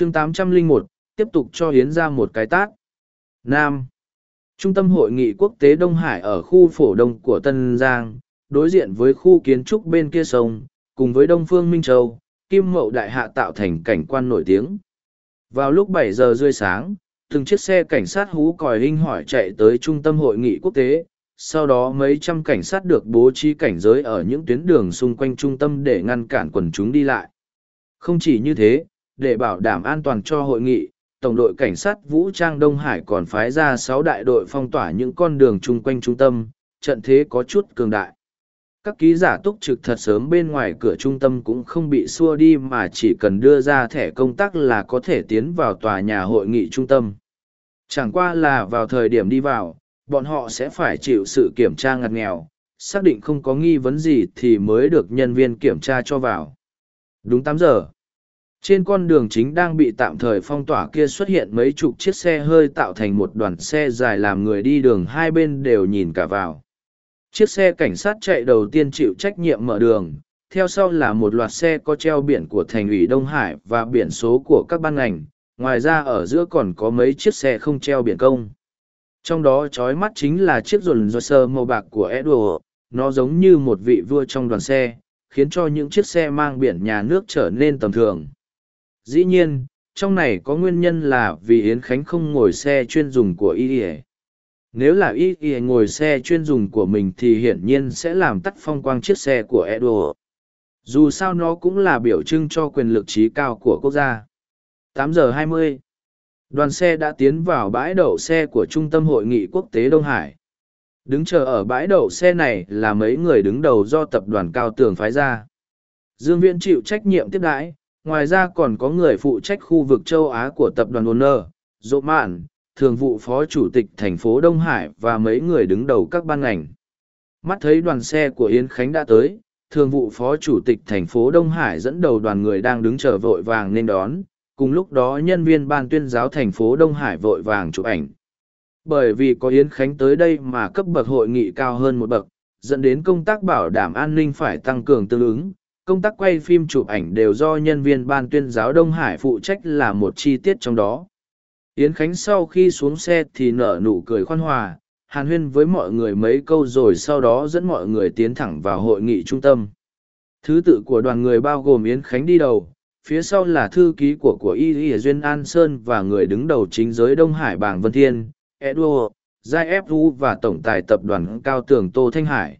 chương 801, tiếp tục cho Hiến ra một cái tát. Nam Trung tâm hội nghị quốc tế Đông Hải ở khu phổ đông của Tân Giang, đối diện với khu kiến trúc bên kia sông, cùng với Đông Phương Minh Châu, Kim Mậu Đại Hạ tạo thành cảnh quan nổi tiếng. Vào lúc bảy giờ rưỡi sáng, từng chiếc xe cảnh sát hú còi hinh hỏi chạy tới trung tâm hội nghị quốc tế, sau đó mấy trăm cảnh sát được bố trí cảnh giới ở những tuyến đường xung quanh trung tâm để ngăn cản quần chúng đi lại. Không chỉ như thế, để bảo đảm an toàn cho hội nghị, Tổng đội Cảnh sát Vũ Trang Đông Hải còn phái ra sáu đại đội phong tỏa những con đường chung quanh trung tâm, trận thế có chút cường đại. Các ký giả túc trực thật sớm bên ngoài cửa trung tâm cũng không bị xua đi mà chỉ cần đưa ra thẻ công tác là có thể tiến vào tòa nhà hội nghị trung tâm. Chẳng qua là vào thời điểm đi vào, bọn họ sẽ phải chịu sự kiểm tra ngặt nghèo, xác định không có nghi vấn gì thì mới được nhân viên kiểm tra cho vào. Đúng tám giờ. Trên con đường chính đang bị tạm thời phong tỏa kia xuất hiện mấy chục chiếc xe hơi tạo thành một đoàn xe dài làm người đi đường hai bên đều nhìn cả vào. Chiếc xe cảnh sát chạy đầu tiên chịu trách nhiệm mở đường, theo sau là một loạt xe có treo biển của thành ủy Đông Hải và biển số của các ban ngành, ngoài ra ở giữa còn có mấy chiếc xe không treo biển công. Trong đó trói mắt chính là chiếc dồn do sơ màu bạc của Edward, nó giống như một vị vua trong đoàn xe, khiến cho những chiếc xe mang biển nhà nước trở nên tầm thường. Dĩ nhiên, trong này có nguyên nhân là vì Yến Khánh không ngồi xe chuyên dùng của y nếu là y ỉa ngồi xe chuyên dùng của mình thì hiển nhiên sẽ làm tắt phong quang chiếc xe của Edward. Dù sao nó cũng là biểu trưng cho quyền lực trí cao của quốc gia. 8 giờ 20 Đoàn xe đã tiến vào bãi đậu xe của Trung tâm Hội nghị Quốc tế Đông Hải. Đứng chờ ở bãi đậu xe này là mấy người đứng đầu do tập đoàn Cao Tường phái ra. Dương Viễn chịu trách nhiệm tiếp đãi, ngoài ra còn có người phụ trách khu vực châu Á của tập đoàn Warner, Dỗ Mạn, thường vụ phó chủ tịch thành phố Đông Hải và mấy người đứng đầu các ban ngành. Mắt thấy đoàn xe của Yến Khánh đã tới, thường vụ phó chủ tịch thành phố Đông Hải dẫn đầu đoàn người đang đứng chờ vội vàng nên đón, cùng lúc đó nhân viên ban tuyên giáo thành phố Đông Hải vội vàng chụp ảnh. Bởi vì có Yến Khánh tới đây mà cấp bậc hội nghị cao hơn một bậc, dẫn đến công tác bảo đảm an ninh phải tăng cường tương ứng, công tác quay phim chụp ảnh đều do nhân viên ban tuyên giáo Đông Hải phụ trách là một chi tiết trong đó. Yến Khánh sau khi xuống xe thì nở nụ cười khoan hòa, hàn huyên với mọi người mấy câu rồi sau đó dẫn mọi người tiến thẳng vào hội nghị trung tâm. Thứ tự của đoàn người bao gồm Yến Khánh đi đầu, phía sau là thư ký của của Y Y Duyên An Sơn và người đứng đầu chính giới Đông Hải Bàng Vân Thiên, Edward, Giai Fu và Tổng tài tập đoàn Cao Tường Tô Thanh Hải.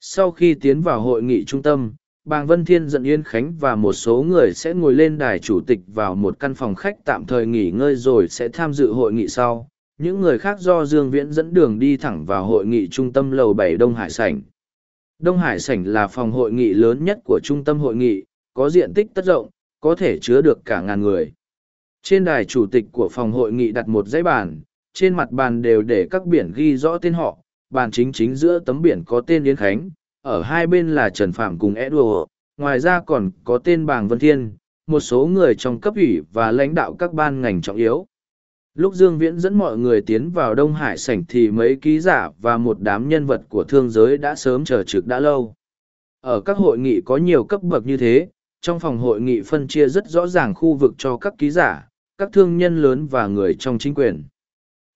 Sau khi tiến vào hội nghị trung tâm, Bàng Vân Thiên dẫn Yên Khánh và một số người sẽ ngồi lên đài chủ tịch vào một căn phòng khách tạm thời nghỉ ngơi rồi sẽ tham dự hội nghị sau. Những người khác do Dương Viễn dẫn đường đi thẳng vào hội nghị trung tâm lầu bảy Đông Hải Sảnh. Đông Hải Sảnh là phòng hội nghị lớn nhất của trung tâm hội nghị, có diện tích tất rộng, có thể chứa được cả ngàn người. Trên đài chủ tịch của phòng hội nghị đặt một dãy bàn, trên mặt bàn đều để các biển ghi rõ tên họ, bàn chính chính giữa tấm biển có tên Yến Khánh, ở hai bên là Trần Phạm cùng Edward, ngoài ra còn có tên Bàng Vân Thiên, một số người trong cấp ủy và lãnh đạo các ban ngành trọng yếu. Lúc Dương Viễn dẫn mọi người tiến vào Đông Hải sảnh thì mấy ký giả và một đám nhân vật của thương giới đã sớm chờ trực đã lâu. Ở các hội nghị có nhiều cấp bậc như thế, trong phòng hội nghị phân chia rất rõ ràng khu vực cho các ký giả, các thương nhân lớn và người trong chính quyền.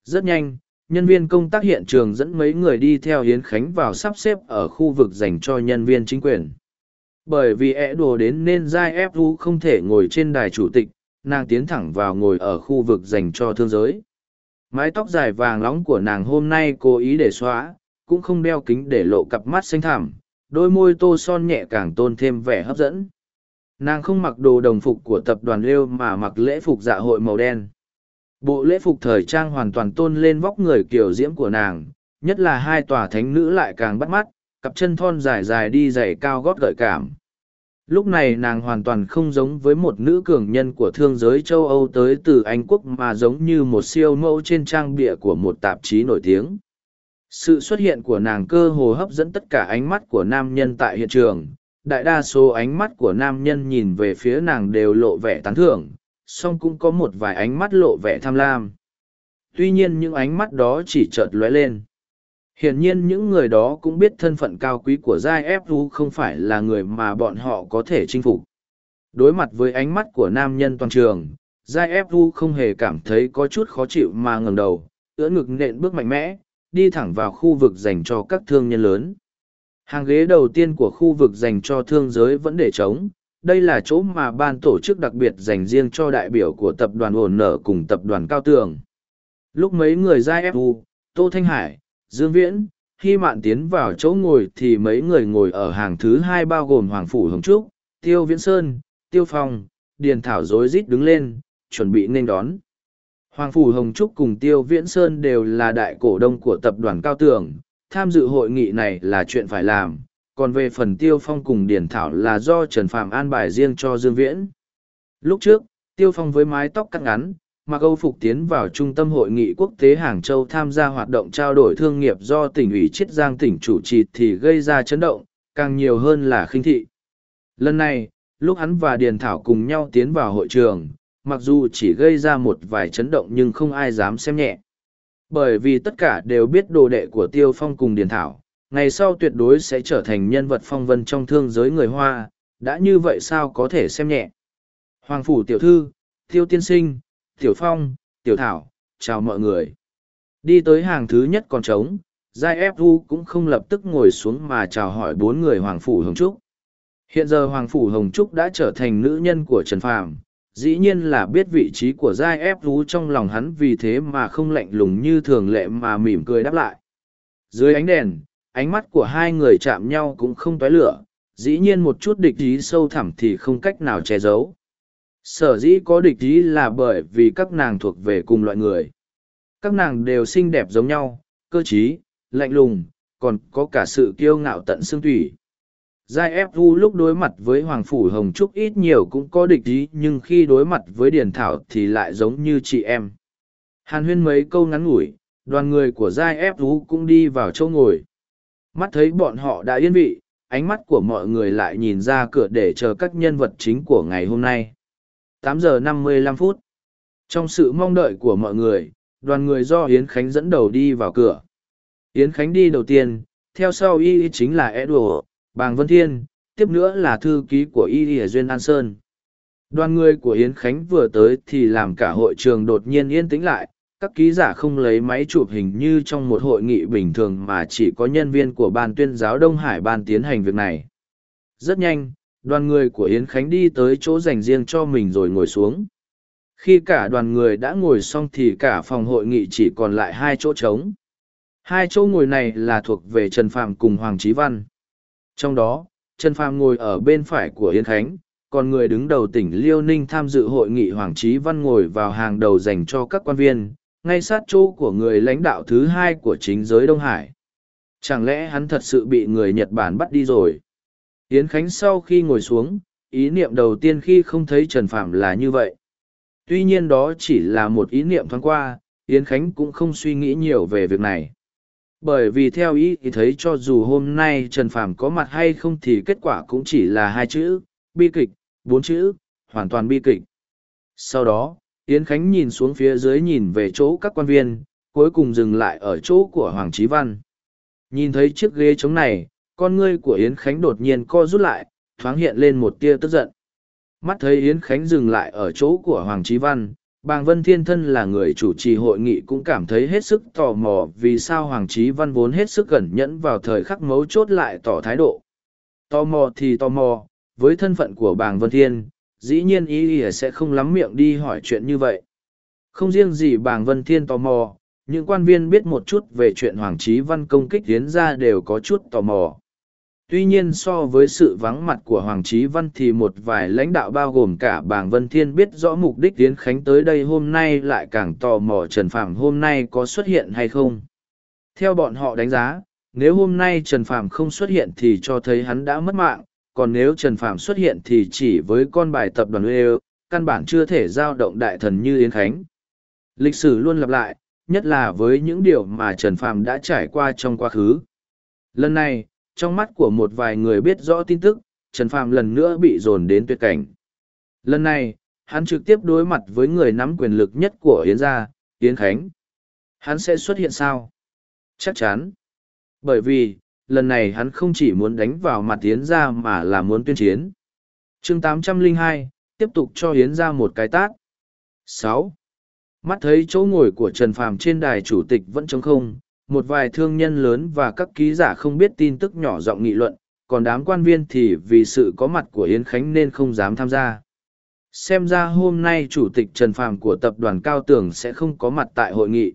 Rất nhanh, nhân viên công tác hiện trường dẫn mấy người đi theo Hiến Khánh vào sắp xếp ở khu vực dành cho nhân viên chính quyền. Bởi vì ẹ đồ đến nên Giai Fu không thể ngồi trên đài chủ tịch, nàng tiến thẳng vào ngồi ở khu vực dành cho thương giới. Mái tóc dài vàng nóng của nàng hôm nay cố ý để xóa, cũng không đeo kính để lộ cặp mắt xanh thẳm, đôi môi tô son nhẹ càng tôn thêm vẻ hấp dẫn. Nàng không mặc đồ đồng phục của tập đoàn Lêu mà mặc lễ phục dạ hội màu đen. Bộ lễ phục thời trang hoàn toàn tôn lên vóc người kiểu diễm của nàng, nhất là hai tòa thánh nữ lại càng bắt mắt, cặp chân thon dài dài đi dày cao gót gợi cảm. Lúc này nàng hoàn toàn không giống với một nữ cường nhân của thương giới châu Âu tới từ Anh Quốc mà giống như một siêu mẫu trên trang bìa của một tạp chí nổi tiếng. Sự xuất hiện của nàng cơ hồ hấp dẫn tất cả ánh mắt của nam nhân tại hiện trường. Đại đa số ánh mắt của nam nhân nhìn về phía nàng đều lộ vẻ tán thưởng, song cũng có một vài ánh mắt lộ vẻ tham lam. Tuy nhiên những ánh mắt đó chỉ chợt lóe lên. Hiển nhiên những người đó cũng biết thân phận cao quý của Giai Fu không phải là người mà bọn họ có thể chinh phục. Đối mặt với ánh mắt của nam nhân toàn trường, giai ép không hề cảm thấy có chút khó chịu mà ngẩng đầu ưỡn ngực nện bước mạnh mẽ đi thẳng vào khu vực dành cho các thương nhân lớn hàng ghế đầu tiên của khu vực dành cho thương giới vẫn để trống đây là chỗ mà ban tổ chức đặc biệt dành riêng cho đại biểu của tập đoàn ổn nở cùng tập đoàn cao tường. Lúc mấy người ra fu tô thanh hải, dương viễn khi mạn tiến vào chỗ ngồi thì mấy người ngồi ở hàng thứ hai bao gồm hoàng phủ hồng trúc, tiêu viễn sơn, tiêu phong, điền thảo rối rít đứng lên, chuẩn bị nên đón. Hoàng phủ hồng trúc cùng tiêu viễn sơn đều là đại cổ đông của tập đoàn cao tường. Tham dự hội nghị này là chuyện phải làm còn về phần tiêu phong cùng điền thảo là do trần phạm an bài riêng cho dương viễn. Lúc trước, tiêu phong với mái tóc cắt ngắn, mặc âu phục tiến vào trung tâm hội nghị quốc tế hàng châu tham gia hoạt động trao đổi thương nghiệp do tỉnh ủy chiết giang tỉnh chủ trì thì gây ra chấn động, càng nhiều hơn là khinh thị. Lần này, lúc hắn và điền thảo cùng nhau tiến vào hội trường, mặc dù chỉ gây ra một vài chấn động nhưng không ai dám xem nhẹ. Bởi vì tất cả đều biết đồ đệ của tiêu phong cùng điền thảo ngày sau tuyệt đối sẽ trở thành nhân vật phong vân trong thương giới người hoa, đã như vậy sao có thể xem nhẹ? Hoàng phủ tiểu thư, tiêu tiên sinh, tiểu phong, tiểu thảo, chào mọi người. Đi tới hàng thứ nhất còn trống, giai ép vu cũng không lập tức ngồi xuống mà chào hỏi bốn người hoàng phủ hồng trúc. Hiện giờ hoàng phủ hồng trúc đã trở thành nữ nhân của trần phàm, dĩ nhiên là biết vị trí của giai ép vu trong lòng hắn vì thế mà không lạnh lùng như thường lệ mà mỉm cười đáp lại. Dưới ánh đèn ánh mắt của hai người chạm nhau cũng không tói lửa, dĩ nhiên một chút địch ý sâu thẳm thì không cách nào che giấu. Sở dĩ có địch ý là bởi vì các nàng thuộc về cùng loại người. Các nàng đều xinh đẹp giống nhau, cơ t r í lạnh lùng, còn có cả sự kiêu ngạo tận xương thủy giai ép vu lúc đối mặt với hoàng phủ hồng trúc ít nhiều cũng có địch ý, nhưng khi đối mặt với điền thảo thì lại giống như chị em. Hàn huyên mấy câu ngắn ngủi, đoàn người của giai ép vu cũng đi vào chỗ ngồi mắt thấy bọn họ đã yên vị, ánh mắt của mọi người lại nhìn ra cửa để chờ các nhân vật chính của ngày hôm nay. 8 giờ 55 phút. Trong sự mong đợi của mọi người, đoàn người do yến khánh dẫn đầu đi vào cửa. Yến khánh đi đầu tiên, theo sau y chính là edward, bàng vân thiên, tiếp nữa là thư ký của y ở duyên an sơn. Đoàn người của yến khánh vừa tới thì làm cả hội trường đột nhiên yên tĩnh lại các ký giả không lấy máy chụp hình như trong một hội nghị bình thường mà chỉ có nhân viên của ban tuyên giáo Đông Hải ban tiến hành việc này. Rất nhanh, đoàn người của Yến Khánh đi tới chỗ dành riêng cho mình rồi ngồi xuống. Khi cả đoàn người đã ngồi xong thì cả phòng hội nghị chỉ còn lại hai chỗ trống. Hai chỗ ngồi này là thuộc về Trần Phạm cùng Hoàng Chí Văn. Trong đó, Trần Phạm ngồi ở bên phải của Yến Khánh, còn người đứng đầu tỉnh Liêu Ninh tham dự hội nghị Hoàng Chí Văn ngồi vào hàng đầu dành cho các quan viên, ngay sát chỗ của người lãnh đạo thứ hai của chính giới Đông Hải. Chẳng lẽ hắn thật sự bị người Nhật Bản bắt đi rồi? Yến Khánh sau khi ngồi xuống, ý niệm đầu tiên khi không thấy Trần Phạm là như vậy. Tuy nhiên đó chỉ là một ý niệm thoáng qua, Yến Khánh cũng không suy nghĩ nhiều về việc này. Bởi vì theo ý thì thấy cho dù hôm nay Trần Phạm có mặt hay không thì kết quả cũng chỉ là hai chữ, bi kịch, bốn chữ, hoàn toàn bi kịch. Sau đó, Yến Khánh nhìn xuống phía dưới nhìn về chỗ các quan viên, cuối cùng dừng lại ở chỗ của Hoàng Chí Văn. Nhìn thấy chiếc ghế trống này, con ngươi của Yến Khánh đột nhiên co rút lại, thoáng hiện lên một tia tức giận. Mắt thấy Yến Khánh dừng lại ở chỗ của Hoàng Chí Văn, Bàng Vân Thiên Thân là người chủ trì hội nghị cũng cảm thấy hết sức tò mò vì sao Hoàng Chí Văn vốn hết sức cẩn nhẫn vào thời khắc mấu chốt lại tỏ thái độ. Tò mò thì tò mò, với thân phận của Bàng Vân Thiên, dĩ nhiên ý ỉa sẽ không lắm miệng đi hỏi chuyện như vậy. Không riêng gì bàng vân thiên tò mò, những quan viên biết một chút về chuyện hoàng trí văn công kích tiến ra đều có chút tò mò. Tuy nhiên so với sự vắng mặt của hoàng trí văn thì một vài lãnh đạo bao gồm cả bàng vân thiên biết rõ mục đích tiến khánh tới đây hôm nay lại càng tò mò trần phạm hôm nay có xuất hiện hay không. Theo bọn họ đánh giá, nếu hôm nay trần phạm không xuất hiện thì cho thấy hắn đã mất mạng còn nếu Trần Phạm xuất hiện thì chỉ với con bài tập đoàn Uê, căn bản chưa thể giao động đại thần như Yến Khánh. Lịch sử luôn lặp lại, nhất là với những điều mà Trần Phạm đã trải qua trong quá khứ. Lần này, trong mắt của một vài người biết rõ tin tức, Trần Phạm lần nữa bị dồn đến tuyệt cảnh. Lần này, hắn trực tiếp đối mặt với người nắm quyền lực nhất của Yến gia, Yến Khánh. Hắn sẽ xuất hiện sao? Chắc chắn. Bởi vì, lần này hắn không chỉ muốn đánh vào mặt Yến ra mà là muốn tuyên chiến. chương 802, tiếp tục cho Yến ra một cái tát. sáu mắt thấy chỗ ngồi của trần phàm trên đài chủ tịch vẫn trống không một vài thương nhân lớn và các ký giả không biết tin tức nhỏ giọng nghị luận còn đám quan viên thì vì sự có mặt của yến khánh nên không dám tham gia xem ra hôm nay chủ tịch trần phàm của tập đoàn cao tường sẽ không có mặt tại hội nghị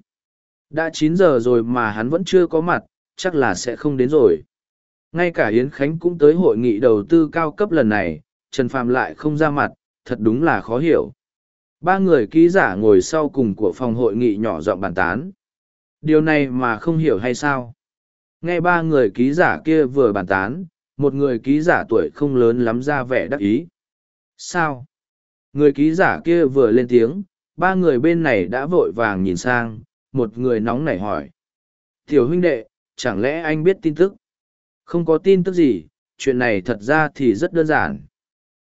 đã chín giờ rồi mà hắn vẫn chưa có mặt chắc là sẽ không đến rồi. Ngay cả yến khánh cũng tới hội nghị đầu tư cao cấp lần này, trần phàm lại không ra mặt, thật đúng là khó hiểu. Ba người ký giả ngồi sau cùng của phòng hội nghị nhỏ giọng bàn tán. Điều này mà không hiểu hay sao? Nghe ba người ký giả kia vừa bàn tán, một người ký giả tuổi không lớn lắm ra vẻ đắc ý. Sao? Người ký giả kia vừa lên tiếng, ba người bên này đã vội vàng nhìn sang, một người nóng nảy hỏi. Tiểu huynh đệ chẳng lẽ anh biết tin tức không có tin tức gì chuyện này thật ra thì rất đơn giản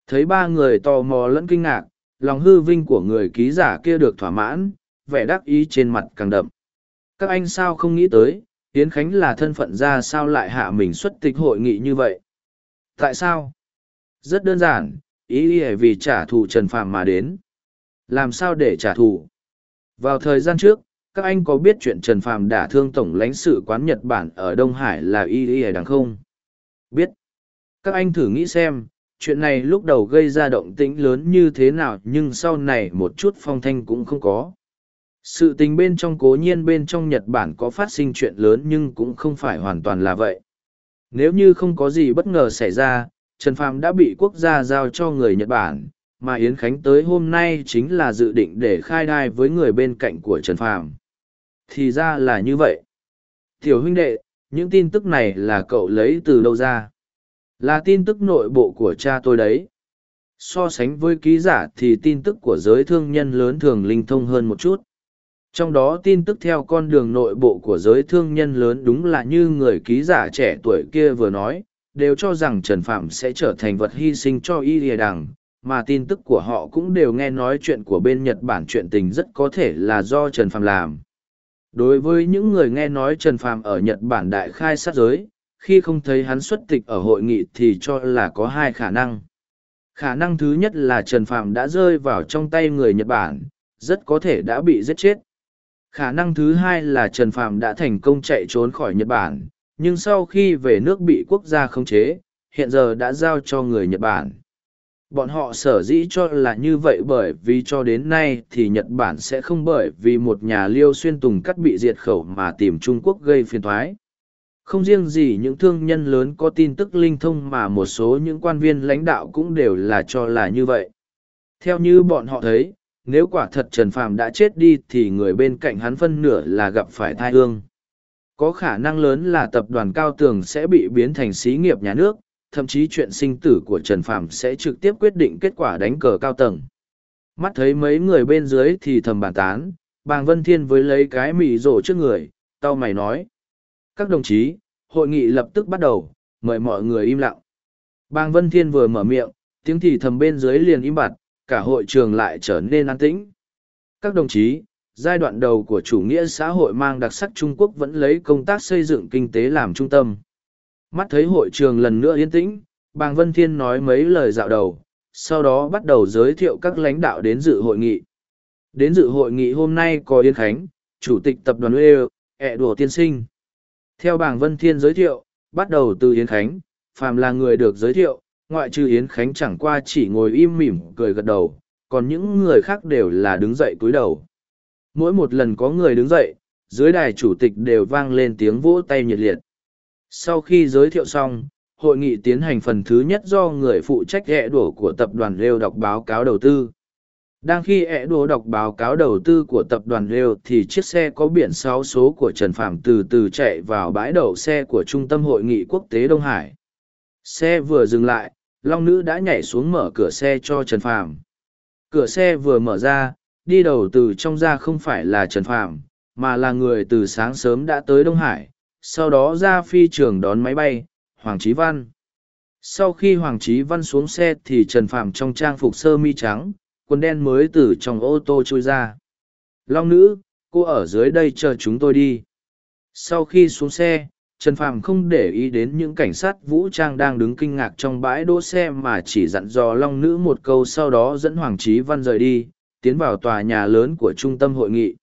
thấy ba người tò mò lẫn kinh ngạc lòng hư vinh của người ký giả kia được thỏa mãn vẻ đắc ý trên mặt càng đậm các anh sao không nghĩ tới tiến Khánh là thân phận ra sao lại hạ mình xuất tịch hội nghị như vậy? Tại sao? Rất đơn giản, ý ý vì trả thù Trần Phạm mà đến. Làm sao để trả thù? Vào thời gian trước, các anh có biết chuyện Trần Phạm đả thương Tổng lãnh sự quán Nhật Bản ở Đông Hải là Y ý đằng không? Biết. Các anh thử nghĩ xem, chuyện này lúc đầu gây ra động tĩnh lớn như thế nào nhưng sau này một chút phong thanh cũng không có sự tình bên trong cố nhiên bên trong nhật bản có phát sinh chuyện lớn nhưng cũng không phải hoàn toàn là vậy nếu như không có gì bất ngờ xảy ra trần phàm đã bị quốc gia giao cho người nhật bản mà yến khánh tới hôm nay chính là dự định để khai đai với người bên cạnh của trần phàm thì ra là như vậy. Tiểu huynh đệ, những tin tức này là cậu lấy từ đâu ra? Là tin tức nội bộ của cha tôi đấy. So sánh với ký giả thì tin tức của giới thương nhân lớn thường linh thông hơn một chút. Trong đó tin tức theo con đường nội bộ của giới thương nhân lớn đúng là như người ký giả trẻ tuổi kia vừa nói, đều cho rằng trần phạm sẽ trở thành vật hy sinh cho y lìa đằng, mà tin tức của họ cũng đều nghe nói chuyện của bên nhật bản chuyện tình rất có thể là do trần phạm làm đối với những người nghe nói trần phạm ở nhật bản đại khai sát giới, khi không thấy hắn xuất tịch ở hội nghị thì cho là có hai khả năng. Khả năng thứ nhất là trần phạm đã rơi vào trong tay người nhật bản, rất có thể đã bị giết chết. Khả năng thứ hai là trần phàm đã thành công chạy trốn khỏi nhật bản, nhưng sau khi về nước bị quốc gia khống chế, hiện giờ đã giao cho người nhật bản bọn họ sở dĩ cho là như vậy bởi vì cho đến nay thì nhật bản sẽ không bởi vì một nhà liêu xuyên tùng cắt bị diệt khẩu mà tìm trung quốc gây phiền thoái không riêng gì những thương nhân lớn có tin tức linh thông mà một số những quan viên lãnh đạo cũng đều là cho là như vậy theo như bọn họ thấy nếu quả thật Trần Phàm đã chết đi thì người bên cạnh hắn phân nửa là gặp phải thai hương. Có khả năng lớn là tập đoàn cao tường sẽ bị biến thành xí nghiệp nhà nước, thậm chí chuyện sinh tử của Trần Phàm sẽ trực tiếp quyết định kết quả đánh cờ cao tầng. Mắt thấy mấy người bên dưới thì thầm bàn tán, bàng Vân Thiên với lấy cái mì rổ trước người, tao mày nói. Các đồng chí, hội nghị lập tức bắt đầu, mời mọi người im lặng. Bàng Vân Thiên vừa mở miệng, tiếng thì thầm bên dưới liền im bặt, cả hội trường lại trở nên an tĩnh. Các đồng chí, giai đoạn đầu của chủ nghĩa xã hội mang đặc sắc Trung Quốc vẫn lấy công tác xây dựng kinh tế làm trung tâm. Mắt thấy hội trường lần nữa yên tĩnh, Bàng Vân Thiên nói mấy lời dạo đầu, sau đó bắt đầu giới thiệu các lãnh đạo đến dự hội nghị. Đến dự hội nghị hôm nay có Yên Khánh, Chủ tịch Tập đoàn UE, ẹ đùa tiên sinh. Theo Bàng Vân Thiên giới thiệu, bắt đầu từ Yến Khánh, phàm là người được giới thiệu, ngoại trừ Yến Khánh chẳng qua chỉ ngồi im mỉm cười gật đầu, còn những người khác đều là đứng dậy cúi đầu. Mỗi một lần có người đứng dậy, dưới đài chủ tịch đều vang lên tiếng vỗ tay nhiệt liệt. Sau khi giới thiệu xong, hội nghị tiến hành phần thứ nhất do người phụ trách ẹ đổ của tập đoàn Rêu đọc báo cáo đầu tư. Đang khi ẹ đổ đọc báo cáo đầu tư của tập đoàn Rêu thì chiếc xe có biển sáu số của Trần Phạm từ từ chạy vào bãi đậu xe của Trung tâm Hội nghị Quốc tế Đông Hải. Xe vừa dừng lại, long nữ đã nhảy xuống mở cửa xe cho trần Phạm. cửa xe vừa mở ra đi đầu từ trong ra không phải là trần Phạm mà là người từ sáng sớm đã tới đông hải sau đó ra phi trường đón máy bay hoàng Chí văn. Sau khi hoàng Chí văn xuống xe thì trần Phạm trong trang phục sơ mi trắng quần đen mới từ trong ô tô trôi ra. Long nữ cô ở dưới đây chờ chúng tôi đi. Sau khi xuống xe Trần Phạm không để ý đến những cảnh sát vũ trang đang đứng kinh ngạc trong bãi đỗ xe mà chỉ dặn dò Long Nữ một câu sau đó dẫn Hoàng Chí Văn rời đi, tiến vào tòa nhà lớn của trung tâm hội nghị.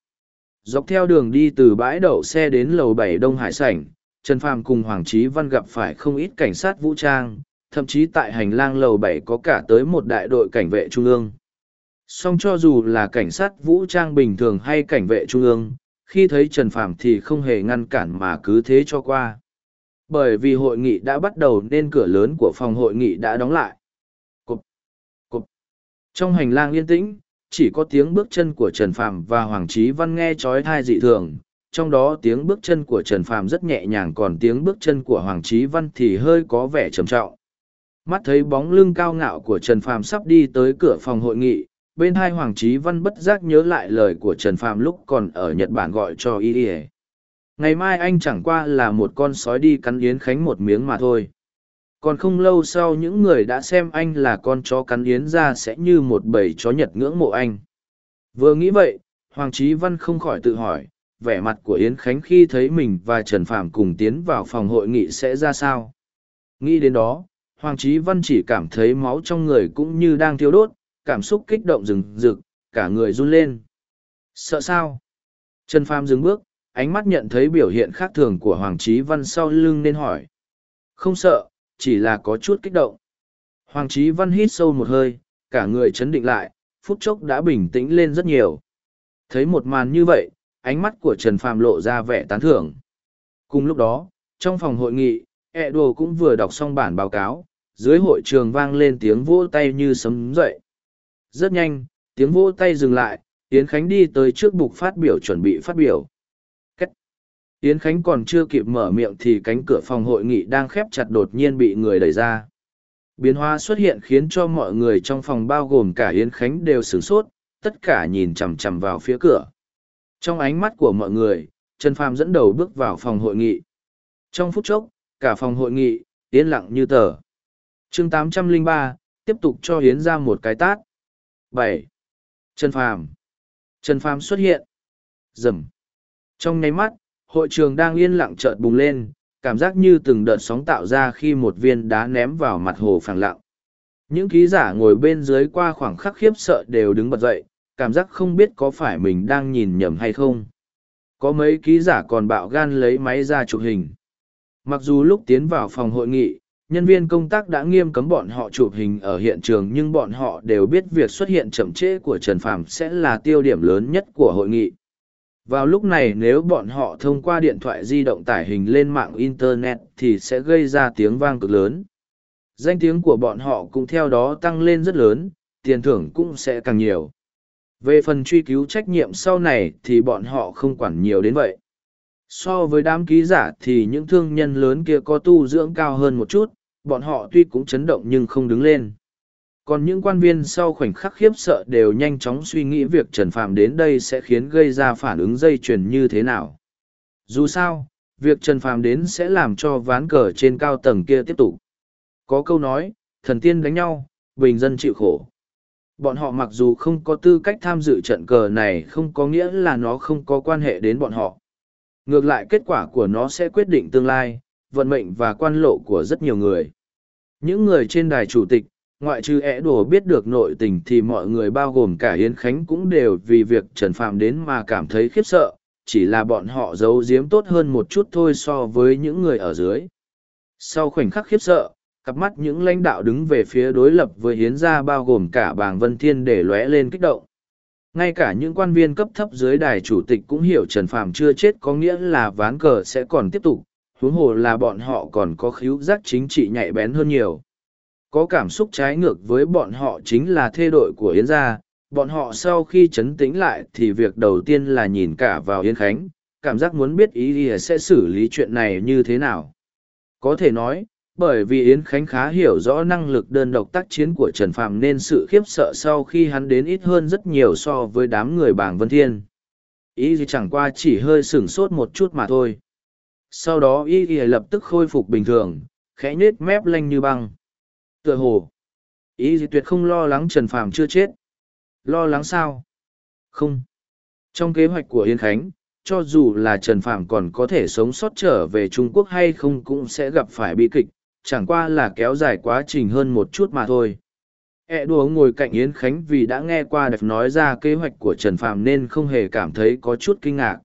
Dọc theo đường đi từ bãi đậu xe đến lầu bảy Đông Hải Sảnh, Trần Phàm cùng Hoàng Chí Văn gặp phải không ít cảnh sát vũ trang, thậm chí tại hành lang lầu bảy có cả tới một đại đội cảnh vệ trung ương. Song cho dù là cảnh sát vũ trang bình thường hay cảnh vệ trung ương, khi thấy Trần Phàm thì không hề ngăn cản mà cứ thế cho qua. Bởi vì hội nghị đã bắt đầu nên cửa lớn của phòng hội nghị đã đóng lại. Cục. Cục. Trong hành lang yên tĩnh, chỉ có tiếng bước chân của Trần Phàm và Hoàng Chí Văn nghe chói tai dị thường, trong đó tiếng bước chân của Trần Phàm rất nhẹ nhàng còn tiếng bước chân của Hoàng Chí Văn thì hơi có vẻ trầm trọng. Mắt thấy bóng lưng cao ngạo của Trần Phàm sắp đi tới cửa phòng hội nghị, bên hai Hoàng Chí Văn bất giác nhớ lại lời của Trần Phàm lúc còn ở Nhật Bản gọi cho y y Ngày mai anh chẳng qua là một con sói đi cắn Yến Khánh một miếng mà thôi. Còn không lâu sau những người đã xem anh là con chó cắn Yến ra sẽ như một bầy chó Nhật ngưỡng mộ anh. Vừa nghĩ vậy, Hoàng Chí Văn không khỏi tự hỏi, vẻ mặt của Yến Khánh khi thấy mình và Trần Phạm cùng tiến vào phòng hội nghị sẽ ra sao. Nghĩ đến đó, Hoàng Chí Văn chỉ cảm thấy máu trong người cũng như đang thiêu đốt, cảm xúc kích động rừng rực, cả người run lên. Sợ sao? Trần Phàm dừng bước, ánh mắt nhận thấy biểu hiện khác thường của Hoàng Chí Văn sau lưng nên hỏi. Không sợ, chỉ là có chút kích động. Hoàng Chí Văn hít sâu một hơi, cả người chấn định lại, phút chốc đã bình tĩnh lên rất nhiều. Thấy một màn như vậy, ánh mắt của Trần Phàm lộ ra vẻ tán thưởng. Cùng lúc đó, trong phòng hội nghị, ẹ đồ cũng vừa đọc xong bản báo cáo, dưới hội trường vang lên tiếng vỗ tay như sấm dậy. Rất nhanh, tiếng vỗ tay dừng lại, Yến Khánh đi tới trước bục phát biểu chuẩn bị phát biểu. Yến Khánh còn chưa kịp mở miệng thì cánh cửa phòng hội nghị đang khép chặt đột nhiên bị người đẩy ra. Biến hóa xuất hiện khiến cho mọi người trong phòng bao gồm cả Yến Khánh đều sửng sốt, tất cả nhìn chằm chằm vào phía cửa. Trong ánh mắt của mọi người, Trần Phàm dẫn đầu bước vào phòng hội nghị. Trong phút chốc, cả phòng hội nghị, yên lặng như tờ. chương 803, tiếp tục cho Yến ra một cái tát. bảy Trần Phàm Trần Phàm xuất hiện. Rầm. Trong nháy mắt, hội trường đang yên lặng chợt bùng lên, cảm giác như từng đợt sóng tạo ra khi một viên đá ném vào mặt hồ phẳng lặng. Những ký giả ngồi bên dưới qua khoảng khắc khiếp sợ đều đứng bật dậy, cảm giác không biết có phải mình đang nhìn nhầm hay không. Có mấy ký giả còn bạo gan lấy máy ra chụp hình. Mặc dù lúc tiến vào phòng hội nghị, nhân viên công tác đã nghiêm cấm bọn họ chụp hình ở hiện trường nhưng bọn họ đều biết việc xuất hiện chậm trễ của Trần Phàm sẽ là tiêu điểm lớn nhất của hội nghị. Vào lúc này nếu bọn họ thông qua điện thoại di động tải hình lên mạng Internet thì sẽ gây ra tiếng vang cực lớn. Danh tiếng của bọn họ cũng theo đó tăng lên rất lớn, tiền thưởng cũng sẽ càng nhiều. Về phần truy cứu trách nhiệm sau này thì bọn họ không quản nhiều đến vậy. So với đám ký giả thì những thương nhân lớn kia có tu dưỡng cao hơn một chút, bọn họ tuy cũng chấn động nhưng không đứng lên. Còn những quan viên sau khoảnh khắc khiếp sợ đều nhanh chóng suy nghĩ việc Trần Phạm đến đây sẽ khiến gây ra phản ứng dây chuyền như thế nào. Dù sao, việc Trần Phạm đến sẽ làm cho ván cờ trên cao tầng kia tiếp tục. Có câu nói, thần tiên đánh nhau, bình dân chịu khổ. Bọn họ mặc dù không có tư cách tham dự trận cờ này không có nghĩa là nó không có quan hệ đến bọn họ. Ngược lại kết quả của nó sẽ quyết định tương lai, vận mệnh và quan lộ của rất nhiều người. Những người trên đài chủ tịch, ngoại trừ ẻ đồ biết được nội tình thì mọi người bao gồm cả Hiến Khánh cũng đều vì việc Trần Phạm đến mà cảm thấy khiếp sợ, chỉ là bọn họ giấu giếm tốt hơn một chút thôi so với những người ở dưới. Sau khoảnh khắc khiếp sợ, cặp mắt những lãnh đạo đứng về phía đối lập với Hiến gia bao gồm cả bàng Vân Thiên để lóe lên kích động. Ngay cả những quan viên cấp thấp dưới đài chủ tịch cũng hiểu Trần Phạm chưa chết có nghĩa là ván cờ sẽ còn tiếp tục, huống hồ là bọn họ còn có khíu giác chính trị nhạy bén hơn nhiều. Có cảm xúc trái ngược với bọn họ chính là thê đội của Yến gia, bọn họ sau khi chấn tĩnh lại thì việc đầu tiên là nhìn cả vào Yến Khánh, cảm giác muốn biết ý ý sẽ xử lý chuyện này như thế nào. Có thể nói, bởi vì Yến Khánh khá hiểu rõ năng lực đơn độc tác chiến của Trần Phạm nên sự khiếp sợ sau khi hắn đến ít hơn rất nhiều so với đám người bảng Vân Thiên. Ý gì chẳng qua chỉ hơi sửng sốt một chút mà thôi. Sau đó y y lập tức khôi phục bình thường, khẽ nhết mép lanh như băng. Tựa hồ, ý gì tuyệt không lo lắng Trần Phàm chưa chết. Lo lắng sao? Không. Trong kế hoạch của Yên Khánh, cho dù là Trần Phàm còn có thể sống sót trở về Trung Quốc hay không cũng sẽ gặp phải bi kịch, chẳng qua là kéo dài quá trình hơn một chút mà thôi. ẹ đùa ngồi cạnh yến khánh vì đã nghe qua đẹp nói ra kế hoạch của trần phàm nên không hề cảm thấy có chút kinh ngạc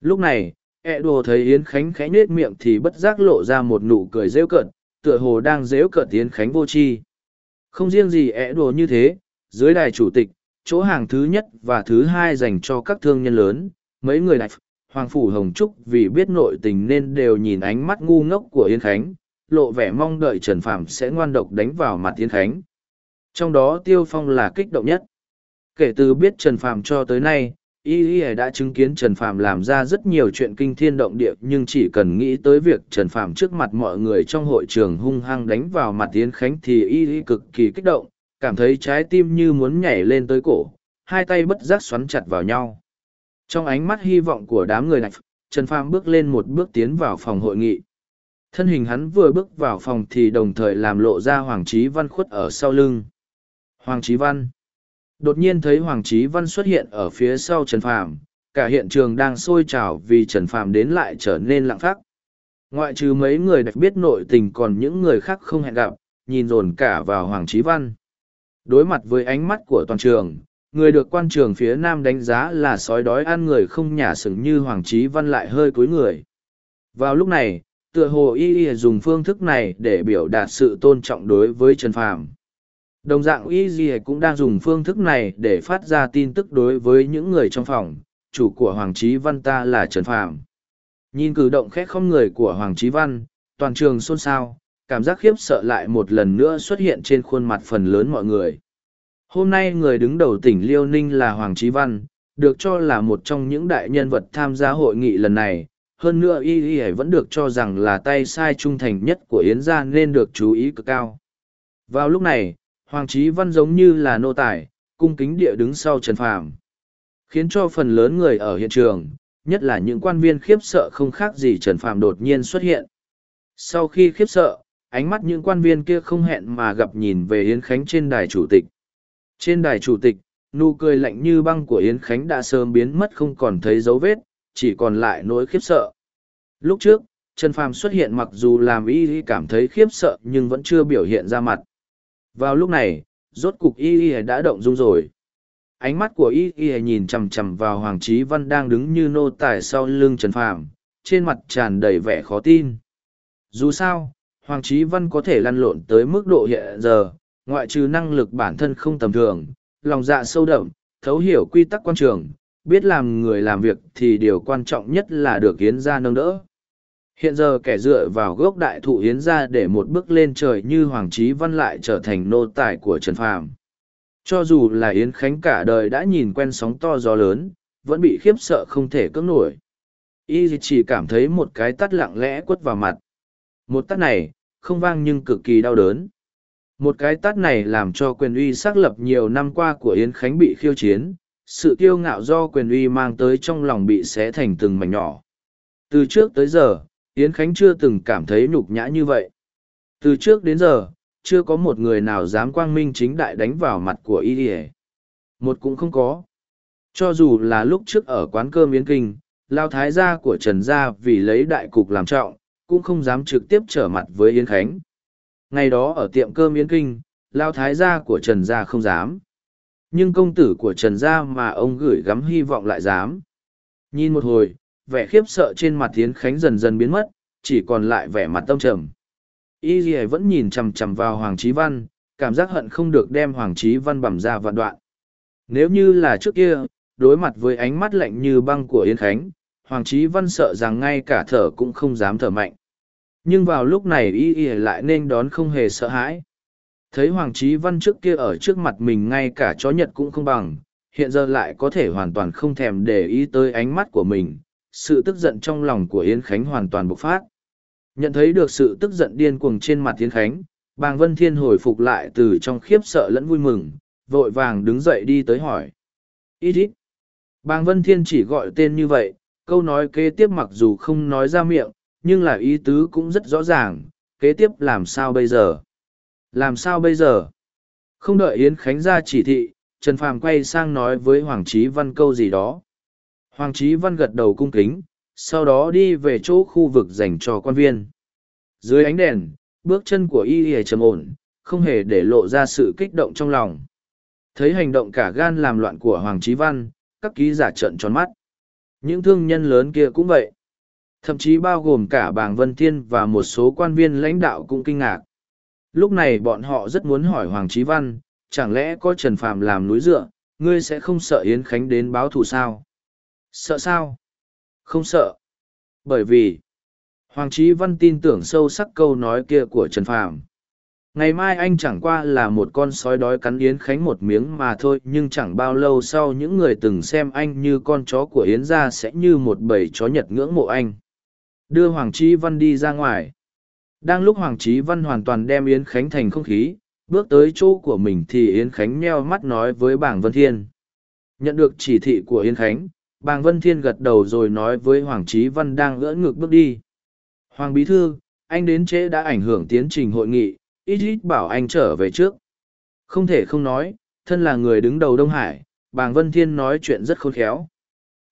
lúc này ẹ đùa thấy yến khánh khẽ nết miệng thì bất giác lộ ra một nụ cười rêu cợt tựa hồ đang rêu cợt tiến khánh vô tri không riêng gì é đồ như thế, dưới đài chủ tịch, chỗ hàng thứ nhất và thứ hai dành cho các thương nhân lớn, mấy người đại hoàng phủ hồng trúc vì biết nội tình nên đều nhìn ánh mắt ngu ngốc của Yên khánh, lộ vẻ mong đợi trần Phạm sẽ ngoan độc đánh vào mặt Yên khánh. Trong đó tiêu phong là kích động nhất. Kể từ biết trần Phạm cho tới nay y y đã chứng kiến trần phàm làm ra rất nhiều chuyện kinh thiên động địa, nhưng chỉ cần nghĩ tới việc trần phàm trước mặt mọi người trong hội trường hung hăng đánh vào mặt tiến khánh thì y y cực kỳ kích động, cảm thấy trái tim như muốn nhảy lên tới cổ, hai tay bất giác xoắn chặt vào nhau. Trong ánh mắt hy vọng của đám người này, trần phàm bước lên một bước tiến vào phòng hội nghị. Thân hình hắn vừa bước vào phòng thì đồng thời làm lộ ra hoàng trí văn khuất ở sau lưng. Hoàng Chí Văn. Đột nhiên thấy Hoàng Chí Văn xuất hiện ở phía sau Trần Phàm, cả hiện trường đang sôi trào vì Trần Phàm đến lại trở nên lặng phát. Ngoại trừ mấy người đặc biết nội tình còn những người khác không hẹn gặp, nhìn dồn cả vào Hoàng Chí Văn. Đối mặt với ánh mắt của toàn trường, người được quan trường phía nam đánh giá là sói đói ăn người không nhả sừng như Hoàng Chí Văn lại hơi cúi người. Vào lúc này, tựa hồ y y dùng phương thức này để biểu đạt sự tôn trọng đối với Trần Phàm. Đồng dạng y gì cũng đang dùng phương thức này để phát ra tin tức đối với những người trong phòng, chủ của Hoàng Trí Văn ta là Trần Phạm. Nhìn cử động khét không người của Hoàng Trí Văn, toàn trường xôn xao, cảm giác khiếp sợ lại một lần nữa xuất hiện trên khuôn mặt phần lớn mọi người. Hôm nay người đứng đầu tỉnh Liêu Ninh là Hoàng Trí Văn, được cho là một trong những đại nhân vật tham gia hội nghị lần này. Hơn nữa Y Y vẫn được cho rằng là tay sai trung thành nhất của Yến gia nên được chú ý cực cao. Vào lúc này, Hoàng Chí Văn giống như là nô tài, cung kính địa đứng sau Trần Phàm, khiến cho phần lớn người ở hiện trường, nhất là những quan viên khiếp sợ không khác gì Trần Phàm đột nhiên xuất hiện. Sau khi khiếp sợ, ánh mắt những quan viên kia không hẹn mà gặp nhìn về Yến Khánh trên đài chủ tịch. Trên đài chủ tịch, nụ cười lạnh như băng của Yến Khánh đã sớm biến mất không còn thấy dấu vết, chỉ còn lại nỗi khiếp sợ. Lúc trước, Trần Phàm xuất hiện mặc dù làm y cảm thấy khiếp sợ nhưng vẫn chưa biểu hiện ra mặt. Vào lúc này, rốt cục y y đã động dung rồi. Ánh mắt của y y nhìn chằm chằm vào Hoàng Trí Văn đang đứng như nô tài sau lưng Trần Phàm, trên mặt tràn đầy vẻ khó tin. Dù sao, Hoàng Trí Văn có thể lăn lộn tới mức độ hiện giờ, ngoại trừ năng lực bản thân không tầm thường, lòng dạ sâu đậm, thấu hiểu quy tắc quan trường, biết làm người làm việc thì điều quan trọng nhất là được hiến gia nâng đỡ. Hiện giờ kẻ dựa vào gốc đại thụ Yến ra để một bước lên trời như Hoàng Chí Văn lại trở thành nô tài của Trần Phàm. Cho dù là Yến Khánh cả đời đã nhìn quen sóng to gió lớn, vẫn bị khiếp sợ không thể cưỡng nổi. Y chỉ cảm thấy một cái tắt lặng lẽ quất vào mặt. Một tắt này, không vang nhưng cực kỳ đau đớn. Một cái tắt này làm cho quyền uy xác lập nhiều năm qua của Yến Khánh bị khiêu chiến, sự kiêu ngạo do quyền uy mang tới trong lòng bị xé thành từng mảnh nhỏ. Từ trước tới giờ, Yến Khánh chưa từng cảm thấy nhục nhã như vậy. Từ trước đến giờ, chưa có một người nào dám quang minh chính đại đánh vào mặt của y Một cũng không có. Cho dù là lúc trước ở quán cơm Yến Kinh, Lao Thái gia của Trần Gia vì lấy đại cục làm trọng, cũng không dám trực tiếp trở mặt với Yến Khánh. Ngày đó ở tiệm cơm Yến Kinh, Lao Thái gia của Trần Gia không dám. Nhưng công tử của Trần Gia mà ông gửi gắm hy vọng lại dám. Nhìn một hồi, vẻ khiếp sợ trên mặt Yến Khánh dần dần biến mất, chỉ còn lại vẻ mặt tâm trầm. Y Ghi vẫn nhìn chằm chằm vào Hoàng Chí Văn, cảm giác hận không được đem Hoàng Chí Văn bầm ra vạn đoạn. Nếu như là trước kia, đối mặt với ánh mắt lạnh như băng của Yến Khánh, Hoàng Chí Văn sợ rằng ngay cả thở cũng không dám thở mạnh. Nhưng vào lúc này Y Y lại nên đón không hề sợ hãi. Thấy Hoàng Chí Văn trước kia ở trước mặt mình ngay cả chó nhật cũng không bằng, hiện giờ lại có thể hoàn toàn không thèm để ý tới ánh mắt của mình, sự tức giận trong lòng của Yến Khánh hoàn toàn bộc phát. Nhận thấy được sự tức giận điên cuồng trên mặt Yến Khánh, bàng Vân Thiên hồi phục lại từ trong khiếp sợ lẫn vui mừng, vội vàng đứng dậy đi tới hỏi. Ít ít. Bàng Vân Thiên chỉ gọi tên như vậy, câu nói kế tiếp mặc dù không nói ra miệng, nhưng là ý tứ cũng rất rõ ràng, kế tiếp làm sao bây giờ? Làm sao bây giờ? Không đợi Yến Khánh ra chỉ thị, Trần Phàm quay sang nói với Hoàng Chí Văn câu gì đó. Hoàng Chí Văn gật đầu cung kính, sau đó đi về chỗ khu vực dành cho quan viên. Dưới ánh đèn, bước chân của y y trầm ổn, không hề để lộ ra sự kích động trong lòng. Thấy hành động cả gan làm loạn của Hoàng Chí Văn, các ký giả trợn tròn mắt. Những thương nhân lớn kia cũng vậy. Thậm chí bao gồm cả bàng Vân Thiên và một số quan viên lãnh đạo cũng kinh ngạc. Lúc này bọn họ rất muốn hỏi Hoàng Chí Văn, chẳng lẽ có Trần Phạm làm núi dựa, ngươi sẽ không sợ Yến Khánh đến báo thù sao? Sợ sao? Không sợ. Bởi vì, Hoàng Chí Văn tin tưởng sâu sắc câu nói kia của Trần Phàm. Ngày mai anh chẳng qua là một con sói đói cắn Yến Khánh một miếng mà thôi nhưng chẳng bao lâu sau những người từng xem anh như con chó của Yến ra sẽ như một bầy chó nhật ngưỡng mộ anh. Đưa Hoàng Chí Văn đi ra ngoài. Đang lúc Hoàng Chí Văn hoàn toàn đem Yến Khánh thành không khí, bước tới chỗ của mình thì Yến Khánh nheo mắt nói với bảng Vân Thiên. Nhận được chỉ thị của Yến Khánh, bàng Vân Thiên gật đầu rồi nói với Hoàng Chí Văn đang gỡ ngược bước đi. Hoàng Bí Thư, anh đến trễ đã ảnh hưởng tiến trình hội nghị, ít ít bảo anh trở về trước. Không thể không nói, thân là người đứng đầu Đông Hải, bàng Vân Thiên nói chuyện rất khôn khéo.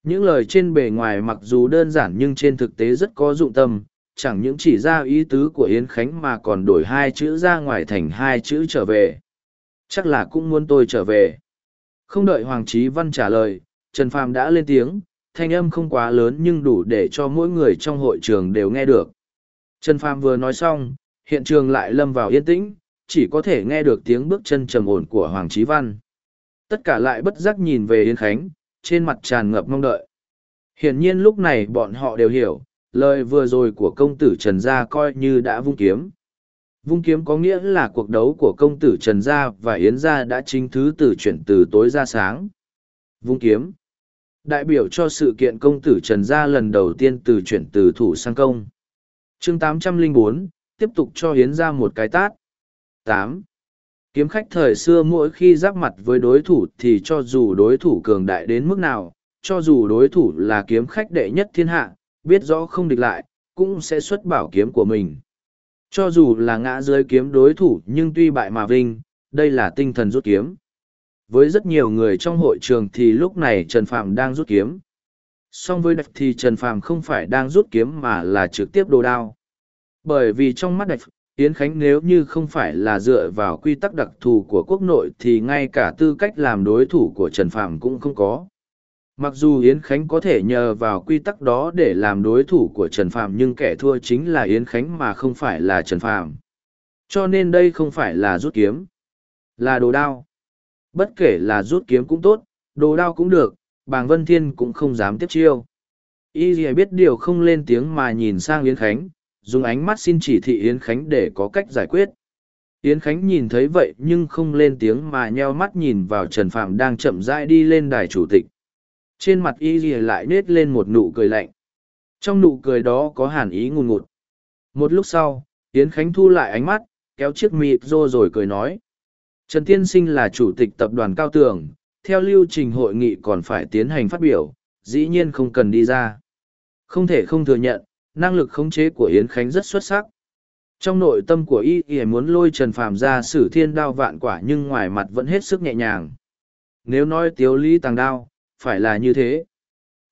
Những lời trên bề ngoài mặc dù đơn giản nhưng trên thực tế rất có dụng tâm, chẳng những chỉ ra ý tứ của Yến Khánh mà còn đổi hai chữ ra ngoài thành hai chữ trở về. Chắc là cũng muốn tôi trở về. Không đợi Hoàng Trí Văn trả lời, Trần Phàm đã lên tiếng, thanh âm không quá lớn nhưng đủ để cho mỗi người trong hội trường đều nghe được. Trần Phàm vừa nói xong, hiện trường lại lâm vào yên tĩnh, chỉ có thể nghe được tiếng bước chân trầm ổn của Hoàng Chí Văn. Tất cả lại bất giác nhìn về Yến Khánh, trên mặt tràn ngập mong đợi. Hiển nhiên lúc này bọn họ đều hiểu, lời vừa rồi của công tử Trần Gia coi như đã vung kiếm. Vung kiếm có nghĩa là cuộc đấu của công tử Trần Gia và Yến Gia đã chính thứ từ chuyển từ tối ra sáng. Vung kiếm. Đại biểu cho sự kiện công tử Trần Gia lần đầu tiên từ chuyển từ thủ sang công. chương 804, tiếp tục cho hiến ra một cái tát. Tám, Kiếm khách thời xưa mỗi khi giáp mặt với đối thủ thì cho dù đối thủ cường đại đến mức nào, cho dù đối thủ là kiếm khách đệ nhất thiên hạ, biết rõ không địch lại, cũng sẽ xuất bảo kiếm của mình. Cho dù là ngã dưới kiếm đối thủ nhưng tuy bại mà vinh, đây là tinh thần rút kiếm. Với rất nhiều người trong hội trường thì lúc này Trần Phạm đang rút kiếm. Song với đạch thì Trần Phạm không phải đang rút kiếm mà là trực tiếp đồ đao. Bởi vì trong mắt đạch, Yến Khánh nếu như không phải là dựa vào quy tắc đặc thù của quốc nội thì ngay cả tư cách làm đối thủ của Trần Phạm cũng không có. Mặc dù Yến Khánh có thể nhờ vào quy tắc đó để làm đối thủ của Trần Phạm nhưng kẻ thua chính là Yến Khánh mà không phải là Trần Phạm. Cho nên đây không phải là rút kiếm, là đồ đao. Bất kể là rút kiếm cũng tốt, đồ đao cũng được, bàng Vân Thiên cũng không dám tiếp chiêu. Y gì biết điều không lên tiếng mà nhìn sang Yến Khánh, dùng ánh mắt xin chỉ thị Yến Khánh để có cách giải quyết. Yến Khánh nhìn thấy vậy nhưng không lên tiếng mà nheo mắt nhìn vào Trần Phạm đang chậm rãi đi lên đài chủ tịch. Trên mặt y gì lại nết lên một nụ cười lạnh. Trong nụ cười đó có hàn ý ngùn ngụt. Một lúc sau, Yến Khánh thu lại ánh mắt, kéo chiếc mịt rô rồi cười nói. Trần Tiên Sinh là chủ tịch tập đoàn Cao Tường, theo lưu trình hội nghị còn phải tiến hành phát biểu, dĩ nhiên không cần đi ra. Không thể không thừa nhận, năng lực khống chế của Yến Khánh rất xuất sắc. Trong nội tâm của y y muốn lôi Trần Phàm ra sử thiên đao vạn quả nhưng ngoài mặt vẫn hết sức nhẹ nhàng. Nếu nói tiếu lý tàng đao, phải là như thế.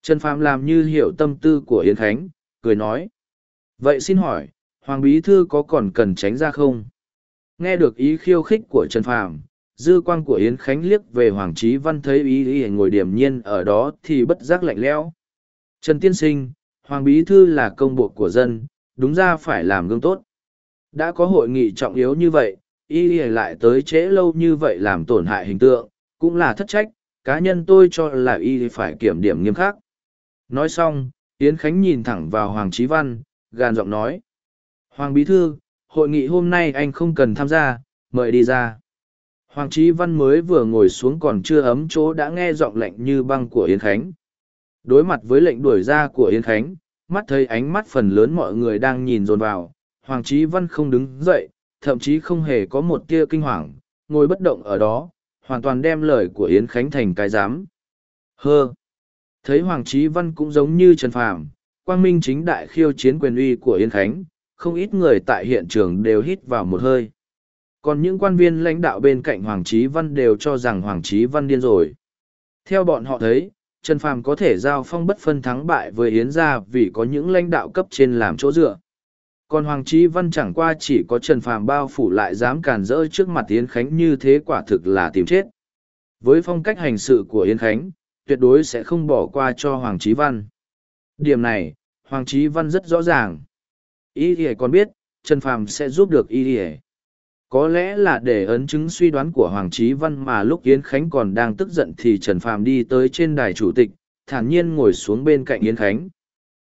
Trần Phàm làm như hiểu tâm tư của Yến Khánh, cười nói. Vậy xin hỏi, Hoàng Bí Thư có còn cần tránh ra không? Nghe được ý khiêu khích của Trần Phàm, dư quang của Yến Khánh liếc về Hoàng Chí Văn thấy ý ý ngồi điềm nhiên ở đó thì bất giác lạnh lẽo. Trần Tiên Sinh, Hoàng Bí Thư là công bộ của dân, đúng ra phải làm gương tốt. Đã có hội nghị trọng yếu như vậy, y lại tới trễ lâu như vậy làm tổn hại hình tượng, cũng là thất trách, cá nhân tôi cho là y phải kiểm điểm nghiêm khắc. Nói xong, Yến Khánh nhìn thẳng vào Hoàng Chí Văn, gàn giọng nói. Hoàng Bí Thư, hội nghị hôm nay anh không cần tham gia, mời đi ra. Hoàng Trí Văn mới vừa ngồi xuống còn chưa ấm chỗ đã nghe giọng lệnh như băng của Yến Khánh. Đối mặt với lệnh đuổi ra của Yến Khánh, mắt thấy ánh mắt phần lớn mọi người đang nhìn dồn vào, Hoàng Trí Văn không đứng dậy, thậm chí không hề có một tia kinh hoàng, ngồi bất động ở đó, hoàn toàn đem lời của Yến Khánh thành cái giám. Hơ! Thấy Hoàng Trí Văn cũng giống như Trần Phàm, quang minh chính đại khiêu chiến quyền uy của Yến Khánh, không ít người tại hiện trường đều hít vào một hơi. Còn những quan viên lãnh đạo bên cạnh Hoàng Chí Văn đều cho rằng Hoàng Chí Văn điên rồi. Theo bọn họ thấy, Trần Phàm có thể giao phong bất phân thắng bại với Yến gia vì có những lãnh đạo cấp trên làm chỗ dựa. còn Hoàng Chí Văn chẳng qua chỉ có Trần Phàm bao phủ lại dám càn rỡ trước mặt Yến Khánh như thế quả thực là tìm chết. Với phong cách hành sự của Yến Khánh, tuyệt đối sẽ không bỏ qua cho Hoàng Chí Văn. Điểm này, Hoàng Chí Văn rất rõ ràng y ỉa còn biết, Trần Phàm sẽ giúp được y ỉa có lẽ là để ấn chứng suy đoán của Hoàng Trí Văn mà lúc Yến Khánh còn đang tức giận thì Trần Phàm đi tới trên đài chủ tịch, thản nhiên ngồi xuống bên cạnh Yến Khánh.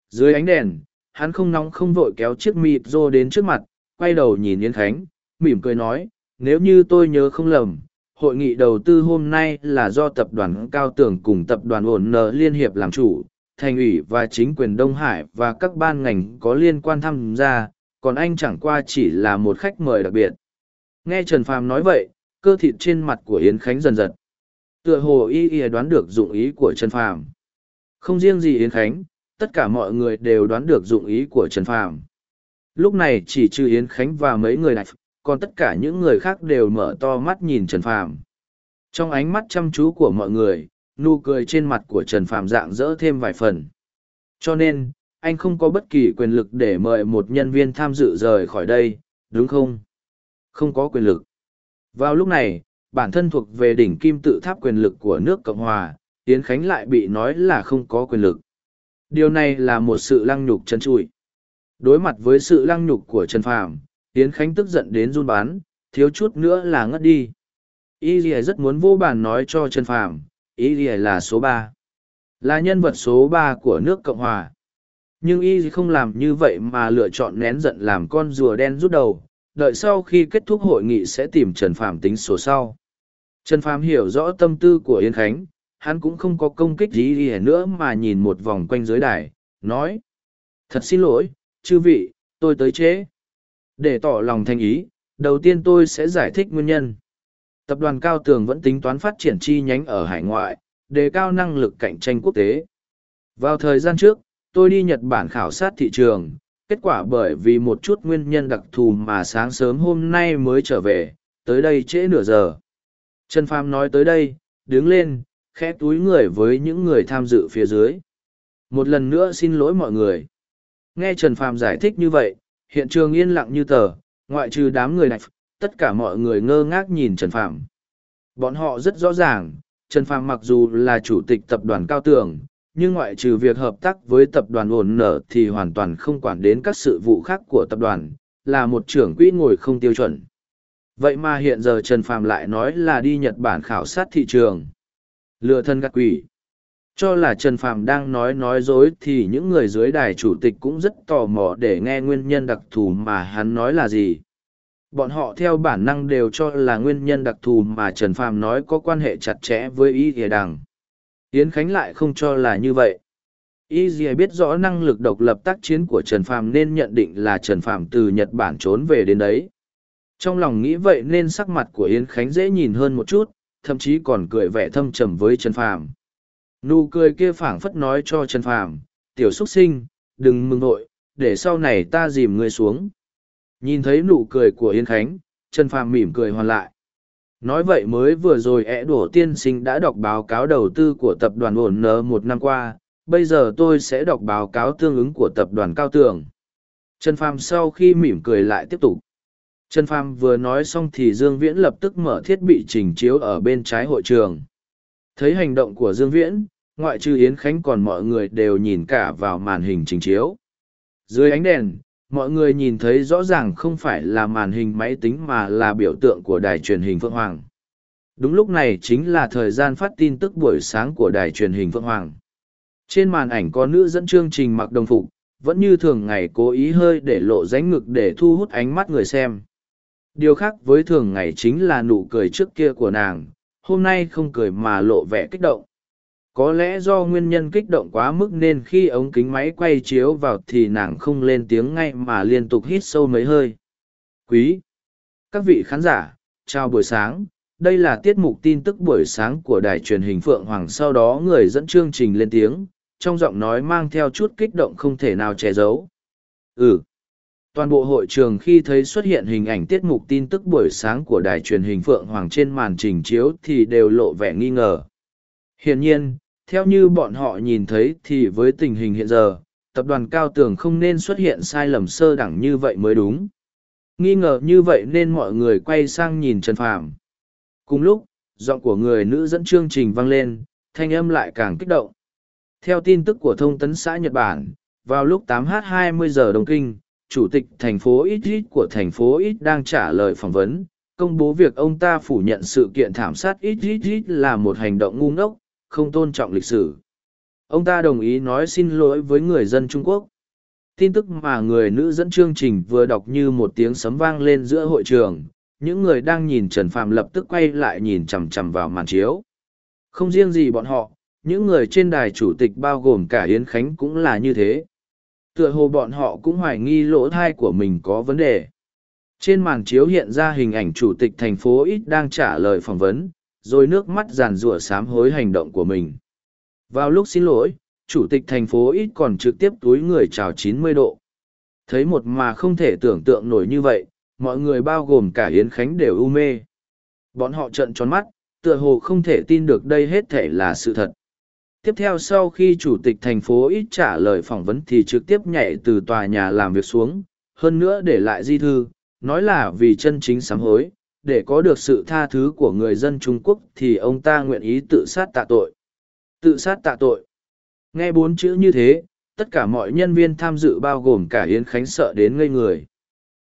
Dưới ánh đèn, hắn không nóng không vội kéo chiếc mịp rô đến trước mặt, quay đầu nhìn Yến Khánh, mỉm cười nói, nếu như tôi nhớ không lầm, hội nghị đầu tư hôm nay là do tập đoàn Cao Tường cùng tập đoàn ổn nợ liên hiệp làm chủ, thành ủy và chính quyền Đông Hải và các ban ngành có liên quan tham gia, còn anh chẳng qua chỉ là một khách mời đặc biệt. Nghe Trần Phàm nói vậy, cơ thịt trên mặt của Yến Khánh dần dần. Tựa hồ y y đoán được dụng ý của Trần Phàm. Không riêng gì Yến Khánh, tất cả mọi người đều đoán được dụng ý của Trần Phàm. Lúc này chỉ trừ Yến Khánh và mấy người này, còn tất cả những người khác đều mở to mắt nhìn Trần Phàm. Trong ánh mắt chăm chú của mọi người, nụ cười trên mặt của Trần Phạm dạng dỡ thêm vài phần. Cho nên, anh không có bất kỳ quyền lực để mời một nhân viên tham dự rời khỏi đây, đúng không? Không có quyền lực. Vào lúc này, bản thân thuộc về đỉnh kim tự tháp quyền lực của nước Cộng Hòa, Tiến Khánh lại bị nói là không có quyền lực. Điều này là một sự lăng nhục chân trụi. Đối mặt với sự lăng nhục của Trần Phàm, Tiến Khánh tức giận đến run bán, thiếu chút nữa là ngất đi. Y Lì rất muốn vô bàn nói cho Trần Phàm, Y Lì là số ba, là nhân vật số ba của nước Cộng Hòa. Nhưng Y không làm như vậy mà lựa chọn nén giận làm con rùa đen rút đầu, đợi sau khi kết thúc hội nghị sẽ tìm Trần Phàm tính số sau. Trần Phàm hiểu rõ tâm tư của Yên Khánh, hắn cũng không có công kích gì gì nữa mà nhìn một vòng quanh dưới đài, nói. Thật xin lỗi, chư vị, tôi tới chế. Để tỏ lòng thành ý, đầu tiên tôi sẽ giải thích nguyên nhân. Tập đoàn Cao Tường vẫn tính toán phát triển chi nhánh ở hải ngoại, đề cao năng lực cạnh tranh quốc tế. Vào thời gian trước, tôi đi Nhật Bản khảo sát thị trường, kết quả bởi vì một chút nguyên nhân đặc thù mà sáng sớm hôm nay mới trở về, tới đây trễ nửa giờ. Trần Phàm nói tới đây, đứng lên, khẽ túi người với những người tham dự phía dưới. Một lần nữa xin lỗi mọi người. Nghe Trần Phàm giải thích như vậy, hiện trường yên lặng như tờ, ngoại trừ đám người này, tất cả mọi người ngơ ngác nhìn Trần Phạm. Bọn họ rất rõ ràng, Trần Phạm mặc dù là chủ tịch tập đoàn Cao Tường, nhưng ngoại trừ việc hợp tác với tập đoàn ổn nở thì hoàn toàn không quản đến các sự vụ khác của tập đoàn, là một trưởng quỹ ngồi không tiêu chuẩn. Vậy mà hiện giờ Trần Phạm lại nói là đi Nhật Bản khảo sát thị trường. Lừa thân gạt quỷ. Cho là Trần Phạm đang nói nói dối thì những người dưới đài chủ tịch cũng rất tò mò để nghe nguyên nhân đặc thù mà hắn nói là gì. Bọn họ theo bản năng đều cho là nguyên nhân đặc thù mà Trần Phàm nói có quan hệ chặt chẽ với Y thìa đằng. Yến Khánh lại không cho là như vậy. Y Dì biết rõ năng lực độc lập tác chiến của Trần Phàm nên nhận định là Trần Phàm từ Nhật Bản trốn về đến đấy. Trong lòng nghĩ vậy nên sắc mặt của Yến Khánh dễ nhìn hơn một chút, thậm chí còn cười vẻ thâm trầm với Trần Phàm. Nụ cười kia phảng phất nói cho Trần Phàm, tiểu xuất sinh, đừng mừng nội, để sau này ta dìm ngươi xuống. Nhìn thấy nụ cười của Yến Khánh, Trần Phàm mỉm cười hoàn lại. Nói vậy mới vừa rồi ẻ đổ tiên sinh đã đọc báo cáo đầu tư của tập đoàn ổn nờ một năm qua, bây giờ tôi sẽ đọc báo cáo tương ứng của tập đoàn Cao Tường. Trần Phàm sau khi mỉm cười lại tiếp tục. Trần Phàm vừa nói xong thì Dương Viễn lập tức mở thiết bị trình chiếu ở bên trái hội trường. Thấy hành động của Dương Viễn, ngoại trừ Yến Khánh còn mọi người đều nhìn cả vào màn hình trình chiếu. Dưới ánh đèn, mọi người nhìn thấy rõ ràng không phải là màn hình máy tính mà là biểu tượng của đài truyền hình Phượng Hoàng. Đúng lúc này chính là thời gian phát tin tức buổi sáng của đài truyền hình Phượng Hoàng. Trên màn ảnh có nữ dẫn chương trình mặc đồng phục, vẫn như thường ngày cố ý hơi để lộ ránh ngực để thu hút ánh mắt người xem. Điều khác với thường ngày chính là nụ cười trước kia của nàng, hôm nay không cười mà lộ vẻ kích động. Có lẽ do nguyên nhân kích động quá mức nên khi ống kính máy quay chiếu vào thì nàng không lên tiếng ngay mà liên tục hít sâu mấy hơi. Quý! Các vị khán giả, chào buổi sáng, đây là tiết mục tin tức buổi sáng của đài truyền hình Phượng Hoàng sau đó người dẫn chương trình lên tiếng, trong giọng nói mang theo chút kích động không thể nào che giấu. Ừ! Toàn bộ hội trường khi thấy xuất hiện hình ảnh tiết mục tin tức buổi sáng của đài truyền hình Phượng Hoàng trên màn trình chiếu thì đều lộ vẻ nghi ngờ. Hiển nhiên, theo như bọn họ nhìn thấy thì với tình hình hiện giờ, tập đoàn cao tường không nên xuất hiện sai lầm sơ đẳng như vậy mới đúng. Nghi ngờ như vậy nên mọi người quay sang nhìn Trần Phàm. Cùng lúc, giọng của người nữ dẫn chương trình vang lên, thanh âm lại càng kích động. Theo tin tức của thông tấn xã Nhật Bản, vào lúc 8h20 giờ Đông Kinh, Chủ tịch thành phố Ít Ít của thành phố Ít đang trả lời phỏng vấn, công bố việc ông ta phủ nhận sự kiện thảm sát Ít Ít Ít là một hành động ngu ngốc, không tôn trọng lịch sử. Ông ta đồng ý nói xin lỗi với người dân Trung Quốc. Tin tức mà người nữ dẫn chương trình vừa đọc như một tiếng sấm vang lên giữa hội trường, những người đang nhìn Trần Phạm lập tức quay lại nhìn chằm chằm vào màn chiếu. Không riêng gì bọn họ, những người trên đài chủ tịch bao gồm cả Yến Khánh cũng là như thế. Tựa hồ bọn họ cũng hoài nghi lỗ thai của mình có vấn đề. Trên màn chiếu hiện ra hình ảnh chủ tịch thành phố ít đang trả lời phỏng vấn, rồi nước mắt giàn rủa sám hối hành động của mình. Vào lúc xin lỗi, chủ tịch thành phố ít còn trực tiếp túi người chào 90 độ. Thấy một mà không thể tưởng tượng nổi như vậy, mọi người bao gồm cả Yến Khánh đều u mê. Bọn họ trợn tròn mắt, tựa hồ không thể tin được đây hết thể là sự thật. Tiếp theo sau khi chủ tịch thành phố ít trả lời phỏng vấn thì trực tiếp nhảy từ tòa nhà làm việc xuống, hơn nữa để lại di thư, nói là vì chân chính sám hối, để có được sự tha thứ của người dân Trung Quốc thì ông ta nguyện ý tự sát tạ tội. Tự sát tạ tội. Nghe bốn chữ như thế, tất cả mọi nhân viên tham dự bao gồm cả Yến Khánh sợ đến ngây người.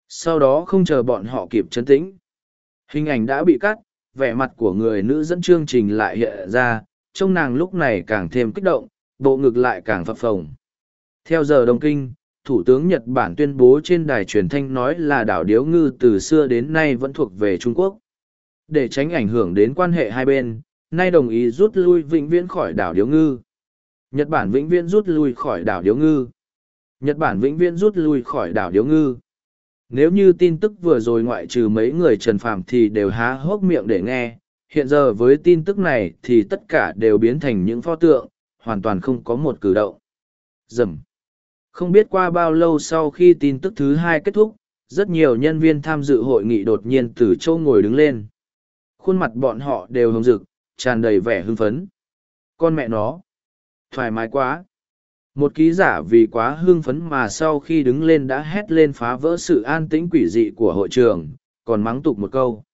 Sau đó không chờ bọn họ kịp chấn tĩnh. Hình ảnh đã bị cắt, vẻ mặt của người nữ dẫn chương trình lại hiện ra, trông nàng lúc này càng thêm kích động, bộ ngực lại càng phập phồng. Theo giờ Đông Kinh, Thủ tướng Nhật Bản tuyên bố trên đài truyền thanh nói là đảo Điếu Ngư từ xưa đến nay vẫn thuộc về Trung Quốc. Để tránh ảnh hưởng đến quan hệ hai bên, nay đồng ý rút lui vĩnh viễn khỏi đảo Điếu Ngư. Nhật Bản vĩnh viễn rút lui khỏi đảo Điếu Ngư. Nhật Bản vĩnh viễn rút lui khỏi đảo Điếu Ngư. Nếu như tin tức vừa rồi ngoại trừ mấy người trần phàm thì đều há hốc miệng để nghe, hiện giờ với tin tức này thì tất cả đều biến thành những pho tượng, hoàn toàn không có một cử động. Dầm. Không biết qua bao lâu sau khi tin tức thứ hai kết thúc, rất nhiều nhân viên tham dự hội nghị đột nhiên từ châu ngồi đứng lên. Khuôn mặt bọn họ đều hồng rực, tràn đầy vẻ hưng phấn. Con mẹ nó. Thoải mái quá. Một ký giả vì quá hưng phấn mà sau khi đứng lên đã hét lên phá vỡ sự an tĩnh quỷ dị của hội trường, còn mắng tục một câu.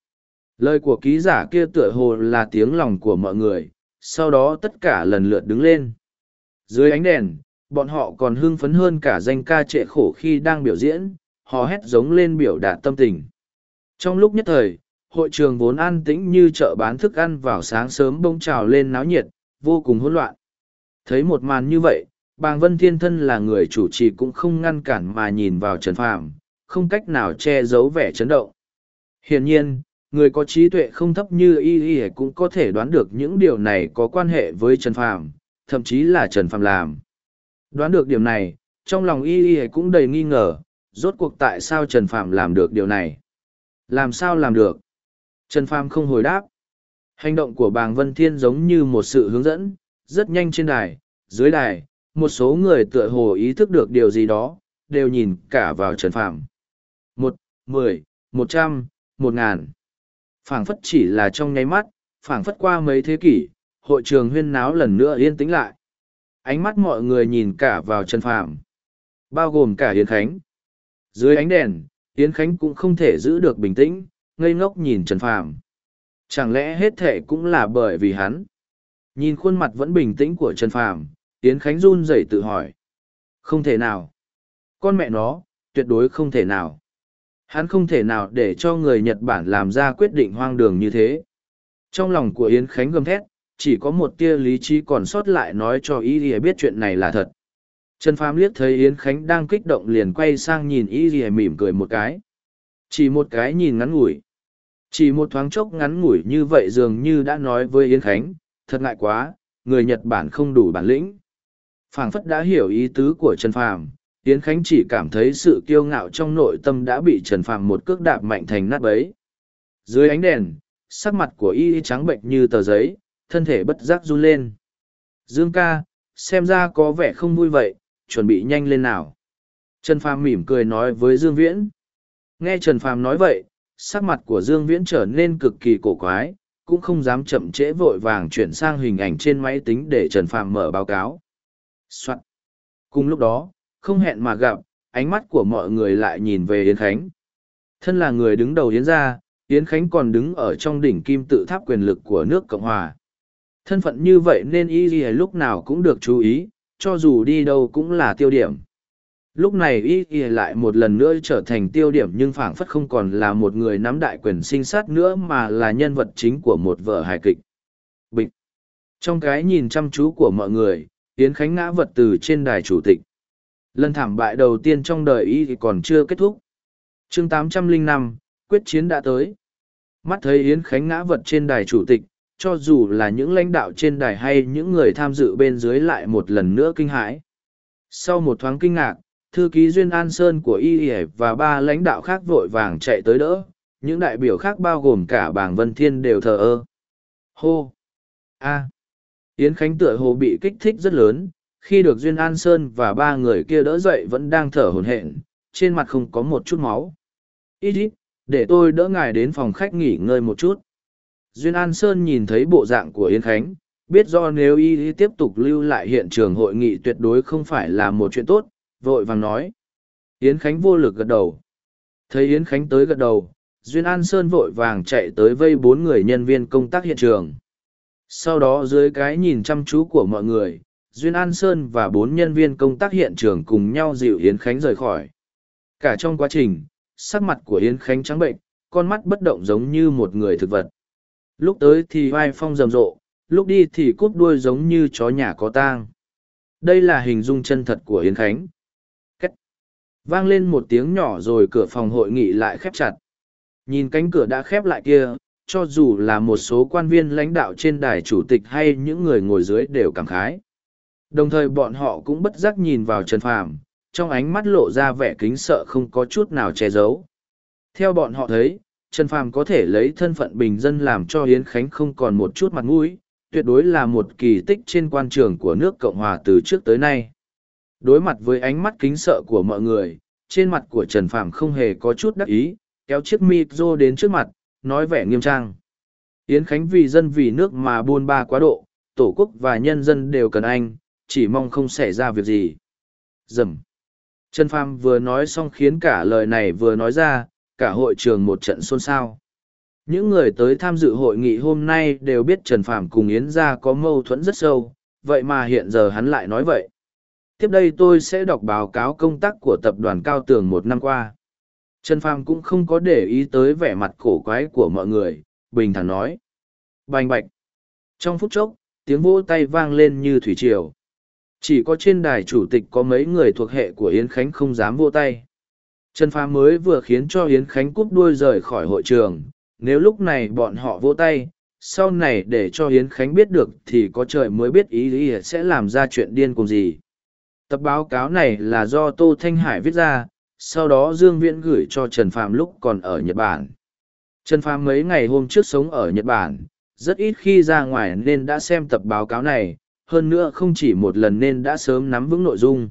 Lời của ký giả kia tựa hồ là tiếng lòng của mọi người, sau đó tất cả lần lượt đứng lên. Dưới ánh đèn, bọn họ còn hưng phấn hơn cả danh ca trệ khổ khi đang biểu diễn, họ hét giống lên biểu đạt tâm tình. Trong lúc nhất thời, hội trường vốn an tĩnh như chợ bán thức ăn vào sáng sớm bông trào lên náo nhiệt, vô cùng hỗn loạn. Thấy một màn như vậy, bàng vân thiên thân là người chủ trì cũng không ngăn cản mà nhìn vào trần phàm không cách nào che giấu vẻ chấn động hiển nhiên người có trí tuệ không thấp như y y cũng có thể đoán được những điều này có quan hệ với trần phàm thậm chí là trần phàm làm đoán được điểm này trong lòng y y cũng đầy nghi ngờ rốt cuộc tại sao trần Phạm làm được điều này làm sao làm được trần Phạm không hồi đáp hành động của bàng vân thiên giống như một sự hướng dẫn rất nhanh trên đài dưới đài một số người tựa hồ ý thức được điều gì đó, đều nhìn cả vào Trần Phạm. Một, mười, một trăm, một ngàn. phảng phất chỉ là trong nháy mắt, phảng phất qua mấy thế kỷ, hội trường huyên náo lần nữa yên tĩnh lại. Ánh mắt mọi người nhìn cả vào Trần Phàm, bao gồm cả Yến Khánh. Dưới ánh đèn, Yến Khánh cũng không thể giữ được bình tĩnh, ngây ngốc nhìn Trần Phàm. Chẳng lẽ hết thệ cũng là bởi vì hắn? Nhìn khuôn mặt vẫn bình tĩnh của Trần Phàm, Yến Khánh run rẩy tự hỏi. Không thể nào. Con mẹ nó, tuyệt đối không thể nào. Hắn không thể nào để cho người Nhật Bản làm ra quyết định hoang đường như thế. Trong lòng của Yến Khánh gầm thét, chỉ có một tia lý trí còn sót lại nói cho Y Lìa biết chuyện này là thật. Trần Phàm liếc thấy Yến Khánh đang kích động liền quay sang nhìn Y Lìa mỉm cười một cái. Chỉ một cái nhìn ngắn ngủi. Chỉ một thoáng chốc ngắn ngủi như vậy dường như đã nói với Yến Khánh, thật ngại quá, người Nhật Bản không đủ bản lĩnh phảng phất đã hiểu ý tứ của trần phàm Yến khánh chỉ cảm thấy sự kiêu ngạo trong nội tâm đã bị trần phàm một cước đạp mạnh thành nát bấy dưới ánh đèn sắc mặt của y trắng bệnh như tờ giấy thân thể bất giác run lên dương ca xem ra có vẻ không vui vậy chuẩn bị nhanh lên nào trần phàm mỉm cười nói với dương viễn nghe trần phàm nói vậy sắc mặt của dương viễn trở nên cực kỳ cổ quái cũng không dám chậm trễ vội vàng chuyển sang hình ảnh trên máy tính để trần phàm mở báo cáo Soạn. Cùng lúc đó, không hẹn mà gặp, ánh mắt của mọi người lại nhìn về Yến Khánh. Thân là người đứng đầu Yến gia, Yến Khánh còn đứng ở trong đỉnh kim tự tháp quyền lực của nước Cộng Hòa. Thân phận như vậy nên y lúc nào cũng được chú ý, cho dù đi đâu cũng là tiêu điểm. Lúc này y lại một lần nữa trở thành tiêu điểm nhưng phảng phất không còn là một người nắm đại quyền sinh sát nữa mà là nhân vật chính của một vở hài kịch. Bịch. Trong cái nhìn chăm chú của mọi người, Yến Khánh ngã vật từ trên đài chủ tịch. Lần thảm bại đầu tiên trong đời y thì còn chưa kết thúc. chương 805, quyết chiến đã tới. Mắt thấy Yến Khánh ngã vật trên đài chủ tịch, cho dù là những lãnh đạo trên đài hay những người tham dự bên dưới lại một lần nữa kinh hãi. Sau một thoáng kinh ngạc, thư ký Duyên An Sơn của Y và ba lãnh đạo khác vội vàng chạy tới đỡ, những đại biểu khác bao gồm cả bảng Vân Thiên đều thờ ơ. Hô! A! Yến Khánh tựa hồ bị kích thích rất lớn, khi được Duyên An Sơn và ba người kia đỡ dậy vẫn đang thở hổn hển, trên mặt không có một chút máu. Ít ít, để tôi đỡ ngài đến phòng khách nghỉ ngơi một chút. Duyên An Sơn nhìn thấy bộ dạng của Yến Khánh, biết do nếu y tiếp tục lưu lại hiện trường hội nghị tuyệt đối không phải là một chuyện tốt, vội vàng nói. Yến Khánh vô lực gật đầu. Thấy Yến Khánh tới gật đầu, Duyên An Sơn vội vàng chạy tới vây bốn người nhân viên công tác hiện trường. Sau đó dưới cái nhìn chăm chú của mọi người, Duyên An Sơn và bốn nhân viên công tác hiện trường cùng nhau dịu Yến Khánh rời khỏi. Cả trong quá trình, sắc mặt của Yến Khánh trắng bệnh, con mắt bất động giống như một người thực vật. Lúc tới thì vai phong rầm rộ, lúc đi thì cút đuôi giống như chó nhà có tang. Đây là hình dung chân thật của Yến Khánh. Cách. Vang lên một tiếng nhỏ rồi cửa phòng hội nghị lại khép chặt. Nhìn cánh cửa đã khép lại kia, cho dù là một số quan viên lãnh đạo trên đài chủ tịch hay những người ngồi dưới đều cảm khái. Đồng thời bọn họ cũng bất giác nhìn vào Trần Phàm, trong ánh mắt lộ ra vẻ kính sợ không có chút nào che giấu. Theo bọn họ thấy, Trần Phàm có thể lấy thân phận bình dân làm cho Yến Khánh không còn một chút mặt mũi, tuyệt đối là một kỳ tích trên quan trường của nước Cộng Hòa từ trước tới nay. Đối mặt với ánh mắt kính sợ của mọi người, trên mặt của Trần Phàm không hề có chút đắc ý, kéo chiếc micro đến trước mặt, nói vẻ nghiêm trang. Yến Khánh vì dân vì nước mà buôn ba quá độ, tổ quốc và nhân dân đều cần anh, chỉ mong không xảy ra việc gì. Dầm. Trần Phàm vừa nói xong khiến cả lời này vừa nói ra, cả hội trường một trận xôn xao. Những người tới tham dự hội nghị hôm nay đều biết Trần Phàm cùng Yến gia có mâu thuẫn rất sâu, vậy mà hiện giờ hắn lại nói vậy. Tiếp đây tôi sẽ đọc báo cáo công tác của tập đoàn Cao Tường một năm qua. Trần Phàm cũng không có để ý tới vẻ mặt cổ quái của mọi người, bình thản nói. Bành bạch. Trong phút chốc, tiếng vỗ tay vang lên như thủy triều. Chỉ có trên đài chủ tịch có mấy người thuộc hệ của Yến Khánh không dám vỗ tay. Trần Phàm mới vừa khiến cho Yến Khánh cúp đuôi rời khỏi hội trường, nếu lúc này bọn họ vỗ tay, sau này để cho Yến Khánh biết được thì có trời mới biết ý ý sẽ làm ra chuyện điên cùng gì. Tập báo cáo này là do Tô Thanh Hải viết ra, sau đó Dương Viễn gửi cho Trần Phàm lúc còn ở Nhật Bản. Trần Phàm mấy ngày hôm trước sống ở Nhật Bản, rất ít khi ra ngoài nên đã xem tập báo cáo này, hơn nữa không chỉ một lần nên đã sớm nắm vững nội dung.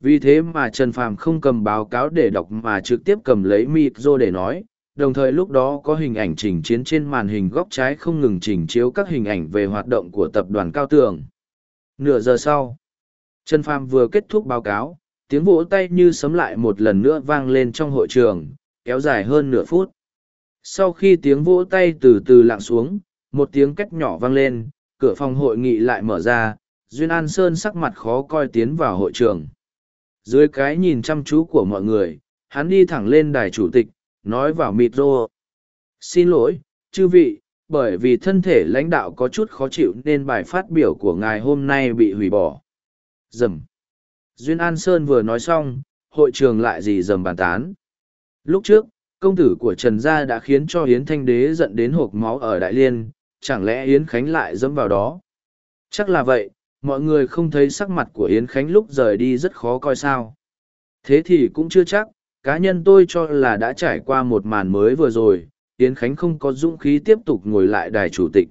Vì thế mà Trần Phàm không cầm báo cáo để đọc mà trực tiếp cầm lấy micro để nói, đồng thời lúc đó có hình ảnh trình chiến trên màn hình góc trái không ngừng trình chiếu các hình ảnh về hoạt động của tập đoàn Cao Tường. Nửa giờ sau, Trần Phàm vừa kết thúc báo cáo, tiếng vỗ tay như sấm lại một lần nữa vang lên trong hội trường, kéo dài hơn nửa phút. Sau khi tiếng vỗ tay từ từ lặng xuống, một tiếng cách nhỏ vang lên, cửa phòng hội nghị lại mở ra, Duyên An Sơn sắc mặt khó coi tiến vào hội trường. Dưới cái nhìn chăm chú của mọi người, hắn đi thẳng lên đài chủ tịch, nói vào mịt rô. Xin lỗi, chư vị, bởi vì thân thể lãnh đạo có chút khó chịu nên bài phát biểu của ngài hôm nay bị hủy bỏ. Dầm. Duyên An Sơn vừa nói xong, hội trường lại gì dầm bàn tán. Lúc trước, công tử của Trần Gia đã khiến cho Hiến Thanh Đế giận đến hộp máu ở Đại Liên, chẳng lẽ Yến Khánh lại dẫm vào đó? Chắc là vậy, mọi người không thấy sắc mặt của Yến Khánh lúc rời đi rất khó coi sao. Thế thì cũng chưa chắc, cá nhân tôi cho là đã trải qua một màn mới vừa rồi, Yến Khánh không có dũng khí tiếp tục ngồi lại đài chủ tịch.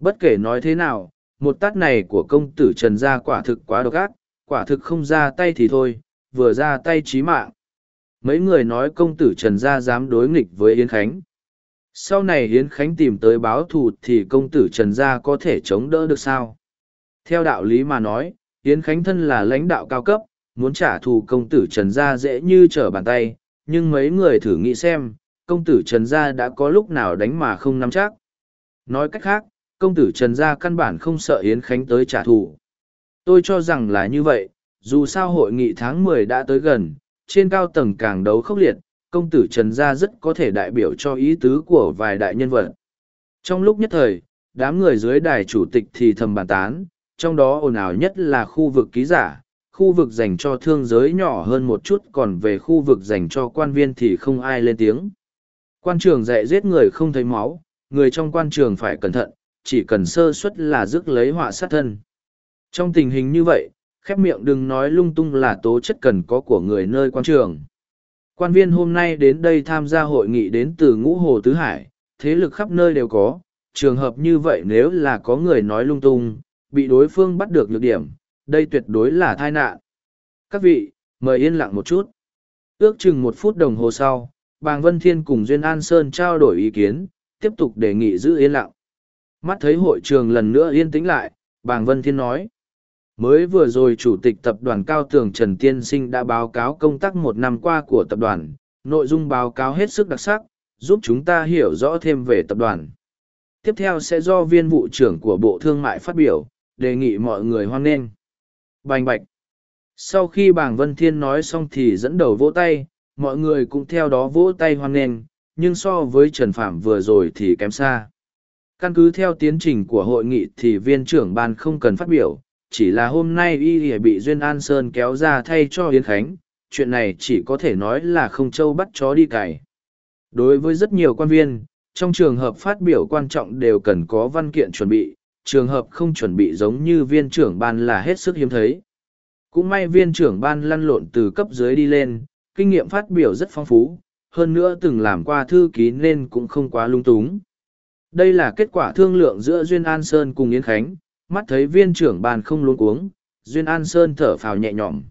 Bất kể nói thế nào, một tát này của công tử Trần Gia quả thực quá độc ác, quả thực không ra tay thì thôi, vừa ra tay chí mạng. Mấy người nói công tử Trần Gia dám đối nghịch với Yến Khánh, sau này Yến khánh tìm tới báo thù thì công tử trần gia có thể chống đỡ được sao theo đạo lý mà nói Yến khánh thân là lãnh đạo cao cấp muốn trả thù công tử Trần Gia dễ như trở bàn tay, nhưng mấy người thử nghĩ xem, công tử Trần Gia đã có lúc nào đánh mà không nắm chắc. Nói cách khác, công tử Trần Gia căn bản không sợ Yến Khánh tới trả thù. Tôi cho rằng là như vậy, dù sao hội nghị tháng mười đã tới gần, trên cao tầng càng đấu khốc liệt, công tử Trần Gia rất có thể đại biểu cho ý tứ của vài đại nhân vật. Trong lúc nhất thời, đám người dưới đài chủ tịch thì thầm bàn tán, trong đó ồn ào nhất là khu vực ký giả, khu vực dành cho thương giới nhỏ hơn một chút còn về khu vực dành cho quan viên thì không ai lên tiếng. Quan trường dạy giết người không thấy máu, người trong quan trường phải cẩn thận, chỉ cần sơ suất là rước lấy họa sát thân. Trong tình hình như vậy, khép miệng đừng nói lung tung là tố chất cần có của người nơi quan trường. Quan viên hôm nay đến đây tham gia hội nghị đến từ ngũ hồ tứ hải, thế lực khắp nơi đều có, trường hợp như vậy nếu là có người nói lung tung, bị đối phương bắt được nhược điểm, đây tuyệt đối là tai nạn. Các vị, mời yên lặng một chút. Ước chừng một phút đồng hồ sau, Bàng Vân Thiên cùng Duyên An Sơn trao đổi ý kiến, tiếp tục đề nghị giữ yên lặng. Mắt thấy hội trường lần nữa yên tĩnh lại, Bàng Vân Thiên nói. Mới vừa rồi Chủ tịch Tập đoàn Cao Tường Trần Tiên Sinh đã báo cáo công tác một năm qua của tập đoàn, nội dung báo cáo hết sức đặc sắc, giúp chúng ta hiểu rõ thêm về tập đoàn. Tiếp theo sẽ do viên vụ trưởng của Bộ Thương mại phát biểu, đề nghị mọi người hoan nghênh. Bành bạch. Sau khi bàng Vân Thiên nói xong thì dẫn đầu vỗ tay, mọi người cũng theo đó vỗ tay hoan nghênh, nhưng so với Trần Phạm vừa rồi thì kém xa. Căn cứ theo tiến trình của hội nghị thì viên trưởng ban không cần phát biểu, chỉ là hôm nay y bị Duyên An Sơn kéo ra thay cho Yến Khánh, chuyện này chỉ có thể nói là không châu bắt chó đi cày. Đối với rất nhiều quan viên, trong trường hợp phát biểu quan trọng đều cần có văn kiện chuẩn bị, trường hợp không chuẩn bị giống như viên trưởng ban là hết sức hiếm thấy. Cũng may viên trưởng ban lăn lộn từ cấp dưới đi lên, kinh nghiệm phát biểu rất phong phú, hơn nữa từng làm qua thư ký nên cũng không quá lung túng. Đây là kết quả thương lượng giữa Duyên An Sơn cùng Yến Khánh, mắt thấy viên trưởng ban không luống cuống, Duyên An Sơn thở phào nhẹ nhõm.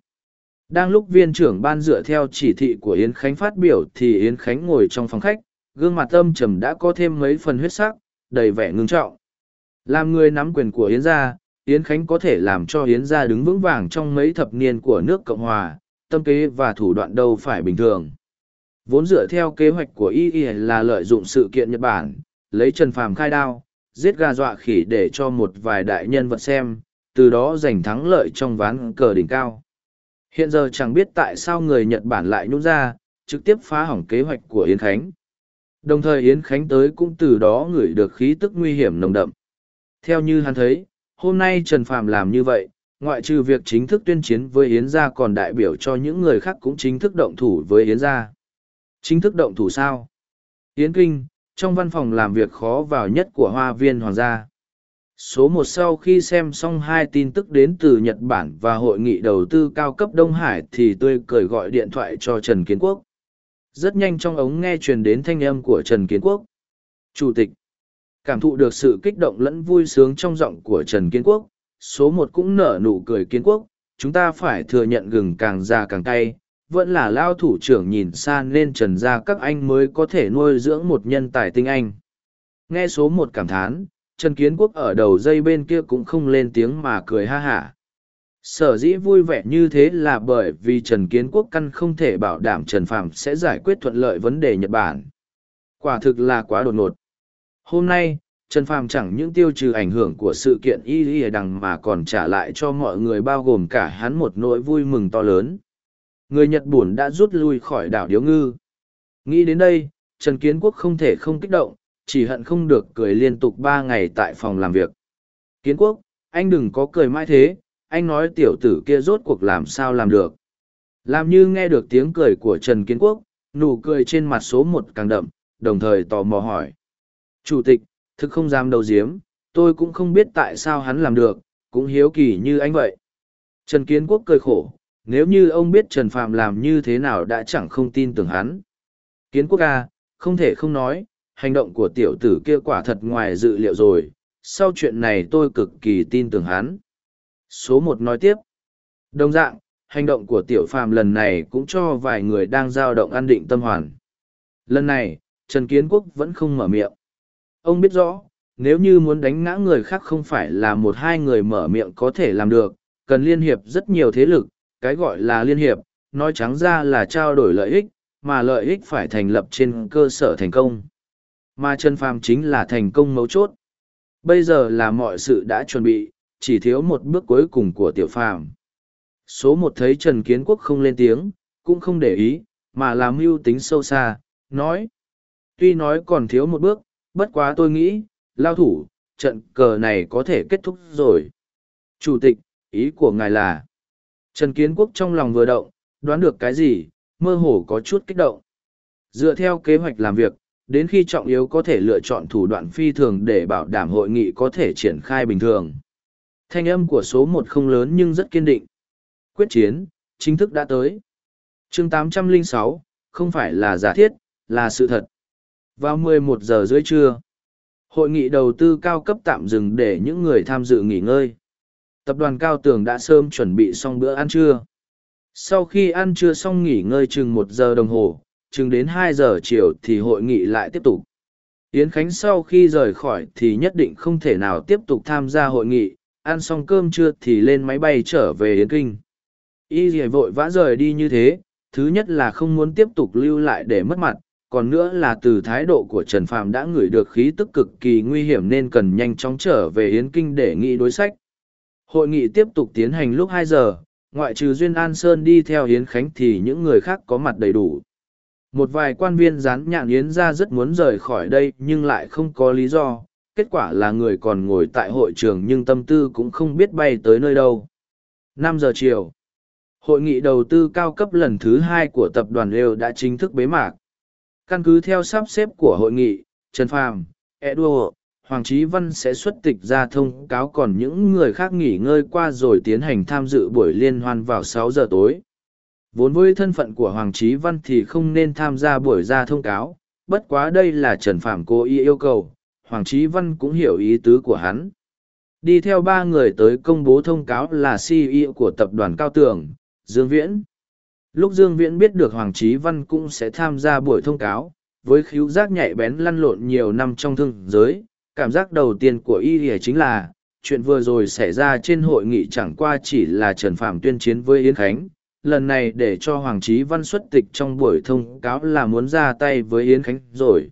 Đang lúc viên trưởng ban dựa theo chỉ thị của Yến Khánh phát biểu thì Yến Khánh ngồi trong phòng khách, gương mặt âm trầm đã có thêm mấy phần huyết sắc, đầy vẻ ngưng trọng. Làm người nắm quyền của Yến gia, Yến Khánh có thể làm cho Yến gia đứng vững vàng trong mấy thập niên của nước Cộng Hòa, tâm kế và thủ đoạn đâu phải bình thường. Vốn dựa theo kế hoạch của Y Y là lợi dụng sự kiện Nhật Bản, lấy Trần Phàm khai đao, giết gà dọa khỉ để cho một vài đại nhân vật xem, từ đó giành thắng lợi trong ván cờ đỉnh cao. Hiện giờ chẳng biết tại sao người Nhật Bản lại nhún ra, trực tiếp phá hỏng kế hoạch của Yến Khánh. Đồng thời Yến Khánh tới cũng từ đó ngửi được khí tức nguy hiểm nồng đậm. Theo như hắn thấy, hôm nay Trần Phàm làm như vậy, ngoại trừ việc chính thức tuyên chiến với Yến gia còn đại biểu cho những người khác cũng chính thức động thủ với Yến gia. Chính thức động thủ sao? Yến Kinh, trong văn phòng làm việc khó vào nhất của Hoa viên Hoàng gia. Số một sau khi xem xong hai tin tức đến từ Nhật Bản và hội nghị đầu tư cao cấp Đông Hải thì tôi cười gọi điện thoại cho Trần Kiến Quốc. Rất nhanh trong ống nghe truyền đến thanh âm của Trần Kiến Quốc. Chủ tịch. Cảm thụ được sự kích động lẫn vui sướng trong giọng của Trần Kiến Quốc, số một cũng nở nụ cười Kiến Quốc, chúng ta phải thừa nhận gừng càng già càng cay, vẫn là lao thủ trưởng nhìn xa nên trần ra các anh mới có thể nuôi dưỡng một nhân tài tinh anh. Nghe số một cảm thán, Trần Kiến Quốc ở đầu dây bên kia cũng không lên tiếng mà cười ha hả. Sở dĩ vui vẻ như thế là bởi vì Trần Kiến Quốc căn không thể bảo đảm Trần Phạm sẽ giải quyết thuận lợi vấn đề Nhật Bản. Quả thực là quá đột ngột. Hôm nay, Trần Phàm chẳng những tiêu trừ ảnh hưởng của sự kiện y y đằng mà còn trả lại cho mọi người bao gồm cả hắn một nỗi vui mừng to lớn. Người Nhật Bùn đã rút lui khỏi đảo Điếu Ngư. Nghĩ đến đây, Trần Kiến Quốc không thể không kích động, chỉ hận không được cười liên tục ba ngày tại phòng làm việc. Kiến Quốc, anh đừng có cười mãi thế, anh nói tiểu tử kia rốt cuộc làm sao làm được. Làm như nghe được tiếng cười của Trần Kiến Quốc, nụ cười trên mặt số một càng đậm, đồng thời tò mò hỏi. Chủ tịch, thực không dám đầu diếm, tôi cũng không biết tại sao hắn làm được, cũng hiếu kỳ như anh vậy. Trần Kiến Quốc cười khổ, nếu như ông biết Trần Phạm làm như thế nào đã chẳng không tin tưởng hắn. Kiến Quốc A, không thể không nói, hành động của tiểu tử kia quả thật ngoài dự liệu rồi, sau chuyện này tôi cực kỳ tin tưởng hắn. Số một nói tiếp. Đồng dạng, hành động của tiểu phàm lần này cũng cho vài người đang dao động an định tâm hoàn. Lần này, Trần Kiến Quốc vẫn không mở miệng. Ông biết rõ, nếu như muốn đánh ngã người khác không phải là một hai người mở miệng có thể làm được, cần liên hiệp rất nhiều thế lực, cái gọi là liên hiệp, nói trắng ra là trao đổi lợi ích, mà lợi ích phải thành lập trên cơ sở thành công. Mà Trần Phàm chính là thành công mấu chốt. Bây giờ là mọi sự đã chuẩn bị, chỉ thiếu một bước cuối cùng của tiểu phàm. Số một thấy Trần Kiến Quốc không lên tiếng, cũng không để ý, mà làm mưu tính sâu xa, nói. Tuy nói còn thiếu một bước, bất quá tôi nghĩ, lao thủ, trận cờ này có thể kết thúc rồi. Chủ tịch, ý của ngài là, Trần Kiến Quốc trong lòng vừa động, đoán được cái gì, mơ hồ có chút kích động. Dựa theo kế hoạch làm việc, đến khi trọng yếu có thể lựa chọn thủ đoạn phi thường để bảo đảm hội nghị có thể triển khai bình thường. Thanh âm của số một không lớn nhưng rất kiên định. Quyết chiến, chính thức đã tới. chương 806, không phải là giả thiết, là sự thật. Vào 11 giờ dưới trưa, hội nghị đầu tư cao cấp tạm dừng để những người tham dự nghỉ ngơi. Tập đoàn Cao Tường đã sớm chuẩn bị xong bữa ăn trưa. Sau khi ăn trưa xong nghỉ ngơi chừng một giờ đồng hồ, chừng đến hai giờ chiều thì hội nghị lại tiếp tục. Yến Khánh sau khi rời khỏi thì nhất định không thể nào tiếp tục tham gia hội nghị, ăn xong cơm trưa thì lên máy bay trở về Yến Kinh. Y dì vội vã rời đi như thế, thứ nhất là không muốn tiếp tục lưu lại để mất mặt, còn nữa là từ thái độ của Trần Phạm đã ngửi được khí tức cực kỳ nguy hiểm nên cần nhanh chóng trở về Yến Kinh để nghị đối sách. Hội nghị tiếp tục tiến hành lúc hai giờ, ngoại trừ Duyên An Sơn đi theo Yến Khánh thì những người khác có mặt đầy đủ. Một vài quan viên dán nhạn Yến ra rất muốn rời khỏi đây nhưng lại không có lý do, kết quả là người còn ngồi tại hội trường nhưng tâm tư cũng không biết bay tới nơi đâu. năm giờ chiều, hội nghị đầu tư cao cấp lần thứ hai của tập đoàn Lêu đã chính thức bế mạc. Căn cứ theo sắp xếp của hội nghị, Trần Phàm, Edward, Hoàng Chí Văn sẽ xuất tịch ra thông cáo còn những người khác nghỉ ngơi qua rồi tiến hành tham dự buổi liên hoan vào sáu giờ tối. Vốn với thân phận của Hoàng Chí Văn thì không nên tham gia buổi ra thông cáo, bất quá đây là Trần Phạm cố ý yêu cầu, Hoàng Chí Văn cũng hiểu ý tứ của hắn. Đi theo ba người tới công bố thông cáo là CEO của tập đoàn Cao Tường, Dương Viễn. Lúc Dương Viễn biết được Hoàng Chí Văn cũng sẽ tham gia buổi thông cáo, với khíu giác nhạy bén lăn lộn nhiều năm trong thương giới, cảm giác đầu tiên của y chính là, chuyện vừa rồi xảy ra trên hội nghị chẳng qua chỉ là Trần Phạm tuyên chiến với Yến Khánh. Lần này để cho Hoàng Chí Văn xuất tịch trong buổi thông cáo là muốn ra tay với Yến Khánh rồi.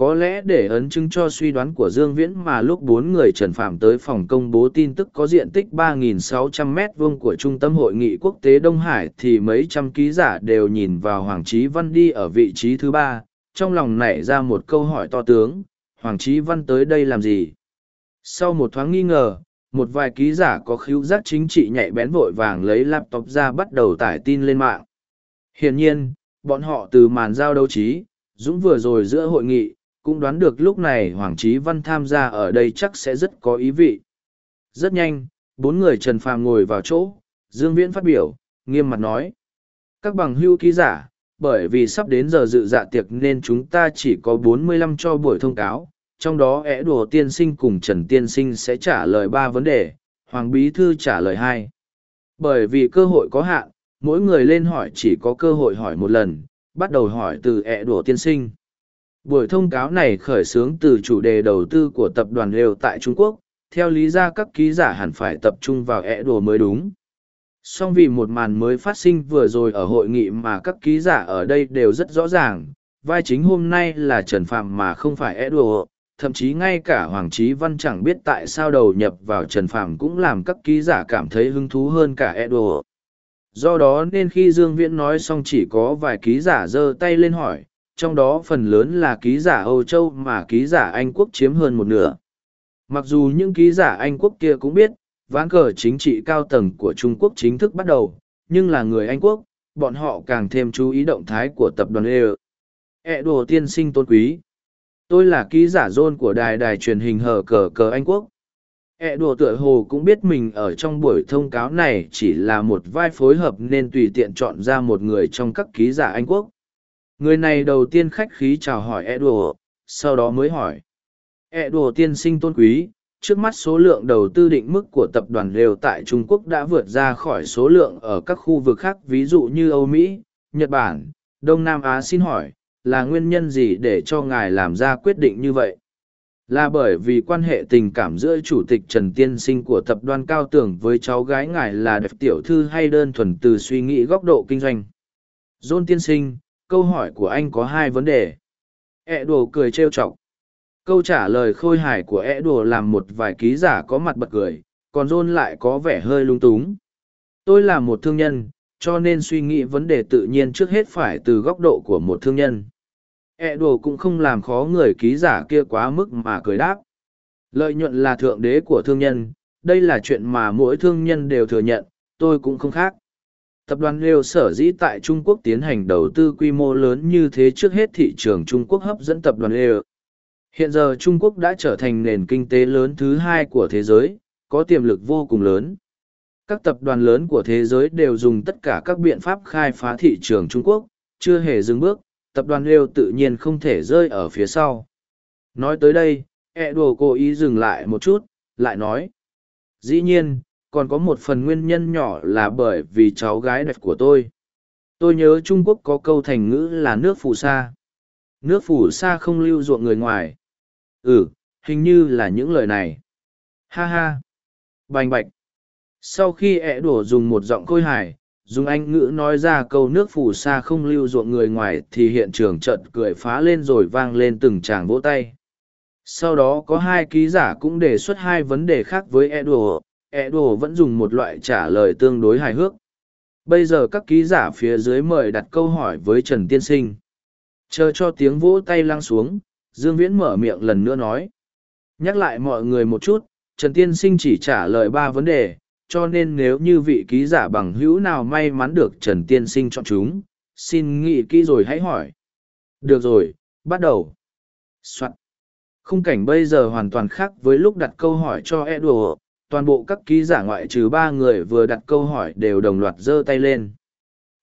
Có lẽ để ấn chứng cho suy đoán của Dương Viễn mà lúc bốn người Trần Phạm tới phòng công bố tin tức có diện tích 3.600 mét vuông của Trung tâm Hội nghị Quốc tế Đông Hải thì mấy trăm ký giả đều nhìn vào Hoàng Chí Văn đi ở vị trí thứ ba, trong lòng nảy ra một câu hỏi to tướng, Hoàng Chí Văn tới đây làm gì? Sau một thoáng nghi ngờ, một vài ký giả có khíu giác chính trị nhạy bén vội vàng lấy laptop ra bắt đầu tải tin lên mạng. Hiển nhiên, bọn họ từ màn giao đấu trí, Dũng vừa rồi giữa hội nghị, cũng đoán được lúc này Hoàng Chí Văn tham gia ở đây chắc sẽ rất có ý vị. Rất nhanh, bốn người Trần Phàm ngồi vào chỗ, Dương Viễn phát biểu, nghiêm mặt nói. Các bằng hưu ký giả, bởi vì sắp đến giờ dự dạ tiệc nên chúng ta chỉ có 45 cho buổi thông cáo, trong đó ẻ đùa tiên sinh cùng Trần Tiên sinh sẽ trả lời ba vấn đề, Hoàng Bí Thư trả lời hai. Bởi vì cơ hội có hạn, mỗi người lên hỏi chỉ có cơ hội hỏi một lần, bắt đầu hỏi từ ẻ đùa tiên sinh. Buổi thông cáo này khởi xướng từ chủ đề đầu tư của tập đoàn Lều tại Trung Quốc, theo lý ra các ký giả hẳn phải tập trung vào ẻ đùa mới đúng. Song vì một màn mới phát sinh vừa rồi ở hội nghị mà các ký giả ở đây đều rất rõ ràng vai chính hôm nay là trần phạm mà không phải edward thậm chí ngay cả hoàng trí văn chẳng biết tại sao đầu nhập vào trần phạm cũng làm các ký giả cảm thấy hứng thú hơn cả edward do đó nên khi dương viễn nói xong chỉ có vài ký giả giơ tay lên hỏi trong đó phần lớn là ký giả âu châu mà ký giả anh quốc chiếm hơn một nửa mặc dù những ký giả anh quốc kia cũng biết ván cờ chính trị cao tầng của Trung Quốc chính thức bắt đầu, nhưng là người Anh Quốc, bọn họ càng thêm chú ý động thái của tập đoàn E. E đồ tiên sinh tôn quý. Tôi là ký giả John của đài đài truyền hình hờ cờ cờ Anh Quốc. E đồ tựa hồ cũng biết mình ở trong buổi thông cáo này chỉ là một vai phối hợp nên tùy tiện chọn ra một người trong các ký giả Anh Quốc. Người này đầu tiên khách khí chào hỏi E đùa, sau đó mới hỏi. E đùa tiên sinh tôn quý, trước mắt số lượng đầu tư định mức của tập đoàn đều tại Trung Quốc đã vượt ra khỏi số lượng ở các khu vực khác ví dụ như Âu Mỹ, Nhật Bản, Đông Nam Á xin hỏi, là nguyên nhân gì để cho ngài làm ra quyết định như vậy? Là bởi vì quan hệ tình cảm giữa chủ tịch Trần Tiên Sinh của tập đoàn Cao Tưởng với cháu gái ngài là đẹp tiểu thư hay đơn thuần từ suy nghĩ góc độ kinh doanh. John Tiên Sinh, câu hỏi của anh có hai vấn đề. E đồ cười trêu chọc. Câu trả lời khôi hài của E đồ làm một vài ký giả có mặt bật cười, còn John lại có vẻ hơi lung túng. Tôi là một thương nhân, cho nên suy nghĩ vấn đề tự nhiên trước hết phải từ góc độ của một thương nhân. E đồ cũng không làm khó người ký giả kia quá mức mà cười đáp. Lợi nhuận là thượng đế của thương nhân, đây là chuyện mà mỗi thương nhân đều thừa nhận, tôi cũng không khác. Tập đoàn Lêu sở dĩ tại Trung Quốc tiến hành đầu tư quy mô lớn như thế trước hết thị trường Trung Quốc hấp dẫn tập đoàn Lêu. Hiện giờ Trung Quốc đã trở thành nền kinh tế lớn thứ hai của thế giới, có tiềm lực vô cùng lớn. Các tập đoàn lớn của thế giới đều dùng tất cả các biện pháp khai phá thị trường Trung Quốc, chưa hề dừng bước, tập đoàn Lêu tự nhiên không thể rơi ở phía sau. Nói tới đây, e đồ cố ý dừng lại một chút, lại nói. Dĩ nhiên, còn có một phần nguyên nhân nhỏ là bởi vì cháu gái đẹp của tôi. Tôi nhớ Trung Quốc có câu thành ngữ là nước phù sa. Nước phù sa không lưu ruộng người ngoài. Ừ, hình như là những lời này. Ha ha. Bành bạch. Sau khi ẹ đổ dùng một giọng khôi hài, dùng anh ngữ nói ra câu nước phù sa không lưu ruộng người ngoài thì hiện trường trận cười phá lên rồi vang lên từng tràng vỗ tay. Sau đó có hai ký giả cũng đề xuất hai vấn đề khác với edward E ẹ vẫn dùng một loại trả lời tương đối hài hước. Bây giờ các ký giả phía dưới mời đặt câu hỏi với Trần Tiên Sinh. Chờ cho tiếng vỗ tay lăng xuống, Dương Viễn mở miệng lần nữa nói. Nhắc lại mọi người một chút, Trần Tiên Sinh chỉ trả lời ba vấn đề, cho nên nếu như vị ký giả bằng hữu nào may mắn được Trần Tiên Sinh chọn chúng, xin nghĩ kỹ rồi hãy hỏi. Được rồi, bắt đầu. Soạn. Khung cảnh bây giờ hoàn toàn khác với lúc đặt câu hỏi cho Edward, toàn bộ các ký giả ngoại trừ ba người vừa đặt câu hỏi đều đồng loạt giơ tay lên.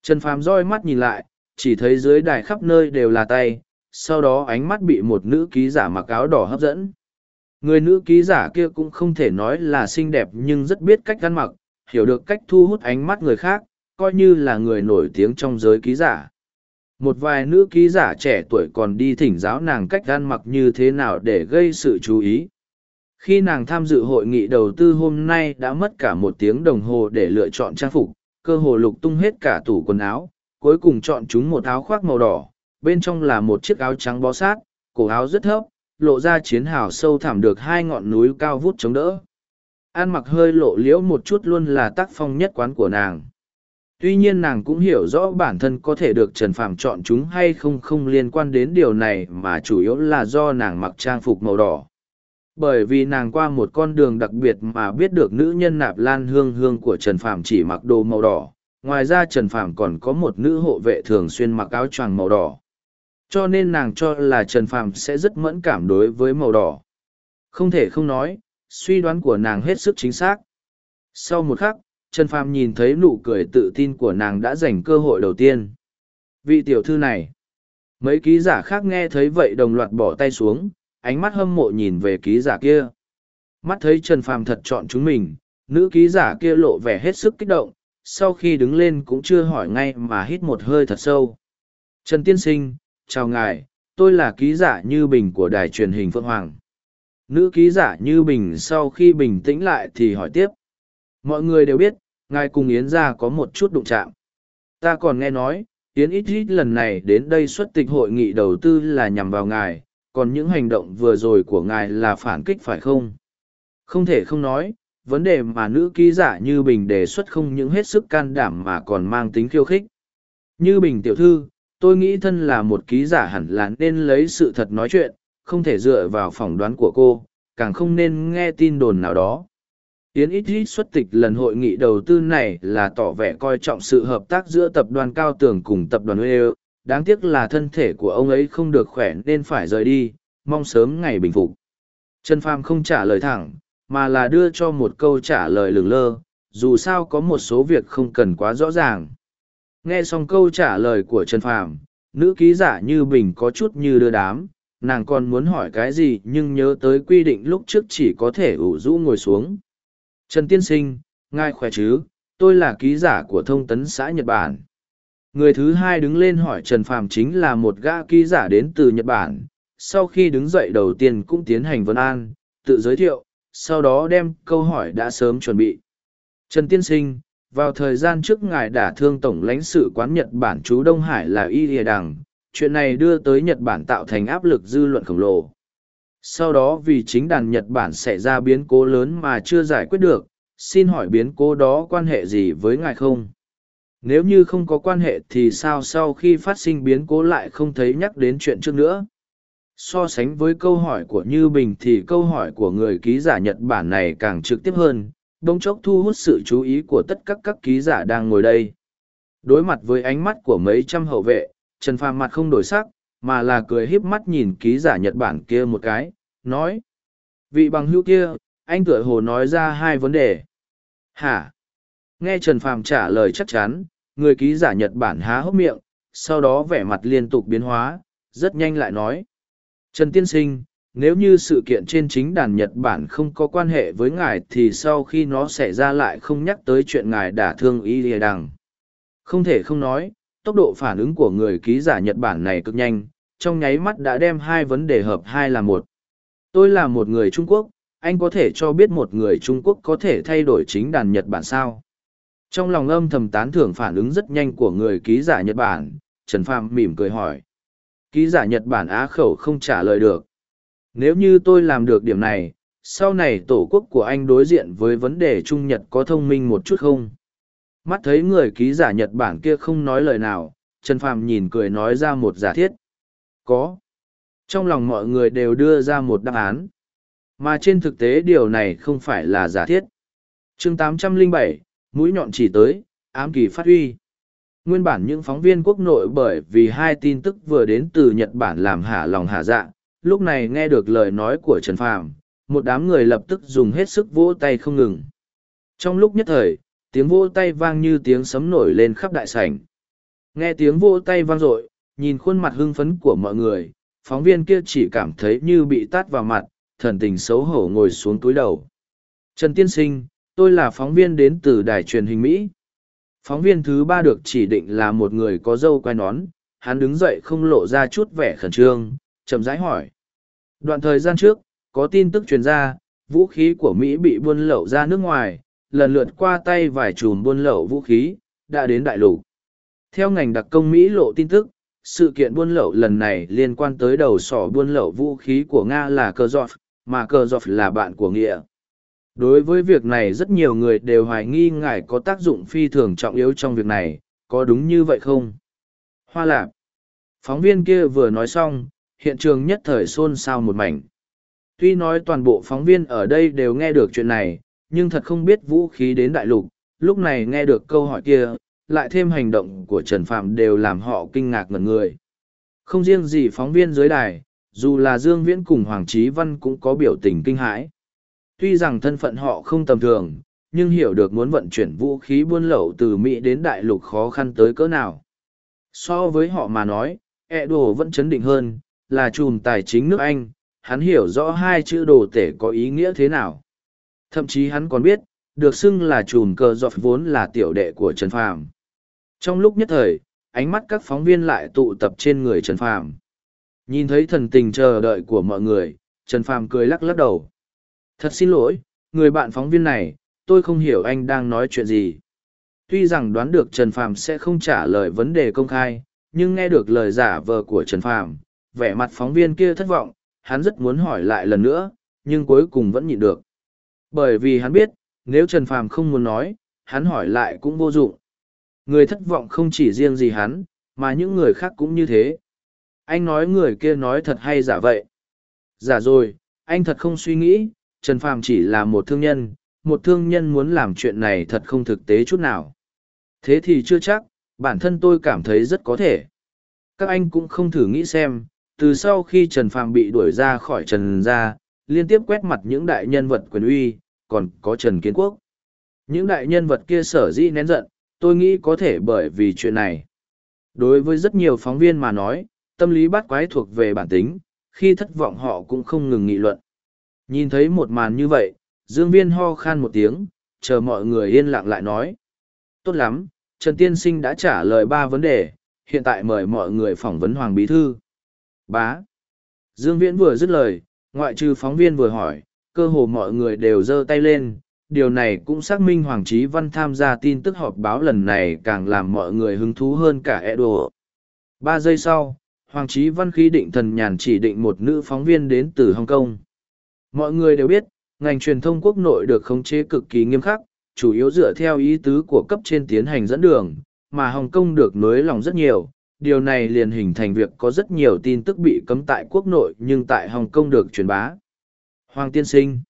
Trần Phàm roi mắt nhìn lại, chỉ thấy dưới đài khắp nơi đều là tay, sau đó ánh mắt bị một nữ ký giả mặc áo đỏ hấp dẫn. Người nữ ký giả kia cũng không thể nói là xinh đẹp nhưng rất biết cách ăn mặc, hiểu được cách thu hút ánh mắt người khác, coi như là người nổi tiếng trong giới ký giả. Một vài nữ ký giả trẻ tuổi còn đi thỉnh giáo nàng cách ăn mặc như thế nào để gây sự chú ý. Khi nàng tham dự hội nghị đầu tư hôm nay đã mất cả một tiếng đồng hồ để lựa chọn trang phục, cơ hồ lục tung hết cả tủ quần áo, cuối cùng chọn chúng một áo khoác màu đỏ, bên trong là một chiếc áo trắng bó sát, cổ áo rất thấp, lộ ra chiến hào sâu thẳm được hai ngọn núi cao vút chống đỡ. An mặc hơi lộ liễu một chút luôn là tác phong nhất quán của nàng. Tuy nhiên nàng cũng hiểu rõ bản thân có thể được Trần Phàm chọn chúng hay không không liên quan đến điều này mà chủ yếu là do nàng mặc trang phục màu đỏ. Bởi vì nàng qua một con đường đặc biệt mà biết được nữ nhân nạp lan hương hương của Trần Phàm chỉ mặc đồ màu đỏ. Ngoài ra Trần Phàm còn có một nữ hộ vệ thường xuyên mặc áo choàng màu đỏ. Cho nên nàng cho là trần phàm sẽ rất mẫn cảm đối với màu đỏ. Không thể không nói, suy đoán của nàng hết sức chính xác. Sau một khắc, trần phàm nhìn thấy nụ cười tự tin của nàng đã giành cơ hội đầu tiên. Vị tiểu thư này. Mấy ký giả khác nghe thấy vậy đồng loạt bỏ tay xuống ánh mắt hâm mộ nhìn về ký giả kia. Mắt thấy trần phàm thật chọn chúng mình, nữ ký giả kia lộ vẻ hết sức kích động, sau khi đứng lên cũng chưa hỏi ngay mà hít một hơi thật sâu. Trần tiên sinh, chào ngài, tôi là ký giả như bình của đài truyền hình phượng hoàng. Nữ ký giả như bình sau khi bình tĩnh lại thì hỏi tiếp. Mọi người đều biết, ngài cùng yến gia có một chút đụng chạm. Ta còn nghe nói, yến ít ít lần này đến đây xuất tịch hội nghị đầu tư là nhằm vào ngài còn những hành động vừa rồi của ngài là phản kích phải không? Không thể không nói vấn đề mà nữ ký giả như bình đề xuất không những hết sức can đảm mà còn mang tính khiêu khích. Như bình tiểu thư tôi nghĩ thân là một ký giả hẳn là nên lấy sự thật nói chuyện không thể dựa vào phỏng đoán của cô càng không nên nghe tin đồn nào đó. Yến ít ít xuất tịch lần hội nghị đầu tư này là tỏ vẻ coi trọng sự hợp tác giữa tập đoàn cao tường cùng tập đoàn UE, đáng tiếc là thân thể của ông ấy không được khỏe nên phải rời đi mong sớm ngày bình phục trần Phàm không trả lời thẳng mà là đưa cho một câu trả lời lừng lơ dù sao có một số việc không cần quá rõ ràng Nghe xong câu trả lời của Trần Phàm, nữ ký giả như bình có chút như đưa đám, nàng còn muốn hỏi cái gì nhưng nhớ tới quy định lúc trước chỉ có thể ủ rũ ngồi xuống. Trần Tiên Sinh, ngài khỏe chứ, tôi là ký giả của thông tấn xã Nhật Bản. Người thứ hai đứng lên hỏi Trần Phàm chính là một gã ký giả đến từ Nhật Bản, sau khi đứng dậy đầu tiên cũng tiến hành vấn an, tự giới thiệu, sau đó đem câu hỏi đã sớm chuẩn bị. Trần Tiên Sinh, vào thời gian trước ngài đã thương Tổng lãnh sự quán Nhật Bản chú Đông Hải là Y Lìa Đằng, chuyện này đưa tới Nhật Bản tạo thành áp lực dư luận khổng lồ. Sau đó vì chính đàn Nhật Bản xảy ra biến cố lớn mà chưa giải quyết được, xin hỏi biến cố đó quan hệ gì với ngài không? Nếu như không có quan hệ thì sao sau khi phát sinh biến cố lại không thấy nhắc đến chuyện trước nữa? So sánh với câu hỏi của Như Bình thì câu hỏi của người ký giả Nhật Bản này càng trực tiếp hơn, bỗng chốc thu hút sự chú ý của tất cả các ký giả đang ngồi đây. Đối mặt với ánh mắt của mấy trăm hậu vệ, Trần Phàm mặt không đổi sắc, mà là cười híp mắt nhìn ký giả Nhật Bản kia một cái, nói. Vị bằng hữu kia, anh tựa hồ nói ra hai vấn đề. Hả? Nghe Trần Phàm trả lời chắc chắn, người ký giả Nhật Bản há hốc miệng, sau đó vẻ mặt liên tục biến hóa, rất nhanh lại nói. Trần Tiên Sinh, nếu như sự kiện trên chính đàn Nhật Bản không có quan hệ với ngài thì sau khi nó xảy ra lại không nhắc tới chuyện ngài đả thương y lìa đằng. Không thể không nói, tốc độ phản ứng của người ký giả Nhật Bản này cực nhanh, trong nháy mắt đã đem hai vấn đề hợp hai là một. Tôi là một người Trung Quốc, anh có thể cho biết một người Trung Quốc có thể thay đổi chính đàn Nhật Bản sao? Trong lòng âm thầm tán thưởng phản ứng rất nhanh của người ký giả Nhật Bản, Trần Phàm mỉm cười hỏi. Ký giả Nhật Bản á khẩu không trả lời được. Nếu như tôi làm được điểm này, sau này tổ quốc của anh đối diện với vấn đề Trung Nhật có thông minh một chút không? Mắt thấy người ký giả Nhật Bản kia không nói lời nào, Trần Phàm nhìn cười nói ra một giả thiết. Có. Trong lòng mọi người đều đưa ra một đáp án. Mà trên thực tế điều này không phải là giả thiết. chương 807, mũi nhọn chỉ tới, ám kỳ phát huy. Nguyên bản những phóng viên quốc nội bởi vì hai tin tức vừa đến từ Nhật Bản làm hả lòng hả dạ, lúc này nghe được lời nói của Trần Phàm, một đám người lập tức dùng hết sức vỗ tay không ngừng. Trong lúc nhất thời, tiếng vỗ tay vang như tiếng sấm nổi lên khắp đại sảnh. Nghe tiếng vỗ tay vang dội, nhìn khuôn mặt hưng phấn của mọi người, phóng viên kia chỉ cảm thấy như bị tát vào mặt, thần tình xấu hổ ngồi xuống túi đầu. Trần Tiên Sinh, tôi là phóng viên đến từ đài truyền hình Mỹ. Phóng viên thứ ba được chỉ định là một người có dâu quai nón, hắn đứng dậy không lộ ra chút vẻ khẩn trương, chậm rãi hỏi. Đoạn thời gian trước, có tin tức truyền ra, vũ khí của Mỹ bị buôn lậu ra nước ngoài, lần lượt qua tay vài chùm buôn lậu vũ khí, đã đến đại lục. Theo ngành đặc công Mỹ lộ tin tức, sự kiện buôn lậu lần này liên quan tới đầu sỏ buôn lậu vũ khí của Nga là Cơ Giọt, mà Cơ Giọt là bạn của Nghĩa. Đối với việc này rất nhiều người đều hoài nghi ngài có tác dụng phi thường trọng yếu trong việc này, có đúng như vậy không? Hoa Lạp. Phóng viên kia vừa nói xong, hiện trường nhất thời xôn xao một mảnh. Tuy nói toàn bộ phóng viên ở đây đều nghe được chuyện này, nhưng thật không biết vũ khí đến đại lục, lúc này nghe được câu hỏi kia, lại thêm hành động của Trần Phạm đều làm họ kinh ngạc ngẩn người. Không riêng gì phóng viên dưới đài, dù là Dương Viễn cùng Hoàng Trí Văn cũng có biểu tình kinh hãi. Tuy rằng thân phận họ không tầm thường, nhưng hiểu được muốn vận chuyển vũ khí buôn lậu từ Mỹ đến đại lục khó khăn tới cỡ nào. So với họ mà nói, e đồ vẫn chấn định hơn, là chùm tài chính nước Anh, hắn hiểu rõ hai chữ đồ tể có ý nghĩa thế nào. Thậm chí hắn còn biết, được xưng là chùm cờ dọc vốn là tiểu đệ của Trần Phàm. Trong lúc nhất thời, ánh mắt các phóng viên lại tụ tập trên người Trần Phàm. Nhìn thấy thần tình chờ đợi của mọi người, Trần Phàm cười lắc lắc đầu. Thật xin lỗi, người bạn phóng viên này, tôi không hiểu anh đang nói chuyện gì. Tuy rằng đoán được Trần Phàm sẽ không trả lời vấn đề công khai, nhưng nghe được lời giả vờ của Trần Phàm, vẻ mặt phóng viên kia thất vọng, hắn rất muốn hỏi lại lần nữa, nhưng cuối cùng vẫn nhịn được. Bởi vì hắn biết, nếu Trần Phàm không muốn nói, hắn hỏi lại cũng vô dụng. Người thất vọng không chỉ riêng gì hắn, mà những người khác cũng như thế. Anh nói người kia nói thật hay giả vậy? Giả rồi, anh thật không suy nghĩ, Trần Phàm chỉ là một thương nhân, một thương nhân muốn làm chuyện này thật không thực tế chút nào. Thế thì chưa chắc, bản thân tôi cảm thấy rất có thể. Các anh cũng không thử nghĩ xem, từ sau khi Trần Phàm bị đuổi ra khỏi Trần gia, liên tiếp quét mặt những đại nhân vật quyền uy, còn có Trần Kiến Quốc. Những đại nhân vật kia sở dĩ nén giận, tôi nghĩ có thể bởi vì chuyện này. Đối với rất nhiều phóng viên mà nói, tâm lý bắt quái thuộc về bản tính, khi thất vọng họ cũng không ngừng nghị luận. Nhìn thấy một màn như vậy, Dương Viên ho khan một tiếng, chờ mọi người yên lặng lại nói. Tốt lắm, Trần Tiên Sinh đã trả lời ba vấn đề, hiện tại mời mọi người phỏng vấn Hoàng Bí Thư. Bá. Dương Viễn vừa dứt lời, ngoại trừ phóng viên vừa hỏi, cơ hồ mọi người đều giơ tay lên. Điều này cũng xác minh Hoàng Chí Văn tham gia tin tức họp báo lần này càng làm mọi người hứng thú hơn cả Edo. Ba giây sau, Hoàng Chí Văn khí định thần nhàn chỉ định một nữ phóng viên đến từ Hồng Kông. Mọi người đều biết, ngành truyền thông quốc nội được khống chế cực kỳ nghiêm khắc, chủ yếu dựa theo ý tứ của cấp trên tiến hành dẫn đường, mà Hồng Kông được nới lỏng rất nhiều. Điều này liền hình thành việc có rất nhiều tin tức bị cấm tại quốc nội nhưng tại Hồng Kông được truyền bá. Hoàng Tiên Sinh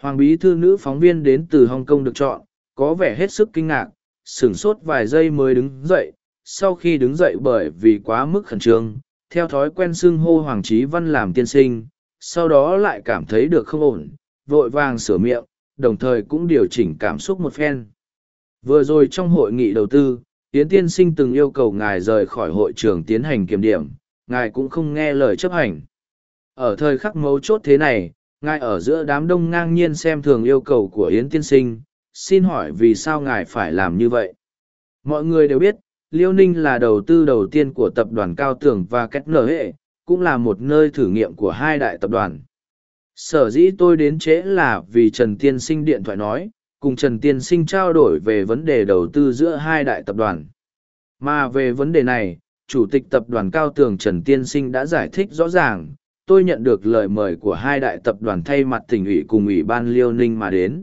Hoàng Bí Thư nữ phóng viên đến từ Hồng Kông được chọn, có vẻ hết sức kinh ngạc, sửng sốt vài giây mới đứng dậy, sau khi đứng dậy bởi vì quá mức khẩn trương, theo thói quen xưng hô Hoàng Trí Văn làm tiên sinh, sau đó lại cảm thấy được không ổn, vội vàng sửa miệng, đồng thời cũng điều chỉnh cảm xúc một phen. Vừa rồi trong hội nghị đầu tư, Yến Tiên Sinh từng yêu cầu ngài rời khỏi hội trường tiến hành kiểm điểm, ngài cũng không nghe lời chấp hành. Ở thời khắc mấu chốt thế này, ngài ở giữa đám đông ngang nhiên xem thường yêu cầu của Yến Tiên Sinh, xin hỏi vì sao ngài phải làm như vậy? Mọi người đều biết, Liêu Ninh là đầu tư đầu tiên của tập đoàn Cao Tường và Kết Nở Hệ, cũng là một nơi thử nghiệm của hai đại tập đoàn. Sở dĩ tôi đến trễ là vì Trần Tiên Sinh điện thoại nói, cùng Trần Tiên Sinh trao đổi về vấn đề đầu tư giữa hai đại tập đoàn. Mà về vấn đề này, Chủ tịch tập đoàn Cao Tường Trần Tiên Sinh đã giải thích rõ ràng, tôi nhận được lời mời của hai đại tập đoàn thay mặt tỉnh ủy cùng ủy ban Liêu Ninh mà đến.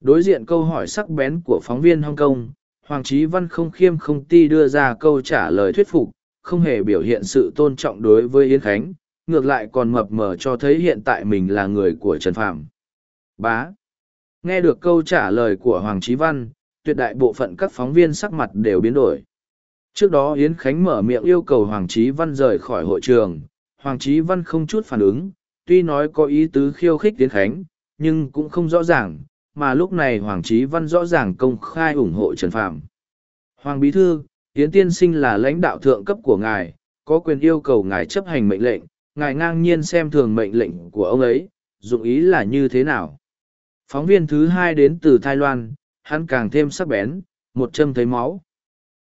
Đối diện câu hỏi sắc bén của phóng viên Hong Kong, Hoàng Chí Văn không khiêm không ti đưa ra câu trả lời thuyết phục, không hề biểu hiện sự tôn trọng đối với Yến Khánh, ngược lại còn mập mờ cho thấy hiện tại mình là người của Trần Phạm. Bá. Nghe được câu trả lời của Hoàng Chí Văn, tuyệt đại bộ phận các phóng viên sắc mặt đều biến đổi. Trước đó Yến Khánh mở miệng yêu cầu Hoàng Chí Văn rời khỏi hội trường, Hoàng Chí Văn không chút phản ứng, tuy nói có ý tứ khiêu khích Yến Khánh, nhưng cũng không rõ ràng, mà lúc này Hoàng Chí Văn rõ ràng công khai ủng hộ Trần Phạm. Hoàng Bí Thư, Yến Tiên Sinh là lãnh đạo thượng cấp của ngài, có quyền yêu cầu ngài chấp hành mệnh lệnh, ngài ngang nhiên xem thường mệnh lệnh của ông ấy, dụng ý là như thế nào. Phóng viên thứ hai đến từ Thái Loan, hắn càng thêm sắc bén, một châm thấy máu.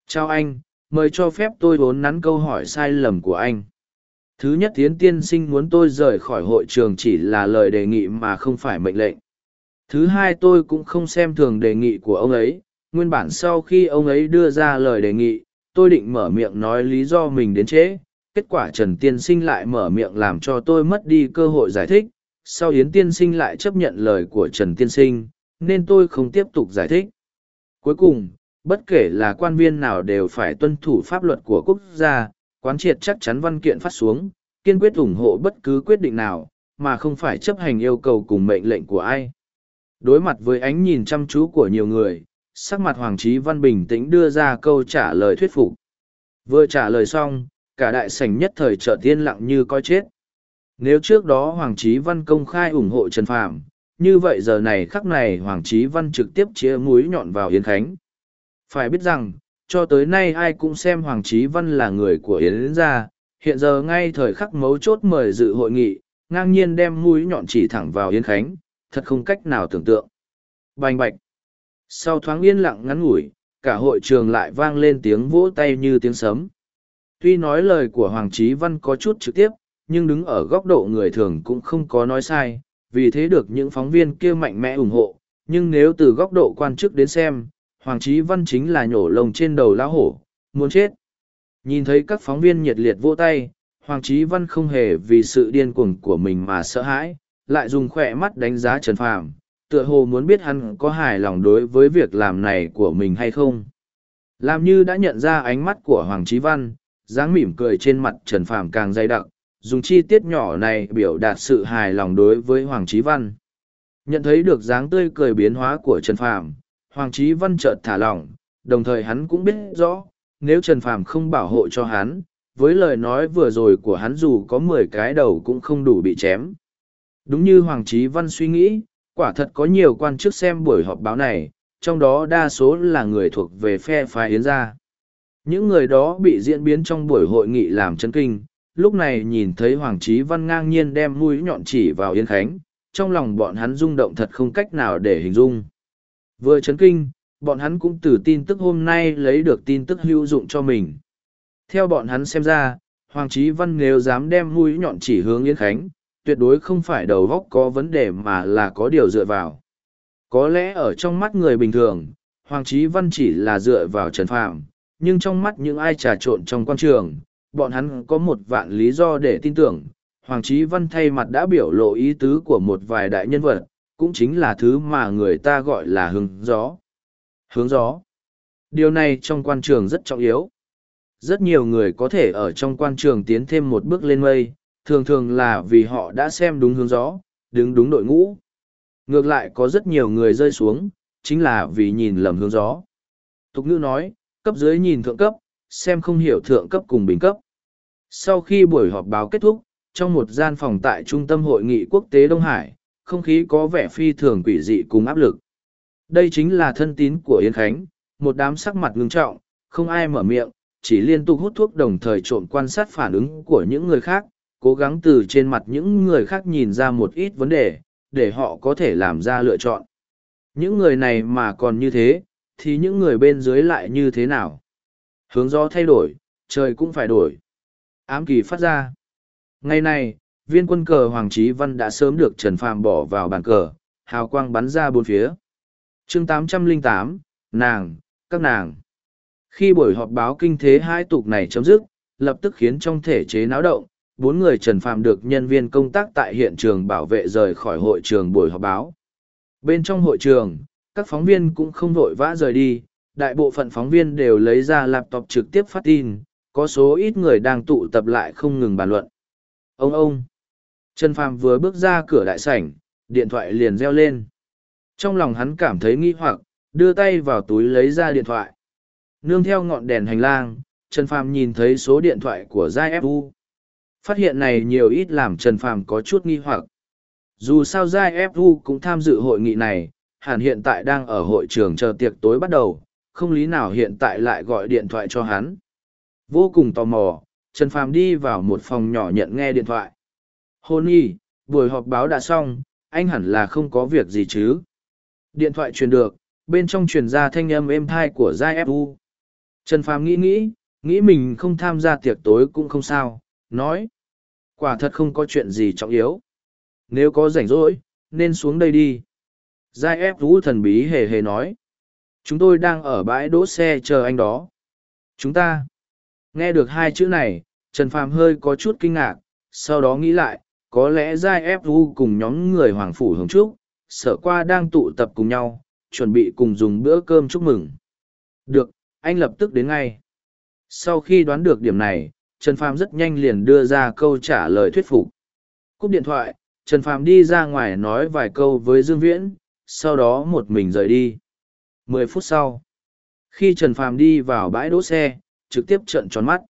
Chào anh, mời cho phép tôi vốn nắn câu hỏi sai lầm của anh. Thứ nhất Yến Tiên Sinh muốn tôi rời khỏi hội trường chỉ là lời đề nghị mà không phải mệnh lệnh. Thứ hai tôi cũng không xem thường đề nghị của ông ấy, nguyên bản sau khi ông ấy đưa ra lời đề nghị, tôi định mở miệng nói lý do mình đến trễ, kết quả Trần Tiên Sinh lại mở miệng làm cho tôi mất đi cơ hội giải thích, sau Yến Tiên Sinh lại chấp nhận lời của Trần Tiên Sinh, nên tôi không tiếp tục giải thích. Cuối cùng, bất kể là quan viên nào đều phải tuân thủ pháp luật của quốc gia, quán triệt chắc chắn văn kiện phát xuống, kiên quyết ủng hộ bất cứ quyết định nào, mà không phải chấp hành yêu cầu cùng mệnh lệnh của ai. Đối mặt với ánh nhìn chăm chú của nhiều người, sắc mặt Hoàng chí Văn bình tĩnh đưa ra câu trả lời thuyết phục. Vừa trả lời xong, cả đại sảnh nhất thời trợ tiên lặng như coi chết. Nếu trước đó Hoàng chí Văn công khai ủng hộ Trần Phạm, như vậy giờ này khắc này Hoàng chí Văn trực tiếp chia mũi nhọn vào Yến Khánh. Phải biết rằng, cho tới nay ai cũng xem Hoàng chí Văn là người của Yến gia, hiện giờ ngay thời khắc mấu chốt mời dự hội nghị, ngang nhiên đem mũi nhọn chỉ thẳng vào Yến Khánh, thật không cách nào tưởng tượng. Bành bạch. Sau thoáng yên lặng ngắn ngủi, cả hội trường lại vang lên tiếng vỗ tay như tiếng sấm. Tuy nói lời của Hoàng Trí Văn có chút trực tiếp, nhưng đứng ở góc độ người thường cũng không có nói sai, vì thế được những phóng viên kia mạnh mẽ ủng hộ. Nhưng nếu từ góc độ quan chức đến xem, Hoàng Trí Văn chính là nhổ lồng trên đầu lão hổ, muốn chết. Nhìn thấy các phóng viên nhiệt liệt vỗ tay, Hoàng Trí Văn không hề vì sự điên cuồng của mình mà sợ hãi, lại dùng khỏe mắt đánh giá Trần Phàm, tựa hồ muốn biết hắn có hài lòng đối với việc làm này của mình hay không. Làm như đã nhận ra ánh mắt của Hoàng Chí Văn, dáng mỉm cười trên mặt Trần Phàm càng dày đặc, dùng chi tiết nhỏ này biểu đạt sự hài lòng đối với Hoàng Chí Văn. Nhận thấy được dáng tươi cười biến hóa của Trần Phàm, Hoàng Chí Văn chợt thả lỏng, đồng thời hắn cũng biết rõ, nếu Trần Phàm không bảo hộ cho hắn, với lời nói vừa rồi của hắn dù có mười cái đầu cũng không đủ bị chém. Đúng như Hoàng Chí Văn suy nghĩ, quả thật có nhiều quan chức xem buổi họp báo này, trong đó đa số là người thuộc về phe phái Yến gia. Những người đó bị diễn biến trong buổi hội nghị làm chấn kinh, lúc này nhìn thấy Hoàng Chí Văn ngang nhiên đem mũi nhọn chỉ vào Yến Khánh, trong lòng bọn hắn rung động thật không cách nào để hình dung. Vừa chấn kinh, bọn hắn cũng từ tin tức hôm nay lấy được tin tức hữu dụng cho mình. Theo bọn hắn xem ra, Hoàng Chí Văn nếu dám đem mũi nhọn chỉ hướng Yến Khánh, tuyệt đối không phải đầu góc có vấn đề mà là có điều dựa vào. Có lẽ ở trong mắt người bình thường, Hoàng Chí Văn chỉ là dựa vào Trần Phạm, nhưng trong mắt những ai trà trộn trong quan trường, bọn hắn có một vạn lý do để tin tưởng. Hoàng Chí Văn thay mặt đã biểu lộ ý tứ của một vài đại nhân vật, cũng chính là thứ mà người ta gọi là hướng gió. Hướng gió. Điều này trong quan trường rất trọng yếu. Rất nhiều người có thể ở trong quan trường tiến thêm một bước lên mây, thường thường là vì họ đã xem đúng hướng gió, đứng đúng đội ngũ. Ngược lại có rất nhiều người rơi xuống, chính là vì nhìn lầm hướng gió. Tục ngữ nói, cấp dưới nhìn thượng cấp, xem không hiểu thượng cấp cùng bình cấp. Sau khi buổi họp báo kết thúc, trong một gian phòng tại Trung tâm Hội nghị Quốc tế Đông Hải, không khí có vẻ phi thường quỷ dị cùng áp lực. Đây chính là thân tín của Yên Khánh, một đám sắc mặt ngưng trọng, không ai mở miệng, chỉ liên tục hút thuốc đồng thời trộn quan sát phản ứng của những người khác, cố gắng từ trên mặt những người khác nhìn ra một ít vấn đề, để họ có thể làm ra lựa chọn. Những người này mà còn như thế, thì những người bên dưới lại như thế nào? Hướng gió thay đổi, trời cũng phải đổi. Ám kỳ phát ra. Ngày này, viên quân cờ Hoàng Trí Văn đã sớm được Trần Phàm bỏ vào bàn cờ, hào quang bắn ra bốn phía. chương 808, nàng, các nàng. Khi buổi họp báo kinh thế hai tục này chấm dứt, lập tức khiến trong thể chế náo động, bốn người Trần Phàm được nhân viên công tác tại hiện trường bảo vệ rời khỏi hội trường buổi họp báo. Bên trong hội trường, các phóng viên cũng không vội vã rời đi, đại bộ phận phóng viên đều lấy ra laptop trực tiếp phát tin, có số ít người đang tụ tập lại không ngừng bàn luận. Ông ông! Trần Phàm vừa bước ra cửa đại sảnh, điện thoại liền reo lên. Trong lòng hắn cảm thấy nghi hoặc, đưa tay vào túi lấy ra điện thoại. Nương theo ngọn đèn hành lang, Trần Phàm nhìn thấy số điện thoại của Giai FU. Phát hiện này nhiều ít làm Trần Phàm có chút nghi hoặc. Dù sao Giai FU cũng tham dự hội nghị này, hẳn hiện tại đang ở hội trường chờ tiệc tối bắt đầu, không lý nào hiện tại lại gọi điện thoại cho hắn. Vô cùng tò mò, Trần Phàm đi vào một phòng nhỏ nhận nghe điện thoại. Hôn y, buổi họp báo đã xong, anh hẳn là không có việc gì chứ. Điện thoại truyền được, bên trong truyền ra thanh âm êm thai của Giai FU. Trần Phàm nghĩ nghĩ, nghĩ mình không tham gia tiệc tối cũng không sao, nói. Quả thật không có chuyện gì trọng yếu. Nếu có rảnh rỗi, nên xuống đây đi. Giai vũ thần bí hề hề nói. Chúng tôi đang ở bãi đỗ xe chờ anh đó. Chúng ta. Nghe được hai chữ này, Trần Phàm hơi có chút kinh ngạc, sau đó nghĩ lại, có lẽ Giai vũ cùng nhóm người Hoàng Phủ Hồng Trúc, sở qua đang tụ tập cùng nhau, chuẩn bị cùng dùng bữa cơm chúc mừng. Được, anh lập tức đến ngay. Sau khi đoán được điểm này, Trần Phàm rất nhanh liền đưa ra câu trả lời thuyết phục. Cúp điện thoại, Trần Phàm đi ra ngoài nói vài câu với Dương Viễn, sau đó một mình rời đi. Mười phút sau, khi Trần Phàm đi vào bãi đỗ xe, trực tiếp trợn tròn mắt.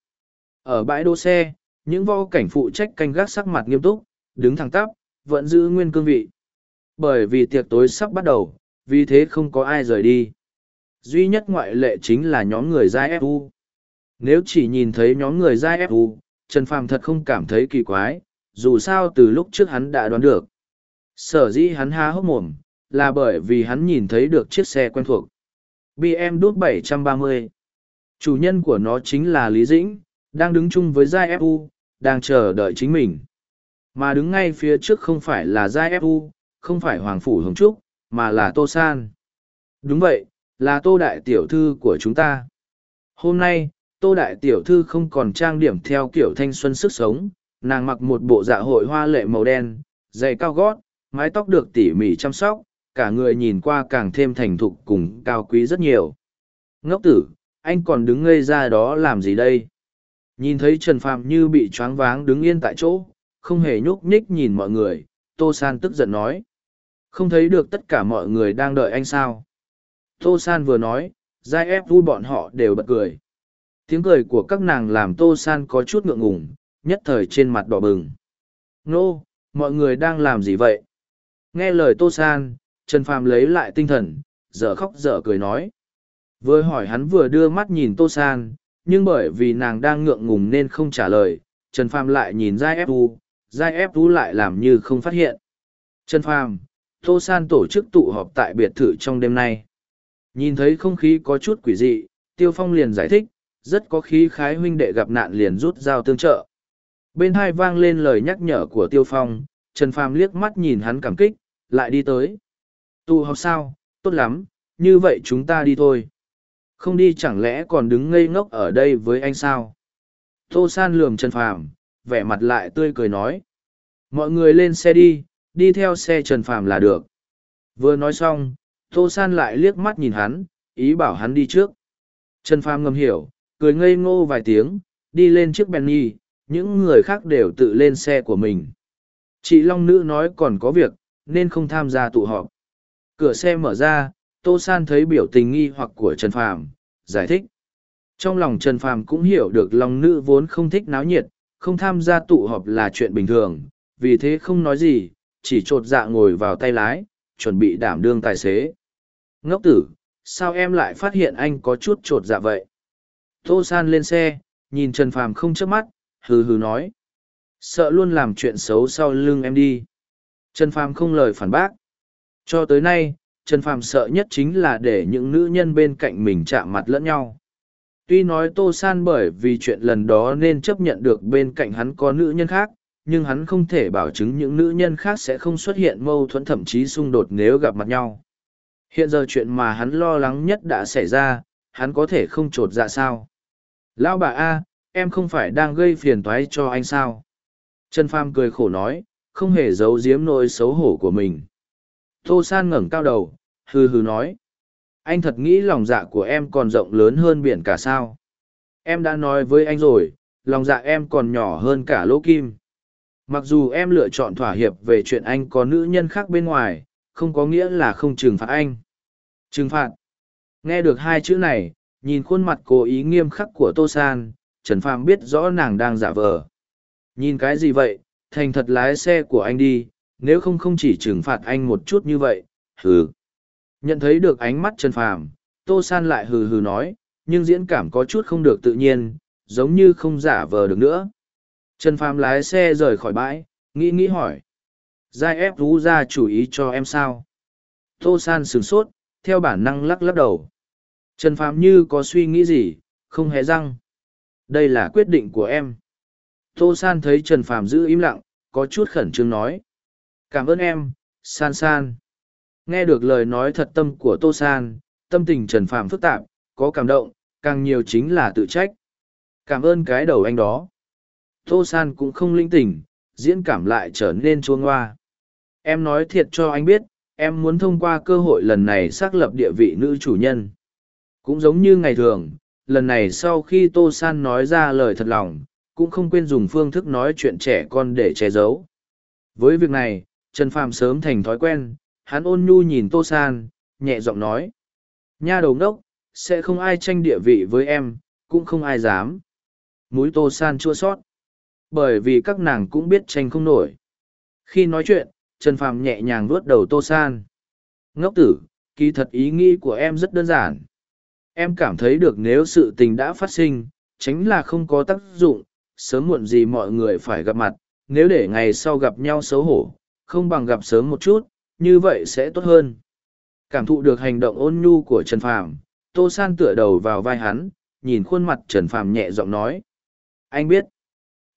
Ở bãi đỗ xe, những võ cảnh phụ trách canh gác sắc mặt nghiêm túc, đứng thẳng tắp, vẫn giữ nguyên cương vị. Bởi vì tiệc tối sắp bắt đầu, vì thế không có ai rời đi. Duy nhất ngoại lệ chính là nhóm người giai FU. Nếu chỉ nhìn thấy nhóm người giai U, Trần Phàm thật không cảm thấy kỳ quái, dù sao từ lúc trước hắn đã đoán được. Sở dĩ hắn há hốc mồm, là bởi vì hắn nhìn thấy được chiếc xe quen thuộc. BM đút 730. Chủ nhân của nó chính là Lý Dĩnh, đang đứng chung với Giai FU, đang chờ đợi chính mình. Mà đứng ngay phía trước không phải là Giai FU, không phải Hoàng Phủ Hồng Trúc, mà là Tô San. Đúng vậy, là Tô Đại Tiểu Thư của chúng ta. Hôm nay, Tô Đại Tiểu Thư không còn trang điểm theo kiểu thanh xuân sức sống, nàng mặc một bộ dạ hội hoa lệ màu đen, giày cao gót, mái tóc được tỉ mỉ chăm sóc, cả người nhìn qua càng thêm thành thục cùng cao quý rất nhiều. Ngốc tử, anh còn đứng ngây ra đó làm gì đây? Nhìn thấy Trần Phạm như bị choáng váng đứng yên tại chỗ, không hề nhúc nhích nhìn mọi người, Tô San tức giận nói. Không thấy được tất cả mọi người đang đợi anh sao? Tô San vừa nói, giai ép vui bọn họ đều bật cười. Tiếng cười của các nàng làm Tô San có chút ngượng ngùng, nhất thời trên mặt đỏ bừng. Nô, mọi người đang làm gì vậy? Nghe lời Tô San, Trần Phàm lấy lại tinh thần, dở khóc dở cười nói. Vừa hỏi hắn vừa đưa mắt nhìn Tô San, nhưng bởi vì nàng đang ngượng ngùng nên không trả lời, Trần Phàm lại nhìn Giai Ép U, Giai Ép U lại làm như không phát hiện. Trần Phàm, Tô San tổ chức tụ họp tại biệt thự trong đêm nay. Nhìn thấy không khí có chút quỷ dị, Tiêu Phong liền giải thích, rất có khí khái huynh đệ gặp nạn liền rút dao tương trợ. Bên hai vang lên lời nhắc nhở của Tiêu Phong, Trần Phàm liếc mắt nhìn hắn cảm kích, lại đi tới. Tu học sao, tốt lắm, như vậy chúng ta đi thôi. Không đi chẳng lẽ còn đứng ngây ngốc ở đây với anh sao? Tô San lườm Trần Phàm, vẻ mặt lại tươi cười nói. Mọi người lên xe đi, đi theo xe Trần Phàm là được. Vừa nói xong, Tô San lại liếc mắt nhìn hắn, ý bảo hắn đi trước. Trần Phàm ngầm hiểu, cười ngây ngô vài tiếng, đi lên chiếc Benny, những người khác đều tự lên xe của mình. Chị Long Nữ nói còn có việc, nên không tham gia tụ họp. Cửa xe mở ra, Tô San thấy biểu tình nghi hoặc của Trần Phàm, giải thích. Trong lòng Trần Phàm cũng hiểu được Long Nữ vốn không thích náo nhiệt, không tham gia tụ họp là chuyện bình thường, vì thế không nói gì, chỉ trột dạ ngồi vào tay lái, chuẩn bị đảm đương tài xế. Ngốc tử, sao em lại phát hiện anh có chút trột dạ vậy? Tô San lên xe, nhìn Trần Phàm không chớp mắt, hừ hừ nói. Sợ luôn làm chuyện xấu sau lưng em đi. Trần Phàm không lời phản bác. Cho tới nay, Trần Phàm sợ nhất chính là để những nữ nhân bên cạnh mình chạm mặt lẫn nhau. Tuy nói Tô San bởi vì chuyện lần đó nên chấp nhận được bên cạnh hắn có nữ nhân khác, nhưng hắn không thể bảo chứng những nữ nhân khác sẽ không xuất hiện mâu thuẫn thậm chí xung đột nếu gặp mặt nhau. Hiện giờ chuyện mà hắn lo lắng nhất đã xảy ra, hắn có thể không trột dạ sao. Lão bà A, em không phải đang gây phiền toái cho anh sao? Trần Pham cười khổ nói, không hề giấu giếm nỗi xấu hổ của mình. Tô San ngẩng cao đầu, hừ hừ nói. Anh thật nghĩ lòng dạ của em còn rộng lớn hơn biển cả sao? Em đã nói với anh rồi, lòng dạ em còn nhỏ hơn cả lỗ kim. Mặc dù em lựa chọn thỏa hiệp về chuyện anh có nữ nhân khác bên ngoài, không có nghĩa là không trừng phạt anh. Trừng phạt. Nghe được hai chữ này, nhìn khuôn mặt cố ý nghiêm khắc của Tô San, Trần Phàm biết rõ nàng đang giả vờ. Nhìn cái gì vậy, thành thật lái xe của anh đi, nếu không không chỉ trừng phạt anh một chút như vậy, hừ. Nhận thấy được ánh mắt Trần Phàm, Tô San lại hừ hừ nói, nhưng diễn cảm có chút không được tự nhiên, giống như không giả vờ được nữa. Trần Phàm lái xe rời khỏi bãi, nghĩ nghĩ hỏi. Giai ép rú ra chủ ý cho em sao? Tô San sửng sốt, theo bản năng lắc lắc đầu. Trần Phạm như có suy nghĩ gì, không hề răng. Đây là quyết định của em. Tô San thấy Trần Phạm giữ im lặng, có chút khẩn trương nói. Cảm ơn em, San San. Nghe được lời nói thật tâm của Tô San, tâm tình Trần Phạm phức tạp, có cảm động, càng nhiều chính là tự trách. Cảm ơn cái đầu anh đó. Tô San cũng không linh tỉnh, diễn cảm lại trở nên chuông hoa. Em nói thiệt cho anh biết, em muốn thông qua cơ hội lần này xác lập địa vị nữ chủ nhân. Cũng giống như ngày thường, lần này sau khi Tô San nói ra lời thật lòng, cũng không quên dùng phương thức nói chuyện trẻ con để che giấu. Với việc này, Trần Phàm sớm thành thói quen, hắn ôn nhu nhìn Tô San, nhẹ giọng nói. Nha đầu đốc, sẽ không ai tranh địa vị với em, cũng không ai dám. Mũi Tô San chua sót. Bởi vì các nàng cũng biết tranh không nổi. Khi nói chuyện, Trần Phàm nhẹ nhàng vuốt đầu Tô San. Ngốc tử, kỳ thật ý nghĩ của em rất đơn giản. Em cảm thấy được nếu sự tình đã phát sinh, tránh là không có tác dụng, sớm muộn gì mọi người phải gặp mặt, nếu để ngày sau gặp nhau xấu hổ, không bằng gặp sớm một chút, như vậy sẽ tốt hơn. Cảm thụ được hành động ôn nhu của Trần Phàm, Tô San tựa đầu vào vai hắn, nhìn khuôn mặt Trần Phàm nhẹ giọng nói. Anh biết.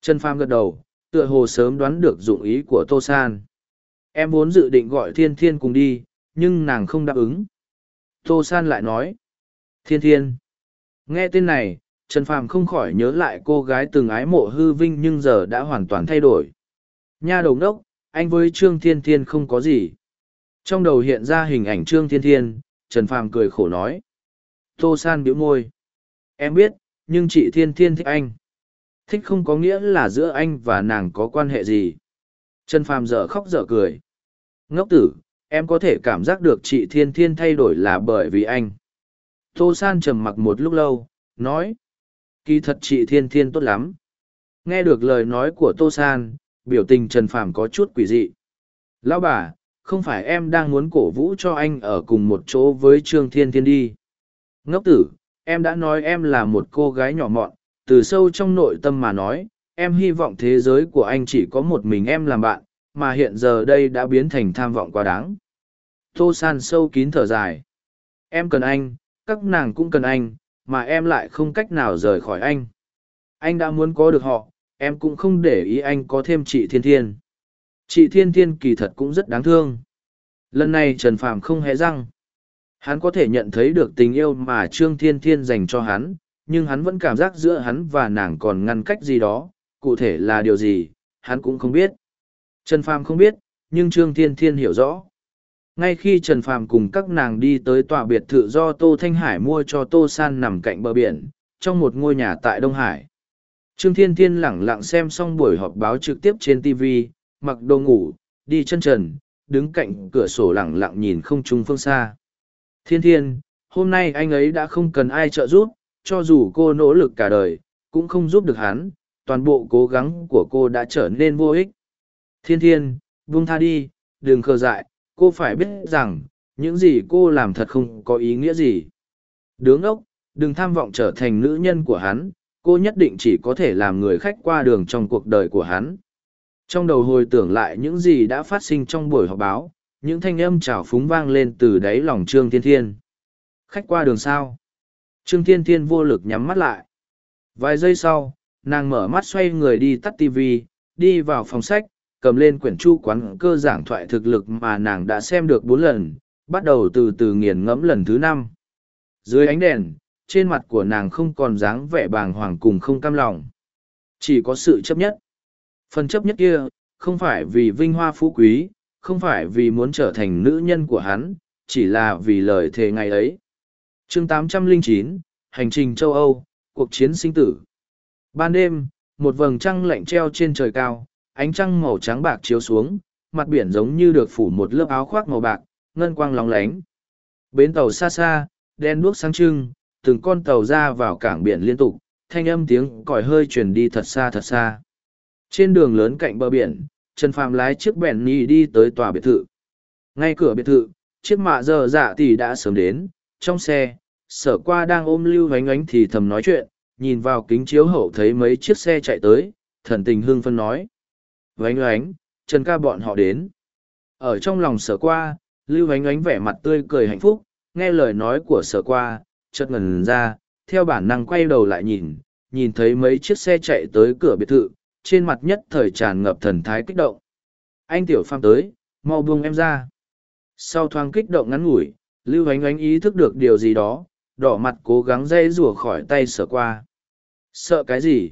Trần Phàm gật đầu, tựa hồ sớm đoán được dụng ý của Tô San. Em vốn dự định gọi Thiên Thiên cùng đi, nhưng nàng không đáp ứng. Tô San lại nói. Thiên Thiên. Nghe tên này, Trần Phàm không khỏi nhớ lại cô gái từng ái mộ hư vinh nhưng giờ đã hoàn toàn thay đổi. Nha đồng đốc, anh với Trương Thiên Thiên không có gì. Trong đầu hiện ra hình ảnh Trương Thiên Thiên, Trần Phàm cười khổ nói. Tô San biểu môi. Em biết, nhưng chị Thiên Thiên thích anh. Thích không có nghĩa là giữa anh và nàng có quan hệ gì. Trần Phàm dở khóc dở cười. Ngốc tử, em có thể cảm giác được chị Thiên Thiên thay đổi là bởi vì anh. Tô San trầm mặc một lúc lâu, nói. Kỳ thật chị Thiên Thiên tốt lắm. Nghe được lời nói của Tô San, biểu tình Trần Phàm có chút quỷ dị. Lão bà, không phải em đang muốn cổ vũ cho anh ở cùng một chỗ với Trương Thiên Thiên đi. Ngốc tử, em đã nói em là một cô gái nhỏ mọn, từ sâu trong nội tâm mà nói, em hy vọng thế giới của anh chỉ có một mình em làm bạn, mà hiện giờ đây đã biến thành tham vọng quá đáng. Tô San sâu kín thở dài. Em cần anh, các nàng cũng cần anh, mà em lại không cách nào rời khỏi anh. Anh đã muốn có được họ, em cũng không để ý anh có thêm chị thiên thiên. Chị thiên thiên kỳ thật cũng rất đáng thương. Lần này trần phàm không hề răng. Hắn có thể nhận thấy được tình yêu mà trương thiên thiên dành cho hắn nhưng hắn vẫn cảm giác giữa hắn và nàng còn ngăn cách gì đó cụ thể là điều gì hắn cũng không biết. Trần phàm không biết nhưng trương thiên thiên hiểu rõ ngay khi trần phàm cùng các nàng đi tới tòa biệt thự do tô thanh hải mua cho tô san nằm cạnh bờ biển, trong một ngôi nhà tại đông hải. Trương thiên thiên lẳng lặng xem xong buổi họp báo trực tiếp trên tv mặc đồ ngủ, đi chân trần, đứng cạnh cửa sổ lẳng lặng nhìn không trung phương xa. Thiên thiên, hôm nay anh ấy đã không cần ai trợ giúp, cho dù cô nỗ lực cả đời, cũng không giúp được hắn, toàn bộ cố gắng của cô đã trở nên vô ích. Thiên thiên, buông tha đi, đừng khờ dại cô phải biết rằng, những gì cô làm thật không có ý nghĩa gì. Đứng ốc đừng tham vọng trở thành nữ nhân của hắn, cô nhất định chỉ có thể làm người khách qua đường trong cuộc đời của hắn. Trong đầu hồi tưởng lại những gì đã phát sinh trong buổi họp báo, những thanh âm trào phúng vang lên từ đáy lòng trương thiên thiên. Khách qua đường sao? Trương thiên thiên vô lực nhắm mắt lại. Vài giây sau, nàng mở mắt xoay người đi tắt tv đi vào phòng sách cầm lên quyển chu quán cơ giảng thoại thực lực mà nàng đã xem được bốn lần bắt đầu từ từ nghiền ngẫm lần thứ năm. Dưới ánh đèn trên mặt của nàng không còn dáng vẻ bàng hoàng cùng không cam lòng. Chỉ có sự chấp nhất. Phần chấp nhất kia không phải vì vinh hoa phú quý không phải vì muốn trở thành nữ nhân của hắn chỉ là vì lời thề ngày ấy. Chương 809, hành trình châu âu cuộc chiến sinh tử. Ban đêm một vầng trăng lạnh treo trên trời cao ánh trăng màu trắng bạc chiếu xuống, mặt biển giống như được phủ một lớp áo khoác màu bạc, ngân quang lóng lánh. Bến tàu xa xa, đen đuốc sáng trưng, từng con tàu ra vào cảng biển liên tục, thanh âm tiếng còi hơi truyền đi thật xa thật xa. Trên đường lớn cạnh bờ biển, Trần Phàm lái chiếc bèn ni đi tới tòa biệt thự. Ngay cửa biệt thự, chiếc mạ giờ dạ thì đã sớm đến, trong xe, sở qua đang ôm lưu vánh ánh thì thầm nói chuyện, nhìn vào kính chiếu hậu thấy mấy chiếc xe chạy tới, thần tình hương phân nói vánh oánh, Trần ca bọn họ đến. Ở trong lòng sở qua, Lưu vánh oánh vẻ mặt tươi cười hạnh phúc, nghe lời nói của sở qua, chợt ngần ra, theo bản năng quay đầu lại nhìn, nhìn thấy mấy chiếc xe chạy tới cửa biệt thự, trên mặt nhất thời tràn ngập thần thái kích động. Anh Tiểu Pham tới, mau buông em ra. Sau thoáng kích động ngắn ngủi, Lưu Vánh oánh ý thức được điều gì đó, đỏ mặt cố gắng dây rủa khỏi tay sở qua. Sợ cái gì?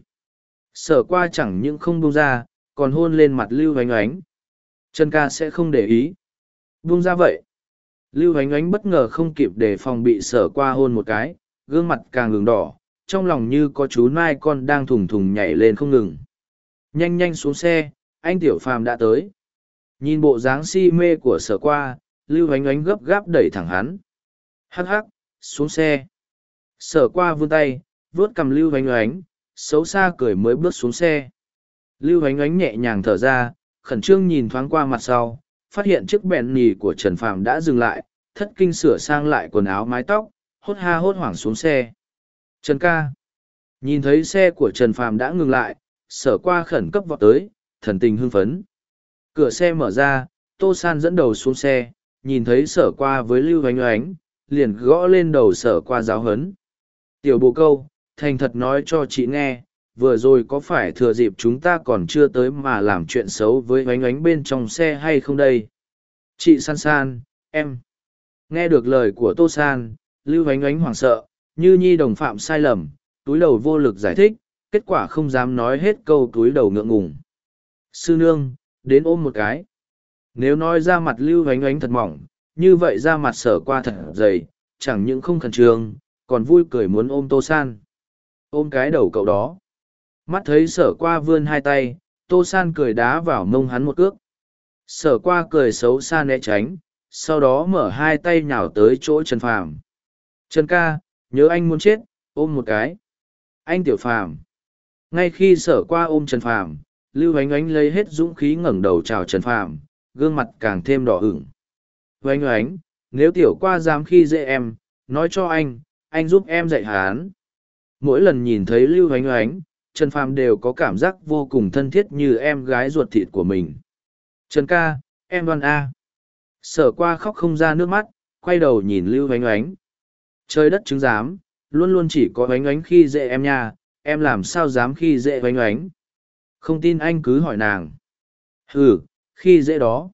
Sở qua chẳng những không buông ra, còn hôn lên mặt lưu oánh oánh trần ca sẽ không để ý. Buông ra vậy. Lưu oánh oánh bất ngờ không kịp để phòng bị sở qua hôn một cái, gương mặt càng ngừng đỏ, trong lòng như có chú nai con đang thùng thùng nhảy lên không ngừng. Nhanh nhanh xuống xe, anh tiểu phàm đã tới. Nhìn bộ dáng si mê của sở qua, lưu oánh oánh gấp gáp đẩy thẳng hắn. Hắc hắc, xuống xe. Sở qua vươn tay, vuốt cầm lưu oánh oánh xấu xa cười mới bước xuống xe. Lưu ánh ánh nhẹ nhàng thở ra, khẩn trương nhìn thoáng qua mặt sau, phát hiện chiếc bèn nì của Trần Phàm đã dừng lại, thất kinh sửa sang lại quần áo mái tóc, hốt ha hốt hoảng xuống xe. Trần ca. Nhìn thấy xe của Trần Phàm đã ngừng lại, sở qua khẩn cấp vọt tới, thần tình hưng phấn. Cửa xe mở ra, Tô San dẫn đầu xuống xe, nhìn thấy sở qua với Lưu Ánh Ánh, liền gõ lên đầu sở qua giáo hấn. Tiểu bộ câu, thành thật nói cho chị nghe, vừa rồi có phải thừa dịp chúng ta còn chưa tới mà làm chuyện xấu với oánh oánh bên trong xe hay không đây? Chị san san, em. Nghe được lời của tô san, lưu oánh oánh hoảng sợ, như nhi đồng phạm sai lầm, túi đầu vô lực giải thích, kết quả không dám nói hết câu túi đầu ngượng ngùng. Sư nương, đến ôm một cái. Nếu nói ra mặt lưu oánh oánh thật mỏng, như vậy ra mặt sở qua thật dày, chẳng những không khẩn trương, còn vui cười muốn ôm tô san. Ôm cái đầu cậu đó. Mắt thấy sở qua vươn hai tay, tô san cười đá vào mông hắn một cước. Sở qua cười xấu xa né tránh, sau đó mở hai tay nhào tới chỗ Trần Phàm. Trần ca, nhớ anh muốn chết, ôm một cái. Anh tiểu phàm. Ngay khi sở qua ôm Trần Phàm, Lưu Ánh Ánh lấy hết dũng khí ngẩng đầu chào Trần Phàm, gương mặt càng thêm đỏ ửng. Ánh oánh nếu tiểu qua dám khi dễ em, nói cho anh, anh giúp em dạy hán. Mỗi lần nhìn thấy Lưu Ánh oánh Trần Phàm đều có cảm giác vô cùng thân thiết như em gái ruột thịt của mình. Trần ca, em đoan A. Sở qua khóc không ra nước mắt, quay đầu nhìn Lưu Vánh Oánh. Trời đất chứng giám, luôn luôn chỉ có Vánh Oánh khi dễ em nha, em làm sao dám khi dễ Vánh Oánh. Không tin anh cứ hỏi nàng. Ừ, khi dễ đó.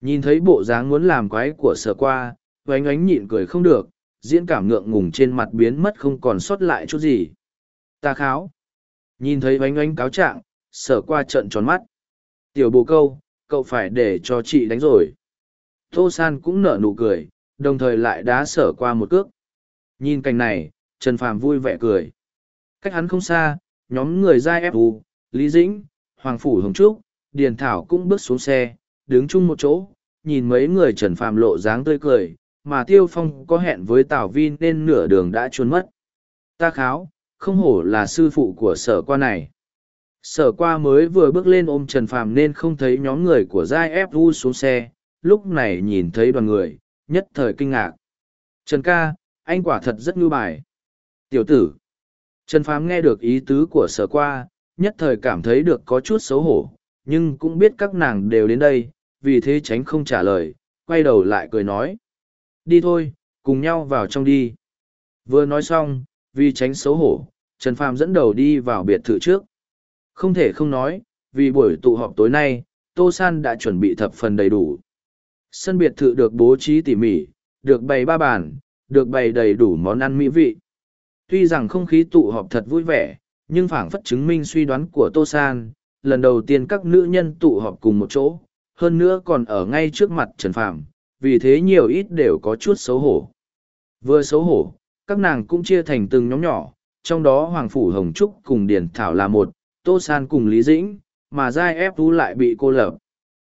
Nhìn thấy bộ dáng muốn làm quái của sở qua, Vánh oánh nhịn cười không được, diễn cảm ngượng ngùng trên mặt biến mất không còn sót lại chút gì. Ta kháo. Nhìn thấy oánh oánh cáo trạng, sở qua trận tròn mắt. Tiểu bồ câu, cậu phải để cho chị đánh rồi. Tô San cũng nở nụ cười, đồng thời lại đá sở qua một cước. Nhìn cảnh này, Trần Phàm vui vẻ cười. Cách hắn không xa, nhóm người giai ép u, Lý Dĩnh, Hoàng Phủ Hồng Trúc, Điền Thảo cũng bước xuống xe, đứng chung một chỗ, nhìn mấy người Trần Phàm lộ dáng tươi cười, mà Tiêu Phong có hẹn với Tào Vi nên nửa đường đã trốn mất. Ta kháo, không hổ là sư phụ của sở qua này. Sở qua mới vừa bước lên ôm Trần Phàm nên không thấy nhóm người của Giai Fu xuống xe, lúc này nhìn thấy đoàn người, nhất thời kinh ngạc. Trần ca, anh quả thật rất ngưu bài. Tiểu tử. Trần Phàm nghe được ý tứ của sở qua, nhất thời cảm thấy được có chút xấu hổ, nhưng cũng biết các nàng đều đến đây, vì thế tránh không trả lời, quay đầu lại cười nói. Đi thôi, cùng nhau vào trong đi. Vừa nói xong, vì tránh xấu hổ, Trần Phàm dẫn đầu đi vào biệt thự trước. Không thể không nói, vì buổi tụ họp tối nay, Tô San đã chuẩn bị thập phần đầy đủ. Sân biệt thự được bố trí tỉ mỉ, được bày ba bàn, được bày đầy đủ món ăn mỹ vị. Tuy rằng không khí tụ họp thật vui vẻ, nhưng phảng phất chứng minh suy đoán của Tô San, lần đầu tiên các nữ nhân tụ họp cùng một chỗ, hơn nữa còn ở ngay trước mặt Trần Phàm, vì thế nhiều ít đều có chút xấu hổ. Vừa xấu hổ, các nàng cũng chia thành từng nhóm nhỏ, trong đó Hoàng Phủ Hồng Trúc cùng Điền Thảo là một, Tô San cùng Lý Dĩnh, mà Giai ép Tú lại bị cô lập.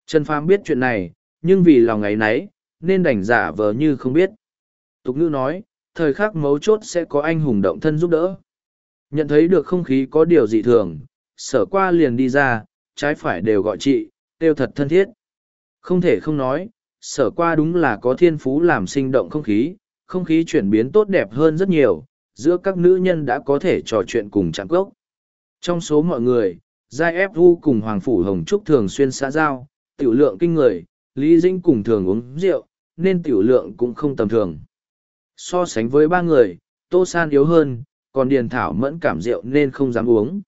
Trần Phàm biết chuyện này, nhưng vì lòng ấy nấy, nên đành giả vờ như không biết. Tục ngữ nói, thời khắc mấu chốt sẽ có anh hùng động thân giúp đỡ. Nhận thấy được không khí có điều dị thường, sở qua liền đi ra, trái phải đều gọi chị, tiêu thật thân thiết. Không thể không nói, sở qua đúng là có thiên phú làm sinh động không khí, không khí chuyển biến tốt đẹp hơn rất nhiều, giữa các nữ nhân đã có thể trò chuyện cùng trạng cốc. Trong số mọi người, Giai Ép Vu cùng Hoàng Phủ Hồng Trúc thường xuyên xã giao, tiểu lượng kinh người, Lý Dĩnh cùng thường uống rượu, nên tiểu lượng cũng không tầm thường. So sánh với ba người, Tô San yếu hơn, còn Điền Thảo mẫn cảm rượu nên không dám uống.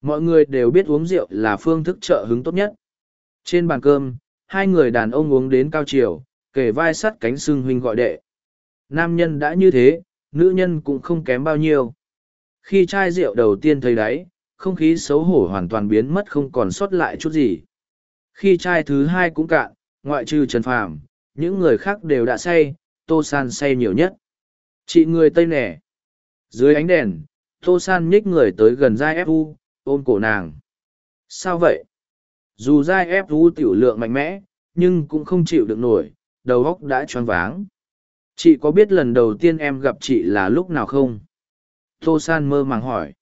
Mọi người đều biết uống rượu là phương thức trợ hứng tốt nhất. Trên bàn cơm, hai người đàn ông uống đến cao chiều, kể vai sắt cánh xương huynh gọi đệ. Nam nhân đã như thế, nữ nhân cũng không kém bao nhiêu. Khi chai rượu đầu tiên thấy đáy, không khí xấu hổ hoàn toàn biến mất không còn sót lại chút gì. Khi chai thứ hai cũng cạn, ngoại trừ Trần Phàm, những người khác đều đã say, Tô San say nhiều nhất. Chị người Tây nẻ. Dưới ánh đèn, Tô San nhích người tới gần Giai Fu, ôm cổ nàng. Sao vậy? Dù Giai Fu tiểu lượng mạnh mẽ, nhưng cũng không chịu được nổi, đầu óc đã choáng váng. Chị có biết lần đầu tiên em gặp chị là lúc nào không? Tô San mơ màng hỏi.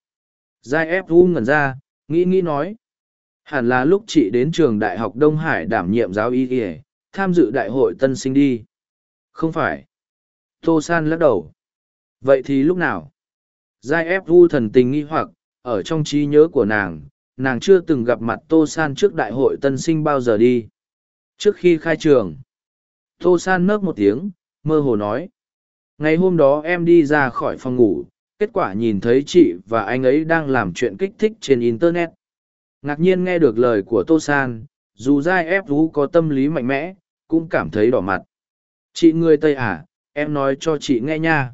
Giai Fu ngẩn ra, nghĩ nghĩ nói. Hẳn là lúc chị đến trường Đại học Đông Hải đảm nhiệm giáo y ỉa tham dự đại hội tân sinh đi. Không phải. Tô San lắc đầu. Vậy thì lúc nào? Giai ép u thần tình nghi hoặc, ở trong trí nhớ của nàng, nàng chưa từng gặp mặt Tô San trước đại hội tân sinh bao giờ đi. Trước khi khai trường, Tô San nấc một tiếng, mơ hồ nói. Ngày hôm đó em đi ra khỏi phòng ngủ, kết quả nhìn thấy chị và anh ấy đang làm chuyện kích thích trên Internet. Ngạc nhiên nghe được lời của Tô San, dù dai ép rú có tâm lý mạnh mẽ, cũng cảm thấy đỏ mặt. Chị người Tây à, em nói cho chị nghe nha.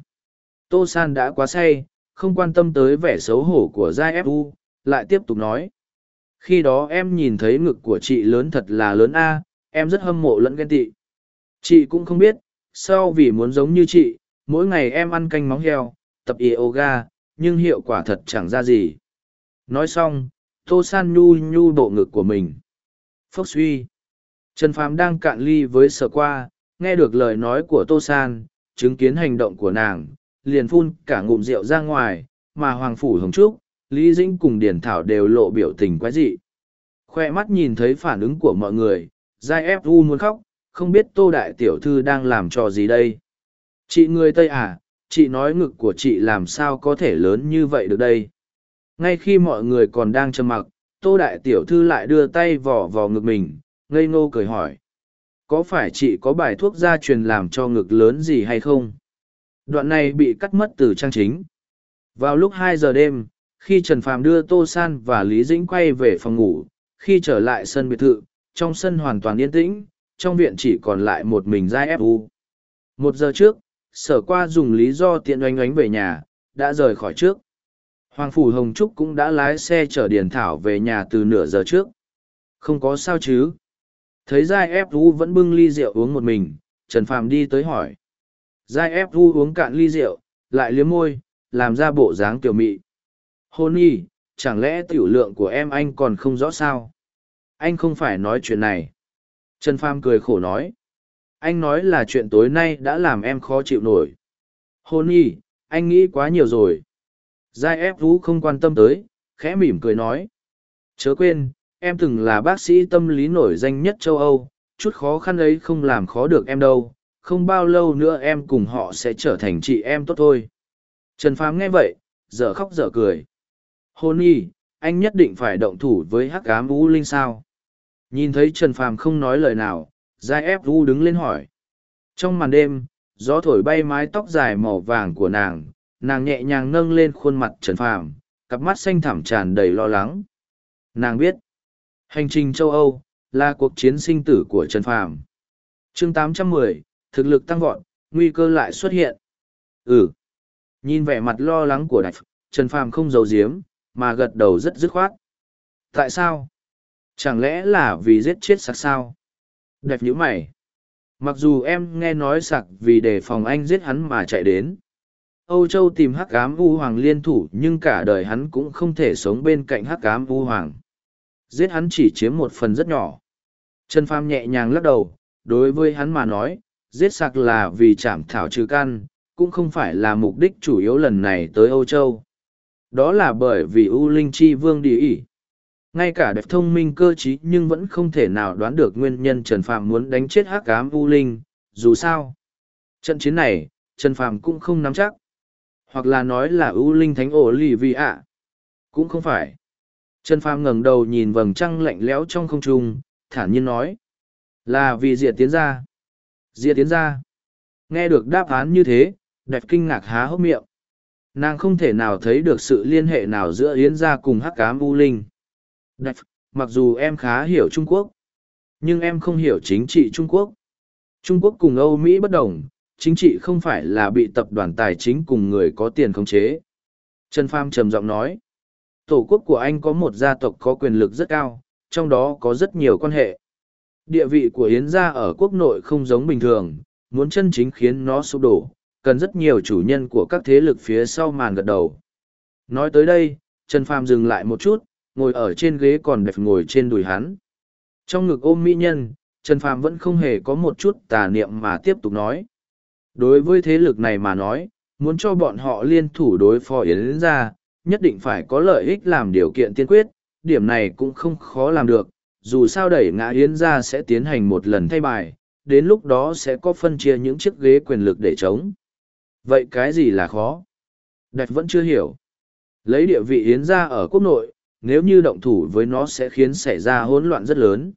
Tô San đã quá say, không quan tâm tới vẻ xấu hổ của Giai Fu, lại tiếp tục nói. Khi đó em nhìn thấy ngực của chị lớn thật là lớn a, em rất hâm mộ lẫn ghen tị. Chị cũng không biết, sau vì muốn giống như chị, mỗi ngày em ăn canh móng heo, tập yoga, nhưng hiệu quả thật chẳng ra gì. Nói xong, Tô San nhu nhu bộ ngực của mình. Phốc suy. Trần Phàm đang cạn ly với sở qua, nghe được lời nói của Tô San, chứng kiến hành động của nàng, liền phun cả ngụm rượu ra ngoài, mà Hoàng Phủ Hồng Trúc, Lý Dĩnh cùng Điển Thảo đều lộ biểu tình quái dị. Khoe mắt nhìn thấy phản ứng của mọi người, Giai ép u muốn khóc, không biết Tô Đại Tiểu Thư đang làm trò gì đây. Chị người Tây à, chị nói ngực của chị làm sao có thể lớn như vậy được đây. Ngay khi mọi người còn đang trầm mặc, Tô Đại Tiểu Thư lại đưa tay vò vò ngực mình, ngây ngô cười hỏi. Có phải chị có bài thuốc gia truyền làm cho ngực lớn gì hay không? Đoạn này bị cắt mất từ trang chính. Vào lúc hai giờ đêm, khi Trần Phàm đưa Tô San và Lý Dĩnh quay về phòng ngủ, khi trở lại sân biệt thự, trong sân hoàn toàn yên tĩnh, trong viện chỉ còn lại một mình Giai Fu. Một giờ trước, sở qua dùng lý do tiện oanh oánh về nhà, đã rời khỏi trước. Hoàng Phủ Hồng Trúc cũng đã lái xe chở Điền Thảo về nhà từ nửa giờ trước. Không có sao chứ. Thấy Giai Fu vẫn bưng ly rượu uống một mình, Trần Phàm đi tới hỏi. Giai Fu uống cạn ly rượu, lại liếm môi, làm ra bộ dáng tiểu mị. Hôn y, chẳng lẽ tiểu lượng của em anh còn không rõ sao? Anh không phải nói chuyện này. Trần Pham cười khổ nói. Anh nói là chuyện tối nay đã làm em khó chịu nổi. Hôn y, anh nghĩ quá nhiều rồi. Giai ép vũ không quan tâm tới, khẽ mỉm cười nói. Chớ quên, em từng là bác sĩ tâm lý nổi danh nhất châu Âu, chút khó khăn ấy không làm khó được em đâu, không bao lâu nữa em cùng họ sẽ trở thành chị em tốt thôi. Trần Phàm nghe vậy, dở khóc dở cười. Hôn y, anh nhất định phải động thủ với hắc ám vũ linh sao? Nhìn thấy Trần Phàm không nói lời nào, Giai ép vũ đứng lên hỏi. Trong màn đêm, gió thổi bay mái tóc dài màu vàng của nàng, nàng nhẹ nhàng nâng lên khuôn mặt Trần Phàm, cặp mắt xanh thẳm tràn đầy lo lắng. Nàng biết, hành trình châu Âu là cuộc chiến sinh tử của Trần Phàm. Chương 810, thực lực tăng vọt, nguy cơ lại xuất hiện. Ừ. Nhìn vẻ mặt lo lắng của Đạch, Trần Phàm không giấu giếm, mà gật đầu rất dứt khoát. Tại sao? Chẳng lẽ là vì giết chết sạc sao? Đẹp như mày. Mặc dù em nghe nói sạc vì đề phòng anh giết hắn mà chạy đến. Âu Châu tìm hắc ám U Hoàng liên thủ nhưng cả đời hắn cũng không thể sống bên cạnh hắc ám U Hoàng. Giết hắn chỉ chiếm một phần rất nhỏ. Trần pham nhẹ nhàng lắc đầu, đối với hắn mà nói, giết sạc là vì chảm thảo trừ căn, cũng không phải là mục đích chủ yếu lần này tới Âu Châu. Đó là bởi vì U Linh Chi Vương đi ỉ. Ngay cả đẹp thông minh cơ trí nhưng vẫn không thể nào đoán được nguyên nhân Trần Phạm muốn đánh chết hắc ám U Linh, dù sao. Trận chiến này, Trần Phạm cũng không nắm chắc. Hoặc là nói là U Linh Thánh ổ lì vì ạ. Cũng không phải. Trần Phạm ngẩng đầu nhìn vầng trăng lạnh lẽo trong không trung, thản nhiên nói. Là vì diệt tiến ra. Diệt tiến ra. Nghe được đáp án như thế, đẹp kinh ngạc há hốc miệng nàng không thể nào thấy được sự liên hệ nào giữa yến gia cùng hắc cám u linh Đạch, mặc dù em khá hiểu trung quốc nhưng em không hiểu chính trị trung quốc. Trung quốc cùng âu mỹ bất đồng chính trị không phải là bị tập đoàn tài chính cùng người có tiền khống chế. Trần pham trầm giọng nói tổ quốc của anh có một gia tộc có quyền lực rất cao trong đó có rất nhiều quan hệ. Địa vị của yến gia ở quốc nội không giống bình thường muốn chân chính khiến nó sụp đổ cần rất nhiều chủ nhân của các thế lực phía sau màn gật đầu. Nói tới đây, Trần Phàm dừng lại một chút, ngồi ở trên ghế còn đẹp ngồi trên đùi hắn. Trong ngực ôm mỹ nhân, Trần Phàm vẫn không hề có một chút tà niệm mà tiếp tục nói. Đối với thế lực này mà nói, muốn cho bọn họ liên thủ đối phó Yến ra, nhất định phải có lợi ích làm điều kiện tiên quyết, điểm này cũng không khó làm được, dù sao đẩy ngã Yến ra sẽ tiến hành một lần thay bài, đến lúc đó sẽ có phân chia những chiếc ghế quyền lực để chống. Vậy cái gì là khó? Đạch vẫn chưa hiểu. Lấy địa vị Yến ra ở quốc nội, nếu như động thủ với nó sẽ khiến xảy ra hỗn loạn rất lớn.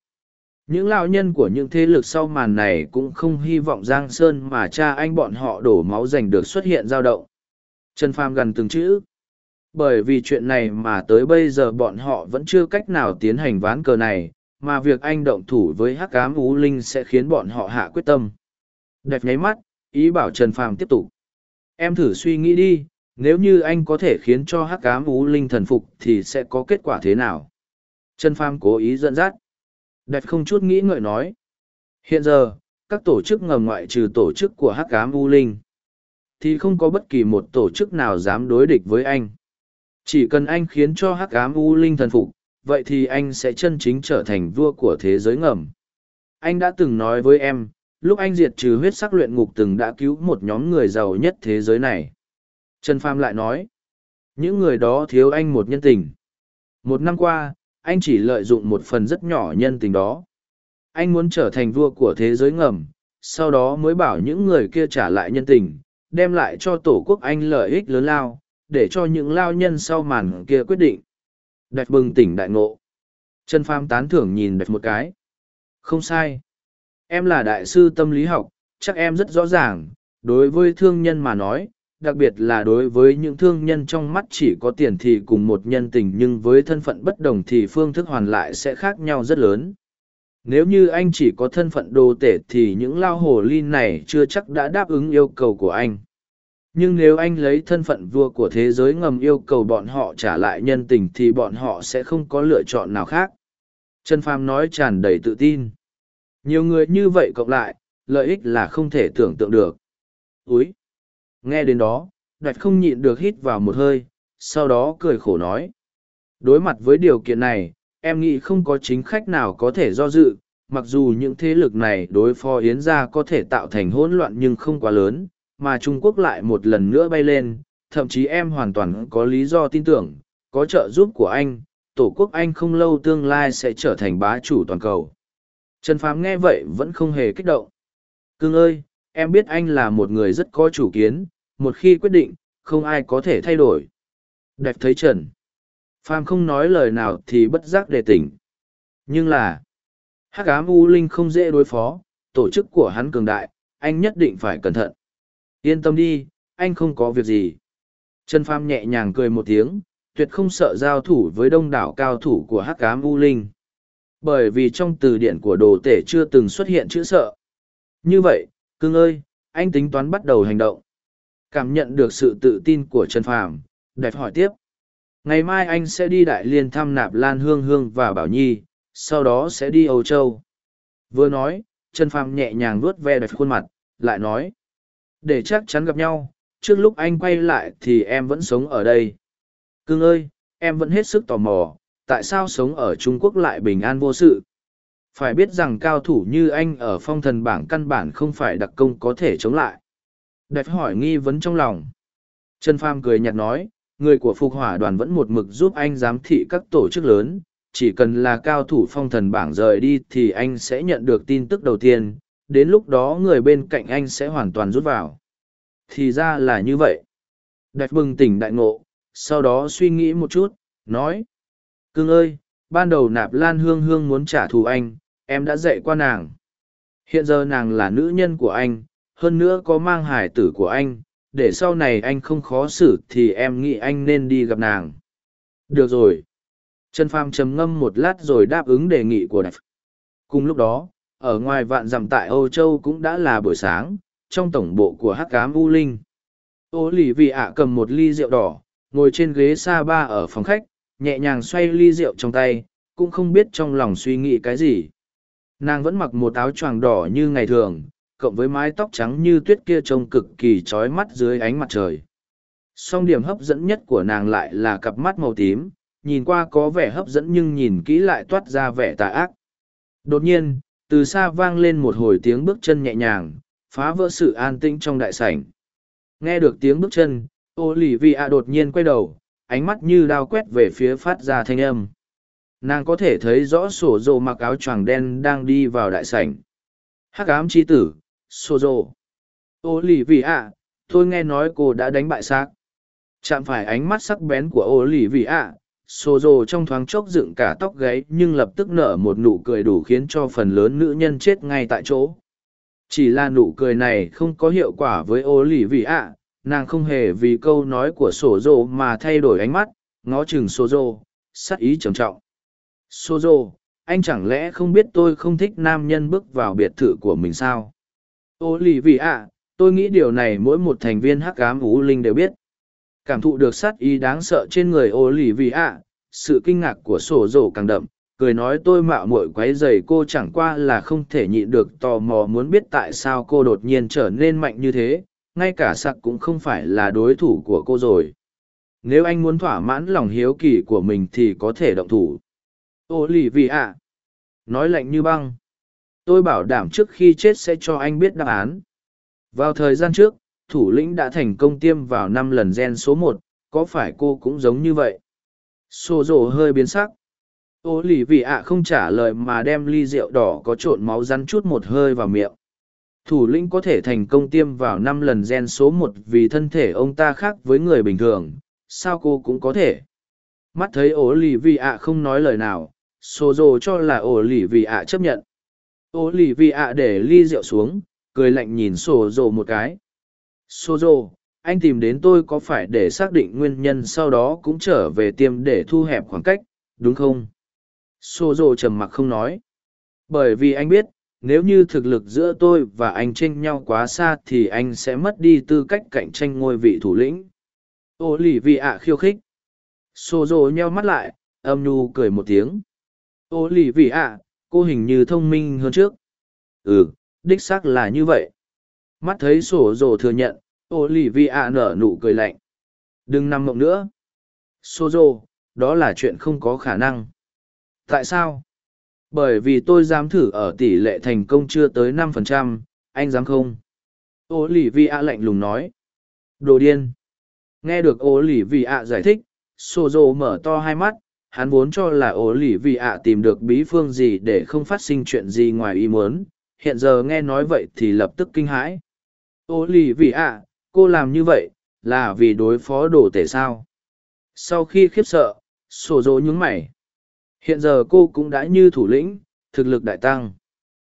Những lão nhân của những thế lực sau màn này cũng không hy vọng Giang Sơn mà cha anh bọn họ đổ máu giành được xuất hiện dao động. Trần Phàm gần từng chữ. Bởi vì chuyện này mà tới bây giờ bọn họ vẫn chưa cách nào tiến hành ván cờ này, mà việc anh động thủ với hắc ám ú linh sẽ khiến bọn họ hạ quyết tâm. Đẹp nháy mắt, ý bảo Trần Phàm tiếp tục. Em thử suy nghĩ đi, nếu như anh có thể khiến cho hắc ám ú linh thần phục thì sẽ có kết quả thế nào? Trần Pham cố ý dẫn dắt. Đẹp không chút nghĩ ngợi nói. Hiện giờ, các tổ chức ngầm ngoại trừ tổ chức của hắc ám u linh thì không có bất kỳ một tổ chức nào dám đối địch với anh chỉ cần anh khiến cho hắc ám u linh thần phục vậy thì anh sẽ chân chính trở thành vua của thế giới ngầm anh đã từng nói với em lúc anh diệt trừ huyết sắc luyện ngục từng đã cứu một nhóm người giàu nhất thế giới này. Trần Phàm lại nói, những người đó thiếu anh một nhân tình. Một năm qua, anh chỉ lợi dụng một phần rất nhỏ nhân tình đó. Anh muốn trở thành vua của thế giới ngầm, sau đó mới bảo những người kia trả lại nhân tình, đem lại cho tổ quốc anh lợi ích lớn lao, để cho những lao nhân sau màn kia quyết định. Đạch bừng tỉnh đại ngộ. Trần Phàm tán thưởng nhìn đạch một cái. Không sai. Em là đại sư tâm lý học, chắc em rất rõ ràng, đối với thương nhân mà nói, đặc biệt là đối với những thương nhân trong mắt chỉ có tiền thì cùng một nhân tình nhưng với thân phận bất đồng thì phương thức hoàn lại sẽ khác nhau rất lớn. Nếu như anh chỉ có thân phận đồ tể thì những lao hồ ly này chưa chắc đã đáp ứng yêu cầu của anh. Nhưng nếu anh lấy thân phận vua của thế giới ngầm yêu cầu bọn họ trả lại nhân tình thì bọn họ sẽ không có lựa chọn nào khác. Trần Phàm nói tràn đầy tự tin. Nhiều người như vậy cộng lại, lợi ích là không thể tưởng tượng được. Úi! Nghe đến đó, đoạt không nhịn được hít vào một hơi, sau đó cười khổ nói. Đối mặt với điều kiện này, em nghĩ không có chính khách nào có thể do dự, mặc dù những thế lực này đối phó Yến gia có thể tạo thành hỗn loạn nhưng không quá lớn, mà Trung Quốc lại một lần nữa bay lên, thậm chí em hoàn toàn có lý do tin tưởng, có trợ giúp của anh, tổ quốc anh không lâu tương lai sẽ trở thành bá chủ toàn cầu. Trần Phàm nghe vậy vẫn không hề kích động. Cưng ơi, em biết anh là một người rất có chủ kiến, một khi quyết định, không ai có thể thay đổi. Đẹp thấy Trần. Phàm không nói lời nào thì bất giác đề tỉnh. Nhưng là, hắc ám u linh không dễ đối phó, tổ chức của hắn cường đại, anh nhất định phải cẩn thận. Yên tâm đi, anh không có việc gì. Trần Phàm nhẹ nhàng cười một tiếng, tuyệt không sợ giao thủ với đông đảo cao thủ của hắc ám u linh. Bởi vì trong từ điển của đồ tể chưa từng xuất hiện chữ sợ. Như vậy, cưng ơi, anh tính toán bắt đầu hành động. Cảm nhận được sự tự tin của Trần Phàm, đẹp hỏi tiếp. Ngày mai anh sẽ đi Đại Liên thăm nạp Lan Hương Hương và Bảo Nhi, sau đó sẽ đi Âu Châu. Vừa nói, Trần Phàm nhẹ nhàng vuốt ve đẹp khuôn mặt, lại nói. Để chắc chắn gặp nhau, trước lúc anh quay lại thì em vẫn sống ở đây. Cưng ơi, em vẫn hết sức tò mò, tại sao sống ở Trung Quốc lại bình an vô sự? Phải biết rằng cao thủ như anh ở phong thần bảng căn bản không phải đặc công có thể chống lại. Đẹp hỏi nghi vấn trong lòng. Trần Pham cười nhạt nói, người của phục hỏa đoàn vẫn một mực giúp anh giám thị các tổ chức lớn. Chỉ cần là cao thủ phong thần bảng rời đi thì anh sẽ nhận được tin tức đầu tiên, đến lúc đó người bên cạnh anh sẽ hoàn toàn rút vào. Thì ra là như vậy. Đẹp bừng tỉnh đại ngộ, sau đó suy nghĩ một chút, nói. Cưng ơi, ban đầu nạp lan hương hương muốn trả thù anh, em đã dạy qua nàng. Hiện giờ nàng là nữ nhân của anh, hơn nữa có mang hải tử của anh, để sau này anh không khó xử thì em nghĩ anh nên đi gặp nàng. Được rồi. Trần Phàm trầm ngâm một lát rồi đáp ứng đề nghị của Đạch. Cùng lúc đó, ở ngoài vạn dặm tại Âu Châu cũng đã là buổi sáng, trong tổng bộ của Hắc Cám U Linh. Ô lì vị ạ cầm một ly rượu đỏ, ngồi trên ghế sa ba ở phòng khách, nhẹ nhàng xoay ly rượu trong tay, cũng không biết trong lòng suy nghĩ cái gì. Nàng vẫn mặc một áo choàng đỏ như ngày thường, cộng với mái tóc trắng như tuyết kia trông cực kỳ trói mắt dưới ánh mặt trời. Song điểm hấp dẫn nhất của nàng lại là cặp mắt màu tím, nhìn qua có vẻ hấp dẫn nhưng nhìn kỹ lại toát ra vẻ tà ác. Đột nhiên, từ xa vang lên một hồi tiếng bước chân nhẹ nhàng, phá vỡ sự an tĩnh trong đại sảnh. Nghe được tiếng bước chân, ô lì đột nhiên quay đầu, ánh mắt như đao quét về phía phát ra thanh âm. Nàng có thể thấy rõ sổ rồ mặc áo choàng đen đang đi vào đại sảnh. Hắc ám chi tử, Sô Dô. Ô lì vì ạ, tôi nghe nói cô đã đánh bại xác. Chạm phải ánh mắt sắc bén của ô lì vì ạ, Sô Dô trong thoáng chốc dựng cả tóc gáy nhưng lập tức nở một nụ cười đủ khiến cho phần lớn nữ nhân chết ngay tại chỗ. Chỉ là nụ cười này không có hiệu quả với ô lì vì ạ, nàng không hề vì câu nói của Sô Dô mà thay đổi ánh mắt, ngó chừng Sô Dô, sắc ý trầm trọng. Sô Dô, anh chẳng lẽ không biết tôi không thích nam nhân bước vào biệt thự của mình sao? Ô lì vì ạ, tôi nghĩ điều này mỗi một thành viên hắc ám ú linh đều biết. Cảm thụ được sát ý đáng sợ trên người ô lì vì ạ, sự kinh ngạc của sổ rổ càng đậm, cười nói tôi mạo muội quấy dày cô chẳng qua là không thể nhịn được tò mò muốn biết tại sao cô đột nhiên trở nên mạnh như thế, ngay cả sặc cũng không phải là đối thủ của cô rồi. Nếu anh muốn thỏa mãn lòng hiếu kỳ của mình thì có thể động thủ. Ô lì vì ạ, nói lạnh như băng tôi bảo đảm trước khi chết sẽ cho anh biết đáp án. Vào thời gian trước, thủ lĩnh đã thành công tiêm vào năm lần gen số một, có phải cô cũng giống như vậy? Xô rộ hơi biến sắc. Ô lì vị ạ không trả lời mà đem ly rượu đỏ có trộn máu rắn chút một hơi vào miệng. Thủ lĩnh có thể thành công tiêm vào năm lần gen số một vì thân thể ông ta khác với người bình thường, sao cô cũng có thể? Mắt thấy ổ lì vị ạ không nói lời nào xô rộ cho là ổ lì vị ạ chấp nhận ô lì vì ạ để ly rượu xuống, cười lạnh nhìn sổ rồ một cái. Sổ rồ anh tìm đến tôi có phải để xác định nguyên nhân sau đó cũng trở về tiêm để thu hẹp khoảng cách, đúng không? Sổ rồ trầm mặc không nói. Bởi vì anh biết, nếu như thực lực giữa tôi và anh tranh nhau quá xa thì anh sẽ mất đi tư cách cạnh tranh ngôi vị thủ lĩnh. Ô lì vị ạ khiêu khích. Sổ rồ nheo mắt lại, âm nhu cười một tiếng. Ô lì vị ạ cô hình như thông minh hơn trước. Ừ đích xác là như vậy. Mắt thấy sổ rồ thừa nhận ô lì vi ạ nở nụ cười lạnh. Đừng nằm mộng nữa. Sô rồ, đó là chuyện không có khả năng. Tại sao? Bởi vì tôi dám thử ở tỷ lệ thành công chưa tới năm phần trăm, anh dám không? Ô lì vi ạ lạnh lùng nói. Đồ điên. Nghe được ô lì vi ạ giải thích sô rồ mở to hai mắt hắn vốn cho là ổ lì vì ạ tìm được bí phương gì để không phát sinh chuyện gì ngoài ý muốn, hiện giờ nghe nói vậy thì lập tức kinh hãi. Ổ lì vì ạ, cô làm như vậy là vì đối phó đồ tể sao? Sau khi khiếp sợ, sổ dỗ nhún mày. Hiện giờ cô cũng đã như thủ lĩnh, thực lực đại tăng.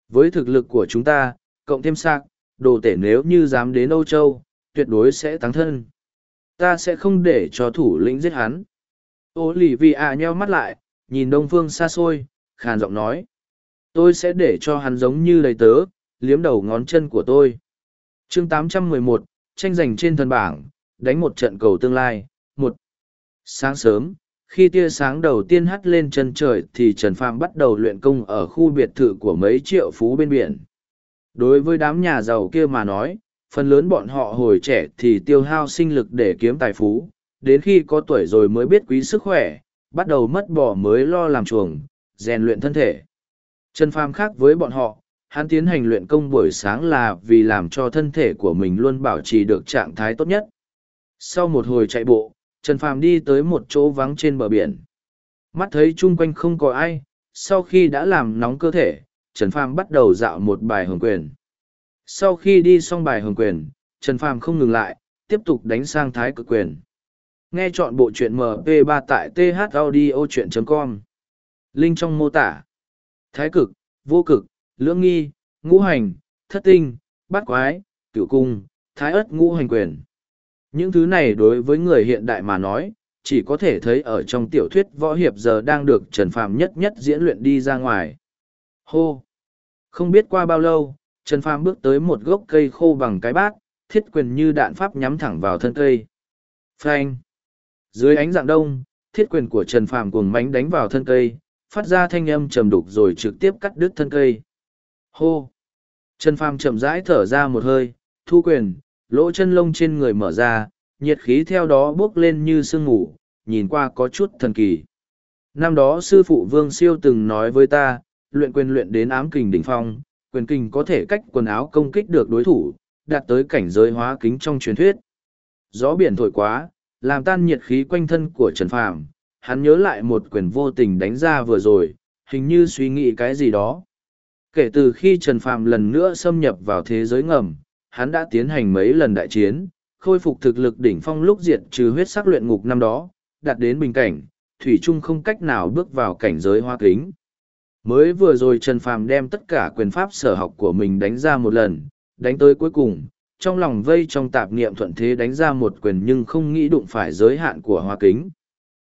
Với thực lực của chúng ta, cộng thêm sạc đồ tể nếu như dám đến âu châu, tuyệt đối sẽ tăng thân. Ta sẽ không để cho thủ lĩnh giết hắn ô lì vì ạ nheo mắt lại nhìn đông phương xa xôi khàn giọng nói. Tôi sẽ để cho hắn giống như đầy tớ liếm đầu ngón chân của tôi. Chương 811, tranh giành trên thần bảng đánh một trận cầu tương lai một. Sáng sớm khi tia sáng đầu tiên hắt lên chân trời thì trần phàm bắt đầu luyện công ở khu biệt thự của mấy triệu phú bên biển. Đối với đám nhà giàu kia mà nói phần lớn bọn họ hồi trẻ thì tiêu hao sinh lực để kiếm tài phú đến khi có tuổi rồi mới biết quý sức khỏe, bắt đầu mất bỏ mới lo làm chuồng, rèn luyện thân thể. Trần Phàm khác với bọn họ, hắn tiến hành luyện công buổi sáng là vì làm cho thân thể của mình luôn bảo trì được trạng thái tốt nhất. Sau một hồi chạy bộ, Trần Phàm đi tới một chỗ vắng trên bờ biển. Mắt thấy chung quanh không có ai, sau khi đã làm nóng cơ thể, Trần Phàm bắt đầu dạo một bài hồng quyền. Sau khi đi xong bài hồng quyền, Trần Phàm không ngừng lại, tiếp tục đánh sang thái cực quyền. Nghe chọn bộ truyện MP3 tại thaudio.com. Linh trong mô tả. Thái cực, vô cực, lưỡng nghi, ngũ hành, thất tinh, bát quái, cửu cung, thái ất ngũ hành quyền. Những thứ này đối với người hiện đại mà nói, chỉ có thể thấy ở trong tiểu thuyết võ hiệp giờ đang được Trần Phàm nhất nhất diễn luyện đi ra ngoài. Hô! Không biết qua bao lâu, Trần Phàm bước tới một gốc cây khô bằng cái bát, thiết quyền như đạn pháp nhắm thẳng vào thân cây. Phanh! Dưới ánh dạng đông, thiết quyền của Trần Phàm cuồng mánh đánh vào thân cây, phát ra thanh âm trầm đục rồi trực tiếp cắt đứt thân cây. Hô! Trần Phàm chậm rãi thở ra một hơi, thu quyền, lỗ chân lông trên người mở ra, nhiệt khí theo đó bốc lên như sương ngủ, nhìn qua có chút thần kỳ. Năm đó sư phụ Vương Siêu từng nói với ta, luyện quyền luyện đến ám kình đỉnh phong, quyền kình có thể cách quần áo công kích được đối thủ, đạt tới cảnh giới hóa kính trong truyền thuyết. Gió biển thổi quá, làm tan nhiệt khí quanh thân của Trần Phàm, hắn nhớ lại một quyền vô tình đánh ra vừa rồi, hình như suy nghĩ cái gì đó. Kể từ khi Trần Phàm lần nữa xâm nhập vào thế giới ngầm, hắn đã tiến hành mấy lần đại chiến, khôi phục thực lực đỉnh phong lúc diệt trừ huyết sắc luyện ngục năm đó, đạt đến bình cảnh, thủy chung không cách nào bước vào cảnh giới hoa kính. Mới vừa rồi Trần Phàm đem tất cả quyền pháp sở học của mình đánh ra một lần, đánh tới cuối cùng, trong lòng vây trong tạp niệm thuận thế đánh ra một quyền nhưng không nghĩ đụng phải giới hạn của hoa kính.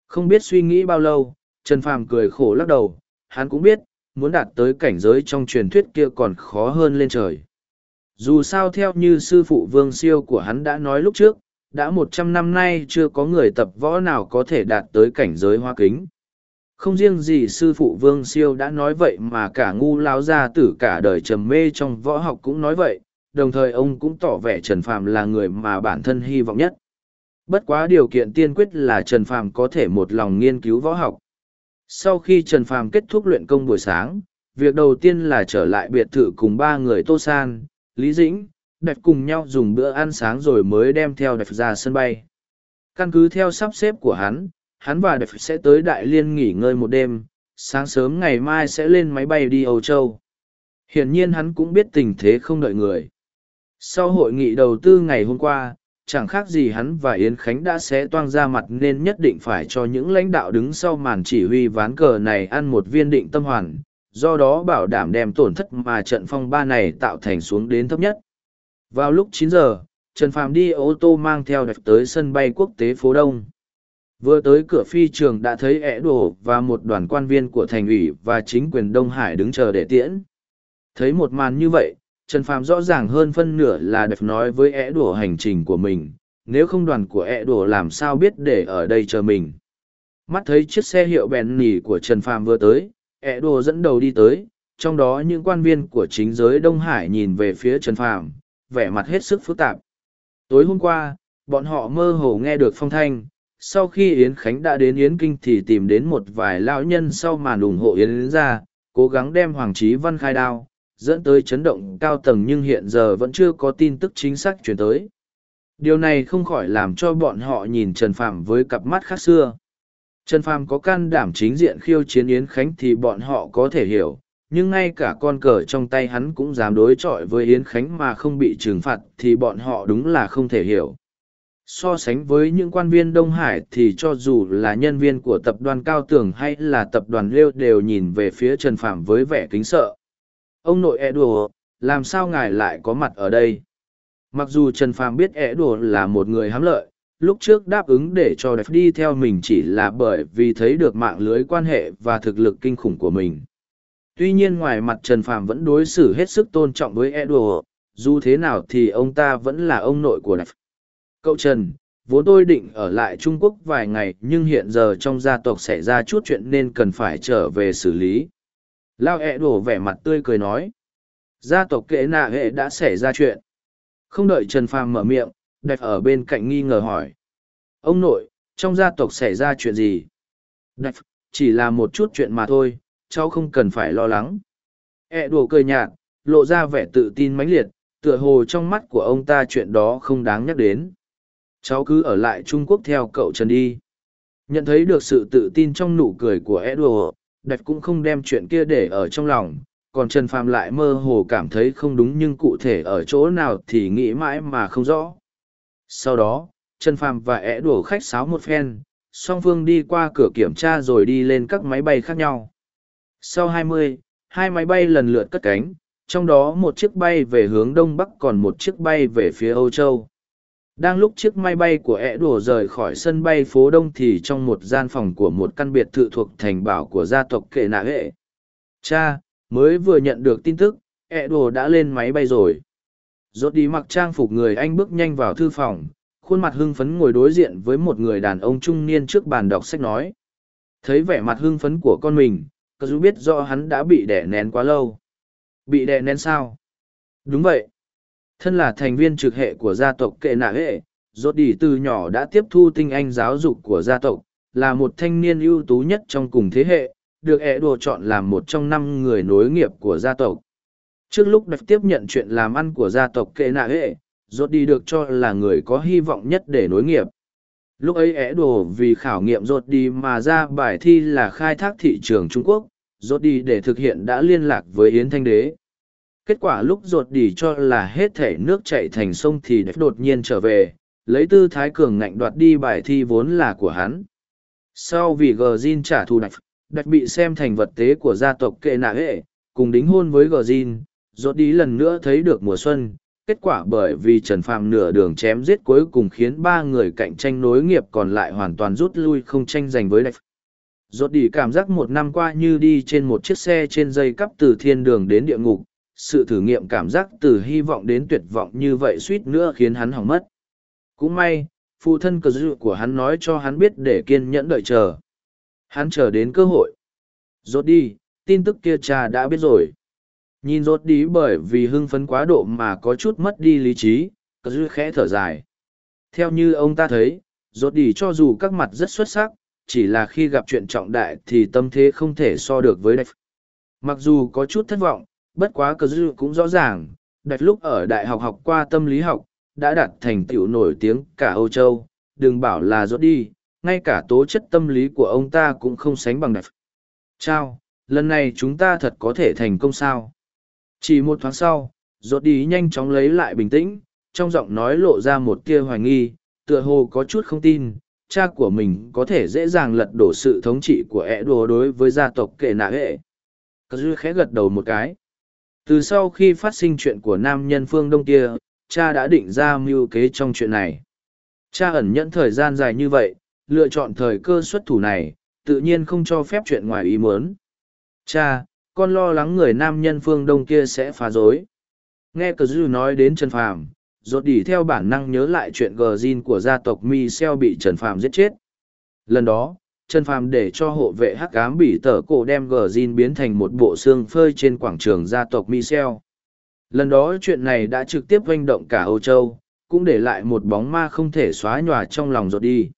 Không biết suy nghĩ bao lâu, Trần Phàm cười khổ lắc đầu, hắn cũng biết, muốn đạt tới cảnh giới trong truyền thuyết kia còn khó hơn lên trời. Dù sao theo như sư phụ vương siêu của hắn đã nói lúc trước, đã một trăm năm nay chưa có người tập võ nào có thể đạt tới cảnh giới hoa kính. Không riêng gì sư phụ vương siêu đã nói vậy mà cả ngu lao gia tử cả đời trầm mê trong võ học cũng nói vậy, đồng thời ông cũng tỏ vẻ Trần Phàm là người mà bản thân hy vọng nhất. Bất quá điều kiện tiên quyết là Trần Phàm có thể một lòng nghiên cứu võ học. Sau khi Trần Phàm kết thúc luyện công buổi sáng, việc đầu tiên là trở lại biệt thự cùng ba người Tô San, Lý Dĩnh, đẹp cùng nhau dùng bữa ăn sáng rồi mới đem theo đẹp ra sân bay. Căn cứ theo sắp xếp của hắn, hắn và đẹp sẽ tới Đại Liên nghỉ ngơi một đêm, sáng sớm ngày mai sẽ lên máy bay đi Âu Châu. Hiển nhiên hắn cũng biết tình thế không đợi người. Sau hội nghị đầu tư ngày hôm qua, chẳng khác gì hắn và Yến Khánh đã xé toang ra mặt nên nhất định phải cho những lãnh đạo đứng sau màn chỉ huy ván cờ này ăn một viên định tâm hoàn, do đó bảo đảm đem tổn thất mà trận phong ba này tạo thành xuống đến thấp nhất. Vào lúc 9 giờ, Trần Phàm đi ô tô mang theo đẹp tới sân bay quốc tế phố Đông. Vừa tới cửa phi trường đã thấy ẻ đồ và một đoàn quan viên của thành ủy và chính quyền Đông Hải đứng chờ để tiễn. Thấy một màn như vậy, Trần Phàm rõ ràng hơn phân nửa là đẹp nói với ẻ đùa hành trình của mình, nếu không đoàn của ẻ đùa làm sao biết để ở đây chờ mình. Mắt thấy chiếc xe hiệu bèn nỉ của Trần Phàm vừa tới, ẻ đùa dẫn đầu đi tới, trong đó những quan viên của chính giới Đông Hải nhìn về phía Trần Phàm, vẻ mặt hết sức phức tạp. Tối hôm qua, bọn họ mơ hồ nghe được phong thanh, sau khi Yến Khánh đã đến Yến Kinh thì tìm đến một vài lão nhân sau màn ủng hộ Yến ra, cố gắng đem Hoàng Chí Văn khai đao, dẫn tới chấn động cao tầng nhưng hiện giờ vẫn chưa có tin tức chính xác chuyển tới. Điều này không khỏi làm cho bọn họ nhìn Trần Phạm với cặp mắt khác xưa. Trần Phàm có can đảm chính diện khiêu chiến Yến Khánh thì bọn họ có thể hiểu, nhưng ngay cả con cờ trong tay hắn cũng dám đối chọi với Yến Khánh mà không bị trừng phạt thì bọn họ đúng là không thể hiểu. So sánh với những quan viên Đông Hải thì cho dù là nhân viên của tập đoàn Cao Tường hay là tập đoàn Liêu đều nhìn về phía Trần Phạm với vẻ kính sợ. Ông nội e đùa, làm sao ngài lại có mặt ở đây? Mặc dù Trần Phàm biết e đùa là một người hám lợi, lúc trước đáp ứng để cho đẹp đi theo mình chỉ là bởi vì thấy được mạng lưới quan hệ và thực lực kinh khủng của mình. Tuy nhiên ngoài mặt trần phàm vẫn đối xử hết sức tôn trọng với edward dù thế nào thì ông ta vẫn là ông nội của đẹp cậu trần vốn tôi định ở lại trung quốc vài ngày nhưng hiện giờ trong gia tộc xảy ra chút chuyện nên cần phải trở về xử lý lao ẹ đổ vẻ mặt tươi cười nói. Gia tộc kệ nạ hệ đã xảy ra chuyện. Không đợi trần phàm mở miệng đẹp ở bên cạnh nghi ngờ hỏi. Ông nội, trong gia tộc xảy ra chuyện gì? Đẹp chỉ là một chút chuyện mà thôi, cháu không cần phải lo lắng. Ẹ Đổ cười nhạt, lộ ra vẻ tự tin mãnh liệt, tựa hồ trong mắt của ông ta chuyện đó không đáng nhắc đến. Cháu cứ ở lại trung quốc theo cậu trần đi. Nhận thấy được sự tự tin trong nụ cười của edward đạch cũng không đem chuyện kia để ở trong lòng còn trần phàm lại mơ hồ cảm thấy không đúng nhưng cụ thể ở chỗ nào thì nghĩ mãi mà không rõ. Sau đó trần phàm và é đổ khách sáo một phen song phương đi qua cửa kiểm tra rồi đi lên các máy bay khác nhau. Sau 20, hai máy bay lần lượt cất cánh trong đó một chiếc bay về hướng đông bắc còn một chiếc bay về phía âu châu đang lúc chiếc máy bay của ẹ đổ rời khỏi sân bay phố đông thì trong một gian phòng của một căn biệt thự thuộc thành bảo của gia tộc kệ nạ hệ. Cha, mới vừa nhận được tin tức ẹ đổ đã lên máy bay rồi. Rốt đi mặc trang phục người anh bước nhanh vào thư phòng, khuôn mặt hưng phấn ngồi đối diện với một người đàn ông trung niên trước bàn đọc sách nói. Thấy vẻ mặt hưng phấn của con mình cờ dù biết do hắn đã bị đẻ nén quá lâu. Bị đẻ nén sao? Đúng vậy thân là thành viên trực hệ của gia tộc kệ nạ hệ, rốt đi từ nhỏ đã tiếp thu tinh anh giáo dục của gia tộc, là một thanh niên ưu tú nhất trong cùng thế hệ, được ẹ đồ chọn làm một trong năm người nối nghiệp của gia tộc. Trước lúc đặt tiếp nhận chuyện làm ăn của gia tộc kệ nạ hệ, rốt đi được cho là người có hy vọng nhất để nối nghiệp. Lúc ấy é đồ vì khảo nghiệm rốt đi mà ra bài thi là khai thác thị trường trung quốc, rốt đi để thực hiện đã liên lạc với yến thanh đế kết quả lúc rốt Đỉ cho là hết thể nước chạy thành sông thì đột nhiên trở về lấy tư thái cường ngạnh đoạt đi bài thi vốn là của hắn sau vì gờ zin trả thù đạch đạch bị xem thành vật tế của gia tộc kệ nạ hệ cùng đính hôn với gờ zin rốt đi lần nữa thấy được mùa xuân kết quả bởi vì Trần Phàm nửa đường chém giết cuối cùng khiến ba người cạnh tranh nối nghiệp còn lại hoàn toàn rút lui không tranh giành với đạch. Rốt đi cảm giác một năm qua như đi trên một chiếc xe trên dây cắp từ thiên đường đến địa ngục, sự thử nghiệm cảm giác từ hy vọng đến tuyệt vọng như vậy suýt nữa khiến hắn hỏng mất. Cũng may, phụ thân cờ dư của hắn nói cho hắn biết để kiên nhẫn đợi chờ. Hắn chờ đến cơ hội. Rốt đi, tin tức kia cha đã biết rồi. Nhìn rốt đi bởi vì hưng phấn quá độ mà có chút mất đi lý trí, cờ dư khẽ thở dài. Theo như ông ta thấy, rốt đi cho dù các mặt rất xuất sắc, chỉ là khi gặp chuyện trọng đại thì tâm thế không thể so được với đạch. Mặc dù có chút thất vọng, bất quá cơ dư cũng rõ ràng, đặt lúc ở đại học học qua tâm lý học, đã đạt thành tựu nổi tiếng cả Âu Châu, đừng bảo là rốt đi, ngay cả tố chất tâm lý của ông ta cũng không sánh bằng đặt. Chào, lần này chúng ta thật có thể thành công sao? Chỉ một thoáng sau, rốt đi nhanh chóng lấy lại bình tĩnh, trong giọng nói lộ ra một tia hoài nghi, tựa hồ có chút không tin, cha của mình có thể dễ dàng lật đổ sự thống trị của ẹ đồ đối với gia tộc kệ nạ hệ. Cà dư khẽ gật đầu một cái. Từ sau khi phát sinh chuyện của nam nhân phương đông kia, cha đã định ra mưu kế trong chuyện này. Cha ẩn nhẫn thời gian dài như vậy, lựa chọn thời cơ xuất thủ này, tự nhiên không cho phép chuyện ngoài ý muốn. Cha, con lo lắng người nam nhân phương đông kia sẽ phá rối. Nghe cờ dư nói đến Trần Phàm, rốt đỉ theo bản năng nhớ lại chuyện gờ zin của gia tộc Michel bị Trần Phàm giết chết. Lần đó, Trần Phàm để cho hộ vệ hắc ám bị tở cổ đem gờ zin biến thành một bộ xương phơi trên quảng trường gia tộc Michel. Lần đó chuyện này đã trực tiếp doanh động cả Âu Châu, cũng để lại một bóng ma không thể xóa nhòa trong lòng rốt đi.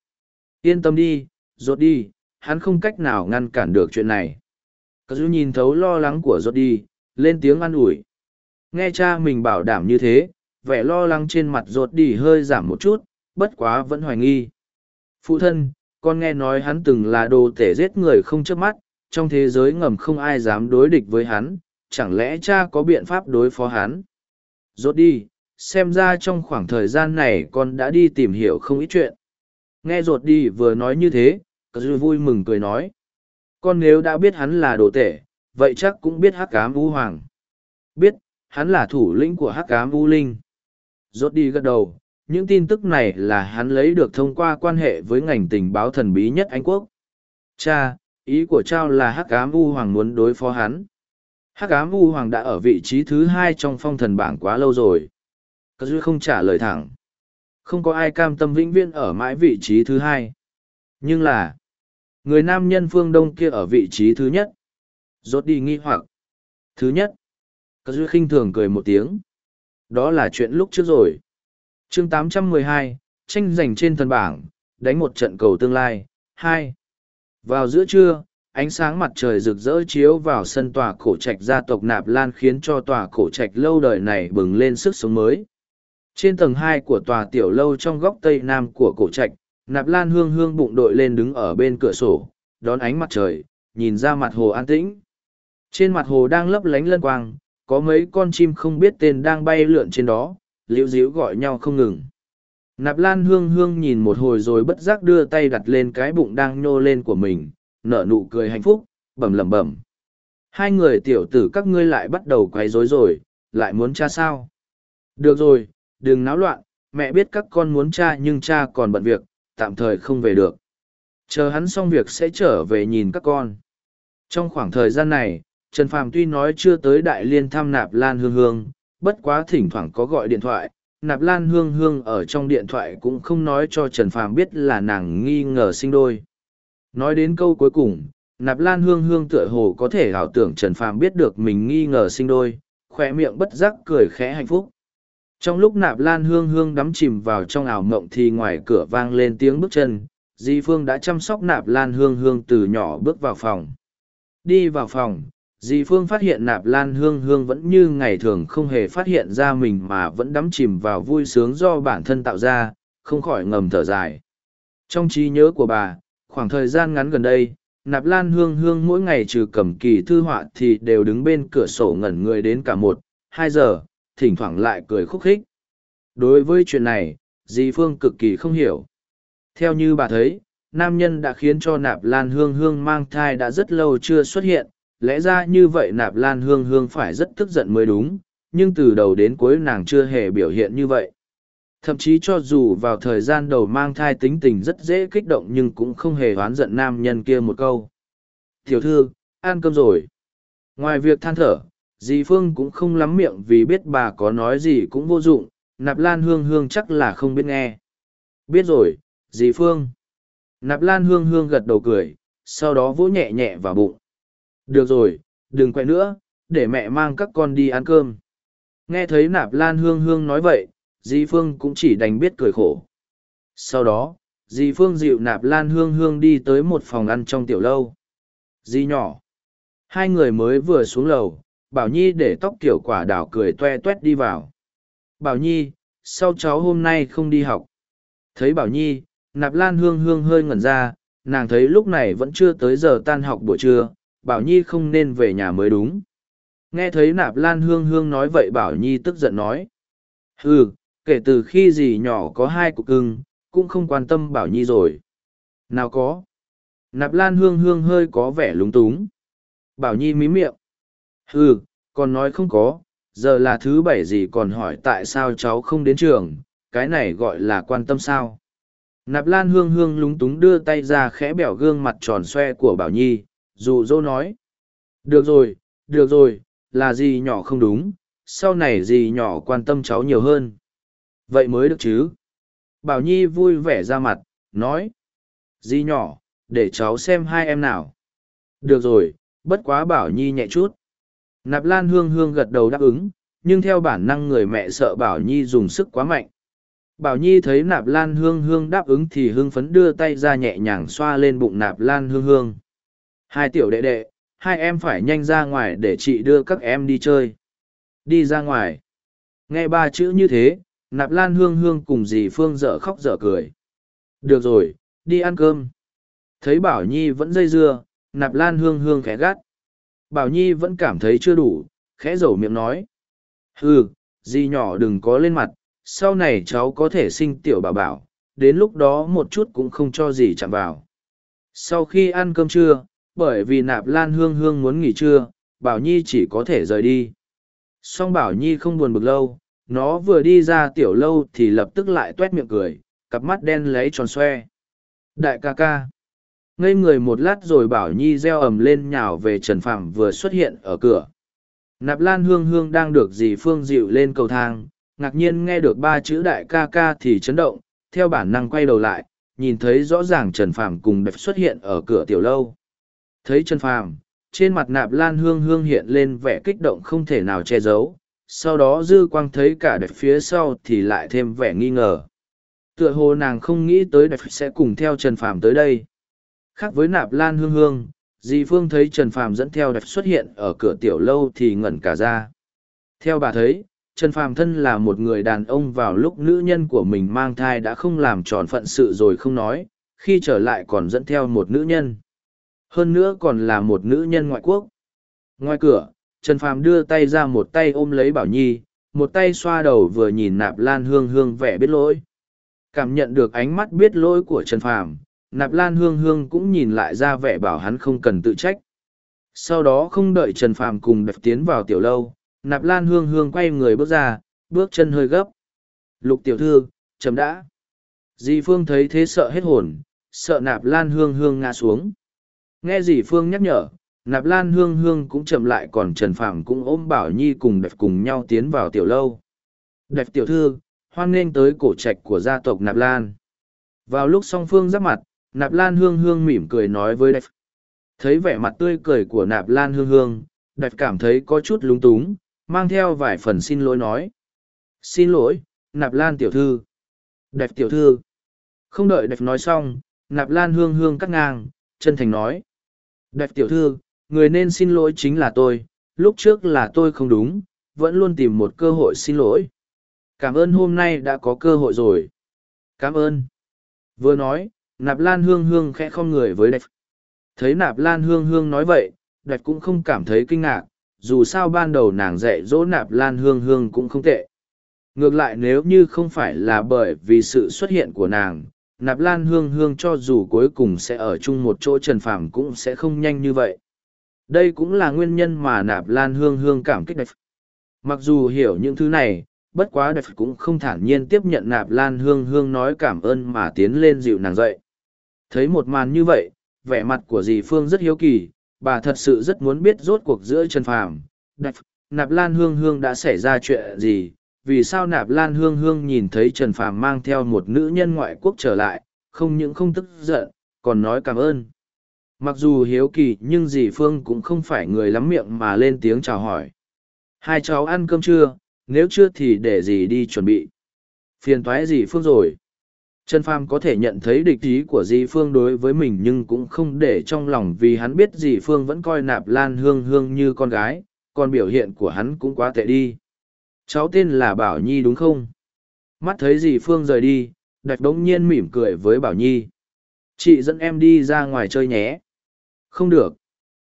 Yên tâm đi, rốt đi, hắn không cách nào ngăn cản được chuyện này. Cơ dư nhìn thấu lo lắng của rốt đi, lên tiếng an ủi. Nghe cha mình bảo đảm như thế, vẻ lo lắng trên mặt rốt đi hơi giảm một chút, bất quá vẫn hoài nghi. Phụ thân, con nghe nói hắn từng là đồ tể giết người không chớp mắt, trong thế giới ngầm không ai dám đối địch với hắn, chẳng lẽ cha có biện pháp đối phó hắn? Rốt đi, xem ra trong khoảng thời gian này con đã đi tìm hiểu không ít chuyện. Nghe rột đi vừa nói như thế, cờ vui mừng cười nói. Con nếu đã biết hắn là đồ tể, vậy chắc cũng biết hắc cám vũ hoàng. Biết, hắn là thủ lĩnh của hắc cám vũ linh. Rốt đi gật đầu, những tin tức này là hắn lấy được thông qua quan hệ với ngành tình báo thần bí nhất Anh Quốc. Cha, ý của Trao là hắc cám u hoàng muốn đối phó hắn. Hắc ám u hoàng đã ở vị trí thứ hai trong phong thần bảng quá lâu rồi. Cơ dư không trả lời thẳng. Không có ai cam tâm vĩnh viễn ở mãi vị trí thứ hai. Nhưng là, người nam nhân phương đông kia ở vị trí thứ nhất. Rốt đi nghi hoặc. Thứ nhất. cơ dư khinh thường cười một tiếng. Đó là chuyện lúc trước rồi chương 812, tranh giành trên thần bảng, đánh một trận cầu tương lai. hai. Vào giữa trưa, ánh sáng mặt trời rực rỡ chiếu vào sân tòa cổ trạch gia tộc nạp lan khiến cho tòa cổ trạch lâu đời này bừng lên sức sống mới. Trên tầng hai của tòa tiểu lâu trong góc tây nam của cổ trạch nạp lan hương hương bụng đội lên đứng ở bên cửa sổ đón ánh mặt trời nhìn ra mặt hồ an tĩnh. Trên mặt hồ đang lấp lánh lân quang có mấy con chim không biết tên đang bay lượn trên đó liễu díu gọi nhau không ngừng nạp lan hương hương nhìn một hồi rồi bất giác đưa tay đặt lên cái bụng đang nhô lên của mình nở nụ cười hạnh phúc, bẩm lẩm bẩm. Hai người tiểu tử các ngươi lại bắt đầu quấy rối rồi, lại muốn cha sao? Được rồi, đừng náo loạn, mẹ biết các con muốn cha nhưng cha còn bận việc, tạm thời không về được. Chờ hắn xong việc sẽ trở về nhìn các con. Trong khoảng thời gian này, Trần Phàm tuy nói chưa tới đại liên thăm nạp lan hương hương, bất quá thỉnh thoảng có gọi điện thoại, nạp lan hương hương ở trong điện thoại cũng không nói cho Trần Phàm biết là nàng nghi ngờ sinh đôi. Nói đến câu cuối cùng, nạp lan hương hương tựa hồ có thể ảo tưởng Trần Phàm biết được mình nghi ngờ sinh đôi, khỏe miệng bất giác cười khẽ hạnh phúc. Trong lúc nạp lan hương hương đắm chìm vào trong ảo mộng thì ngoài cửa vang lên tiếng bước chân, Di Phương đã chăm sóc nạp lan hương hương từ nhỏ bước vào phòng. Đi vào phòng, Di Phương phát hiện nạp lan hương hương vẫn như ngày thường không hề phát hiện ra mình mà vẫn đắm chìm vào vui sướng do bản thân tạo ra, không khỏi ngầm thở dài. Trong trí nhớ của bà, khoảng thời gian ngắn gần đây nạp lan hương hương mỗi ngày trừ cầm kỳ thư họa thì đều đứng bên cửa sổ ngẩn người đến cả một hai giờ thỉnh thoảng lại cười khúc khích đối với chuyện này dì phương cực kỳ không hiểu theo như bà thấy nam nhân đã khiến cho nạp lan hương hương mang thai đã rất lâu chưa xuất hiện lẽ ra như vậy nạp lan hương hương phải rất tức giận mới đúng, nhưng từ đầu đến cuối nàng chưa hề biểu hiện như vậy. Thậm chí cho dù vào thời gian đầu mang thai tính tình rất dễ kích động nhưng cũng không hề oán giận nam nhân kia một câu. Tiểu thư, ăn cơm rồi. Ngoài việc than thở, dì phương cũng không lắm miệng vì biết bà có nói gì cũng vô dụng, nạp lan hương hương chắc là không biết nghe. Biết rồi, dì phương. Nạp lan hương hương gật đầu cười, sau đó vỗ nhẹ nhẹ vào bụng được rồi đừng quay nữa để mẹ mang các con đi ăn cơm nghe thấy nạp lan hương hương nói vậy Di Phương cũng chỉ đành biết cười khổ. Sau đó, Di Phương dịu nạp lan hương hương đi tới một phòng ăn trong tiểu lâu. Di nhỏ. Hai người mới vừa xuống lầu, Bảo Nhi để tóc kiểu quả đảo cười toe toét đi vào. Bảo Nhi, sao cháu hôm nay không đi học? Thấy Bảo Nhi, nạp lan hương hương hơi ngẩn ra, nàng thấy lúc này vẫn chưa tới giờ tan học buổi trưa, Bảo Nhi không nên về nhà mới đúng. Nghe thấy nạp lan hương hương nói vậy Bảo Nhi tức giận nói. Ừ, kể từ khi dì nhỏ có hai cục cưng cũng không quan tâm bảo nhi rồi nào có nạp lan hương hương hơi có vẻ lúng túng bảo nhi mí miệng ừ còn nói không có giờ là thứ bảy gì còn hỏi tại sao cháu không đến trường, cái này gọi là quan tâm sao. Nạp Lan Hương Hương lúng túng đưa tay ra khẽ bẻo gương mặt tròn xoe của Bảo Nhi, dù dô nói. Được rồi, được rồi, là gì nhỏ không đúng, sau này gì nhỏ quan tâm cháu nhiều hơn. Vậy mới được chứ. Bảo Nhi vui vẻ ra mặt, nói. Di nhỏ, để cháu xem hai em nào. Được rồi, bất quá Bảo Nhi nhẹ chút. Nạp Lan Hương Hương gật đầu đáp ứng, nhưng theo bản năng người mẹ sợ Bảo Nhi dùng sức quá mạnh. Bảo Nhi thấy Nạp Lan Hương Hương đáp ứng thì Hương phấn đưa tay ra nhẹ nhàng xoa lên bụng Nạp Lan Hương Hương. Hai tiểu đệ đệ, hai em phải nhanh ra ngoài để chị đưa các em đi chơi. Đi ra ngoài. Nghe ba chữ như thế, Nạp Lan Hương Hương cùng dì Phương dở khóc dở cười. Được rồi, đi ăn cơm. Thấy Bảo Nhi vẫn dây dưa, Nạp Lan Hương Hương khẽ gắt. Bảo Nhi vẫn cảm thấy chưa đủ, khẽ dầu miệng nói. Ừ, dì nhỏ đừng có lên mặt, sau này cháu có thể sinh tiểu bảo bảo, đến lúc đó một chút cũng không cho dì chạm vào. Sau khi ăn cơm trưa, bởi vì Nạp Lan Hương Hương muốn nghỉ trưa, Bảo Nhi chỉ có thể rời đi. Song Bảo Nhi không buồn bực lâu, nó vừa đi ra tiểu lâu thì lập tức lại tuét miệng cười, cặp mắt đen lấy tròn xoe. Đại ca ca ngây người một lát rồi bảo nhi reo ầm lên nhào về trần phạm vừa xuất hiện ở cửa nạp lan hương hương đang được dì phương dịu lên cầu thang ngạc nhiên nghe được ba chữ đại ca ca thì chấn động theo bản năng quay đầu lại nhìn thấy rõ ràng trần phàm cùng đẹp xuất hiện ở cửa tiểu lâu thấy trần phàm trên mặt nạp lan hương hương hiện lên vẻ kích động không thể nào che giấu sau đó dư quang thấy cả đẹp phía sau thì lại thêm vẻ nghi ngờ tựa hồ nàng không nghĩ tới đẹp sẽ cùng theo trần phàm tới đây Khác với nạp lan hương hương, dì Phương thấy Trần Phàm dẫn theo đẹp xuất hiện ở cửa tiểu lâu thì ngẩn cả ra. Theo bà thấy, Trần Phàm thân là một người đàn ông vào lúc nữ nhân của mình mang thai đã không làm tròn phận sự rồi không nói, khi trở lại còn dẫn theo một nữ nhân. Hơn nữa còn là một nữ nhân ngoại quốc. Ngoài cửa, Trần Phàm đưa tay ra một tay ôm lấy Bảo Nhi, một tay xoa đầu vừa nhìn nạp lan hương hương vẻ biết lỗi. Cảm nhận được ánh mắt biết lỗi của Trần Phàm, nạp lan hương hương cũng nhìn lại ra vẻ bảo hắn không cần tự trách sau đó không đợi trần phàm cùng đẹp tiến vào tiểu lâu nạp lan hương hương quay người bước ra bước chân hơi gấp lục tiểu thư chấm đã di phương thấy thế sợ hết hồn sợ nạp lan hương hương ngã xuống nghe dì phương nhắc nhở, nạp lan hương hương cũng chậm lại còn trần phàm cũng ôm bảo nhi cùng đẹp cùng nhau tiến vào tiểu lâu. Đẹp tiểu thư, hoan nghênh tới cổ trạch của gia tộc nạp lan. Vào lúc song phương giáp mặt, nạp lan hương hương mỉm cười nói với đẹp thấy vẻ mặt tươi cười của nạp lan hương hương đẹp cảm thấy có chút lúng túng, mang theo vài phần xin lỗi nói. Xin lỗi, nạp lan tiểu thư. Đẹp tiểu thư. Không đợi đẹp nói xong, nạp lan hương hương cắt ngang, chân thành nói đẹp tiểu thư, người nên xin lỗi chính là tôi, lúc trước là tôi không đúng, vẫn luôn tìm một cơ hội xin lỗi. Cảm ơn hôm nay đã có cơ hội rồi. Cảm ơn. Vừa nói, nạp lan hương hương khẽ không người với đẹp thấy nạp lan hương hương nói vậy đẹp cũng không cảm thấy kinh ngạc, dù sao ban đầu nàng dạy dỗ nạp lan hương hương cũng không tệ. Ngược lại nếu như không phải là bởi vì sự xuất hiện của nàng nạp lan hương hương cho dù cuối cùng sẽ ở chung một chỗ trần phàm cũng sẽ không nhanh như vậy. Đây cũng là nguyên nhân mà nạp lan hương hương cảm kích đẹp mặc dù hiểu những thứ này bất quá đẹp cũng không thản nhiên tiếp nhận nạp lan hương hương nói cảm ơn mà tiến lên dịu nàng dậy. Thấy một màn như vậy, vẻ mặt của dì Phương rất hiếu kỳ, bà thật sự rất muốn biết rốt cuộc giữa Trần Phàm, đẹp Nạp Lan Hương Hương đã xảy ra chuyện gì, vì sao Nạp Lan Hương Hương nhìn thấy Trần Phàm mang theo một nữ nhân ngoại quốc trở lại, không những không tức giận, còn nói cảm ơn. Mặc dù hiếu kỳ nhưng dì Phương cũng không phải người lắm miệng mà lên tiếng chào hỏi. Hai cháu ăn cơm chưa, nếu chưa thì để dì đi chuẩn bị. Phiền thoái dì Phương rồi. Trần Phàm có thể nhận thấy địch ý của Di Phương đối với mình nhưng cũng không để trong lòng vì hắn biết Di Phương vẫn coi nạp lan hương hương như con gái, còn biểu hiện của hắn cũng quá tệ đi. Cháu tên là Bảo Nhi đúng không? Mắt thấy dì Phương rời đi, đạch đống nhiên mỉm cười với Bảo Nhi. Chị dẫn em đi ra ngoài chơi nhé. Không được.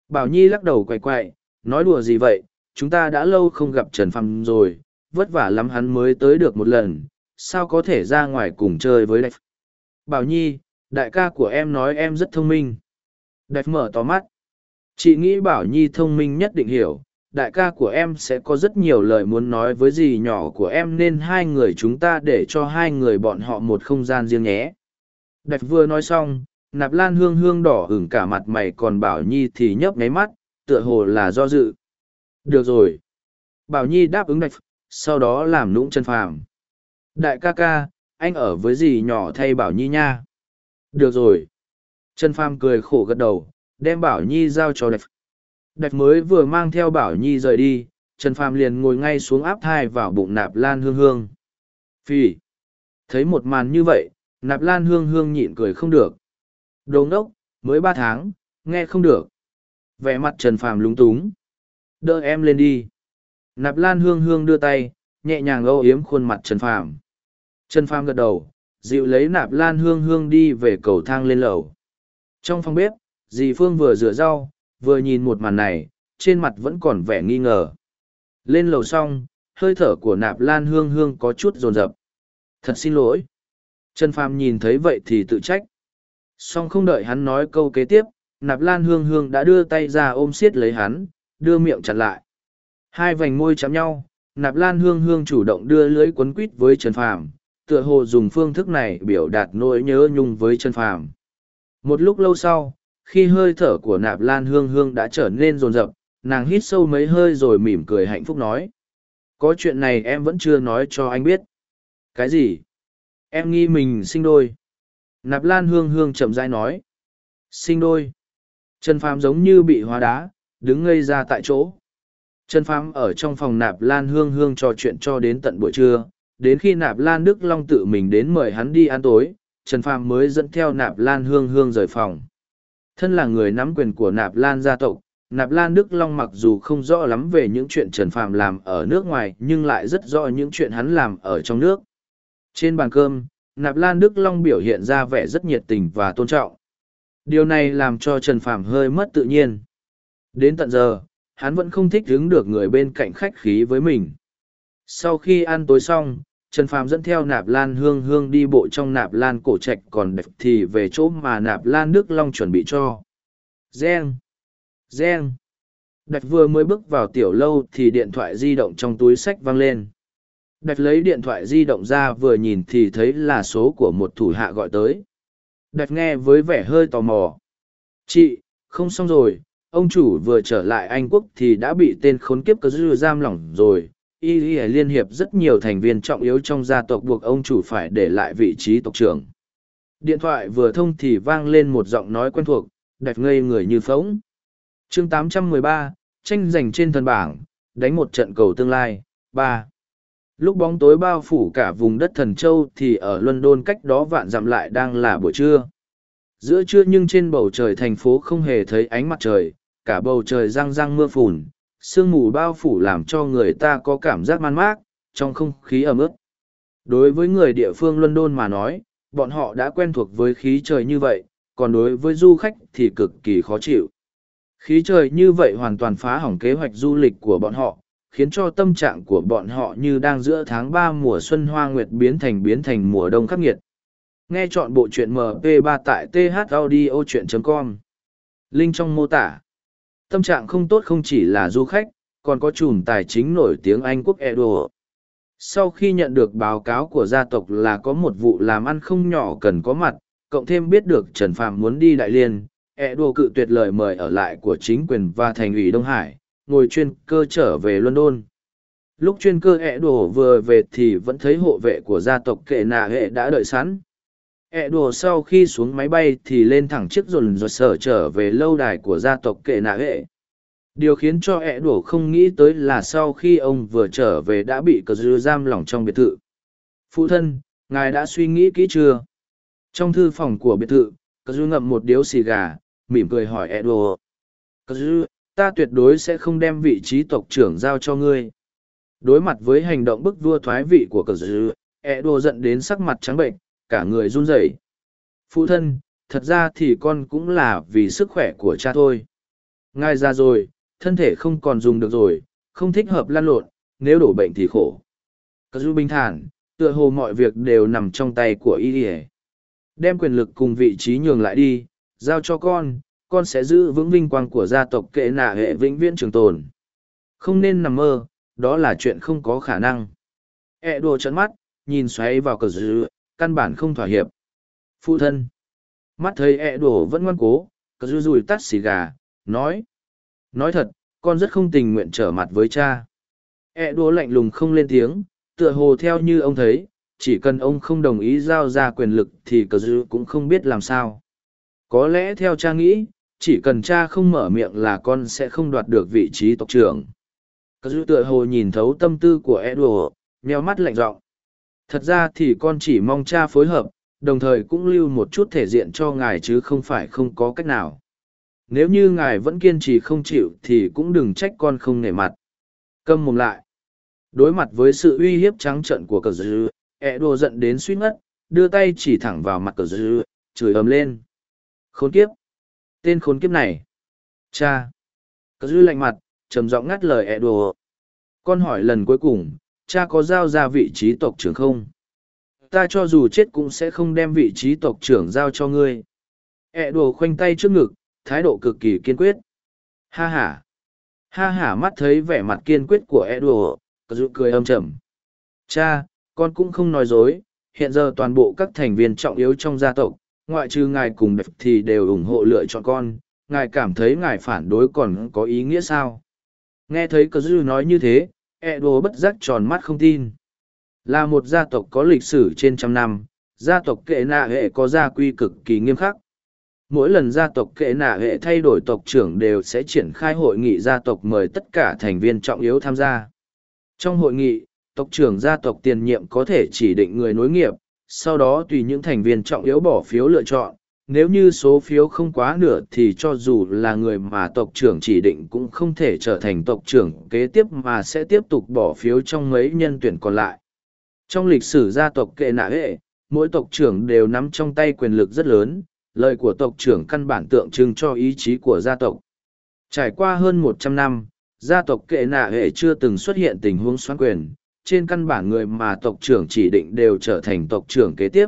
Bảo Nhi lắc đầu quay quay, nói đùa gì vậy, chúng ta đã lâu không gặp Trần Phàm rồi, vất vả lắm hắn mới tới được một lần, sao có thể ra ngoài cùng chơi với Đạch. Bảo Nhi, đại ca của em nói em rất thông minh. Đạch mở to mắt. Chị nghĩ Bảo Nhi thông minh nhất định hiểu, đại ca của em sẽ có rất nhiều lời muốn nói với dì nhỏ của em nên hai người chúng ta để cho hai người bọn họ một không gian riêng nhé. Đạch vừa nói xong, nạp lan hương hương đỏ hửng cả mặt mày còn bảo nhi thì nhấp nháy mắt, tựa hồ là do dự. Được rồi. Bảo nhi đáp ứng đạch sau đó làm nũng chân phàm. Đại ca ca, anh ở với dì nhỏ thay bảo nhi nha. Được rồi. Chân phàm cười khổ gật đầu, đem bảo nhi giao cho đạch đạch mới vừa mang theo bảo nhi rời đi, trần phàm liền ngồi ngay xuống áp thai vào bụng nạp lan hương hương. Phì. Thấy một màn như vậy, nạp lan hương hương nhịn cười không được. Đồ ngốc, mới ba tháng, nghe không được. Vẻ mặt trần phàm lúng túng. Đỡ em lên đi. Nạp lan hương hương đưa tay, nhẹ nhàng âu yếm khuôn mặt trần phàm. Trần phàm gật đầu, dịu lấy nạp lan hương hương đi về cầu thang lên lầu. Trong phòng bếp, dì phương vừa rửa rau vừa nhìn một màn này, trên mặt vẫn còn vẻ nghi ngờ. Lên lầu xong, hơi thở của nạp lan hương hương có chút dồn rập thật xin lỗi. Trần phàm nhìn thấy vậy thì tự trách. Song không đợi hắn nói câu kế tiếp, nạp lan hương hương đã đưa tay ra ôm siết lấy hắn, đưa miệng chặt lại. Hai vành môi chạm nhau, nạp lan hương hương chủ động đưa lưới quấn quít với trần phàm, tựa hồ dùng phương thức này biểu đạt nỗi nhớ nhung với trần phàm. Một lúc lâu sau khi hơi thở của nạp lan hương hương đã trở nên rồn rập, nàng hít sâu mấy hơi rồi mỉm cười hạnh phúc nói. Có chuyện này em vẫn chưa nói cho anh biết. Cái gì? Em nghi mình sinh đôi. Nạp lan hương hương chậm rãi nói. Sinh đôi. Trần phàm giống như bị hóa đá, đứng ngây ra tại chỗ. Trần phàm ở trong phòng nạp lan hương hương trò chuyện cho đến tận buổi trưa. Đến khi nạp lan đức long tự mình đến mời hắn đi ăn tối, trần phàm mới dẫn theo nạp lan hương hương rời phòng thân là người nắm quyền của nạp lan gia tộc, nạp lan đức long mặc dù không rõ lắm về những chuyện trần phàm làm ở nước ngoài, nhưng lại rất rõ những chuyện hắn làm ở trong nước. Trên bàn cơm, nạp lan đức long biểu hiện ra vẻ rất nhiệt tình và tôn trọng. Điều này làm cho trần phàm hơi mất tự nhiên. Đến tận giờ, hắn vẫn không thích đứng được người bên cạnh khách khí với mình. Sau khi ăn tối xong trần phàm dẫn theo nạp lan hương hương đi bộ trong nạp lan cổ trạch, còn đẹp thì về chỗ mà nạp lan đức long chuẩn bị cho. Gen! Gen! đạch vừa mới bước vào tiểu lâu thì điện thoại di động trong túi sách vang lên. Đạch lấy điện thoại di động ra vừa nhìn thì thấy là số của một thủ hạ gọi tới. Đạch nghe với vẻ hơi tò mò. Chị, không xong rồi, ông chủ vừa trở lại anh quốc thì đã bị tên khốn kiếp cơ dư giam lỏng rồi y y liên hiệp rất nhiều thành viên trọng yếu trong gia tộc buộc ông chủ phải để lại vị trí tộc trưởng. Điện thoại vừa thông thì vang lên một giọng nói quen thuộc đẹp ngây người như phóng chương 813, tranh giành trên thần bảng đánh một trận cầu tương lai ba. Lúc bóng tối bao phủ cả vùng đất thần châu thì ở london cách đó vạn dặm lại đang là buổi trưa. Giữa trưa nhưng trên bầu trời thành phố không hề thấy ánh mặt trời cả bầu trời răng răng mưa phùn sương mù bao phủ làm cho người ta có cảm giác man mác, trong không khí ẩm ướt đối với người địa phương london mà nói, bọn họ đã quen thuộc với khí trời như vậy, còn đối với du khách thì cực kỳ khó chịu. Khí trời như vậy hoàn toàn phá hỏng kế hoạch du lịch của bọn họ, khiến cho tâm trạng của bọn họ như đang giữa tháng ba mùa xuân hoa nguyệt biến thành biến thành mùa đông khắc nghiệt. Nghe chọn bộ truyện mp 3 tại th audio chuyện com. Link trong mô tả. Tâm trạng không tốt không chỉ là du khách, còn có chùm tài chính nổi tiếng Anh quốc Edo. Sau khi nhận được báo cáo của gia tộc là có một vụ làm ăn không nhỏ cần có mặt, cộng thêm biết được Trần Phạm muốn đi Đại Liên, Edo cự tuyệt lời mời ở lại của chính quyền và thành ủy Đông Hải, ngồi chuyên cơ trở về London. Lúc chuyên cơ Edward vừa về thì vẫn thấy hộ vệ của gia tộc kệ nạ hệ đã đợi sẵn. E đùa sau khi xuống máy bay thì lên thẳng chiếc dồn dồn sở trở về lâu đài của gia tộc kệ nạ hệ. Điều khiến cho E đùa không nghĩ tới là sau khi ông vừa trở về đã bị cờ dư giam lỏng trong biệt thự. Phụ thân, ngài đã suy nghĩ kỹ chưa? Trong thư phòng của biệt thự, cờ dư ngậm một điếu xì gà, mỉm cười hỏi E đùa. Cờ dư, ta tuyệt đối sẽ không đem vị trí tộc trưởng giao cho ngươi. Đối mặt với hành động bức vua thoái vị của cờ dư, E đùa giận đến sắc mặt trắng bệnh cả người run rẩy. Phụ thân, thật ra thì con cũng là vì sức khỏe của cha thôi. Ngài già rồi, thân thể không còn dùng được rồi, không thích hợp lăn lộn, nếu đổ bệnh thì khổ. Cờ du bình thản, tựa hồ mọi việc đều nằm trong tay của y Đem quyền lực cùng vị trí nhường lại đi, giao cho con, con sẽ giữ vững vinh quang của gia tộc kệ nạ hệ vĩnh viễn trường tồn. Không nên nằm mơ, đó là chuyện không có khả năng. E đồ trận mắt, nhìn xoáy vào cờ dư, căn bản không thỏa hiệp. Phụ thân. Mắt thấy e đổ vẫn ngoan cố, cứ rùi rùi tắt xì gà, nói. Nói thật, con rất không tình nguyện trở mặt với cha. E đồ lạnh lùng không lên tiếng, tựa hồ theo như ông thấy, chỉ cần ông không đồng ý giao ra quyền lực thì cờ dư cũng không biết làm sao. Có lẽ theo cha nghĩ, chỉ cần cha không mở miệng là con sẽ không đoạt được vị trí tộc trưởng. Cờ dư tựa hồ nhìn thấu tâm tư của Edward, nheo mắt lạnh giọng. Thật ra thì con chỉ mong cha phối hợp, đồng thời cũng lưu một chút thể diện cho ngài chứ không phải không có cách nào. Nếu như ngài vẫn kiên trì không chịu thì cũng đừng trách con không nể mặt. Câm mồm lại. Đối mặt với sự uy hiếp trắng trận của cờ dư, ẹ đồ giận đến suýt ngất, đưa tay chỉ thẳng vào mặt cờ dư, chửi ầm lên. Khốn kiếp! Tên khốn kiếp này! Cha! Cờ dư lạnh mặt, trầm giọng ngắt lời ẹ đồ. Con hỏi lần cuối cùng, cha có giao ra vị trí tộc trưởng không? Ta cho dù chết cũng sẽ không đem vị trí tộc trưởng giao cho ngươi. E đồ khoanh tay trước ngực, thái độ cực kỳ kiên quyết. Ha ha! Ha ha mắt thấy vẻ mặt kiên quyết của E đồ, cười âm trầm. Cha, con cũng không nói dối, hiện giờ toàn bộ các thành viên trọng yếu trong gia tộc, ngoại trừ ngài cùng đẹp thì đều ủng hộ lựa chọn con, ngài cảm thấy ngài phản đối còn có ý nghĩa sao? Nghe thấy cờ dư nói như thế, e đồ bất giác tròn mắt không tin. Là một gia tộc có lịch sử trên trăm năm, gia tộc kệ nạ hệ có gia quy cực kỳ nghiêm khắc. Mỗi lần gia tộc kệ nạ hệ thay đổi tộc trưởng đều sẽ triển khai hội nghị gia tộc mời tất cả thành viên trọng yếu tham gia. Trong hội nghị, tộc trưởng gia tộc tiền nhiệm có thể chỉ định người nối nghiệp, sau đó tùy những thành viên trọng yếu bỏ phiếu lựa chọn. Nếu như số phiếu không quá nửa thì cho dù là người mà tộc trưởng chỉ định cũng không thể trở thành tộc trưởng kế tiếp mà sẽ tiếp tục bỏ phiếu trong mấy nhân tuyển còn lại. Trong lịch sử gia tộc kệ nạ hệ, mỗi tộc trưởng đều nắm trong tay quyền lực rất lớn, lời của tộc trưởng căn bản tượng trưng cho ý chí của gia tộc. Trải qua hơn một trăm năm, gia tộc kệ nạ hệ chưa từng xuất hiện tình huống xoán quyền, trên căn bản người mà tộc trưởng chỉ định đều trở thành tộc trưởng kế tiếp.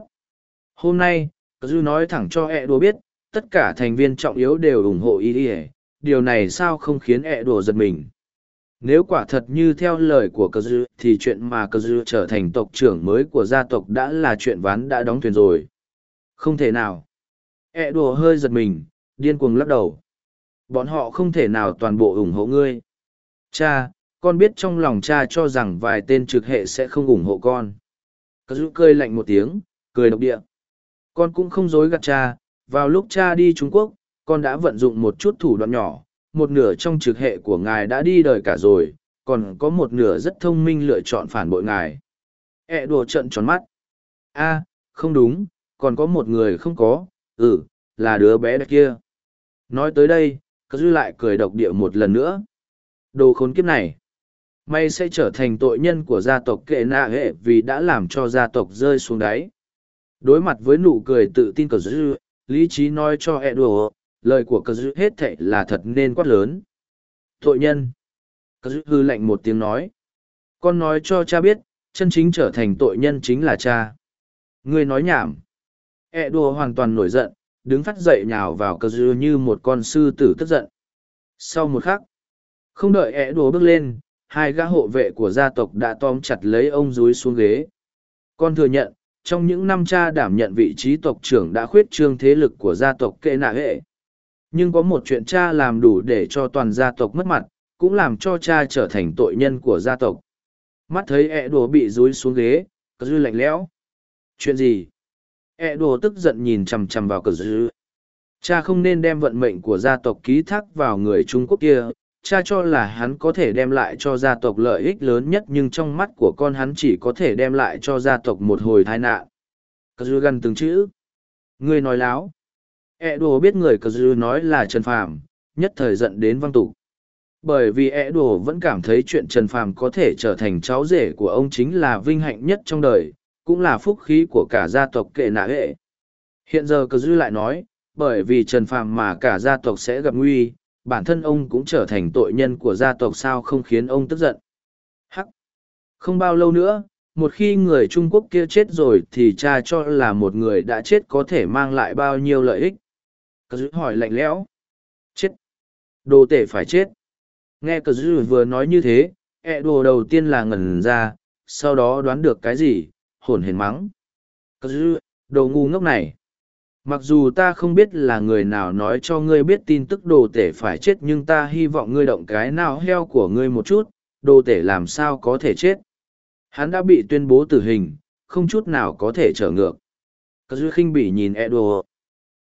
Hôm nay, Dư nói thẳng cho ẹ đùa biết, tất cả thành viên trọng yếu đều ủng hộ ý ý điều này sao không khiến ẹ đùa giật mình. Nếu quả thật như theo lời của Cờ Dư thì chuyện mà Cờ Dư trở thành tộc trưởng mới của gia tộc đã là chuyện ván đã đóng thuyền rồi. Không thể nào. ẹ đùa hơi giật mình, điên cuồng lắc đầu. Bọn họ không thể nào toàn bộ ủng hộ ngươi. Cha, con biết trong lòng cha cho rằng vài tên trực hệ sẽ không ủng hộ con. Cờ dư cười lạnh một tiếng, cười độc địa. Con cũng không dối gạt cha, vào lúc cha đi Trung Quốc, con đã vận dụng một chút thủ đoạn nhỏ, một nửa trong trực hệ của ngài đã đi đời cả rồi, còn có một nửa rất thông minh lựa chọn phản bội ngài. E đùa trận tròn mắt. a không đúng, còn có một người không có, ừ, là đứa bé đặc kia. Nói tới đây, cứ dư lại cười độc địa một lần nữa. Đồ khốn kiếp này may sẽ trở thành tội nhân của gia tộc kệ nạ hệ vì đã làm cho gia tộc rơi xuống đáy đối mặt với nụ cười tự tin cờ dư lý trí nói cho Edward, lời của cờ dư hết thệ là thật nên quát lớn. Tội nhân! Cờ dư hư lạnh một tiếng nói. Con nói cho cha biết chân chính trở thành tội nhân chính là cha. Ngươi nói nhảm. Edward hoàn toàn nổi giận đứng phát dậy nhào vào cờ dư như một con sư tử tức giận. Sau một khắc không đợi Edward bước lên hai gã hộ vệ của gia tộc đã tóm chặt lấy ông dúi xuống ghế. Con thừa nhận, trong những năm cha đảm nhận vị trí tộc trưởng đã khuyết trương thế lực của gia tộc kệ nạ hệ. Nhưng có một chuyện cha làm đủ để cho toàn gia tộc mất mặt, cũng làm cho cha trở thành tội nhân của gia tộc. Mắt thấy ẹ đồ bị rúi xuống ghế, cờ dư lạnh lẽo. Chuyện gì? ẹ đồ tức giận nhìn chằm chằm vào cờ dư. Cha không nên đem vận mệnh của gia tộc ký thác vào người Trung Quốc kia, cha cho là hắn có thể đem lại cho gia tộc lợi ích lớn nhất nhưng trong mắt của con hắn chỉ có thể đem lại cho gia tộc một hồi tai nạn. Cờ dư gần từng chữ. Người nói láo. E đồ biết người cờ dư nói là Trần Phàm, nhất thời giận đến văng tục. Bởi vì E đồ vẫn cảm thấy chuyện Trần Phàm có thể trở thành cháu rể của ông chính là vinh hạnh nhất trong đời, cũng là phúc khí của cả gia tộc kệ nạ hệ. Hiện giờ cờ dư lại nói, bởi vì Trần Phàm mà cả gia tộc sẽ gặp nguy, bản thân ông cũng trở thành tội nhân của gia tộc sao không khiến ông tức giận. Hắc! Không bao lâu nữa, một khi người Trung Quốc kia chết rồi thì cha cho là một người đã chết có thể mang lại bao nhiêu lợi ích. Cờ hỏi lạnh lẽo. Chết! Đồ tể phải chết! nghe cờ dư vừa nói như thế ẹ đồ đầu tiên là ngẩn ra sau đó đoán được cái gì hồn hển mắng cờ dư đồ ngu ngốc này mặc dù ta không biết là người nào nói cho ngươi biết tin tức đồ tể phải chết, nhưng ta hy vọng ngươi động cái nào heo của ngươi một chút, đồ tể làm sao có thể chết. Hắn đã bị tuyên bố tử hình, không chút nào có thể trở ngược. Cờ duy khinh bỉ nhìn e đồ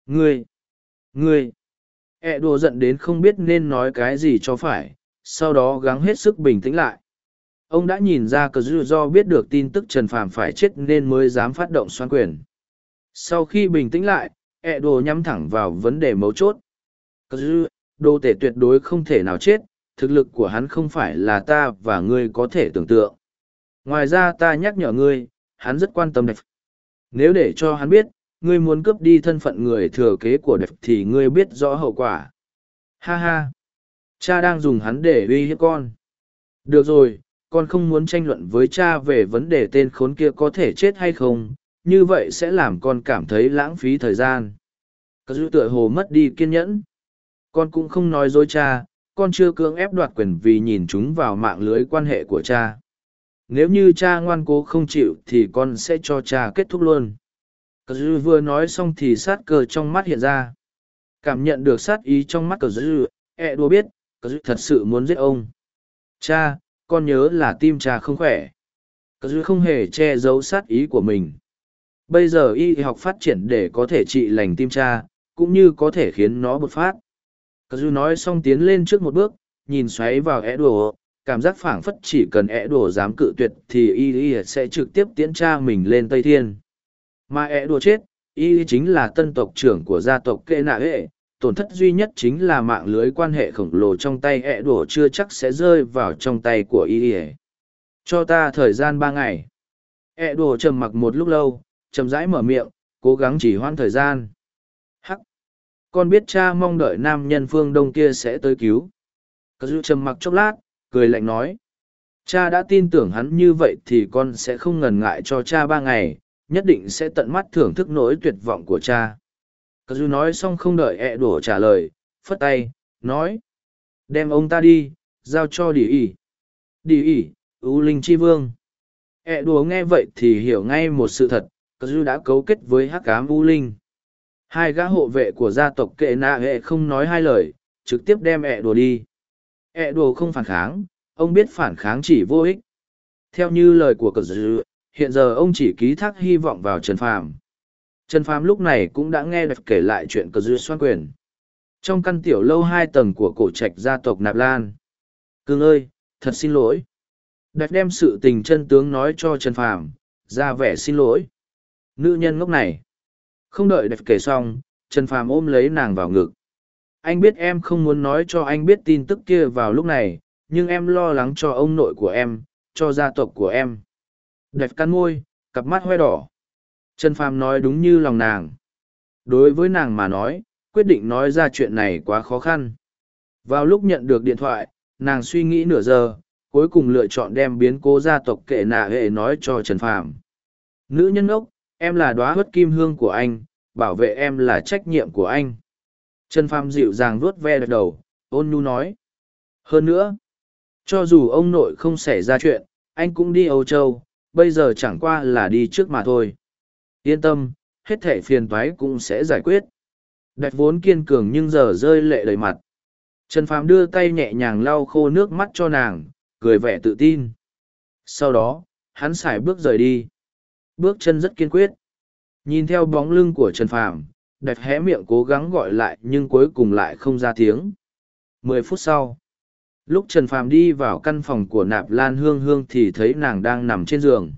ngươi ngươi. E đồ giận đến không biết nên nói cái gì cho phải, sau đó gắng hết sức bình tĩnh lại. Ông đã nhìn ra cờ duy do biết được tin tức trần phàm phải chết nên mới dám phát động xoan quyền sau khi bình tĩnh lại, ẹ đồ nhắm thẳng vào vấn đề mấu chốt. Đô dư tể tuyệt đối không thể nào chết, thực lực của hắn không phải là ta và ngươi có thể tưởng tượng. Ngoài ra ta nhắc nhở ngươi, hắn rất quan tâm đẹp nếu để cho hắn biết, ngươi muốn cướp đi thân phận người thừa kế của đẹp thì ngươi biết rõ hậu quả. Ha ha. Cha đang dùng hắn để uy hiếp con. Được rồi, con không muốn tranh luận với cha về vấn đề tên khốn kia có thể chết hay không như vậy sẽ làm con cảm thấy lãng phí thời gian. Cờ dư tựa hồ mất đi kiên nhẫn. Con cũng không nói dối cha, con chưa cưỡng ép đoạt quyền vì nhìn chúng vào mạng lưới quan hệ của cha. Nếu như cha ngoan cố không chịu thì con sẽ cho cha kết thúc luôn. Cờ dư vừa nói xong thì sát cờ trong mắt hiện ra. Cảm nhận được sát ý trong mắt cờ dư e đùa biết cờ dư thật sự muốn giết ông. Cha, con nhớ là tim cha không khỏe. Cờ dư không hề che giấu sát ý của mình bây giờ y học phát triển để có thể trị lành tim cha, cũng như có thể khiến nó bột phát. Cờ dù nói xong tiến lên trước một bước, nhìn xoáy vào é đùa, cảm giác phảng phất chỉ cần é đùa dám cự tuyệt thì y y sẽ trực tiếp tiễn cha mình lên tây thiên. Mà é đùa chết, y chính là tân tộc trưởng của gia tộc kệ nạ hệ tổn thất duy nhất chính là mạng lưới quan hệ khổng lồ trong tay ẹ đổ chưa chắc sẽ rơi vào trong tay của y ỉa cho ta thời gian ba ngày. Ẹ đổ trầm mặc một lúc lâu chậm rãi mở miệng, cố gắng chỉ hoãn thời gian. Hắc! Con biết cha mong đợi nam nhân phương đông kia sẽ tới cứu. Cơ dư trầm mặc chốc lát, cười lạnh nói. Cha đã tin tưởng hắn như vậy thì con sẽ không ngần ngại cho cha ba ngày, nhất định sẽ tận mắt thưởng thức nỗi tuyệt vọng của cha. Cơ dư nói xong không đợi ẹ đổ trả lời, phất tay, nói. Đem ông ta đi, giao cho đi ỉ. Đi ỉ ưu linh chi vương. E đùa nghe vậy thì hiểu ngay một sự thật cờ dư đã cấu kết với hắc cám u linh hai gã hộ vệ của gia tộc kệ nạ hệ không nói hai lời trực tiếp đem ẹ đùa đi ẹ đùa không phản kháng ông biết phản kháng chỉ vô ích theo như lời của cờ dư hiện giờ ông chỉ ký thác hy vọng vào trần phàm Trần Phàm lúc này cũng đã nghe đẹp kể lại chuyện cờ dư xoan quyền. Trong căn tiểu lâu hai tầng của cổ trạch gia tộc Nạp Lan. Cưng ơi, thật xin lỗi. Đẹp đem sự tình chân tướng nói cho Trần Phàm, ra vẻ xin lỗi. Nữ nhân ngốc này. Không đợi đẹp kể xong, Trần Phàm ôm lấy nàng vào ngực. Anh biết em không muốn nói cho anh biết tin tức kia vào lúc này, nhưng em lo lắng cho ông nội của em, cho gia tộc của em. Đẹp cắn môi, cặp mắt hoe đỏ, Trần Phàm nói đúng như lòng nàng. Đối với nàng mà nói, quyết định nói ra chuyện này quá khó khăn. Vào lúc nhận được điện thoại, nàng suy nghĩ nửa giờ, cuối cùng lựa chọn đem biến cố gia tộc kệ nạ hệ nói cho Trần Phàm. Nữ nhân ốc, em là đóa hất kim hương của anh, bảo vệ em là trách nhiệm của anh. Trần Phàm dịu dàng vuốt ve đầu, ôn nhu nói. Hơn nữa, cho dù ông nội không xảy ra chuyện, anh cũng đi Âu Châu, bây giờ chẳng qua là đi trước mà thôi. Yên tâm, hết thẻ phiền toái cũng sẽ giải quyết. Đạch vốn kiên cường nhưng giờ rơi lệ đầy mặt. Trần Phàm đưa tay nhẹ nhàng lau khô nước mắt cho nàng, cười vẻ tự tin. Sau đó, hắn xài bước rời đi. Bước chân rất kiên quyết. Nhìn theo bóng lưng của Trần Phàm, đẹp hé miệng cố gắng gọi lại nhưng cuối cùng lại không ra tiếng. Mười phút sau, lúc Trần Phàm đi vào căn phòng của Nạp Lan Hương Hương thì thấy nàng đang nằm trên giường.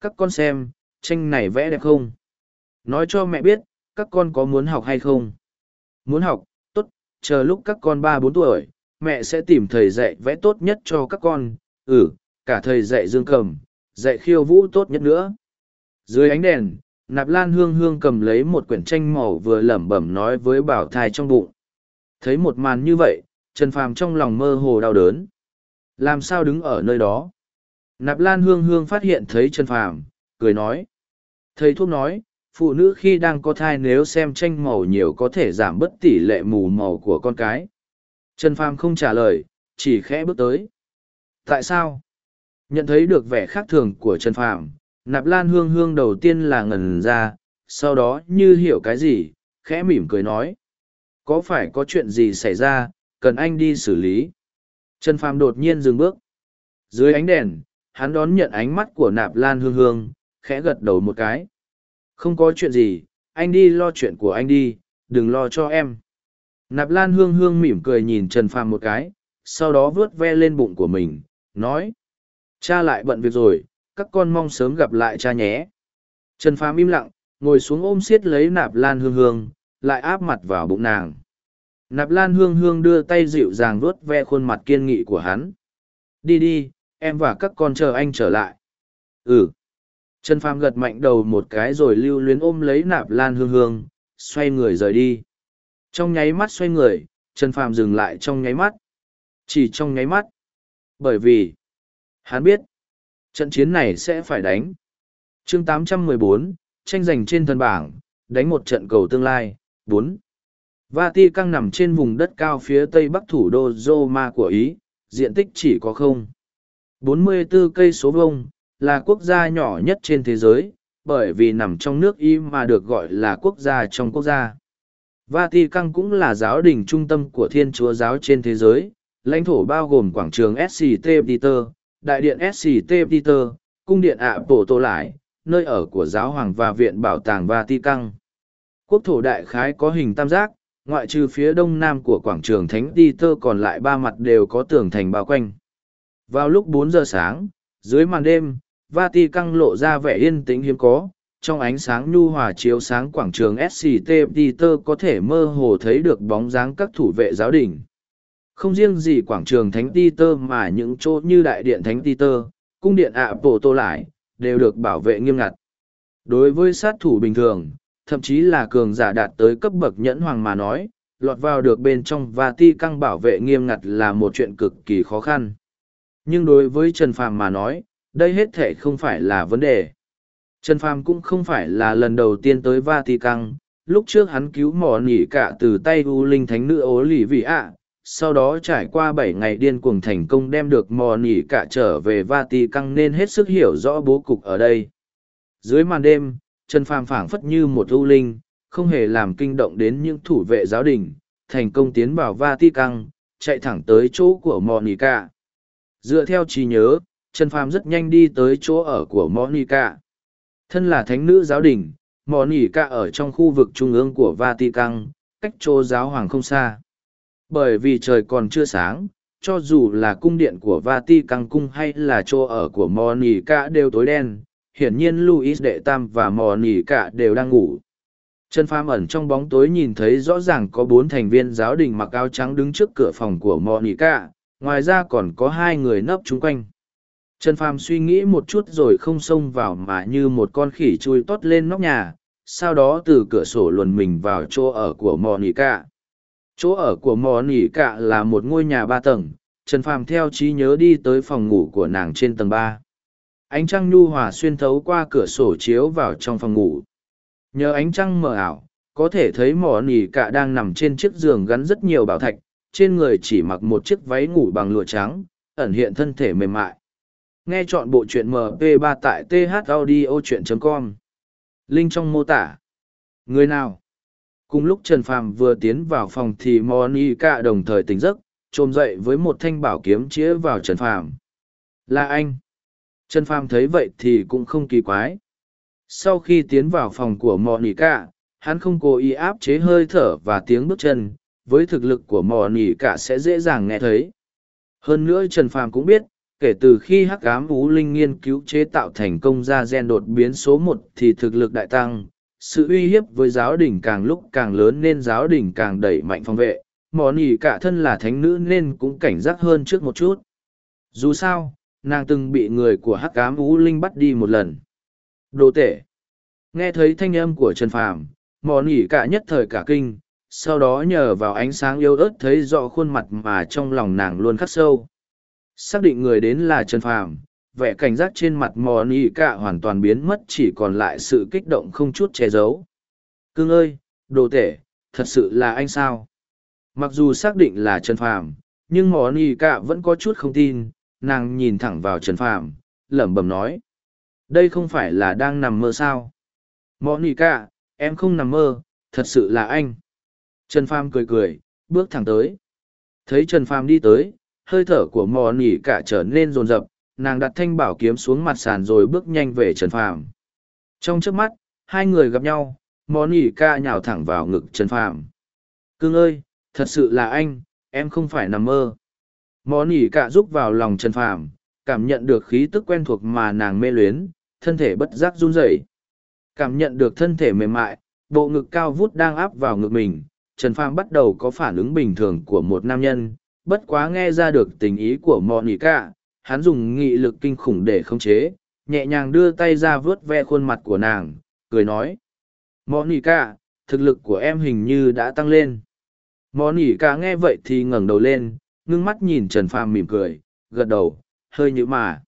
Các con xem, tranh này vẽ đẹp không? Nói cho mẹ biết, các con có muốn học hay không? Muốn học, tốt, chờ lúc các con ba bốn tuổi, mẹ sẽ tìm thầy dạy vẽ tốt nhất cho các con, ừ, cả thầy dạy dương cầm, dạy khiêu vũ tốt nhất nữa. Dưới ánh đèn, nạp lan hương hương cầm lấy một quyển tranh màu vừa lẩm bẩm nói với bảo thai trong bụng. Thấy một màn như vậy, Trần Phàm trong lòng mơ hồ đau đớn. Làm sao đứng ở nơi đó? Nạp lan hương hương phát hiện thấy Trần Phàm, cười nói. Thầy thuốc nói, phụ nữ khi đang có thai nếu xem tranh màu nhiều có thể giảm bớt tỷ lệ mù màu của con cái. Trần Phàm không trả lời, chỉ khẽ bước tới. Tại sao? Nhận thấy được vẻ khác thường của Trần Phàm, Nạp Lan Hương Hương đầu tiên là ngẩn ra, sau đó như hiểu cái gì, khẽ mỉm cười nói. Có phải có chuyện gì xảy ra, cần anh đi xử lý? Trần Phàm đột nhiên dừng bước. Dưới ánh đèn, hắn đón nhận ánh mắt của Nạp Lan Hương Hương, khẽ gật đầu một cái. Không có chuyện gì, anh đi lo chuyện của anh đi, đừng lo cho em. Nạp Lan Hương Hương mỉm cười nhìn Trần Phàm một cái, sau đó vớt ve lên bụng của mình, nói. Cha lại bận việc rồi, các con mong sớm gặp lại cha nhé. Trần Phàm im lặng, ngồi xuống ôm siết lấy Nạp Lan Hương Hương, lại áp mặt vào bụng nàng. Nạp Lan Hương Hương đưa tay dịu dàng vuốt ve khuôn mặt kiên nghị của hắn. Đi đi, em và các con chờ anh trở lại. Ừ. Trần Phàm gật mạnh đầu một cái rồi lưu luyến ôm lấy Nạp Lan Hương Hương, xoay người rời đi. Trong nháy mắt xoay người, Trần Phàm dừng lại trong nháy mắt. Chỉ trong nháy mắt. Bởi vì, hắn biết, trận chiến này sẽ phải đánh. chương 814, tranh giành trên thần bảng, đánh một trận cầu tương lai. 4. Vati căng nằm trên vùng đất cao phía tây bắc thủ đô Roma của Ý, diện tích chỉ có không. 44 cây số vông, là quốc gia nhỏ nhất trên thế giới, bởi vì nằm trong nước Ý mà được gọi là quốc gia trong quốc gia. Vatican cũng là giáo đình trung tâm của Thiên Chúa giáo trên thế giới, lãnh thổ bao gồm quảng trường SCT Peter, đại điện SCT Peter, cung điện ạ Bổ Tô Lại, nơi ở của giáo hoàng và viện bảo tàng Vatican. Quốc thổ đại khái có hình tam giác, ngoại trừ phía đông nam của quảng trường Thánh Peter còn lại ba mặt đều có tường thành bao quanh. Vào lúc 4 giờ sáng, dưới màn đêm, Vatican lộ ra vẻ yên tĩnh hiếm có, trong ánh sáng nhu hòa chiếu sáng quảng trường SCT Peter có thể mơ hồ thấy được bóng dáng các thủ vệ giáo đình. Không riêng gì quảng trường Thánh Peter mà những chỗ như Đại điện Thánh Peter, cung điện ạ Bộ Tô Lại, đều được bảo vệ nghiêm ngặt. Đối với sát thủ bình thường, thậm chí là cường giả đạt tới cấp bậc nhẫn hoàng mà nói, lọt vào được bên trong và ti căng bảo vệ nghiêm ngặt là một chuyện cực kỳ khó khăn. Nhưng đối với Trần Phàm mà nói, đây hết thể không phải là vấn đề. Trần Phàm cũng không phải là lần đầu tiên tới Vatican, lúc trước hắn cứu mỏ nỉ cả từ tay U Linh Thánh Nữ ố lì vị ạ, sau đó trải qua bảy ngày điên cuồng thành công đem được mò nỉ cả trở về Vatican nên hết sức hiểu rõ bố cục ở đây. Dưới màn đêm, Trần Phàm phảng phất như một ưu Linh, không hề làm kinh động đến những thủ vệ giáo đình, thành công tiến vào Vatican, chạy thẳng tới chỗ của Monica. Dựa theo trí nhớ, Trần Phàm rất nhanh đi tới chỗ ở của Monica. Thân là thánh nữ giáo đình, Monica ở trong khu vực trung ương của Vatican, cách chỗ giáo hoàng không xa. Bởi vì trời còn chưa sáng, cho dù là cung điện của Vatican cung hay là chỗ ở của Monica đều tối đen, hiển nhiên Luis đệ tam và Monica đều đang ngủ. Trần Phàm ẩn trong bóng tối nhìn thấy rõ ràng có bốn thành viên giáo đình mặc áo trắng đứng trước cửa phòng của Monica, ngoài ra còn có hai người nấp chung quanh. Trần Phàm suy nghĩ một chút rồi không xông vào mà như một con khỉ chui tót lên nóc nhà, sau đó từ cửa sổ luồn mình vào chỗ ở của Monica. Chỗ ở của Monica là một ngôi nhà ba tầng, Trần Phàm theo trí nhớ đi tới phòng ngủ của nàng trên tầng ba. Ánh trăng nhu hòa xuyên thấu qua cửa sổ chiếu vào trong phòng ngủ. Nhờ ánh trăng mờ ảo, có thể thấy Monica đang nằm trên chiếc giường gắn rất nhiều bảo thạch, trên người chỉ mặc một chiếc váy ngủ bằng lụa trắng, ẩn hiện thân thể mềm mại. Nghe chọn bộ truyện MP3 tại thaudio.com. Link trong mô tả. Người nào? Cùng lúc Trần Phàm vừa tiến vào phòng thì Monica đồng thời tỉnh giấc, trồm dậy với một thanh bảo kiếm chĩa vào Trần Phàm. Là anh. Trần Phàm thấy vậy thì cũng không kỳ quái. Sau khi tiến vào phòng của Monica, hắn không cố ý áp chế hơi thở và tiếng bước chân, với thực lực của Monica sẽ dễ dàng nghe thấy. Hơn nữa Trần Phàm cũng biết, kể từ khi hắc ám ú linh nghiên cứu chế tạo thành công ra gen đột biến số một thì thực lực đại tăng sự uy hiếp với giáo đình càng lúc càng lớn nên giáo đình càng đẩy mạnh phòng vệ. Mỏ nỉ cả thân là thánh nữ nên cũng cảnh giác hơn trước một chút. Dù sao, nàng từng bị người của hắc ám ú linh bắt đi một lần. Đồ tể. Nghe thấy thanh âm của trần phàm mỏ nỉ cả nhất thời cả kinh, sau đó nhờ vào ánh sáng yếu ớt thấy rõ khuôn mặt mà trong lòng nàng luôn khắc sâu. Xác định người đến là trần phàm vẻ cảnh giác trên mặt mò nỉ cả hoàn toàn biến mất chỉ còn lại sự kích động không chút che giấu. Cưng ơi, đồ tể, thật sự là anh sao? Mặc dù xác định là trần phàm, nhưng mò nỉ cả vẫn có chút không tin, nàng nhìn thẳng vào trần phàm, lẩm bẩm nói. Đây không phải là đang nằm mơ sao? Mò nỉ cả em không nằm mơ, thật sự là anh. Trần phàm cười cười, bước thẳng tới. Thấy trần phàm đi tới, hơi thở của mò nỉ cả trở nên rồn rập nàng đặt thanh bảo kiếm xuống mặt sàn rồi bước nhanh về trần phàm. Trong trước mắt, hai người gặp nhau mỏ nỉ cả nhào thẳng vào ngực trần phàm. Cưng ơi, thật sự là anh, em không phải nằm mơ. Mỏ nỉ cả rúc vào lòng trần phàm, cảm nhận được khí tức quen thuộc mà nàng mê luyến, thân thể bất giác run rẩy. Cảm nhận được thân thể mềm mại, bộ ngực cao vút đang áp vào ngực mình, trần phàm bắt đầu có phản ứng bình thường của một nam nhân, bất quá nghe ra được tình ý của mò nỉ cả hắn dùng nghị lực kinh khủng để khống chế nhẹ nhàng đưa tay ra vớt ve khuôn mặt của nàng cười nói Monica, cả thực lực của em hình như đã tăng lên. Monica cả nghe vậy thì ngẩng đầu lên ngưng mắt nhìn trần phàm mỉm cười gật đầu hơi nhữ mà.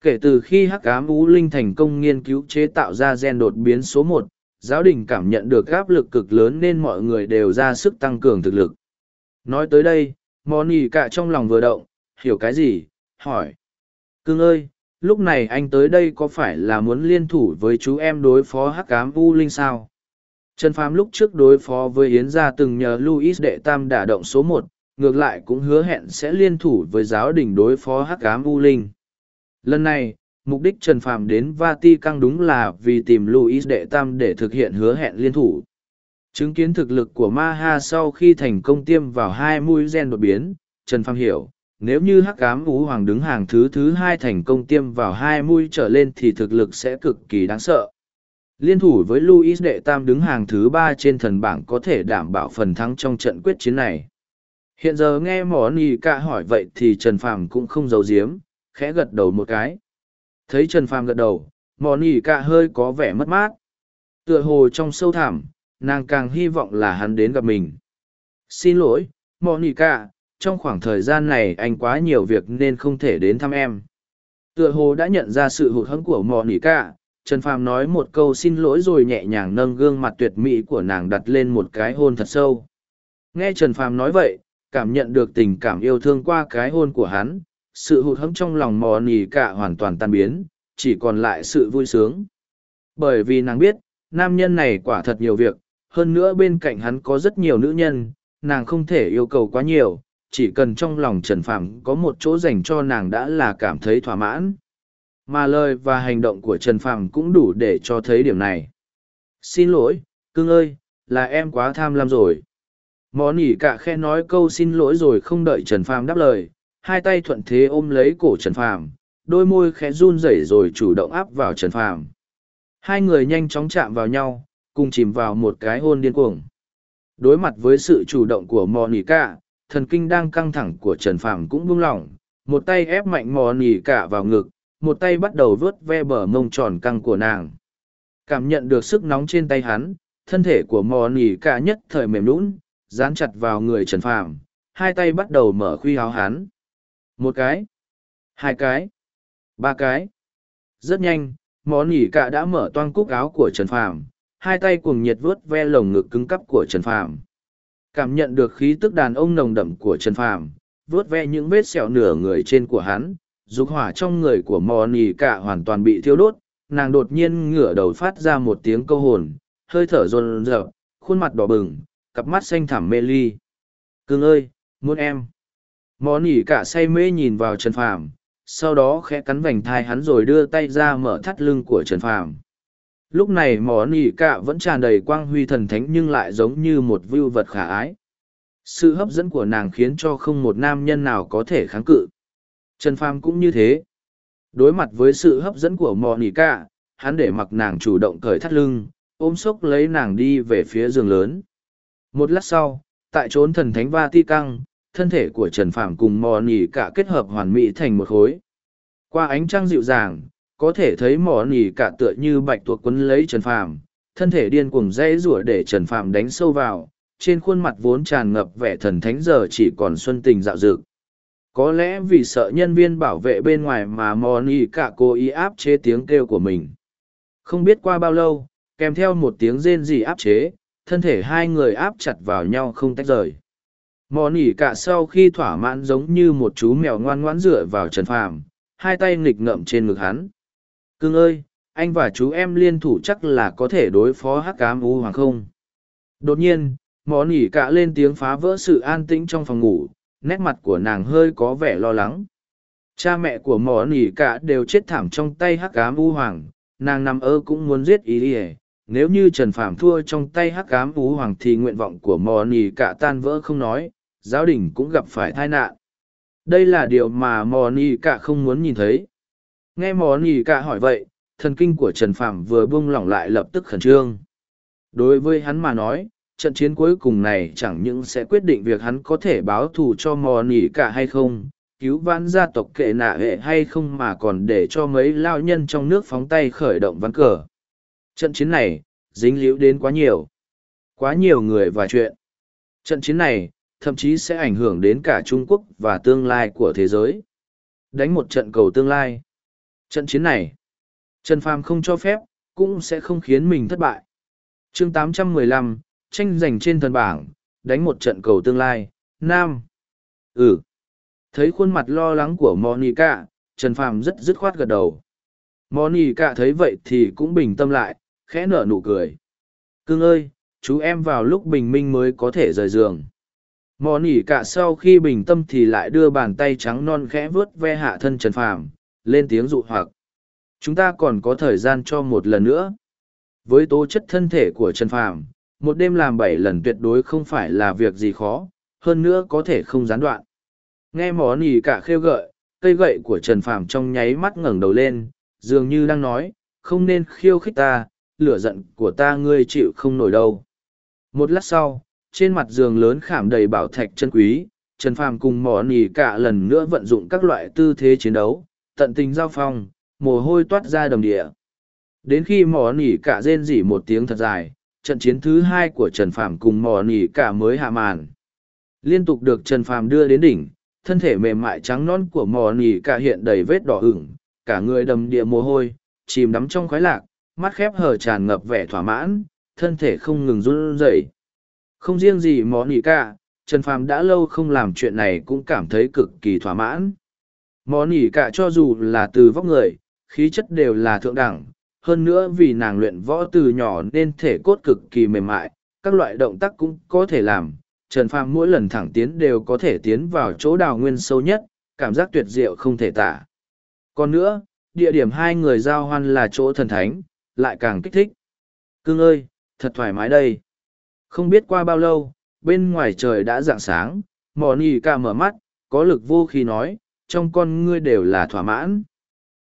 Kể từ khi hắc ám ú linh thành công nghiên cứu chế tạo ra gen đột biến số một giáo đình cảm nhận được áp lực cực lớn nên mọi người đều ra sức tăng cường thực lực. Nói tới đây Monica cả trong lòng vừa động hiểu cái gì? Hỏi. Cưng ơi, lúc này anh tới đây có phải là muốn liên thủ với chú em đối phó hắc ám u linh sao? Trần phàm lúc trước đối phó với yến gia từng nhờ luis đệ tam đả động số một, ngược lại cũng hứa hẹn sẽ liên thủ với giáo đình đối phó hắc ám u linh. Lần này, mục đích trần phàm đến vati căng đúng là vì tìm luis đệ tam để thực hiện hứa hẹn liên thủ. Chứng kiến thực lực của ma ha sau khi thành công tiêm vào hai mũi gen đột biến, trần phàm hiểu nếu như hắc cám ú hoàng đứng hàng thứ thứ hai thành công tiêm vào hai mũi trở lên thì thực lực sẽ cực kỳ đáng sợ. Liên thủ với luis đệ tam đứng hàng thứ ba trên thần bảng có thể đảm bảo phần thắng trong trận quyết chiến này. Hiện giờ nghe mỏ nì ca hỏi vậy thì trần phàm cũng không giấu giếm, khẽ gật đầu một cái. Thấy trần phàm gật đầu, mỏ nì ca hơi có vẻ mất mát. Tựa hồ trong sâu thẳm, nàng càng hy vọng là hắn đến gặp mình. Xin lỗi, mỏ nì ca trong khoảng thời gian này anh quá nhiều việc nên không thể đến thăm em. Tựa hồ đã nhận ra sự hụt hẫng của mò nỉ Cả, trần phàm nói một câu xin lỗi rồi nhẹ nhàng nâng gương mặt tuyệt mỹ của nàng đặt lên một cái hôn thật sâu. Nghe trần phàm nói vậy cảm nhận được tình cảm yêu thương qua cái hôn của hắn sự hụt hẫng trong lòng mò nỉ cả hoàn toàn tan biến chỉ còn lại sự vui sướng. Bởi vì nàng biết nam nhân này quả thật nhiều việc hơn nữa bên cạnh hắn có rất nhiều nữ nhân nàng không thể yêu cầu quá nhiều chỉ cần trong lòng trần phàm có một chỗ dành cho nàng đã là cảm thấy thỏa mãn. Mà lời và hành động của trần phàm cũng đủ để cho thấy điểm này. Xin lỗi, cưng ơi, là em quá tham lam rồi. Mò ỉ cả khe nói câu xin lỗi rồi không đợi trần phàm đáp lời. Hai tay thuận thế ôm lấy cổ trần phàm, đôi môi khẽ run rẩy rồi chủ động áp vào trần phàm. Hai người nhanh chóng chạm vào nhau, cùng chìm vào một cái hôn điên cuồng. Đối mặt với sự chủ động của mò nỉ cả thần kinh đang căng thẳng của Trần Phàm cũng buông lỏng, một tay ép mạnh mò nỉ cả vào ngực, một tay bắt đầu vớt ve bờ mông tròn căng của nàng. Cảm nhận được sức nóng trên tay hắn, thân thể của mò nỉ cả nhất thời mềm nũng, dán chặt vào người Trần Phàm, hai tay bắt đầu mở khuy áo hắn. Một cái, hai cái, ba cái. Rất nhanh, mò nỉ cả đã mở toang cúc áo của Trần Phàm, hai tay cuồng nhiệt vớt ve lồng ngực cứng cắp của Trần Phàm cảm nhận được khí tức đàn ông nồng đậm của trần phàm, vớt ve những vết sẹo nửa người trên của hắn, dục hỏa trong người của mò nì cả hoàn toàn bị thiêu đốt, nàng đột nhiên ngửa đầu phát ra một tiếng câu hồn, hơi thở rôn rợp khuôn mặt đỏ bừng, cặp mắt xanh thẳm mê ly. Cưng ơi, muốn em. Mò cả say mê nhìn vào trần phàm, sau đó khẽ cắn vành thai hắn rồi đưa tay ra mở thắt lưng của trần phàm lúc này mỏ nỉ cạ vẫn tràn đầy quang huy thần thánh nhưng lại giống như một vưu vật khả ái. Sự hấp dẫn của nàng khiến cho không một nam nhân nào có thể kháng cự. Trần pham cũng như thế. Đối mặt với sự hấp dẫn của mỏ nỉ cạ hắn để mặc nàng chủ động cởi thắt lưng, ôm xốc lấy nàng đi về phía giường lớn. Một lát sau, tại trốn thần thánh va ti căng thân thể của trần phàm cùng mò nỉ cả kết hợp hoàn mỹ thành một khối. Qua ánh trăng dịu dàng có thể thấy mỏ nỉ cả tựa như bạch tuộc quấn lấy trần phàm, thân thể điên cuồng dãy rủa để trần phàm đánh sâu vào, trên khuôn mặt vốn tràn ngập vẻ thần thánh giờ chỉ còn xuân tình dạo dực. Có lẽ vì sợ nhân viên bảo vệ bên ngoài mà mò nỉ cả cố ý áp chế tiếng kêu của mình. Không biết qua bao lâu, kèm theo một tiếng rên rỉ áp chế, thân thể hai người áp chặt vào nhau không tách rời. Mò nỉ cả sau khi thỏa mãn giống như một chú mèo ngoan ngoãn dựa vào trần phàm, hai tay nghịch ngậm trên ngực hắn cưng ơi, anh và chú em liên thủ chắc là có thể đối phó hắc cám u hoàng không? Đột nhiên mò nỉ Cạ lên tiếng phá vỡ sự an tĩnh trong phòng ngủ, nét mặt của nàng hơi có vẻ lo lắng. Cha mẹ của mỏ nỉ Cạ đều chết thảm trong tay hắc cám u hoàng, nàng nằm ơ cũng muốn giết ý ỉa. Nếu như trần phàm thua trong tay hắc cám u hoàng thì nguyện vọng của mỏ nỉ Cạ tan vỡ không nói, giáo đình cũng gặp phải tai nạn. Đây là điều mà mỏ nỉ Cạ không muốn nhìn thấy nghe Mò nỉ cả hỏi vậy, thần kinh của trần Phạm vừa buông lỏng lại lập tức khẩn trương. Đối với hắn mà nói, trận chiến cuối cùng này chẳng những sẽ quyết định việc hắn có thể báo thù cho mò nỉ cả hay không, cứu vãn gia tộc kệ nạ hệ hay không mà còn để cho mấy lao nhân trong nước phóng tay khởi động ván cờ. Trận chiến này, dính líu đến quá nhiều. Quá nhiều người và chuyện. Trận chiến này, thậm chí sẽ ảnh hưởng đến cả trung quốc và tương lai của thế giới. Đánh một trận cầu tương lai trận chiến này trần phàm không cho phép cũng sẽ không khiến mình thất bại chương 815, tranh giành trên thần bảng, đánh một trận cầu tương lai. Nam. Ừ. Thấy khuôn mặt lo lắng của Monica, Trần Phàm rất dứt khoát gật đầu. Monica thấy vậy thì cũng bình tâm lại, khẽ nở nụ cười. Cưng ơi, chú em vào lúc bình minh mới có thể rời giường. Monica sau khi bình tâm thì lại đưa bàn tay trắng non khẽ vướt ve hạ thân Trần Phàm, lên tiếng dụ hoặc. Chúng ta còn có thời gian cho một lần nữa. Với tố chất thân thể của Trần Phàm, một đêm làm bảy lần tuyệt đối không phải là việc gì khó, hơn nữa có thể không gián đoạn. Nghe mỏ nỉ cả khêu gợi, cây gậy của Trần Phàm trong nháy mắt ngẩng đầu lên, dường như đang nói, không nên khiêu khích ta, lửa giận của ta ngươi chịu không nổi đâu. Một lát sau, trên mặt giường lớn khảm đầy bảo thạch chân quý, Trần Phàm cùng mỏ nỉ cả lần nữa vận dụng các loại tư thế chiến đấu, tận tình giao phong, mồ hôi toát ra đầm địa. Đến khi mỏ nỉ cả rên rỉ một tiếng thật dài, trận chiến thứ hai của Trần Phàm cùng mò nỉ cả mới hạ màn. Liên tục được Trần Phàm đưa đến đỉnh, thân thể mềm mại trắng non của mò nỉ cả hiện đầy vết đỏ ửng, cả người đầm địa mồ hôi, chìm đắm trong khoái lạc, mắt khép hờ tràn ngập vẻ thỏa mãn, thân thể không ngừng run rẩy. Không riêng gì mò nỉ cả, Trần Phàm đã lâu không làm chuyện này cũng cảm thấy cực kỳ thỏa mãn. Mò nỉ cả cho dù là từ vóc người, khí chất đều là thượng đẳng, hơn nữa vì nàng luyện võ từ nhỏ nên thể cốt cực kỳ mềm mại, các loại động tác cũng có thể làm. Trần Phàm mỗi lần thẳng tiến đều có thể tiến vào chỗ đào nguyên sâu nhất, cảm giác tuyệt diệu không thể tả. Còn nữa, địa điểm hai người giao hoan là chỗ thần thánh, lại càng kích thích. Cưng ơi, thật thoải mái đây. Không biết qua bao lâu, bên ngoài trời đã rạng sáng, mò nỉ ca mở mắt, có lực vô khi nói, trong con ngươi đều là thỏa mãn.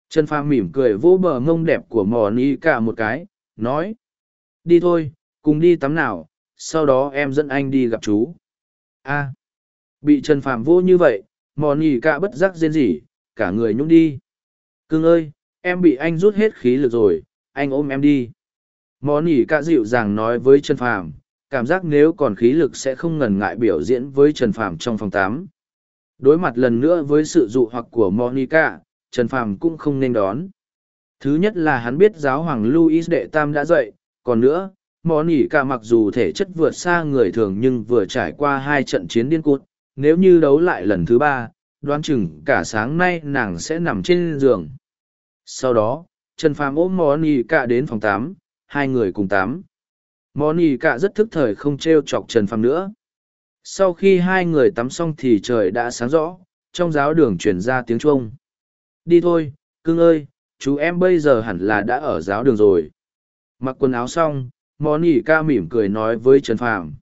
Trần Phàm mỉm cười vỗ bờ ngông đẹp của mò ni cả một cái, nói. Đi thôi, cùng đi tắm nào, sau đó em dẫn anh đi gặp chú. a bị Trần Phàm vô như vậy, mò ni cả bất giác rên rỉ, cả người nhúc đi. Cưng ơi, em bị anh rút hết khí lực rồi, anh ôm em đi. Mò ni cả dịu dàng nói với Trần Phàm, cảm giác nếu còn khí lực sẽ không ngần ngại biểu diễn với Trần Phàm trong phòng tắm. Đối mặt lần nữa với sự dụ hoặc của Monica, Trần Phàm cũng không nên đón. Thứ nhất là hắn biết giáo hoàng Louis đệ tam đã dậy, còn nữa, Monica mặc dù thể chất vượt xa người thường nhưng vừa trải qua hai trận chiến điên cuột, nếu như đấu lại lần thứ ba, đoán chừng cả sáng nay nàng sẽ nằm trên giường. Sau đó, Trần Phàm ôm Monica đến phòng tám, hai người cùng tắm. Monica rất thức thời không treo chọc Trần Phàm nữa. Sau khi hai người tắm xong thì trời đã sáng rõ, trong giáo đường truyền ra tiếng chuông. Đi thôi cưng ơi chú em bây giờ hẳn là đã ở giáo đường rồi. Mặc quần áo xong món nỉ ca mỉm cười nói với trần phàm.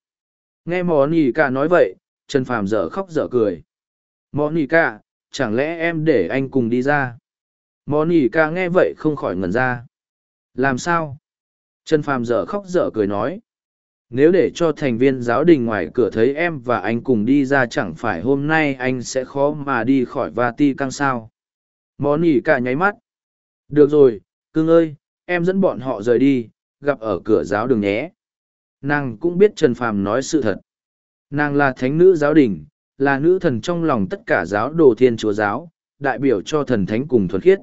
Nghe món nỉ ca nói vậy trần phàm dở khóc dở cười. Món nỉ ca chẳng lẽ em để anh cùng đi ra? Món nỉ ca nghe vậy không khỏi ngẩn ra. Làm sao? Trần phàm dở khóc dở cười nói nếu để cho thành viên giáo đình ngoài cửa thấy em và anh cùng đi ra chẳng phải hôm nay anh sẽ khó mà đi khỏi va ti căng sao Món ỉ cả nháy mắt. Được rồi, cưng ơi, em dẫn bọn họ rời đi, gặp ở cửa giáo đường nhé. Nàng cũng biết Trần Phàm nói sự thật. Nàng là thánh nữ giáo đình, là nữ thần trong lòng tất cả giáo đồ thiên chúa giáo, đại biểu cho thần thánh cùng thuần khiết.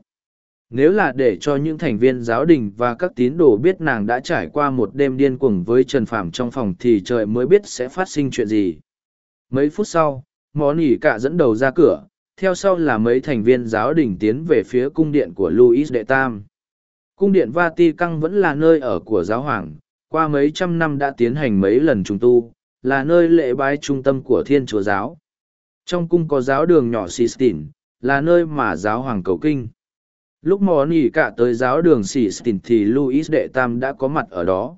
Nếu là để cho những thành viên giáo đình và các tín đồ biết nàng đã trải qua một đêm điên cuồng với Trần Phàm trong phòng thì trời mới biết sẽ phát sinh chuyện gì. Mấy phút sau, món ỉ cạ dẫn đầu ra cửa, theo sau là mấy thành viên giáo đình tiến về phía cung điện của Louis đệ Tam. Cung điện Vatican vẫn là nơi ở của giáo hoàng, qua mấy trăm năm đã tiến hành mấy lần trùng tu, là nơi lễ bái trung tâm của thiên chúa giáo. Trong cung có giáo đường nhỏ Sistine, là nơi mà giáo hoàng cầu kinh. Lúc mò nỉ cả tới giáo đường Sistine thì Louis đệ Tam đã có mặt ở đó.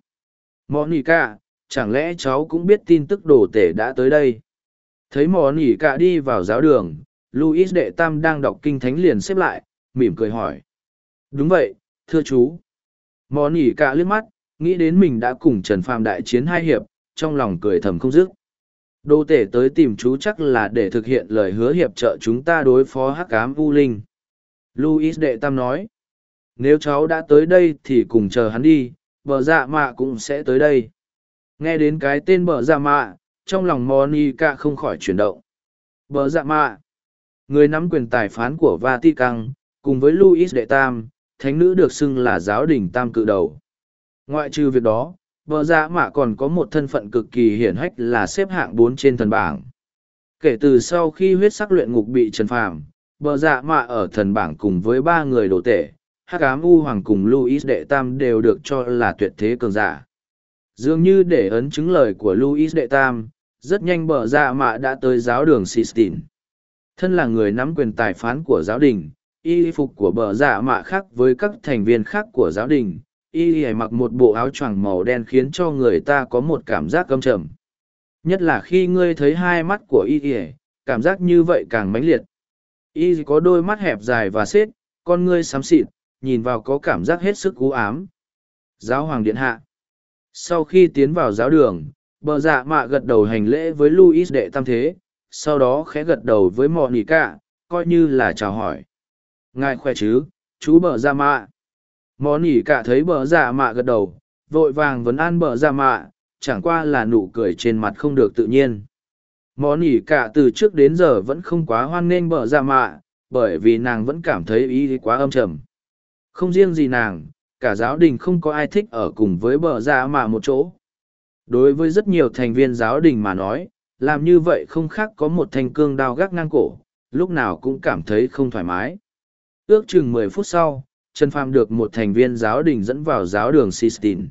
Mò nỉ cả, chẳng lẽ cháu cũng biết tin tức đồ tể đã tới đây? Thấy mò nỉ cả đi vào giáo đường, Louis đệ Tam đang đọc kinh thánh liền xếp lại, mỉm cười hỏi. Đúng vậy, thưa chú. Mò nỉ cả liếc mắt, nghĩ đến mình đã cùng Trần Phàm đại chiến hai hiệp, trong lòng cười thầm không dứt. Đô tể tới tìm chú chắc là để thực hiện lời hứa hiệp trợ chúng ta đối phó hắc ám u linh. Louis đệ tam nói, nếu cháu đã tới đây thì cùng chờ hắn đi, bờ dạ mạ cũng sẽ tới đây. Nghe đến cái tên bờ dạ mạ, trong lòng Monica không khỏi chuyển động. Bờ dạ mạ, người nắm quyền tài phán của Vatican, cùng với Louis đệ tam, thánh nữ được xưng là giáo đình tam cự đầu. Ngoại trừ việc đó, Bờ dạ mạ còn có một thân phận cực kỳ hiển hách là xếp hạng bốn trên thần bảng. Kể từ sau khi huyết sắc luyện ngục bị trần phàm, Bờ dạ mạ ở thần bảng cùng với ba người đồ tể, hắc ám u hoàng cùng Louis đệ tam đều được cho là tuyệt thế cường giả. Dường như để ấn chứng lời của Louis đệ tam, rất nhanh bờ dạ mạ đã tới giáo đường Sistine. Thân là người nắm quyền tài phán của giáo đình, y phục của bờ dạ mạ khác với các thành viên khác của giáo đình, y mặc một bộ áo choàng màu đen khiến cho người ta có một cảm giác căm trầm nhất là khi ngươi thấy hai mắt của y y cảm giác như vậy càng mãnh liệt y có đôi mắt hẹp dài và xếp, con ngươi xám xịt, nhìn vào có cảm giác hết sức cú ám. Giáo hoàng điện hạ. Sau khi tiến vào giáo đường, bờ dạ mạ gật đầu hành lễ với luis đệ tam thế, sau đó khẽ gật đầu với mọi nỉ cả coi như là chào hỏi. Ngài khỏe chứ, chú bờ dạ mạ? Món nỉ cả thấy bờ dạ mạ gật đầu, vội vàng vấn an bờ dạ mạ, chẳng qua là nụ cười trên mặt không được tự nhiên món ỉ cả từ trước đến giờ vẫn không quá hoan nghênh bờ dạ mạ bởi vì nàng vẫn cảm thấy ý quá âm trầm. Không riêng gì nàng cả giáo đình không có ai thích ở cùng với bờ dạ mạ một chỗ. Đối với rất nhiều thành viên giáo đình mà nói làm như vậy không khác có một thanh cương đao gác ngang cổ lúc nào cũng cảm thấy không thoải mái. Ước chừng mười phút sau Trần Phàm được một thành viên giáo đình dẫn vào giáo đường Sistine.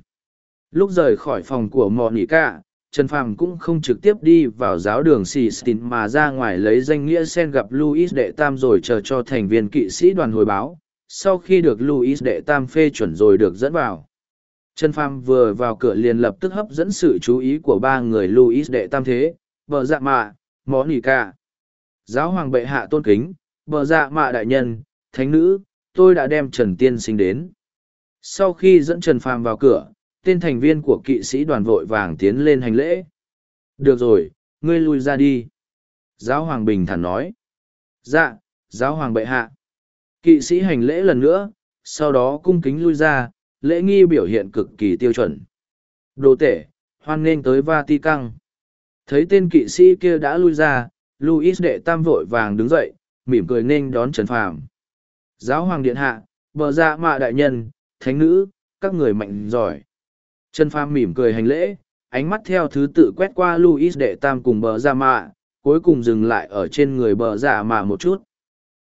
Lúc rời khỏi phòng của Monica, Trần Phàm cũng không trực tiếp đi vào giáo đường Sistine mà ra ngoài lấy danh nghĩa sen gặp Louis đệ tam rồi chờ cho thành viên kỵ sĩ đoàn hồi báo. Sau khi được Louis đệ tam phê chuẩn rồi được dẫn vào. Trần Phàm vừa vào cửa liền lập tức hấp dẫn sự chú ý của ba người Louis đệ tam thế, vợ dạ mạ, mõ nỉ cả, Giáo hoàng bệ hạ tôn kính, vợ dạ mạ đại nhân, thánh nữ, tôi đã đem Trần Tiên Sinh đến. Sau khi dẫn Trần Phàm vào cửa, tên thành viên của kỵ sĩ đoàn vội vàng tiến lên hành lễ. Được rồi, ngươi lui ra đi. Giáo hoàng bình thản nói. Dạ, giáo hoàng bệ hạ. Kỵ sĩ hành lễ lần nữa, sau đó cung kính lui ra, lễ nghi biểu hiện cực kỳ tiêu chuẩn. Đồ tể, hoan nghênh tới Vatican. Thấy tên kỵ sĩ kia đã lui ra, Louis đệ tam vội vàng đứng dậy, mỉm cười nên đón Trần Phàm giáo hoàng điện hạ bờ dạ mạ đại nhân thánh nữ các người mạnh giỏi trần phàm mỉm cười hành lễ ánh mắt theo thứ tự quét qua luis đệ tam cùng bờ Ra mạ cuối cùng dừng lại ở trên người bờ Ra mạ một chút.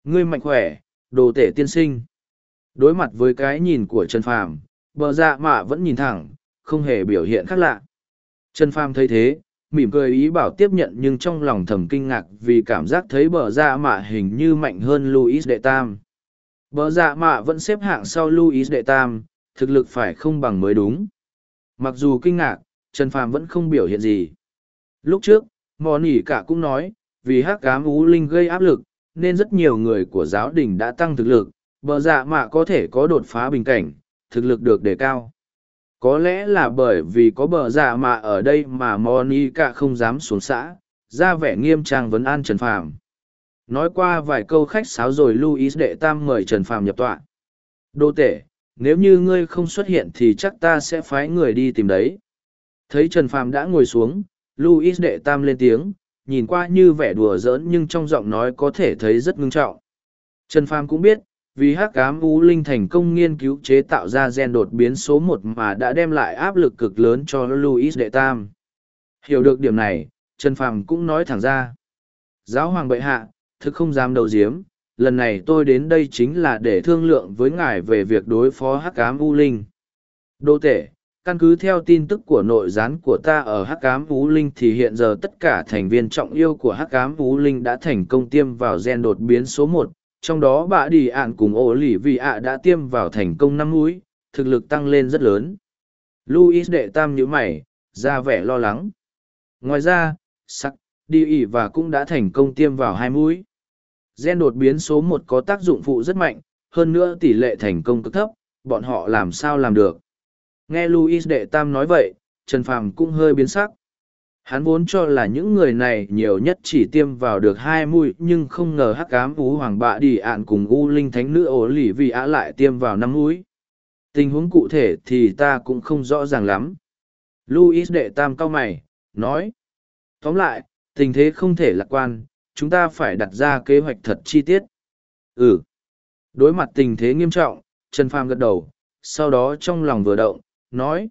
Ngươi mạnh khỏe đồ tể tiên sinh. Đối mặt với cái nhìn của trần phàm bờ Ra mạ vẫn nhìn thẳng không hề biểu hiện khác lạ. Trần phàm thấy thế mỉm cười ý bảo tiếp nhận nhưng trong lòng thầm kinh ngạc vì cảm giác thấy bờ Ra mạ hình như mạnh hơn luis đệ tam. Bờ Ra mạ vẫn xếp hạng sau Louis đệ tam, thực lực phải không bằng mới đúng. Mặc dù kinh ngạc, Trần Phàm vẫn không biểu hiện gì. Lúc trước, mò nỉ cả cũng nói, vì hắc cám ú linh gây áp lực, nên rất nhiều người của giáo đình đã tăng thực lực, bờ dạ mạ có thể có đột phá bình cảnh, thực lực được đề cao. Có lẽ là bởi vì có bờ dạ mạ ở đây mà mò nỉ cả không dám xuống xã, ra vẻ nghiêm trang vấn an Trần Phàm. Nói qua vài câu khách sáo rồi Luis đệ tam mời Trần Phàm nhập tọa. Đô tể, nếu như ngươi không xuất hiện thì chắc ta sẽ phái người đi tìm đấy. Thấy Trần Phàm đã ngồi xuống, Luis đệ tam lên tiếng, nhìn qua như vẻ đùa giỡn nhưng trong giọng nói có thể thấy rất ngưng trọng. Trần Phàm cũng biết, vì hắc ám u linh thành công nghiên cứu chế tạo ra gen đột biến số một mà đã đem lại áp lực cực lớn cho Luis đệ tam. Hiểu được điểm này, Trần Phàm cũng nói thẳng ra. Giáo hoàng bệ hạ, thực không dám đầu diếm, lần này tôi đến đây chính là để thương lượng với ngài về việc đối phó hắc ám u linh. Đô tể, căn cứ theo tin tức của nội gián của ta ở hắc ám u linh thì hiện giờ tất cả thành viên trọng yêu của hắc ám u linh đã thành công tiêm vào gen đột biến số một trong đó bà đi ạn cùng ổ lỉ vì ạ đã tiêm vào thành công năm mũi thực lực tăng lên rất lớn. Luis đệ tam nhữ mày ra vẻ lo lắng. Ngoài ra sắc đi ỉ và cũng đã thành công tiêm vào hai mũi gen đột biến số một có tác dụng phụ rất mạnh, hơn nữa tỷ lệ thành công cực thấp, bọn họ làm sao làm được? Nghe luis đệ tam nói vậy, trần phàm cũng hơi biến sắc. Hắn vốn cho là những người này nhiều nhất chỉ tiêm vào được hai mũi, nhưng không ngờ hắc cám ú hoàng bạ đi ạn cùng u linh thánh nữ ổ lỉ vì á lại tiêm vào năm mũi. Tình huống cụ thể thì ta cũng không rõ ràng lắm. Luis đệ tam cao mày, nói, tóm lại, tình thế không thể lạc quan chúng ta phải đặt ra kế hoạch thật chi tiết. Ừ. Đối mặt tình thế nghiêm trọng, trần phàm gật đầu, sau đó trong lòng vừa động, nói,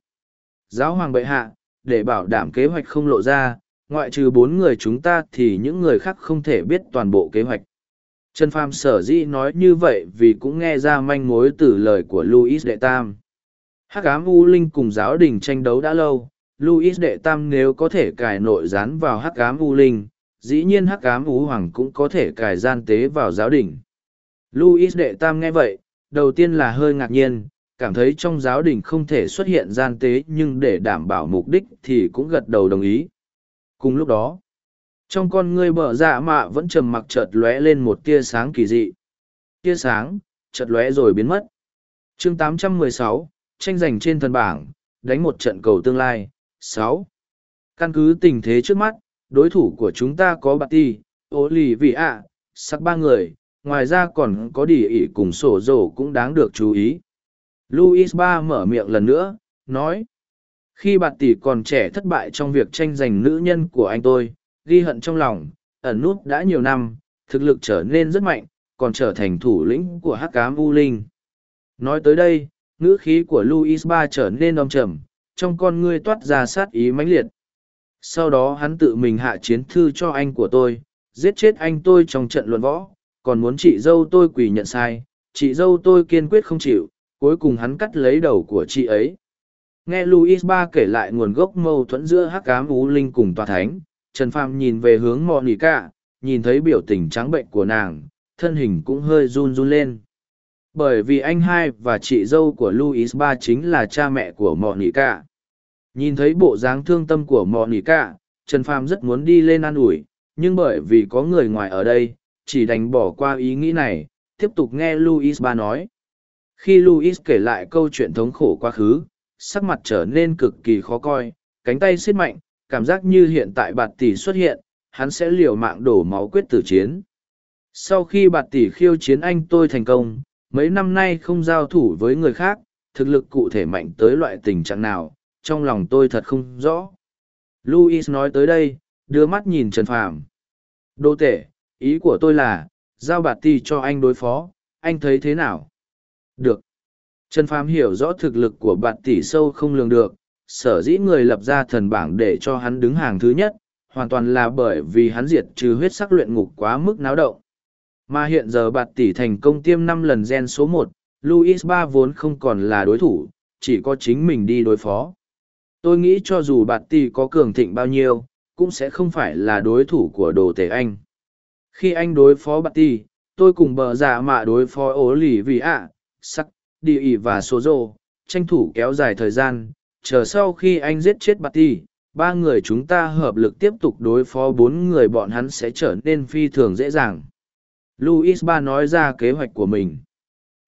giáo hoàng bệ hạ, để bảo đảm kế hoạch không lộ ra, ngoại trừ bốn người chúng ta thì những người khác không thể biết toàn bộ kế hoạch. Trần phàm sở dĩ nói như vậy vì cũng nghe ra manh mối từ lời của Louis đệ tam. Hắc ám u linh cùng giáo đình tranh đấu đã lâu, Louis đệ tam nếu có thể cài nội gián vào hắc ám u linh dĩ nhiên hắc ám ú hoàng cũng có thể cài gian tế vào giáo đình luis đệ tam nghe vậy đầu tiên là hơi ngạc nhiên cảm thấy trong giáo đình không thể xuất hiện gian tế nhưng để đảm bảo mục đích thì cũng gật đầu đồng ý. Cùng lúc đó, trong con ngươi bờ dạ mạ vẫn trầm mặc chợt lóe lên một tia sáng kỳ dị. Tia sáng, chợt lóe rồi biến mất. chương 816, tranh giành trên thần bảng, đánh một trận cầu tương lai. 6. Căn cứ tình thế trước mắt, đối thủ của chúng ta có bà Ti, Ô Lì Vị ạ, sắc ba người, ngoài ra còn có đỉ ỉ cùng sổ rổ cũng đáng được chú ý. Louis ba mở miệng lần nữa, nói. Khi bà tỷ còn trẻ thất bại trong việc tranh giành nữ nhân của anh tôi, ghi hận trong lòng, ẩn nút đã nhiều năm, thực lực trở nên rất mạnh, còn trở thành thủ lĩnh của hắc cám U Linh. Nói tới đây, ngữ khí của Louis ba trở nên âm trầm, trong con ngươi toát ra sát ý mãnh liệt. Sau đó hắn tự mình hạ chiến thư cho anh của tôi, giết chết anh tôi trong trận luận võ, còn muốn chị dâu tôi quỳ nhận sai, chị dâu tôi kiên quyết không chịu, cuối cùng hắn cắt lấy đầu của chị ấy. Nghe luis ba kể lại nguồn gốc mâu thuẫn giữa hắc cám ú linh cùng tòa thánh trần phàm nhìn về hướng mò nỉ cả nhìn thấy biểu tình trắng bệnh của nàng thân hình cũng hơi run run lên. Bởi vì anh hai và chị dâu của luis ba chính là cha mẹ của mò nỉ cả nhìn thấy bộ dáng thương tâm của mò nỉ cả trần phàm rất muốn đi lên an ủi nhưng bởi vì có người ngoài ở đây chỉ đành bỏ qua ý nghĩ này tiếp tục nghe luis ba nói khi Luis kể lại câu chuyện thống khổ quá khứ, sắc mặt trở nên cực kỳ khó coi, cánh tay siết mạnh, cảm giác như hiện tại bạt tỷ xuất hiện, hắn sẽ liều mạng đổ máu quyết tử chiến. Sau khi bạt tỷ khiêu chiến anh tôi thành công, mấy năm nay không giao thủ với người khác, thực lực cụ thể mạnh tới loại tình trạng nào, trong lòng tôi thật không rõ. Louis nói tới đây, đưa mắt nhìn Trần Phàm. Đô tể, ý của tôi là, giao bạt tỷ cho anh đối phó, anh thấy thế nào? Được. Trần Phàm hiểu rõ thực lực của bạt tỷ sâu không lường được, sở dĩ người lập ra thần bảng để cho hắn đứng hàng thứ nhất, hoàn toàn là bởi vì hắn diệt trừ huyết sắc luyện ngục quá mức náo động. Mà hiện giờ bạt tỷ thành công tiêm năm lần gen số một, Luis Ba vốn không còn là đối thủ, chỉ có chính mình đi đối phó. Tôi nghĩ cho dù bạt tì có cường thịnh bao nhiêu, cũng sẽ không phải là đối thủ của đồ tể anh. Khi anh đối phó bạt tì tôi cùng bờ giả mạ đối phó ố lì vì ạ, sắc, đi ỉ và số rô, tranh thủ kéo dài thời gian, chờ sau khi anh giết chết bạt tì ba người chúng ta hợp lực tiếp tục đối phó bốn người bọn hắn sẽ trở nên phi thường dễ dàng. Luis ba nói ra kế hoạch của mình.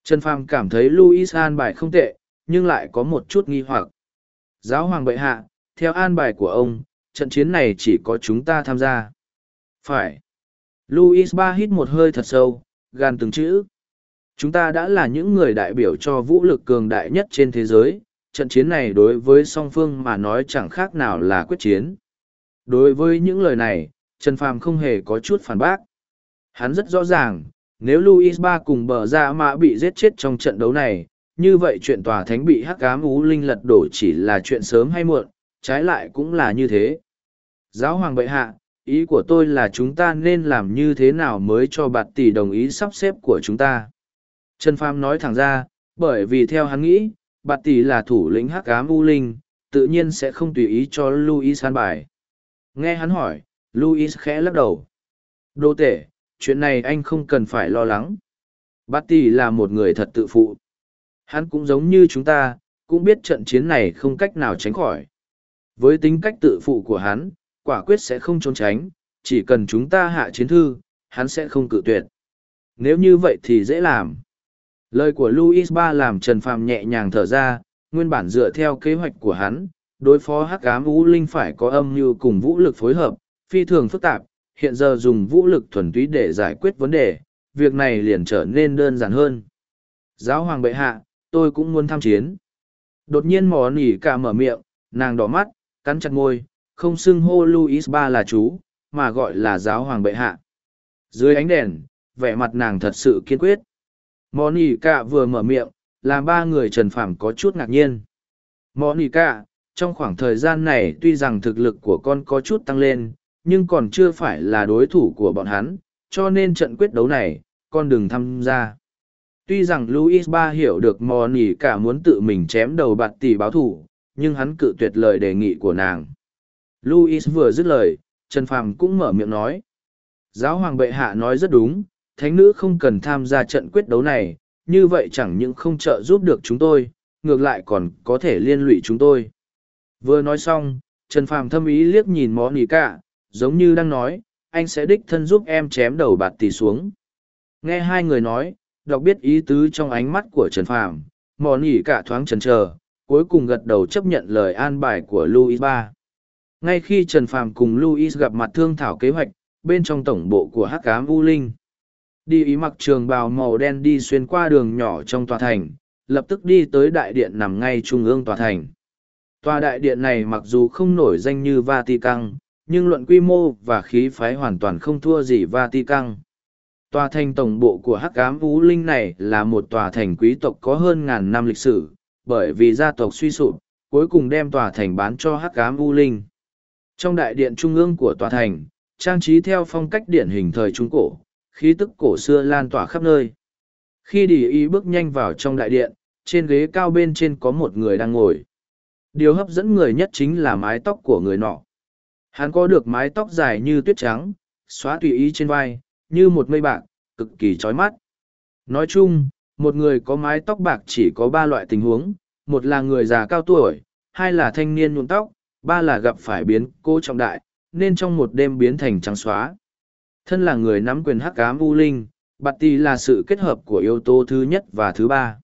Trần pham cảm thấy Luis an bài không tệ, nhưng lại có một chút nghi hoặc. Giáo hoàng bệ hạ, theo an bài của ông, trận chiến này chỉ có chúng ta tham gia. Phải. Luis ba hít một hơi thật sâu, gan từng chữ. Chúng ta đã là những người đại biểu cho vũ lực cường đại nhất trên thế giới, trận chiến này đối với song phương mà nói chẳng khác nào là quyết chiến. Đối với những lời này, Trần Phàm không hề có chút phản bác. Hắn rất rõ ràng, nếu Luis Ba cùng bờ ra mã bị giết chết trong trận đấu này, như vậy chuyện tòa thánh bị hắc ám ú linh lật đổ chỉ là chuyện sớm hay muộn, trái lại cũng là như thế. Giáo hoàng bệ hạ, ý của tôi là chúng ta nên làm như thế nào mới cho bạt tỷ đồng ý sắp xếp của chúng ta. Trần Phàm nói thẳng ra, bởi vì theo hắn nghĩ, bạt tỷ là thủ lĩnh hắc ám u linh, tự nhiên sẽ không tùy ý cho Louis san bài. Nghe hắn hỏi, Louis khẽ lắc đầu. Đô tể, chuyện này anh không cần phải lo lắng. Bạt tỷ là một người thật tự phụ. Hắn cũng giống như chúng ta, cũng biết trận chiến này không cách nào tránh khỏi. Với tính cách tự phụ của hắn, quả quyết sẽ không trốn tránh, chỉ cần chúng ta hạ chiến thư, hắn sẽ không cự tuyệt. Nếu như vậy thì dễ làm. Lời của Louis Ba làm Trần Phàm nhẹ nhàng thở ra, nguyên bản dựa theo kế hoạch của hắn, đối phó hắc ám vũ linh phải có âm mưu cùng vũ lực phối hợp, phi thường phức tạp, hiện giờ dùng vũ lực thuần túy để giải quyết vấn đề, việc này liền trở nên đơn giản hơn. Giáo hoàng bệ hạ, tôi cũng muốn tham chiến. Đột nhiên mò nỉ cả mở miệng, nàng đỏ mắt, cắn chặt ngôi, không xưng hô Luis Ba là chú, mà gọi là giáo hoàng bệ hạ. Dưới ánh đèn, vẻ mặt nàng thật sự kiên quyết. Monica vừa mở miệng, làm ba người Trần phảm có chút ngạc nhiên. Monica, trong khoảng thời gian này tuy rằng thực lực của con có chút tăng lên, nhưng còn chưa phải là đối thủ của bọn hắn, cho nên trận quyết đấu này, con đừng tham gia. Tuy rằng Louis Ba hiểu được Monica muốn tự mình chém đầu bạt tỷ báo thủ, nhưng hắn cự tuyệt lời đề nghị của nàng. Louis vừa dứt lời, Trần Phàm cũng mở miệng nói. Giáo hoàng bệ hạ nói rất đúng, thánh nữ không cần tham gia trận quyết đấu này, như vậy chẳng những không trợ giúp được chúng tôi, ngược lại còn có thể liên lụy chúng tôi. Vừa nói xong, Trần Phàm thâm ý liếc nhìn mó nỉ cả, giống như đang nói, anh sẽ đích thân giúp em chém đầu bạt tỷ xuống. Nghe hai người nói, đọc biết ý tứ trong ánh mắt của Trần Phàm, mò nỉ cả thoáng chần chờ, cuối cùng gật đầu chấp nhận lời an bài của Louis Ba. Ngay khi Trần Phàm cùng Louis gặp mặt thương thảo kế hoạch, bên trong tổng bộ của Hắc Ám U Linh, đi ý mặc trường bào màu đen đi xuyên qua đường nhỏ trong tòa thành, lập tức đi tới đại điện nằm ngay trung ương tòa thành. Tòa đại điện này mặc dù không nổi danh như Vatican, nhưng luận quy mô và khí phái hoàn toàn không thua gì Vatican. Tòa thành tổng bộ của Hắc Ám U Linh này là một tòa thành quý tộc có hơn ngàn năm lịch sử, bởi vì gia tộc suy sụp, cuối cùng đem tòa thành bán cho Hắc Ám U Linh. Trong đại điện trung ương của tòa thành, trang trí theo phong cách điển hình thời Trung Cổ, khí tức cổ xưa lan tỏa khắp nơi. Khi đi y bước nhanh vào trong đại điện, trên ghế cao bên trên có một người đang ngồi. Điều hấp dẫn người nhất chính là mái tóc của người nọ. Hắn có được mái tóc dài như tuyết trắng, xóa tùy ý trên vai, như một mây bạc, cực kỳ chói mắt. Nói chung, một người có mái tóc bạc chỉ có ba loại tình huống, một là người già cao tuổi, hai là thanh niên nhuộm tóc, ba là gặp phải biến cố trọng đại, nên trong một đêm biến thành trắng xóa. Thân là người nắm quyền hắc ám u linh, bạt tì là sự kết hợp của yếu tố thứ nhất và thứ ba.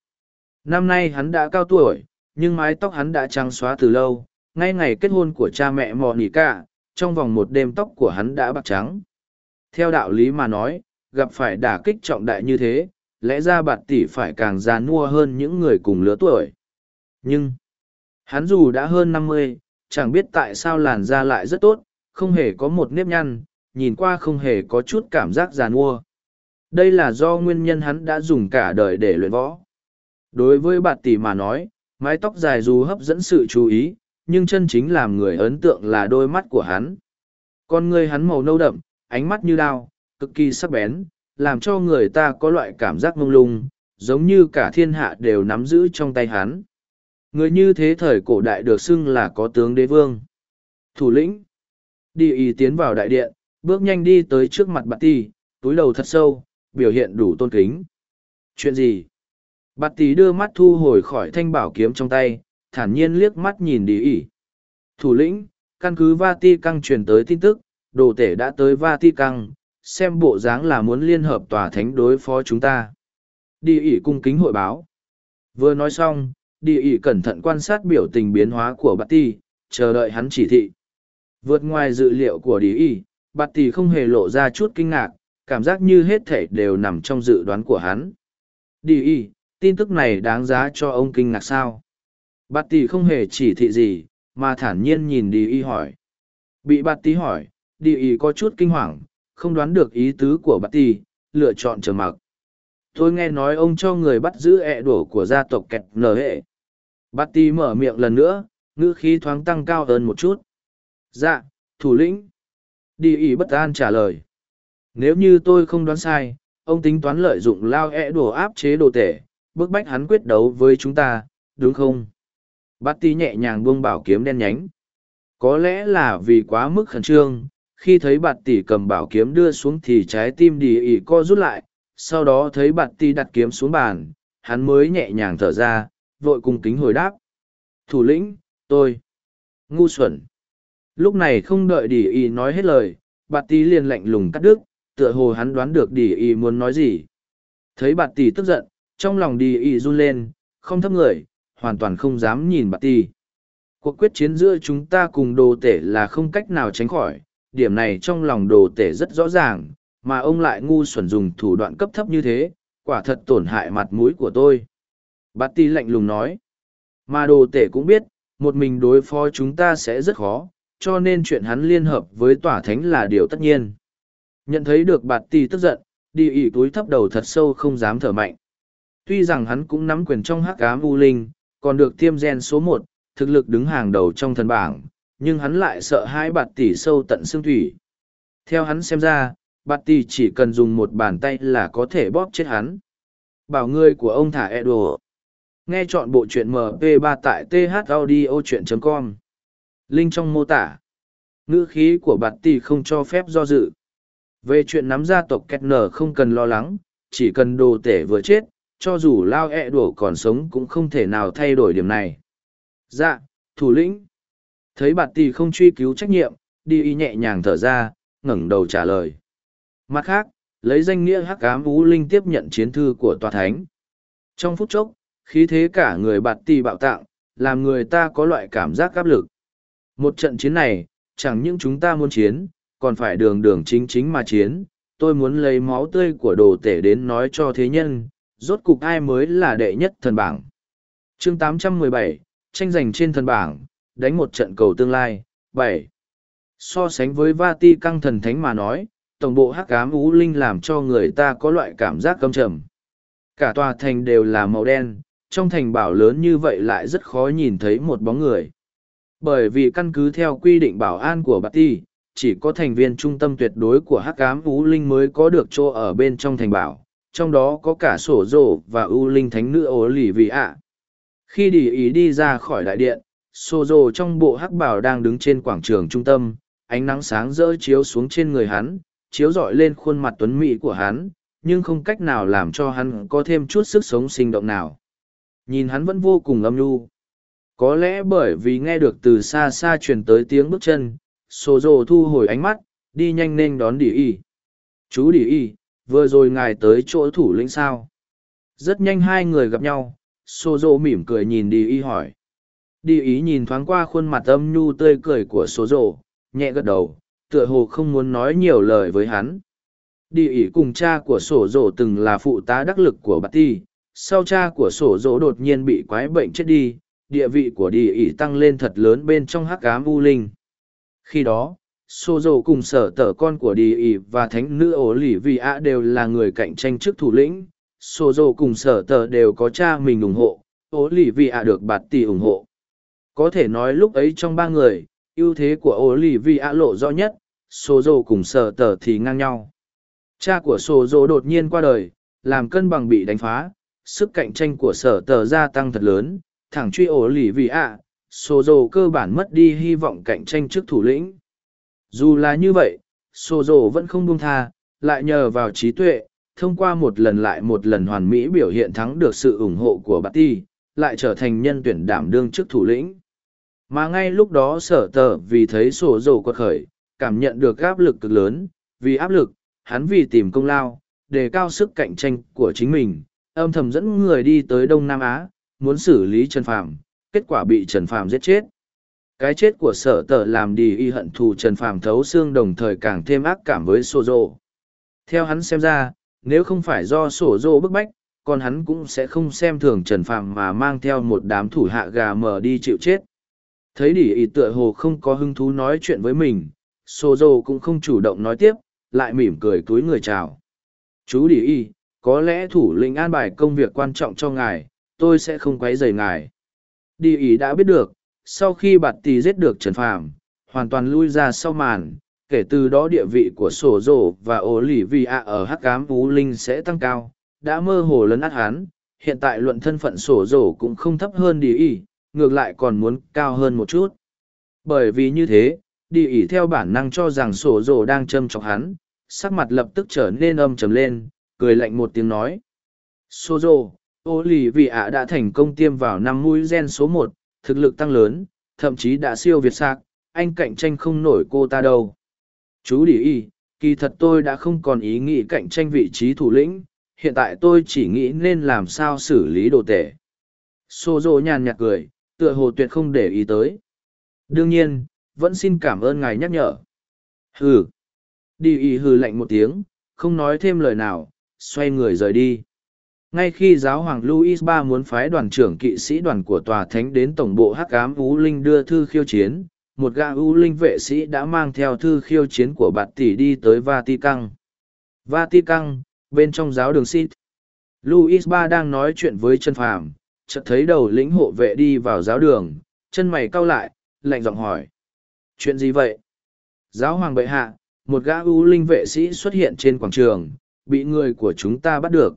Năm nay hắn đã cao tuổi, nhưng mái tóc hắn đã trắng xóa từ lâu, ngay ngày kết hôn của cha mẹ mò nỉ cả, trong vòng một đêm tóc của hắn đã bạc trắng. Theo đạo lý mà nói, gặp phải đả kích trọng đại như thế, lẽ ra bạt tỷ phải càng già nua hơn những người cùng lứa tuổi. Nhưng, hắn dù đã hơn năm mươi, chẳng biết tại sao làn da lại rất tốt, không hề có một nếp nhăn, nhìn qua không hề có chút cảm giác già nua. Đây là do nguyên nhân hắn đã dùng cả đời để luyện võ. Đối với bạt tỷ mà nói, mái tóc dài dù hấp dẫn sự chú ý, nhưng chân chính làm người ấn tượng là đôi mắt của hắn. Con người hắn màu nâu đậm, ánh mắt như đao, cực kỳ sắc bén, làm cho người ta có loại cảm giác mông lung, giống như cả thiên hạ đều nắm giữ trong tay hắn. Người như thế thời cổ đại được xưng là có tướng đế vương. Thủ lĩnh. Đi ý tiến vào đại điện, bước nhanh đi tới trước mặt bạt Tì, túi đầu thật sâu, biểu hiện đủ tôn kính. Chuyện gì? Bạt tỷ đưa mắt thu hồi khỏi thanh bảo kiếm trong tay, thản nhiên liếc mắt nhìn đi ý. Thủ lĩnh, căn cứ Vati Căng truyền tới tin tức, đồ tể đã tới Vatican, Căng, xem bộ dáng là muốn liên hợp tòa thánh đối phó chúng ta. Đi ỉ cung kính hội báo. Vừa nói xong, đi ỉ cẩn thận quan sát biểu tình biến hóa của bạt tỷ, chờ đợi hắn chỉ thị. Vượt ngoài dự liệu của đi ỉ, bạt tỷ không hề lộ ra chút kinh ngạc, cảm giác như hết thể đều nằm trong dự đoán của hắn. Đi ỉ, tin tức này đáng giá cho ông kinh ngạc sao? Bạt tỷ không hề chỉ thị gì, mà thản nhiên nhìn đi y hỏi. Bị bạt tỷ hỏi, đi y có chút kinh hoàng, không đoán được ý tứ của bà tỷ, lựa chọn trở mặc. Tôi nghe nói ông cho người bắt giữ ẹ đổ của gia tộc kẹt nở hệ. Bà tỷ mở miệng lần nữa, ngữ khí thoáng tăng cao hơn một chút. Dạ, Thủ lĩnh. Đi ý bất an trả lời. Nếu như tôi không đoán sai, ông tính toán lợi dụng lao e đổ áp chế đồ tể, bức bách hắn quyết đấu với chúng ta, đúng không? Bát tí nhẹ nhàng buông bảo kiếm đen nhánh. Có lẽ là vì quá mức khẩn trương, khi thấy bạt tỷ cầm bảo kiếm đưa xuống thì trái tim đi ỉ co rút lại, sau đó thấy bạt tỷ đặt kiếm xuống bàn, hắn mới nhẹ nhàng thở ra, vội cung kính hồi đáp. Thủ lĩnh, tôi. Ngu xuẩn. Lúc này không đợi đi ỉ nói hết lời, bạt tỷ liền lạnh lùng cắt đứt, tựa hồ hắn đoán được đi ỉ muốn nói gì. Thấy bạt tỷ tức giận, trong lòng đi ỉ run lên, không thấp người, hoàn toàn không dám nhìn bạt tỷ. Cuộc quyết chiến giữa chúng ta cùng đồ tể là không cách nào tránh khỏi, điểm này trong lòng đồ tể rất rõ ràng, mà ông lại ngu xuẩn dùng thủ đoạn cấp thấp như thế, quả thật tổn hại mặt mũi của tôi. Bát ti lạnh lùng nói, mà đồ tể cũng biết, một mình đối phó chúng ta sẽ rất khó, cho nên chuyện hắn liên hợp với tỏa thánh là điều tất nhiên. Nhận thấy được bạt ti tức giận, đi ỉ túi thấp đầu thật sâu không dám thở mạnh. Tuy rằng hắn cũng nắm quyền trong hắc ám u linh, còn được tiêm gen số một, thực lực đứng hàng đầu trong thần bảng, nhưng hắn lại sợ hai bạt tỷ sâu tận xương thủy. Theo hắn xem ra, bạt tỷ chỉ cần dùng một bàn tay là có thể bóp chết hắn. Bảo ngươi của ông thả Edo. Nghe chọn bộ truyện MP3 tại thaudio.com. Link trong mô tả. Ngữ khí của bạt tỷ không cho phép do dự. Về chuyện nắm gia tộc kẹt nở không cần lo lắng, chỉ cần đồ tể vừa chết, cho dù lao e ẹ đổ còn sống cũng không thể nào thay đổi điểm này. Dạ, thủ lĩnh. Thấy bạt tỷ không truy cứu trách nhiệm, đi y nhẹ nhàng thở ra, ngẩng đầu trả lời. Mặt khác, lấy danh nghĩa hắc ám vũ linh tiếp nhận chiến thư của tòa thánh. Trong phút chốc, khí thế cả người bạt tỷ bạo tạng, làm người ta có loại cảm giác áp lực. Một trận chiến này, chẳng những chúng ta muốn chiến, còn phải đường đường chính chính mà chiến. Tôi muốn lấy máu tươi của đồ tể đến nói cho thế nhân, rốt cục ai mới là đệ nhất thần bảng. chương 817, tranh giành trên thần bảng, đánh một trận cầu tương lai. bảy So sánh với Vati căng thần thánh mà nói, tổng bộ hắc ám ú linh làm cho người ta có loại cảm giác căm trầm. Cả tòa thành đều là màu đen, trong thành bảo lớn như vậy lại rất khó nhìn thấy một bóng người. Bởi vì căn cứ theo quy định bảo an của Bati, chỉ có thành viên trung tâm tuyệt đối của hắc ám ú linh mới có được chỗ ở bên trong thành bảo, trong đó có cả sổ rổ và ưu linh thánh nữ ố lì vì ạ. Khi đi ý đi ra khỏi đại điện, Sô Dô trong bộ hắc bảo đang đứng trên quảng trường trung tâm, ánh nắng sáng rỡ chiếu xuống trên người hắn, chiếu rọi lên khuôn mặt tuấn mỹ của hắn, nhưng không cách nào làm cho hắn có thêm chút sức sống sinh động nào. Nhìn hắn vẫn vô cùng âm nhu. Có lẽ bởi vì nghe được từ xa xa truyền tới tiếng bước chân, Sô Dô thu hồi ánh mắt, đi nhanh nên đón Đỉ Y. Chú Đỉ Y, vừa rồi ngài tới chỗ thủ lĩnh sao? Rất nhanh hai người gặp nhau, Sô Dô mỉm cười nhìn Đỉ Y hỏi đi ý nhìn thoáng qua khuôn mặt âm nhu tươi cười của số rộ nhẹ gật đầu, tựa hồ không muốn nói nhiều lời với hắn. Đi ý cùng cha của sổ rộ từng là phụ tá đắc lực của bà ti. Sau cha của sổ rộ đột nhiên bị quái bệnh chết đi, địa vị của đi ý tăng lên thật lớn bên trong hắc cám u linh. Khi đó, sổ rộ cùng sở tở con của đi ý và thánh nữ ổ lỉ vì ạ đều là người cạnh tranh chức thủ lĩnh. Sổ rộ cùng sở tở đều có cha mình ủng hộ, ổ lỉ vì ạ được bạt tỷ ủng hộ có thể nói lúc ấy trong ba người, ưu thế của Olivia lộ rõ nhất, Sô Dô cùng sở tờ thì ngang nhau. Cha của Sô Dô đột nhiên qua đời, làm cân bằng bị đánh phá, sức cạnh tranh của sở tờ gia tăng thật lớn, thẳng truy Olivia, Sô Dô cơ bản mất đi hy vọng cạnh tranh trước thủ lĩnh. Dù là như vậy, Sô Dô vẫn không buông tha, lại nhờ vào trí tuệ, thông qua một lần lại một lần hoàn mỹ biểu hiện thắng được sự ủng hộ của bà Ti, lại trở thành nhân tuyển đảm đương trước thủ lĩnh. Mà ngay lúc đó sở tờ vì thấy sổ dầu quật khởi, cảm nhận được áp lực cực lớn, vì áp lực, hắn vì tìm công lao, đề cao sức cạnh tranh của chính mình, âm thầm dẫn người đi tới Đông Nam Á, muốn xử lý Trần Phàm, kết quả bị Trần Phàm giết chết. Cái chết của sở tờ làm đi y hận thù Trần Phàm thấu xương đồng thời càng thêm ác cảm với sổ dầu. Theo hắn xem ra, nếu không phải do sổ dầu bức bách, còn hắn cũng sẽ không xem thường Trần Phàm mà mang theo một đám thủ hạ gà mờ đi chịu chết thấy đỉ ỉ tựa hồ không có hứng thú nói chuyện với mình Sô dô cũng không chủ động nói tiếp lại mỉm cười túi người chào. Chú đỉ ỉ có lẽ thủ lĩnh an bài công việc quan trọng cho ngài tôi sẽ không quấy rầy ngài. Đỉ ỉ đã biết được sau khi bạt tì giết được trần phàm hoàn toàn lui ra sau màn, kể từ đó địa vị của sổ rổ và ổ lỉ vì ạ ở hắc cám vũ linh sẽ tăng cao, đã mơ hồ lấn át hắn, hiện tại luận thân phận sổ rổ cũng không thấp hơn đi ý, ngược lại còn muốn cao hơn một chút. Bởi vì như thế, đi ý theo bản năng cho rằng sổ rổ đang châm chọc hắn, sắc mặt lập tức trở nên âm trầm lên, cười lạnh một tiếng nói. Sổ rổ, ô lì vì ạ đã thành công tiêm vào năm mũi gen số một, thực lực tăng lớn, thậm chí đã siêu việt sạc, anh cạnh tranh không nổi cô ta đâu. Chú đi ý, kỳ thật tôi đã không còn ý nghĩ cạnh tranh vị trí thủ lĩnh, hiện tại tôi chỉ nghĩ nên làm sao xử lý đồ tể. Sô dô nhàn nhạt cười, tựa hồ tuyệt không để ý tới. Đương nhiên, vẫn xin cảm ơn ngài nhắc nhở. Hừ. Đi ý hừ lạnh một tiếng, không nói thêm lời nào, xoay người rời đi. Ngay khi giáo hoàng Louis ba muốn phái đoàn trưởng kỵ sĩ đoàn của tòa thánh đến tổng bộ Hắc Ám Ú Linh đưa thư khiêu chiến, một gã Ú linh vệ sĩ đã mang theo thư khiêu chiến của bạt tỷ đi tới vatican vatican bên trong giáo đường Sith. Louis ba đang nói chuyện với chân phàm chợt thấy đầu lĩnh hộ vệ đi vào giáo đường chân mày cau lại lạnh giọng hỏi chuyện gì vậy giáo hoàng bệ hạ một gã ưu linh vệ sĩ xuất hiện trên quảng trường bị người của chúng ta bắt được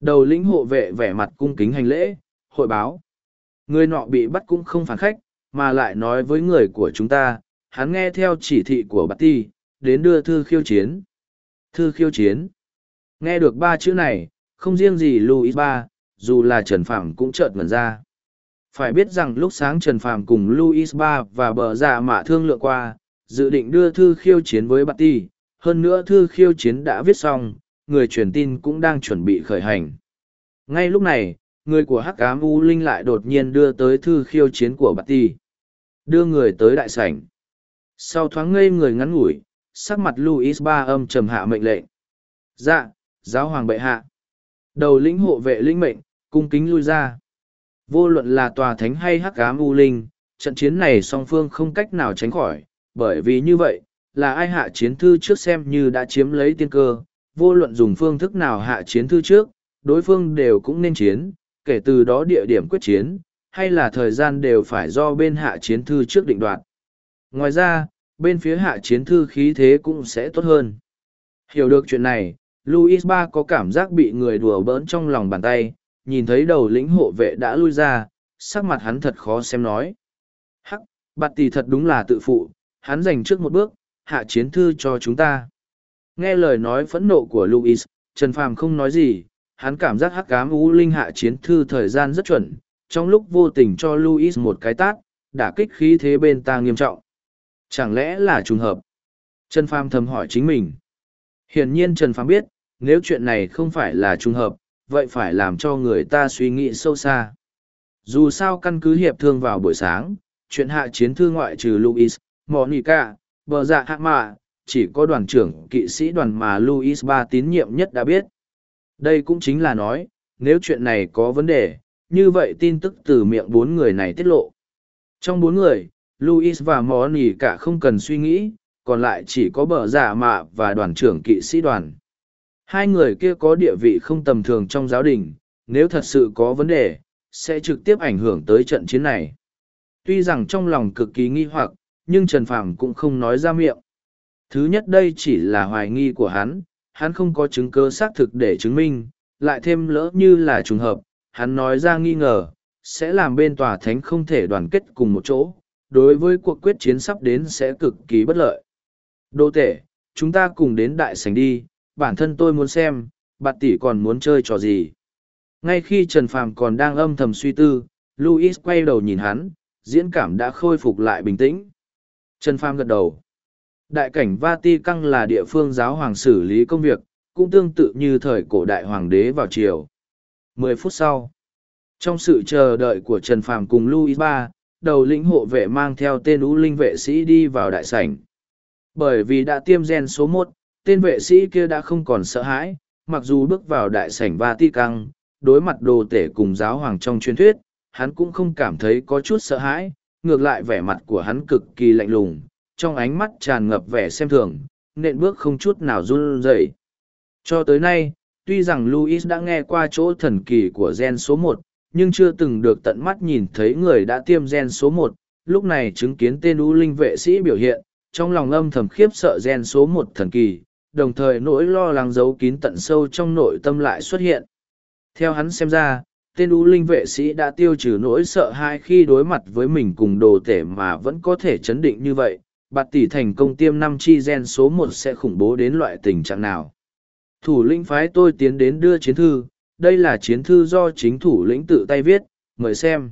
đầu lĩnh hộ vệ vẻ mặt cung kính hành lễ hội báo người nọ bị bắt cũng không phản khách mà lại nói với người của chúng ta, hắn nghe theo chỉ thị của bát ti, đến đưa thư khiêu chiến. Thư khiêu chiến. Nghe được ba chữ này, không riêng gì Louis ba, dù là Trần Phạm cũng chợt ngẩn ra. Phải biết rằng lúc sáng Trần Phạm cùng Louis ba và bờ giả dạ mạ thương lượng qua, dự định đưa thư khiêu chiến với Bạc ti, hơn nữa thư khiêu chiến đã viết xong, người truyền tin cũng đang chuẩn bị khởi hành. Ngay lúc này, người của Hắc Ám U Linh lại đột nhiên đưa tới thư khiêu chiến của Bạc ti. Đưa người tới đại sảnh. Sau thoáng ngây người ngắn ngủi sắc mặt luis ba âm trầm hạ mệnh lệnh. Dạ giáo hoàng bệ hạ. Đầu lĩnh hộ vệ linh mệnh cung kính lui ra vô luận là tòa thánh hay hắc ám u linh trận chiến này song phương không cách nào tránh khỏi bởi vì như vậy là ai hạ chiến thư trước xem như đã chiếm lấy tiên cơ vô luận dùng phương thức nào hạ chiến thư trước đối phương đều cũng nên chiến kể từ đó địa điểm quyết chiến hay là thời gian đều phải do bên hạ chiến thư trước định đoạt. Ngoài ra, bên phía hạ chiến thư khí thế cũng sẽ tốt hơn. Hiểu được chuyện này, Louis Ba có cảm giác bị người đùa bỡn trong lòng bàn tay, nhìn thấy đầu lĩnh hộ vệ đã lui ra, sắc mặt hắn thật khó xem nói. Hắc, bạt tỷ thật đúng là tự phụ, hắn dành trước một bước, hạ chiến thư cho chúng ta. Nghe lời nói phẫn nộ của Louis, Trần Phàm không nói gì, hắn cảm giác hắc cám u linh hạ chiến thư thời gian rất chuẩn, trong lúc vô tình cho Louis một cái tát, đã kích khí thế bên ta nghiêm trọng. Chẳng lẽ là trùng hợp? Trần Phàm thầm hỏi chính mình. Hiển nhiên Trần Phàm biết, nếu chuyện này không phải là trùng hợp, vậy phải làm cho người ta suy nghĩ sâu xa. Dù sao căn cứ hiệp thương vào buổi sáng, chuyện hạ chiến thư ngoại trừ Louis, Monica, bờ dạ hạ mạ, chỉ có đoàn trưởng kỵ sĩ đoàn mà Louis ba tín nhiệm nhất đã biết. Đây cũng chính là nói, nếu chuyện này có vấn đề, như vậy tin tức từ miệng bốn người này tiết lộ. Trong bốn người, Louis và Monica không cần suy nghĩ, còn lại chỉ có bờ giả mạ và đoàn trưởng kỵ sĩ đoàn. Hai người kia có địa vị không tầm thường trong giáo đình, nếu thật sự có vấn đề, sẽ trực tiếp ảnh hưởng tới trận chiến này. Tuy rằng trong lòng cực kỳ nghi hoặc, nhưng Trần Phàm cũng không nói ra miệng. Thứ nhất đây chỉ là hoài nghi của hắn, hắn không có chứng cứ xác thực để chứng minh, lại thêm lỡ như là trùng hợp, hắn nói ra nghi ngờ, sẽ làm bên tòa thánh không thể đoàn kết cùng một chỗ, đối với cuộc quyết chiến sắp đến sẽ cực kỳ bất lợi. Đô tể, chúng ta cùng đến đại sảnh đi, bản thân tôi muốn xem, bạn tỷ còn muốn chơi trò gì. Ngay khi Trần Phàm còn đang âm thầm suy tư, Louis quay đầu nhìn hắn, diễn cảm đã khôi phục lại bình tĩnh. Trần Phàm gật đầu. Đại cảnh Vati Căng là địa phương giáo hoàng xử lý công việc, cũng tương tự như thời cổ đại hoàng đế vào triều mười phút sau trong sự chờ đợi của trần phàm cùng luis ba đầu lĩnh hộ vệ mang theo tên ú linh vệ sĩ đi vào đại sảnh bởi vì đã tiêm gen số một tên vệ sĩ kia đã không còn sợ hãi mặc dù bước vào đại sảnh va ti căng đối mặt đồ tể cùng giáo hoàng trong truyền thuyết hắn cũng không cảm thấy có chút sợ hãi ngược lại vẻ mặt của hắn cực kỳ lạnh lùng trong ánh mắt tràn ngập vẻ xem thường nện bước không chút nào run rẩy. Cho tới nay tuy rằng Louis đã nghe qua chỗ thần kỳ của gen số một, nhưng chưa từng được tận mắt nhìn thấy người đã tiêm gen số một, lúc này chứng kiến tên U Linh vệ sĩ biểu hiện, trong lòng âm thầm khiếp sợ gen số một thần kỳ, đồng thời nỗi lo lắng giấu kín tận sâu trong nội tâm lại xuất hiện. Theo hắn xem ra, tên U Linh vệ sĩ đã tiêu trừ nỗi sợ hãi khi đối mặt với mình cùng đồ tể mà vẫn có thể chấn định như vậy. Bạt tỷ thành công tiêm năm chi gen số một sẽ khủng bố đến loại tình trạng nào. Thủ lĩnh phái tôi tiến đến đưa chiến thư, đây là chiến thư do chính thủ lĩnh tự tay viết, mời xem.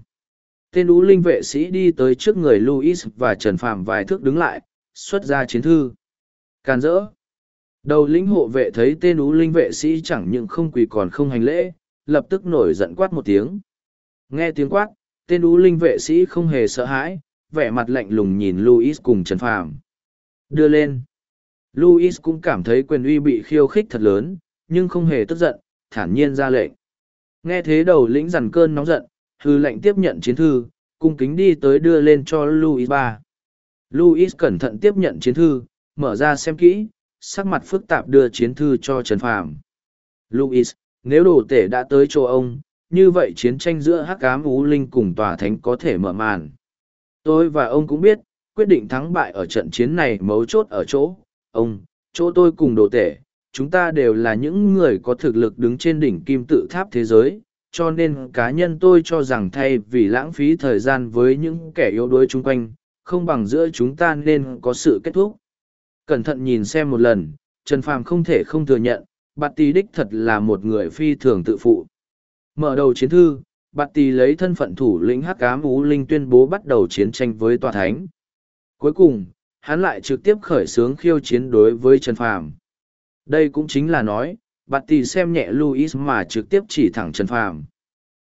Tên ú linh vệ sĩ đi tới trước người Louis và Trần Phạm vài thước đứng lại, xuất ra chiến thư. Càn rỡ. Đầu lĩnh hộ vệ thấy tên ú linh vệ sĩ chẳng những không quỳ còn không hành lễ, lập tức nổi giận quát một tiếng. Nghe tiếng quát, tên ú linh vệ sĩ không hề sợ hãi, vẻ mặt lạnh lùng nhìn Louis cùng Trần phàm. Đưa lên. Louis cũng cảm thấy quyền uy bị khiêu khích thật lớn, nhưng không hề tức giận, thản nhiên ra lệnh. Nghe thế đầu lĩnh dằn cơn nóng giận, hư lệnh tiếp nhận chiến thư, cung kính đi tới đưa lên cho Louis ba. Louis cẩn thận tiếp nhận chiến thư, mở ra xem kỹ, sắc mặt phức tạp đưa chiến thư cho Trần Phàm. Louis, nếu đồ tể đã tới chỗ ông, như vậy chiến tranh giữa hắc ám ú linh cùng tòa thánh có thể mở màn. Tôi và ông cũng biết, quyết định thắng bại ở trận chiến này mấu chốt ở chỗ, ông, chỗ tôi cùng đồ tể, chúng ta đều là những người có thực lực đứng trên đỉnh kim tự tháp thế giới, cho nên cá nhân tôi cho rằng thay vì lãng phí thời gian với những kẻ yếu đuối chung quanh, không bằng giữa chúng ta nên có sự kết thúc. Cẩn thận nhìn xem một lần, Trần Phàm không thể không thừa nhận, Bạt Tì đích thật là một người phi thường tự phụ. Mở đầu chiến thư, Bạt Tì lấy thân phận thủ lĩnh Hắc Ám Ú Linh tuyên bố bắt đầu chiến tranh với Tòa Thánh. Cuối cùng, hắn lại trực tiếp khởi xướng khiêu chiến đối với Trần Phàm. Đây cũng chính là nói, Bạt Tỷ xem nhẹ Louis mà trực tiếp chỉ thẳng Trần Phàm.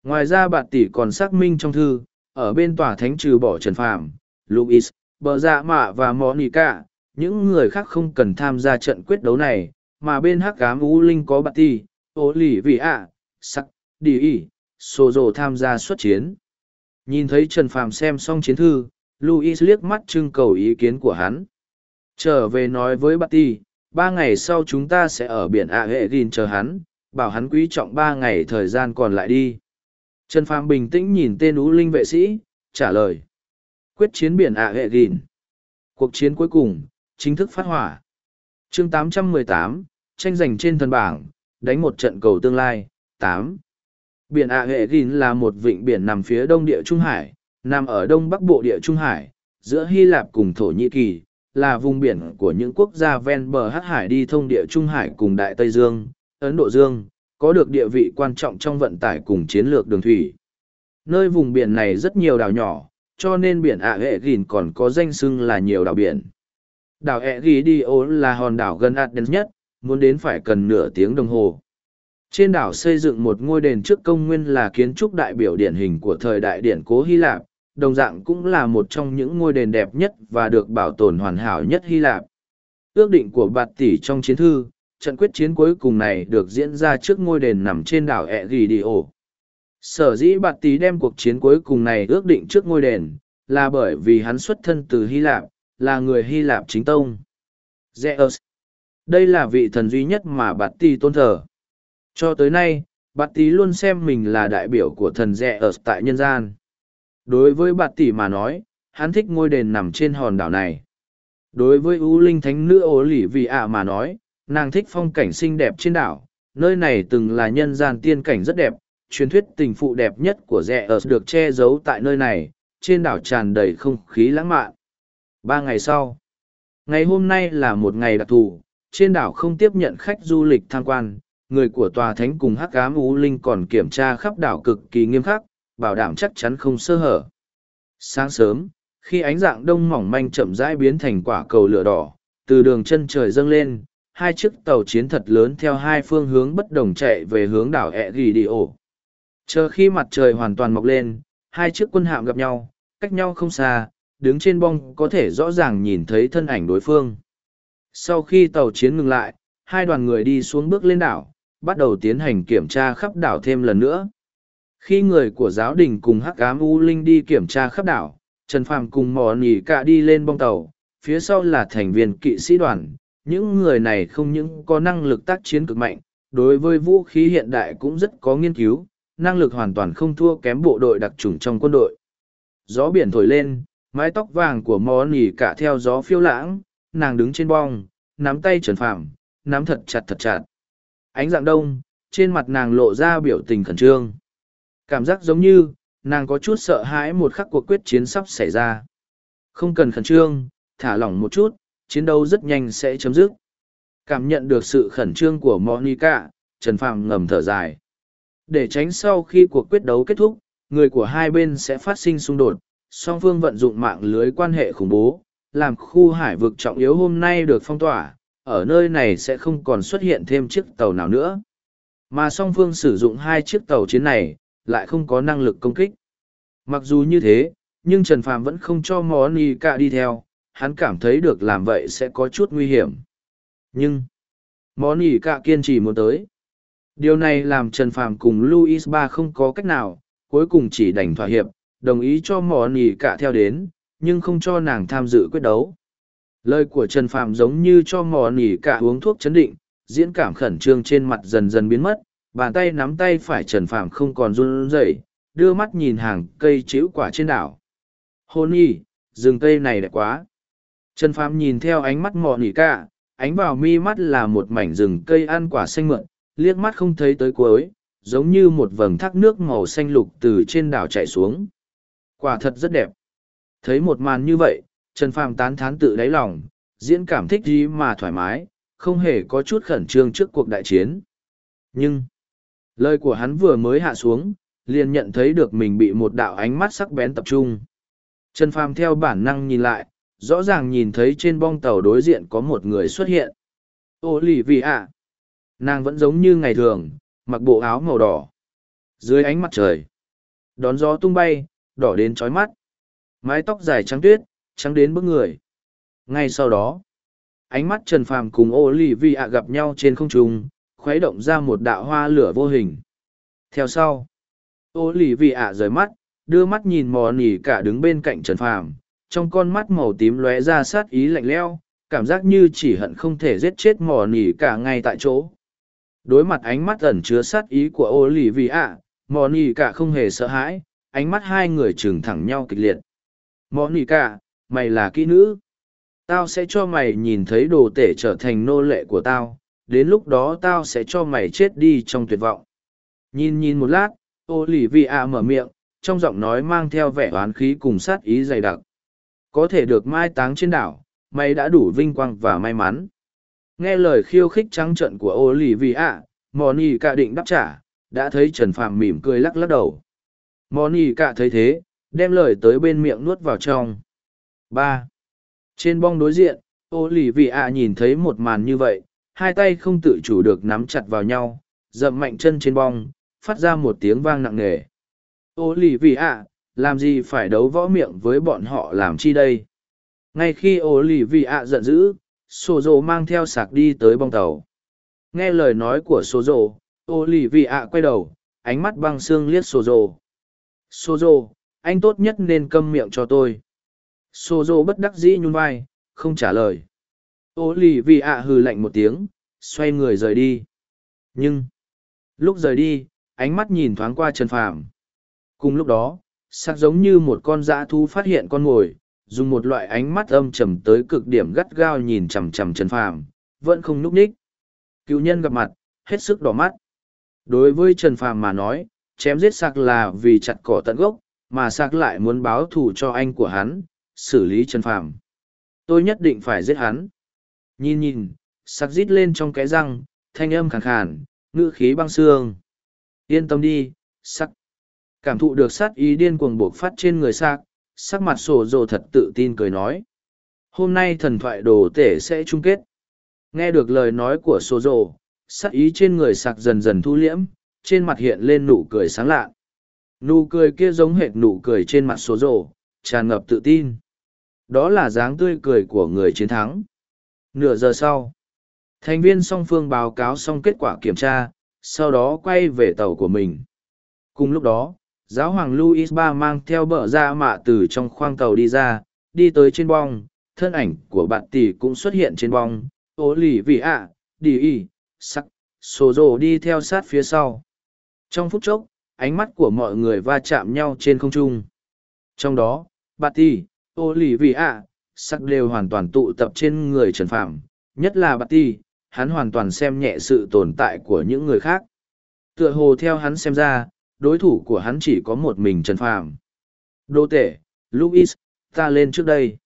Ngoài ra Bạt Tỷ còn xác minh trong thư, ở bên tòa thánh trừ bỏ Trần Phàm, Louis, Bờ Dạ Mạ và Monica, những người khác không cần tham gia trận quyết đấu này, mà bên Hắc Ám U Linh có Bạt Ti, Ô Lì Vị ạ, Sắc, Đi Y, Sô Dồ tham gia xuất chiến. Nhìn thấy Trần Phàm xem xong chiến thư, Louis liếc mắt trưng cầu ý kiến của hắn. Trở về nói với Bạt Ti, ba ngày sau chúng ta sẽ ở biển ạ hệ gìn chờ hắn bảo hắn quý trọng ba ngày thời gian còn lại đi trần phàm bình tĩnh nhìn tên ú linh vệ sĩ trả lời quyết chiến biển ạ hệ gìn. cuộc chiến cuối cùng chính thức phát hỏa chương 818, tranh giành trên thần bảng đánh một trận cầu tương lai 8. biển ạ hệ Gìn là một vịnh biển nằm phía đông địa trung hải nằm ở đông bắc bộ địa trung hải giữa hy lạp cùng thổ nhĩ kỳ là vùng biển của những quốc gia ven bờ Hắc Hải đi thông địa Trung Hải cùng Đại Tây Dương, Ấn Độ Dương, có được địa vị quan trọng trong vận tải cùng chiến lược đường thủy. Nơi vùng biển này rất nhiều đảo nhỏ, cho nên biển ạ hệ gìn còn có danh xưng là nhiều đảo biển. Đảo ẹ ghi đi ô là hòn đảo gần Aden nhất, muốn đến phải cần nửa tiếng đồng hồ. Trên đảo xây dựng một ngôi đền trước công nguyên là kiến trúc đại biểu điển hình của thời đại điển cố Hy Lạp, đồng dạng cũng là một trong những ngôi đền đẹp nhất và được bảo tồn hoàn hảo nhất Hy Lạp. Ước định của Bạt Tỷ trong chiến thư, trận quyết chiến cuối cùng này được diễn ra trước ngôi đền nằm trên đảo Egidio. Sở dĩ Bạt Tỷ đem cuộc chiến cuối cùng này ước định trước ngôi đền, là bởi vì hắn xuất thân từ Hy Lạp, là người Hy Lạp chính tông. Zeus. Đây là vị thần duy nhất mà Bạt Tỷ tôn thờ. Cho tới nay, Bạt Tỷ luôn xem mình là đại biểu của thần Zeus tại nhân gian đối với bạt tỷ mà nói hắn thích ngôi đền nằm trên hòn đảo này đối với U linh thánh nữ Ô Lỷ Vì ạ mà nói nàng thích phong cảnh xinh đẹp trên đảo nơi này từng là nhân gian tiên cảnh rất đẹp truyền thuyết tình phụ đẹp nhất của Zeus ở được che giấu tại nơi này trên đảo tràn đầy không khí lãng mạn ba ngày sau ngày hôm nay là một ngày đặc thù trên đảo không tiếp nhận khách du lịch tham quan người của tòa thánh cùng hắc cám ú linh còn kiểm tra khắp đảo cực kỳ nghiêm khắc bảo đảm chắc chắn không sơ hở. Sáng sớm, khi ánh dạng đông mỏng manh chậm rãi biến thành quả cầu lửa đỏ, từ đường chân trời dâng lên, hai chiếc tàu chiến thật lớn theo hai phương hướng bất đồng chạy về hướng đảo ẹ ghi đi ổ. Chờ khi mặt trời hoàn toàn mọc lên, hai chiếc quân hạm gặp nhau, cách nhau không xa, đứng trên bong có thể rõ ràng nhìn thấy thân ảnh đối phương. Sau khi tàu chiến ngừng lại, hai đoàn người đi xuống bước lên đảo, bắt đầu tiến hành kiểm tra khắp đảo thêm lần nữa. Khi người của giáo đình cùng hắc ám U Linh đi kiểm tra khắp đảo, Trần Phàm cùng mò nỉ cả đi lên bong tàu, phía sau là thành viên kỵ sĩ đoàn. Những người này không những có năng lực tác chiến cực mạnh, đối với vũ khí hiện đại cũng rất có nghiên cứu, năng lực hoàn toàn không thua kém bộ đội đặc trùng trong quân đội. Gió biển thổi lên, mái tóc vàng của mò nỉ cả theo gió phiêu lãng, nàng đứng trên bong, nắm tay trần phàm, nắm thật chặt thật chặt. Ánh dạng đông, trên mặt nàng lộ ra biểu tình khẩn trương. Cảm giác giống như, nàng có chút sợ hãi một khắc cuộc quyết chiến sắp xảy ra. Không cần khẩn trương, thả lỏng một chút, chiến đấu rất nhanh sẽ chấm dứt. Cảm nhận được sự khẩn trương của monica trần phàm ngầm thở dài. Để tránh sau khi cuộc quyết đấu kết thúc, người của hai bên sẽ phát sinh xung đột song phương vận dụng mạng lưới quan hệ khủng bố, làm khu hải vực trọng yếu hôm nay được phong tỏa, ở nơi này sẽ không còn xuất hiện thêm chiếc tàu nào nữa. Mà song phương sử dụng hai chiếc tàu chiến này, lại không có năng lực công kích. Mặc dù như thế, nhưng trần phàm vẫn không cho monica đi theo, hắn cảm thấy được làm vậy sẽ có chút nguy hiểm. Nhưng, monica kiên trì muốn tới. Điều này làm trần phàm cùng luis ba không có cách nào, cuối cùng chỉ đành thỏa hiệp đồng ý cho ngọ nỉ cả theo đến, nhưng không cho nàng tham dự quyết đấu. Lời của trần Phạm giống như cho ngọ nỉ cả uống thuốc chấn định, diễn cảm khẩn trương trên mặt dần dần biến mất, bàn tay nắm tay phải trần Phạm không còn run rẩy, đưa mắt nhìn hàng cây chĩu quả trên đảo. Hôn nhi rừng cây này đẹp quá. Trần Phạm nhìn theo ánh mắt mò nỉ cả, ánh vào mi mắt là một mảnh rừng cây ăn quả xanh mượn liếc mắt không thấy tới cuối, giống như một vầng thác nước màu xanh lục từ trên đảo chạy xuống quả thật rất đẹp. Thấy một màn như vậy, trần phàm tán thán tự đáy lòng, diễn cảm thích gì mà thoải mái, không hề có chút khẩn trương trước cuộc đại chiến. Nhưng, lời của hắn vừa mới hạ xuống, liền nhận thấy được mình bị một đạo ánh mắt sắc bén tập trung. Trần phàm theo bản năng nhìn lại, rõ ràng nhìn thấy trên bong tàu đối diện có một người xuất hiện. Ô lì vì ạ nàng vẫn giống như ngày thường, mặc bộ áo màu đỏ. Dưới ánh mặt trời, đón gió tung bay đỏ đến trói mắt. Mái tóc dài trắng tuyết trắng đến bức người. Ngay sau đó ánh mắt trần phàm cùng Olivia gặp nhau trên không trung khuấy động ra một đạo hoa lửa vô hình. Theo sau Olivia rời mắt đưa mắt nhìn mò nỉ cả đứng bên cạnh trần phàm trong con mắt màu tím lóe ra sát ý lạnh lẽo, cảm giác như chỉ hận không thể giết chết mò nỉ cả ngay tại chỗ. Đối mặt ánh mắt ẩn chứa sát ý của Olivia, mò nỉ cả không hề sợ hãi ánh mắt hai người trừng thẳng nhau kịch liệt. Monica, cả mày là kỹ nữ. Tao sẽ cho mày nhìn thấy đồ tể trở thành nô lệ của tao. Đến lúc đó tao sẽ cho mày chết đi trong tuyệt vọng. Nhìn nhìn một lát ô lì vi mở miệng trong giọng nói mang theo vẻ oán khí cùng sát ý dày đặc. Có thể được mai táng trên đảo mày đã đủ vinh quang và may mắn. Nghe lời khiêu khích trắng trợn của ô lì vi cả định đáp trả đã thấy trần phàm mỉm cười lắc lắc đầu. Moni cả thấy thế, đem lời tới bên miệng nuốt vào trong. Ba. Trên bong đối diện ô lì vị ạ nhìn thấy một màn như vậy, hai tay không tự chủ được nắm chặt vào nhau, dậm mạnh chân trên bong, phát ra một tiếng vang nặng nề. Ô lì vị ạ làm gì phải đấu võ miệng với bọn họ làm chi đây? Ngay khi ô lì vị ạ giận dữ sô dô mang theo sạc đi tới bong tàu. Nghe lời nói của sô dô ô lì vị ạ quay đầu, ánh mắt băng xương liếc sô dô sô dô anh tốt nhất nên câm miệng cho tôi Sô dô bất đắc dĩ nhún vai, không trả lời. Ô lì vì ạ hừ lạnh một tiếng, xoay người rời đi. Nhưng, lúc rời đi, ánh mắt nhìn thoáng qua Trần Phàm. Cùng lúc đó, sắc giống như một con dã thú phát hiện con mồi, dùng một loại ánh mắt âm trầm tới cực điểm gắt gao nhìn chằm chằm Trần Phàm, vẫn không núp ních. Cựu nhân gặp mặt, hết sức đỏ mắt. Đối với Trần Phàm mà nói, chém giết sạc là vì chặt cỏ tận gốc, mà sạc lại muốn báo thù cho anh của hắn, xử lý Trần Phàm. Tôi nhất định phải giết hắn. Nhìn nhìn, sạc rít lên trong cái răng, thanh âm khàn khàn, ngữ khí băng xương. Yên tâm đi, sắc. Cảm thụ được sát ý điên cuồng buộc phát trên người sạc, sắc mặt sổ rồ thật tự tin cười nói. Hôm nay thần thoại đồ tể sẽ chung kết. Nghe được lời nói của sổ rồ, sát ý trên người sạc dần dần thu liễm, trên mặt hiện lên nụ cười sáng lạ. Nụ cười kia giống hệt nụ cười trên mặt số rộ tràn ngập tự tin. Đó là dáng tươi cười của người chiến thắng. Nửa giờ sau, thành viên song phương báo cáo xong kết quả kiểm tra, sau đó quay về tàu của mình. Cùng lúc đó, giáo hoàng luis ba mang theo bờ ra mạ từ trong khoang tàu đi ra, đi tới trên bong, thân ảnh của bạn tỷ cũng xuất hiện trên bong. Ô lì vị ạ, đi y, sắc sổ rồ đi theo sát phía sau trong phút chốc, ánh mắt của mọi người va chạm nhau trên không trung. Trong đó bạn tỷ ô lì ạ sắc đều hoàn toàn tụ tập trên người trần phạm nhất là bạt ti hắn hoàn toàn xem nhẹ sự tồn tại của những người khác. Tựa hồ theo hắn xem ra, đối thủ của hắn chỉ có một mình trần Phạm. đô tể luis ta lên trước đây.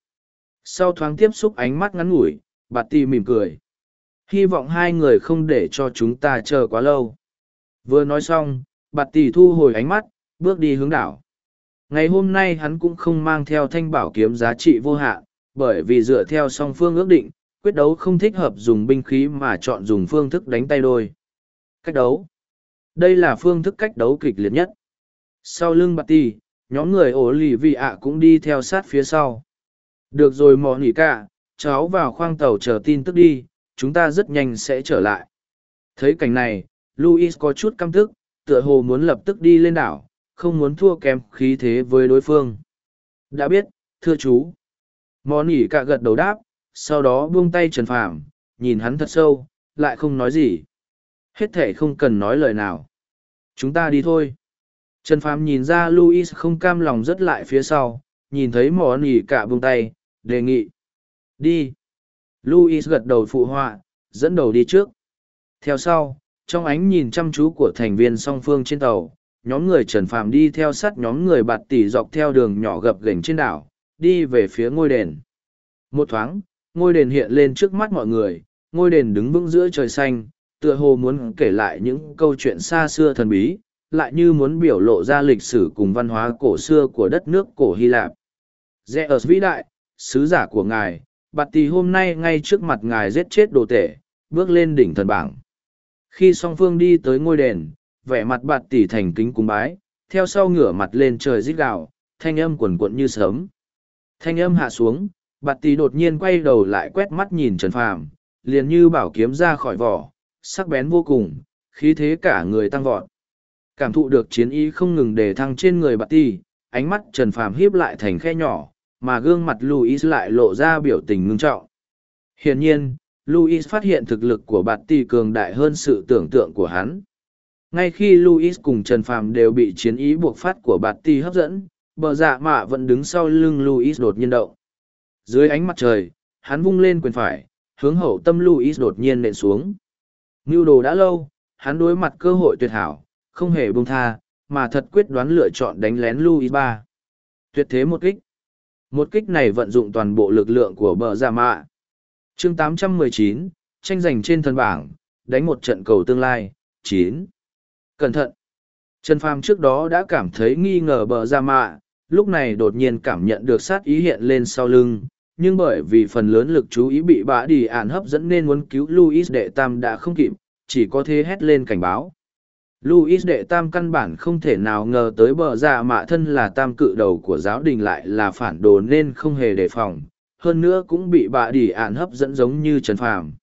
Sau thoáng tiếp xúc ánh mắt ngắn ngủi, bạt ti mỉm cười. Hy vọng hai người không để cho chúng ta chờ quá lâu vừa nói xong, bạt tỷ thu hồi ánh mắt, bước đi hướng đảo. Ngày hôm nay hắn cũng không mang theo thanh bảo kiếm giá trị vô hạn bởi vì dựa theo song phương ước định, quyết đấu không thích hợp dùng binh khí mà chọn dùng phương thức đánh tay đôi. Cách đấu. Đây là phương thức cách đấu kịch liệt nhất. Sau lưng bạt tỷ nhóm người ổ lì vị ạ cũng đi theo sát phía sau. Được rồi mò nỉ cả, cháu vào khoang tàu chờ tin tức đi, chúng ta rất nhanh sẽ trở lại. Thấy cảnh này luis có chút căm tức, tựa hồ muốn lập tức đi lên đảo, không muốn thua kém khí thế với đối phương. Đã biết, thưa chú. Món ỉ cả gật đầu đáp, sau đó buông tay trần phàm, nhìn hắn thật sâu, lại không nói gì. Hết thể không cần nói lời nào. Chúng ta đi thôi. Trần phàm nhìn ra luis không cam lòng rất lại phía sau, nhìn thấy món ỉ cả buông tay, đề nghị. Đi. Luis gật đầu phụ họa, dẫn đầu đi trước. Theo sau trong ánh nhìn chăm chú của thành viên song phương trên tàu, nhóm người trần phàm đi theo sát nhóm người bạt tỉ dọc theo đường nhỏ gập ghềnh trên đảo, đi về phía ngôi đền. Một thoáng, ngôi đền hiện lên trước mắt mọi người, ngôi đền đứng vững giữa trời xanh, tựa hồ muốn kể lại những câu chuyện xa xưa thần bí, lại như muốn biểu lộ ra lịch sử cùng văn hóa cổ xưa của đất nước cổ hy lạp. Rẽ ở vĩ đại, sứ giả của ngài, bạt tì hôm nay ngay trước mặt ngài giết chết đồ tể, bước lên đỉnh thần bảng khi song phương đi tới ngôi đền, vẻ mặt bạt tỉ thành kính cúng bái, theo sau ngửa mặt lên trời rít gạo thanh âm quần quận như sớm thanh âm hạ xuống, bạt tỉ đột nhiên quay đầu lại quét mắt nhìn trần phàm, liền như bảo kiếm ra khỏi vỏ, sắc bén vô cùng, khí thế cả người tăng vọt. Cảm thụ được chiến ý không ngừng để thăng trên người bạt tỉ, ánh mắt trần phàm hiếp lại thành khe nhỏ, mà gương mặt Louis lại lộ ra biểu tình ngưng trọng. Hiển nhiên luis phát hiện thực lực của bạt Tỷ cường đại hơn sự tưởng tượng của hắn. Ngay khi luis cùng trần phàm đều bị chiến ý buộc phát của bạt Tỷ hấp dẫn, bờ dạ mạ vẫn đứng sau lưng luis đột nhiên động. Dưới ánh mặt trời, hắn vung lên quyền phải, hướng hậu tâm luis đột nhiên nện xuống. Mưu đồ đã lâu, hắn đối mặt cơ hội tuyệt hảo, không hề buông tha, mà thật quyết đoán lựa chọn đánh lén luis ba. Tuyệt thế một kích. Một kích này vận dụng toàn bộ lực lượng của bờ dạ mạ chương 819, tranh giành trên thân bảng đánh một trận cầu tương lai chín Cẩn thận! Trần Phàm trước đó đã cảm thấy nghi ngờ bờ ra mạ, lúc này đột nhiên cảm nhận được sát ý hiện lên sau lưng, nhưng bởi vì phần lớn lực chú ý bị bã đi ản hấp dẫn nên muốn cứu Luis đệ tam đã không kịp, chỉ có thế hét lên cảnh báo. Luis đệ tam căn bản không thể nào ngờ tới bờ ra mạ thân là tam cự đầu của giáo đình lại là phản đồ nên không hề đề phòng, hơn nữa cũng bị bà đỉ ản hấp dẫn giống như Trần Phàm.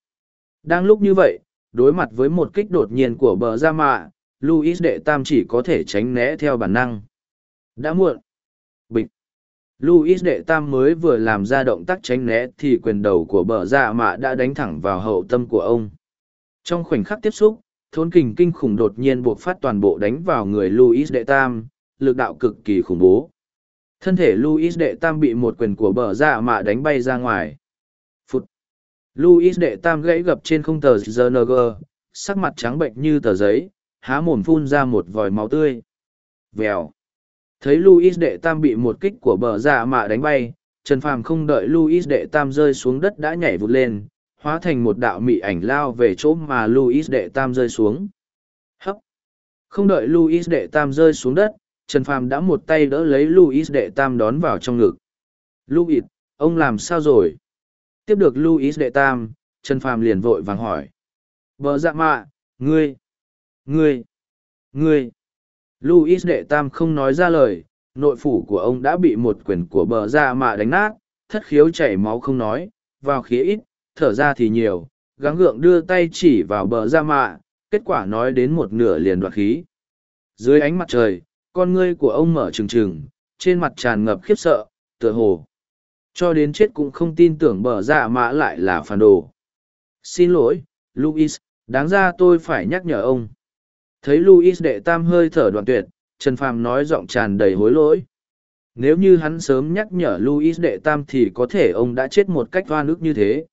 Đang lúc như vậy, đối mặt với một kích đột nhiên của bờ ra mạ, Luis đệ tam chỉ có thể tránh né theo bản năng. Đã muộn. Bịch. Luis đệ tam mới vừa làm ra động tác tránh né thì quyền đầu của bờ gia mạ đã đánh thẳng vào hậu tâm của ông. Trong khoảnh khắc tiếp xúc, thốn kình kinh khủng đột nhiên buộc phát toàn bộ đánh vào người Luis đệ tam, lực đạo cực kỳ khủng bố. Thân thể Luis đệ tam bị một quyền của bờ dạ mạ đánh bay ra ngoài. Phút. Luis đệ tam gãy gập trên không tờ GNG, sắc mặt trắng bệnh như tờ giấy, há mồm phun ra một vòi máu tươi. Vèo. Thấy Luis đệ tam bị một kích của bờ dạ mạ đánh bay, Trần Phàm không đợi Luis đệ tam rơi xuống đất đã nhảy vụt lên, hóa thành một đạo mị ảnh lao về chỗ mà Luis đệ tam rơi xuống. Hấp. Không đợi Luis đệ tam rơi xuống đất, Trần Phàm đã một tay đỡ lấy Luis đệ tam đón vào trong ngực. Luis, ông làm sao rồi? Tiếp được Luis đệ tam, Trần Phàm liền vội vàng hỏi. Bờ dạ mạ, ngươi. Ngươi! Ngươi! Louis đệ tam không nói ra lời, nội phủ của ông đã bị một quyền của bờ dạ mạ đánh nát, thất khiếu chảy máu không nói, vào khí ít, thở ra thì nhiều, gắng gượng đưa tay chỉ vào bờ dạ mạ, kết quả nói đến một nửa liền đoạt khí. Dưới ánh mặt trời, con ngươi của ông mở trừng trừng, trên mặt tràn ngập khiếp sợ, tựa hồ. Cho đến chết cũng không tin tưởng bờ dạ mã lại là phản đồ. Xin lỗi, Luis. đáng ra tôi phải nhắc nhở ông. Thấy Luis đệ tam hơi thở đoạn tuyệt, Trần Phàm nói giọng tràn đầy hối lỗi. Nếu như hắn sớm nhắc nhở Luis đệ tam thì có thể ông đã chết một cách oan ức như thế.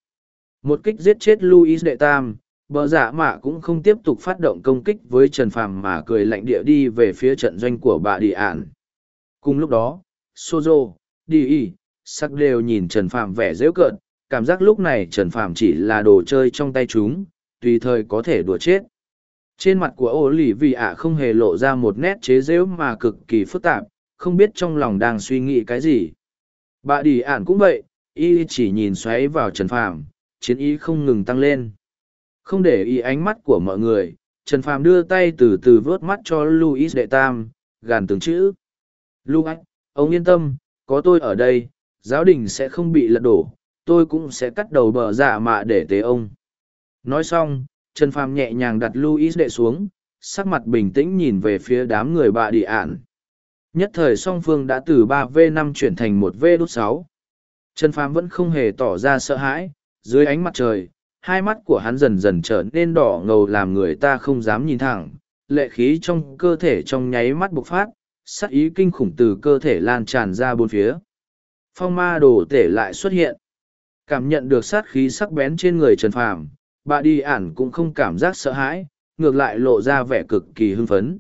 Một kích giết chết Luis đệ tam, bờ giả dạ mạ cũng không tiếp tục phát động công kích với Trần Phàm mà cười lạnh địa đi về phía trận doanh của bà Đi Ản. Cùng lúc đó, Sozo, Đi Y, sắc đều nhìn Trần Phàm vẻ dễ cợt, cảm giác lúc này Trần Phàm chỉ là đồ chơi trong tay chúng, tùy thời có thể đùa chết. Trên mặt của ô lì vì ạ không hề lộ ra một nét chế giễu mà cực kỳ phức tạp, không biết trong lòng đang suy nghĩ cái gì. Bà đi ản cũng vậy, y chỉ nhìn xoáy vào Trần Phàm, chiến ý không ngừng tăng lên. Không để ý ánh mắt của mọi người, Trần Phàm đưa tay từ từ vớt mắt cho Luis đệ tam, gàn từng chữ. Luis, ông yên tâm, có tôi ở đây, giáo đình sẽ không bị lật đổ, tôi cũng sẽ cắt đầu bờ dạ mạ để tế ông. Nói xong, Trần Phàm nhẹ nhàng đặt Luis đệ xuống, sắc mặt bình tĩnh nhìn về phía đám người bạ đi ản. Nhất thời song phương đã từ ba v năm chuyển thành một v lũ sáu. Trần Phàm vẫn không hề tỏ ra sợ hãi, dưới ánh mặt trời, hai mắt của hắn dần dần trở nên đỏ ngầu làm người ta không dám nhìn thẳng, lệ khí trong cơ thể trong nháy mắt bộc phát, sắc ý kinh khủng từ cơ thể lan tràn ra bốn phía. Phong ma đồ tể lại xuất hiện. Cảm nhận được sát khí sắc bén trên người Trần Phàm, bà đi ản cũng không cảm giác sợ hãi, ngược lại lộ ra vẻ cực kỳ hưng phấn.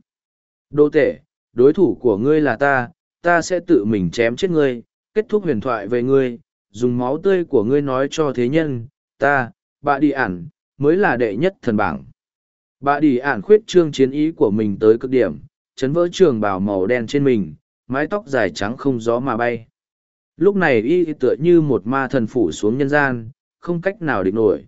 Đồ tể, đối thủ của ngươi là ta, ta sẽ tự mình chém chết ngươi, kết thúc huyền thoại về ngươi, dùng máu tươi của ngươi nói cho thế nhân, ta, bà đi ản, mới là đệ nhất thần bảng. Bà đi ản khuyết trương chiến ý của mình tới cực điểm, chấn vỡ trường bào màu đen trên mình, mái tóc dài trắng không gió mà bay. Lúc này y tựa như một ma thần phủ xuống nhân gian, không cách nào địch nổi.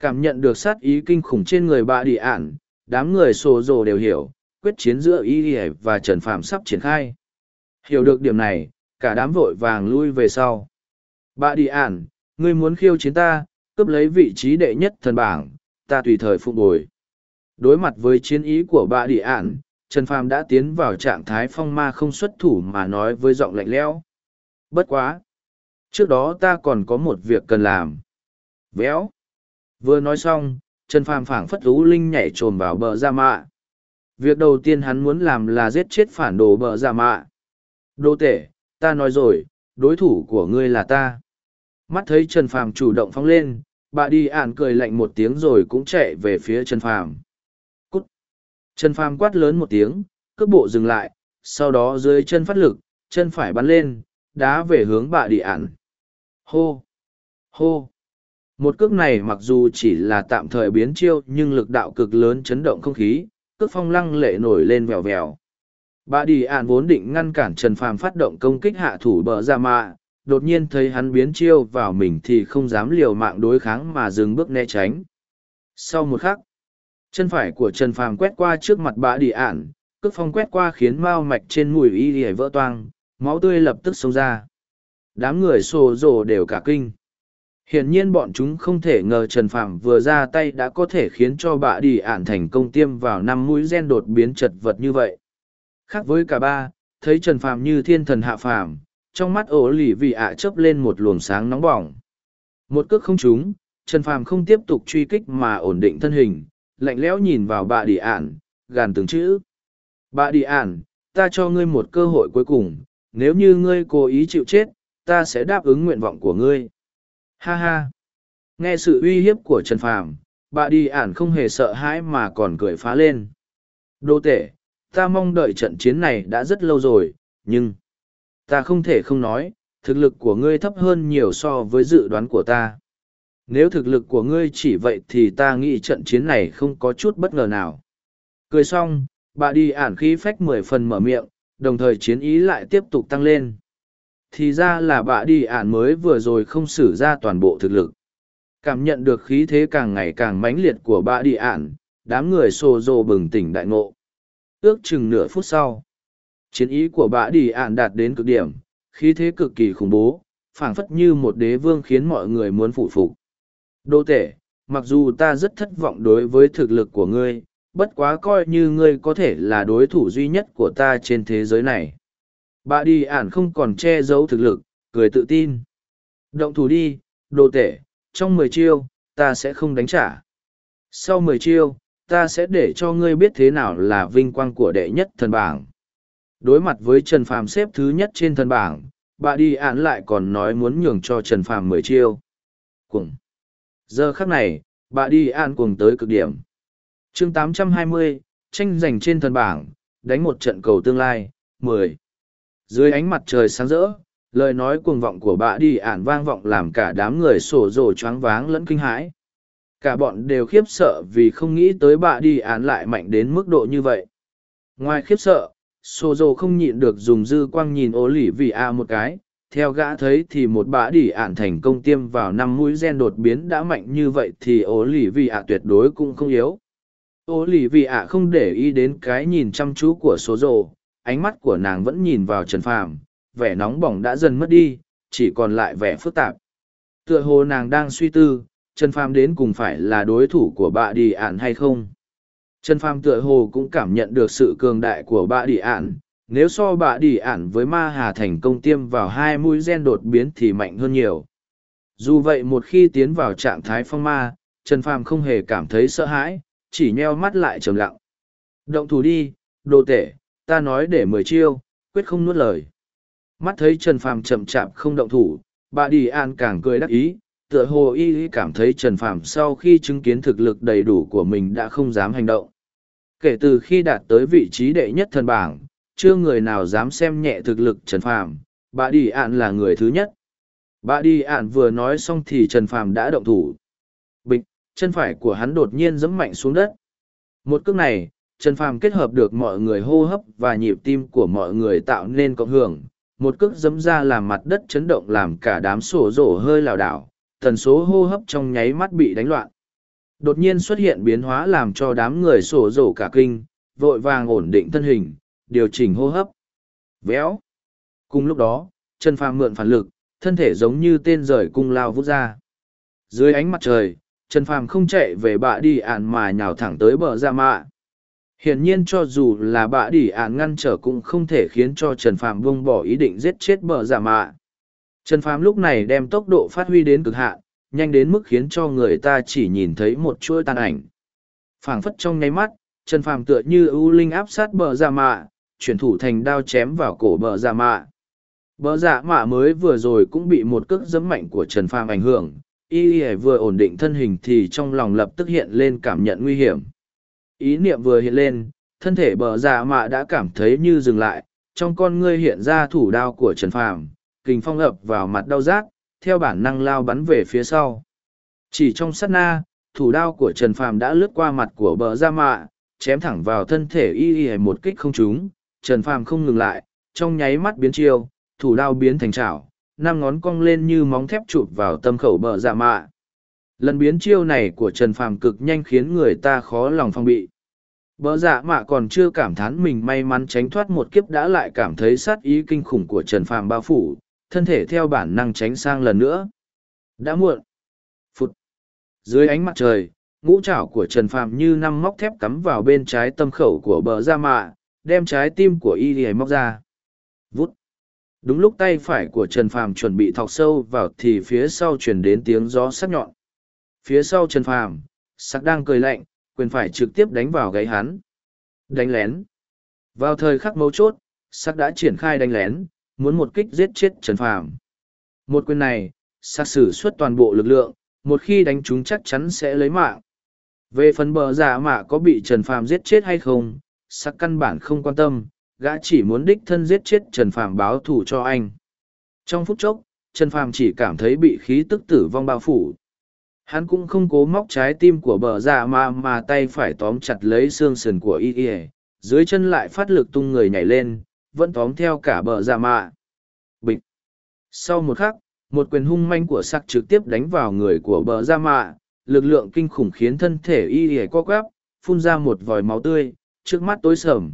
Cảm nhận được sát ý kinh khủng trên người bà đi ản, đám người xồ rồ đều hiểu, quyết chiến giữa y và Trần Phạm sắp triển khai. Hiểu được điểm này, cả đám vội vàng lui về sau. Bà đi ản, ngươi muốn khiêu chiến ta, cướp lấy vị trí đệ nhất thần bảng, ta tùy thời phục bồi. Đối mặt với chiến ý của bà địa ản, Trần Phàm đã tiến vào trạng thái phong ma không xuất thủ mà nói với giọng lạnh lẽo. Bất quá! Trước đó ta còn có một việc cần làm. Véo! Vừa nói xong, Trần Phàm phảng phất rú linh nhảy trồm vào bờ ra mạ. Việc đầu tiên hắn muốn làm là giết chết phản đồ bờ ra mạ. Đô tể, ta nói rồi, đối thủ của ngươi là ta. Mắt thấy Trần Phàm chủ động phóng lên, bà đi ạn cười lạnh một tiếng rồi cũng chạy về phía Trần Phàm. Cút! Trần Phàm quát lớn một tiếng, cước bộ dừng lại, sau đó dưới chân phát lực, chân phải bắn lên, đá về hướng bà đi ạn. Hô! Hô! Một cước này mặc dù chỉ là tạm thời biến chiêu nhưng lực đạo cực lớn chấn động không khí, cước phong lăng lệ nổi lên vèo vèo. Bà đi ạn vốn định ngăn cản Trần Phàm phát động công kích hạ thủ bờ ra mạ, đột nhiên thấy hắn biến chiêu vào mình thì không dám liều mạng đối kháng mà dừng bước né tránh. Sau một khắc, chân phải của Trần Phàm quét qua trước mặt Bã đi ản, cước phong quét qua khiến mao mạch trên mùi y lìa vỡ toang, máu tươi lập tức xông ra. Đám người xô rồ đều cả kinh. Hiển nhiên bọn chúng không thể ngờ Trần Phàm vừa ra tay đã có thể khiến cho bà đi ản thành công tiêm vào năm mũi gen đột biến chật vật như vậy. Khác với cả ba, thấy Trần Phàm như thiên thần hạ phàm, trong mắt ổ lì vì ạ chớp lên một luồng sáng nóng bỏng. Một cước không trúng, Trần Phàm không tiếp tục truy kích mà ổn định thân hình, lạnh lẽo nhìn vào bà đi ạn, gàn từng chữ. Bà đi ạn, ta cho ngươi một cơ hội cuối cùng, nếu như ngươi cố ý chịu chết, ta sẽ đáp ứng nguyện vọng của ngươi. Ha ha! Nghe sự uy hiếp của Trần Phàm, bà đi ản không hề sợ hãi mà còn cười phá lên. Đô tể, ta mong đợi trận chiến này đã rất lâu rồi, nhưng ta không thể không nói, thực lực của ngươi thấp hơn nhiều so với dự đoán của ta. Nếu thực lực của ngươi chỉ vậy thì ta nghĩ trận chiến này không có chút bất ngờ nào. Cười xong, bà đi ản khí phách mười phần mở miệng, đồng thời chiến ý lại tiếp tục tăng lên. Thì ra là bà đi ản mới vừa rồi không sử ra toàn bộ thực lực. Cảm nhận được khí thế càng ngày càng mãnh liệt của bà đi ản, đám người xô rồ bừng tỉnh đại ngộ. Ước chừng nửa phút sau, Chiến ý của bã đi ạn đạt đến cực điểm, khí thế cực kỳ khủng bố, phảng phất như một đế vương khiến mọi người muốn phụ phục. Đô tể, mặc dù ta rất thất vọng đối với thực lực của ngươi, bất quá coi như ngươi có thể là đối thủ duy nhất của ta trên thế giới này. Bà đi ản không còn che giấu thực lực, cười tự tin. Động thủ đi, đồ tể, trong mười chiêu, ta sẽ không đánh trả. Sau mười chiêu, ta sẽ để cho ngươi biết thế nào là vinh quang của đệ nhất thần bảng. Đối mặt với Trần Phàm xếp thứ nhất trên thân bảng, bà đi án lại còn nói muốn nhường cho Trần Phàm mười chiêu. Cuồng. Giờ khắc này, bà đi án cuồng tới cực điểm. chương 820, tranh giành trên thân bảng, đánh một trận cầu tương lai, mười. Dưới ánh mặt trời sáng rỡ, lời nói cuồng vọng của bà đi ản vang vọng làm cả đám người sổ rồ choáng váng lẫn kinh hãi. Cả bọn đều khiếp sợ vì không nghĩ tới bà đi ản lại mạnh đến mức độ như vậy. Ngoài khiếp sợ, sô dô không nhịn được dùng dư quang nhìn Ô lỉ vì a một cái. Theo gã thấy thì một bã đỉ ản thành công tiêm vào năm mũi gen đột biến đã mạnh như vậy thì Ô lỉ vì a tuyệt đối cũng không yếu. Ô lỉ vì A không để ý đến cái nhìn chăm chú của sô dô ánh mắt của nàng vẫn nhìn vào Trần Phàm, vẻ nóng bỏng đã dần mất đi, chỉ còn lại vẻ phức tạp. Tựa hồ nàng đang suy tư, Trần Phàm đến cùng phải là đối thủ của bạ đi ạn hay không. Trần Phàm tựa hồ cũng cảm nhận được sự cường đại của bạ đỉ ản, nếu so bạ đỉ ản với ma hà thành công tiêm vào hai mũi gen đột biến thì mạnh hơn nhiều. Dù vậy một khi tiến vào trạng thái phong ma, Trần Phàm không hề cảm thấy sợ hãi, chỉ nheo mắt lại trầm lặng. Động thủ đi, đồ tể, ta nói để mười chiêu, quyết không nuốt lời. Mắt thấy Trần Phàm chậm chạp không động thủ, bà Đi An càng cười đắc ý, tựa hồ y cảm thấy Trần Phàm sau khi chứng kiến thực lực đầy đủ của mình đã không dám hành động. Kể từ khi đạt tới vị trí đệ nhất thần bảng, chưa người nào dám xem nhẹ thực lực Trần Phàm, bà Đi An là người thứ nhất. Bà Đi An vừa nói xong thì Trần Phàm đã động thủ. Bịch, chân phải của hắn đột nhiên giẫm mạnh xuống đất. Một cước này, Trần Phàm kết hợp được mọi người hô hấp và nhịp tim của mọi người tạo nên cộng hưởng, một cước giẫm ra làm mặt đất chấn động làm cả đám sổ rổ hơi lảo đảo, tần số hô hấp trong nháy mắt bị đánh loạn. Đột nhiên xuất hiện biến hóa làm cho đám người sổ rổ cả kinh, vội vàng ổn định thân hình, điều chỉnh hô hấp. Véo. Cùng lúc đó, Trần Phàm mượn phản lực, thân thể giống như tên rời cung lao vút ra. Dưới ánh mặt trời, Trần Phàm không chạy về bạ đi ạn mà nhào thẳng tới bờ ra mạ. Hiển nhiên cho dù là bạ đi ạn ngăn trở cũng không thể khiến cho Trần Phàm buông bỏ ý định giết chết bờ ra mạ. Trần Phàm lúc này đem tốc độ phát huy đến cực hạn, nhanh đến mức khiến cho người ta chỉ nhìn thấy một chuỗi tàn ảnh. phảng phất trong nháy mắt, Trần Phàm tựa như ưu linh áp sát bờ giả mạ, chuyển thủ thành đao chém vào cổ bờ giả mạ. Bờ giả mạ mới vừa rồi cũng bị một cước giẫm mạnh của Trần Phàm ảnh hưởng, y vừa ổn định thân hình thì trong lòng lập tức hiện lên cảm nhận nguy hiểm ý niệm vừa hiện lên thân thể bờ giả mạ đã cảm thấy như dừng lại trong con ngươi hiện ra thủ đao của trần phàm kình phong ập vào mặt đau rát theo bản năng lao bắn về phía sau chỉ trong sát na thủ đao của trần phàm đã lướt qua mặt của bờ dạ mạ chém thẳng vào thân thể y y một kích không trúng trần phàm không ngừng lại trong nháy mắt biến chiêu thủ đao biến thành chảo năm ngón cong lên như móng thép chụp vào tâm khẩu bờ dạ mạ. Lần biến chiêu này của Trần Phàm cực nhanh khiến người ta khó lòng phong bị. Bờ dạ mạ còn chưa cảm thán mình may mắn tránh thoát một kiếp đã lại cảm thấy sát ý kinh khủng của Trần Phàm bao phủ, thân thể theo bản năng tránh sang lần nữa. Đã muộn. Phụt. Dưới ánh mặt trời, ngũ trảo của Trần Phạm như năm móc thép cắm vào bên trái tâm khẩu của bờ Ra mạ, đem trái tim của y đi móc ra. Vút đúng lúc tay phải của trần phàm chuẩn bị thọc sâu vào thì phía sau chuyển đến tiếng gió sắc nhọn phía sau trần phàm sắc đang cười lạnh quyền phải trực tiếp đánh vào gáy hắn đánh lén vào thời khắc mấu chốt sắc đã triển khai đánh lén muốn một kích giết chết trần phàm một quyền này sát sử xuất toàn bộ lực lượng một khi đánh chúng chắc chắn sẽ lấy mạng về phần bờ giả mạ có bị trần phàm giết chết hay không sắc căn bản không quan tâm gã chỉ muốn đích thân giết chết Trần Phàm báo thù cho anh. Trong phút chốc, Trần Phàm chỉ cảm thấy bị khí tức tử vong bao phủ. Hắn cũng không cố móc trái tim của bờ giả mà mà tay phải tóm chặt lấy xương sườn của y y, dưới chân lại phát lực tung người nhảy lên, vẫn tóm theo cả bờ giả mạ. Bịch! Sau một khắc, một quyền hung manh của sắc trực tiếp đánh vào người của bờ giả mạ, lực lượng kinh khủng khiến thân thể y y co quắp, phun ra một vòi máu tươi, trước mắt tối sầm.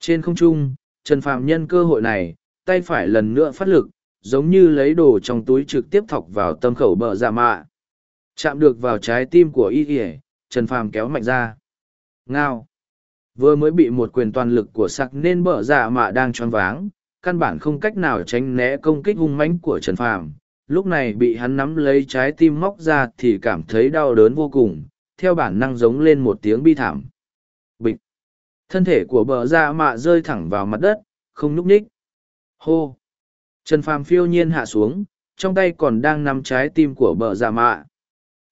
Trên không trung, Trần Phạm nhân cơ hội này, tay phải lần nữa phát lực, giống như lấy đồ trong túi trực tiếp thọc vào tâm khẩu bờ giả mạ. Chạm được vào trái tim của y Y. Trần Phàm kéo mạnh ra. Ngao. Vừa mới bị một quyền toàn lực của sặc nên bờ dạ mạ đang tròn váng, căn bản không cách nào tránh né công kích hung mãnh của Trần Phàm. Lúc này bị hắn nắm lấy trái tim móc ra thì cảm thấy đau đớn vô cùng, theo bản năng giống lên một tiếng bi thảm. Bịch. Thân thể của bờ dạ mạ rơi thẳng vào mặt đất, không nhúc nhích. Hô! Trần Phàm phiêu nhiên hạ xuống, trong tay còn đang nắm trái tim của bờ dạ mạ.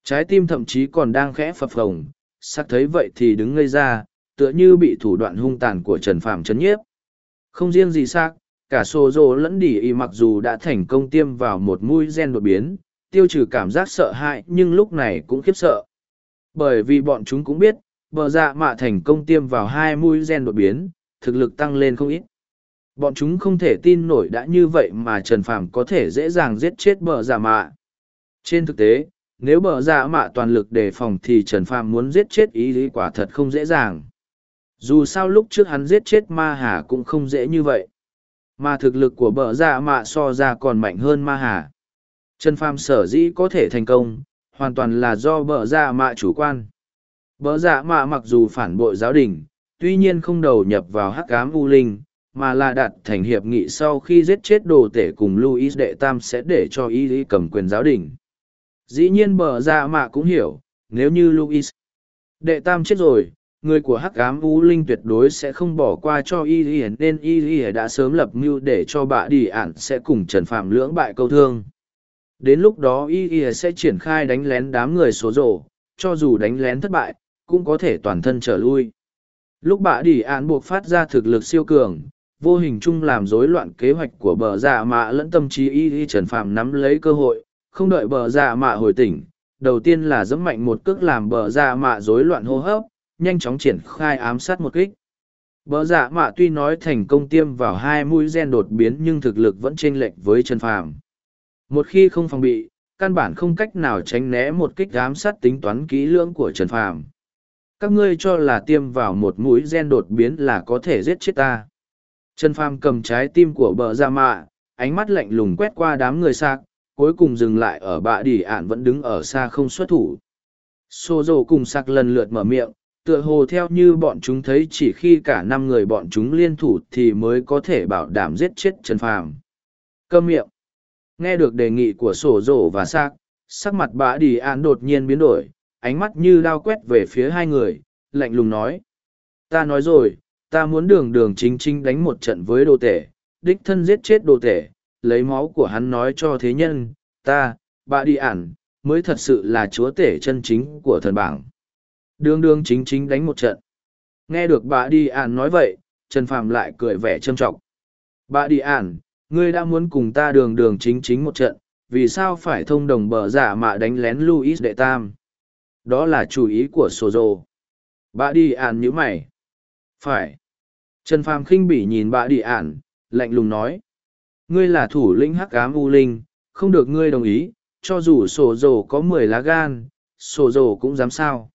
Trái tim thậm chí còn đang khẽ phập phồng, sắc thấy vậy thì đứng ngây ra, tựa như bị thủ đoạn hung tàn của Trần Phàm chấn nhiếp. Không riêng gì xác, cả sô dô lẫn đỉ y mặc dù đã thành công tiêm vào một mũi gen đột biến, tiêu trừ cảm giác sợ hãi nhưng lúc này cũng khiếp sợ. Bởi vì bọn chúng cũng biết, bờ dạ mạ thành công tiêm vào hai mũi gen đột biến, thực lực tăng lên không ít. Bọn chúng không thể tin nổi đã như vậy mà Trần Phàm có thể dễ dàng giết chết bờ dạ mạ. Trên thực tế, nếu bờ dạ mạ toàn lực đề phòng thì Trần Phàm muốn giết chết ý lý quả thật không dễ dàng. Dù sao lúc trước hắn giết chết ma hà cũng không dễ như vậy. Mà thực lực của bờ dạ mạ so ra còn mạnh hơn ma hà. Trần Phàm sở dĩ có thể thành công, hoàn toàn là do bờ dạ mạ chủ quan. Bờ dạ mạ mặc dù phản bội giáo đình, tuy nhiên không đầu nhập vào hắc ám u linh, mà là đạt thành hiệp nghị sau khi giết chết đồ tể cùng Luis đệ tam sẽ để cho y lý cầm quyền giáo đình. Dĩ nhiên bờ dạ mạ cũng hiểu, nếu như Luis đệ tam chết rồi, người của hắc ám u linh tuyệt đối sẽ không bỏ qua cho y y nên y y đã sớm lập mưu để cho bạ đi ản sẽ cùng trần phạm lưỡng bại câu thương. Đến lúc đó y y sẽ triển khai đánh lén đám người số rổ cho dù đánh lén thất bại, cũng có thể toàn thân trở lui. Lúc bạ đi ản buộc phát ra thực lực siêu cường, vô hình chung làm rối loạn kế hoạch của bờ dạ mạ lẫn tâm trí y y trần phạm nắm lấy cơ hội, không đợi bờ dạ mạ hồi tỉnh, đầu tiên là dẫm mạnh một cước làm bờ dạ mạ rối loạn hô hấp nhanh chóng triển khai ám sát một kích bờ dạ mạ tuy nói thành công tiêm vào hai mũi gen đột biến nhưng thực lực vẫn chênh lệch với trần phàm một khi không phòng bị, căn bản không cách nào tránh né một kích ám sát tính toán kỹ lưỡng của Trần Phàm. Các ngươi cho là tiêm vào một mũi gen đột biến là có thể giết chết ta. Trần Phàm cầm trái tim của bờ giả dạ mạ, ánh mắt lạnh lùng quét qua đám người sạc, cuối cùng dừng lại ở bạ đỉ ản vẫn đứng ở xa không xuất thủ. Sô dầu cùng sạc lần lượt mở miệng, tựa hồ theo như bọn chúng thấy chỉ khi cả năm người bọn chúng liên thủ thì mới có thể bảo đảm giết chết Trần Phàm. Câm miệng. Nghe được đề nghị của sổ rổ và xác sắc mặt bà đi an đột nhiên biến đổi, ánh mắt như đao quét về phía hai người, lạnh lùng nói. Ta nói rồi, ta muốn đường đường chính chính đánh một trận với đồ tể, đích thân giết chết đồ tể, lấy máu của hắn nói cho thế nhân, ta bà đi ản mới thật sự là chúa tể chân chính của thần bảng đường đường chính chính đánh một trận nghe được bà đi ản nói vậy trần phàm lại cười vẻ trâm trọng bà đi ản ngươi đã muốn cùng ta đường đường chính chính một trận, vì sao phải thông đồng bờ giả mạ đánh lén Luis đệ tam? Đó là chủ ý của Sô Dô. Bà đi ản như mày. Phải. Trần Phàm khinh bỉ nhìn bà đi ản, lạnh lùng nói. Ngươi là thủ lĩnh hắc ám u linh, không được ngươi đồng ý, cho dù sổ dồ có mười lá gan, sổ dồ cũng dám sao.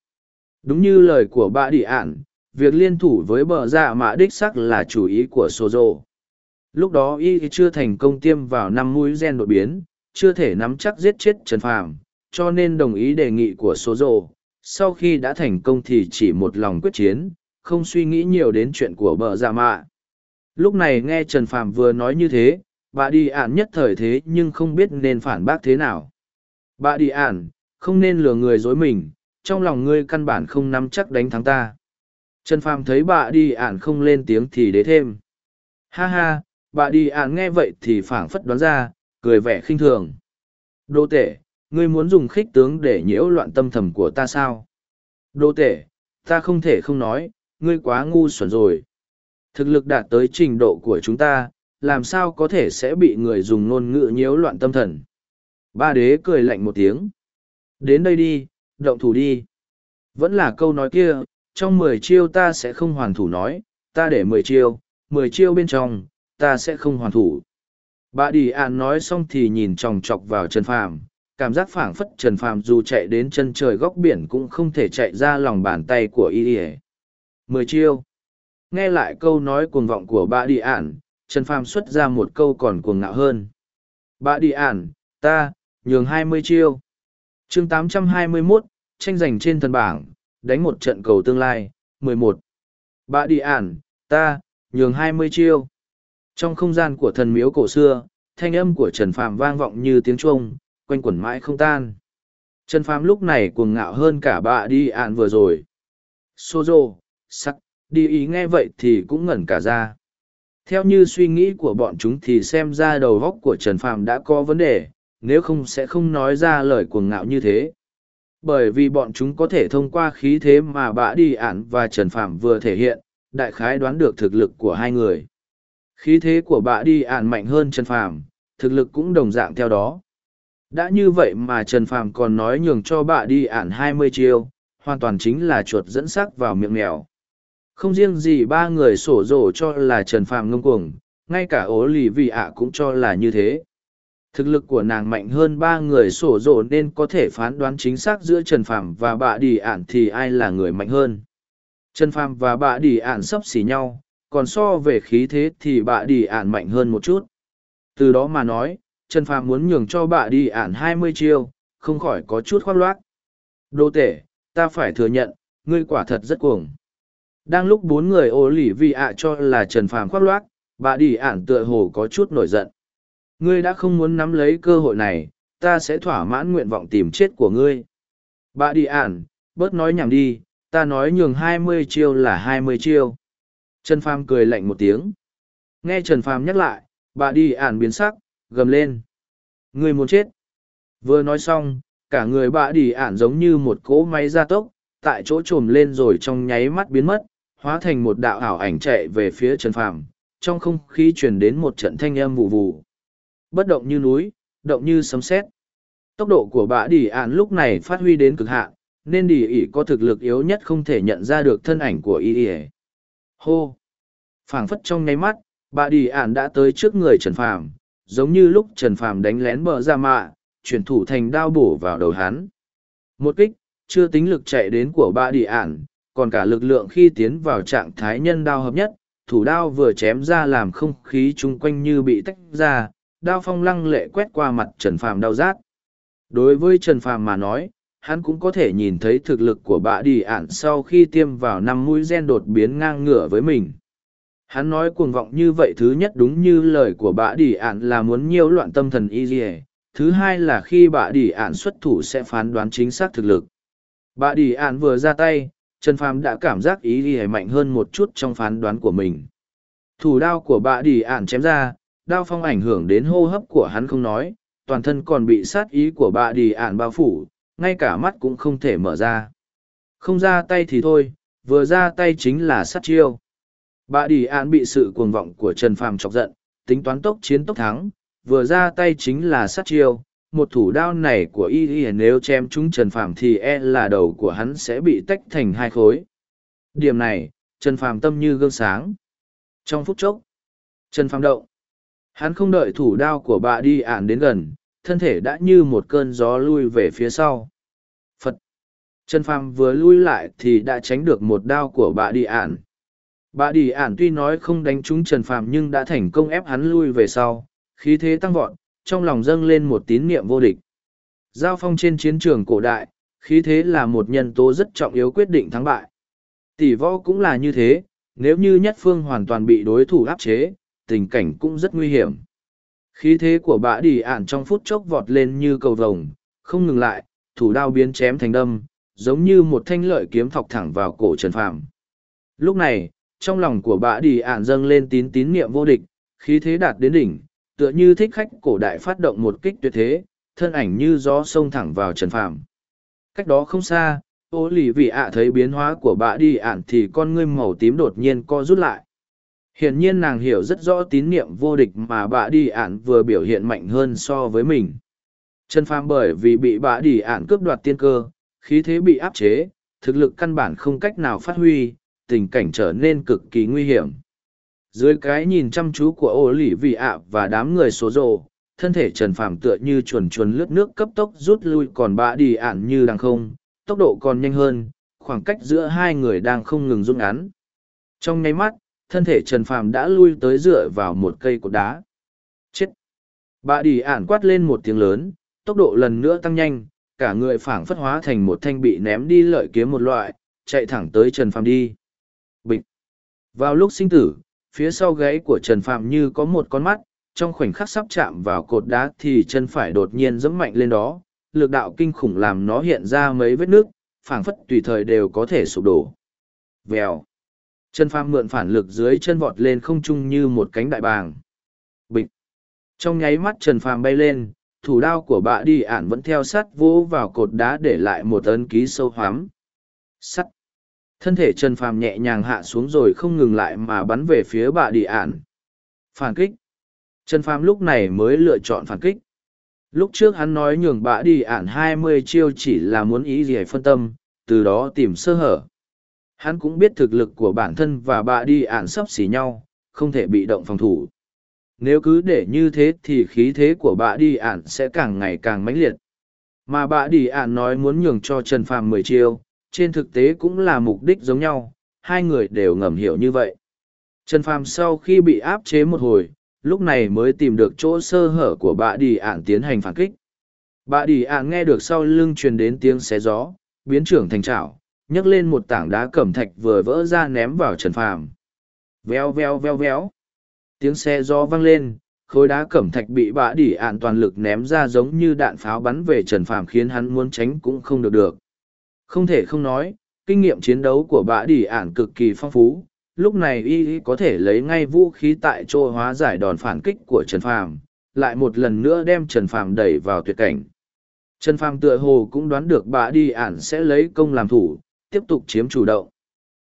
Đúng như lời của bà đi ản, việc liên thủ với bờ dạ mạ đích sắc là chủ ý của Sô Dô. lúc đó y chưa thành công tiêm vào năm mũi gen đột biến chưa thể nắm chắc giết chết trần phàm cho nên đồng ý đề nghị của Sô Dô. sau khi đã thành công thì chỉ một lòng quyết chiến không suy nghĩ nhiều đến chuyện của bờ dạ mạ lúc này nghe trần phàm vừa nói như thế bà đi ản nhất thời thế nhưng không biết nên phản bác thế nào bà đi ản không nên lừa người dối mình trong lòng ngươi căn bản không nắm chắc đánh thắng ta. Trần phàm thấy bà đi ản không lên tiếng thì đế thêm. Ha ha, bà đi ản nghe vậy thì phảng phất đoán ra, cười vẻ khinh thường. Đô tể, ngươi muốn dùng khích tướng để nhiễu loạn tâm thầm của ta sao? Đô tể, ta không thể không nói, ngươi quá ngu xuẩn rồi. Thực lực đạt tới trình độ của chúng ta, làm sao có thể sẽ bị người dùng ngôn ngữ nhiễu loạn tâm thần? Ba đế cười lạnh một tiếng. Đến đây đi động thủ đi vẫn là câu nói kia trong mười chiêu ta sẽ không hoàn thủ nói ta để mười chiêu mười chiêu bên trong ta sẽ không hoàn thủ. Bà đi An nói xong thì nhìn chòng chọc vào Trần Phàm, cảm giác phảng phất Trần Phàm dù chạy đến chân trời góc biển cũng không thể chạy ra lòng bàn tay của y y. Mười chiêu. Nghe lại câu nói cuồng vọng của bà đi An, Trần Phàm xuất ra một câu còn cuồng ngạo hơn. Bà đi An, ta, nhường hai mươi chiêu chương 821, tranh giành trên thần bảng, đánh một trận cầu tương lai, mười một. Bà đi ản, ta, nhường hai mươi chiêu. Trong không gian của thần miếu cổ xưa, thanh âm của Trần Phàm vang vọng như tiếng chuông, quanh quẩn mãi không tan. Trần Phàm lúc này cuồng ngạo hơn cả bà đi ản vừa rồi. Sozo, sắc, đi ý nghe vậy thì cũng ngẩn cả ra. theo như suy nghĩ của bọn chúng thì xem ra đầu góc của trần phàm đã có vấn đề nếu không sẽ không nói ra lời cuồng ngạo như thế. Bởi vì bọn chúng có thể thông qua khí thế mà bã đi ản và trần Phạm vừa thể hiện đại khái đoán được thực lực của hai người. Khí thế của bã đi ản mạnh hơn trần Phạm, thực lực cũng đồng dạng theo đó. Đã như vậy mà trần phàm còn nói nhường cho bạ đi ản hai mươi chiêu hoàn toàn chính là chuột dẫn sắc vào miệng mèo. Không riêng gì ba người sổ rổ cho là trần phàm ngông cuồng ngay cả ố lì vị ạ cũng cho là như thế thực lực của nàng mạnh hơn ba người sổ rộ nên có thể phán đoán chính xác giữa trần phàm và bạ đi ản thì ai là người mạnh hơn. Trần phàm và bạ đi ản sấp xỉ nhau, còn so về khí thế thì bạ đi ản mạnh hơn một chút. Từ đó mà nói, trần phàm muốn nhường cho bạ đi ản hai mươi chiêu, không khỏi có chút khoác loác. Đô tể, ta phải thừa nhận, ngươi quả thật rất cuồng. Đang lúc bốn người ô lỉ vì ạ cho là trần phàm khoác loác, bạ đi ản tựa hồ có chút nổi giận ngươi đã không muốn nắm lấy cơ hội này, ta sẽ thỏa mãn nguyện vọng tìm chết của ngươi. Bà đi ản, bớt nói nhảm đi, ta nói nhường hai mươi chiêu là hai mươi chiêu. Trần phàm cười lạnh một tiếng. Nghe trần phàm nhắc lại, bà đi ản biến sắc, gầm lên. Ngươi muốn chết. Vừa nói xong, cả người bà đi ản giống như một cỗ máy gia tốc, tại chỗ trồm lên rồi trong nháy mắt biến mất, hóa thành một đạo ảo ảnh chạy về phía trần phàm. Trong không khí truyền đến một trận thanh âm vụ vù bất động như núi, động như sấm sét. Tốc độ của bà đi ạn lúc này phát huy đến cực hạn, nên đi ỉ có thực lực yếu nhất không thể nhận ra được thân ảnh của y ỉa hô! Phảng phất trong nháy mắt bà đi ạn đã tới trước người trần phàm, giống như lúc trần phàm đánh lén bờ ra mạ, chuyển thủ thành đao bổ vào đầu hắn. Một kích, chưa tính lực chạy đến của bà đi ạn, còn cả lực lượng khi tiến vào trạng thái nhân đao hợp nhất, thủ đao vừa chém ra làm không khí chung quanh như bị tách ra đao phong lăng lệ quét qua mặt trần phàm đau rát đối với trần phàm mà nói hắn cũng có thể nhìn thấy thực lực của bà đi ản sau khi tiêm vào năm mũi gen đột biến ngang ngửa với mình Hắn nói cuồng vọng như vậy thứ nhất đúng như lời của bạ đi ạn là muốn nhiễu loạn tâm thần y dì thứ hai là khi bạ đi ạn xuất thủ sẽ phán đoán chính xác thực lực. Bạ đi ạn vừa ra tay, Trần Phàm đã cảm giác ý dì mạnh hơn một chút trong phán đoán của mình. Thủ đao của bạ đi ạn chém ra, đao phong ảnh hưởng đến hô hấp của hắn không nói, toàn thân còn bị sát ý của bà đi ạn bao phủ, ngay cả mắt cũng không thể mở ra. Không ra tay thì thôi, vừa ra tay chính là sát chiêu Bà Đi ản bị sự cuồng vọng của Trần Phàm chọc giận, tính toán tốc chiến tốc thắng, vừa ra tay chính là sát chiêu. Một thủ đao này của y y nếu chém trúng Trần Phàm thì e là đầu của hắn sẽ bị tách thành hai khối. Điểm này, Trần Phàm tâm như gương sáng. Trong phút chốc, Trần Phàm động. Hắn không đợi thủ đao của bà đi ạn đến gần, thân thể đã như một cơn gió lui về phía sau. Phật! Trần Phàm vừa lui lại thì đã tránh được một đao của bà đi ạn Bà đi ạn tuy nói không đánh trúng Trần Phàm nhưng đã thành công ép hắn lui về sau, khí thế tăng vọt, trong lòng dâng lên một tín niệm vô địch. Giao phong trên chiến trường cổ đại, khí thế là một nhân tố rất trọng yếu quyết định thắng bại. Tỷ võ cũng là như thế, nếu như nhất phương hoàn toàn bị đối thủ áp chế, tình cảnh cũng rất nguy hiểm. Khí thế của bã đi ản trong phút chốc vọt lên như cầu vồng, không ngừng lại, thủ đao biến chém thành đâm, giống như một thanh lợi kiếm thọc thẳng vào cổ Trần Phàm. Lúc này, trong lòng của bã đi ạn dâng lên tín tín niệm vô địch, khí thế đạt đến đỉnh, tựa như thích khách cổ đại phát động một kích tuyệt thế, thân ảnh như gió sông thẳng vào trần phàm. Cách đó không xa, ô lì vị ạ thấy biến hóa của bã đi ạn thì con ngươi màu tím đột nhiên co rút lại. Hiển nhiên nàng hiểu rất rõ tín niệm vô địch mà bã đi ạn vừa biểu hiện mạnh hơn so với mình. Trần phàm bởi vì bị bã đi ạn cướp đoạt tiên cơ, khí thế bị áp chế, thực lực căn bản không cách nào phát huy, tình cảnh trở nên cực kỳ nguy hiểm. Dưới cái nhìn chăm chú của ô lỉ vị ạ và đám người số rồ, thân thể trần phàm tựa như chuồn chuồn lướt nước cấp tốc rút lui còn bà đi ạn như đang không, tốc độ còn nhanh hơn, khoảng cách giữa hai người đang không ngừng rút ngắn. Trong nháy mắt, thân thể trần phàm đã lui tới dựa vào một cây cột đá. Chết! Bà đi ản quát lên một tiếng lớn, tốc độ lần nữa tăng nhanh, cả người phảng phất hóa thành một thanh bị ném đi lợi kiếm một loại, chạy thẳng tới trần phàm đi. Bịch. Vào lúc sinh tử, phía sau gáy của Trần Phạm như có một con mắt, trong khoảnh khắc sắp chạm vào cột đá thì chân phải đột nhiên giẫm mạnh lên đó, lực đạo kinh khủng làm nó hiện ra mấy vết nước, phảng phất tùy thời đều có thể sụp đổ. Vèo. Trần Phàm mượn phản lực dưới chân vọt lên không trung như một cánh đại bàng. Bịch. Trong nháy mắt Trần Phàm bay lên, thủ đao của bạ đi ản vẫn theo sắt vỗ vào cột đá để lại một ấn ký sâu hoắm. Sắt. Thân thể Trần Phàm nhẹ nhàng hạ xuống rồi không ngừng lại mà bắn về phía bạ đi ản. Phản kích. Trần Phàm lúc này mới lựa chọn phản kích. Lúc trước hắn nói nhường bạ đi ản hai mươi chiêu chỉ là muốn ý gì phân tâm, từ đó tìm sơ hở. Hắn cũng biết thực lực của bản thân và bà đi ản sắp xỉ nhau, không thể bị động phòng thủ. Nếu cứ để như thế thì khí thế của bà đi ản sẽ càng ngày càng mãnh liệt. Mà bà đi ản nói muốn nhường cho Trần Phàm mười chiêu, trên thực tế cũng là mục đích giống nhau, hai người đều ngầm hiểu như vậy. Trần Phàm sau khi bị áp chế một hồi, lúc này mới tìm được chỗ sơ hở của bà đi ạn tiến hành phản kích. Bà đi ạn nghe được sau lưng truyền đến tiếng xé gió, biến trưởng thành trảo, nhấc lên một tảng đá cẩm thạch vừa vỡ ra ném vào Trần Phàm. Veo veo veo veo. Tiếng xe gió vang lên, khối đá cẩm thạch bị bã đỉ ạn toàn lực ném ra giống như đạn pháo bắn về Trần Phàm khiến hắn muốn tránh cũng không được được. Không thể không nói, kinh nghiệm chiến đấu của bã đỉ ạn cực kỳ phong phú, lúc này y có thể lấy ngay vũ khí tại chỗ hóa giải đòn phản kích của Trần Phàm, lại một lần nữa đem Trần Phàm đẩy vào tuyệt cảnh. Trần Phàm tựa hồ cũng đoán được bã đi ản sẽ lấy công làm thủ, tiếp tục chiếm chủ động.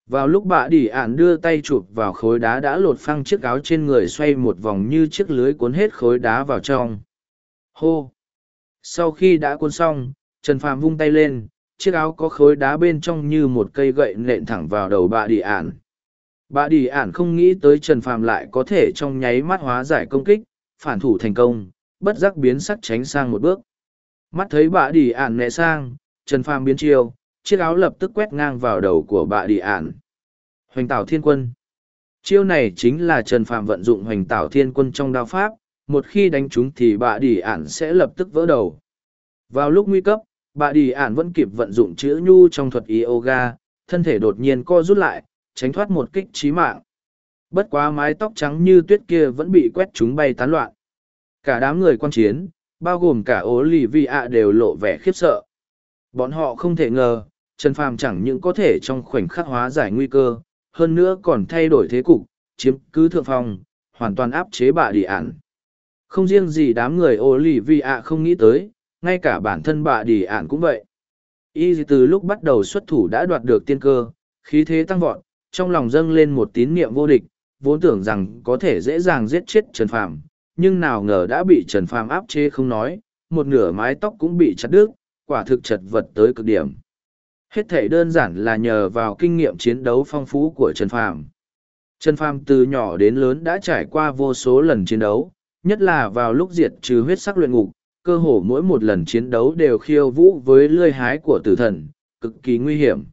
Vào lúc bà đi ản đưa tay chụp vào khối đá đã lột phăng chiếc áo trên người xoay một vòng như chiếc lưới cuốn hết khối đá vào trong. Hô! Sau khi đã cuốn xong, Trần Phàm vung tay lên, chiếc áo có khối đá bên trong như một cây gậy nện thẳng vào đầu bà đi ản. Bà đi ản không nghĩ tới Trần Phàm lại có thể trong nháy mắt hóa giải công kích, phản thủ thành công, bất giác biến sắc tránh sang một bước. Mắt thấy bà đi ản nẹ sang, Trần Phàm biến chiêu, chiếc áo lập tức quét ngang vào đầu của bà đi ản. Hoành tảo thiên quân. Chiêu này chính là Trần Phạm vận dụng hoành tảo thiên quân trong đao pháp, một khi đánh trúng thì bà đi ản sẽ lập tức vỡ đầu. Vào lúc nguy cấp, bà đi ản vẫn kịp vận dụng chữ nhu trong thuật yoga, thân thể đột nhiên co rút lại, tránh thoát một kích trí mạng. Bất quá mái tóc trắng như tuyết kia vẫn bị quét chúng bay tán loạn. Cả đám người quan chiến, bao gồm cả ố lì vi ạ đều lộ vẻ khiếp sợ. Bọn họ không thể ngờ, Trần Phàm chẳng những có thể trong khoảnh khắc hóa giải nguy cơ, hơn nữa còn thay đổi thế cục, chiếm cứ thượng phong, hoàn toàn áp chế bà đi ản. Không riêng gì đám người ố lì vi ạ không nghĩ tới, ngay cả bản thân bà đi ản cũng vậy. Y từ lúc bắt đầu xuất thủ đã đoạt được tiên cơ, khí thế tăng vọt, trong lòng dâng lên một tín niệm vô địch, vốn tưởng rằng có thể dễ dàng giết chết Trần Phàm, nhưng nào ngờ đã bị Trần Phàm áp chế không nói, một nửa mái tóc cũng bị chặt đứt, quả thực chật vật tới cực điểm. Hết thể đơn giản là nhờ vào kinh nghiệm chiến đấu phong phú của Trần Phàm. Trần Phàm từ nhỏ đến lớn đã trải qua vô số lần chiến đấu, nhất là vào lúc diệt trừ huyết sắc luyện ngục, cơ hồ mỗi một lần chiến đấu đều khiêu vũ với lươi hái của tử thần, cực kỳ nguy hiểm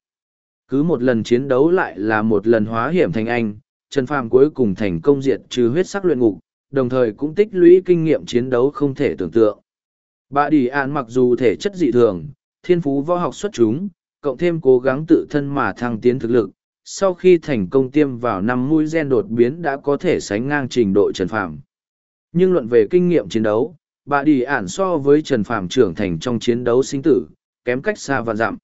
cứ một lần chiến đấu lại là một lần hóa hiểm thành anh trần phàm cuối cùng thành công diệt trừ huyết sắc luyện ngục đồng thời cũng tích lũy kinh nghiệm chiến đấu không thể tưởng tượng bà đi an mặc dù thể chất dị thường thiên phú võ học xuất chúng cộng thêm cố gắng tự thân mà thăng tiến thực lực, sau khi thành công tiêm vào năm mũi gen đột biến đã có thể sánh ngang trình độ trần phàm. Nhưng luận về kinh nghiệm chiến đấu, bà đi ản so với trần phàm trưởng thành trong chiến đấu sinh tử, kém cách xa và dặm.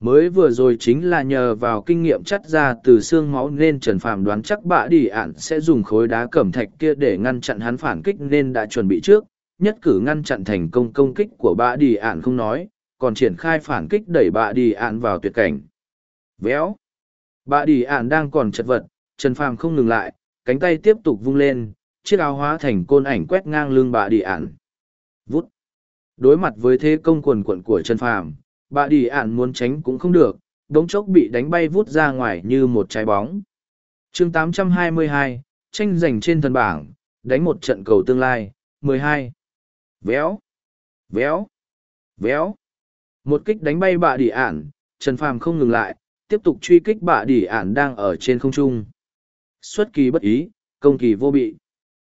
Mới vừa rồi chính là nhờ vào kinh nghiệm chắt ra từ xương máu nên trần phàm đoán chắc bà đi ản sẽ dùng khối đá cẩm thạch kia để ngăn chặn hắn phản kích nên đã chuẩn bị trước, nhất cử ngăn chặn thành công công kích của bà đi ản không nói còn triển khai phản kích đẩy bạ đi ạn vào tuyệt cảnh. Véo. Bạ đi ạn đang còn chật vật trần phàm không ngừng lại cánh tay tiếp tục vung lên chiếc áo hóa thành côn ảnh quét ngang lưng bạ đi ạn vút. Đối mặt với thế công quần quận của trần phàm bà đi ạn muốn tránh cũng không được đống chốc bị đánh bay vút ra ngoài như một trái bóng. Chương 822, tranh giành trên thần bảng đánh một trận cầu tương lai 12. véo. Véo. Véo một kích đánh bay Bạ Đỉ Ản, trần phàm không ngừng lại tiếp tục truy kích Bạ Đỉ Ản đang ở trên không trung. Xuất kỳ bất ý công kỳ vô bị.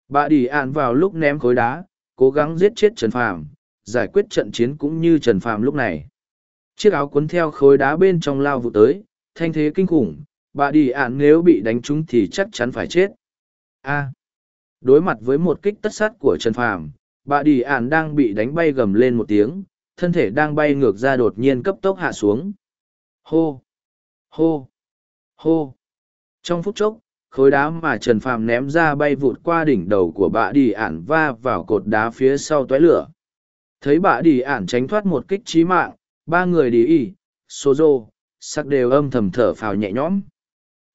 Bạ Đỉ Ản vào lúc ném khối đá cố gắng giết chết trần phàm giải quyết trận chiến cũng như trần phàm lúc này. Chiếc áo cuốn theo khối đá bên trong lao vụ tới thanh thế kinh khủng Bạ Đỉ Ản nếu bị đánh trúng thì chắc chắn phải chết. A. Đối mặt với một kích tất sát của trần phàm bà đi ạn đang bị đánh bay gầm lên một tiếng thân thể đang bay ngược ra đột nhiên cấp tốc hạ xuống. Hô hô hô. Trong phút chốc, khối đá mà trần phàm ném ra bay vụt qua đỉnh đầu của Bạ đi ản va vào cột đá phía sau toái lửa. Thấy Bạ đi ản tránh thoát một kích chí mạng, ba người đi y số rô sắc đều âm thầm thở phào nhẹ nhõm.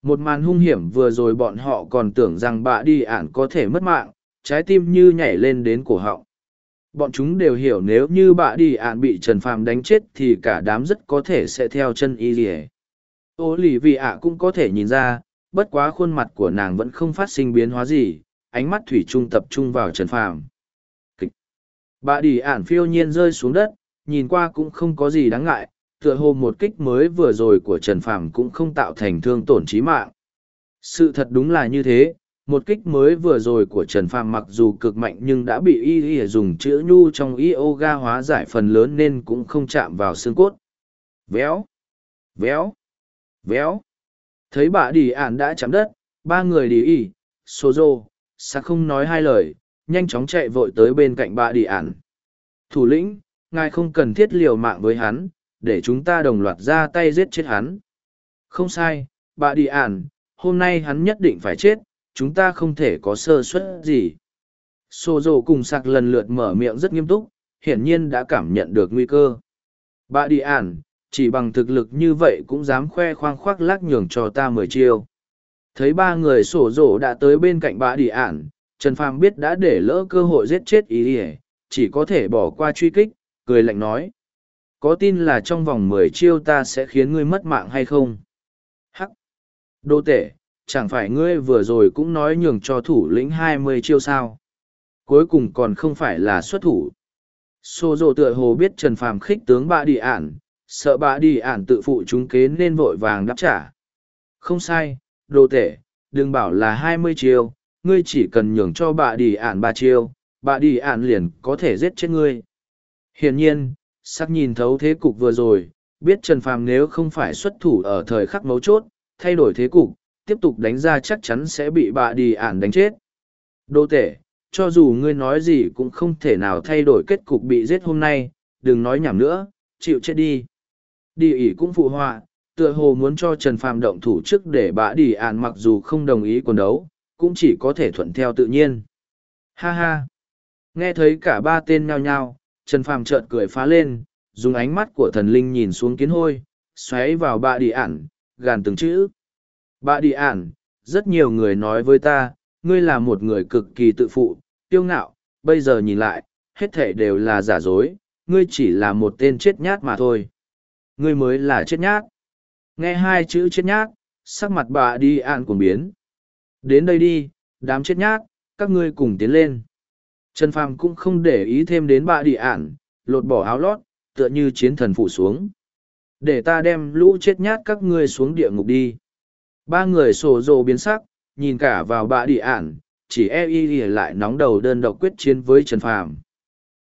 Một màn hung hiểm vừa rồi bọn họ còn tưởng rằng Bạ đi ản có thể mất mạng, trái tim như nhảy lên đến cổ họng bọn chúng đều hiểu nếu như bà đi ạn bị trần phàm đánh chết thì cả đám rất có thể sẽ theo chân y rỉa ô lì vị ạ cũng có thể nhìn ra, bất quá khuôn mặt của nàng vẫn không phát sinh biến hóa gì, ánh mắt thủy trung tập trung vào trần phàm. Kịch. bà đi ạn phiêu nhiên rơi xuống đất, nhìn qua cũng không có gì đáng ngại, tựa hồ một kích mới vừa rồi của trần phàm cũng không tạo thành thương tổn trí mạng. Sự thật đúng là như thế một kích mới vừa rồi của trần phàm mặc dù cực mạnh nhưng đã bị y y dùng chữ nhu trong yoga hóa giải phần lớn nên cũng không chạm vào xương cốt. Véo véo véo. Thấy bà đi ạn đã chạm đất, ba người đi y số rô sắc không nói hai lời, nhanh chóng chạy vội tới bên cạnh bà đi ạn thủ lĩnh, ngài không cần thiết liều mạng với hắn, để chúng ta đồng loạt ra tay giết chết hắn. Không sai, bà đi ạn hôm nay hắn nhất định phải chết chúng ta không thể có sơ suất gì. Xô rộ cùng sạc lần lượt mở miệng rất nghiêm túc, hiển nhiên đã cảm nhận được nguy cơ. Bà đi ản, chỉ bằng thực lực như vậy cũng dám khoe khoang khoác lác nhường cho ta mười chiêu. Thấy ba người sổ rổ đã tới bên cạnh bà đi ản, trần phàm biết đã để lỡ cơ hội giết chết ý ỉa chỉ có thể bỏ qua truy kích, cười lạnh nói. Có tin là trong vòng mười chiêu ta sẽ khiến ngươi mất mạng hay không? Hắc. Đô tể chẳng phải ngươi vừa rồi cũng nói nhường cho thủ lĩnh hai mươi chiêu sao? Cuối cùng còn không phải là xuất thủ. Xô rộ tựa hồ biết trần phàm khích tướng bạ đi ản, sợ bạ đi ản tự phụ chúng kế nên vội vàng đáp trả. Không sai, đồ tể, đừng bảo là hai mươi chiêu, ngươi chỉ cần nhường cho bạ đi ản ba chiêu, bạ đi ản liền có thể giết chết ngươi. Hiển nhiên, sắc nhìn thấu thế cục vừa rồi, biết trần phàm nếu không phải xuất thủ ở thời khắc mấu chốt, thay đổi thế cục tiếp tục đánh ra chắc chắn sẽ bị bà đi ản đánh chết. Đô tể, cho dù ngươi nói gì cũng không thể nào thay đổi kết cục bị giết hôm nay, đừng nói nhảm nữa, chịu chết đi. Đi ỉ cũng phụ họa, tựa hồ muốn cho trần phàm động thủ trước để bà đi ản mặc dù không đồng ý quần đấu, cũng chỉ có thể thuận theo tự nhiên. Ha ha. Nghe thấy cả ba tên nhao nhao, trần phàm trợn cười phá lên, dùng ánh mắt của thần linh nhìn xuống kiến hôi, xoáy vào bà đi ản, gàn từng chữ bà đi ản, rất nhiều người nói với ta, ngươi là một người cực kỳ tự phụ tiêu ngạo, bây giờ nhìn lại, hết thể đều là giả dối, ngươi chỉ là một tên chết nhát mà thôi. Ngươi mới là chết nhát. Nghe hai chữ chết nhát, sắc mặt bà đi ạn cuồng biến. Đến đây đi, đám chết nhát, các ngươi cùng tiến lên. Trần phàm cũng không để ý thêm đến bà đi ạn lột bỏ áo lót, tựa như chiến thần phủ xuống. Để ta đem lũ chết nhát các ngươi xuống địa ngục đi ba người sổ rồ biến sắc, nhìn cả vào bạ đi ản chỉ e y lại nóng đầu đơn độc quyết chiến với trần phàm.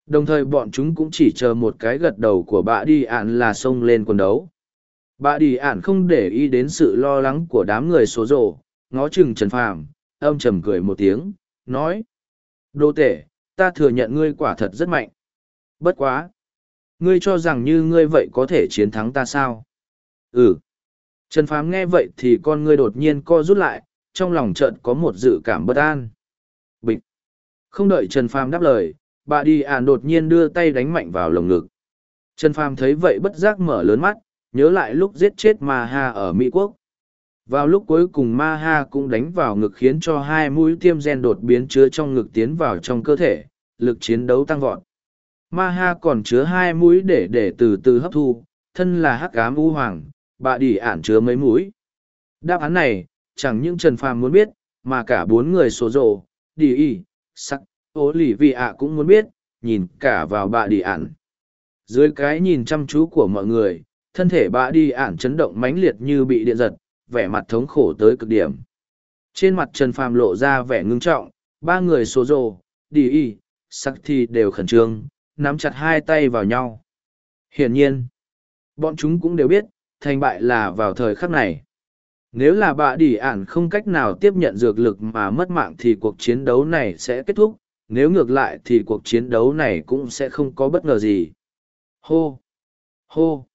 Đồng thời bọn chúng cũng chỉ chờ một cái gật đầu của bạ đi ạn là xông lên quần đấu. Bạ đi ạn không để ý đến sự lo lắng của đám người số rộ, ngó chừng trần phàm, âm trầm cười một tiếng, nói đô tể, ta thừa nhận ngươi quả thật rất mạnh. Bất quá, ngươi cho rằng như ngươi vậy có thể chiến thắng ta sao? Ừ trần phàm nghe vậy thì con ngươi đột nhiên co rút lại, trong lòng chợt có một dự cảm bất an. Bịch. Không đợi trần phàm đáp lời, bà đi ản đột nhiên đưa tay đánh mạnh vào lồng ngực. Trần phàm thấy vậy bất giác mở lớn mắt, nhớ lại lúc giết chết ma ha ở mỹ quốc. Vào lúc cuối cùng ma ha cũng đánh vào ngực khiến cho hai mũi tiêm gen đột biến chứa trong ngực tiến vào trong cơ thể, lực chiến đấu tăng vọt. Ma ha còn chứa hai mũi để để từ từ hấp thu, thân là hắc ám u hoàng bà đi ản chứa mấy mũi. Đáp án này chẳng những trần phàm muốn biết mà cả bốn người số rộ đi y sắc ô lì vị ạ cũng muốn biết nhìn cả vào bà đi ản. Dưới cái nhìn chăm chú của mọi người thân thể bà đi ản chấn động mãnh liệt như bị điện giật vẻ mặt thống khổ tới cực điểm. Trên mặt trần phàm lộ ra vẻ ngưng trọng ba người số rộ, đi y sắc thì đều khẩn trương nắm chặt hai tay vào nhau. Hiển nhiên bọn chúng cũng đều biết thành bại là vào thời khắc này. Nếu là bà đỉ ản không cách nào tiếp nhận dược lực mà mất mạng thì cuộc chiến đấu này sẽ kết thúc, nếu ngược lại thì cuộc chiến đấu này cũng sẽ không có bất ngờ gì. Hô! Hô!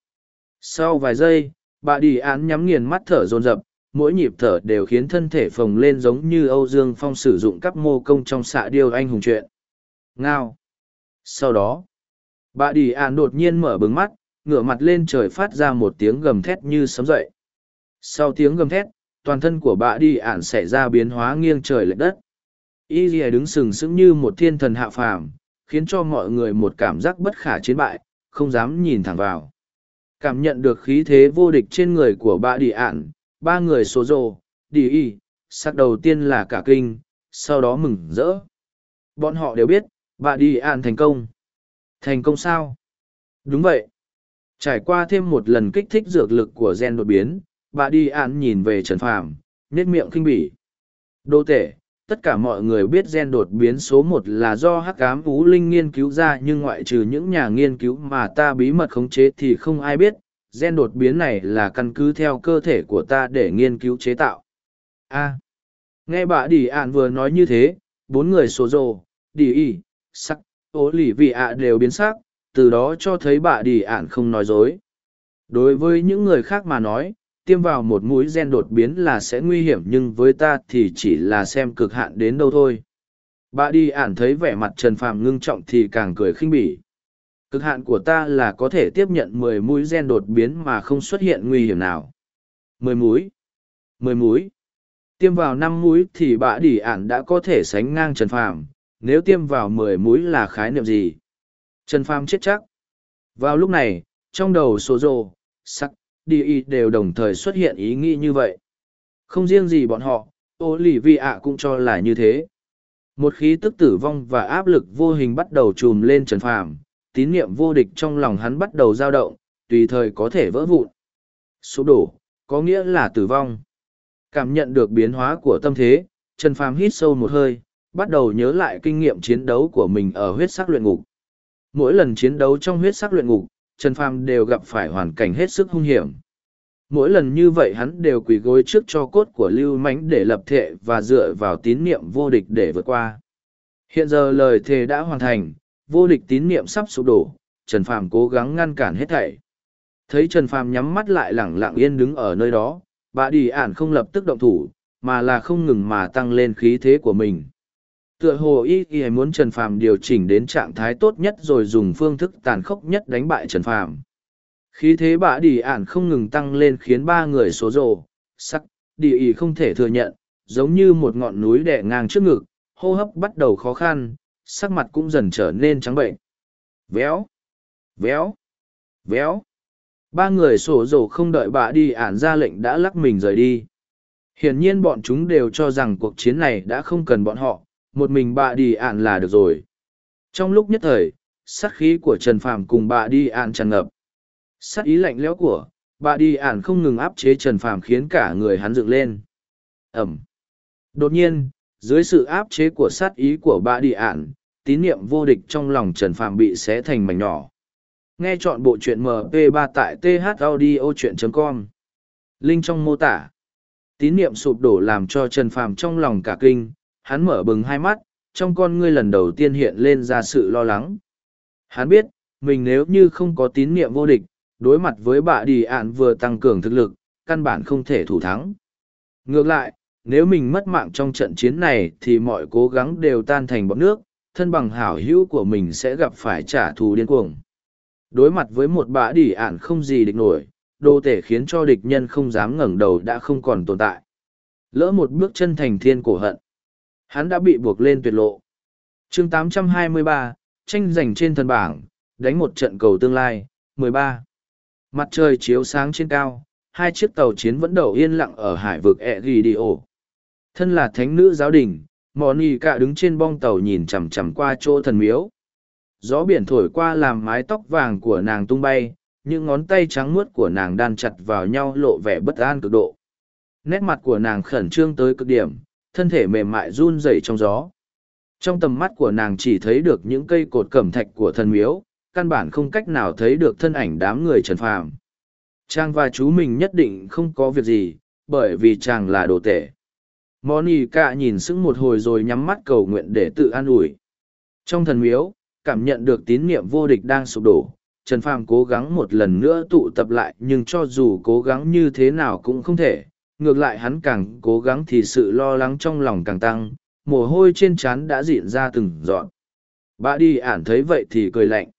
Sau vài giây bà đi án nhắm nghiền mắt thở dồn dập, mỗi nhịp thở đều khiến thân thể phồng lên giống như âu dương phong sử dụng các mô công trong xạ điêu anh hùng chuyện. Ngao! Sau đó bà đi ạn đột nhiên mở bừng mắt ngửa mặt lên trời phát ra một tiếng gầm thét như sấm dậy. Sau tiếng gầm thét toàn thân của bà đi ản xảy ra biến hóa nghiêng trời lệch đất. Y lìa đứng sừng sững như một thiên thần hạ phàm khiến cho mọi người một cảm giác bất khả chiến bại không dám nhìn thẳng vào. Cảm nhận được khí thế vô địch trên người của bà đi ản, ba người số rồ đi y sắc đầu tiên là cả kinh sau đó mừng rỡ. Bọn họ đều biết bà đi ản thành công. Thành công sao? Đúng vậy trải qua thêm một lần kích thích dược lực của gen đột biến, bà đi ạn nhìn về trần phàm nết miệng khinh bỉ. Đô tể, tất cả mọi người biết gen đột biến số một là do hắc cám ú linh nghiên cứu ra nhưng ngoại trừ những nhà nghiên cứu mà ta bí mật khống chế thì không ai biết, gen đột biến này là căn cứ theo cơ thể của ta để nghiên cứu chế tạo. A. Nghe bà đi ạn vừa nói như thế, bốn người số rồ, đi y, sắc ố lì vị ạ đều biến sắc từ đó cho thấy bà đi ạn không nói dối. Đối với những người khác mà nói, tiêm vào một mũi gen đột biến là sẽ nguy hiểm nhưng với ta thì chỉ là xem cực hạn đến đâu thôi. Bà đi ạn thấy vẻ mặt trần phàm ngưng trọng thì càng cười khinh bỉ. Cực hạn của ta là có thể tiếp nhận mười mũi gen đột biến mà không xuất hiện nguy hiểm nào. Mười mũi. Mười mũi. Tiêm vào năm mũi thì bà đi ạn đã có thể sánh ngang trần phàm. Nếu tiêm vào mười mũi là khái niệm gì? Trần phàm chết chắc. Vào lúc này, trong đầu số rô sắc, đi y đều đồng thời xuất hiện ý nghĩ như vậy. Không riêng gì bọn họ, ô lì vi ạ cũng cho là như thế. Một khí tức tử vong và áp lực vô hình bắt đầu trùm lên trần phàm, tín niệm vô địch trong lòng hắn bắt đầu dao động, tùy thời có thể vỡ vụn. Sụp đổ, có nghĩa là tử vong. Cảm nhận được biến hóa của tâm thế, trần phàm hít sâu một hơi, bắt đầu nhớ lại kinh nghiệm chiến đấu của mình ở huyết sắc luyện ngục mỗi lần chiến đấu trong huyết sắc luyện ngục Trần Phàm đều gặp phải hoàn cảnh hết sức hung hiểm. Mỗi lần như vậy hắn đều quỳ gối trước cho cốt của Lưu Mánh để lập thệ và dựa vào tín niệm vô địch để vượt qua. Hiện giờ lời thề đã hoàn thành, vô địch tín niệm sắp sụp đổ, Trần Phàm cố gắng ngăn cản hết thảy. Thấy Trần Phàm nhắm mắt lại lẳng lặng yên đứng ở nơi đó, bà đi ản không lập tức động thủ, mà là không ngừng mà tăng lên khí thế của mình tựa hồ y y muốn trần phàm điều chỉnh đến trạng thái tốt nhất rồi dùng phương thức tàn khốc nhất đánh bại trần phàm. Khí thế bạ đi ản không ngừng tăng lên khiến ba người số rồ, sắc đi y không thể thừa nhận, giống như một ngọn núi đè ngang trước ngực, hô hấp bắt đầu khó khăn, sắc mặt cũng dần trở nên trắng bệnh. Véo véo véo. Ba người sổ rổ không đợi bà đi ản ra lệnh đã lắc mình rời đi. Hiển nhiên bọn chúng đều cho rằng cuộc chiến này đã không cần bọn họ một mình bà đi ạn là được rồi. Trong lúc nhất thời, sát khí của Trần Phàm cùng bà đi ạn tràn ngập. Sát ý lạnh lẽo của, bà đi ạn không ngừng áp chế Trần Phàm khiến cả người hắn dựng lên. Ẩm. Đột nhiên, dưới sự áp chế của sát ý của bà đi ạn, tín niệm vô địch trong lòng Trần Phàm bị xé thành mảnh nhỏ. Nghe chọn bộ truyện MP3 tại thaudio.com. Link trong mô tả. Tín niệm sụp đổ làm cho Trần Phàm trong lòng cả kinh, hắn mở bừng hai mắt, trong con ngươi lần đầu tiên hiện lên ra sự lo lắng. Hắn biết, mình nếu như không có tín niệm vô địch, đối mặt với bạ đi ạn vừa tăng cường thực lực, căn bản không thể thủ thắng. Ngược lại, nếu mình mất mạng trong trận chiến này thì mọi cố gắng đều tan thành bọt nước, thân bằng hảo hữu của mình sẽ gặp phải trả thù điên cuồng. Đối mặt với một bạ đi ạn không gì địch nổi, đô thể khiến cho địch nhân không dám ngẩng đầu đã không còn tồn tại. Lỡ một bước chân thành thiên cổ hận hắn đã bị buộc lên tuyệt lộ. chương 823, tranh giành trên thần bảng, đánh một trận cầu tương lai, 13. Mặt trời chiếu sáng trên cao, hai chiếc tàu chiến vẫn đầu yên lặng ở hải vực Egidio. Thân là thánh nữ giáo đình, Moni cả đứng trên bong tàu nhìn chằm chằm qua chỗ thần miếu. Gió biển thổi qua làm mái tóc vàng của nàng tung bay, những ngón tay trắng muốt của nàng đan chặt vào nhau lộ vẻ bất an cực độ. Nét mặt của nàng khẩn trương tới cực điểm, thân thể mềm mại run rẩy trong gió. Trong tầm mắt của nàng chỉ thấy được những cây cột cẩm thạch của thần miếu, căn bản không cách nào thấy được thân ảnh đám người trần phàm. Chàng và chú mình nhất định không có việc gì, bởi vì chàng là đồ tể. Monica nhìn sững một hồi rồi nhắm mắt cầu nguyện để tự an ủi. Trong thần miếu, cảm nhận được tín niệm vô địch đang sụp đổ, Trần Phàm cố gắng một lần nữa tụ tập lại nhưng cho dù cố gắng như thế nào cũng không thể, ngược lại hắn càng cố gắng thì sự lo lắng trong lòng càng tăng, mồ hôi trên trán đã diện ra từng giọt. Bà đi ản thấy vậy thì cười lạnh.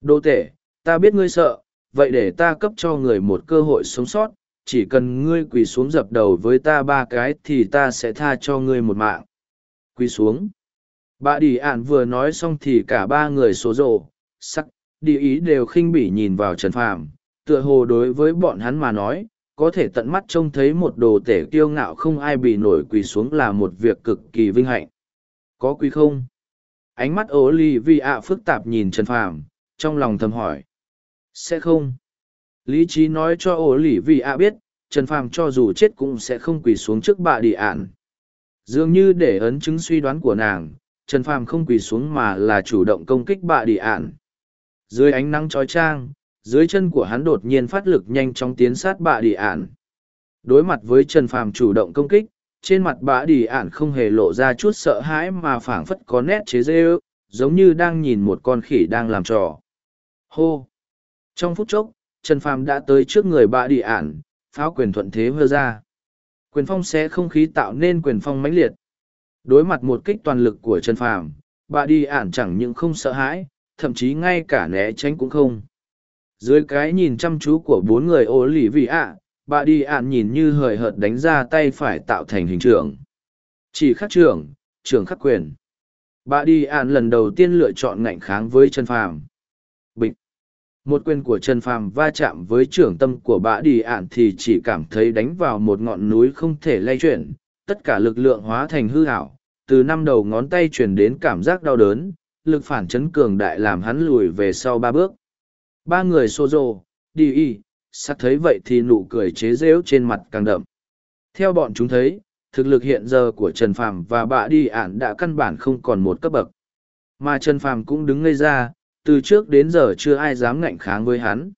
Đô tể, ta biết ngươi sợ, vậy để ta cấp cho người một cơ hội sống sót, chỉ cần ngươi quỳ xuống dập đầu với ta ba cái thì ta sẽ tha cho ngươi một mạng. Quỳ xuống. Bà đi ản vừa nói xong thì cả ba người số rộ, sắc, đi ý đều khinh bỉ nhìn vào Trần Phàm, tựa hồ đối với bọn hắn mà nói, có thể tận mắt trông thấy một đồ tể kiêu ngạo không ai bị nổi quỳ xuống là một việc cực kỳ vinh hạnh. Có quý không? Ánh mắt ố ly vi ạ phức tạp nhìn Trần Phàm, trong lòng thầm hỏi. Sẽ không. Lý trí nói cho ố lì Vi ạ biết, Trần Phàm cho dù chết cũng sẽ không quỳ xuống trước bà đi ạn. Dường như để ấn chứng suy đoán của nàng, Trần Phàm không quỳ xuống mà là chủ động công kích bà đi ạn. Dưới ánh nắng trói trang, dưới chân của hắn đột nhiên phát lực nhanh chóng tiến sát bạ đi ản Đối mặt với Trần Phàm chủ động công kích, trên mặt bạ đi ản không hề lộ ra chút sợ hãi mà phảng phất có nét chế dê giống như đang nhìn một con khỉ đang làm trò. Hô! Trong phút chốc, Trần Phàm đã tới trước người bạ đi ản pháo quyền thuận thế vơ ra. Quyền phong sẽ không khí tạo nên quyền phong mãnh liệt. Đối mặt một kích toàn lực của Trần Phàm, bạ đi ản chẳng những không sợ hãi, thậm chí ngay cả né tránh cũng không. Dưới cái nhìn chăm chú của bốn người ô lì vị ạ, bà đi ạn nhìn như hời hợt đánh ra tay phải tạo thành hình trưởng. Chỉ khắc trưởng, trưởng khắc quyền. Bà đi ạn lần đầu tiên lựa chọn ngạnh kháng với Trần Phàm. Bịch. Một quyền của Trần Phàm va chạm với trưởng tâm của bã đi ạn thì chỉ cảm thấy đánh vào một ngọn núi không thể lay chuyển, tất cả lực lượng hóa thành hư ảo, từ năm đầu ngón tay truyền đến cảm giác đau đớn, lực phản chấn cường đại làm hắn lùi về sau ba bước. Ba người xô rồ, đi y, sắc thấy vậy thì nụ cười chế rễu trên mặt càng đậm. Theo bọn chúng thấy, thực lực hiện giờ của Trần Phàm và bạ đi ạn đã căn bản không còn một cấp bậc. Mà Trần Phàm cũng đứng ngây ra, từ trước đến giờ chưa ai dám ngạnh kháng với hắn.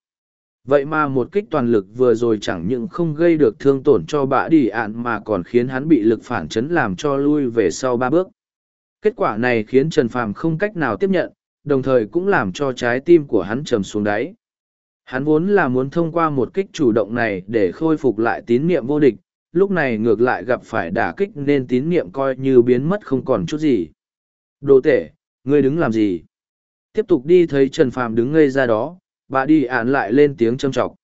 Vậy mà một kích toàn lực vừa rồi chẳng những không gây được thương tổn cho bạ đi ạn mà còn khiến hắn bị lực phản chấn làm cho lui về sau ba bước. Kết quả này khiến Trần Phàm không cách nào tiếp nhận, đồng thời cũng làm cho trái tim của hắn trầm xuống đáy. Hắn vốn là muốn thông qua một kích chủ động này để khôi phục lại tín niệm vô địch, lúc này ngược lại gặp phải đả kích nên tín niệm coi như biến mất không còn chút gì. Đồ tể, ngươi đứng làm gì? Tiếp tục đi thấy Trần Phàm đứng ngây ra đó, bà đi ản lại lên tiếng châm trọng.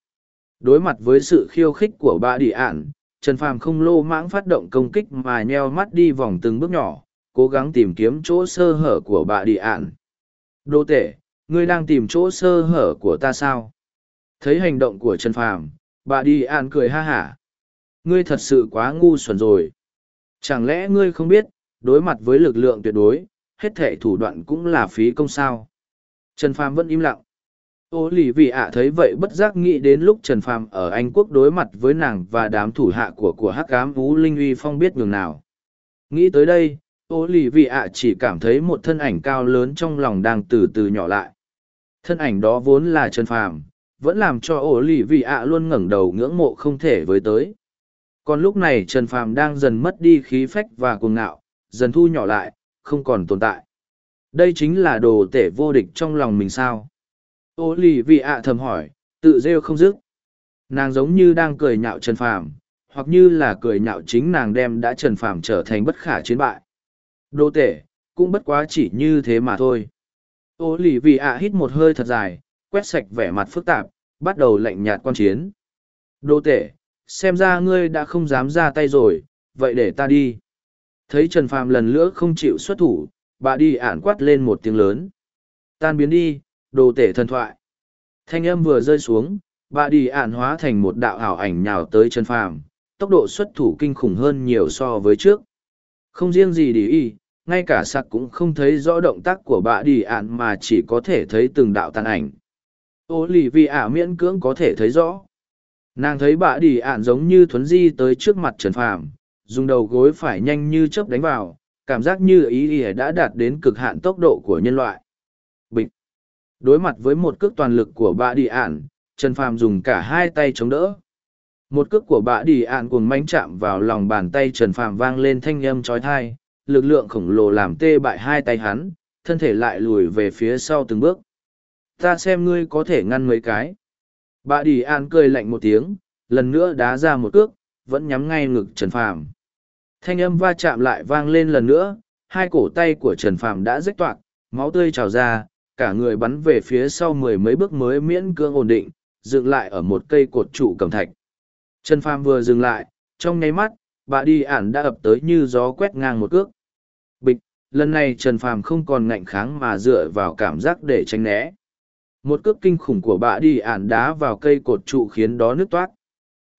Đối mặt với sự khiêu khích của bà đi ản, Trần Phàm không lô mãng phát động công kích mà nheo mắt đi vòng từng bước nhỏ, cố gắng tìm kiếm chỗ sơ hở của bà đi ản. Đô tể, ngươi đang tìm chỗ sơ hở của ta sao? Thấy hành động của Trần Phàm, bà đi an cười ha hả. Ngươi thật sự quá ngu xuẩn rồi. Chẳng lẽ ngươi không biết, đối mặt với lực lượng tuyệt đối, hết thể thủ đoạn cũng là phí công sao? Trần Phàm vẫn im lặng. Ô lì vị ạ thấy vậy bất giác nghĩ đến lúc Trần Phàm ở Anh Quốc đối mặt với nàng và đám thủ hạ của của hắc ám vũ linh uy phong biết nhường nào. Nghĩ tới đây, ô lì vị ạ chỉ cảm thấy một thân ảnh cao lớn trong lòng đang từ từ nhỏ lại. Thân ảnh đó vốn là Trần Phàm, vẫn làm cho ô lì vị ạ luôn ngẩng đầu ngưỡng mộ không thể với tới. Còn lúc này Trần Phàm đang dần mất đi khí phách và cuồng ngạo, dần thu nhỏ lại, không còn tồn tại. Đây chính là đồ tể vô địch trong lòng mình sao? Ô lì vị ạ thầm hỏi, tự rêu không dứt. Nàng giống như đang cười nhạo Trần Phàm, hoặc như là cười nhạo chính nàng đem đã Trần Phàm trở thành bất khả chiến bại. Đô tể, cũng bất quá chỉ như thế mà thôi. Ô lì vì ạ hít một hơi thật dài, quét sạch vẻ mặt phức tạp, bắt đầu lạnh nhạt quan chiến. Đô tể, xem ra ngươi đã không dám ra tay rồi, vậy để ta đi. Thấy Trần Phàm lần nữa không chịu xuất thủ, bà đi ản quát lên một tiếng lớn tan biến đi đồ tể thần thoại thanh âm vừa rơi xuống bà đi ản hóa thành một đạo ảo ảnh nhào tới Trần phàm tốc độ xuất thủ kinh khủng hơn nhiều so với trước không riêng gì đi y ngay cả sặc cũng không thấy rõ động tác của bà đi ạn mà chỉ có thể thấy từng đạo tàn ảnh. Ô lì vì ả miễn cưỡng có thể thấy rõ. Nàng thấy bà đi ạn giống như thuấn di tới trước mặt trần phàm, dùng đầu gối phải nhanh như chớp đánh vào, cảm giác như ý ỉa đã đạt đến cực hạn tốc độ của nhân loại. Bịch. Đối mặt với một cước toàn lực của bà đi ạn trần phàm dùng cả hai tay chống đỡ. Một cước của bà đi ạn cuồng mánh chạm vào lòng bàn tay trần phàm vang lên thanh âm trói thai lực lượng khổng lồ làm tê bại hai tay hắn thân thể lại lùi về phía sau từng bước ta xem ngươi có thể ngăn mấy cái Bà đi An cười lạnh một tiếng lần nữa đá ra một cước vẫn nhắm ngay ngực Trần Phàm. Thanh âm va chạm lại vang lên lần nữa, hai cổ tay của Trần Phàm đã rách toạc, máu tươi trào ra, cả người bắn về phía sau mười mấy bước mới miễn cưỡng ổn định, dựng lại ở một cây cột trụ cầm thạch. Trần Phàm vừa dừng lại, trong nháy mắt, bà đi ản đã ập tới như gió quét ngang một cước. Bịch, lần này Trần Phàm không còn ngạnh kháng mà dựa vào cảm giác để tránh né. Một cước kinh khủng của bà đi ản đá vào cây cột trụ khiến đó nứt toát.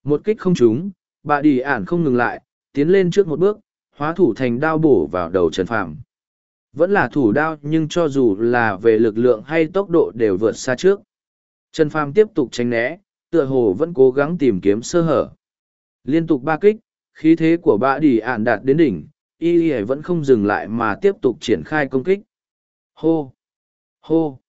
Một kích không trúng, bà đi ản không ngừng lại, tiến lên trước một bước, hóa thủ thành đao bổ vào đầu Trần Phàm. Vẫn là thủ đao nhưng cho dù là về lực lượng hay tốc độ đều vượt xa trước. Trần Phàm tiếp tục tránh né, tựa hồ vẫn cố gắng tìm kiếm sơ hở. Liên tục ba kích, khí thế của bạ đi ạn đạt đến đỉnh, y y vẫn không dừng lại mà tiếp tục triển khai công kích. Hô! Hô!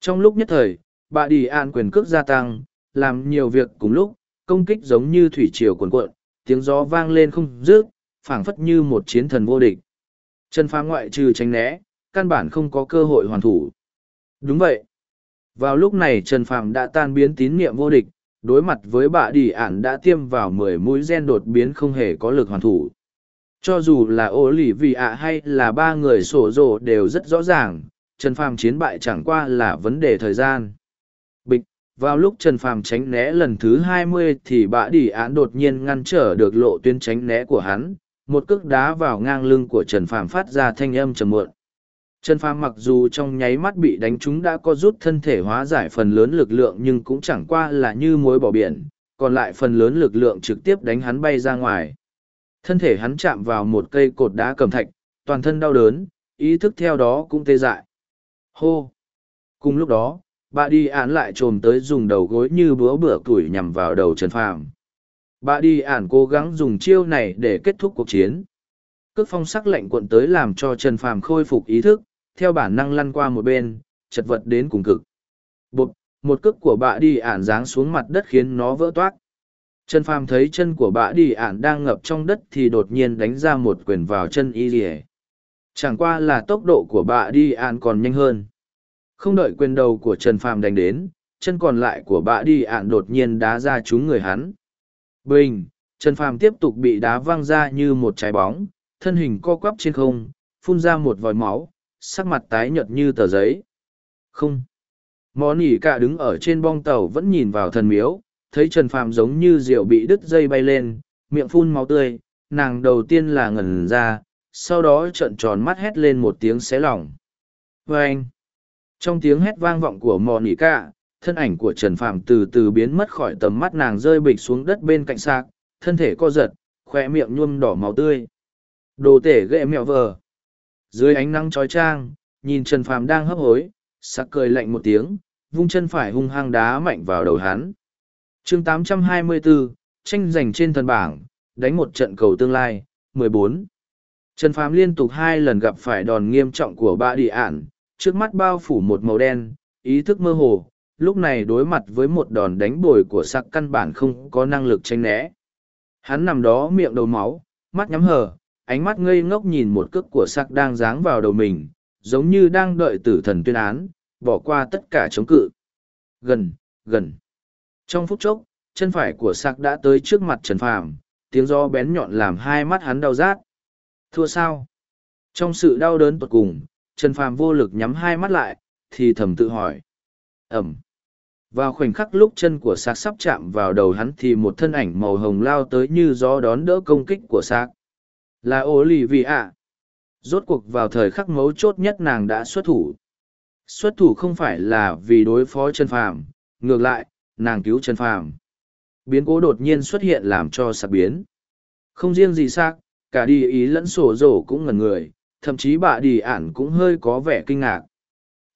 Trong lúc nhất thời, bạ đi ạn quyền cước gia tăng, làm nhiều việc cùng lúc, công kích giống như thủy triều cuồn cuộn, tiếng gió vang lên không dứt, phảng phất như một chiến thần vô địch. Trần phá ngoại trừ tránh né, căn bản không có cơ hội hoàn thủ. Đúng vậy. Vào lúc này Trần Phàm đã tan biến tín niệm vô địch, đối mặt với bạ đi ản đã tiêm vào mười mũi gen đột biến không hề có lực hoàn thủ. Cho dù là ô lì vì ạ hay là ba người sổ rồ đều rất rõ ràng, Trần Phàm chiến bại chẳng qua là vấn đề thời gian. Bịch, vào lúc Trần Phàm tránh né lần thứ hai mươi thì bạ đi án đột nhiên ngăn trở được lộ tuyến tránh né của hắn, một cước đá vào ngang lưng của Trần Phàm phát ra thanh âm trầm muộn. Trần Phàm mặc dù trong nháy mắt bị đánh trúng đã có rút thân thể hóa giải phần lớn lực lượng nhưng cũng chẳng qua là như muối bỏ biển, còn lại phần lớn lực lượng trực tiếp đánh hắn bay ra ngoài. Thân thể hắn chạm vào một cây cột đá cầm thạch, toàn thân đau đớn, ý thức theo đó cũng tê dại. Hô! Cùng lúc đó, bà đi án lại trồm tới dùng đầu gối như búa bửa tuổi nhằm vào đầu Trần Phàm. Bà đi án cố gắng dùng chiêu này để kết thúc cuộc chiến. Cước phong sắc lạnh cuộn tới làm cho Trần Phàm khôi phục ý thức, theo bản năng lăn qua một bên, chật vật đến cùng cực. Bụt, một cước của bạ đi ản giáng xuống mặt đất khiến nó vỡ toát. Trần Phàm thấy chân của bạ đi ản đang ngập trong đất thì đột nhiên đánh ra một quyền vào chân y rỉ. Chẳng qua là tốc độ của bạ đi ản còn nhanh hơn. Không đợi quyền đầu của Trần Phàm đánh đến, chân còn lại của bạ đi ản đột nhiên đá ra trúng người hắn. Bình, Trần Phàm tiếp tục bị đá văng ra như một trái bóng, thân hình co quắp trên không, phun ra một vòi máu, sắc mặt tái nhợt như tờ giấy. Không. Mò nỉ cả đứng ở trên bong tàu vẫn nhìn vào thần miếu, thấy Trần Phàm giống như rượu bị đứt dây bay lên, miệng phun máu tươi, nàng đầu tiên là ngẩn ra, sau đó trợn tròn mắt hét lên một tiếng xé lỏng. Vâng! anh, trong tiếng hét vang vọng của mò nỉ cả, thân ảnh của Trần Phạm từ từ biến mất khỏi tầm mắt nàng rơi bịch xuống đất bên cạnh sạc, thân thể co giật, khoe miệng nhuôm đỏ máu tươi. Đồ tể ghệ mẹo vờ. Dưới ánh nắng trói trang, nhìn Trần Phàm đang hấp hối, sắc cười lạnh một tiếng, vung chân phải hung hăng đá mạnh vào đầu hắn. chương 824, tranh giành trên thần bảng, đánh một trận cầu tương lai, 14. Trần Phàm liên tục hai lần gặp phải đòn nghiêm trọng của ba địa ản, trước mắt bao phủ một màu đen, ý thức mơ hồ, lúc này đối mặt với một đòn đánh bồi của sặc căn bản không có năng lực tranh né. Hắn nằm đó miệng đầu máu, mắt nhắm hờ, ánh mắt ngây ngốc nhìn một cước của sắc đang giáng vào đầu mình, giống như đang đợi tử thần tuyên án, bỏ qua tất cả chống cự. Gần, gần. Trong phút chốc, chân phải của sắc đã tới trước mặt Trần Phàm, tiếng gió bén nhọn làm hai mắt hắn đau rát. Thua sao? Trong sự đau đớn tột cùng, Trần Phàm vô lực nhắm hai mắt lại, thì thầm tự hỏi. Ẩm. Vào khoảnh khắc lúc chân của sạc sắp chạm vào đầu hắn thì một thân ảnh màu hồng lao tới như gió đón đỡ công kích của sạc là ô lì vì ạ rốt cuộc vào thời khắc mấu chốt nhất nàng đã xuất thủ. Xuất thủ không phải là vì đối phó chân phàm, ngược lại, nàng cứu chân phàm. Biến cố đột nhiên xuất hiện làm cho sạc biến. Không riêng gì xác cả đi ý lẫn sổ rổ cũng ngần người, thậm chí bà đi ản cũng hơi có vẻ kinh ngạc.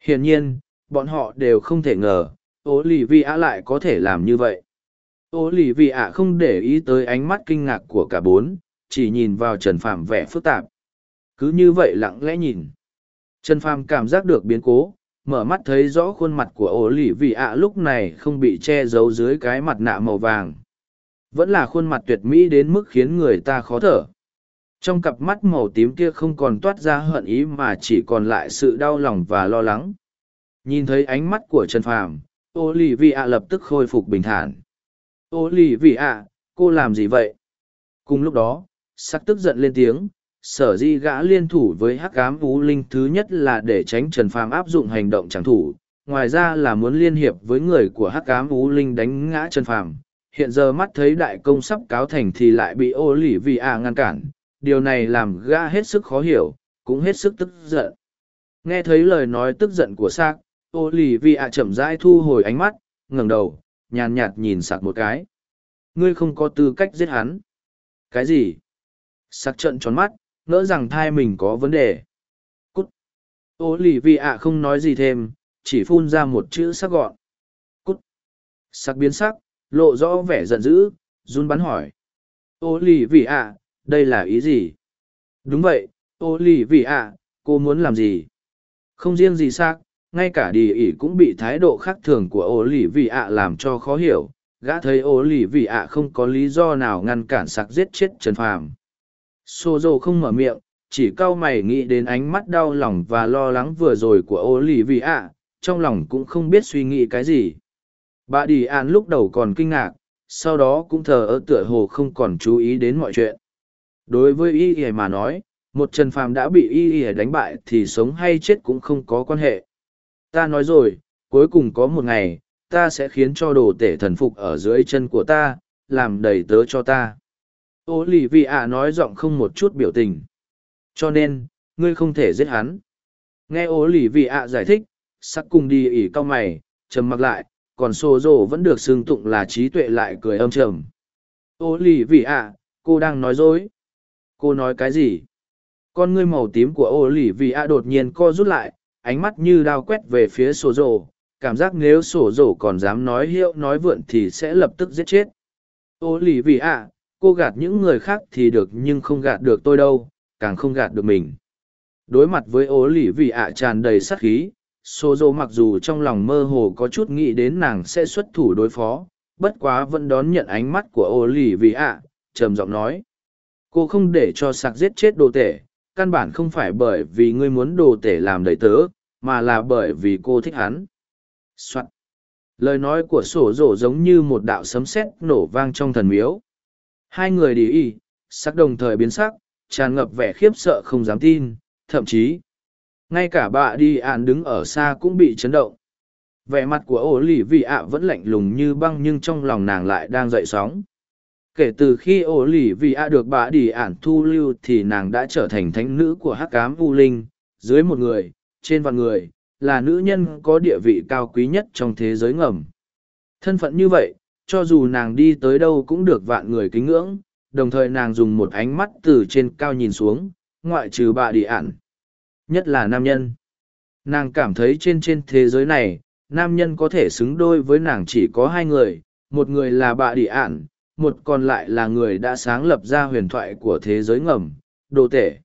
Hiển nhiên, bọn họ đều không thể ngờ ô lì vì ạ lại có thể làm như vậy. Ô lì vì ạ không để ý tới ánh mắt kinh ngạc của cả bốn chỉ nhìn vào Trần Phàm vẻ phức tạp. Cứ như vậy lặng lẽ nhìn. Trần Phàm cảm giác được biến cố, mở mắt thấy rõ khuôn mặt của ổ lì vì ạ lúc này không bị che giấu dưới cái mặt nạ màu vàng. Vẫn là khuôn mặt tuyệt mỹ đến mức khiến người ta khó thở. Trong cặp mắt màu tím kia không còn toát ra hận ý mà chỉ còn lại sự đau lòng và lo lắng. Nhìn thấy ánh mắt của Trần Phàm, ô lì vì ạ lập tức khôi phục bình thản. Ô lì vì ạ, cô làm gì vậy? cùng lúc đó sắc tức giận lên tiếng, sở di gã liên thủ với hắc cám ú linh thứ nhất là để tránh trần phàm áp dụng hành động chẳng thủ, ngoài ra là muốn liên hiệp với người của hắc cám ú linh đánh ngã trần phàm. Hiện giờ mắt thấy đại công sắp cáo thành thì lại bị ô lỉ vì a ngăn cản, điều này làm gã hết sức khó hiểu, cũng hết sức tức giận. Nghe thấy lời nói tức giận của xác ô lỉ vì A chậm rãi thu hồi ánh mắt, ngẩng đầu, nhàn nhạt nhìn sạc một cái. Ngươi không có tư cách giết hắn. Cái gì? Sắc trận tròn mắt, ngỡ rằng thai mình có vấn đề. Cút. Ô lì vị ạ không nói gì thêm, chỉ phun ra một chữ sắc gọn. Cút. Sắc biến sắc, lộ rõ vẻ giận dữ, run bắn hỏi. Ô lì vị ạ đây là ý gì? Đúng vậy ô lì vị ạ cô muốn làm gì? Không riêng gì xác ngay cả đi ỉ cũng bị thái độ khác thường của ô lì vị ạ làm cho khó hiểu. Gã thấy ô lì vị ạ không có lý do nào ngăn cản sặc giết chết trần phàm. Sô dô không mở miệng, chỉ cau mày nghĩ đến ánh mắt đau lòng và lo lắng vừa rồi của ô lì vì ạ trong lòng cũng không biết suy nghĩ cái gì. Bà đi an lúc đầu còn kinh ngạc, sau đó cũng thờ ơ tựa hồ không còn chú ý đến mọi chuyện. Đối với y y mà nói, một trần phàm đã bị y y đánh bại thì sống hay chết cũng không có quan hệ. Ta nói rồi, cuối cùng có một ngày, ta sẽ khiến cho đồ tể thần phục ở dưới chân của ta, làm đầy tớ cho ta ô lì vị ạ nói giọng không một chút biểu tình. Cho nên, ngươi không thể giết hắn. Nghe ô lì vị ạ giải thích, sắc cùng đi ỉ cau mày, trầm mặc lại, còn xô rộ vẫn được xưng tụng là trí tuệ lại cười âm trầm. Ô lì vị ạ cô đang nói dối. Cô nói cái gì? Con ngươi màu tím của ô lì vị ạ đột nhiên co rút lại, ánh mắt như đao quét về phía sổ rồ cảm giác nếu sổ rồ còn dám nói hiệu nói vượn thì sẽ lập tức giết chết. Ô lì vị ạ cô gạt những người khác thì được nhưng không gạt được tôi đâu càng không gạt được mình đối mặt với ố lỉ vị ạ tràn đầy sát khí xô dô mặc dù trong lòng mơ hồ có chút nghĩ đến nàng sẽ xuất thủ đối phó, bất quá vẫn đón nhận ánh mắt của ô lì vì ạ, trầm giọng nói. Cô không để cho sạc giết chết đồ tể, căn bản không phải bởi vì ngươi muốn đồ tể làm đầy tớ, mà là bởi vì cô thích hắn. Soạn. Lời nói của sổ rổ giống như một đạo sấm sét nổ vang trong thần miếu. Hai người đi y, sắc đồng thời biến sắc, tràn ngập vẻ khiếp sợ không dám tin, thậm chí ngay cả bà đi ạn đứng ở xa cũng bị chấn động. Vẻ mặt của ổ lì vị ạ vẫn lạnh lùng như băng nhưng trong lòng nàng lại đang dậy sóng. Kể từ khi ổ lì vị ạ được bà đi ạn thu lưu thì nàng đã trở thành thánh nữ của hắc cám u linh dưới một người trên vạn người là nữ nhân có địa vị cao quý nhất trong thế giới ngầm. Thân phận như vậy cho dù nàng đi tới đâu cũng được vạn người kính ngưỡng, đồng thời nàng dùng một ánh mắt từ trên cao nhìn xuống, ngoại trừ bà đi ản. Nhất là nam nhân. Nàng cảm thấy trên trên thế giới này, nam nhân có thể xứng đôi với nàng chỉ có hai người, một người là bà đi ản, một còn lại là người đã sáng lập ra huyền thoại của thế giới ngầm, đồ tể.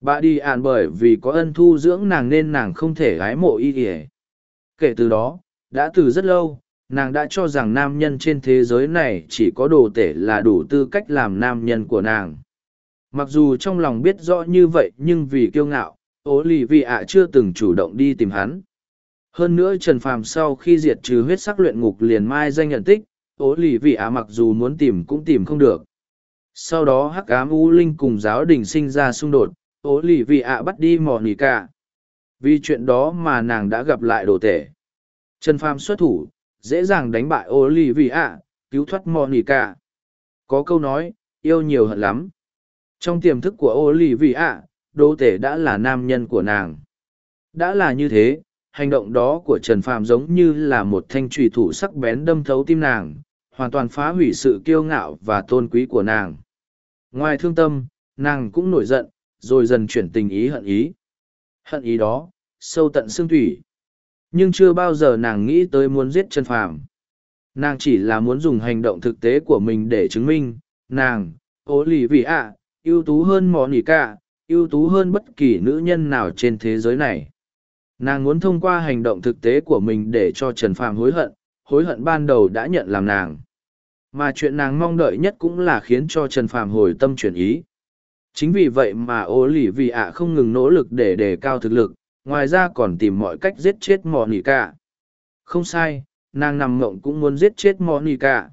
Bà đi ạn bởi vì có ân thu dưỡng nàng nên nàng không thể gái mộ y ỉa kể từ đó, đã từ rất lâu nàng đã cho rằng nam nhân trên thế giới này chỉ có đồ tể là đủ tư cách làm nam nhân của nàng. Mặc dù trong lòng biết rõ như vậy nhưng vì kiêu ngạo ố lì vị ạ chưa từng chủ động đi tìm hắn. Hơn nữa trần phàm sau khi diệt trừ huyết sắc luyện ngục liền mai danh nhận tích ố lì vị ạ mặc dù muốn tìm cũng tìm không được. Sau đó hắc ám u linh cùng giáo đình sinh ra xung đột ố lì vị ạ bắt đi mò nỉ cả vì chuyện đó mà nàng đã gặp lại đồ tể. Trần phàm xuất thủ dễ dàng đánh bại Olivia, cứu thoát Monica. cả có câu nói yêu nhiều hận lắm trong tiềm thức của Olivia, đô tể đã là nam nhân của nàng. Đã là như thế, hành động đó của Trần Phàm giống như là một thanh trùy thủ sắc bén đâm thấu tim nàng, hoàn toàn phá hủy sự kiêu ngạo và tôn quý của nàng. Ngoài thương tâm, nàng cũng nổi giận, rồi dần chuyển tình ý hận ý. Hận ý đó, sâu tận xương thủy. Nhưng chưa bao giờ nàng nghĩ tới muốn giết Trần Phàm. Nàng chỉ là muốn dùng hành động thực tế của mình để chứng minh, nàng, ô lì vị ạ, ưu tú hơn mò nỉ cả, ưu tú hơn bất kỳ nữ nhân nào trên thế giới này. Nàng muốn thông qua hành động thực tế của mình để cho trần phàm hối hận hối hận ban đầu đã nhận làm nàng. Mà chuyện nàng mong đợi nhất cũng là khiến cho trần phàm hồi tâm chuyển ý. Chính vì vậy mà ô lì vị ạ không ngừng nỗ lực để đề cao thực lực ngoài ra còn tìm mọi cách giết chết mò nỉ cả. Không sai, nàng nằm ngộng cũng muốn giết chết mò nỉ cả.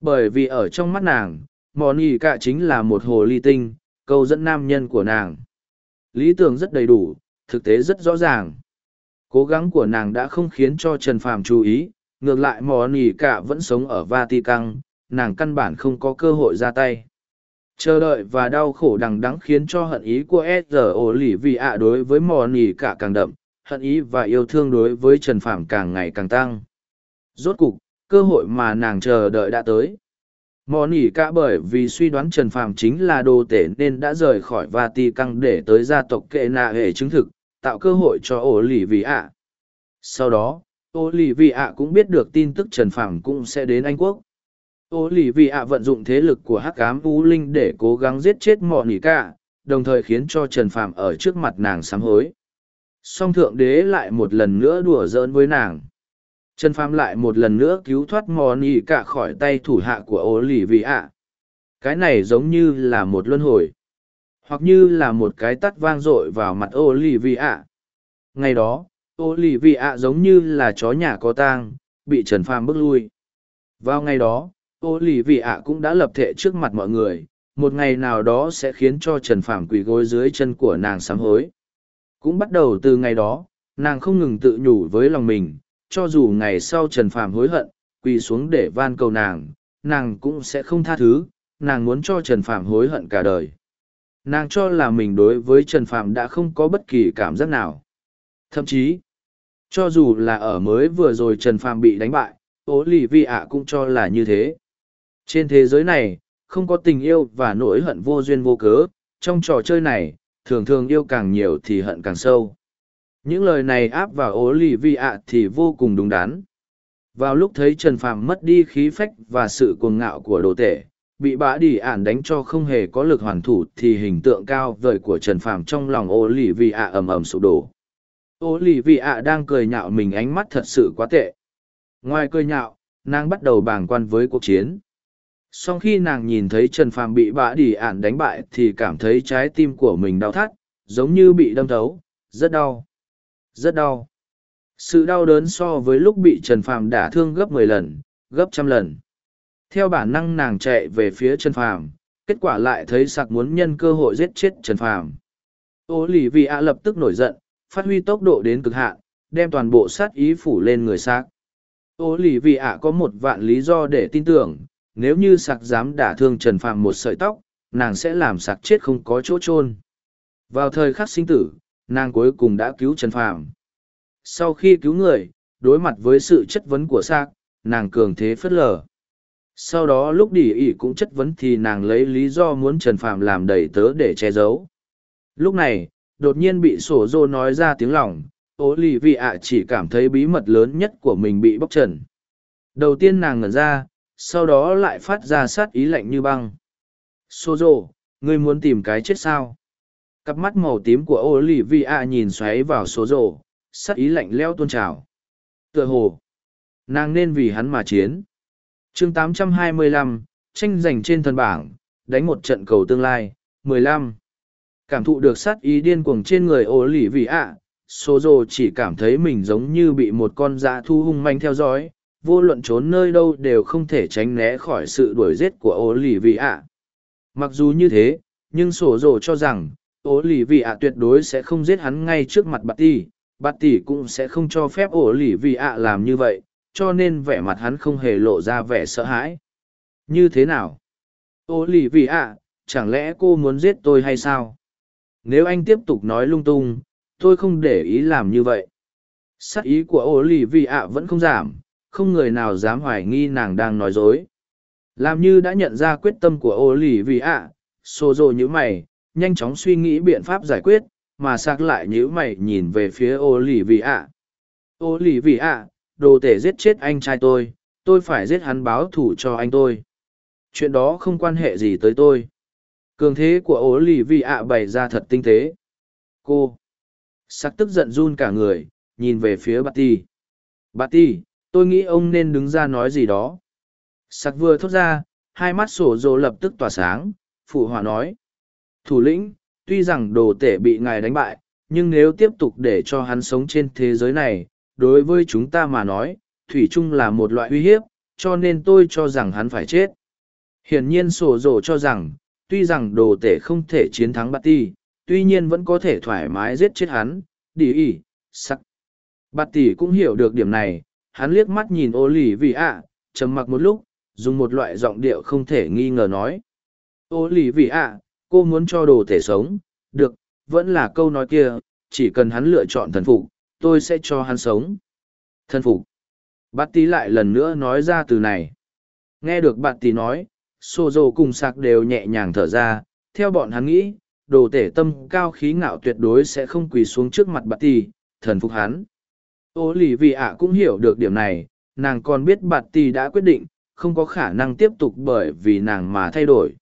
Bởi vì ở trong mắt nàng, mò nỉ cả chính là một hồ ly tinh, câu dẫn nam nhân của nàng. Lý tưởng rất đầy đủ, thực tế rất rõ ràng. Cố gắng của nàng đã không khiến cho trần phàm chú ý, ngược lại mò nỉ cả vẫn sống ở vatican, nàng căn bản không có cơ hội ra tay chờ đợi và đau khổ đằng đắng khiến cho hận ý của s ổ lỉ vì ạ đối với mò nỉ cả càng đậm, hận ý và yêu thương đối với trần phàm càng ngày càng tăng. Rốt cục, cơ hội mà nàng chờ đợi đã tới. Mò nỉ cả bởi vì suy đoán trần phàm chính là đồ tể nên đã rời khỏi vati căng để tới gia tộc kệ nạ hệ chứng thực, tạo cơ hội cho ổ lì vì ạ. Sau đó ổ lì vì ạ cũng biết được tin tức trần phàm cũng sẽ đến anh quốc. Ô lì vì ạ vận dụng thế lực của hắc cám u linh để cố gắng giết chết mò nỉ cả đồng thời khiến cho trần phàm ở trước mặt nàng sám hối song thượng đế lại một lần nữa đùa giỡn với nàng Trần Phàm lại một lần nữa cứu thoát mòn ý cả khỏi tay thủ hạ của ô lì vị ạ. Cái này giống như là một luân hồi. Hoặc như là một cái tắt vang dội vào mặt ô lì vị ạ. Ngày đó, ô lì vị ạ giống như là chó nhà có tang, bị Trần Phàm bước lui. Vào ngày đó, ô lì vị ạ cũng đã lập thệ trước mặt mọi người, một ngày nào đó sẽ khiến cho Trần Phàm quỳ gối dưới chân của nàng sám hối. Cũng bắt đầu từ ngày đó, nàng không ngừng tự nhủ với lòng mình, cho dù ngày sau Trần Phàm hối hận, quỳ xuống để van cầu nàng, nàng cũng sẽ không tha thứ, nàng muốn cho Trần Phàm hối hận cả đời. Nàng cho là mình đối với Trần Phàm đã không có bất kỳ cảm giác nào. Thậm chí, cho dù là ở mới vừa rồi Trần Phàm bị đánh bại, ố lì vi ạ cũng cho là như thế. Trên thế giới này, không có tình yêu và nỗi hận vô duyên vô cớ, trong trò chơi này, thường thường yêu càng nhiều thì hận càng sâu. Những lời này áp vào ố lì vi ạ thì vô cùng đúng đắn. Vào lúc thấy Trần Phàm mất đi khí phách và sự cuồng ngạo của đồ tể, bị bã đi ản đánh cho không hề có lực hoàn thủ thì hình tượng cao vời của Trần Phàm trong lòng ố lì vi ạ ầm ầm sụp đổ. ố lì vi ạ đang cười nhạo mình ánh mắt thật sự quá tệ. Ngoài cười nhạo, nàng bắt đầu bàng quan với cuộc chiến. Sau khi nàng nhìn thấy Trần Phàm bị bã đi ạn đánh bại thì cảm thấy trái tim của mình đau thắt, giống như bị đâm thấu, rất đau rất đau. Sự đau đớn so với lúc bị trần phàm đả thương gấp mười lần gấp trăm lần. Theo bản năng nàng chạy về phía trần phàm kết quả lại thấy sặc muốn nhân cơ hội giết chết trần phàm. Ô lì vì ạ lập tức nổi giận phát huy tốc độ đến cực hạn đem toàn bộ sát ý phủ lên người sạc. Ô lì vì ạ có một vạn lý do để tin tưởng nếu như sạc dám đả thương trần Phạm một sợi tóc nàng sẽ làm sạc chết không có chỗ chôn vào thời khắc sinh tử nàng cuối cùng đã cứu Trần Phạm. Sau khi cứu người, đối mặt với sự chất vấn của Sạc, nàng cường thế phất lờ. Sau đó lúc đỉ ỉ cũng chất vấn thì nàng lấy lý do muốn Trần Phạm làm đầy tớ để che giấu. Lúc này, đột nhiên bị sổ dô nói ra tiếng lòng, ố lì vị ạ chỉ cảm thấy bí mật lớn nhất của mình bị bóc trần. Đầu tiên nàng ngẩn ra, sau đó lại phát ra sát ý lạnh như băng. Sô rồ, ngươi muốn tìm cái chết sao? cặp mắt màu tím của Olivia nhìn xoáy vào số rồ, sát ý lạnh leo tuôn trào tựa hồ nàng nên vì hắn mà chiến chương 825, tranh giành trên thần bảng đánh một trận cầu tương lai 15. cảm thụ được sát ý điên cuồng trên người Olivia, lì số chỉ cảm thấy mình giống như bị một con dã thu hung manh theo dõi vô luận trốn nơi đâu đều không thể tránh né khỏi sự đuổi giết của ô lì vị ạ mặc dù như thế, nhưng sổ rồ cho rằng Ô lì vị ạ tuyệt đối sẽ không giết hắn ngay trước mặt bà tỷ bà tỷ cũng sẽ không cho phép Ô lì vị ạ làm như vậy, cho nên vẻ mặt hắn không hề lộ ra vẻ sợ hãi. Như thế nào? Ô lì vị ạ chẳng lẽ cô muốn giết tôi hay sao? Nếu anh tiếp tục nói lung tung, tôi không để ý làm như vậy. Sắc ý của Ô lì vị ạ vẫn không giảm không người nào dám hoài nghi nàng đang nói dối làm như đã nhận ra quyết tâm của Ô lì vì ạ xô rộ như mày nhanh chóng suy nghĩ biện pháp giải quyết, mà sạc lại như mày nhìn về phía ô lì vì ạ. Ô lì vì ạ, đồ tể giết chết anh trai tôi, tôi phải giết hắn báo thủ cho anh tôi. Chuyện đó không quan hệ gì tới tôi. Cường thế của ố lì vì ạ bày ra thật tinh tế. Cô. Sắc tức giận run cả người, nhìn về phía bà ti. Bà ti, tôi nghĩ ông nên đứng ra nói gì đó. Sắc vừa thốt ra, hai mắt sổ rồ lập tức tỏa sáng, phụ hòa nói. Thủ lĩnh, tuy rằng đồ tể bị ngài đánh bại, nhưng nếu tiếp tục để cho hắn sống trên thế giới này, đối với chúng ta mà nói, Thủy chung là một loại uy hiếp, cho nên tôi cho rằng hắn phải chết. Hiển nhiên sổ rổ cho rằng, tuy rằng đồ tể không thể chiến thắng bát ti, tuy nhiên vẫn có thể thoải mái giết chết hắn, đi ỉ, sắc. Bát tỷ cũng hiểu được điểm này, hắn liếc mắt nhìn ô lì vì ạ, trầm mặc một lúc, dùng một loại giọng điệu không thể nghi ngờ nói. Ô lì vì ạ, cô muốn cho đồ thể sống, được, vẫn là câu nói kia, chỉ cần hắn lựa chọn thần phục, tôi sẽ cho hắn sống. Thần phục. Bát tý lại lần nữa nói ra từ này. Nghe được bát tý nói, xô dầu cùng sạc đều nhẹ nhàng thở ra, theo bọn hắn nghĩ, đồ tể tâm cao khí ngạo tuyệt đối sẽ không quỳ xuống trước mặt bát tí, thần phục hắn. Ô lì vì ạ cũng hiểu được điểm này, nàng còn biết bạt tí đã quyết định, không có khả năng tiếp tục bởi vì nàng mà thay đổi.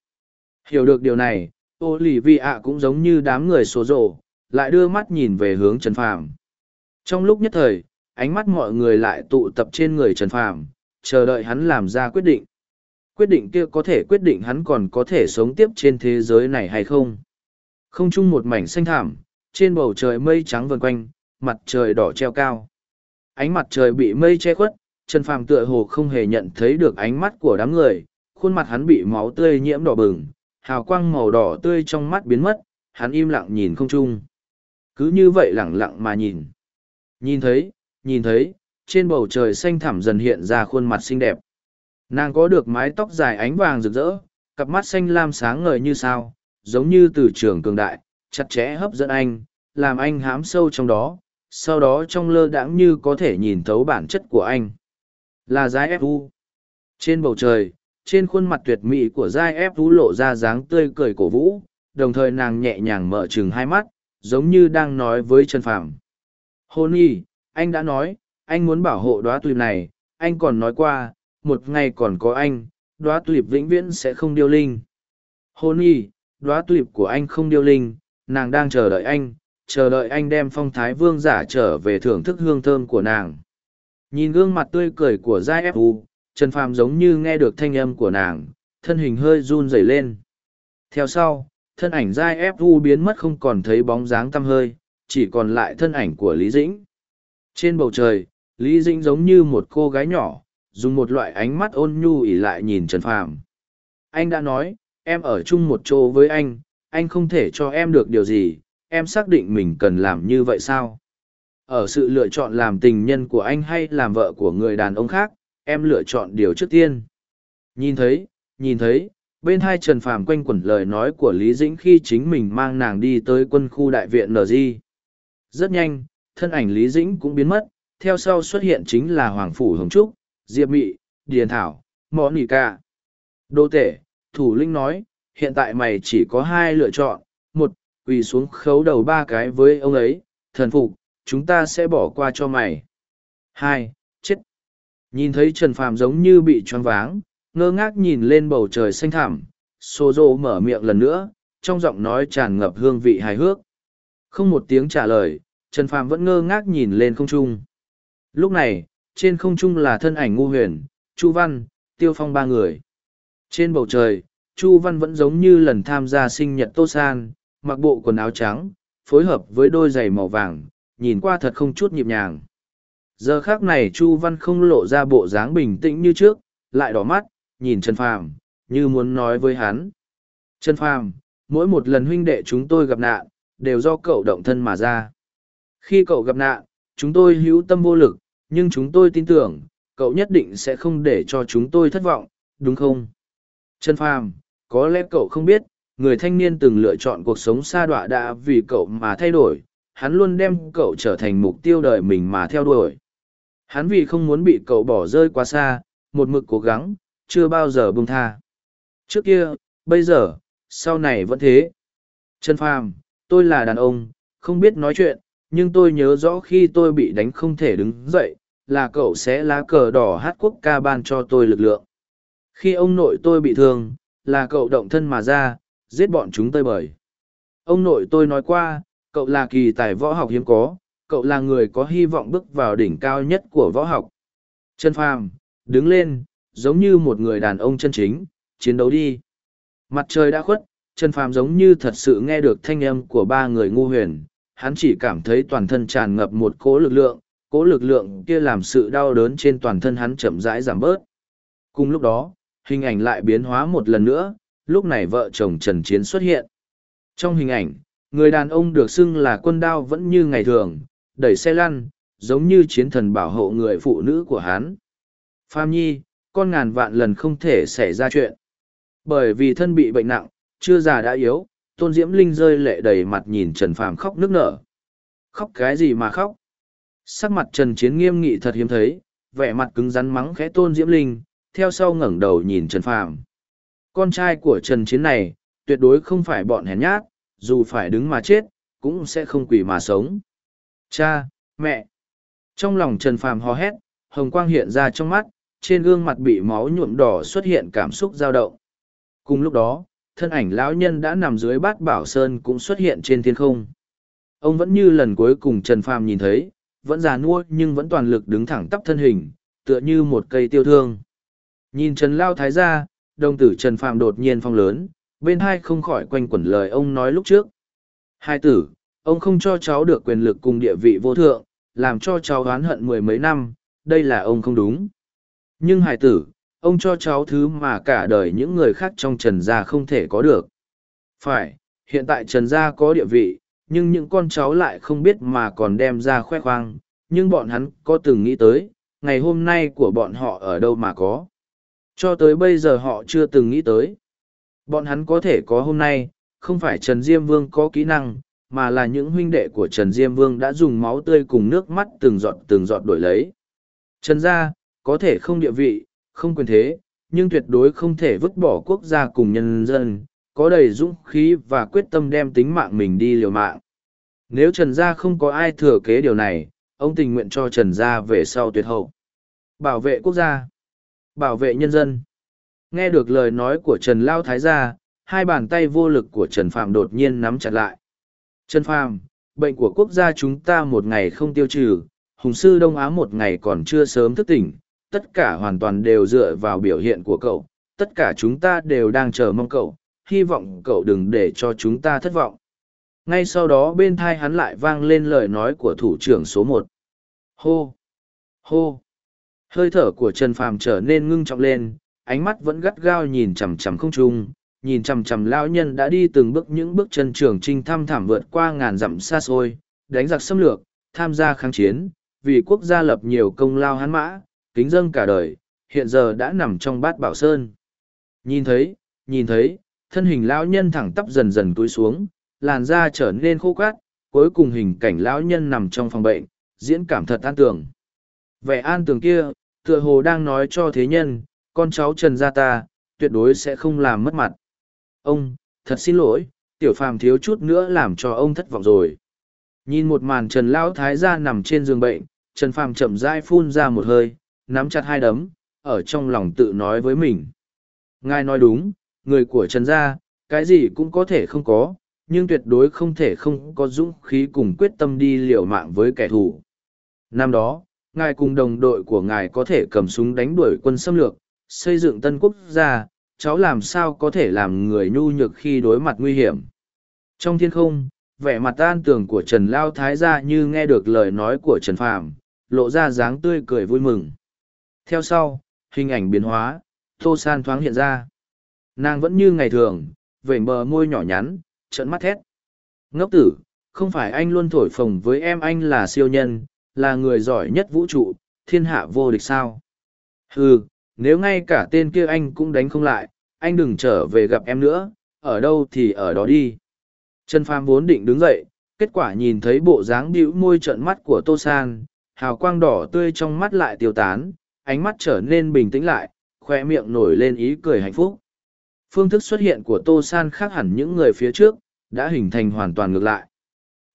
Hiểu được điều này, ô lì vì ạ cũng giống như đám người số rộ, lại đưa mắt nhìn về hướng Trần Phàm. Trong lúc nhất thời, ánh mắt mọi người lại tụ tập trên người Trần Phàm, chờ đợi hắn làm ra quyết định. Quyết định kia có thể quyết định hắn còn có thể sống tiếp trên thế giới này hay không. Không chung một mảnh xanh thảm, trên bầu trời mây trắng vần quanh, mặt trời đỏ treo cao. Ánh mặt trời bị mây che khuất, Trần Phàm tựa hồ không hề nhận thấy được ánh mắt của đám người, khuôn mặt hắn bị máu tươi nhiễm đỏ bừng, hào quang màu đỏ tươi trong mắt biến mất, hắn im lặng nhìn không trung, Cứ như vậy lẳng lặng mà nhìn. Nhìn thấy, nhìn thấy, trên bầu trời xanh thẳm dần hiện ra khuôn mặt xinh đẹp. Nàng có được mái tóc dài ánh vàng rực rỡ, cặp mắt xanh lam sáng ngời như sao, giống như từ trường cường đại, chặt chẽ hấp dẫn anh, làm anh hám sâu trong đó, sau đó trong lơ đãng như có thể nhìn thấu bản chất của anh. Là giai fu. Trên bầu trời, trên khuôn mặt tuyệt mỹ của giai fu lộ ra dáng tươi cười cổ vũ, đồng thời nàng nhẹ nhàng mở chừng hai mắt, giống như đang nói với Trần Phàm. Hôn y, anh đã nói, anh muốn bảo hộ đóa tulip này, anh còn nói qua, một ngày còn có anh, đóa tulip vĩnh viễn sẽ không điêu linh. Hôn y, đóa tulip của anh không điêu linh, nàng đang chờ đợi anh, chờ đợi anh đem phong thái vương giả trở về thưởng thức hương thơm của nàng. Nhìn gương mặt tươi cười của Giai Fu, Trần Phàm giống như nghe được thanh âm của nàng, thân hình hơi run rẩy lên. Theo sau, thân ảnh Giai Fu biến mất không còn thấy bóng dáng tăm hơi, chỉ còn lại thân ảnh của Lý Dĩnh. Trên bầu trời, Lý Dĩnh giống như một cô gái nhỏ, dùng một loại ánh mắt ôn nhu ỉ lại nhìn Trần Phàm. Anh đã nói, em ở chung một chỗ với anh, anh không thể cho em được điều gì, em xác định mình cần làm như vậy sao? Ở sự lựa chọn làm tình nhân của anh hay làm vợ của người đàn ông khác, em lựa chọn điều trước tiên. Nhìn thấy, nhìn thấy, bên hai Trần Phàm quanh quẩn lời nói của Lý Dĩnh khi chính mình mang nàng đi tới quân khu đại viện NG. Rất nhanh, thân ảnh Lý Dĩnh cũng biến mất, theo sau xuất hiện chính là Hoàng Phủ Hồng Trúc, Diệp Mị, Điền Thảo, Mõ Nì Ca. Đô tể, thủ linh nói, hiện tại mày chỉ có hai lựa chọn, quỳ xuống khấu đầu ba cái với ông ấy, thần phục, chúng ta sẽ bỏ qua cho mày. hai, chết. Nhìn thấy Trần Phàm giống như bị choáng váng, ngơ ngác nhìn lên bầu trời xanh thẳm, xô rô mở miệng lần nữa, trong giọng nói tràn ngập hương vị hài hước. Không một tiếng trả lời, Trần Phàm vẫn ngơ ngác nhìn lên không trung. Lúc này, trên không trung là thân ảnh ngu huyền, Chu Văn, Tiêu Phong ba người. Trên bầu trời, Chu Văn vẫn giống như lần tham gia sinh nhật Tô San, mặc bộ quần áo trắng, phối hợp với đôi giày màu vàng, nhìn qua thật không chút nhịp nhàng. Giờ khác này Chu Văn không lộ ra bộ dáng bình tĩnh như trước, lại đỏ mắt, nhìn Trần Phàm, như muốn nói với hắn. Trần Phàm, mỗi một lần huynh đệ chúng tôi gặp nạn, đều do cậu động thân mà ra. Khi cậu gặp nạn, chúng tôi hữu tâm vô lực, nhưng chúng tôi tin tưởng, cậu nhất định sẽ không để cho chúng tôi thất vọng, đúng không? Trần Phàm, có lẽ cậu không biết, người thanh niên từng lựa chọn cuộc sống xa đọa đã vì cậu mà thay đổi, hắn luôn đem cậu trở thành mục tiêu đời mình mà theo đuổi. Hắn vì không muốn bị cậu bỏ rơi quá xa, một mực cố gắng, chưa bao giờ buông tha. Trước kia, bây giờ, sau này vẫn thế. Trần Phàm, tôi là đàn ông, không biết nói chuyện, nhưng tôi nhớ rõ khi tôi bị đánh không thể đứng dậy, là cậu sẽ lá cờ đỏ hát quốc ca ban cho tôi lực lượng. Khi ông nội tôi bị thương, là cậu động thân mà ra, giết bọn chúng tơi bời. Ông nội tôi nói qua, cậu là kỳ tài võ học hiếm có, cậu là người có hy vọng bước vào đỉnh cao nhất của võ học. Trần Phàm, đứng lên, giống như một người đàn ông chân chính, chiến đấu đi. Mặt trời đã khuất, Trần Phàm giống như thật sự nghe được thanh âm của ba người ngu huyền, hắn chỉ cảm thấy toàn thân tràn ngập một cỗ lực lượng, cỗ lực lượng kia làm sự đau đớn trên toàn thân hắn chậm rãi giảm bớt. Cùng lúc đó, hình ảnh lại biến hóa một lần nữa, lúc này vợ chồng Trần Chiến xuất hiện. Trong hình ảnh, người đàn ông được xưng là quân đao vẫn như ngày thường, đẩy xe lăn, giống như chiến thần bảo hộ người phụ nữ của hắn. Pham Nhi, con ngàn vạn lần không thể xảy ra chuyện. Bởi vì thân bị bệnh nặng, chưa già đã yếu, Tôn Diễm Linh rơi lệ đầy mặt nhìn Trần Phàm khóc nức nở. Khóc cái gì mà khóc? Sắc mặt Trần Chiến nghiêm nghị thật hiếm thấy, vẻ mặt cứng rắn mắng khẽ Tôn Diễm Linh, theo sau ngẩng đầu nhìn Trần Phàm. Con trai của Trần Chiến này, tuyệt đối không phải bọn hèn nhát, dù phải đứng mà chết, cũng sẽ không quỷ mà sống. Cha, mẹ. Trong lòng Trần Phàm hò hét, hồng quang hiện ra trong mắt, trên gương mặt bị máu nhuộm đỏ xuất hiện cảm xúc dao động. Cùng lúc đó, thân ảnh lão nhân đã nằm dưới bát bảo sơn cũng xuất hiện trên thiên không. Ông vẫn như lần cuối cùng Trần Phàm nhìn thấy, vẫn già nua nhưng vẫn toàn lực đứng thẳng tắp thân hình, tựa như một cây tiêu thương. Nhìn Trần Lao Thái ra, đồng tử Trần Phàm đột nhiên phong lớn, bên hai không khỏi quanh quẩn lời ông nói lúc trước. Hai tử, ông không cho cháu được quyền lực cùng địa vị vô thượng, làm cho cháu oán hận mười mấy năm, đây là ông không đúng. Nhưng hài tử, ông cho cháu thứ mà cả đời những người khác trong Trần Gia không thể có được. Phải, hiện tại Trần Gia có địa vị, nhưng những con cháu lại không biết mà còn đem ra khoe khoang, nhưng bọn hắn có từng nghĩ tới, ngày hôm nay của bọn họ ở đâu mà có. Cho tới bây giờ họ chưa từng nghĩ tới. Bọn hắn có thể có hôm nay, không phải Trần Diêm Vương có kỹ năng, mà là những huynh đệ của Trần Diêm Vương đã dùng máu tươi cùng nước mắt từng giọt từng giọt đổi lấy. Trần gia, có thể không địa vị, không quyền thế, nhưng tuyệt đối không thể vứt bỏ quốc gia cùng nhân dân, có đầy dũng khí và quyết tâm đem tính mạng mình đi liều mạng. Nếu Trần gia không có ai thừa kế điều này, ông tình nguyện cho Trần gia về sau tuyệt hậu. Bảo vệ quốc gia, bảo vệ nhân dân. Nghe được lời nói của Trần Lao Thái gia, hai bàn tay vô lực của Trần Phạm đột nhiên nắm chặt lại. Trần Phàm, bệnh của quốc gia chúng ta một ngày không tiêu trừ, Hùng sư Đông Á một ngày còn chưa sớm thức tỉnh, tất cả hoàn toàn đều dựa vào biểu hiện của cậu, tất cả chúng ta đều đang chờ mong cậu, hy vọng cậu đừng để cho chúng ta thất vọng. Ngay sau đó bên thai hắn lại vang lên lời nói của thủ trưởng số một. Hô! Hô! Hơi thở của Trần Phàm trở nên ngưng trọng lên, ánh mắt vẫn gắt gao nhìn chằm chằm không trung, nhìn chằm chằm lão nhân đã đi từng bước những bước chân trường trinh thăm thảm vượt qua ngàn dặm xa xôi, đánh giặc xâm lược, tham gia kháng chiến, vì quốc gia lập nhiều công lao hán mã, kính dâng cả đời, hiện giờ đã nằm trong bát bảo sơn. Nhìn thấy, nhìn thấy, thân hình lão nhân thẳng tắp dần dần túi xuống, làn da trở nên khô cát, cuối cùng hình cảnh lão nhân nằm trong phòng bệnh, diễn cảm thật an tường. Vẻ an tường kia, tựa hồ đang nói cho thế nhân, con cháu Trần gia ta, tuyệt đối sẽ không làm mất mặt. Ông, thật xin lỗi, tiểu phàm thiếu chút nữa làm cho ông thất vọng rồi. Nhìn một màn Trần Lão Thái gia nằm trên giường bệnh, Trần Phàm chậm rãi phun ra một hơi, nắm chặt hai đấm, ở trong lòng tự nói với mình. Ngài nói đúng, người của Trần gia, cái gì cũng có thể không có, nhưng tuyệt đối không thể không có dũng khí cùng quyết tâm đi liều mạng với kẻ thù. Năm đó, ngài cùng đồng đội của ngài có thể cầm súng đánh đuổi quân xâm lược, xây dựng tân quốc gia, cháu làm sao có thể làm người nhu nhược khi đối mặt nguy hiểm. Trong thiên không, vẻ mặt an tường của Trần Lao Thái ra như nghe được lời nói của Trần Phàm lộ ra dáng tươi cười vui mừng. Theo sau, hình ảnh biến hóa, Tô San thoáng hiện ra. Nàng vẫn như ngày thường, vểnh bờ môi nhỏ nhắn, trận mắt thét. Ngốc tử, không phải anh luôn thổi phồng với em anh là siêu nhân, là người giỏi nhất vũ trụ, thiên hạ vô địch sao. Hừ, nếu ngay cả tên kia anh cũng đánh không lại, anh đừng trở về gặp em nữa, ở đâu thì ở đó đi. Trần Phàm vốn định đứng dậy, kết quả nhìn thấy bộ dáng bĩu môi trợn mắt của Tô San, hào quang đỏ tươi trong mắt lại tiêu tán, ánh mắt trở nên bình tĩnh lại, khoe miệng nổi lên ý cười hạnh phúc. Phương thức xuất hiện của Tô San khác hẳn những người phía trước, đã hình thành hoàn toàn ngược lại.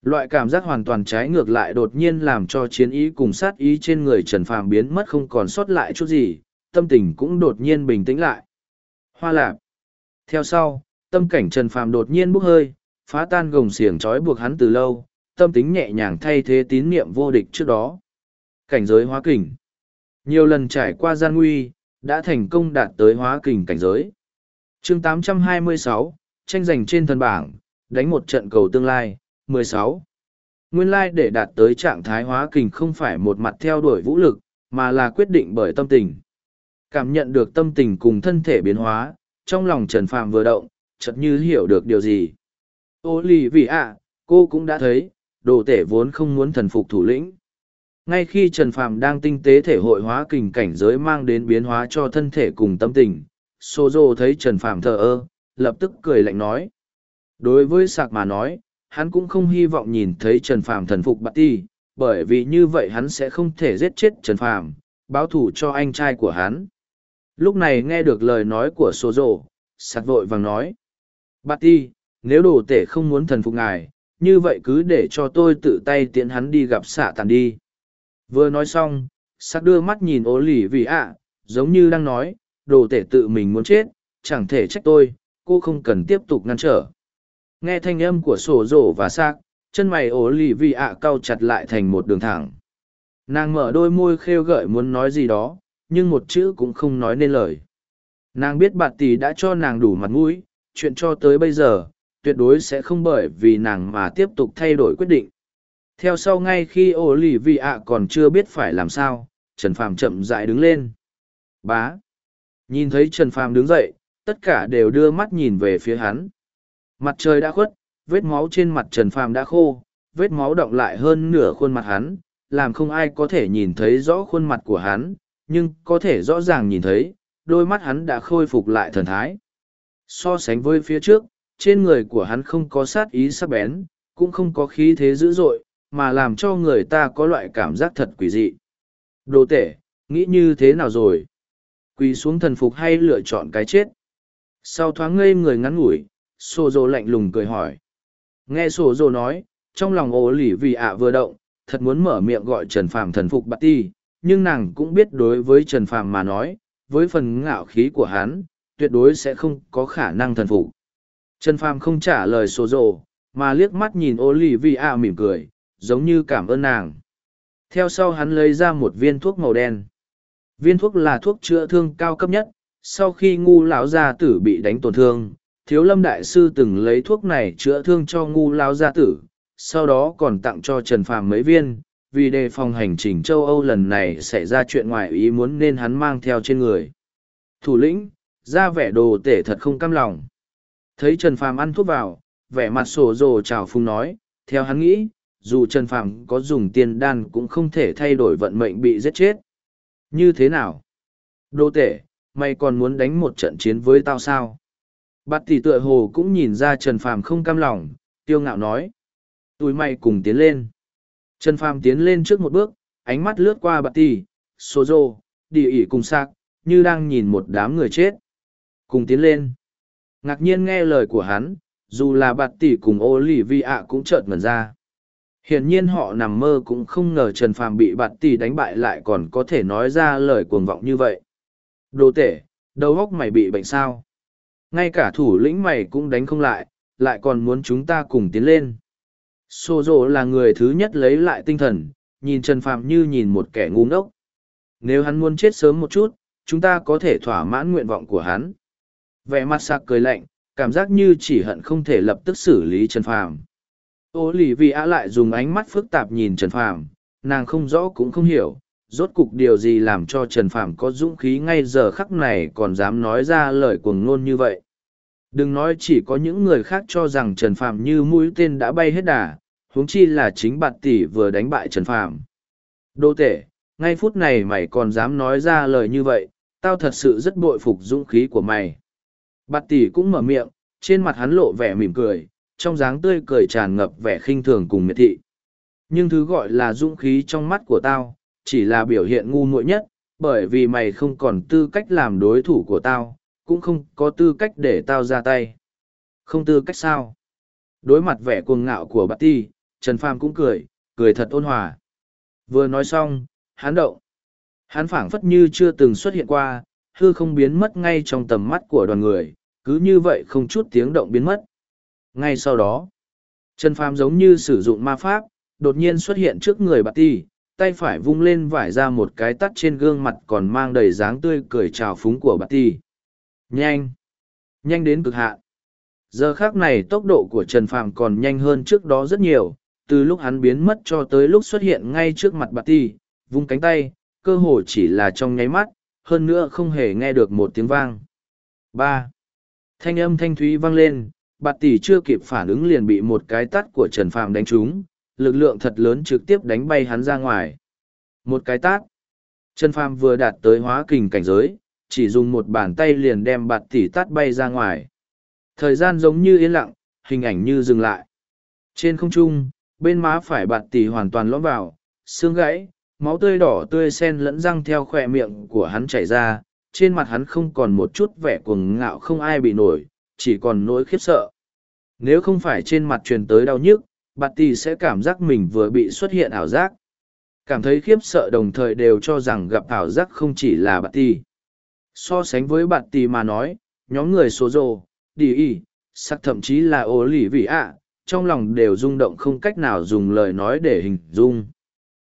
Loại cảm giác hoàn toàn trái ngược lại đột nhiên làm cho chiến ý cùng sát ý trên người Trần Phàm biến mất không còn sót lại chút gì, tâm tình cũng đột nhiên bình tĩnh lại. Hoa lạp. Theo sau, tâm cảnh Trần Phàm đột nhiên bốc hơi, phá tan gồng xiềng trói buộc hắn từ lâu, tâm tính nhẹ nhàng thay thế tín niệm vô địch trước đó. Cảnh giới hóa kình. Nhiều lần trải qua gian nguy, đã thành công đạt tới hóa kình cảnh giới. chương 826, tranh giành trên thần bảng, đánh một trận cầu tương lai, 16. Nguyên lai để đạt tới trạng thái hóa kình không phải một mặt theo đuổi vũ lực, mà là quyết định bởi tâm tình. Cảm nhận được tâm tình cùng thân thể biến hóa, trong lòng Trần Phàm vừa động, chợt như hiểu được điều gì. Ô lì vì ạ, cô cũng đã thấy, đồ tể vốn không muốn thần phục thủ lĩnh. Ngay khi Trần Phàm đang tinh tế thể hội hóa kình cảnh giới mang đến biến hóa cho thân thể cùng tâm tình, Sô Dô thấy Trần Phàm thờ ơ, lập tức cười lạnh nói. Đối với sạc mà nói, hắn cũng không hy vọng nhìn thấy Trần Phàm thần phục bạc ti, bởi vì như vậy hắn sẽ không thể giết chết Trần Phàm, báo thù cho anh trai của hắn. Lúc này nghe được lời nói của Sô Dô, sạt vội vàng nói. Bạc ti, nếu đồ tể không muốn thần phục ngài, như vậy cứ để cho tôi tự tay tiễn hắn đi gặp xạ tàn đi. Vừa nói xong, sạt đưa mắt nhìn ố lì vì ạ, giống như đang nói, đồ tể tự mình muốn chết, chẳng thể trách tôi, cô không cần tiếp tục ngăn trở. Nghe thanh âm của sổ rổ và xác, chân mày ổ lì vì ạ cau chặt lại thành một đường thẳng. Nàng mở đôi môi khêu gợi muốn nói gì đó, nhưng một chữ cũng không nói nên lời. Nàng biết bạt Tì đã cho nàng đủ mặt mũi, chuyện cho tới bây giờ, tuyệt đối sẽ không bởi vì nàng mà tiếp tục thay đổi quyết định. Theo sau ngay khi ổ lì vì ạ còn chưa biết phải làm sao, Trần Phàm chậm rãi đứng lên. Bá. Nhìn thấy Trần Phàm đứng dậy, tất cả đều đưa mắt nhìn về phía hắn. Mặt trời đã khuất, vết máu trên mặt Trần Phàm đã khô, vết máu động lại hơn nửa khuôn mặt hắn, làm không ai có thể nhìn thấy rõ khuôn mặt của hắn, nhưng có thể rõ ràng nhìn thấy, đôi mắt hắn đã khôi phục lại thần thái. So sánh với phía trước, trên người của hắn không có sát ý sắc bén, cũng không có khí thế dữ dội, mà làm cho người ta có loại cảm giác thật quỷ dị. Đồ tể, nghĩ như thế nào rồi? Quỳ xuống thần phục hay lựa chọn cái chết? Sau thoáng ngây người ngắn ngủi, Sô Dô lạnh lùng cười hỏi. Nghe Sô Dô nói, trong lòng ố lỉ vì ạ vừa động, thật muốn mở miệng gọi Trần Phàm thần phục bạc ti, nhưng nàng cũng biết đối với Trần Phàm mà nói, với phần ngạo khí của hắn, tuyệt đối sẽ không có khả năng thần phục. Trần Phàm không trả lời Sô Dô, mà liếc mắt nhìn ô lỉ vì ạ mỉm cười, giống như cảm ơn nàng. Theo sau hắn lấy ra một viên thuốc màu đen. Viên thuốc là thuốc chữa thương cao cấp nhất, sau khi ngu lão gia tử bị đánh tổn thương, thiếu lâm đại sư từng lấy thuốc này chữa thương cho ngu lão gia tử, sau đó còn tặng cho Trần Phàm mấy viên, vì đề phòng hành trình châu Âu lần này xảy ra chuyện ngoài ý muốn nên hắn mang theo trên người. Thủ lĩnh, ra vẻ đồ tể thật không căm lòng. Thấy Trần Phàm ăn thuốc vào, vẻ mặt sổ rồ chào phung nói, theo hắn nghĩ, dù Trần Phàm có dùng tiền đan cũng không thể thay đổi vận mệnh bị giết chết. Như thế nào? Đô tể, mày còn muốn đánh một trận chiến với tao sao? Bạt tỷ tựa hồ cũng nhìn ra Trần Phàm không cam lòng, tiêu ngạo nói. Tụi mày cùng tiến lên. Trần Phàm tiến lên trước một bước, ánh mắt lướt qua bạt tỷ, sô rô, địa ỉ cùng sạc, như đang nhìn một đám người chết. Cùng tiến lên. Ngạc nhiên nghe lời của hắn, dù là bạt tỷ cùng ô lì vi ạ cũng chợt ngẩn ra. Hiển nhiên họ nằm mơ cũng không ngờ Trần Phàm bị bạt tỷ đánh bại lại còn có thể nói ra lời cuồng vọng như vậy. Đồ tể, đầu óc mày bị bệnh sao? Ngay cả thủ lĩnh mày cũng đánh không lại, lại còn muốn chúng ta cùng tiến lên. Sô dỗ là người thứ nhất lấy lại tinh thần, nhìn Trần Phạm như nhìn một kẻ ngu ngốc. Nếu hắn muốn chết sớm một chút, chúng ta có thể thỏa mãn nguyện vọng của hắn. Vẻ mặt sạc cười lạnh, cảm giác như chỉ hận không thể lập tức xử lý Trần Phàm. Ô lì vì á lại dùng ánh mắt phức tạp nhìn Trần Phàm, nàng không rõ cũng không hiểu, rốt cục điều gì làm cho Trần Phàm có dũng khí ngay giờ khắc này còn dám nói ra lời cuồng ngôn như vậy. Đừng nói chỉ có những người khác cho rằng Trần Phàm như mũi tên đã bay hết đà, huống chi là chính bạt tỷ vừa đánh bại Trần Phàm. Đô tể, ngay phút này mày còn dám nói ra lời như vậy, tao thật sự rất bội phục dũng khí của mày. Bạt tỷ cũng mở miệng, trên mặt hắn lộ vẻ mỉm cười, trong dáng tươi cười tràn ngập vẻ khinh thường cùng miệt thị. Nhưng thứ gọi là dũng khí trong mắt của tao, chỉ là biểu hiện ngu muội nhất, bởi vì mày không còn tư cách làm đối thủ của tao, cũng không có tư cách để tao ra tay. Không tư cách sao? Đối mặt vẻ cuồng ngạo của bát ti, Trần Phàm cũng cười, cười thật ôn hòa. Vừa nói xong, hắn động. Hắn phảng phất như chưa từng xuất hiện qua, hư không biến mất ngay trong tầm mắt của đoàn người, cứ như vậy không chút tiếng động biến mất. Ngay sau đó, Trần Phàm giống như sử dụng ma pháp, đột nhiên xuất hiện trước người bà ti, tay phải vung lên vải ra một cái tắt trên gương mặt còn mang đầy dáng tươi cười trào phúng của bà ti. Nhanh! Nhanh đến cực hạn! Giờ khác này tốc độ của Trần Phàm còn nhanh hơn trước đó rất nhiều, từ lúc hắn biến mất cho tới lúc xuất hiện ngay trước mặt bà ti, vung cánh tay, cơ hồ chỉ là trong nháy mắt, hơn nữa không hề nghe được một tiếng vang. ba Thanh âm thanh thúy vang lên, bà tỷ chưa kịp phản ứng liền bị một cái tắt của Trần Phàm đánh trúng, lực lượng thật lớn trực tiếp đánh bay hắn ra ngoài. Một cái tát. Trần Phàm vừa đạt tới hóa kình cảnh giới, chỉ dùng một bàn tay liền đem bạt tỷ tát bay ra ngoài. Thời gian giống như yên lặng, hình ảnh như dừng lại. Trên không trung, bên má phải bạt tỷ hoàn toàn lõm vào, xương gãy, máu tươi đỏ tươi sen lẫn răng theo khỏe miệng của hắn chảy ra, trên mặt hắn không còn một chút vẻ cuồng ngạo không ai bị nổi, chỉ còn nỗi khiếp sợ. Nếu không phải trên mặt truyền tới đau nhức, bạt tỷ sẽ cảm giác mình vừa bị xuất hiện ảo giác. Cảm thấy khiếp sợ đồng thời đều cho rằng gặp ảo giác không chỉ là bạt tỷ. So sánh với bạt tỷ mà nói, nhóm người số rồ, đi y, sắc thậm chí là ô lì vị ạ, trong lòng đều rung động không cách nào dùng lời nói để hình dung.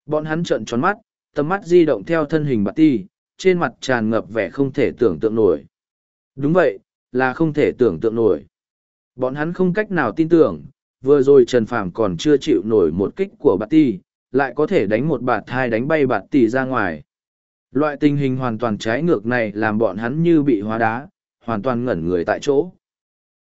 Bọn hắn trợn tròn mắt, tầm mắt di động theo thân hình bạt tỷ, trên mặt tràn ngập vẻ không thể tưởng tượng nổi. Đúng vậy, là không thể tưởng tượng nổi. Bọn hắn không cách nào tin tưởng, vừa rồi Trần Phàm còn chưa chịu nổi một kích của bạt tỷ, lại có thể đánh một bạt thai đánh bay bạt tỷ ra ngoài. Loại tình hình hoàn toàn trái ngược này làm bọn hắn như bị hóa đá, hoàn toàn ngẩn người tại chỗ.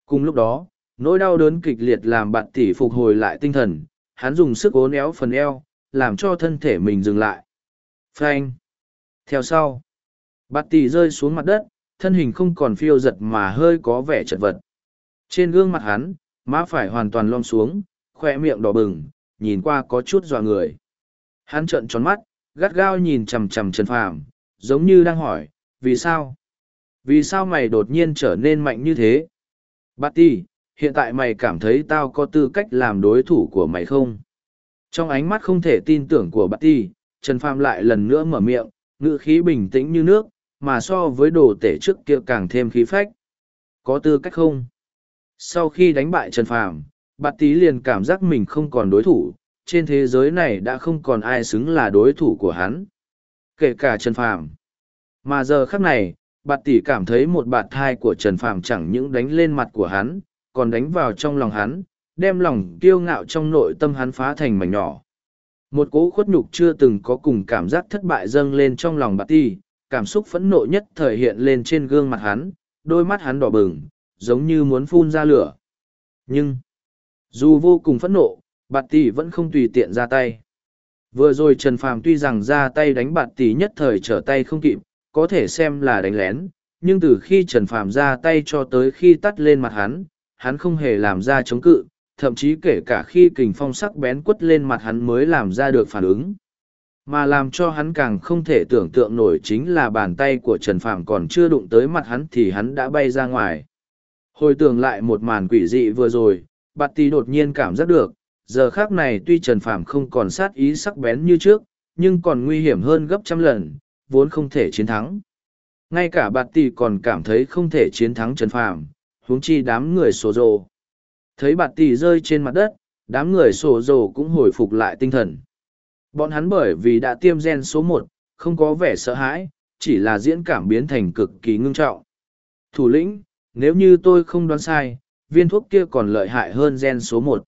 Cùng lúc đó, nỗi đau đớn kịch liệt làm bạt tỷ phục hồi lại tinh thần, hắn dùng sức ốn éo phần eo, làm cho thân thể mình dừng lại. Phanh. Theo sau, bạt tỷ rơi xuống mặt đất, thân hình không còn phiêu giật mà hơi có vẻ chật vật. Trên gương mặt hắn, má phải hoàn toàn lom xuống, khoe miệng đỏ bừng, nhìn qua có chút dọa người. Hắn trợn tròn mắt, gắt gao nhìn chằm chằm Trần Phàm, giống như đang hỏi, vì sao? Vì sao mày đột nhiên trở nên mạnh như thế? Bát ti, hiện tại mày cảm thấy tao có tư cách làm đối thủ của mày không? Trong ánh mắt không thể tin tưởng của bát ti, Trần Phàm lại lần nữa mở miệng, ngữ khí bình tĩnh như nước, mà so với đồ tể trước kia càng thêm khí phách. Có tư cách không? Sau khi đánh bại Trần Phàm, bạt Tý liền cảm giác mình không còn đối thủ, trên thế giới này đã không còn ai xứng là đối thủ của hắn. Kể cả Trần Phàm. Mà giờ khắc này, bạt tỷ cảm thấy một bạt thai của Trần Phàm chẳng những đánh lên mặt của hắn, còn đánh vào trong lòng hắn, đem lòng kiêu ngạo trong nội tâm hắn phá thành mảnh nhỏ. Một cố khuất nhục chưa từng có cùng cảm giác thất bại dâng lên trong lòng bạt tỷ, cảm xúc phẫn nộ nhất thể hiện lên trên gương mặt hắn, đôi mắt hắn đỏ bừng, giống như muốn phun ra lửa. Nhưng, dù vô cùng phẫn nộ, bạt tỷ vẫn không tùy tiện ra tay. Vừa rồi Trần Phàm tuy rằng ra tay đánh bạt tỷ nhất thời trở tay không kịp, có thể xem là đánh lén, nhưng từ khi Trần Phàm ra tay cho tới khi tắt lên mặt hắn, hắn không hề làm ra chống cự, thậm chí kể cả khi kình phong sắc bén quất lên mặt hắn mới làm ra được phản ứng. Mà làm cho hắn càng không thể tưởng tượng nổi chính là bàn tay của Trần Phàm còn chưa đụng tới mặt hắn thì hắn đã bay ra ngoài. Hồi tưởng lại một màn quỷ dị vừa rồi, bạt Tì đột nhiên cảm giác được, giờ khác này tuy Trần Phàm không còn sát ý sắc bén như trước, nhưng còn nguy hiểm hơn gấp trăm lần, vốn không thể chiến thắng. Ngay cả bạt Tì còn cảm thấy không thể chiến thắng Trần Phàm, huống chi đám người sổ rồ. Thấy bạt Tì rơi trên mặt đất, đám người sổ rồ cũng hồi phục lại tinh thần. Bọn hắn bởi vì đã tiêm gen số một, không có vẻ sợ hãi, chỉ là diễn cảm biến thành cực kỳ ngưng trọng. Thủ lĩnh, nếu như tôi không đoán sai, viên thuốc kia còn lợi hại hơn gen số một.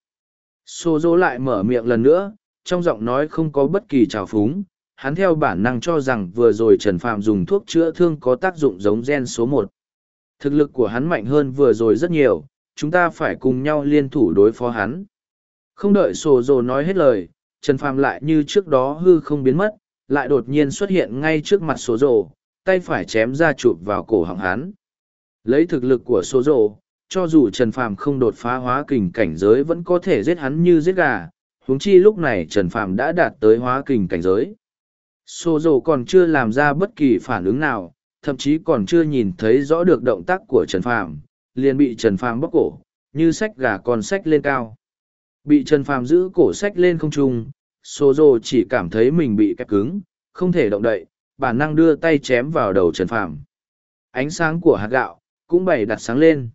xô dỗ lại mở miệng lần nữa, trong giọng nói không có bất kỳ trào phúng, hắn theo bản năng cho rằng vừa rồi Trần Phạm dùng thuốc chữa thương có tác dụng giống gen số một. Thực lực của hắn mạnh hơn vừa rồi rất nhiều, chúng ta phải cùng nhau liên thủ đối phó hắn. Không đợi sổ dồ nói hết lời, Trần Phạm lại như trước đó hư không biến mất, lại đột nhiên xuất hiện ngay trước mặt sổ dồ, tay phải chém ra chụp vào cổ họng hắn. Lấy thực lực của số rộ, cho dù Trần Phàm không đột phá hóa kình cảnh giới vẫn có thể giết hắn như giết gà, huống chi lúc này Trần Phàm đã đạt tới hóa kình cảnh giới. Sô dồ còn chưa làm ra bất kỳ phản ứng nào, thậm chí còn chưa nhìn thấy rõ được động tác của Trần Phàm, liền bị Trần Phàm bóc cổ, như sách gà còn sách lên cao. Bị Trần Phàm giữ cổ sách lên không trung, Sô dồ chỉ cảm thấy mình bị kẹp cứng, không thể động đậy, bản năng đưa tay chém vào đầu Trần Phàm. Ánh sáng của hạt gạo cũng bày đặt sáng lên.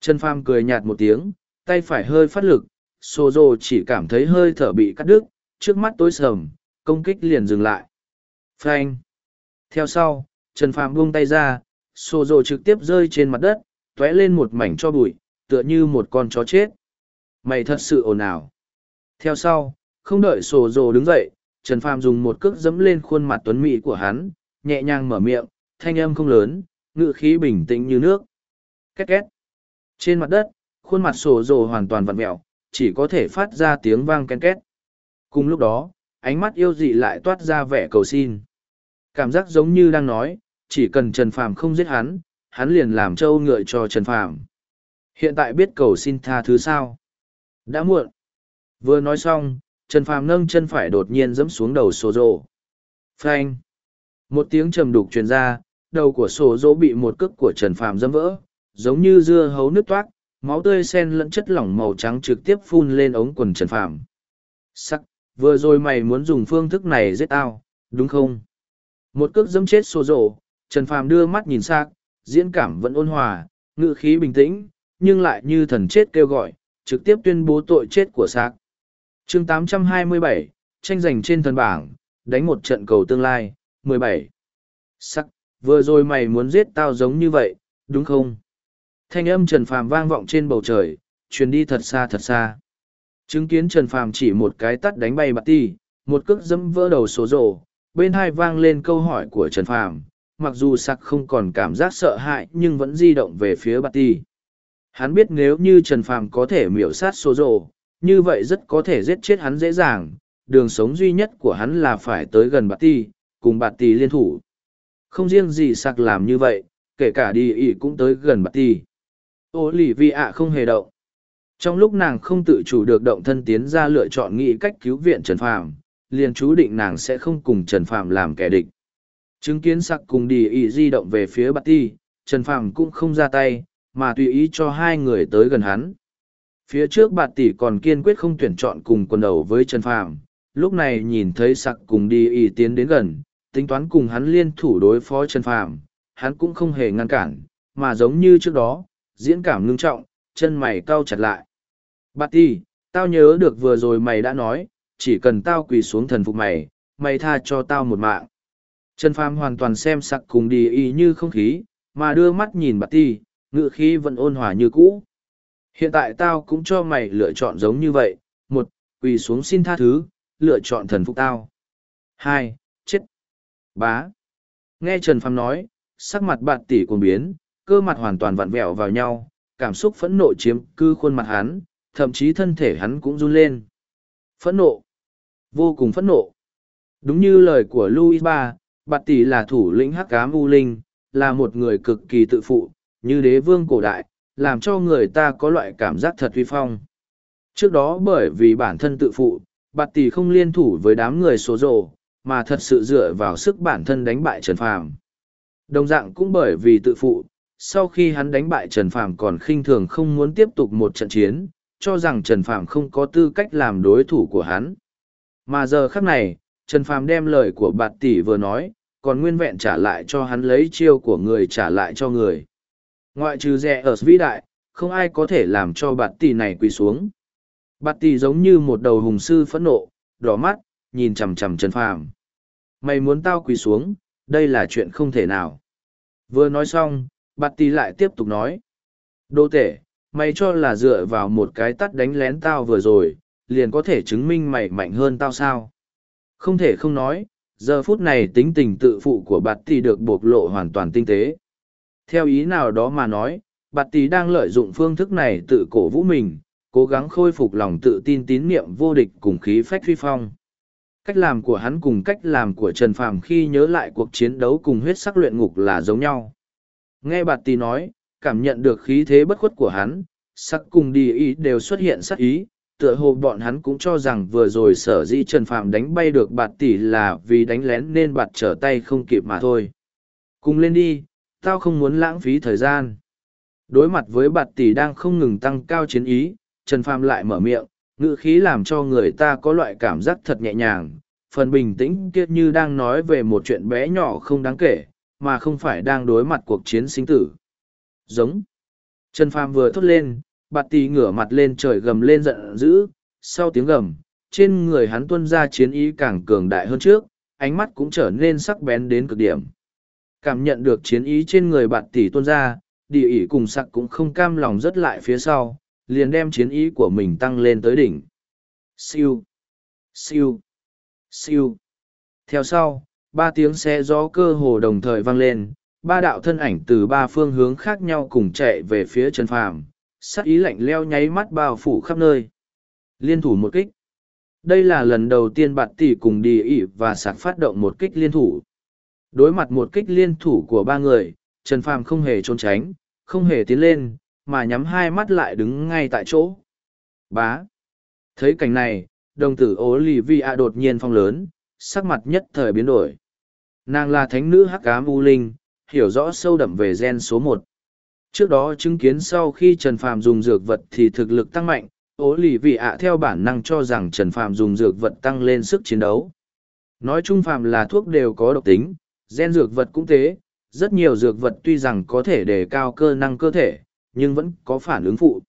Trần Phàm cười nhạt một tiếng, tay phải hơi phát lực, Sô Dô chỉ cảm thấy hơi thở bị cắt đứt, trước mắt tối sầm, công kích liền dừng lại. Phanh. Theo sau, Trần Phàm buông tay ra, Sô Dô trực tiếp rơi trên mặt đất, tóe lên một mảnh cho bụi, tựa như một con chó chết. Mày thật sự ồn ào. Theo sau, không đợi Sô Dô đứng dậy, Trần Phàm dùng một cước dẫm lên khuôn mặt tuấn mỹ của hắn, nhẹ nhàng mở miệng, thanh âm không lớn, ngự khí bình tĩnh như nước. Két két. Trên mặt đất, khuôn mặt sổ rồ hoàn toàn vặn mẹo, chỉ có thể phát ra tiếng vang ken két. Cùng lúc đó, ánh mắt yêu dị lại toát ra vẻ cầu xin. Cảm giác giống như đang nói, chỉ cần Trần Phàm không giết hắn, hắn liền làm trâu ngựa cho Trần Phàm. Hiện tại biết cầu xin tha thứ sao? Đã muộn. Vừa nói xong, Trần Phàm nâng chân phải đột nhiên giẫm xuống đầu sổ rồ. Phanh. Một tiếng trầm đục truyền ra, đầu của sổ dỗ bị một cước của Trần Phàm dâm vỡ, giống như dưa hấu nước toát, máu tươi sen lẫn chất lỏng màu trắng trực tiếp phun lên ống quần Trần Phàm. Sắc, vừa rồi mày muốn dùng phương thức này giết tao, đúng không? Một cước dâm chết sổ dỗ, Trần Phàm đưa mắt nhìn sang, diễn cảm vẫn ôn hòa, ngự khí bình tĩnh, nhưng lại như thần chết kêu gọi, trực tiếp tuyên bố tội chết của xác. chương 827, tranh giành trên thần bảng, đánh một trận cầu tương lai, 17. Sắc, vừa rồi mày muốn giết tao giống như vậy, đúng không? Thanh âm Trần Phàm vang vọng trên bầu trời, truyền đi thật xa thật xa. Chứng kiến Trần Phàm chỉ một cái tắt đánh bay bạt ti, một cước dẫm vỡ đầu số rổ, bên hai vang lên câu hỏi của Trần Phàm, mặc dù sặc không còn cảm giác sợ hãi nhưng vẫn di động về phía bạt ti. Hắn biết nếu như Trần Phàm có thể miểu sát số rổ, như vậy rất có thể giết chết hắn dễ dàng, đường sống duy nhất của hắn là phải tới gần bạt ti, cùng bạt ti liên thủ. Không riêng gì sặc làm như vậy, kể cả đi ỉ cũng tới gần bạt ti. Ô lì vi ạ không hề động. Trong lúc nàng không tự chủ được động thân tiến ra lựa chọn nghĩ cách cứu viện Trần Phàm, liền chú định nàng sẽ không cùng Trần Phàm làm kẻ địch. Chứng kiến sặc cùng đi ỉ di động về phía bạt ti, Trần Phàm cũng không ra tay, mà tùy ý cho hai người tới gần hắn. Phía trước bạt tỷ còn kiên quyết không tuyển chọn cùng quần đầu với Trần Phàm, lúc này nhìn thấy sặc cùng đi ỉ tiến đến gần, tính toán cùng hắn liên thủ đối phó Trần Phàm, hắn cũng không hề ngăn cản, mà giống như trước đó, diễn cảm ngưng trọng, chân mày cau chặt lại. Bạt ti, tao nhớ được vừa rồi mày đã nói, chỉ cần tao quỳ xuống thần phục mày, mày tha cho tao một mạng. Trần Phàm hoàn toàn xem sặc cùng đi y như không khí, mà đưa mắt nhìn bạt ti, ngựa khí vẫn ôn hòa như cũ. Hiện tại tao cũng cho mày lựa chọn giống như vậy, một, quỳ xuống xin tha thứ, lựa chọn thần phục tao. Hai, chết. Bá. Nghe Trần Phàm nói, sắc mặt bạt tỷ cuồng biến, cơ mặt hoàn toàn vặn vẹo vào nhau, cảm xúc phẫn nộ chiếm cư khuôn mặt hắn, thậm chí thân thể hắn cũng run lên. Phẫn nộ. Vô cùng phẫn nộ. Đúng như lời của Louis Ba, Bạt Tỷ là thủ lĩnh hắc ám u linh, là một người cực kỳ tự phụ, như đế vương cổ đại, làm cho người ta có loại cảm giác thật uy phong. Trước đó bởi vì bản thân tự phụ, Bạt Tỷ không liên thủ với đám người số rồ, mà thật sự dựa vào sức bản thân đánh bại Trần Phàm. Đồng dạng cũng bởi vì tự phụ, sau khi hắn đánh bại Trần Phàm còn khinh thường không muốn tiếp tục một trận chiến, cho rằng Trần Phàm không có tư cách làm đối thủ của hắn. Mà giờ khắc này, Trần Phàm đem lời của bạt tỷ vừa nói, còn nguyên vẹn trả lại cho hắn lấy chiêu của người trả lại cho người. Ngoại trừ rẻ ở vĩ đại, không ai có thể làm cho bạt tỷ này quỳ xuống. Bạt tỷ giống như một đầu hùng sư phẫn nộ, đỏ mắt, nhìn chằm chằm Trần Phàm. Mày muốn tao quỳ xuống, đây là chuyện không thể nào. Vừa nói xong, bạt tỷ lại tiếp tục nói. Đô tể, mày cho là dựa vào một cái tắt đánh lén tao vừa rồi, liền có thể chứng minh mày mạnh hơn tao sao? Không thể không nói, giờ phút này tính tình tự phụ của bạt tỷ được bộc lộ hoàn toàn tinh tế. Theo ý nào đó mà nói, bạt tỷ đang lợi dụng phương thức này tự cổ vũ mình, cố gắng khôi phục lòng tự tin tín niệm vô địch cùng khí phách phi phong. Cách làm của hắn cùng cách làm của Trần Phàm khi nhớ lại cuộc chiến đấu cùng huyết sắc luyện ngục là giống nhau. Nghe bạt tỷ nói, cảm nhận được khí thế bất khuất của hắn, sắc cùng đi ý đều xuất hiện sắc ý, tựa hồ bọn hắn cũng cho rằng vừa rồi sở dĩ Trần Phạm đánh bay được bạt tỷ là vì đánh lén nên bạt trở tay không kịp mà thôi. Cùng lên đi, tao không muốn lãng phí thời gian. Đối mặt với bạt tỷ đang không ngừng tăng cao chiến ý, Trần Phạm lại mở miệng, ngữ khí làm cho người ta có loại cảm giác thật nhẹ nhàng, phần bình tĩnh kia như đang nói về một chuyện bé nhỏ không đáng kể, mà không phải đang đối mặt cuộc chiến sinh tử. Giống. Trần Phàm vừa thốt lên, bạt tì ngửa mặt lên trời gầm lên giận dữ, sau tiếng gầm, trên người hắn tuân ra chiến ý càng cường đại hơn trước, ánh mắt cũng trở nên sắc bén đến cực điểm. Cảm nhận được chiến ý trên người bạt tỷ tuân ra, địa ỉ cùng sặc cũng không cam lòng rớt lại phía sau, liền đem chiến ý của mình tăng lên tới đỉnh. Siêu, siêu, siêu. Theo sau, ba tiếng xe gió cơ hồ đồng thời vang lên, ba đạo thân ảnh từ ba phương hướng khác nhau cùng chạy về phía Trần Phàm, sắc ý lạnh leo nháy mắt bao phủ khắp nơi. Liên thủ một kích. Đây là lần đầu tiên bạn tỷ cùng đi ỉ và sạc phát động một kích liên thủ. Đối mặt một kích liên thủ của ba người, Trần Phàm không hề trốn tránh, không hề tiến lên, mà nhắm hai mắt lại đứng ngay tại chỗ. Bá. Thấy cảnh này, đồng tử Olivia đột nhiên phong lớn, sắc mặt nhất thời biến đổi. Nàng là thánh nữ hắc ám u linh, hiểu rõ sâu đậm về gen số một. Trước đó chứng kiến sau khi Trần Phàm dùng dược vật thì thực lực tăng mạnh, ố lì vị ạ theo bản năng cho rằng Trần Phàm dùng dược vật tăng lên sức chiến đấu. Nói chung Phàm là thuốc đều có độc tính, gen dược vật cũng thế, rất nhiều dược vật tuy rằng có thể đề cao cơ năng cơ thể, nhưng vẫn có phản ứng phụ.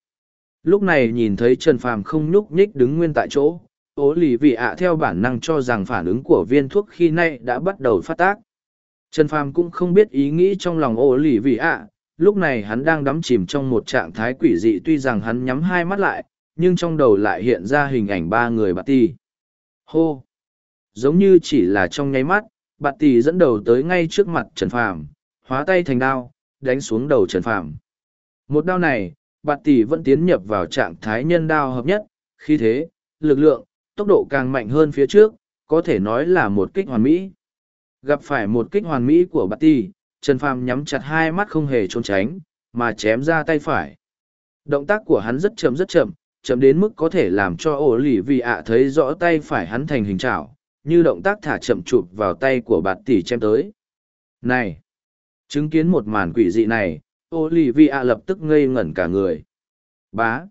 Lúc này nhìn thấy Trần Phàm không nhúc nhích đứng nguyên tại chỗ, ố lì vị ạ theo bản năng cho rằng phản ứng của viên thuốc khi nay đã bắt đầu phát tác. Trần Phàm cũng không biết ý nghĩ trong lòng ố lì vị ạ, lúc này hắn đang đắm chìm trong một trạng thái quỷ dị tuy rằng hắn nhắm hai mắt lại, nhưng trong đầu lại hiện ra hình ảnh ba người bạt ti. Hô! Giống như chỉ là trong nháy mắt, bạt tỷ dẫn đầu tới ngay trước mặt Trần Phàm, hóa tay thành đao, đánh xuống đầu Trần Phàm. Một đao này, bạt tỷ vẫn tiến nhập vào trạng thái nhân đao hợp nhất, khi thế, lực lượng, tốc độ càng mạnh hơn phía trước, có thể nói là một kích hoàn mỹ. Gặp phải một kích hoàn mỹ của bạt tỷ, Trần Phàm nhắm chặt hai mắt không hề trốn tránh, mà chém ra tay phải. Động tác của hắn rất chậm rất chậm, chậm đến mức có thể làm cho ổ lì vì ạ thấy rõ tay phải hắn thành hình trảo, như động tác thả chậm chụp vào tay của bạt tỷ chém tới. Này! Chứng kiến một màn quỷ dị này, ô ạ lập tức ngây ngẩn cả người. Bá!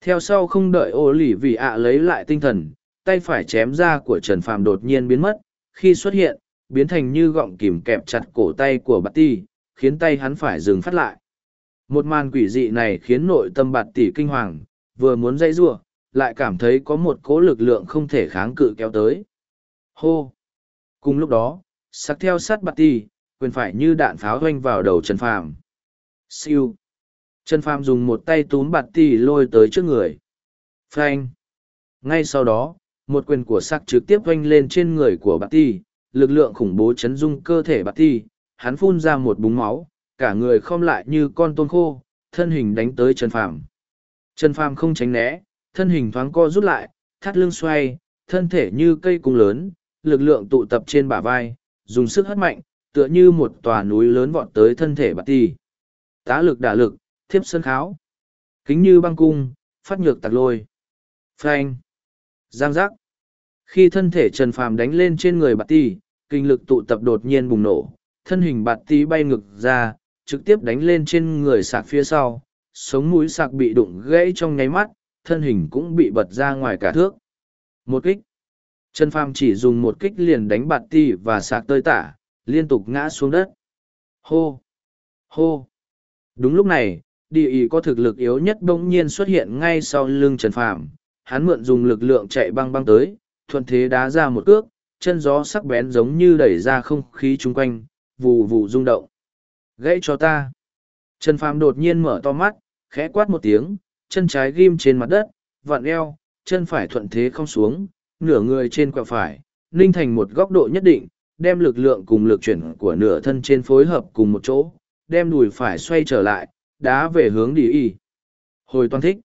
Theo sau không đợi ô ạ lấy lại tinh thần, tay phải chém ra của Trần Phàm đột nhiên biến mất, khi xuất hiện, biến thành như gọng kìm kẹp chặt cổ tay của bạt tỷ, khiến tay hắn phải dừng phát lại. Một màn quỷ dị này khiến nội tâm bạt tỷ kinh hoàng, vừa muốn dây rua, lại cảm thấy có một cố lực lượng không thể kháng cự kéo tới. Hô! Cùng lúc đó, sắc theo sát bạt tỷ, quyền phải như đạn pháo hoanh vào đầu Trần Phàm. Siêu! Trần Phàm dùng một tay túm bạt tỷ lôi tới trước người. Phanh! Ngay sau đó, một quyền của sắc trực tiếp hoanh lên trên người của bạt tỷ, lực lượng khủng bố chấn dung cơ thể bạt tỷ, hắn phun ra một búng máu, cả người khom lại như con tôm khô, thân hình đánh tới Trần Phàm. Trần Phàm không tránh né, thân hình thoáng co rút lại, thắt lưng xoay, thân thể như cây cung lớn, lực lượng tụ tập trên bả vai, dùng sức hất mạnh, tựa như một tòa núi lớn vọt tới thân thể bạt tỷ. Tá lực đả lực, thiếp sân kháo. Kính như băng cung, phát nhược tạc lôi. Phanh. Giang giác. Khi thân thể Trần Phàm đánh lên trên người bạt tỷ, kinh lực tụ tập đột nhiên bùng nổ, thân hình bạt tỷ bay ngực ra, trực tiếp đánh lên trên người sạc phía sau, sống mũi sạc bị đụng gãy trong nháy mắt, thân hình cũng bị bật ra ngoài cả thước. Một kích. Trần Phàm chỉ dùng một kích liền đánh bạt ti và sạc tơi tả, liên tục ngã xuống đất. Hô! Hô! Đúng lúc này, địa ý có thực lực yếu nhất bỗng nhiên xuất hiện ngay sau lưng Trần Phàm. Hắn mượn dùng lực lượng chạy băng băng tới, thuận thế đá ra một cước, chân gió sắc bén giống như đẩy ra không khí chung quanh, vù vù rung động. Gãy cho ta! Trần Phàm đột nhiên mở to mắt, khẽ quát một tiếng, chân trái ghim trên mặt đất, vặn eo, chân phải thuận thế không xuống, nửa người trên quẹo phải, ninh thành một góc độ nhất định, đem lực lượng cùng lực chuyển của nửa thân trên phối hợp cùng một chỗ, đem đùi phải xoay trở lại, đá về hướng đi y. Hồi toàn thích.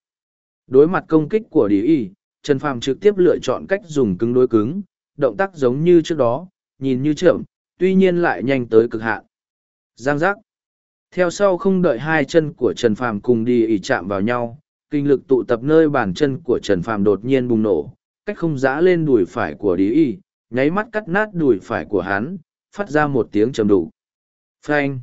Đối mặt công kích của đi y, Trần Phàm trực tiếp lựa chọn cách dùng cứng đối cứng, động tác giống như trước đó, nhìn như chậm, tuy nhiên lại nhanh tới cực hạn. Giang giác. Theo sau không đợi hai chân của Trần Phàm cùng đi ỉ chạm vào nhau, kinh lực tụ tập nơi bàn chân của Trần Phàm đột nhiên bùng nổ, cách không giã lên đùi phải của đi ỉ, nháy mắt cắt nát đùi phải của hắn, phát ra một tiếng trầm đủ. Phanh!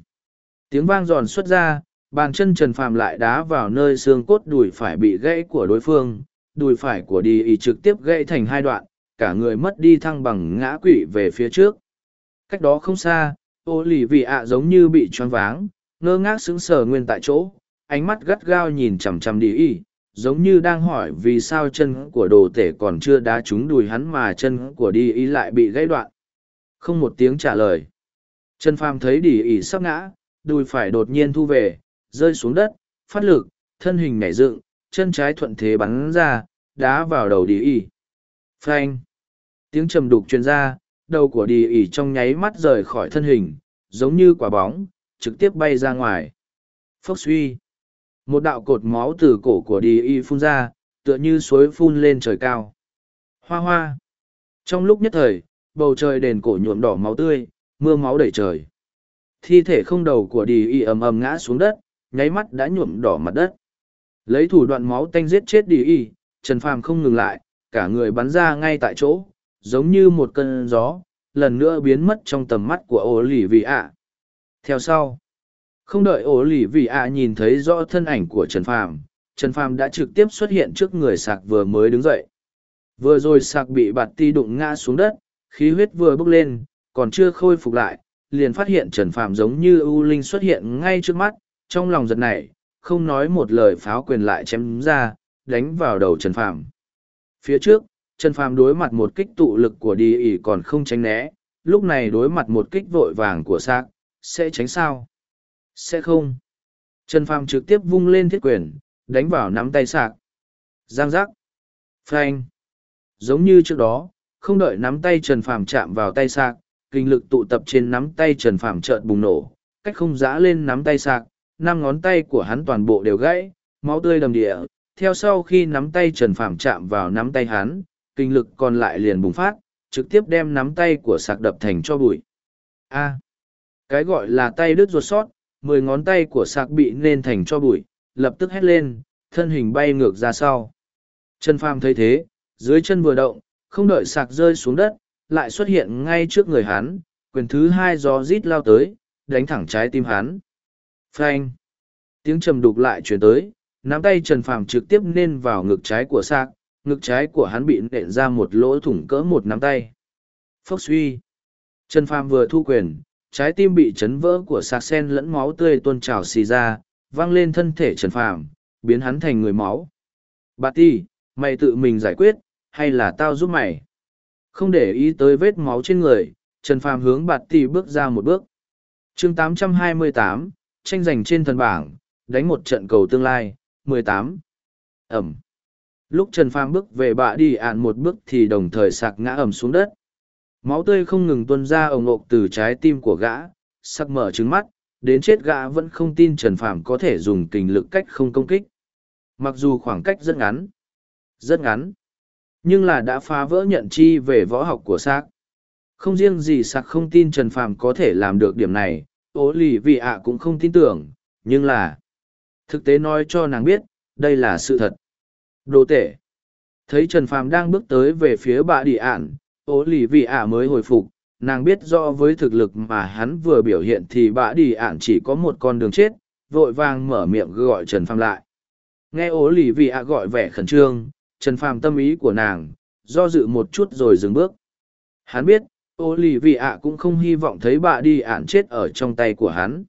Tiếng vang giòn xuất ra, bàn chân Trần Phàm lại đá vào nơi xương cốt đùi phải bị gãy của đối phương, đùi phải của đi Ý trực tiếp gãy thành hai đoạn, cả người mất đi thăng bằng ngã quỵ về phía trước. Cách đó không xa, ô lì vị ạ giống như bị choáng váng ngơ ngác sững sờ nguyên tại chỗ ánh mắt gắt gao nhìn chằm chằm đi Ý, giống như đang hỏi vì sao chân của đồ tể còn chưa đá trúng đùi hắn mà chân của đi Ý lại bị gãy đoạn không một tiếng trả lời Trần phàm thấy đi Ý sắp ngã đùi phải đột nhiên thu về rơi xuống đất phát lực thân hình nhảy dựng chân trái thuận thế bắn ra đá vào đầu đi y phanh tiếng trầm đục truyền ra đầu của đi ỉ trong nháy mắt rời khỏi thân hình giống như quả bóng trực tiếp bay ra ngoài. Phốc suy. Một đạo cột máu từ cổ của đi y phun ra, tựa như suối phun lên trời cao. Hoa hoa. Trong lúc nhất thời, bầu trời đền cổ nhuộm đỏ máu tươi, mưa máu đầy trời. Thi thể không đầu của đi y ầm ầm ngã xuống đất, nháy mắt đã nhuộm đỏ mặt đất. Lấy thủ đoạn máu tanh giết chết đi y, Trần Phàm không ngừng lại, cả người bắn ra ngay tại chỗ, giống như một cơn gió, lần nữa biến mất trong tầm mắt của ô lì vị ạ. Theo sau, không đợi ô lì vị ạ nhìn thấy rõ thân ảnh của Trần Phàm, Trần Phàm đã trực tiếp xuất hiện trước người sạc vừa mới đứng dậy. Vừa rồi sạc bị bạt ti đụng ngã xuống đất, khí huyết vừa bốc lên, còn chưa khôi phục lại, liền phát hiện Trần Phàm giống như ưu linh xuất hiện ngay trước mắt, trong lòng giật nảy, không nói một lời pháo quyền lại chém ra, đánh vào đầu Trần Phàm. Phía trước, Trần Phàm đối mặt một kích tụ lực của đi ỉ còn không tránh né, lúc này đối mặt một kích vội vàng của sạc, sẽ tránh sao? Sẽ không. Trần Phàm trực tiếp vung lên thiết quyền, đánh vào nắm tay sạc. Giang giác. Phanh. Giống như trước đó, không đợi nắm tay Trần Phàm chạm vào tay sạc, kinh lực tụ tập trên nắm tay Trần Phàm chợt bùng nổ, cách không giã lên nắm tay sạc, năm ngón tay của hắn toàn bộ đều gãy, máu tươi đầm địa. Theo sau khi nắm tay Trần Phàm chạm vào nắm tay hắn, kinh lực còn lại liền bùng phát, trực tiếp đem nắm tay của sạc đập thành cho bụi. A. cái gọi là tay đứt ruột sót, mười ngón tay của sạc bị nên thành cho bụi, lập tức hét lên, thân hình bay ngược ra sau. Trần Phàm thấy thế, dưới chân vừa động, không đợi sạc rơi xuống đất, lại xuất hiện ngay trước người hắn, quyền thứ hai gió rít lao tới, đánh thẳng trái tim hắn. Phanh! Tiếng trầm đục lại chuyển tới, nắm tay Trần Phàm trực tiếp nên vào ngực trái của sạc, ngực trái của hắn bị nện ra một lỗ thủng cỡ một nắm tay. Phốc suy! Trần Phàm vừa thu quyền, trái tim bị chấn vỡ của sạc sen lẫn máu tươi tuôn trào xì ra, văng lên thân thể Trần Phàm, biến hắn thành người máu. Bà ti, mày tự mình giải quyết, hay là tao giúp mày? Không để ý tới vết máu trên người, Trần Phàm hướng bạt tì bước ra một bước. chương 828, tranh giành trên thần bảng, đánh một trận cầu tương lai, 18. Ẩm. Lúc Trần Phàm bước về bạ đi ạn một bước thì đồng thời sạc ngã ẩm xuống đất. Máu tươi không ngừng tuôn ra ổng ộp từ trái tim của gã, sắc mở trứng mắt, đến chết gã vẫn không tin Trần Phàm có thể dùng kình lực cách không công kích. Mặc dù khoảng cách rất ngắn, rất ngắn, nhưng là đã phá vỡ nhận chi về võ học của xác. Không riêng gì sạc không tin Trần Phàm có thể làm được điểm này, ố lì vị ạ cũng không tin tưởng, nhưng là thực tế nói cho nàng biết, đây là sự thật. Đồ tể. Thấy Trần Phàm đang bước tới về phía bà đi ạn, ố lì vị ạ mới hồi phục, nàng biết rõ với thực lực mà hắn vừa biểu hiện thì bà đi ạn chỉ có một con đường chết, vội vàng mở miệng gọi Trần Phàm lại. Nghe ố lì vị ạ gọi vẻ khẩn trương, Trần Phàm tâm ý của nàng, do dự một chút rồi dừng bước. Hắn biết, ô lì vị ạ cũng không hy vọng thấy bà đi ạn chết ở trong tay của hắn.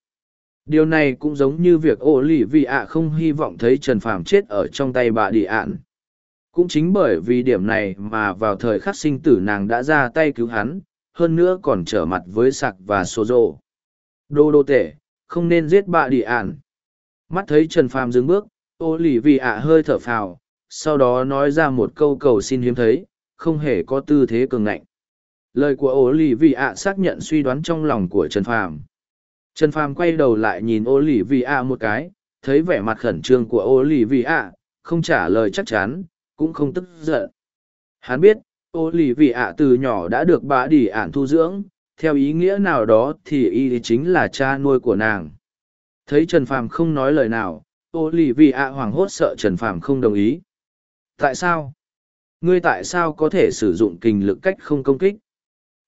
Điều này cũng giống như việc ô lì vị ạ không hy vọng thấy Trần Phàm chết ở trong tay bà đi ạn. Cũng chính bởi vì điểm này mà vào thời khắc sinh tử nàng đã ra tay cứu hắn, hơn nữa còn trở mặt với sặc và sô rộ. Đô đô tể, không nên giết bà đi ạn. Mắt thấy Trần Phàm dừng bước, ô lì vị ạ hơi thở phào, sau đó nói ra một câu cầu xin hiếm thấy, không hề có tư thế cường ngạnh. Lời của ô lì vị ạ xác nhận suy đoán trong lòng của Trần Phàm. Trần Phàm quay đầu lại nhìn ô lì vị ạ một cái, thấy vẻ mặt khẩn trương của ô lì vị ạ, không trả lời chắc chắn, cũng không tức giận. Hắn biết, ô lì vị ạ từ nhỏ đã được bà đỉ ản thu dưỡng, theo ý nghĩa nào đó thì y chính là cha nuôi của nàng. Thấy Trần Phàm không nói lời nào, ô lì vị ạ hoảng hốt sợ Trần Phàm không đồng ý. Tại sao? Ngươi tại sao có thể sử dụng kình lực cách không công kích?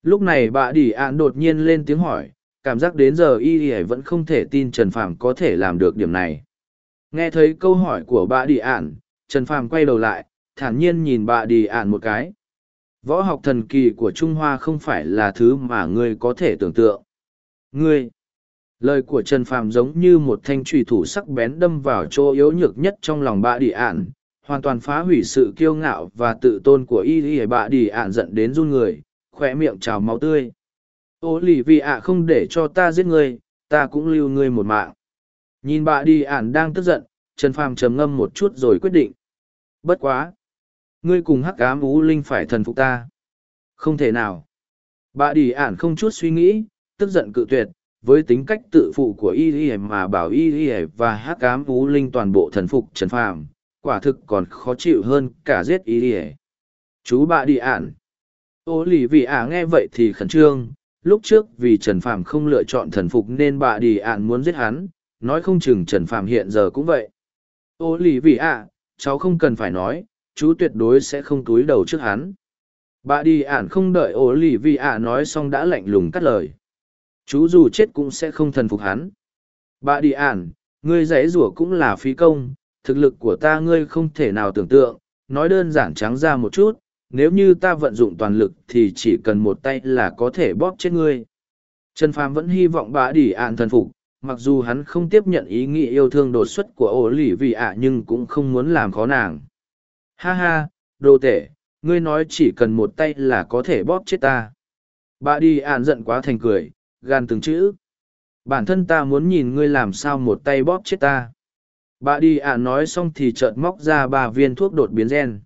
Lúc này bà Đỉ Ản đột nhiên lên tiếng hỏi, cảm giác đến giờ y y vẫn không thể tin Trần Phàm có thể làm được điểm này. Nghe thấy câu hỏi của bà Đỉ Ản, Trần Phàm quay đầu lại, thản nhiên nhìn bà Đỉ Ản một cái. Võ học thần kỳ của Trung Hoa không phải là thứ mà ngươi có thể tưởng tượng. Ngươi! Lời của Trần Phàm giống như một thanh trùy thủ sắc bén đâm vào chỗ yếu nhược nhất trong lòng bà Đỉ Ản, hoàn toàn phá hủy sự kiêu ngạo và tự tôn của y y bạ đi ạn giận đến run người khoe miệng trào máu tươi. Ô lì vì ạ không để cho ta giết ngươi, ta cũng lưu ngươi một mạng. Nhìn bạ đi ạn đang tức giận, trần phàm trầm ngâm một chút rồi quyết định. Bất quá, ngươi cùng hắc cám ú linh phải thần phục ta. Không thể nào. Bà đi ản không chút suy nghĩ, tức giận cự tuyệt, với tính cách tự phụ của y y mà bảo y y và hắc cám ú linh toàn bộ thần phục trần phàm quả thực còn khó chịu hơn cả giết ý ỉa. Chú bạ đi ản. Ô lì vị ả nghe vậy thì khẩn trương, lúc trước vì trần phàm không lựa chọn thần phục nên bạ đi ạn muốn giết hắn, nói không chừng trần phàm hiện giờ cũng vậy. Ô lì vị ả cháu không cần phải nói, chú tuyệt đối sẽ không túi đầu trước hắn. Bà đi ạn không đợi ô lì vị ả nói xong đã lạnh lùng cắt lời. Chú dù chết cũng sẽ không thần phục hắn. Bà đi ạn ngươi dãy rủa cũng là phí công thực lực của ta ngươi không thể nào tưởng tượng, nói đơn giản trắng ra một chút, nếu như ta vận dụng toàn lực thì chỉ cần một tay là có thể bóp chết ngươi. Trần phàm vẫn hy vọng bà đỉ ạn thần phục, mặc dù hắn không tiếp nhận ý nghĩ yêu thương đột xuất của ổ lì vì ạ nhưng cũng không muốn làm khó nàng. Ha ha, đồ tể, ngươi nói chỉ cần một tay là có thể bóp chết ta. Bà đi ạn giận quá thành cười, gan từng chữ. Bản thân ta muốn nhìn ngươi làm sao một tay bóp chết ta bà đi ạn nói xong thì chợt móc ra ba viên thuốc đột biến gen.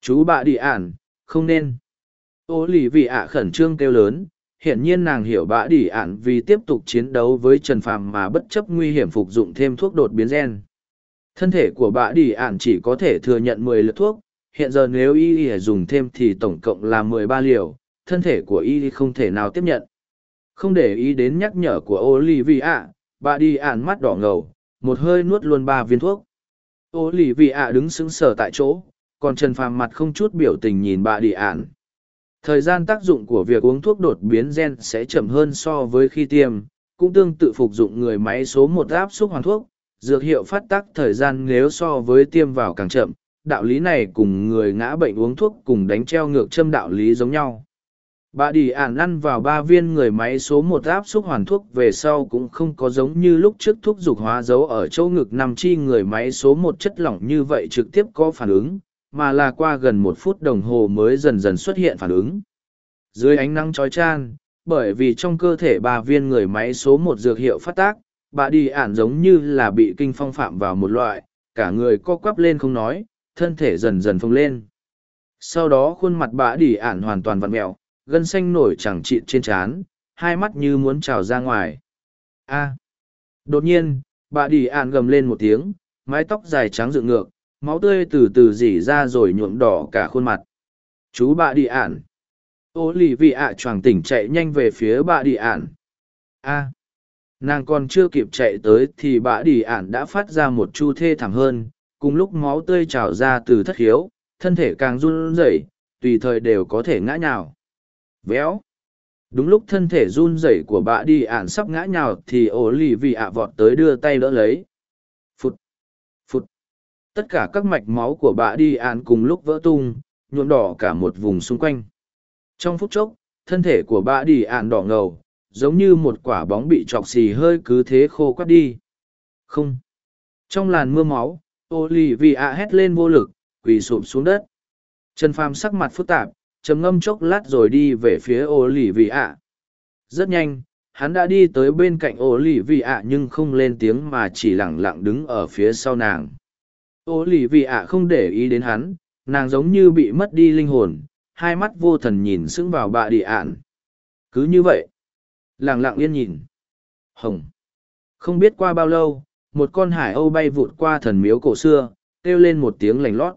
Chú bà đi ạn không nên. Ô lì vị ạ khẩn trương kêu lớn, hiển nhiên nàng hiểu bà đi ạn vì tiếp tục chiến đấu với trần phàm mà bất chấp nguy hiểm phục dụng thêm thuốc đột biến gen. Thân thể của bà đi ạn chỉ có thể thừa nhận mười lượt thuốc, hiện giờ nếu y y dùng thêm thì tổng cộng là mười ba liều, thân thể của y không thể nào tiếp nhận. Không để ý đến nhắc nhở của olivia bà đi ạn mắt đỏ ngầu một hơi nuốt luôn ba viên thuốc olivia đứng sững sờ tại chỗ còn trần phàm mặt không chút biểu tình nhìn bà đi ạn Thời gian tác dụng của việc uống thuốc đột biến gen sẽ chậm hơn so với khi tiêm, cũng tương tự phục dụng người máy số một áp suất hoàn thuốc, dược hiệu phát tác thời gian nếu so với tiêm vào càng chậm, đạo lý này cùng người ngã bệnh uống thuốc cùng đánh treo ngược châm đạo lý giống nhau. Bà đi ản ăn vào ba viên người máy số một áp xúc hoàn thuốc về sau cũng không có giống như lúc trước thuốc dục hóa dấu ở chỗ ngực nằm chi người máy số một chất lỏng như vậy trực tiếp có phản ứng, mà là qua gần một phút đồng hồ mới dần dần xuất hiện phản ứng. Dưới ánh nắng trói chan, bởi vì trong cơ thể bà viên người máy số một dược hiệu phát tác, bà đi ản giống như là bị kinh phong phạm vào một loại, cả người co quắp lên không nói, thân thể dần dần phồng lên. Sau đó khuôn mặt bà đi ản hoàn toàn vặn mẹo, gân xanh nổi chẳng trịn trên trán, hai mắt như muốn trào ra ngoài. A. Đột nhiên, bà đi ạn gầm lên một tiếng, mái tóc dài trắng dựng ngược, máu tươi từ từ dỉ ra rồi nhuộm đỏ cả khuôn mặt. Chú bà đi ạn. Ô lì vị ạ choàng tỉnh chạy nhanh về phía bà đi ạn. A. Nàng còn chưa kịp chạy tới thì bà đi ạn đã phát ra một chu thê thảm hơn cùng lúc máu tươi trào ra từ thất khiếu thân thể càng run rẩy tùy thời đều có thể ngã nhào véo. Đúng lúc thân thể run rẩy của bà đi ản sắp ngã nhào thì ổ lì vì ạ vọt tới đưa tay đỡ lấy. Tất cả các mạch máu của bà đi ạn cùng lúc vỡ tung, nhuộm đỏ cả một vùng xung quanh. Trong phút chốc, thân thể của bà đi ạn đỏ ngầu, giống như một quả bóng bị chọc xì hơi cứ thế khô quắt đi. Không. Trong làn mưa máu ô lì vì ạ hét lên vô lực, quỳ sụp xuống đất. Trần phàm sắc mặt phức tạp trầm ngâm chốc lát rồi đi về phía ô lì vị ạ rất nhanh, hắn đã đi tới bên cạnh ô lì vị ạ nhưng không lên tiếng mà chỉ lẳng lặng đứng ở phía sau nàng. Ô lì vị ạ không để ý đến hắn, nàng giống như bị mất đi linh hồn, hai mắt vô thần nhìn sững vào bạ đi ạn. Cứ như vậy lẳng lặng yên nhìn. Hồng. Không biết qua bao lâu, một con hải âu bay vụt qua thần miếu cổ xưa, kêu lên một tiếng lành lót.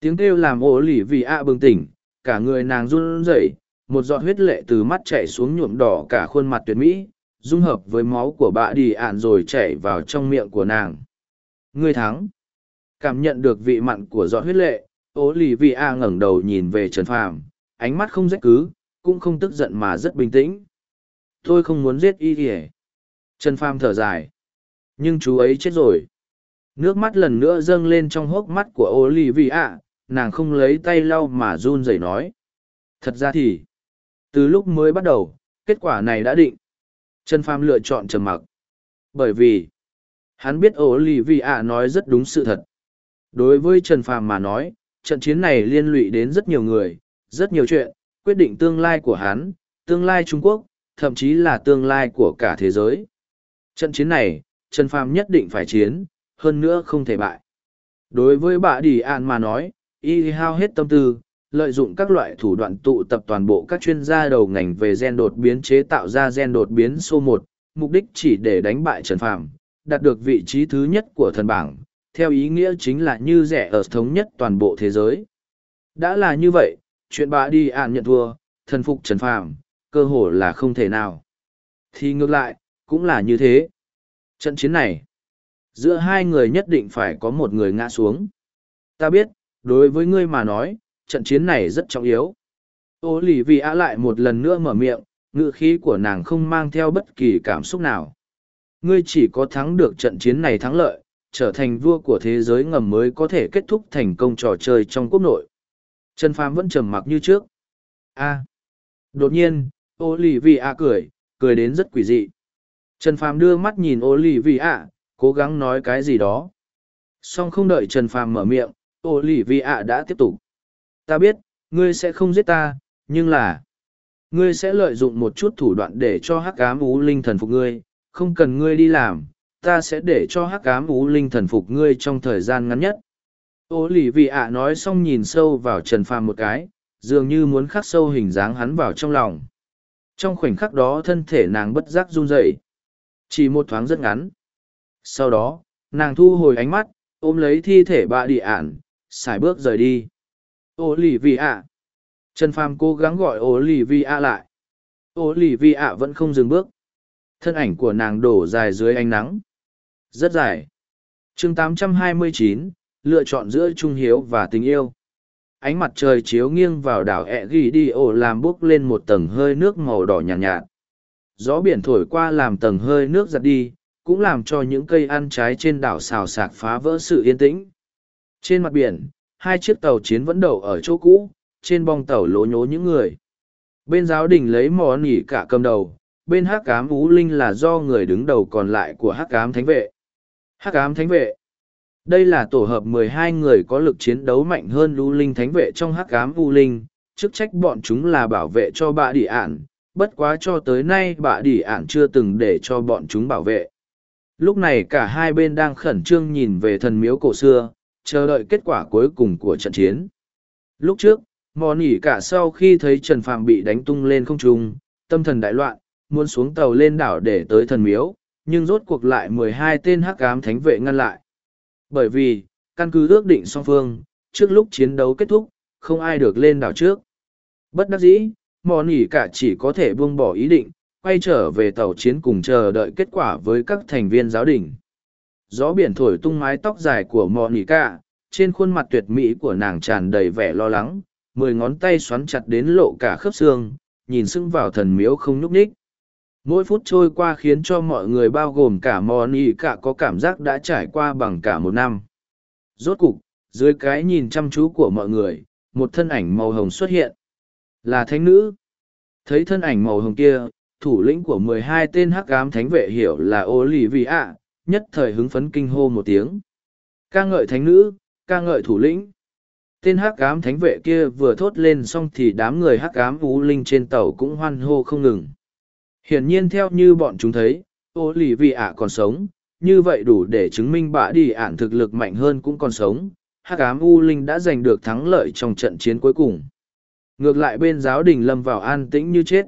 Tiếng kêu làm ô lì vị ạ bừng tỉnh cả người nàng run rẩy, một giọt huyết lệ từ mắt chảy xuống nhuộm đỏ cả khuôn mặt tuyệt mỹ, dung hợp với máu của bà đi ạn rồi chảy vào trong miệng của nàng. Ngươi thắng. Cảm nhận được vị mặn của giọt huyết lệ ố lì vị a ngẩng đầu nhìn về trần phàm, ánh mắt không rách cứ, cũng không tức giận mà rất bình tĩnh. Tôi không muốn giết y ỉa trần phàm thở dài. Nhưng chú ấy chết rồi. Nước mắt lần nữa dâng lên trong hốc mắt của ô lì vị a nàng không lấy tay lau mà run rẩy nói thật ra thì từ lúc mới bắt đầu kết quả này đã định trần phàm lựa chọn trầm mặc bởi vì hắn biết ô lì vị ạ nói rất đúng sự thật Đối với Trần Phàm mà nói, trận chiến này liên lụy đến rất nhiều người, rất nhiều chuyện, quyết định tương lai của hắn, tương lai Trung Quốc, thậm chí là tương lai của cả thế giới. Trận chiến này, Trần Phàm nhất định phải chiến, hơn nữa không thể bại. Đối với bà Đi An mà nói, y hao hết tâm tư, lợi dụng các loại thủ đoạn tụ tập toàn bộ các chuyên gia đầu ngành về gen đột biến chế tạo ra gen đột biến số một, mục đích chỉ để đánh bại Trần Phàm, đạt được vị trí thứ nhất của thần bảng, theo ý nghĩa chính là như rẻ ở thống nhất toàn bộ thế giới. Đã là như vậy, chuyện bà đi ạn nhận thua, thần phục Trần Phàm, cơ hồ là không thể nào. Thì ngược lại, cũng là như thế. Trận chiến này, giữa hai người nhất định phải có một người ngã xuống. Ta biết, đối với ngươi mà nói, trận chiến này rất trọng yếu. Ô lì vì ạ lại một lần nữa mở miệng, ngữ khí của nàng không mang theo bất kỳ cảm xúc nào. Ngươi chỉ có thắng được trận chiến này thắng lợi, trở thành vua của thế giới ngầm mới có thể kết thúc thành công trò chơi trong quốc nội. Trần Phàm vẫn trầm mặc như trước. A. Đột nhiên, ô lì vì ạ cười, cười đến rất quỷ dị. Trần Phàm đưa mắt nhìn ô lì vì ạ, cố gắng nói cái gì đó. Song không đợi Trần Phàm mở miệng, Olivia đã tiếp tục. Ta biết, ngươi sẽ không giết ta, nhưng là ngươi sẽ lợi dụng một chút thủ đoạn để cho hắc ám ú linh thần phục ngươi. Không cần ngươi đi làm ta sẽ để cho hắc ám ú linh thần phục ngươi trong thời gian ngắn nhất. Ô lì vị ạ nói xong nhìn sâu vào trần phàm một cái dường như muốn khắc sâu hình dáng hắn vào trong lòng. Trong khoảnh khắc đó thân thể nàng bất giác run rẩy. Chỉ một thoáng rất ngắn. Sau đó nàng thu hồi ánh mắt ôm lấy thi thể bạ đi ản xài bước rời đi ô lì vì ạ Trần Phàm cố gắng gọi Ô lì vi ạ lại. Ô lì vi ạ vẫn không dừng bước. Thân ảnh của nàng đổ dài dưới ánh nắng. Rất dài. chương 829, lựa chọn giữa trung hiếu và tình yêu. Ánh mặt trời chiếu nghiêng vào đảo ẹ ghi đi ổ làm bốc lên một tầng hơi nước màu đỏ nhạt, nhạt. Gió biển thổi qua làm tầng hơi nước giặt đi, cũng làm cho những cây ăn trái trên đảo xào sạc phá vỡ sự yên tĩnh. Trên mặt biển, hai chiếc tàu chiến vẫn đậu ở chỗ cũ, trên bong tàu lố nhố những người. Bên giáo đình lấy mò nỉ cả cầm đầu, bên hắc ám ú linh là do người đứng đầu còn lại của hắc ám thánh vệ. Hắc ám thánh vệ. Đây là tổ hợp mười hai người có lực chiến đấu mạnh hơn lũ linh thánh vệ trong hắc ám u linh, chức trách bọn chúng là bảo vệ cho bạ đỉ ản, bất quá cho tới nay bạ đỉ ản chưa từng để cho bọn chúng bảo vệ. Lúc này cả hai bên đang khẩn trương nhìn về thần miếu cổ xưa, chờ đợi kết quả cuối cùng của trận chiến. Lúc trước, mò nỉ cả sau khi thấy trần phạm bị đánh tung lên không trung tâm thần đại loạn muốn xuống tàu lên đảo để tới thần miếu nhưng rốt cuộc lại mười hai tên hắc ám thánh vệ ngăn lại. Bởi vì căn cứ ước định song phương trước lúc chiến đấu kết thúc không ai được lên đảo trước. Bất đắc dĩ mò nỉ cả chỉ có thể buông bỏ ý định quay trở về tàu chiến cùng chờ đợi kết quả với các thành viên giáo đình gió biển thổi tung mái tóc dài của mò nỉ cả trên khuôn mặt tuyệt mỹ của nàng tràn đầy vẻ lo lắng mười ngón tay xoắn chặt đến lộ cả khớp xương, nhìn sưng vào thần miếu không nhúc ních. Mỗi phút trôi qua khiến cho mọi người bao gồm cả mòn cả có cảm giác đã trải qua bằng cả một năm. Rốt cục, dưới cái nhìn chăm chú của mọi người, một thân ảnh màu hồng xuất hiện. Là thánh nữ. Thấy thân ảnh màu hồng kia, thủ lĩnh của mười hai tên hắc ám thánh vệ hiểu là ô lì vì ạ, nhất thời hứng phấn kinh hô một tiếng. ca ngợi thánh nữ, ca ngợi thủ lĩnh. Tên hắc ám thánh vệ kia vừa thốt lên xong thì đám người hắc ám ú linh trên tàu cũng hoan hô không ngừng. Hiển nhiên theo như bọn chúng thấy ô lì vị ạ còn sống như vậy đủ để chứng minh bạ đi ản thực lực mạnh hơn cũng còn sống. Hắc ám u linh đã giành được thắng lợi trong trận chiến cuối cùng. Ngược lại bên giáo đình lâm vào an tĩnh như chết.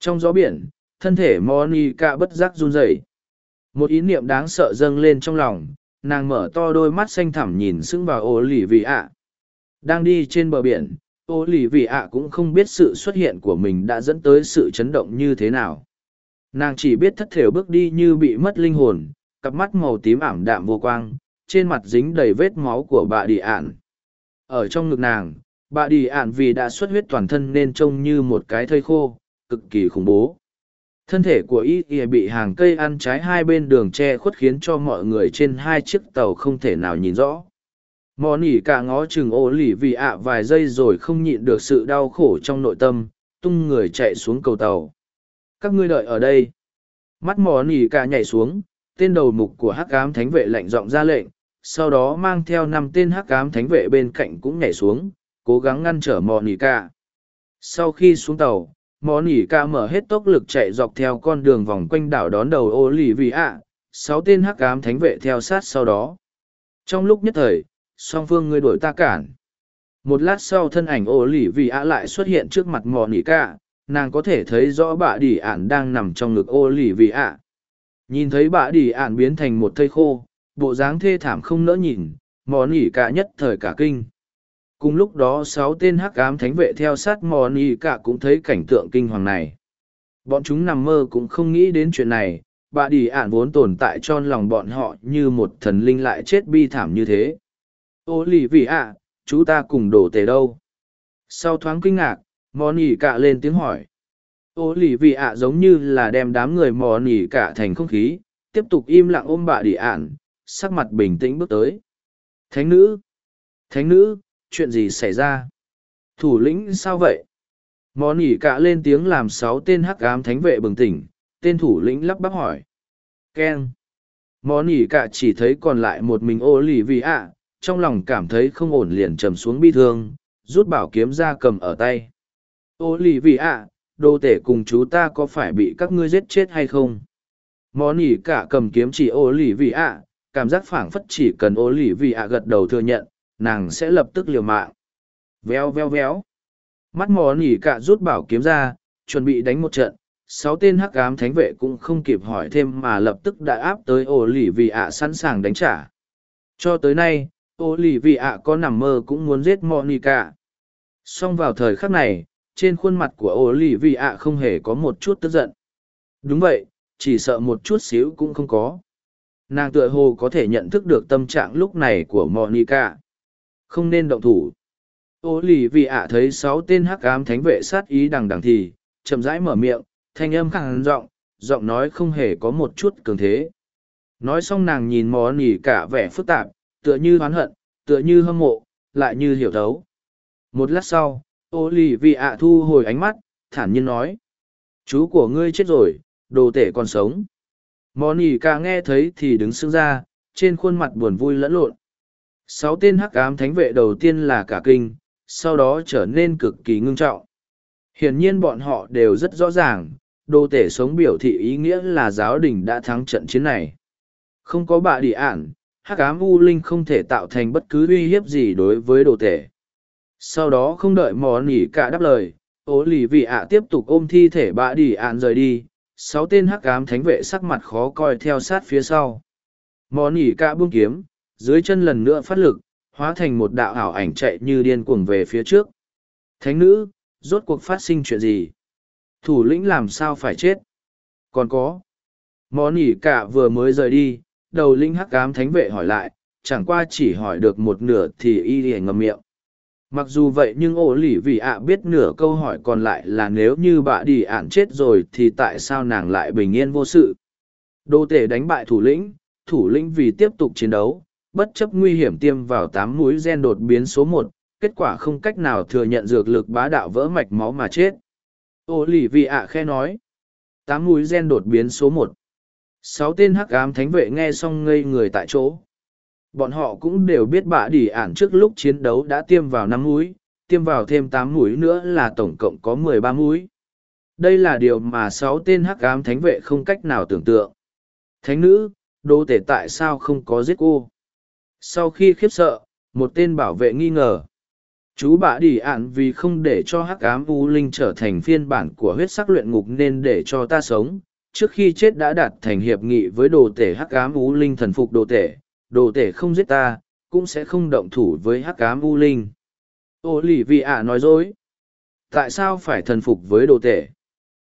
Trong gió biển thân thể monica bất giác run rẩy một ý niệm đáng sợ dâng lên trong lòng nàng mở to đôi mắt xanh thẳm nhìn sững vào ô lì vị ạ đang đi trên bờ biển, ô lì vị ạ cũng không biết sự xuất hiện của mình đã dẫn tới sự chấn động như thế nào. Nàng chỉ biết thất thểu bước đi như bị mất linh hồn, cặp mắt màu tím ảm đạm vô quang, trên mặt dính đầy vết máu của bà đi ạn. Ở trong ngực nàng, bà đi ạn vì đã xuất huyết toàn thân nên trông như một cái thây khô, cực kỳ khủng bố. Thân thể của y ỉa bị hàng cây ăn trái hai bên đường che khuất khiến cho mọi người trên hai chiếc tàu không thể nào nhìn rõ. Mò nỉ cả ngó chừng ô lì vì ạ vài giây rồi không nhịn được sự đau khổ trong nội tâm, tung người chạy xuống cầu tàu. Các ngươi đợi ở đây. Mắt mò nỉ cả nhảy xuống, tên đầu mục của hắc cám thánh vệ lạnh giọng ra lệnh, sau đó mang theo năm tên hắc cám thánh vệ bên cạnh cũng nhảy xuống, cố gắng ngăn trở mò nỉ cả. Sau khi xuống tàu mò nỉ ca mở hết tốc lực chạy dọc theo con đường vòng quanh đảo đón đầu ô lì vì ạ sáu tên hắc cám thánh vệ theo sát sau đó. Trong lúc nhất thời, song phương ngươi đuổi ta cản. Một lát sau thân ảnh ô lì vì ạ lại xuất hiện trước mặt mò nỉ ca, nàng có thể thấy rõ bà đỉ ạn đang nằm trong ngực ô lì vì ạ nhìn thấy bà đỉ ạn biến thành một thây khô, bộ dáng thê thảm không nỡ nhìn mò nỉ ca nhất thời cả kinh cùng lúc đó sáu tên hắc ám thánh vệ theo sát mò ni cả cũng thấy cảnh tượng kinh hoàng này. Bọn chúng nằm mơ cũng không nghĩ đến chuyện này, bà đi ản vốn tồn tại cho lòng bọn họ như một thần linh lại chết bi thảm như thế. Ô lì vì ạ, chú ta cùng đổ tề đâu? Sau thoáng kinh ngạc, mò nỉ cả lên tiếng hỏi. Ô lì vì ạ giống như là đem đám người mò nỉ cả thành không khí, tiếp tục im lặng ôm bà đi ản, sắc mặt bình tĩnh bước tới. Thánh nữ! Thánh nữ! Chuyện gì xảy ra? Thủ lĩnh sao vậy? Món ỉ cạ lên tiếng làm sáu tên hắc ám thánh vệ bừng tỉnh, tên thủ lĩnh lắp bắp hỏi. Keng món ỉ cạ chỉ thấy còn lại một mình ô lì vì ạ trong lòng cảm thấy không ổn liền trầm xuống bi thương, rút bảo kiếm ra cầm ở tay. Ô lì vì ạ đô tể cùng chú ta có phải bị các ngươi giết chết hay không? Món ỉ cạ cầm kiếm chỉ ô lì vì ạ cảm giác phảng phất chỉ cần ô lì vì ạ gật đầu thừa nhận nàng sẽ lập tức liều mạng. Veo veo véo. Mắt mò nỉ cả rút bảo kiếm ra, chuẩn bị đánh một trận. Sáu tên hắc ám thánh vệ cũng không kịp hỏi thêm mà lập tức đã áp tới ô lì vì ạ sẵn sàng đánh trả. Cho tới nay, ô lì vì ạ có nằm mơ cũng muốn giết mò nỉ cả song vào thời khắc này, trên khuôn mặt của ô lì vì ạ không hề có một chút tức giận. Đúng vậy, chỉ sợ một chút xíu cũng không có. Nàng tựa hồ có thể nhận thức được tâm trạng lúc này của monica không nên động thủ. Ô lì vì ạ thấy sáu tên hắc ám thánh vệ sát ý đằng đằng thì, chậm rãi mở miệng, thanh âm khẳng giọng giọng nói không hề có một chút cường thế. Nói xong nàng nhìn mò nỉ cả vẻ phức tạp, tựa như oán hận, tựa như hâm mộ, lại như hiểu thấu. Một lát sau ô lì vì ạ thu hồi ánh mắt, thản nhiên nói, chú của ngươi chết rồi, đồ tể còn sống. Mò nỉ cả nghe thấy thì đứng xưng ra, trên khuôn mặt buồn vui lẫn lộn sáu tên hắc ám thánh vệ đầu tiên là cả kinh, sau đó trở nên cực kỳ ngưng trọng. Hiển nhiên bọn họ đều rất rõ ràng, đồ tể sống biểu thị ý nghĩa là giáo đình đã thắng trận chiến này. Không có bạ địa ản, hắc ám u linh không thể tạo thành bất cứ uy hiếp gì đối với đồ tể. Sau đó không đợi mò nỉ cả đáp lời ố lì vị ạ tiếp tục ôm thi thể bạ đi ạn rời đi, sáu tên hắc ám thánh vệ sắc mặt khó coi theo sát phía sau. Mò nỉ cả buông kiếm dưới chân lần nữa phát lực, hóa thành một đạo ảo ảnh chạy như điên cuồng về phía trước. Thánh nữ, rốt cuộc phát sinh chuyện gì? Thủ lĩnh làm sao phải chết? Còn có. Mò nỉ cả vừa mới rời đi, đầu linh hắc ám thánh vệ hỏi lại, chẳng qua chỉ hỏi được một nửa thì y lìa ngầm miệng. Mặc dù vậy nhưng ổ lỉ vì ạ biết nửa câu hỏi còn lại là nếu như bà đi ản chết rồi thì tại sao nàng lại bình yên vô sự? Đô tể đánh bại thủ lĩnh thủ lĩnh vì tiếp tục chiến đấu bất chấp nguy hiểm tiêm vào tám mũi gen đột biến số một, kết quả không cách nào thừa nhận dược lực bá đạo vỡ mạch máu mà chết. Ô lì vị ạ khe nói, tám mũi gen đột biến số một. Sáu tên hắc ám thánh vệ nghe xong ngây người tại chỗ. Bọn họ cũng đều biết bạ đỉ ản trước lúc chiến đấu đã tiêm vào năm mũi, tiêm vào thêm tám mũi nữa là tổng cộng có mười ba mũi. Đây là điều mà sáu tên hắc ám thánh vệ không cách nào tưởng tượng. Thánh nữ, đô tể tại sao không có giết cô? Sau khi khiếp sợ, một tên bảo vệ nghi ngờ. Chú bạ đi ạn vì không để cho hắc ám u linh trở thành phiên bản của huyết sắc luyện ngục nên để cho ta sống. Trước khi chết đã đạt thành hiệp nghị với đồ tể hắc ám u linh thần phục đồ tể. Đồ tể không giết ta, cũng sẽ không động thủ với hắc ám u linh. Ô lì vị ạ nói dối. Tại sao phải thần phục với đồ tể?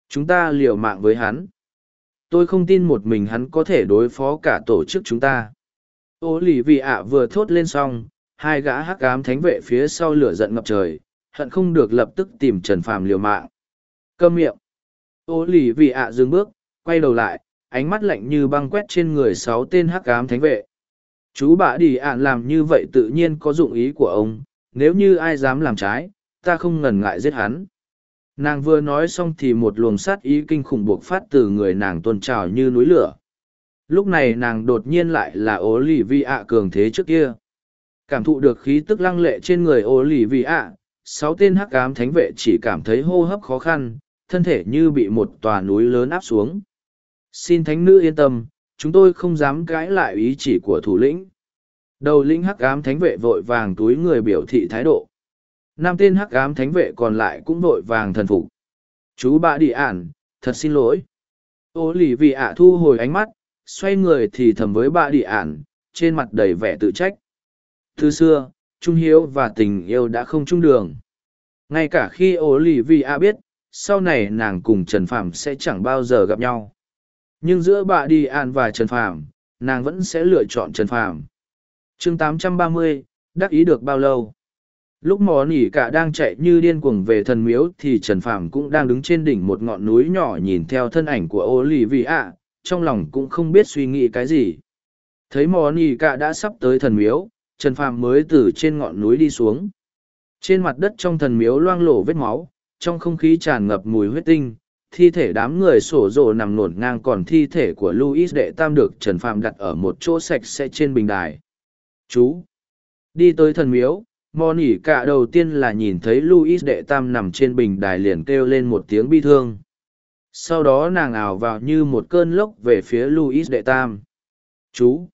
Chúng ta liều mạng với hắn. Tôi không tin một mình hắn có thể đối phó cả tổ chức chúng ta ô lì vị ạ vừa thốt lên xong, hai gã hắc ám thánh vệ phía sau lửa giận ngập trời, hận không được lập tức tìm trần phàm liều mạng. Cơm miệng. Ô lì vị ạ dừng bước, quay đầu lại, ánh mắt lạnh như băng quét trên người sáu tên hắc ám thánh vệ. Chú bạ đi ạn làm như vậy tự nhiên có dụng ý của ông, nếu như ai dám làm trái, ta không ngần ngại giết hắn. Nàng vừa nói xong thì một luồng sát ý kinh khủng buộc phát từ người nàng tuôn trào như núi lửa lúc này nàng đột nhiên lại là ố lì vi ạ cường thế trước kia. Cảm thụ được khí tức lăng lệ trên người ố lì vi ạ sáu tên hắc cám thánh vệ chỉ cảm thấy hô hấp khó khăn, thân thể như bị một tòa núi lớn áp xuống. Xin thánh nữ yên tâm, chúng tôi không dám cãi lại ý chỉ của thủ lĩnh. Đầu lĩnh hắc cám thánh vệ vội vàng túi người biểu thị thái độ. Năm tên hắc cám thánh vệ còn lại cũng vội vàng thần phục. Chú bà đi ản, thật xin lỗi. Ô lì vì ạ thu hồi ánh mắt xoay người thì thầm với bà đi ản trên mặt đầy vẻ tự trách. Từ xưa trung hiếu và tình yêu đã không chung đường. Ngay cả khi ô lì Vi A biết sau này nàng cùng trần phàm sẽ chẳng bao giờ gặp nhau. Nhưng giữa bà đi ản và trần phàm nàng vẫn sẽ lựa chọn trần phàm. Chương 830, đắc ý được bao lâu? Lúc mò nỉ cả đang chạy như điên cuồng về thần miếu thì trần phàm cũng đang đứng trên đỉnh một ngọn núi nhỏ nhìn theo thân ảnh của ô lì vị ạ trong lòng cũng không biết suy nghĩ cái gì. Thấy mò nì cả đã sắp tới thần miếu, trần phàm mới từ trên ngọn núi đi xuống. Trên mặt đất trong thần miếu loang lổ vết máu, trong không khí tràn ngập mùi huyết tinh, thi thể đám người sổ rồ nằm nổn ngang còn thi thể của Louis đệ tam được trần phàm đặt ở một chỗ sạch sẽ trên bình đài. Chú, đi tới thần miếu. Mò nỉ cả đầu tiên là nhìn thấy Louis đệ tam nằm trên bình đài liền kêu lên một tiếng bi thương sau đó nàng ảo vào như một cơn lốc về phía luis đệ tam. Chú!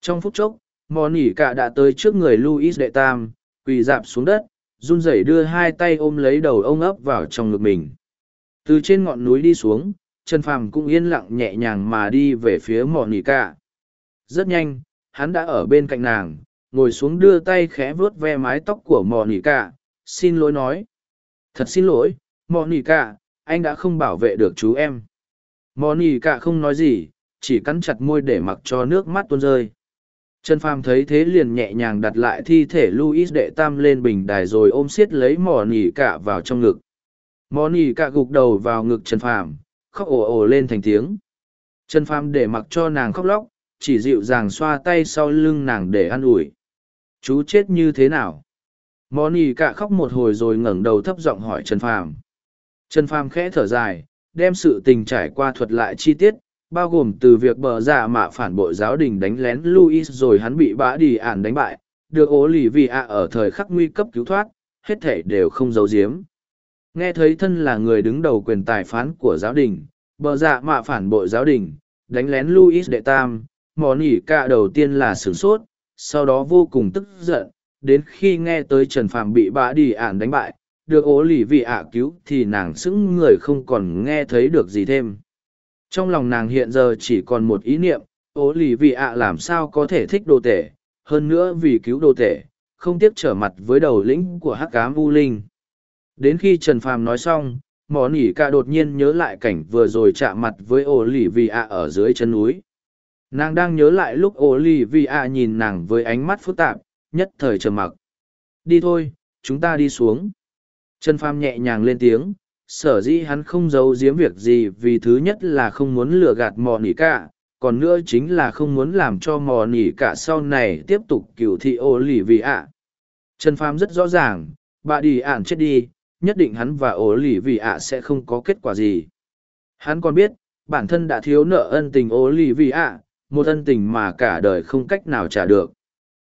Trong phút chốc mò ỉ cả đã tới trước người luis đệ tam, quỳ dạp xuống đất, run rẩy đưa hai tay ôm lấy đầu ông ấp vào trong ngực mình. Từ trên ngọn núi đi xuống, trần phàm cũng yên lặng nhẹ nhàng mà đi về phía mò ỉ cả rất nhanh, hắn đã ở bên cạnh nàng, ngồi xuống đưa tay khẽ vuốt ve mái tóc của mò ỉ cả xin lỗi nói. Thật xin lỗi mò ỉ cả anh đã không bảo vệ được chú em. Moni cả không nói gì, chỉ cắn chặt môi để mặc cho nước mắt tuôn rơi. Trần phàm thấy thế liền nhẹ nhàng đặt lại thi thể luis đệ tam lên bình đài rồi ôm xiết lấy Mỏ nỉ cả vào trong ngực. Mỏ nỉ cả gục đầu vào ngực trần phàm, khóc ồ ồ lên thành tiếng. Trần phàm để mặc cho nàng khóc lóc, chỉ dịu dàng xoa tay sau lưng nàng để an ủi. Chú chết như thế nào? Mỏ nỉ cả khóc một hồi rồi ngẩng đầu thấp giọng hỏi trần phàm trần phàm khẽ thở dài, đem sự tình trải qua thuật lại chi tiết, bao gồm từ việc bờ giả dạ mạ phản bội giáo đình đánh lén Louis rồi hắn bị bã đi ản đánh bại, được ố lì vì ạ ở thời khắc nguy cấp cứu thoát, hết thể đều không giấu giếm. Nghe thấy thân là người đứng đầu quyền tài phán của giáo đình, bờ dạ mạ phản bội giáo đình, đánh lén Louis đệ tam mò nỉ cả đầu tiên là sửng sốt, sau đó vô cùng tức giận, đến khi nghe tới trần phàm bị bã đi ản đánh bại được ố lì vị ạ cứu thì nàng sững người không còn nghe thấy được gì thêm. Trong lòng nàng hiện giờ chỉ còn một ý niệm, ố lì vị ạ làm sao có thể thích đồ tể, hơn nữa vì cứu đồ tể, không tiếc trở mặt với đầu lĩnh của hắc cám u linh. Đến khi trần phàm nói xong mỏ nỉ ca đột nhiên nhớ lại cảnh vừa rồi chạm mặt với ổ lì vị ạ ở dưới chân núi. Nàng đang nhớ lại lúc ổ lì vị ạ nhìn nàng với ánh mắt phức tạp, nhất thời trầm mặc. Đi thôi, chúng ta đi xuống trần phàm nhẹ nhàng lên tiếng, sở dĩ hắn không giấu giếm việc gì vì thứ nhất là không muốn lừa gạt mò nỉ cả, còn nữa chính là không muốn làm cho mò nỉ cả sau này tiếp tục cửu thị ô lì vì ạ. Trần phàm rất rõ ràng, bà đi ản chết đi, nhất định hắn và ô lì vì ạ sẽ không có kết quả gì. Hắn còn biết, bản thân đã thiếu nợ ân tình ô lì vì ạ, một ân tình mà cả đời không cách nào trả được.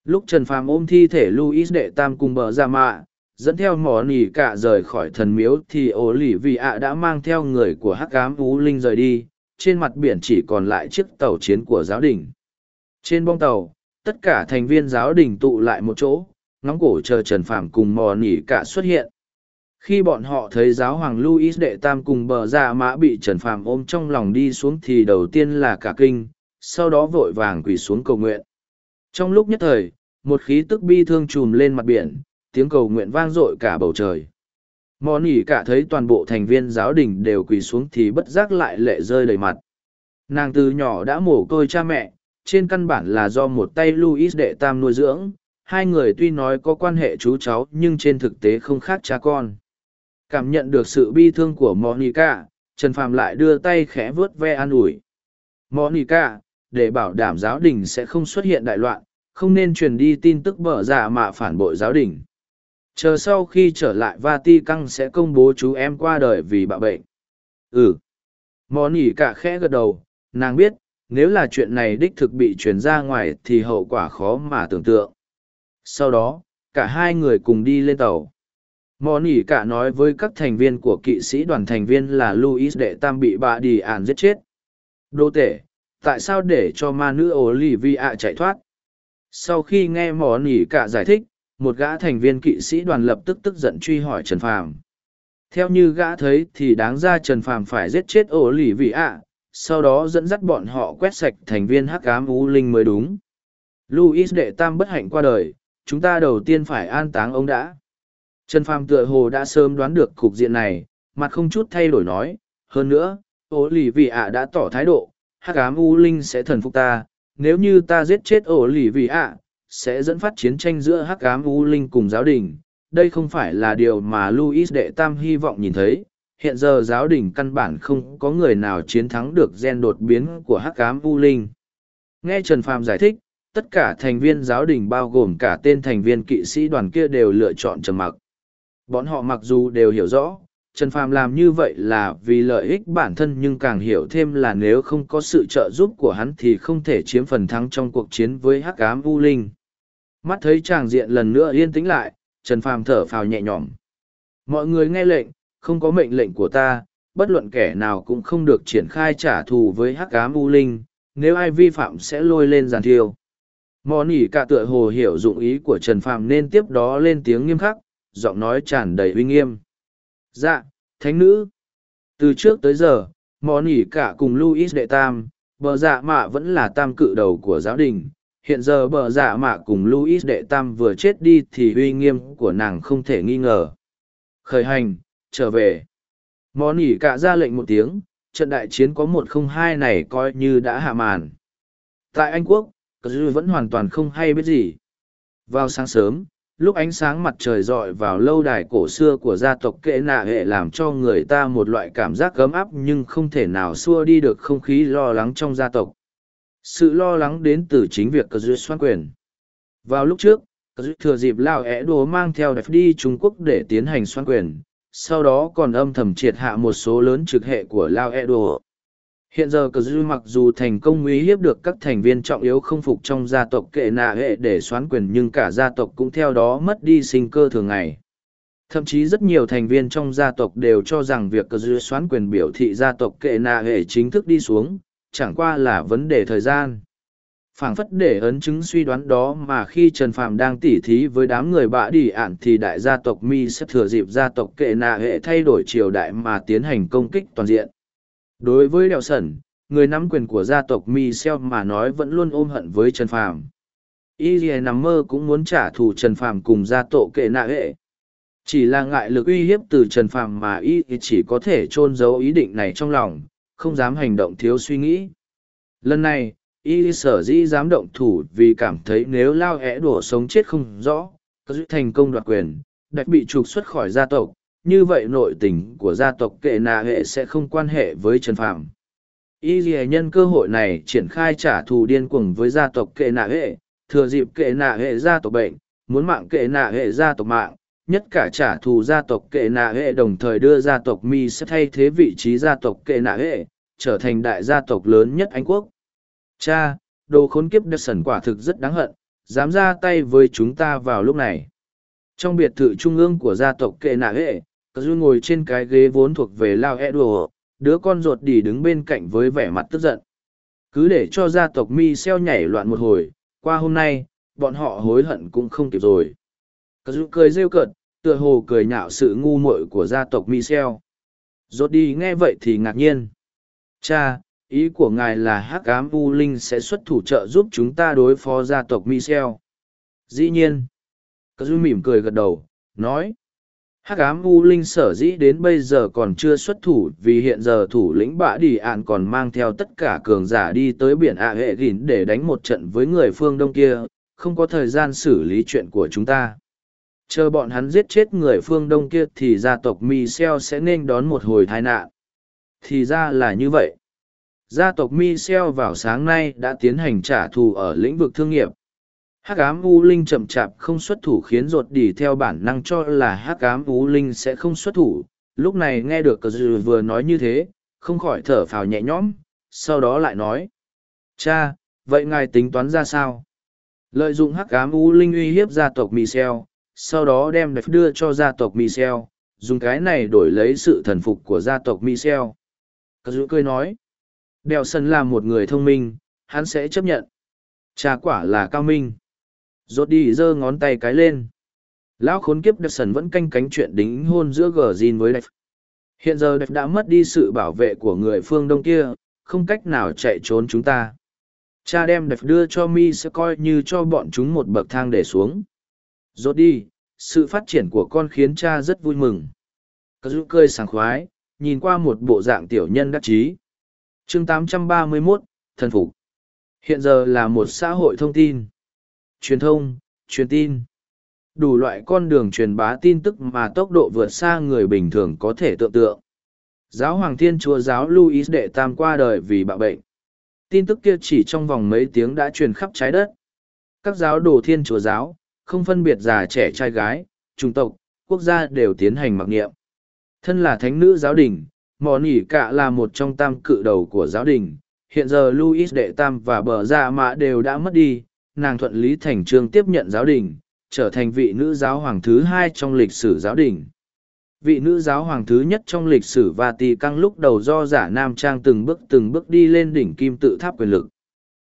Lúc trần phàm ôm thi thể luis đệ tam cùng bờ ra mạ dẫn theo mỏ nỉ cả rời khỏi thần miếu thì ổ lì vì ạ đã mang theo người của hắc cám ú linh rời đi, trên mặt biển chỉ còn lại chiếc tàu chiến của giáo đình. Trên bong tàu, tất cả thành viên giáo đình tụ lại một chỗ, ngóng cổ chờ trần Phàm cùng mò nỉ cả xuất hiện. Khi bọn họ thấy giáo hoàng luis đệ tam cùng bờ ra mã bị trần Phàm ôm trong lòng đi xuống thì đầu tiên là cả kinh, sau đó vội vàng quỳ xuống cầu nguyện. Trong lúc nhất thời, một khí tức bi thương trùm lên mặt biển tiếng cầu nguyện vang dội cả bầu trời. Mò nỉ cả thấy toàn bộ thành viên giáo đình đều quỳ xuống thì bất giác lại lệ rơi đầy mặt. Nàng từ nhỏ đã mổ côi cha mẹ, trên căn bản là do một tay Louis đệ tam nuôi dưỡng, hai người tuy nói có quan hệ chú cháu nhưng trên thực tế không khác cha con. Cảm nhận được sự bi thương của Monica, Trần Phạm lại đưa tay khẽ vớt ve an ủi. Monica, để bảo đảm giáo đình sẽ không xuất hiện đại loạn, không nên truyền đi tin tức bở dạ giả mà phản bội giáo đình chờ sau khi trở lại vati căng sẽ công bố chú em qua đời vì bạo bệnh. Ừ. Mò nỉ cả khẽ gật đầu, nàng biết, nếu là chuyện này đích thực bị truyền ra ngoài thì hậu quả khó mà tưởng tượng. Sau đó, cả hai người cùng đi lên tàu. Mò nỉ cả nói với các thành viên của kỵ sĩ đoàn thành viên là luis đệ tam bị bà đi ản giết chết. Đô tể, tại sao để cho ma nữ olivia chạy thoát? Sau khi nghe mò nỉ cả giải thích một gã thành viên kỵ sĩ đoàn lập tức tức giận truy hỏi Trần Phàm. theo như gã thấy thì đáng ra trần phàm phải giết chết ổ lì vị ạ, sau đó dẫn dắt bọn họ quét sạch thành viên hắc ám u linh mới đúng luis đệ tam bất hạnh qua đời, chúng ta đầu tiên phải an táng ông đã trần phàm tựa hồ đã sớm đoán được cục diện này, mặt không chút thay đổi nói, hơn nữa, ổ lì vị ạ đã tỏ thái độ, hắc ám u linh sẽ thần phục ta, nếu như ta giết chết ổ lì vị ạ sẽ dẫn phát chiến tranh giữa hắc ám u linh cùng giáo đình. Đây không phải là điều mà luis đệ tam hy vọng nhìn thấy. Hiện giờ giáo đình căn bản không có người nào chiến thắng được gen đột biến của hắc ám u linh. Nghe trần phàm giải thích, tất cả thành viên giáo đình bao gồm cả tên thành viên kỵ sĩ đoàn kia đều lựa chọn trầm mặc. Bọn họ mặc dù đều hiểu rõ, trần phàm làm như vậy là vì lợi ích bản thân nhưng càng hiểu thêm là nếu không có sự trợ giúp của hắn thì không thể chiếm phần thắng trong cuộc chiến với hắc ám u linh mắt thấy tràng diện lần nữa yên tĩnh lại, trần phàm thở phào nhẹ nhõm. Mọi người nghe lệnh, không có mệnh lệnh của ta, bất luận kẻ nào cũng không được triển khai trả thù với hắc ám u linh, nếu ai vi phạm sẽ lôi lên giàn thiêu. Mò nỉ cả tựa hồ hiểu dụng ý của trần phàm nên tiếp đó lên tiếng nghiêm khắc, giọng nói tràn đầy uy nghiêm. Dạ thánh nữ. Từ trước tới giờ, mò nỉ cả cùng luis đệ tam, bờ dạ mạ vẫn là tam cự đầu của giáo đình hiện giờ bờ dạ mạ cùng luis đệ tam vừa chết đi thì uy nghiêm của nàng không thể nghi ngờ. Khởi hành, trở về. Mò nỉ cả ra lệnh một tiếng, trận đại chiến có một không hai này coi như đã hạ màn. Tại anh quốc, cờ vẫn hoàn toàn không hay biết gì. Vào sáng sớm, lúc ánh sáng mặt trời rọi vào lâu đài cổ xưa của gia tộc kệ nạ hệ làm cho người ta một loại cảm giác gấm áp nhưng không thể nào xua đi được không khí lo lắng trong gia tộc sự lo lắng đến từ chính việc cờ duyệt xoan quyền. Vào lúc trước, cờ duyệt thừa dịp lao é đồ mang theo đẹp đi trung quốc để tiến hành xoan quyền, sau đó còn âm thầm triệt hạ một số lớn trực hệ của lao é đồ. Hiện giờ cờ dư mặc dù thành công uy hiếp được các thành viên trọng yếu không phục trong gia tộc kệ nạ hệ để xoán quyền nhưng cả gia tộc cũng theo đó mất đi sinh cơ thường ngày. Thậm chí rất nhiều thành viên trong gia tộc đều cho rằng việc cờ dư xoán quyền biểu thị gia tộc kệ nạ hệ chính thức đi xuống chẳng qua là vấn đề thời gian. Phảng phất để ấn chứng suy đoán đó mà khi trần phạm đang tỉ thí với đám người bạ đi ạn thì đại gia tộc mi sẽ thừa dịp gia tộc kệ nạ hệ thay đổi triều đại mà tiến hành công kích toàn diện. Đối với đèo sẩn, người nắm quyền của gia tộc mi xeo mà nói vẫn luôn ôm hận với trần phàm. Y gì nằm mơ cũng muốn trả thù trần phàm cùng gia tộc kệ nạ hệ. Chỉ là ngại lực uy hiếp từ trần phàm mà y chỉ có thể t r ô n giấu ý định này trong lòng không dám hành động thiếu suy nghĩ. Lần này, y sở dĩ dám động thủ vì cảm thấy nếu lao é đổ sống chết không rõ, có dĩ thành công đoạt quyền, đạch bị trục xuất khỏi gia tộc, như vậy nội tình của gia tộc kệ nà hệ sẽ không quan hệ với trần phạm y nhân cơ hội này triển khai trả thù điên cuồng với gia tộc kệ nà hệ, thừa dịp kệ nà hệ gia tộc bệnh, muốn mạng kệ nà hệ gia tộc mạng nhất cả trả thù gia tộc kệ nạ hệ đồng thời đưa gia tộc mi sẽ thay thế vị trí gia tộc kệ nạ hệ, trở thành đại gia tộc lớn nhất anh quốc. Cha, đồ khốn kiếp đất sẩn quả thực rất đáng hận, dám ra tay với chúng ta vào lúc này. Trong biệt thự trung ương của gia tộc kệ nạ hệ, cờ du ngồi trên cái ghế vốn thuộc về lao e đùa đứa con ruột đỉ đứng bên cạnh với vẻ mặt tức giận. Cứ để cho gia tộc mi xeo nhảy loạn một hồi, qua hôm nay, bọn họ hối hận cũng không kịp rồi cờ cười rêu cợt, tựa hồ cười nhạo sự ngu muội của gia tộc Michel. rốt đi nghe vậy thì ngạc nhiên cha, ý của ngài là hắc ám u linh sẽ xuất thủ trợ giúp chúng ta đối phó gia tộc Michel? dĩ nhiên cờ mỉm cười gật đầu, nói hắc ám u linh sở dĩ đến bây giờ còn chưa xuất thủ vì hiện giờ thủ lĩnh bạ đi ạn còn mang theo tất cả cường giả đi tới biển ạ hệ gìn để đánh một trận với người phương đông kia, không có thời gian xử lý chuyện của chúng ta chờ bọn hắn giết chết người phương đông kia thì gia tộc mi xeo sẽ nên đón một hồi tai nạn. Thì ra là như vậy. Gia tộc mi xeo vào sáng nay đã tiến hành trả thù ở lĩnh vực thương nghiệp. Hắc ám u linh chậm chạp không xuất thủ khiến ruột đỉ theo bản năng cho là hắc ám u linh sẽ không xuất thủ. Lúc này nghe được cờ dư vừa nói như thế, không khỏi thở phào nhẹ nhõm, sau đó lại nói. Cha, vậy ngài tính toán ra sao? Lợi dụng hắc ám u linh uy hiếp gia tộc michel sau đó đem đẹp đưa cho gia tộc michel dùng cái này đổi lấy sự thần phục của gia tộc michel cờ dư cười nói đèo sân là một người thông minh hắn sẽ chấp nhận Trà quả là cao minh Rốt đi giơ ngón tay cái lên. Lão khốn kiếp đặc Sân vẫn canh cánh chuyện đính hôn giữa gờ Jin với đẹp. Hiện giờ đẹp đã mất đi sự bảo vệ của người phương đông kia, không cách nào chạy trốn chúng ta. Cha đem đẹp đưa cho mi sẽ coi như cho bọn chúng một bậc thang để xuống. Rốt đi, sự phát triển của con khiến cha rất vui mừng. Cơ dụ cười sảng khoái, nhìn qua một bộ dạng tiểu nhân đắc chí. chương 831, thần phục. Hiện giờ là một xã hội thông tin. Truyền thông truyền tin. Đủ loại con đường truyền bá tin tức mà tốc độ vượt xa người bình thường có thể tưởng tượng. Giáo hoàng thiên chúa giáo Louis đệ tam qua đời vì bạo bệnh. Tin tức kia chỉ trong vòng mấy tiếng đã truyền khắp trái đất. Các giáo đồ thiên chúa giáo không phân biệt già trẻ trai gái chủng tộc quốc gia đều tiến hành mặc niệm thân là thánh nữ giáo đình mò nỉ cạ là một trong tam cự đầu của giáo đình hiện giờ Louis đệ tam và bờ dạ mạ đều đã mất đi, nàng thuận lý thành trương tiếp nhận giáo đình, trở thành vị nữ giáo hoàng thứ hai trong lịch sử giáo đình. Vị nữ giáo hoàng thứ nhất trong lịch sử và tì căng lúc đầu do giả nam trang từng bước từng bước đi lên đỉnh kim tự tháp quyền lực.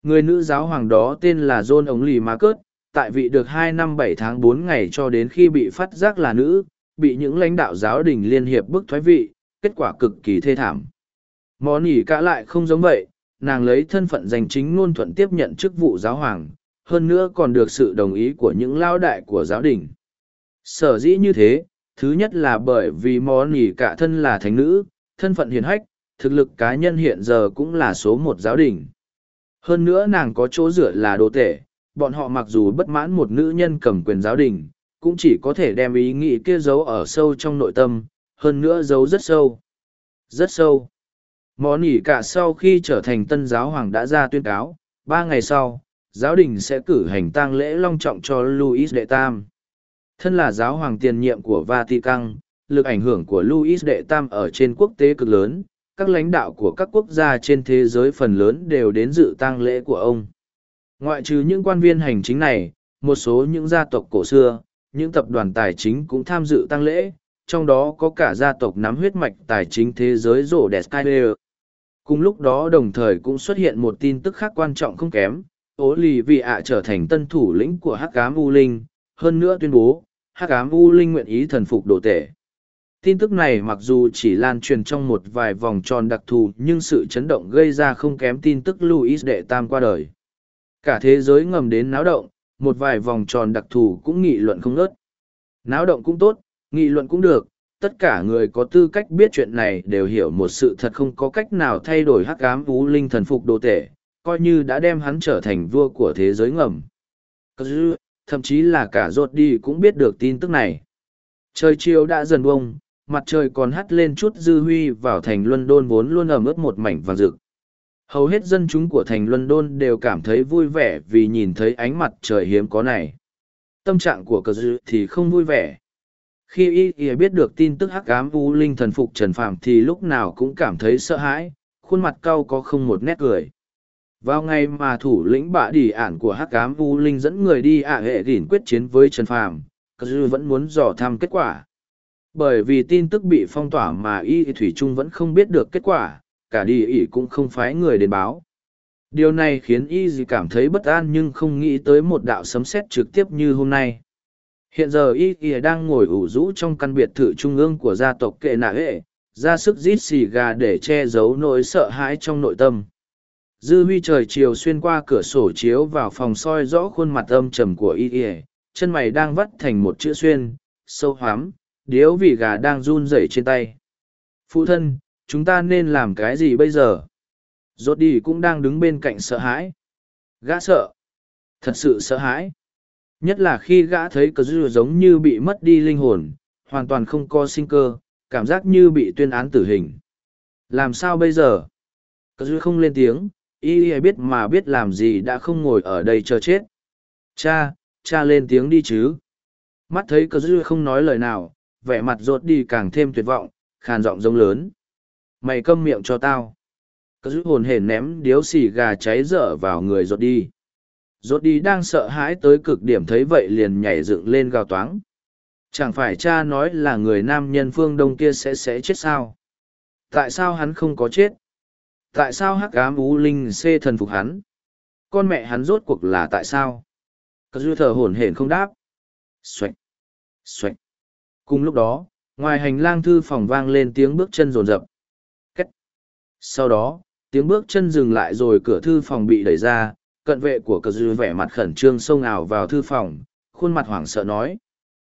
Người nữ giáo hoàng đó tên là John Ống Lì Marcus, tại vị được hai năm bảy tháng bốn ngày cho đến khi bị phát giác là nữ, bị những lãnh đạo giáo đình liên hiệp bức thoái vị, kết quả cực kỳ thê thảm. Món ỉ cả lại không giống vậy, nàng lấy thân phận danh chính ngôn thuận tiếp nhận chức vụ giáo hoàng, hơn nữa còn được sự đồng ý của những lao đại của giáo đình. Sở dĩ như thế, thứ nhất là bởi vì món ỉ cả thân là thánh nữ, thân phận hiền hách, thực lực cá nhân hiện giờ cũng là số một giáo đình. Hơn nữa nàng có chỗ dựa là đồ tể, bọn họ mặc dù bất mãn một nữ nhân cầm quyền giáo đình, cũng chỉ có thể đem ý nghĩ kia giấu ở sâu trong nội tâm, hơn nữa giấu rất sâu. Rất sâu. Mò nỉ cả sau khi trở thành tân giáo hoàng đã ra tuyên cáo, ba ngày sau, giáo đình sẽ cử hành tang lễ long trọng cho Louis đệ tam. Thân là giáo hoàng tiền nhiệm của Vatican, lực ảnh hưởng của Louis đệ tam ở trên quốc tế cực lớn, các lãnh đạo của các quốc gia trên thế giới phần lớn đều đến dự tang lễ của ông. Ngoại trừ những quan viên hành chính này, một số những gia tộc cổ xưa, những tập đoàn tài chính cũng tham dự tăng lễ, trong đó có cả gia tộc nắm huyết mạch tài chính thế giới rổ đẹp Skyler. Cùng lúc đó đồng thời cũng xuất hiện một tin tức khác quan trọng không kém, ố lì vị ạ trở thành tân thủ lĩnh của hắc cám u linh, hơn nữa tuyên bố, hắc cám u linh nguyện ý thần phục đồ tể. Tin tức này mặc dù chỉ lan truyền trong một vài vòng tròn đặc thù nhưng sự chấn động gây ra không kém tin tức Louis đệ tam qua đời. Cả thế giới ngầm đến náo động, một vài vòng tròn đặc thù cũng nghị luận không ngớt. Náo động cũng tốt, nghị luận cũng được, tất cả người có tư cách biết chuyện này đều hiểu một sự thật không có cách nào thay đổi hắc ám vũ linh thần phục đồ tể coi như đã đem hắn trở thành vua của thế giới ngầm. Thậm chí là cả rột đi cũng biết được tin tức này. Trời chiều đã dần bông mặt trời còn hắt lên chút dư huy vào thành london vốn luôn ẩm ướt một mảnh vàng rực hầu hết dân chúng của thành london đều cảm thấy vui vẻ vì nhìn thấy ánh mặt trời hiếm có này. Tâm trạng của cờ dư thì không vui vẻ. Khi y y biết được tin tức hắc ám u linh thần phục trần phàm thì lúc nào cũng cảm thấy sợ hãi, khuôn mặt cau có không một nét cười. Vào ngày mà thủ lĩnh bạ đỉ ản của hắc ám u linh dẫn người đi ạ hệ gỉn quyết chiến với trần phàm, cờ dư vẫn muốn dò thăm kết quả. Bởi vì tin tức bị phong tỏa mà y thủy trung vẫn không biết được kết quả cả đi ỉ cũng không phái người đến báo điều này khiến y gì cảm thấy bất an nhưng không nghĩ tới một đạo sấm sét trực tiếp như hôm nay Hiện giờ y ỉ đang ngồi ủ rũ trong căn biệt thự trung ương của gia tộc kệ nạ hệ, ra sức rít xì gà để che giấu nỗi sợ hãi trong nội tâm. Dư huy trời chiều xuyên qua cửa sổ chiếu vào phòng soi rõ khuôn mặt âm trầm của y kìa, chân mày đang vắt thành một chữ xuyên, sâu hoám điếu vì gà đang run rẩy trên tay. Phụ thân, chúng ta nên làm cái gì bây giờ? Rốt đi cũng đang đứng bên cạnh sợ hãi. Gã sợ. Thật sự sợ hãi. Nhất là khi gã thấy cờ dư giống như bị mất đi linh hồn, hoàn toàn không có sinh cơ, cảm giác như bị tuyên án tử hình. Làm sao bây giờ? Cờ dư không lên tiếng, y y biết mà biết làm gì đã không ngồi ở đây chờ chết. Cha, cha lên tiếng đi chứ. Mắt thấy cờ dư không nói lời nào, vẻ mặt Rốt đi càng thêm tuyệt vọng, khàn giọng giống lớn. Mày câm miệng cho tao. cứ giữ hồn hển ném điếu xì gà cháy dở vào người rột đi. Rốt đi đang sợ hãi tới cực điểm thấy vậy liền nhảy dựng lên gào toáng. Chẳng phải cha nói là người nam nhân phương đông kia sẽ sẽ chết sao? Tại sao hắn không có chết? Tại sao hắc ám ú linh xê thần phục hắn? Con mẹ hắn rốt cuộc là tại sao? Cờ dư thở hổn hển không đáp. Xoạch! Xoạch! Cùng lúc đó, ngoài hành lang thư phòng vang lên tiếng bước chân rồn rập sau đó, tiếng bước chân dừng lại rồi cửa thư phòng bị đẩy ra, cận vệ của cờ dư vẻ mặt khẩn trương xông ảo vào thư phòng, khuôn mặt hoảng sợ nói,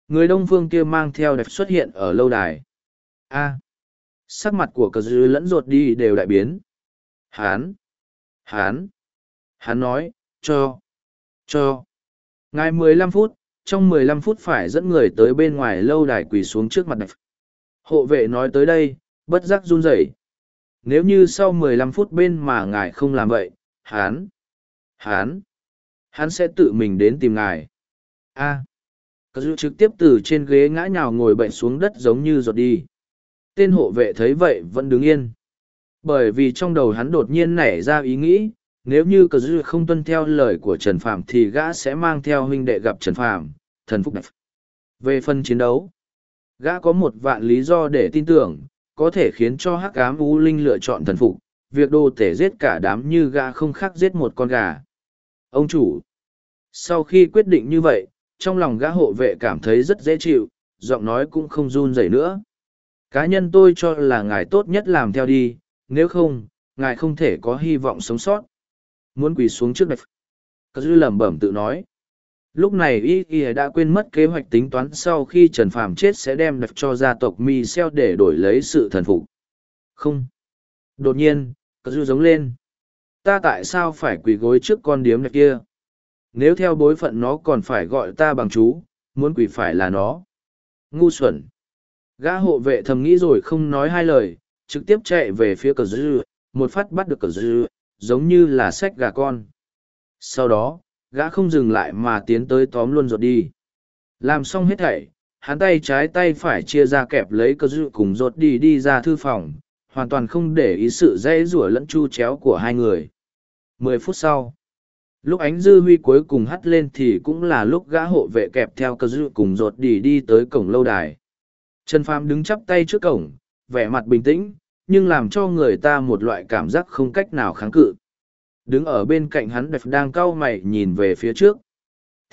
người đông phương kia mang theo đẹp xuất hiện ở lâu đài. A, sắc mặt của cờ dư lẫn ruột đi đều đại biến. Hán hán hán nói, cho cho. Ngài mười lăm phút, trong mười lăm phút phải dẫn người tới bên ngoài lâu đài quỳ xuống trước mặt đẹp hộ vệ nói tới đây, bất giác run rẩy nếu như sau mười lăm phút bên mà ngài không làm vậy, hán hán hắn sẽ tự mình đến tìm ngài. A cờ dư trực tiếp từ trên ghế ngã nhào ngồi bệnh xuống đất giống như giọt đi. Tên hộ vệ thấy vậy vẫn đứng yên. Bởi vì trong đầu hắn đột nhiên nảy ra ý nghĩ, nếu như cờ dư không tuân theo lời của trần Phạm thì gã sẽ mang theo huynh đệ gặp trần Phạm. thần phúc đẹp. Về phần chiến đấu, gã có một vạn lý do để tin tưởng có thể khiến cho hắc ám u linh lựa chọn thần phục, việc đồ tể giết cả đám như gã không khác giết một con gà. Ông chủ, sau khi quyết định như vậy, trong lòng gã hộ vệ cảm thấy rất dễ chịu, giọng nói cũng không run rẩy nữa. Cá nhân tôi cho là ngài tốt nhất làm theo đi, nếu không, ngài không thể có hy vọng sống sót. Muốn quỳ xuống trước đẹp cờ dư lẩm bẩm tự nói lúc này y y đã quên mất kế hoạch tính toán sau khi trần phàm chết sẽ đem đặt cho gia tộc mi xeo để đổi lấy sự thần phục. Không. Đột nhiên, cờ dư giống lên. Ta tại sao phải quỳ gối trước con điếm đẹp kia? Nếu theo bối phận nó còn phải gọi ta bằng chú, muốn quỳ phải là nó. Ngu xuẩn. Gã hộ vệ thầm nghĩ rồi không nói hai lời, trực tiếp chạy về phía cờ dư một phát bắt được cờ dư giống như là sách gà con. Sau đó gã không dừng lại mà tiến tới tóm luôn rồi đi. Làm xong hết thảy, hắn tay trái tay phải chia ra kẹp lấy cơ dư cùng ruột đi đi ra thư phòng, hoàn toàn không để ý sự dễ rủa lẫn chu chéo của hai người. Mười phút sau, lúc ánh dư huy cuối cùng hắt lên thì cũng là lúc gã hộ vệ kẹp theo cơ dư cùng ruột đi đi tới cổng lâu đài. Trần phàm đứng chắp tay trước cổng, vẻ mặt bình tĩnh, nhưng làm cho người ta một loại cảm giác không cách nào kháng cự đứng ở bên cạnh hắn đẹp đang cau mày nhìn về phía trước.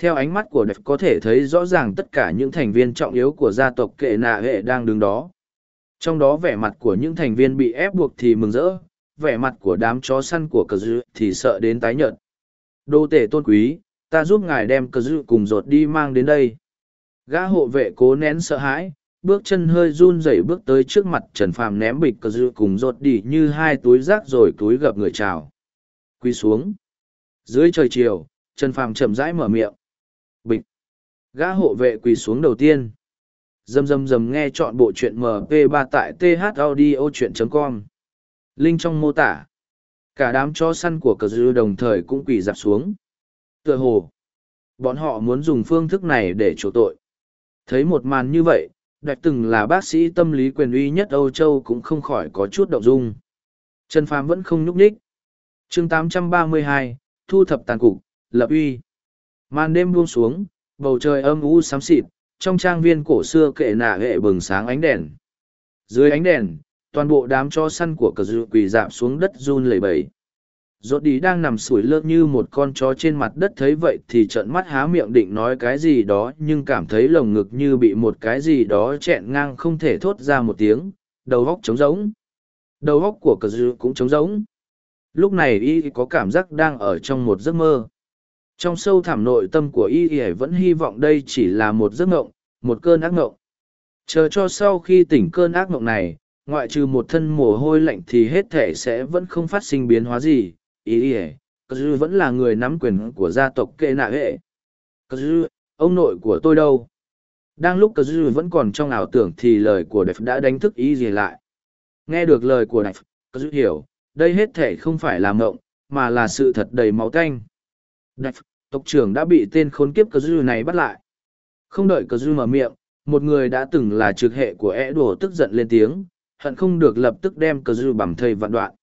Theo ánh mắt của đẹp có thể thấy rõ ràng tất cả những thành viên trọng yếu của gia tộc kệ nạ hệ đang đứng đó. Trong đó vẻ mặt của những thành viên bị ép buộc thì mừng rỡ, vẻ mặt của đám chó săn của cờ dư thì sợ đến tái nhợt. Đô tể tôn quý, ta giúp ngài đem cờ dư cùng rột đi mang đến đây. Gã hộ vệ cố nén sợ hãi, bước chân hơi run rẩy bước tới trước mặt trần phàm ném bịch cờ dư cùng rột đi như hai túi rác rồi túi gập người chào quy xuống. Dưới trời chiều, trần phàm chậm rãi mở miệng. Bịch. Gã hộ vệ quỳ xuống đầu tiên. Dầm dầm dầm nghe chọn bộ truyện mp 3 tại th audio chuyện com. Linh trong mô tả. Cả đám chó săn của cờ dư đồng thời cũng quỳ dạp xuống. Tựa hồ, bọn họ muốn dùng phương thức này để trổ tội. Thấy một màn như vậy, đoạch từng là bác sĩ tâm lý quyền uy nhất âu châu cũng không khỏi có chút động dung. Trần phàm vẫn không nhúc nhích chương 832, thu thập tàn cục lập uy. Màn đêm buông xuống bầu trời âm u xám xịt trong trang viên cổ xưa kệ nạ hệ bừng sáng ánh đèn. Dưới ánh đèn toàn bộ đám cho săn của cờ dự quỳ dạp xuống đất run lẩy bẩy. Rốt đi đang nằm sủi lơ như một con chó trên mặt đất thấy vậy thì trợn mắt há miệng định nói cái gì đó nhưng cảm thấy lồng ngực như bị một cái gì đó chẹn ngang không thể thốt ra một tiếng. Đầu góc trống rỗng. Đầu góc của cờ dư cũng trống rỗng lúc này y có cảm giác đang ở trong một giấc mơ. Trong sâu thẳm nội tâm của y y vẫn hy vọng đây chỉ là một giấc ngộng, một cơn ác ngộng. Chờ cho sau khi tỉnh cơn ác ngộng này, ngoại trừ một thân mồ hôi lạnh thì hết thể sẽ vẫn không phát sinh biến hóa gì. Ý y dư vẫn là người nắm quyền của gia tộc kệ nạ hệ. Dư, ông nội của tôi đâu? Đang lúc dư vẫn còn trong ảo tưởng thì lời của đẹp đã đánh thức ý gì lại. Nghe được lời của đẹp cờ dư hiểu đây hết thể không phải là mộng mà là sự thật đầy máu tanh đẹp tộc trưởng đã bị tên khốn kiếp cờ dư này bắt lại không đợi cờ dư mở miệng một người đã từng là trực hệ của é đùa tức giận lên tiếng hận không được lập tức đem cờ dư bằng thầy vạn đoạn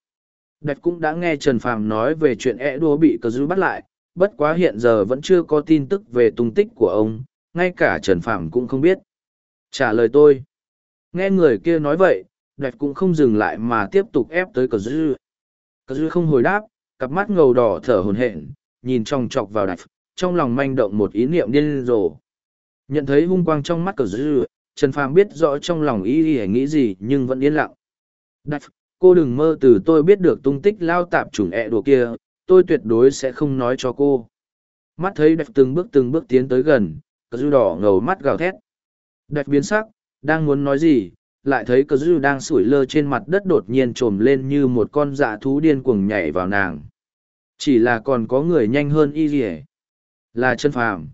Đạch cũng đã nghe Trần Phàm nói về chuyện ẻ đùa bị cờ dư bắt lại, bất quá hiện giờ vẫn chưa có tin tức về tung tích của ông, ngay cả Trần Phàm cũng không biết. Trả lời tôi. Nghe người kia nói vậy, Đạch cũng không dừng lại mà tiếp tục ép tới cờ dư. Cờ dư không hồi đáp, cặp mắt ngầu đỏ thở hồn hển, nhìn trong chọc vào Đạch, trong lòng manh động một ý niệm điên rồ. Nhận thấy hung quang trong mắt cờ dư, Trần Phàm biết rõ trong lòng ý ý nghĩ gì nhưng vẫn yên lặng. Đạch, cô đừng mơ từ tôi biết được tung tích lao tạp chủng ẹ đồ kia, tôi tuyệt đối sẽ không nói cho cô. Mắt thấy đạch từng bước từng bước tiến tới gần, cờ dư đỏ ngầu mắt gào thét. Đạch biến sắc, đang muốn nói gì, lại thấy cờ dư đang sủi lơ trên mặt đất đột nhiên trồm lên như một con dạ thú điên cuồng nhảy vào nàng. Chỉ là còn có người nhanh hơn y gì Là chân phàm.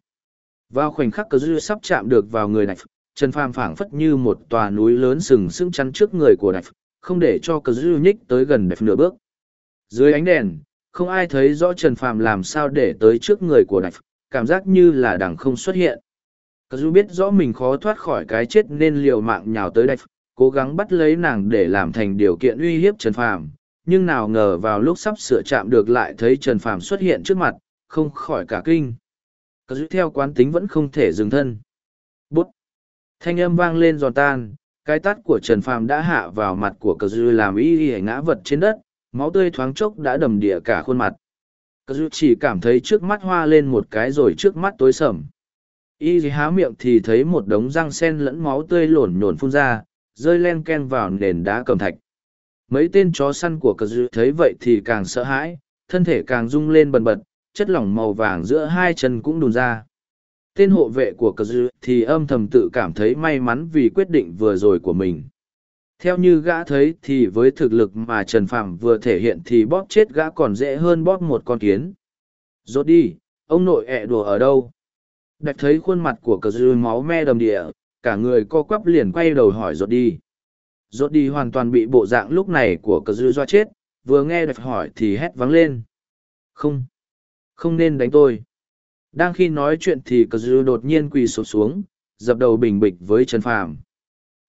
Vào khoảnh khắc cờ dư sắp chạm được vào người đạch, Trần Phàm phảng phất như một tòa núi lớn sừng sững chắn trước người của Đạch, không để cho cờ dư nhích tới gần Đạch nửa bước. Dưới ánh đèn, không ai thấy rõ Trần Phàm làm sao để tới trước người của Đạch, cảm giác như là đằng không xuất hiện. Cờ dư biết rõ mình khó thoát khỏi cái chết nên liều mạng nhào tới Đạch, cố gắng bắt lấy nàng để làm thành điều kiện uy hiếp Trần Phàm, nhưng nào ngờ vào lúc sắp sửa chạm được lại thấy Trần Phàm xuất hiện trước mặt, không khỏi cả kinh. Cứ giữ theo quán tính vẫn không thể dừng thân. Bút! Thanh âm vang lên giòn tan, cái tát của Trần Phàm đã hạ vào mặt của cờ dư làm y y ngã vật trên đất, máu tươi thoáng chốc đã đầm địa cả khuôn mặt. Cờ dư chỉ cảm thấy trước mắt hoa lên một cái rồi trước mắt tối sầm. Y há miệng thì thấy một đống răng sen lẫn máu tươi lổn nhổn phun ra, rơi len ken vào nền đá cầm thạch. Mấy tên chó săn của cờ dư thấy vậy thì càng sợ hãi, thân thể càng rung lên bần bật, chất lỏng màu vàng giữa hai chân cũng đùn ra. Tên hộ vệ của cờ dư thì âm thầm tự cảm thấy may mắn vì quyết định vừa rồi của mình. Theo như gã thấy thì với thực lực mà trần phạm vừa thể hiện thì bóp chết gã còn dễ hơn bóp một con kiến. Rốt đi ông nội ẹ đùa ở đâu? Đạch thấy khuôn mặt của cờ dư máu me đầm địa cả người co quắp liền quay đầu hỏi rốt đi. Rốt đi hoàn toàn bị bộ dạng lúc này của cờ dư do chết vừa nghe đẹp hỏi thì hét vắng lên. Không không nên đánh tôi. Đang khi nói chuyện thì cờ dư đột nhiên quỳ sụp xuống dập đầu bình bịch với trần phàm.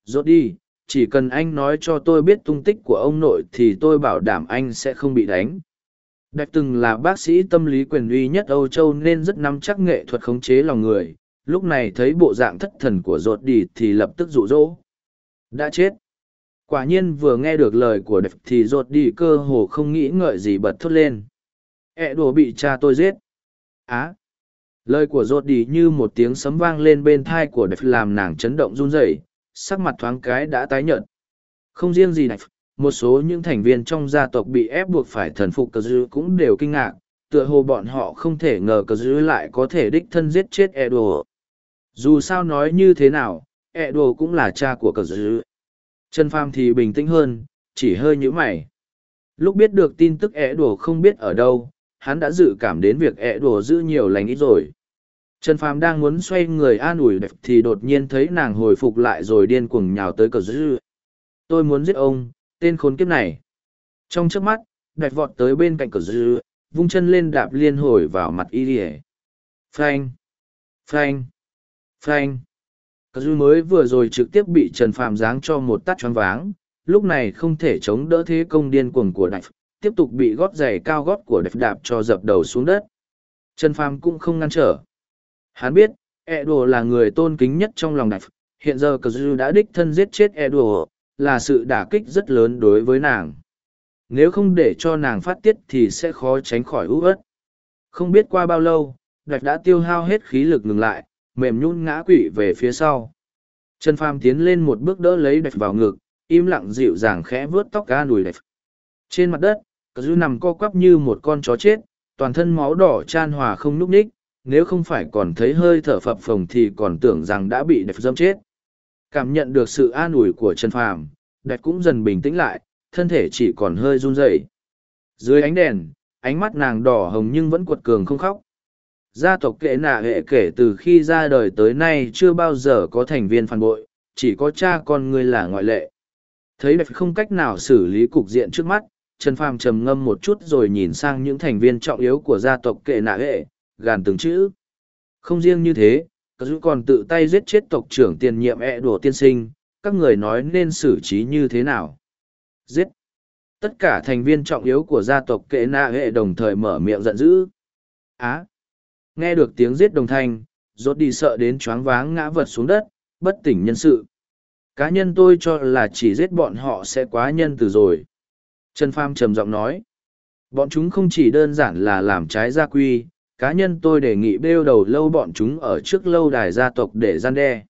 Rốt đi chỉ cần anh nói cho tôi biết tung tích của ông nội thì tôi bảo đảm anh sẽ không bị đánh. Đạch từng là bác sĩ tâm lý quyền uy nhất Âu Châu nên rất nắm chắc nghệ thuật khống chế lòng người, lúc này thấy bộ dạng thất thần của rột đi thì lập tức rụ rỗ. Đã chết. Quả nhiên vừa nghe được lời của đẹp thì rột đi cơ hồ không nghĩ ngợi gì bật thốt lên. ẹ đồ bị cha tôi giết. Á, lời của rột đi như một tiếng sấm vang lên bên thai của đẹp làm nàng chấn động run rẩy sắc mặt thoáng cái đã tái nhợt không riêng gì này một số những thành viên trong gia tộc bị ép buộc phải thần phục cờ dư cũng đều kinh ngạc tựa hồ bọn họ không thể ngờ cờ dư lại có thể đích thân giết chết e đồ dù sao nói như thế nào ẹ đồ cũng là cha của cờ dư trần pham thì bình tĩnh hơn chỉ hơi nhữ mày lúc biết được tin tức ẹ đồ không biết ở đâu hắn đã dự cảm đến việc ẹ đồ giữ nhiều lành ít rồi. Trần Phàm đang muốn xoay người an ủi đẹp thì đột nhiên thấy nàng hồi phục lại rồi điên cuồng nhào tới cờ dư. Tôi muốn giết ông, tên khốn kiếp này. Trong trước mắt, đẹp vọt tới bên cạnh cờ dư, vung chân lên đạp liên hồi vào mặt y ỉa frank frank Frank. Cờ dư mới vừa rồi trực tiếp bị Trần Phàm giáng cho một tát choáng váng, lúc này không thể chống đỡ thế công điên cuồng của đại tiếp tục bị gót giày cao gót của Đạch đạp cho dập đầu xuống đất. Trần Phàm cũng không ngăn trở. Hắn biết, Edo là người tôn kính nhất trong lòng Đạch, hiện giờ Cờ Dư đã đích thân giết chết Edo, là sự đả kích rất lớn đối với nàng. Nếu không để cho nàng phát tiết thì sẽ khó tránh khỏi ưu ớt. Không biết qua bao lâu, Đạch đã tiêu hao hết khí lực ngừng lại, mềm nhún ngã quỵ về phía sau. Trần Phàm tiến lên một bước đỡ lấy đẹp vào ngực, im lặng dịu dàng khẽ vướt tóc ga nùi đẹp. Trên mặt đất, cờ dư nằm co quắp như một con chó chết toàn thân máu đỏ chan hòa không núp ních nếu không phải còn thấy hơi thở phập phồng thì còn tưởng rằng đã bị đẹp dâm chết cảm nhận được sự an ủi của trần phàm đẹp cũng dần bình tĩnh lại thân thể chỉ còn hơi run rẩy dưới ánh đèn ánh mắt nàng đỏ hồng nhưng vẫn cuột cường không khóc gia tộc kệ nạ hệ kể từ khi ra đời tới nay chưa bao giờ có thành viên phản bội chỉ có cha con ngươi là ngoại lệ thấy đẹp không cách nào xử lý cục diện trước mắt Trần Phàm trầm ngâm một chút rồi nhìn sang những thành viên trọng yếu của gia tộc kệ nạ hệ, gàn từng chữ. Không riêng như thế, cờ dữ còn tự tay giết chết tộc trưởng tiền nhiệm ẹ e đùa tiên sinh, các người nói nên xử trí như thế nào. Giết! Tất cả thành viên trọng yếu của gia tộc kệ nạ hệ đồng thời mở miệng giận dữ. Á! Nghe được tiếng giết đồng thanh, rốt đi sợ đến choáng váng ngã vật xuống đất, bất tỉnh nhân sự. Cá nhân tôi cho là chỉ giết bọn họ sẽ quá nhân từ rồi. Trần Pham trầm giọng nói, bọn chúng không chỉ đơn giản là làm trái gia quy, cá nhân tôi đề nghị bêu đầu lâu bọn chúng ở trước lâu đài gia tộc để gian đe.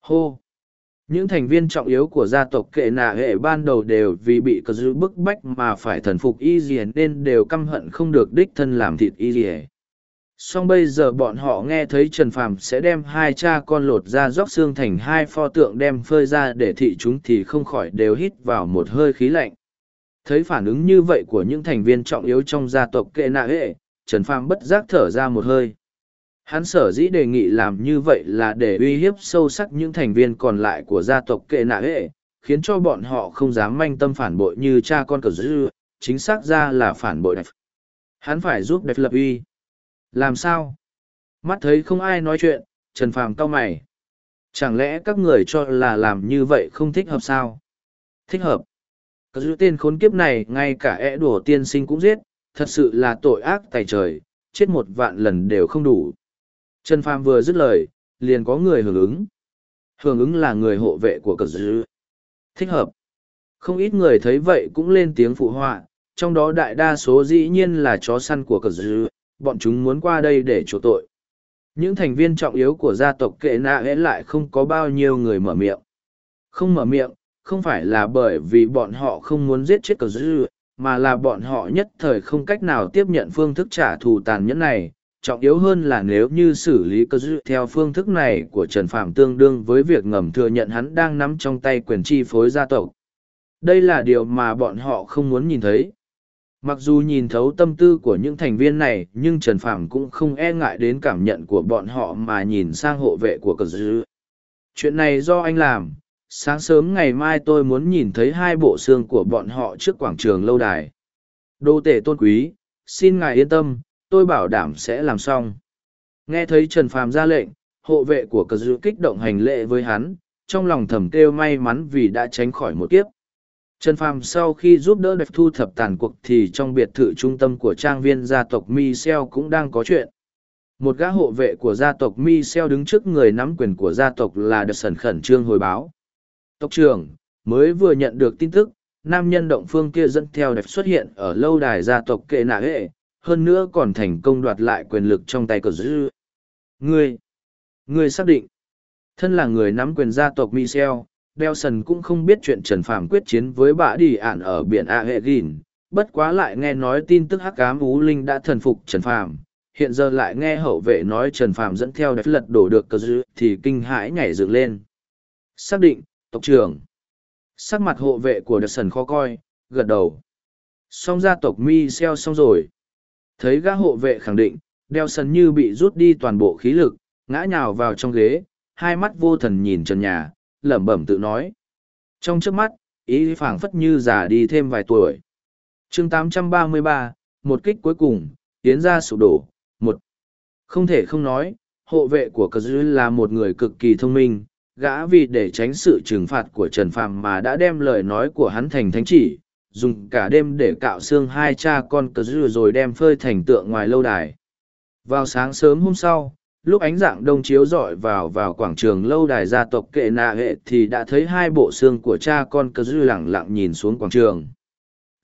Hô! những thành viên trọng yếu của gia tộc kệ nạ hệ ban đầu đều vì bị cờ dư bức bách mà phải thần phục y dìa nên đều căm hận không được đích thân làm thịt y dìa song bây giờ bọn họ nghe thấy trần phàm sẽ đem hai cha con lột ra róc xương thành hai pho tượng đem phơi ra để thị chúng thì không khỏi đều hít vào một hơi khí lạnh. Thấy phản ứng như vậy của những thành viên trọng yếu trong gia tộc kệ nạ hệ, trần phàm bất giác thở ra một hơi. Hắn sở dĩ đề nghị làm như vậy là để uy hiếp sâu sắc những thành viên còn lại của gia tộc kệ nạ hệ, khiến cho bọn họ không dám manh tâm phản bội như cha con cờ dư, chính xác ra là phản bội đẹp hắn phải giúp đẹp lập uy làm sao? Mắt thấy không ai nói chuyện trần phàm cau mày. Chẳng lẽ các người cho là làm như vậy không thích hợp sao? Thích hợp. Cứ giữ tên khốn kiếp này ngay cả é đùa tiên sinh cũng giết. Thật sự là tội ác tài trời chết một vạn lần đều không đủ. Trần Phàm vừa dứt lời, liền có người hưởng ứng. Hưởng ứng là người hộ vệ của cờ dư. Thích hợp. Không ít người thấy vậy cũng lên tiếng phụ họa, trong đó đại đa số dĩ nhiên là chó săn của cờ dư, bọn chúng muốn qua đây để chỗ tội. Những thành viên trọng yếu của gia tộc kệ nạ hẽ lại không có bao nhiêu người mở miệng. Không mở miệng, không phải là bởi vì bọn họ không muốn giết chết cờ dư, mà là bọn họ nhất thời không cách nào tiếp nhận phương thức trả thù tàn nhẫn này, trọng yếu hơn là nếu như xử lý cơ dư theo phương thức này của Trần Phạm tương đương với việc ngầm thừa nhận hắn đang nắm trong tay quyền chi phối gia tộc. Đây là điều mà bọn họ không muốn nhìn thấy. Mặc dù nhìn thấu tâm tư của những thành viên này, nhưng Trần Phạm cũng không e ngại đến cảm nhận của bọn họ mà nhìn sang hộ vệ của cờ dư. Chuyện này do anh làm, sáng sớm ngày mai tôi muốn nhìn thấy hai bộ xương của bọn họ trước quảng trường lâu đài. Đô tể tôn quý, xin ngài yên tâm, tôi bảo đảm sẽ làm xong. Nghe thấy Trần Phàm ra lệnh, hộ vệ của cờ dư kích động hành lễ với hắn, trong lòng thầm kêu may mắn vì đã tránh khỏi một kiếp. Trần Phàm sau khi giúp đỡ đẹp thu thập tàn cuộc thì trong biệt thự trung tâm của trang viên gia tộc Michel cũng đang có chuyện. Một gã hộ vệ của gia tộc Michel đứng trước người nắm quyền của gia tộc là Đợt Sẩn khẩn trương hồi báo. Tộc trưởng, mới vừa nhận được tin tức, nam nhân động phương kia dẫn theo đẹp xuất hiện ở lâu đài gia tộc kệ nạ hệ, hơn nữa còn thành công đoạt lại quyền lực trong tay cờ dư. Ngươi, ngươi xác định, thân là người nắm quyền gia tộc Michel, Delson cũng không biết chuyện Trần Phàm quyết chiến với bã đi ản ở biển A Hệ Gìn, bất quá lại nghe nói tin tức hắc ám Ú Linh đã thần phục Trần Phàm. Hiện giờ lại nghe hậu vệ nói Trần Phàm dẫn theo đẹp lật đổ được cờ dữ thì kinh hãi nhảy dựng lên. Xác định, tộc trưởng. Sắc mặt hộ vệ của Delson khó coi, gật đầu. Xong gia tộc mi xeo xong rồi. Thấy gã hộ vệ khẳng định, đeo sần như bị rút đi toàn bộ khí lực, ngã nhào vào trong ghế, hai mắt vô thần nhìn trần nhà, lẩm bẩm tự nói. Trong trước mắt, ý phảng phất như già đi thêm vài tuổi. chương 833, một kích cuối cùng, tiến ra sụp đổ, một. Không thể không nói, hộ vệ của cờ dư là một người cực kỳ thông minh, gã vì để tránh sự trừng phạt của Trần Phạm mà đã đem lời nói của hắn thành thánh chỉ, dùng cả đêm để cạo xương hai cha con cờ dư rồi đem phơi thành tượng ngoài lâu đài. Vào sáng sớm hôm sau, lúc ánh dạng đông chiếu rọi vào vào quảng trường lâu đài gia tộc kệ nạ hệ thì đã thấy hai bộ xương của cha con cơ dư lẳng lặng nhìn xuống quảng trường.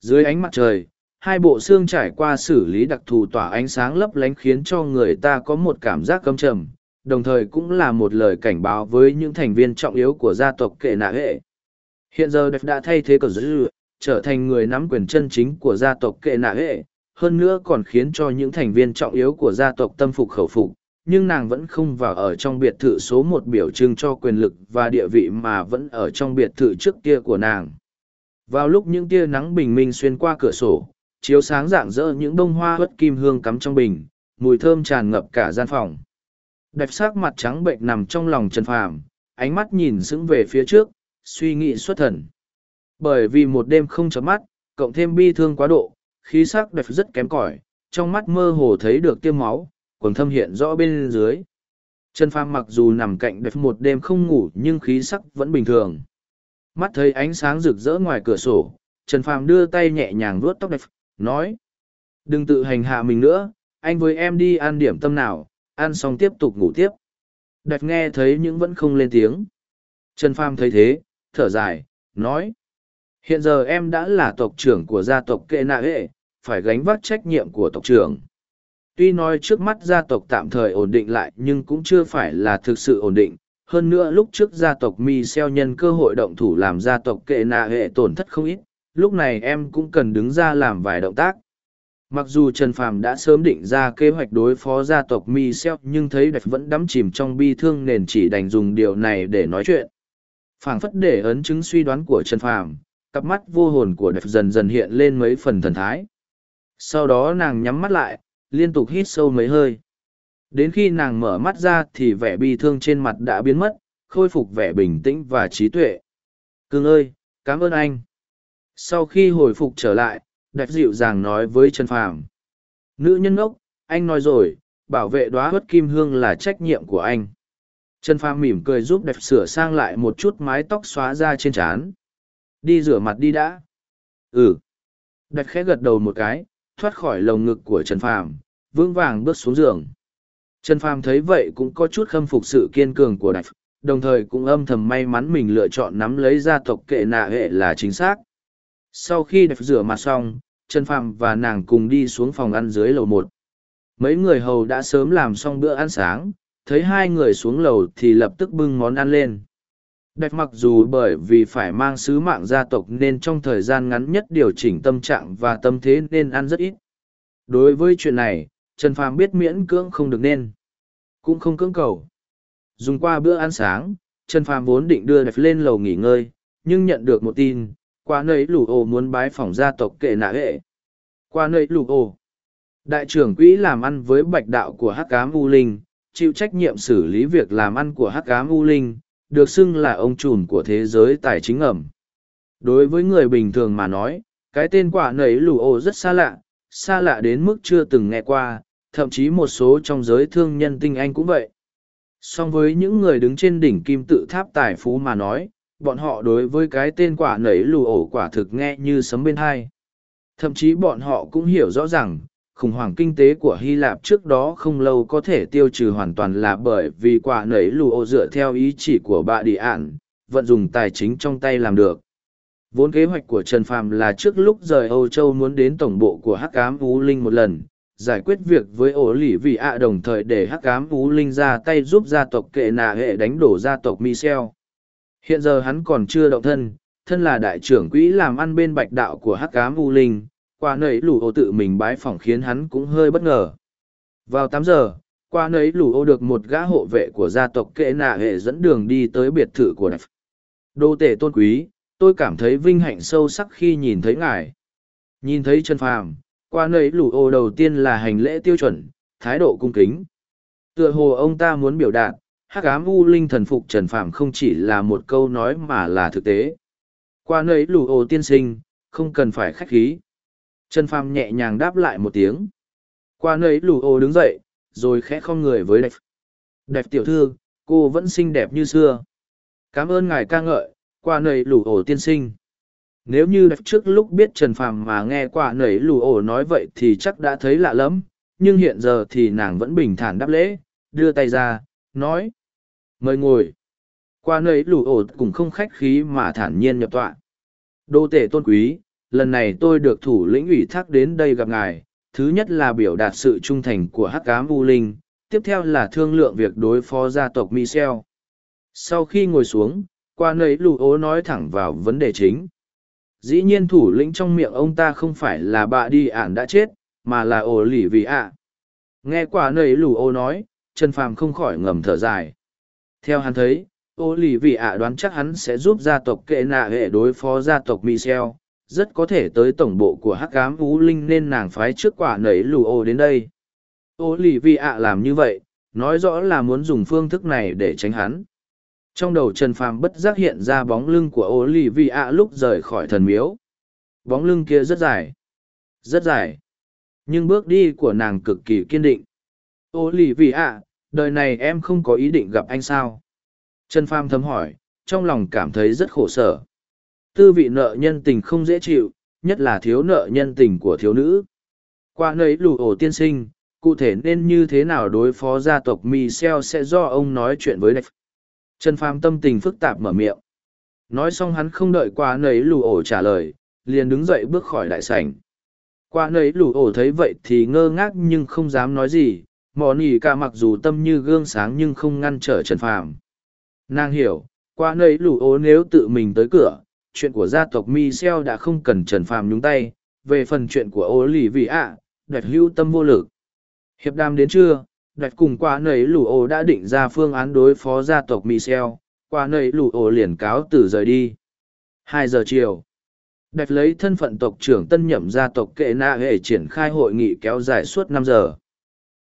Dưới ánh mặt trời, hai bộ xương trải qua xử lý đặc thù tỏa ánh sáng lấp lánh khiến cho người ta có một cảm giác căm trầm, đồng thời cũng là một lời cảnh báo với những thành viên trọng yếu của gia tộc kệ nạ hệ. Hiện giờ đẹp đã thay thế cờ dư, trở thành người nắm quyền chân chính của gia tộc kệ nạ hệ, hơn nữa còn khiến cho những thành viên trọng yếu của gia tộc tâm phục khẩu phục, nhưng nàng vẫn không vào ở trong biệt thự số một biểu trưng cho quyền lực và địa vị mà vẫn ở trong biệt thự trước kia của nàng. Vào lúc những tia nắng bình minh xuyên qua cửa sổ, chiếu sáng rạng rỡ những bông hoa hất kim hương cắm trong bình, mùi thơm tràn ngập cả gian phòng. Đẹp sắc mặt trắng bệnh nằm trong lòng Trần Phàm, ánh mắt nhìn sững về phía trước, suy nghĩ xuất thần. Bởi vì một đêm không chấm mắt, cộng thêm bi thương quá độ, khí sắc đẹp rất kém cỏi, trong mắt mơ hồ thấy được tiêm máu, còn thâm hiện rõ bên dưới. Trần Phàm mặc dù nằm cạnh đẹp một đêm không ngủ nhưng khí sắc vẫn bình thường. Mắt thấy ánh sáng rực rỡ ngoài cửa sổ, Trần Phàm đưa tay nhẹ nhàng vuốt tóc đẹp, nói. Đừng tự hành hạ mình nữa, anh với em đi ăn điểm tâm nào, ăn xong tiếp tục ngủ tiếp. Đẹp nghe thấy nhưng vẫn không lên tiếng. Trần Phàm thấy thế, thở dài, nói. Hiện giờ em đã là tộc trưởng của gia tộc kệ nạ hệ, phải gánh vác trách nhiệm của tộc trưởng. Tuy nói trước mắt gia tộc tạm thời ổn định lại nhưng cũng chưa phải là thực sự ổn định, hơn nữa lúc trước gia tộc mi xeo nhân cơ hội động thủ làm gia tộc kệ nạ hệ tổn thất không ít lúc này em cũng cần đứng ra làm vài động tác. Mặc dù trần phàm đã sớm định ra kế hoạch đối phó gia tộc mi xeo nhưng thấy đẹp vẫn đắm chìm trong bi thương nên chỉ đành dùng điều này để nói chuyện. Phảng phất để ấn chứng suy đoán của trần phàm cặp mắt vô hồn của đẹp dần dần hiện lên mấy phần thần thái. Sau đó nàng nhắm mắt lại liên tục hít sâu mấy hơi. Đến khi nàng mở mắt ra thì vẻ bi thương trên mặt đã biến mất, khôi phục vẻ bình tĩnh và trí tuệ. Cưng ơi, cảm ơn anh. Sau khi hồi phục trở lại đẹp dịu dàng nói với trần phàm. Nữ nhân ngốc, anh nói rồi, bảo vệ đóa huất kim hương là trách nhiệm của anh. Trần phàm mỉm cười giúp đẹp sửa sang lại một chút mái tóc xóa ra trên trán. Đi rửa mặt đi đã. Ừ. Đẹp khẽ gật đầu một cái thoát khỏi lồng ngực của trần phàm, vững vàng bước xuống giường. Trần phàm thấy vậy cũng có chút khâm phục sự kiên cường của đẹp đồng thời cũng âm thầm may mắn mình lựa chọn nắm lấy gia tộc kệ nạ hệ là chính xác. Sau khi đẹp rửa mặt xong, trần phàm và nàng cùng đi xuống phòng ăn dưới lầu một. Mấy người hầu đã sớm làm xong bữa ăn sáng, thấy hai người xuống lầu thì lập tức bưng món ăn lên đẹp mặc dù bởi vì phải mang sứ mạng gia tộc nên trong thời gian ngắn nhất điều chỉnh tâm trạng và tâm thế nên ăn rất ít. Đối với chuyện này, trần phàm biết miễn cưỡng không được nên. Cũng không cưỡng cầu. Dùng qua bữa ăn sáng, trần phàm vốn định đưa đẹp lên lầu nghỉ ngơi, nhưng nhận được một tin, qua nơi lù ô muốn bái phỏng gia tộc kệ nạ hệ. Qua nơi lù ô đại trưởng quỹ làm ăn với bạch đạo của hắc cám u linh, chịu trách nhiệm xử lý việc làm ăn của hắc cám u linh được xưng là ông trùm của thế giới tài chính ẩm đối với người bình thường mà nói cái tên quả nấy lù ô rất xa lạ xa lạ đến mức chưa từng nghe qua thậm chí một số trong giới thương nhân tinh anh cũng vậy song với những người đứng trên đỉnh kim tự tháp tài phú mà nói bọn họ đối với cái tên quả nấy lù ổ quả thực nghe như sấm bên hai. Thậm chí bọn họ cũng hiểu rõ rằng, khủng hoảng kinh tế của Hy Lạp trước đó không lâu có thể tiêu trừ hoàn toàn là bởi vì quả nấy lù ô dựa theo ý chỉ của bà địa ạn, vận dụng tài chính trong tay làm được. Vốn kế hoạch của Trần Phàm là trước lúc rời Âu Châu muốn đến tổng bộ của Hắc Ám Ú Linh một lần, giải quyết việc với ổ lỉ vị ạ đồng thời để Hắc Ám Ú Linh ra tay giúp gia tộc kệ nạ hệ đánh đổ gia tộc Michel. Hiện giờ hắn còn chưa động thân, thân là đại trưởng quỹ làm ăn bên bạch đạo của hắc cám u linh, qua nấy lù ô tự mình bái phỏng khiến hắn cũng hơi bất ngờ. Vào tám giờ, qua nấy lù ô được một gã hộ vệ của gia tộc kệ nạ hệ dẫn đường đi tới biệt thự của đại Đô tể tôn quý, tôi cảm thấy vinh hạnh sâu sắc khi nhìn thấy ngài. Nhìn thấy chân phàm, qua nấy lù ô đầu tiên là hành lễ tiêu chuẩn, thái độ cung kính. Tựa hồ ông ta muốn biểu đạt, hắc ám u linh thần phục trần phạm không chỉ là một câu nói mà là thực tế qua nơi lù ô tiên sinh không cần phải khách khí trần Phàm nhẹ nhàng đáp lại một tiếng. Qua nơi lù ô đứng dậy, rồi khẽ không người với đẹp đẹp tiểu thư, cô vẫn xinh đẹp như xưa. Cảm ơn ngài ca ngợi, qua nơi lù ô tiên sinh. Nếu như đẹp trước lúc biết trần phàm mà nghe qua nẩy lù ổ nói vậy thì chắc đã thấy lạ lắm nhưng hiện giờ thì nàng vẫn bình thản đáp lễ, đưa tay ra, nói, mời ngồi. Qua nơi lù ổ cũng không khách khí mà thản nhiên nhập tọa. Đô tể tôn quý lần này tôi được thủ lĩnh ủy thác đến đây gặp ngài thứ nhất là biểu đạt sự trung thành của hắc cám u linh tiếp theo là thương lượng việc đối phó gia tộc michel. Sau khi ngồi xuống qua nơi lụ ố nói thẳng vào vấn đề chính. Dĩ nhiên thủ lĩnh trong miệng ông ta không phải là bà đi ản đã chết mà là ổ lỉ vì ạ. Nghe quả nầy lù ô nói trần phàm không khỏi ngầm thở dài. Theo hắn thấy, ô lì vị ạ đoán chắc hắn sẽ giúp gia tộc kệ nạ hệ đối phó gia tộc Michel, rất có thể tới tổng bộ của hắc cám vũ linh nên nàng phái trước quả nấy lù ô đến đây. Ô lì vi ạ làm như vậy, nói rõ là muốn dùng phương thức này để tránh hắn. Trong đầu Trần Phàm bất giác hiện ra bóng lưng của ô lì vi ạ lúc rời khỏi thần miếu. Bóng lưng kia rất dài. Rất dài. Nhưng bước đi của nàng cực kỳ kiên định. Ô lì vi ạ, đời này em không có ý định gặp anh sao trần Phàm thấm hỏi trong lòng cảm thấy rất khổ sở tư vị nợ nhân tình không dễ chịu nhất là thiếu nợ nhân tình của thiếu nữ. Qua nấy lù ổ tiên sinh cụ thể nên như thế nào đối phó gia tộc michel sẽ do ông nói chuyện với đạch trần Phàm tâm tình phức tạp mở miệng. Nói xong hắn không đợi qua nấy lù ổ trả lời liền đứng dậy bước khỏi đại sảnh. Qua nấy lù ổ thấy vậy thì ngơ ngác nhưng không dám nói gì mò nỉ cả mặc dù tâm như gương sáng nhưng không ngăn trở trần phàm. Nàng hiểu, qua nơi lù ổ nếu tự mình tới cửa, chuyện của gia tộc Michel đã không cần Trần Phàm nhúng tay, về phần chuyện của Olivia, vì ạ, đoạt hưu tâm vô lực. Hiệp đàm đến trưa, đoạt cùng qua nầy lũ ố đã định ra phương án đối phó gia tộc Michel, qua nầy lũ ố liền cáo từ rời đi. Hai giờ chiều, đoạt lấy thân phận tộc trưởng tân nhậm gia tộc kệ nạ hệ triển khai hội nghị kéo dài suốt năm giờ.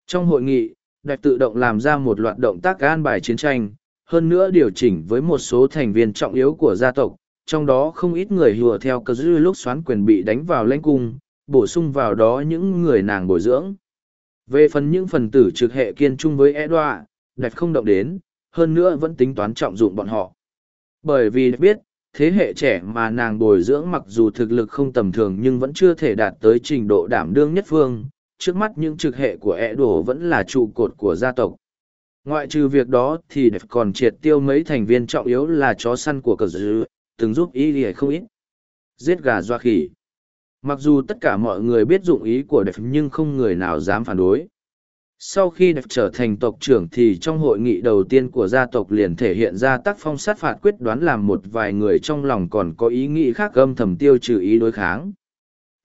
Trong hội nghị, đoạt tự động làm ra một loạt động tác an bài chiến tranh, hơn nữa điều chỉnh với một số thành viên trọng yếu của gia tộc, trong đó không ít người hùa theo cơ dư lúc xoán quyền bị đánh vào lãnh cung, bổ sung vào đó những người nàng bồi dưỡng. Về phần những phần tử trực hệ kiên trung với Edouard, đẹp không động đến, hơn nữa vẫn tính toán trọng dụng bọn họ. Bởi vì biết, thế hệ trẻ mà nàng bồi dưỡng mặc dù thực lực không tầm thường nhưng vẫn chưa thể đạt tới trình độ đảm đương nhất phương, trước mắt những trực hệ của Edo vẫn là trụ cột của gia tộc. Ngoại trừ việc đó thì đẹp còn triệt tiêu mấy thành viên trọng yếu là chó săn của cờ dư, từng giúp ý lìa không ít. Giết gà doa khỉ. Mặc dù tất cả mọi người biết dụng ý của đẹp nhưng không người nào dám phản đối. Sau khi đẹp trở thành tộc trưởng thì trong hội nghị đầu tiên của gia tộc liền thể hiện ra tác phong sát phạt quyết đoán làm một vài người trong lòng còn có ý nghĩ khác âm thầm tiêu trừ ý đối kháng.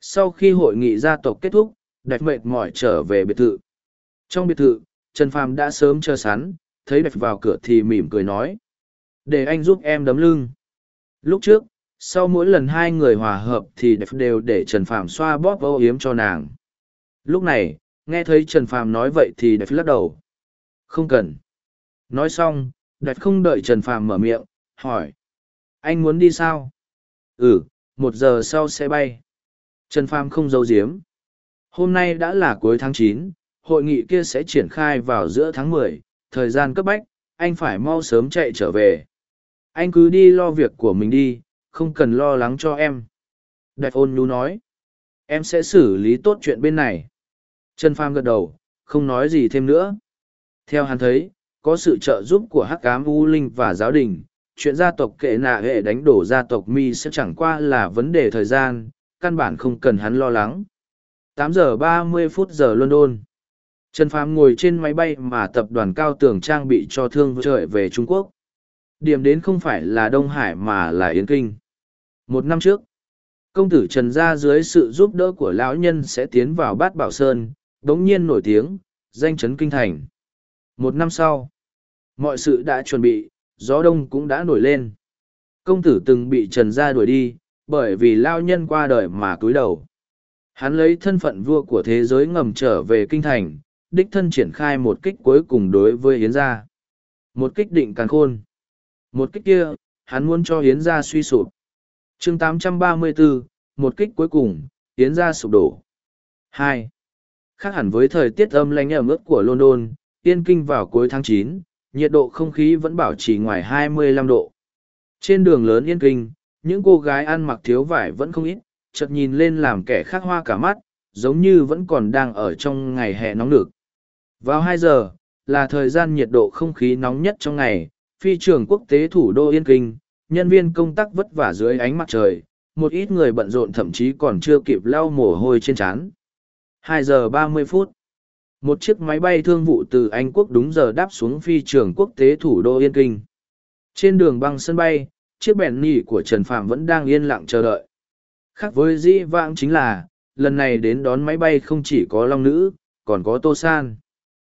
Sau khi hội nghị gia tộc kết thúc, đẹp mệt mỏi trở về biệt thự. Trong biệt thự, Trần Phàm đã sớm chờ sẵn, thấy đẹp vào cửa thì mỉm cười nói. Để anh giúp em đấm lưng. Lúc trước, sau mỗi lần hai người hòa hợp thì đẹp đều để Trần Phàm xoa bóp âu yếm cho nàng. Lúc này, nghe thấy Trần Phàm nói vậy thì đẹp lắc đầu. Không cần. Nói xong, đẹp không đợi Trần Phàm mở miệng, hỏi. Anh muốn đi sao? Ừ, một giờ sau sẽ bay. Trần Phàm không giấu giếm. Hôm nay đã là cuối tháng chín, hội nghị kia sẽ triển khai vào giữa tháng mười, thời gian cấp bách, anh phải mau sớm chạy trở về anh cứ đi lo việc của mình đi, không cần lo lắng cho em. Đại ôn nhu nói. Em sẽ xử lý tốt chuyện bên này. Trần pham gật đầu, không nói gì thêm nữa. Theo hắn thấy, có sự trợ giúp của hắc cám u linh và giáo đình. Chuyện gia tộc kệ nạ hệ đánh đổ gia tộc mi sẽ chẳng qua là vấn đề thời gian, căn bản không cần hắn lo lắng. 8 giờ 30 phút giờ london. Trần phàm ngồi trên máy bay mà tập đoàn cao tường trang bị cho thương trời về trung quốc. Điểm đến không phải là Đông Hải mà là Yến Kinh. Một năm trước, công tử Trần Gia dưới sự giúp đỡ của lão nhân sẽ tiến vào bát bảo sơn, đống nhiên nổi tiếng, danh chấn kinh thành. Một năm sau, mọi sự đã chuẩn bị, gió đông cũng đã nổi lên. Công tử từng bị Trần Gia đuổi đi, bởi vì lao nhân qua đời mà cúi đầu. Hắn lấy thân phận vua của thế giới ngầm trở về kinh thành, đích thân triển khai một kích cuối cùng đối với Yến gia. Một kích định càn khôn. Một kích kia, hắn muốn cho Hiến gia suy sụp. chương 834, một kích cuối cùng, Hiến gia sụp đổ. Hai, Khác hẳn với thời tiết âm lãnh ẩm ướt của London, tiên kinh vào cuối tháng chín, nhiệt độ không khí vẫn bảo trì ngoài 25 độ. Trên đường lớn yên kinh, những cô gái ăn mặc thiếu vải vẫn không ít, chợt nhìn lên làm kẻ khác hoa cả mắt, giống như vẫn còn đang ở trong ngày hè nóng nực. Vào hai giờ, là thời gian nhiệt độ không khí nóng nhất trong ngày, phi trường quốc tế thủ đô Yên Kinh, nhân viên công tác vất vả dưới ánh mặt trời, một ít người bận rộn thậm chí còn chưa kịp lau mồ hôi trên trán. 2 giờ ba mươi phút. Một chiếc máy bay thương vụ từ Anh Quốc đúng giờ đáp xuống phi trường quốc tế thủ đô Yên Kinh. Trên đường băng sân bay, chiếc bèn nỉ của Trần Phạm vẫn đang yên lặng chờ đợi. Khác với dĩ vãng chính là, lần này đến đón máy bay không chỉ có Long Nữ, còn có Tô San.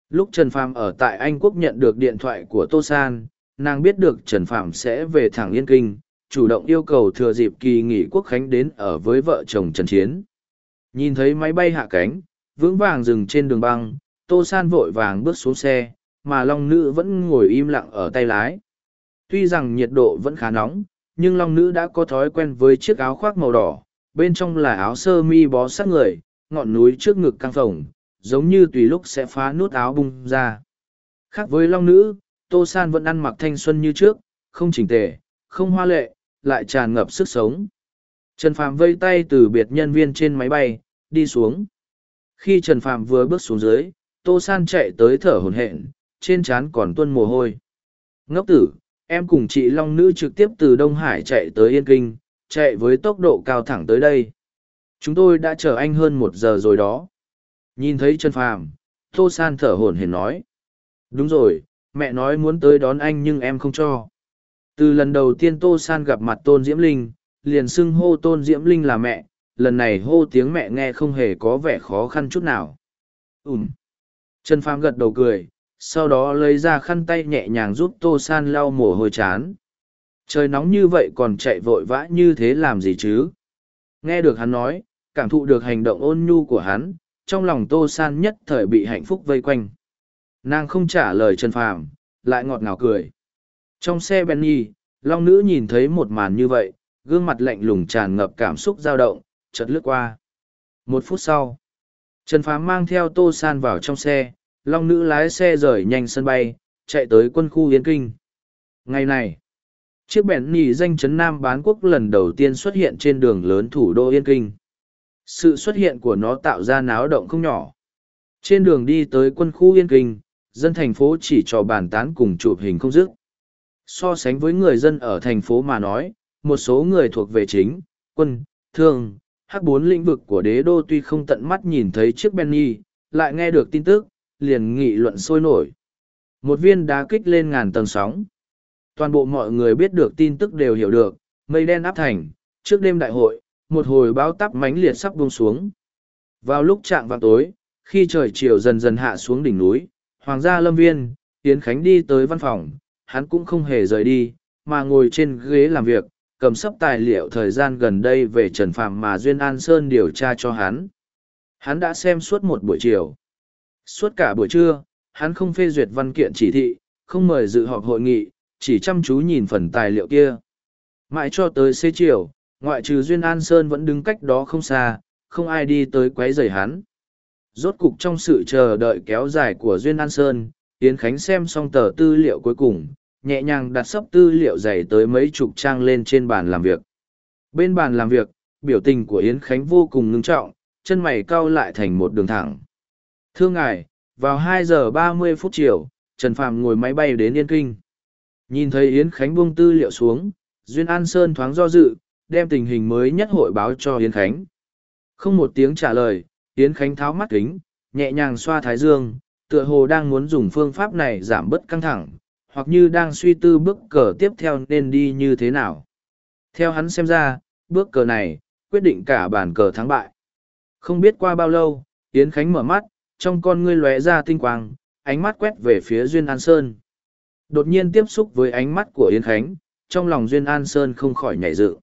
Lúc Trần Phạm ở tại Anh Quốc nhận được điện thoại của Tô San, nàng biết được Trần Phạm sẽ về thẳng Yên Kinh, chủ động yêu cầu thừa dịp kỳ nghỉ quốc khánh đến ở với vợ chồng Trần Chiến. Nhìn thấy máy bay hạ cánh, vững vàng dừng trên đường băng, Tô San vội vàng bước xuống xe, mà Long Nữ vẫn ngồi im lặng ở tay lái. Tuy rằng nhiệt độ vẫn khá nóng, nhưng Long Nữ đã có thói quen với chiếc áo khoác màu đỏ, bên trong là áo sơ mi bó sát người, ngọn núi trước ngực căng phồng, giống như tùy lúc sẽ phá nút áo bung ra. Khác với Long Nữ, tô san vẫn ăn mặc thanh xuân như trước, không chỉnh tề, không hoa lệ, lại tràn ngập sức sống. Trần phàm vây tay từ biệt nhân viên trên máy bay, đi xuống. Khi trần phàm vừa bước xuống dưới, tô san chạy tới thở hổn hển, trên trán còn tuân mồ hôi. Ngốc tử, em cùng chị long nữ trực tiếp từ đông hải chạy tới yên kinh, chạy với tốc độ cao thẳng tới đây. Chúng tôi đã chờ anh hơn một giờ rồi đó. Nhìn thấy trần phàm, tô san thở hổn hển nói. Đúng rồi mẹ nói muốn tới đón anh nhưng em không cho Từ lần đầu tiên Tô San gặp mặt Tôn Diễm Linh, liền xưng hô Tôn Diễm Linh là mẹ, lần này hô tiếng mẹ nghe không hề có vẻ khó khăn chút nào. Ừm. Trần Phàm gật đầu cười, sau đó lấy ra khăn tay nhẹ nhàng giúp Tô San lau mồ hôi chán. Trời nóng như vậy còn chạy vội vã như thế làm gì chứ? Nghe được hắn nói, cảm thụ được hành động ôn nhu của hắn, trong lòng Tô San nhất thời bị hạnh phúc vây quanh. Nàng không trả lời Trần Phàm, lại ngọt ngào cười. Trong xe Benny, Long Nữ nhìn thấy một màn như vậy, gương mặt lạnh lùng tràn ngập cảm xúc dao động, chợt lướt qua. Một phút sau, Trần Phàm mang theo Tô San vào trong xe, Long Nữ lái xe rời nhanh sân bay, chạy tới quân khu Yên Kinh. Ngày này, chiếc bẹn nì danh chấn Nam bán quốc lần đầu tiên xuất hiện trên đường lớn thủ đô Yên Kinh. Sự xuất hiện của nó tạo ra náo động không nhỏ. Trên đường đi tới quân khu Yên Kinh, dân thành phố chỉ cho bàn tán cùng chụp hình không dứt. So sánh với người dân ở thành phố mà nói, một số người thuộc về chính, quân, thương, hắc bốn lĩnh vực của đế đô tuy không tận mắt nhìn thấy chiếc Benny, lại nghe được tin tức, liền nghị luận sôi nổi. Một viên đá kích lên ngàn tầng sóng. Toàn bộ mọi người biết được tin tức đều hiểu được, mây đen áp thành, trước đêm đại hội, một hồi báo tắp mánh liệt sắp buông xuống. Vào lúc trạng vào tối, khi trời chiều dần dần hạ xuống đỉnh núi, Hoàng gia lâm viên, Yến Khánh đi tới văn phòng, hắn cũng không hề rời đi, mà ngồi trên ghế làm việc, cầm sắp tài liệu thời gian gần đây về Trần Phạm mà Duyên An Sơn điều tra cho hắn. Hắn đã xem suốt một buổi chiều. Suốt cả buổi trưa, hắn không phê duyệt văn kiện chỉ thị, không mời dự họp hội nghị, chỉ chăm chú nhìn phần tài liệu kia. Mãi cho tới xế chiều, ngoại trừ Duyên An Sơn vẫn đứng cách đó không xa, không ai đi tới quấy rầy hắn. Rốt cục trong sự chờ đợi kéo dài của Duyên An Sơn, Yến Khánh xem xong tờ tư liệu cuối cùng, nhẹ nhàng đặt sấp tư liệu dày tới mấy chục trang lên trên bàn làm việc. Bên bàn làm việc, biểu tình của Yến Khánh vô cùng ngưng trọng, chân mày cau lại thành một đường thẳng. Thưa ngài, vào 2 giờ ba mươi phút chiều, Trần Phạm ngồi máy bay đến Yên Kinh. Nhìn thấy Yến Khánh buông tư liệu xuống, Duyên An Sơn thoáng do dự, đem tình hình mới nhất hội báo cho Yến Khánh. Không một tiếng trả lời, Yến Khánh tháo mắt kính, nhẹ nhàng xoa thái dương, tựa hồ đang muốn dùng phương pháp này giảm bớt căng thẳng, hoặc như đang suy tư bước cờ tiếp theo nên đi như thế nào. Theo hắn xem ra, bước cờ này, quyết định cả bản cờ thắng bại. Không biết qua bao lâu, Yến Khánh mở mắt, trong con ngươi lóe ra tinh quang, ánh mắt quét về phía Duyên An Sơn. Đột nhiên tiếp xúc với ánh mắt của Yến Khánh, trong lòng Duyên An Sơn không khỏi nhảy dự.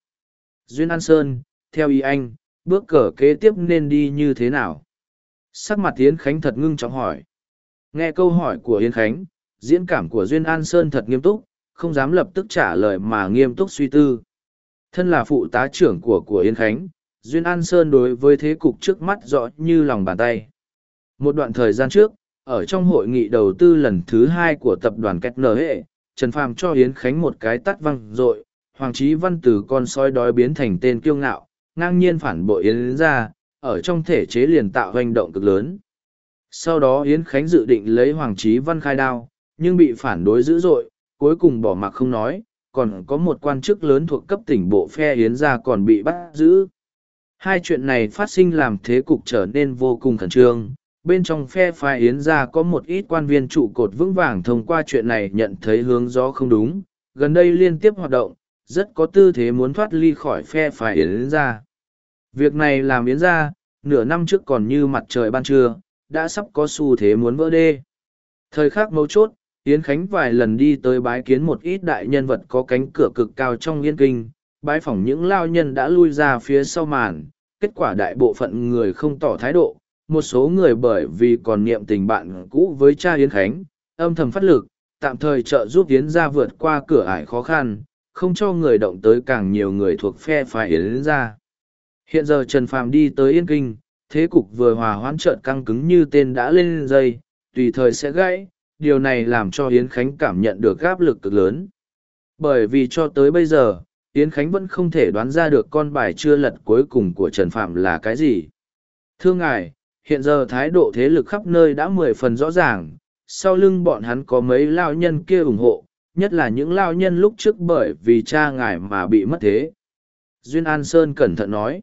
Duyên An Sơn, theo ý anh, bước cờ kế tiếp nên đi như thế nào? Sắc mặt Yến Khánh thật ngưng trọng hỏi. Nghe câu hỏi của Yến Khánh, diễn cảm của Duyên An Sơn thật nghiêm túc, không dám lập tức trả lời mà nghiêm túc suy tư. Thân là phụ tá trưởng của của Yến Khánh, Duyên An Sơn đối với thế cục trước mắt rõ như lòng bàn tay. Một đoạn thời gian trước, ở trong hội nghị đầu tư lần thứ hai của tập đoàn két Nở Hệ, Trần Phàm cho Yến Khánh một cái tắt văng rội, Hoàng Chí Văn từ con sói đói biến thành tên kiêu ngạo, ngang nhiên phản bội Yến ra, ở trong thể chế liền tạo hành động cực lớn. Sau đó Yến Khánh dự định lấy Hoàng Chí Văn khai đao, nhưng bị phản đối dữ dội, cuối cùng bỏ mặc không nói, còn có một quan chức lớn thuộc cấp tỉnh bộ phe Yến ra còn bị bắt giữ. Hai chuyện này phát sinh làm thế cục trở nên vô cùng khẩn trương. Bên trong phe phái Yến ra có một ít quan viên trụ cột vững vàng thông qua chuyện này nhận thấy hướng gió không đúng, gần đây liên tiếp hoạt động, rất có tư thế muốn thoát ly khỏi phe phải Yến ra. Việc này làm Yến ra, nửa năm trước còn như mặt trời ban trưa, đã sắp có xu thế muốn vỡ đê. Thời khắc mấu chốt, Yến Khánh vài lần đi tới bái kiến một ít đại nhân vật có cánh cửa cực cao trong Yên Kinh, bái phỏng những lao nhân đã lui ra phía sau màn, kết quả đại bộ phận người không tỏ thái độ, một số người bởi vì còn niệm tình bạn cũ với cha Yến Khánh, âm thầm phát lực, tạm thời trợ giúp Yến ra vượt qua cửa ải khó khăn, không cho người động tới càng nhiều người thuộc phe phải Yến ra. Hiện giờ Trần Phàm đi tới Yên Kinh, thế cục vừa hòa hoãn trợn căng cứng như tên đã lên dây, tùy thời sẽ gãy, điều này làm cho Yến Khánh cảm nhận được áp lực cực lớn. Bởi vì cho tới bây giờ, Yến Khánh vẫn không thể đoán ra được con bài chưa lật cuối cùng của Trần Phạm là cái gì. Thưa ngài, hiện giờ thái độ thế lực khắp nơi đã mười phần rõ ràng, sau lưng bọn hắn có mấy lao nhân kia ủng hộ, nhất là những lao nhân lúc trước bởi vì cha ngài mà bị mất thế. Duyên An Sơn cẩn thận nói.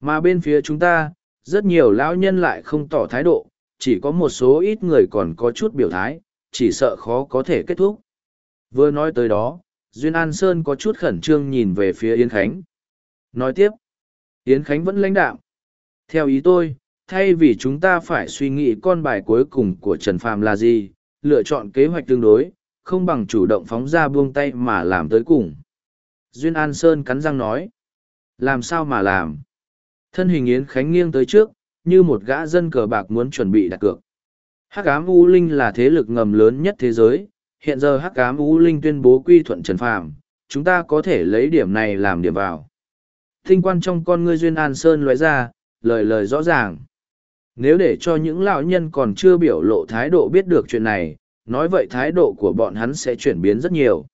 Mà bên phía chúng ta, rất nhiều lão nhân lại không tỏ thái độ, chỉ có một số ít người còn có chút biểu thái, chỉ sợ khó có thể kết thúc. Vừa nói tới đó, Duyên An Sơn có chút khẩn trương nhìn về phía Yến Khánh. Nói tiếp, Yến Khánh vẫn lãnh đạo. Theo ý tôi, thay vì chúng ta phải suy nghĩ con bài cuối cùng của Trần Phàm là gì, lựa chọn kế hoạch tương đối, không bằng chủ động phóng ra buông tay mà làm tới cùng. Duyên An Sơn cắn răng nói, làm sao mà làm? Thân hình Yến Khánh nghiêng tới trước, như một gã dân cờ bạc muốn chuẩn bị đặt cược. Hắc ám U Linh là thế lực ngầm lớn nhất thế giới, hiện giờ Hắc ám U Linh tuyên bố quy thuận Trần Phàm, chúng ta có thể lấy điểm này làm điểm vào. Tinh quan trong con ngươi Duyên An Sơn loại ra, lời lời rõ ràng. Nếu để cho những lão nhân còn chưa biểu lộ thái độ biết được chuyện này, nói vậy thái độ của bọn hắn sẽ chuyển biến rất nhiều.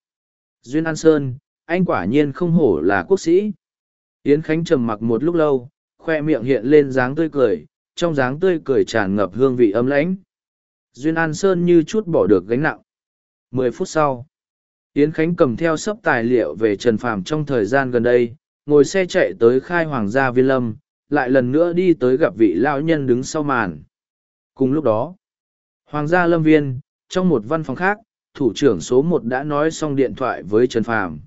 Duyên An Sơn, anh quả nhiên không hổ là quốc sĩ. Yến Khánh trầm mặc một lúc lâu, khoe miệng hiện lên dáng tươi cười, trong dáng tươi cười tràn ngập hương vị ấm lãnh. Duyên An Sơn như chút bỏ được gánh nặng. Mười phút sau, Yến Khánh cầm theo sấp tài liệu về Trần Phàm trong thời gian gần đây, ngồi xe chạy tới khai hoàng gia viên lâm, lại lần nữa đi tới gặp vị lão nhân đứng sau màn. Cùng lúc đó, Hoàng gia lâm viên, trong một văn phòng khác, thủ trưởng số một đã nói xong điện thoại với Trần Phàm.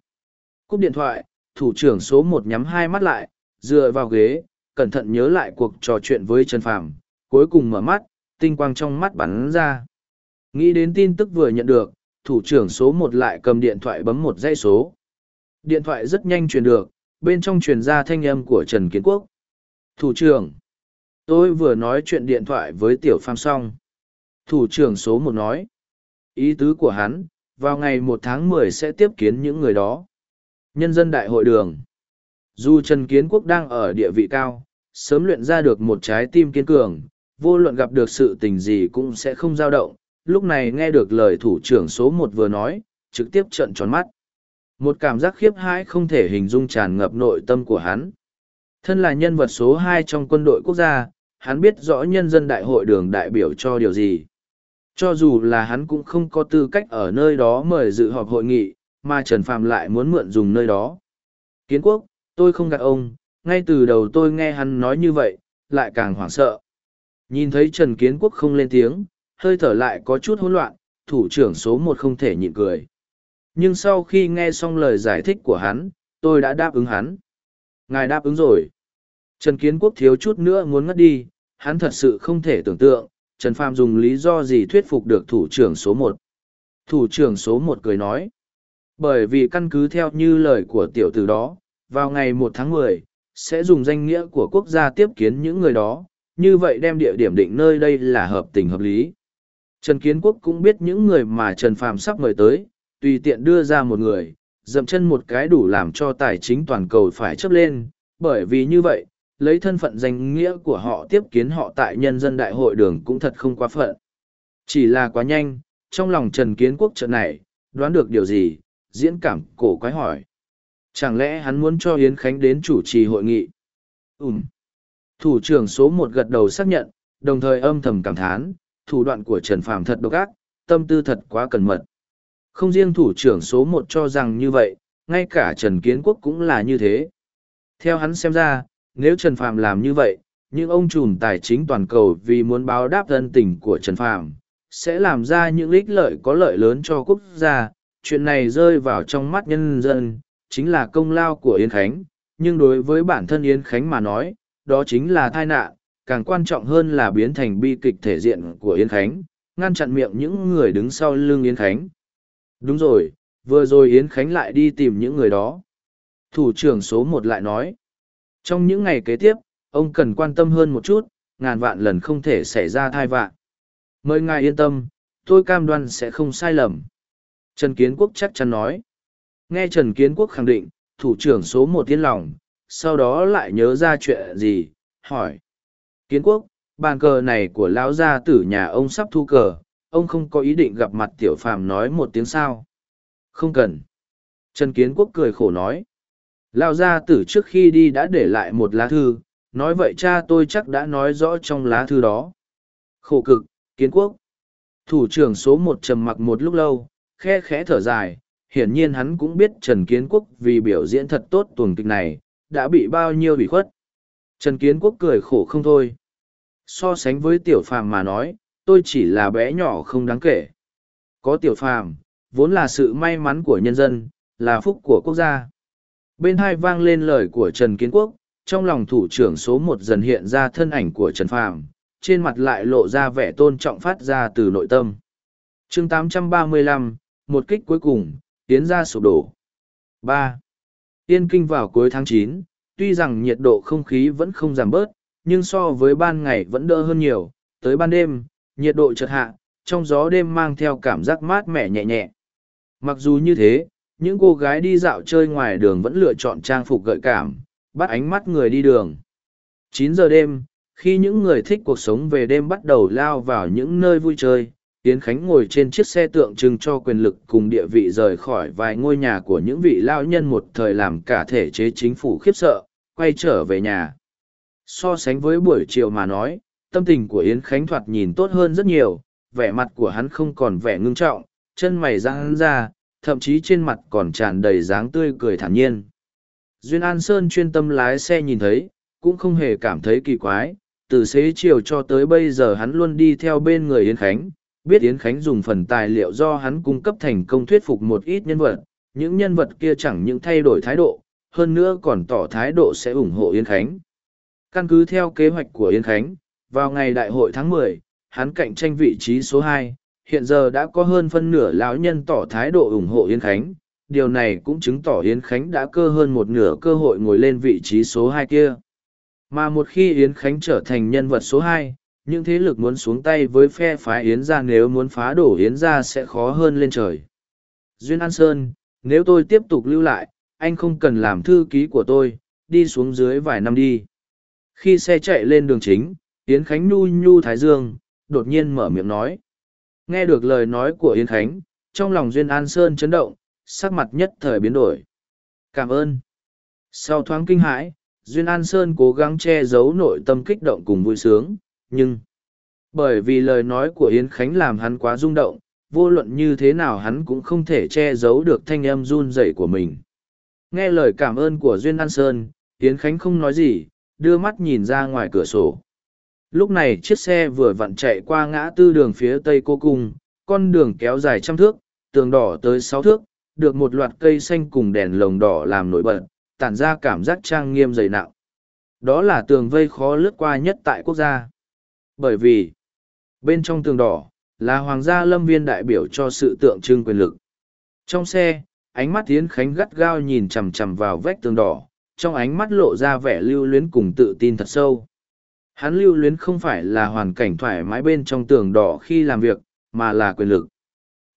Cúp điện thoại, thủ trưởng số một nhắm hai mắt lại, dựa vào ghế, cẩn thận nhớ lại cuộc trò chuyện với Trần Phàm, cuối cùng mở mắt, tinh quang trong mắt bắn ra. Nghĩ đến tin tức vừa nhận được, thủ trưởng số một lại cầm điện thoại bấm một dãy số. Điện thoại rất nhanh truyền được, bên trong truyền ra thanh âm của Trần Kiến Quốc. Thủ trưởng, tôi vừa nói chuyện điện thoại với Tiểu Pham xong. Thủ trưởng số một nói, ý tứ của hắn, vào ngày một tháng mười sẽ tiếp kiến những người đó. Nhân dân đại hội đường. Dù Trần Kiến Quốc đang ở địa vị cao, sớm luyện ra được một trái tim kiên cường, vô luận gặp được sự tình gì cũng sẽ không dao động. Lúc này nghe được lời thủ trưởng số một vừa nói, trực tiếp trợn tròn mắt. Một cảm giác khiếp hãi không thể hình dung tràn ngập nội tâm của hắn. Thân là nhân vật số hai trong quân đội quốc gia, hắn biết rõ nhân dân đại hội đường đại biểu cho điều gì. Cho dù là hắn cũng không có tư cách ở nơi đó mời dự họp hội nghị, mà Trần Phạm lại muốn mượn dùng nơi đó. Kiến quốc, tôi không gạt ông, ngay từ đầu tôi nghe hắn nói như vậy, lại càng hoảng sợ. Nhìn thấy Trần Kiến Quốc không lên tiếng, hơi thở lại có chút hỗn loạn, thủ trưởng số một không thể nhịn cười. Nhưng sau khi nghe xong lời giải thích của hắn, tôi đã đáp ứng hắn. Ngài đáp ứng rồi. Trần Kiến Quốc thiếu chút nữa muốn ngất đi, hắn thật sự không thể tưởng tượng, Trần Phàm dùng lý do gì thuyết phục được thủ trưởng số một. Thủ trưởng số một cười nói, bởi vì căn cứ theo như lời của tiểu tử đó, vào ngày một tháng mười sẽ dùng danh nghĩa của quốc gia tiếp kiến những người đó, như vậy đem địa điểm định nơi đây là hợp tình hợp lý. Trần Kiến Quốc cũng biết những người mà Trần Phàm sắp mời tới, tùy tiện đưa ra một người, dậm chân một cái đủ làm cho tài chính toàn cầu phải chấp lên, bởi vì như vậy, lấy thân phận danh nghĩa của họ tiếp kiến họ tại nhân dân đại hội đường cũng thật không quá phận. Chỉ là quá nhanh, trong lòng Trần Kiến Quốc trận này, đoán được điều gì, diễn cảm cổ quái hỏi. Chẳng lẽ hắn muốn cho Yến Khánh đến chủ trì hội nghị? Ừm. Thủ trưởng số một gật đầu xác nhận, đồng thời âm thầm cảm thán, thủ đoạn của Trần Phàm thật độc ác, tâm tư thật quá cẩn mật. Không riêng thủ trưởng số một cho rằng như vậy, ngay cả Trần Kiến Quốc cũng là như thế. Theo hắn xem ra, nếu Trần Phàm làm như vậy, những ông trùm tài chính toàn cầu vì muốn báo đáp thân tình của Trần Phàm sẽ làm ra những ích lợi có lợi lớn cho quốc gia. Chuyện này rơi vào trong mắt nhân dân, chính là công lao của Yến Khánh, nhưng đối với bản thân Yến Khánh mà nói, đó chính là tai nạn, càng quan trọng hơn là biến thành bi kịch thể diện của Yến Khánh, ngăn chặn miệng những người đứng sau lưng Yến Khánh. Đúng rồi, vừa rồi Yến Khánh lại đi tìm những người đó. Thủ trưởng số một lại nói, trong những ngày kế tiếp, ông cần quan tâm hơn một chút, ngàn vạn lần không thể xảy ra thai vạn. Mời ngài yên tâm, tôi cam đoan sẽ không sai lầm. Trần Kiến Quốc chắc chắn nói. Nghe Trần Kiến Quốc khẳng định, thủ trưởng số một tiên lòng, sau đó lại nhớ ra chuyện gì, hỏi. Kiến Quốc, bàn cờ này của lão gia tử nhà ông sắp thu cờ, ông không có ý định gặp mặt tiểu phàm nói một tiếng sao. Không cần. Trần Kiến Quốc cười khổ nói. Lao gia tử trước khi đi đã để lại một lá thư, nói vậy cha tôi chắc đã nói rõ trong lá thư đó. Khổ cực, kiến quốc. Thủ trưởng số một trầm mặc một lúc lâu, khe khẽ thở dài, hiển nhiên hắn cũng biết Trần Kiến Quốc vì biểu diễn thật tốt tuần kịch này, đã bị bao nhiêu bị khuất. Trần Kiến Quốc cười khổ không thôi. So sánh với tiểu phàm mà nói, tôi chỉ là bé nhỏ không đáng kể. Có tiểu phàm, vốn là sự may mắn của nhân dân, là phúc của quốc gia. Bên hai vang lên lời của Trần Kiến Quốc, trong lòng thủ trưởng số một dần hiện ra thân ảnh của Trần Phàm, trên mặt lại lộ ra vẻ tôn trọng phát ra từ nội tâm. chương 835, một kích cuối cùng, tiến ra sụp đổ. ba Yên kinh vào cuối tháng chín, tuy rằng nhiệt độ không khí vẫn không giảm bớt, nhưng so với ban ngày vẫn đỡ hơn nhiều, tới ban đêm, nhiệt độ chợt hạ, trong gió đêm mang theo cảm giác mát mẻ nhẹ nhẹ. Mặc dù như thế, những cô gái đi dạo chơi ngoài đường vẫn lựa chọn trang phục gợi cảm, bắt ánh mắt người đi đường. Chín giờ đêm, khi những người thích cuộc sống về đêm bắt đầu lao vào những nơi vui chơi, Yến Khánh ngồi trên chiếc xe tượng trưng cho quyền lực cùng địa vị rời khỏi vài ngôi nhà của những vị lao nhân một thời làm cả thể chế chính phủ khiếp sợ, quay trở về nhà. So sánh với buổi chiều mà nói, tâm tình của Yến Khánh thoạt nhìn tốt hơn rất nhiều, vẻ mặt của hắn không còn vẻ ngưng trọng, chân mày răng ra, thậm chí trên mặt còn tràn đầy dáng tươi cười thản nhiên. Duyên An Sơn chuyên tâm lái xe nhìn thấy, cũng không hề cảm thấy kỳ quái, từ xế chiều cho tới bây giờ hắn luôn đi theo bên người Yến Khánh, biết Yến Khánh dùng phần tài liệu do hắn cung cấp thành công thuyết phục một ít nhân vật, những nhân vật kia chẳng những thay đổi thái độ, hơn nữa còn tỏ thái độ sẽ ủng hộ Yến Khánh. Căn cứ theo kế hoạch của Yến Khánh, vào ngày đại hội tháng 10, hắn cạnh tranh vị trí số 2, hiện giờ đã có hơn phân nửa lão nhân tỏ thái độ ủng hộ Yến Khánh. Điều này cũng chứng tỏ Yến Khánh đã cơ hơn một nửa cơ hội ngồi lên vị trí số 2 kia. Mà một khi Yến Khánh trở thành nhân vật số 2, những thế lực muốn xuống tay với phe phái Yến gia nếu muốn phá đổ Yến gia sẽ khó hơn lên trời. Duyên An Sơn, nếu tôi tiếp tục lưu lại, anh không cần làm thư ký của tôi, đi xuống dưới vài năm đi. Khi xe chạy lên đường chính, Yến Khánh nhu nhu Thái Dương, đột nhiên mở miệng nói. Nghe được lời nói của Yến Khánh, trong lòng Duyên An Sơn chấn động, sắc mặt nhất thời biến đổi. Cảm ơn. Sau thoáng kinh hãi, Duyên An Sơn cố gắng che giấu nội tâm kích động cùng vui sướng, nhưng bởi vì lời nói của Yến Khánh làm hắn quá rung động, vô luận như thế nào hắn cũng không thể che giấu được thanh âm run rẩy của mình. Nghe lời cảm ơn của Duyên An Sơn, Yến Khánh không nói gì, đưa mắt nhìn ra ngoài cửa sổ. Lúc này chiếc xe vừa vặn chạy qua ngã tư đường phía tây cô cung, con đường kéo dài trăm thước, tường đỏ tới sáu thước, được một loạt cây xanh cùng đèn lồng đỏ làm nổi bật, tản ra cảm giác trang nghiêm dày nặng. Đó là tường vây khó lướt qua nhất tại quốc gia. Bởi vì, bên trong tường đỏ, là hoàng gia lâm viên đại biểu cho sự tượng trưng quyền lực. Trong xe, ánh mắt Tiến Khánh gắt gao nhìn chằm chằm vào vách tường đỏ, trong ánh mắt lộ ra vẻ lưu luyến cùng tự tin thật sâu. Hắn lưu luyến không phải là hoàn cảnh thoải mái bên trong tường đỏ khi làm việc, mà là quyền lực.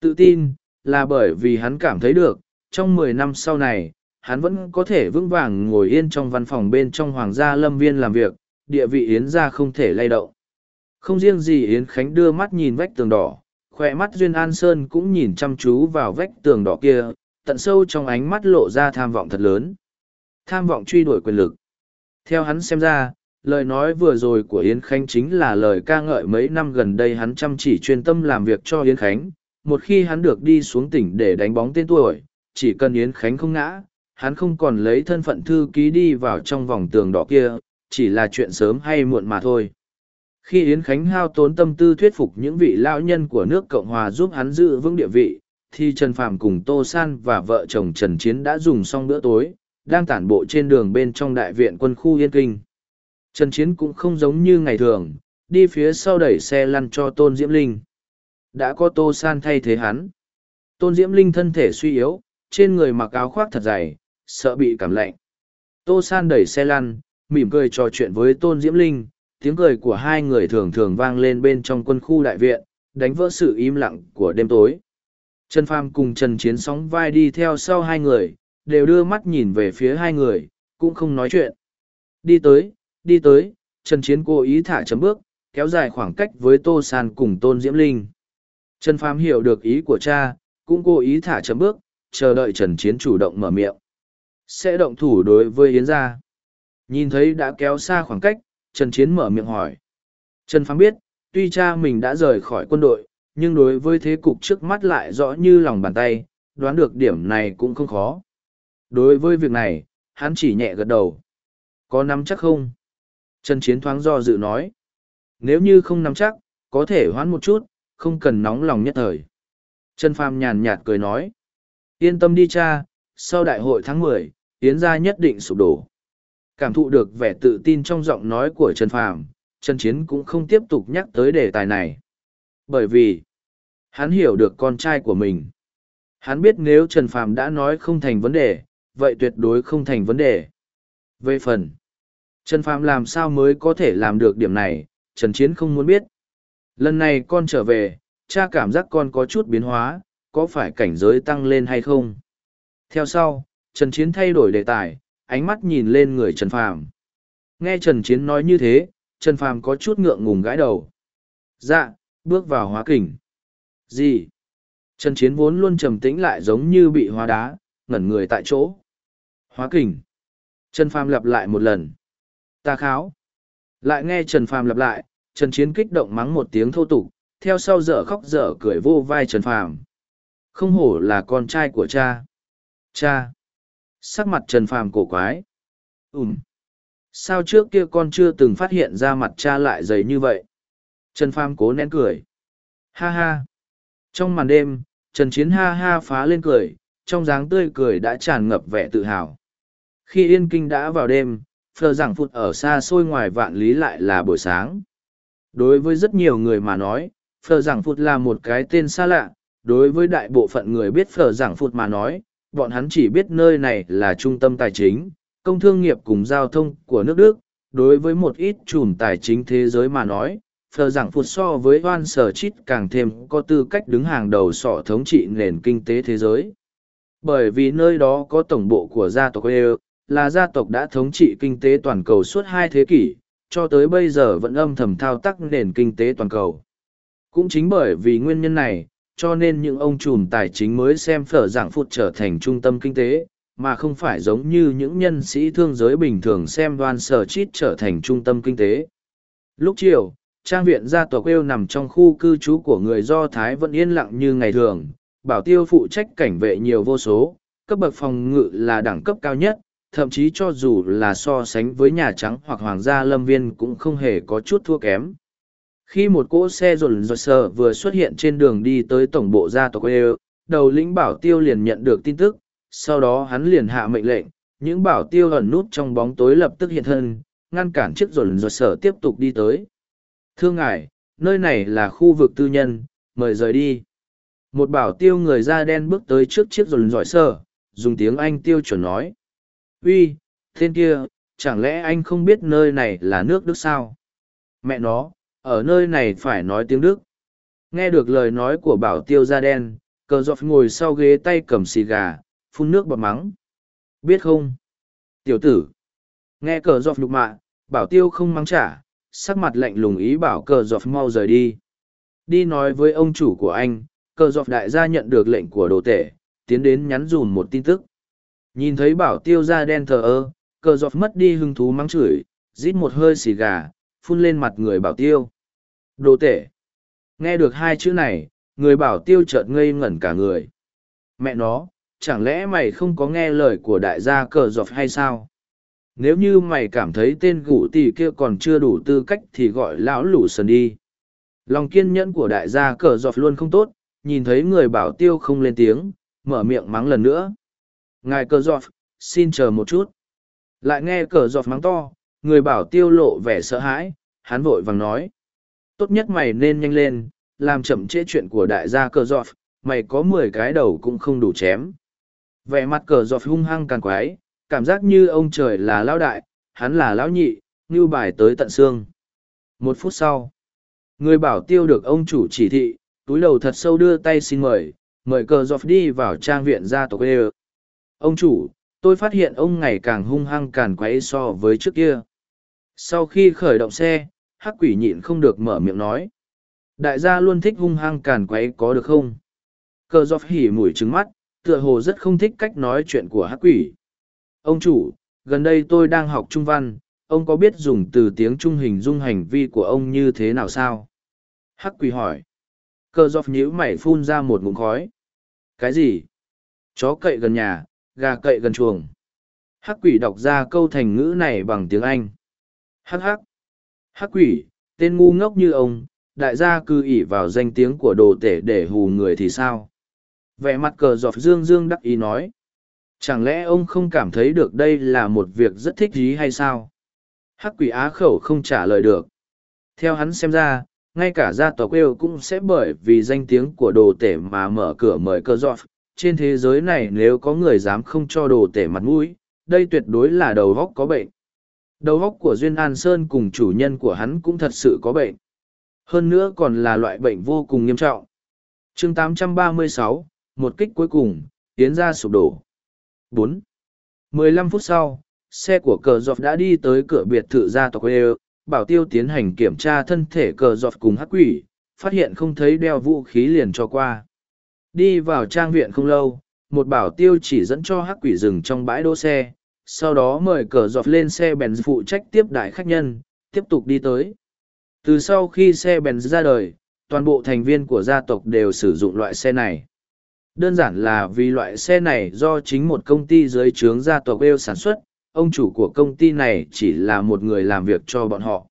Tự tin, là bởi vì hắn cảm thấy được, trong mười năm sau này, hắn vẫn có thể vững vàng ngồi yên trong văn phòng bên trong hoàng gia lâm viên làm việc, địa vị Yến gia không thể lay động. Không riêng gì Yến Khánh đưa mắt nhìn vách tường đỏ, khỏe mắt Duyên An Sơn cũng nhìn chăm chú vào vách tường đỏ kia, tận sâu trong ánh mắt lộ ra tham vọng thật lớn. Tham vọng truy đuổi quyền lực. Theo hắn xem ra, lời nói vừa rồi của Yến Khánh chính là lời ca ngợi mấy năm gần đây hắn chăm chỉ chuyên tâm làm việc cho Yến Khánh. Một khi hắn được đi xuống tỉnh để đánh bóng tên tuổi, chỉ cần Yến Khánh không ngã, hắn không còn lấy thân phận thư ký đi vào trong vòng tường đỏ kia, chỉ là chuyện sớm hay muộn mà thôi. Khi Yến Khánh hao tốn tâm tư thuyết phục những vị lão nhân của nước Cộng Hòa giúp hắn giữ vững địa vị, thì Trần Phạm cùng Tô San và vợ chồng Trần Chiến đã dùng xong bữa tối, đang tản bộ trên đường bên trong đại viện quân khu Yên Kinh. Trần Chiến cũng không giống như ngày thường, đi phía sau đẩy xe lăn cho Tôn Diễm Linh. Đã có Tô San thay thế hắn. Tôn Diễm Linh thân thể suy yếu, trên người mặc áo khoác thật dày, sợ bị cảm lạnh. Tô San đẩy xe lăn, mỉm cười trò chuyện với Tôn Diễm Linh, tiếng cười của hai người thường thường vang lên bên trong quân khu đại viện, đánh vỡ sự im lặng của đêm tối. Trần Phàm cùng Trần Chiến sóng vai đi theo sau hai người, đều đưa mắt nhìn về phía hai người, cũng không nói chuyện. Đi tới, đi tới, Trần Chiến cố ý thả chấm bước, kéo dài khoảng cách với Tô San cùng Tôn Diễm Linh. Trần Phàm hiểu được ý của cha, cũng cố ý thả chấm bước, chờ đợi Trần Chiến chủ động mở miệng. Sẽ động thủ đối với Yến gia. Nhìn thấy đã kéo xa khoảng cách, Trần Chiến mở miệng hỏi. Trần Phàm biết, tuy cha mình đã rời khỏi quân đội, nhưng đối với thế cục trước mắt lại rõ như lòng bàn tay, đoán được điểm này cũng không khó. Đối với việc này, hắn chỉ nhẹ gật đầu. Có nắm chắc không? Trần Chiến thoáng do dự nói. Nếu như không nắm chắc, có thể hoãn một chút, không cần nóng lòng nhất thời. Trần Phàm nhàn nhạt cười nói. Yên tâm đi cha, sau đại hội tháng mười, Yến gia nhất định sụp đổ. Cảm thụ được vẻ tự tin trong giọng nói của Trần Phàm, Trần Chiến cũng không tiếp tục nhắc tới đề tài này. Bởi vì, hắn hiểu được con trai của mình. Hắn biết nếu Trần Phàm đã nói không thành vấn đề, vậy tuyệt đối không thành vấn đề. Về phần, Trần Phàm làm sao mới có thể làm được điểm này, Trần Chiến không muốn biết. Lần này con trở về, cha cảm giác con có chút biến hóa, có phải cảnh giới tăng lên hay không? Theo sau, Trần Chiến thay đổi đề tài, ánh mắt nhìn lên người Trần Phàm. Nghe Trần Chiến nói như thế, Trần Phàm có chút ngượng ngùng gãi đầu. Dạ, bước vào hóa kình. Gì? Trần Chiến vốn luôn trầm tĩnh lại giống như bị hóa đá, ngẩn người tại chỗ. Hóa kình. Trần Phàm lặp lại một lần. Ta kháo. Lại nghe Trần Phàm lặp lại, Trần Chiến kích động mắng một tiếng thô tục, theo sau dở khóc dở cười vô vai Trần Phàm. Không hổ là con trai của cha. Cha. Sắc mặt Trần Phàm cổ quái. Ừm. Sao trước kia con chưa từng phát hiện ra mặt cha lại dày như vậy? Trần Phàm cố nén cười. Ha ha. Trong màn đêm, Trần Chiến ha ha phá lên cười, trong dáng tươi cười đã tràn ngập vẻ tự hào. Khi yên kinh đã vào đêm, phờ giảng phụt ở xa xôi ngoài vạn lý lại là buổi sáng. Đối với rất nhiều người mà nói, phờ giảng phụt là một cái tên xa lạ, đối với đại bộ phận người biết phờ giảng phụt mà nói, bọn hắn chỉ biết nơi này là trung tâm tài chính, công thương nghiệp cùng giao thông của nước Đức. Đối với một ít chùm tài chính thế giới mà nói, phờ giảng phụt so với oan sở chít càng thêm có tư cách đứng hàng đầu sọ thống trị nền kinh tế thế giới. Bởi vì nơi đó có tổng bộ của gia tộc EU, là gia tộc đã thống trị kinh tế toàn cầu suốt hai thế kỷ, cho tới bây giờ vẫn âm thầm thao tác nền kinh tế toàn cầu. Cũng chính bởi vì nguyên nhân này, cho nên những ông trùm tài chính mới xem phở giảng phụt trở thành trung tâm kinh tế, mà không phải giống như những nhân sĩ thương giới bình thường xem đoan sở chít trở thành trung tâm kinh tế. Lúc chiều, trang viện gia tộc quêu nằm trong khu cư trú của người Do Thái vẫn yên lặng như ngày thường, bảo tiêu phụ trách cảnh vệ nhiều vô số, cấp bậc phòng ngự là đẳng cấp cao nhất, thậm chí cho dù là so sánh với Nhà Trắng hoặc Hoàng gia Lâm Viên cũng không hề có chút thua kém. Khi một cỗ xe rồn rột sờ vừa xuất hiện trên đường đi tới tổng bộ gia tộc EU, đầu lĩnh bảo tiêu liền nhận được tin tức, sau đó hắn liền hạ mệnh lệnh, những bảo tiêu ẩn nút trong bóng tối lập tức hiện thân, ngăn cản chiếc rồn rột sờ tiếp tục đi tới. Thưa ngài, nơi này là khu vực tư nhân, mời rời đi. Một bảo tiêu người da đen bước tới trước chiếc rồn rọi sờ, dùng tiếng Anh tiêu chuẩn nói. Uy, tên kia, chẳng lẽ anh không biết nơi này là nước Đức sao? Mẹ nó, ở nơi này phải nói tiếng Đức. Nghe được lời nói của bảo tiêu da đen, cờ dọc ngồi sau ghế tay cầm xì gà, phun nước bọt mắng. Biết không? Tiểu tử. Nghe cờ dọc nhục mạ, bảo tiêu không mắng trả, sắc mặt lạnh lùng ý bảo cờ dọc mau rời đi. Đi nói với ông chủ của anh, cờ dọc đại gia nhận được lệnh của đồ tể, tiến đến nhắn dùn một tin tức. Nhìn thấy bảo tiêu da đen thờ ơ, cờ giọt mất đi hứng thú mắng chửi, rít một hơi xì gà, phun lên mặt người bảo tiêu. Đồ tể. Nghe được hai chữ này, người bảo tiêu chợt ngây ngẩn cả người. Mẹ nó, chẳng lẽ mày không có nghe lời của đại gia cờ giọt hay sao? Nếu như mày cảm thấy tên gủ tỷ kia còn chưa đủ tư cách thì gọi lão lũ sần đi. Lòng kiên nhẫn của đại gia cờ giọt luôn không tốt, nhìn thấy người bảo tiêu không lên tiếng, mở miệng mắng lần nữa. Ngài cờ giọt, xin chờ một chút. Lại nghe cờ giọt mắng to, người bảo tiêu lộ vẻ sợ hãi, hắn vội vàng nói. Tốt nhất mày nên nhanh lên, làm chậm trễ chuyện của đại gia cờ giọt, mày có mười cái đầu cũng không đủ chém. Vẻ mặt cờ giọt hung hăng càng quái, cảm giác như ông trời là lão đại, hắn là lão nhị, như bài tới tận xương. Một phút sau, người bảo tiêu được ông chủ chỉ thị, túi đầu thật sâu đưa tay xin mời, mời cờ giọt đi vào trang viện gia tộc ê Ông chủ, tôi phát hiện ông ngày càng hung hăng càn quấy so với trước kia. Sau khi khởi động xe, hắc quỷ nhịn không được mở miệng nói. Đại gia luôn thích hung hăng càn quấy có được không? Cờ dọc hỉ mũi trứng mắt, tựa hồ rất không thích cách nói chuyện của hắc quỷ. Ông chủ, gần đây tôi đang học trung văn, ông có biết dùng từ tiếng trung hình dung hành vi của ông như thế nào sao? Hắc quỷ hỏi. Cờ dọc nhíu mày phun ra một ngụm khói. Cái gì? Chó cậy gần nhà, gà cậy gần chuồng. Hắc quỷ đọc ra câu thành ngữ này bằng tiếng Anh. Hắc hắc. Hắc quỷ, tên ngu ngốc như ông, đại gia cư ỉ vào danh tiếng của đồ tể để hù người thì sao? Vẻ mặt cờ giọt dương dương đắc ý nói. Chẳng lẽ ông không cảm thấy được đây là một việc rất thích ý hay sao? Hắc quỷ á khẩu không trả lời được. Theo hắn xem ra, ngay cả gia tộc yêu cũng sẽ bởi vì danh tiếng của đồ tể mà mở cửa mời cơ giọt. Trên thế giới này nếu có người dám không cho đồ tể mặt mũi, đây tuyệt đối là đầu góc có bệnh. Đầu góc của Duyên An Sơn cùng chủ nhân của hắn cũng thật sự có bệnh. Hơn nữa còn là loại bệnh vô cùng nghiêm trọng. chương 836, một kích cuối cùng, tiến ra sụp đổ. 4. 15 phút sau, xe của cờ dọc đã đi tới cửa biệt thự gia tộc Ê bảo tiêu tiến hành kiểm tra thân thể cờ dọc cùng hắc quỷ, phát hiện không thấy đeo vũ khí liền cho qua. Đi vào trang viện không lâu, một bảo tiêu chỉ dẫn cho hắc quỷ dừng trong bãi đỗ xe, sau đó mời cờ giọt lên xe bèn phụ trách tiếp đại khách nhân, tiếp tục đi tới. Từ sau khi xe bèn ra đời, toàn bộ thành viên của gia tộc đều sử dụng loại xe này. Đơn giản là vì loại xe này do chính một công ty dưới trướng gia tộc Bêu sản xuất, ông chủ của công ty này chỉ là một người làm việc cho bọn họ.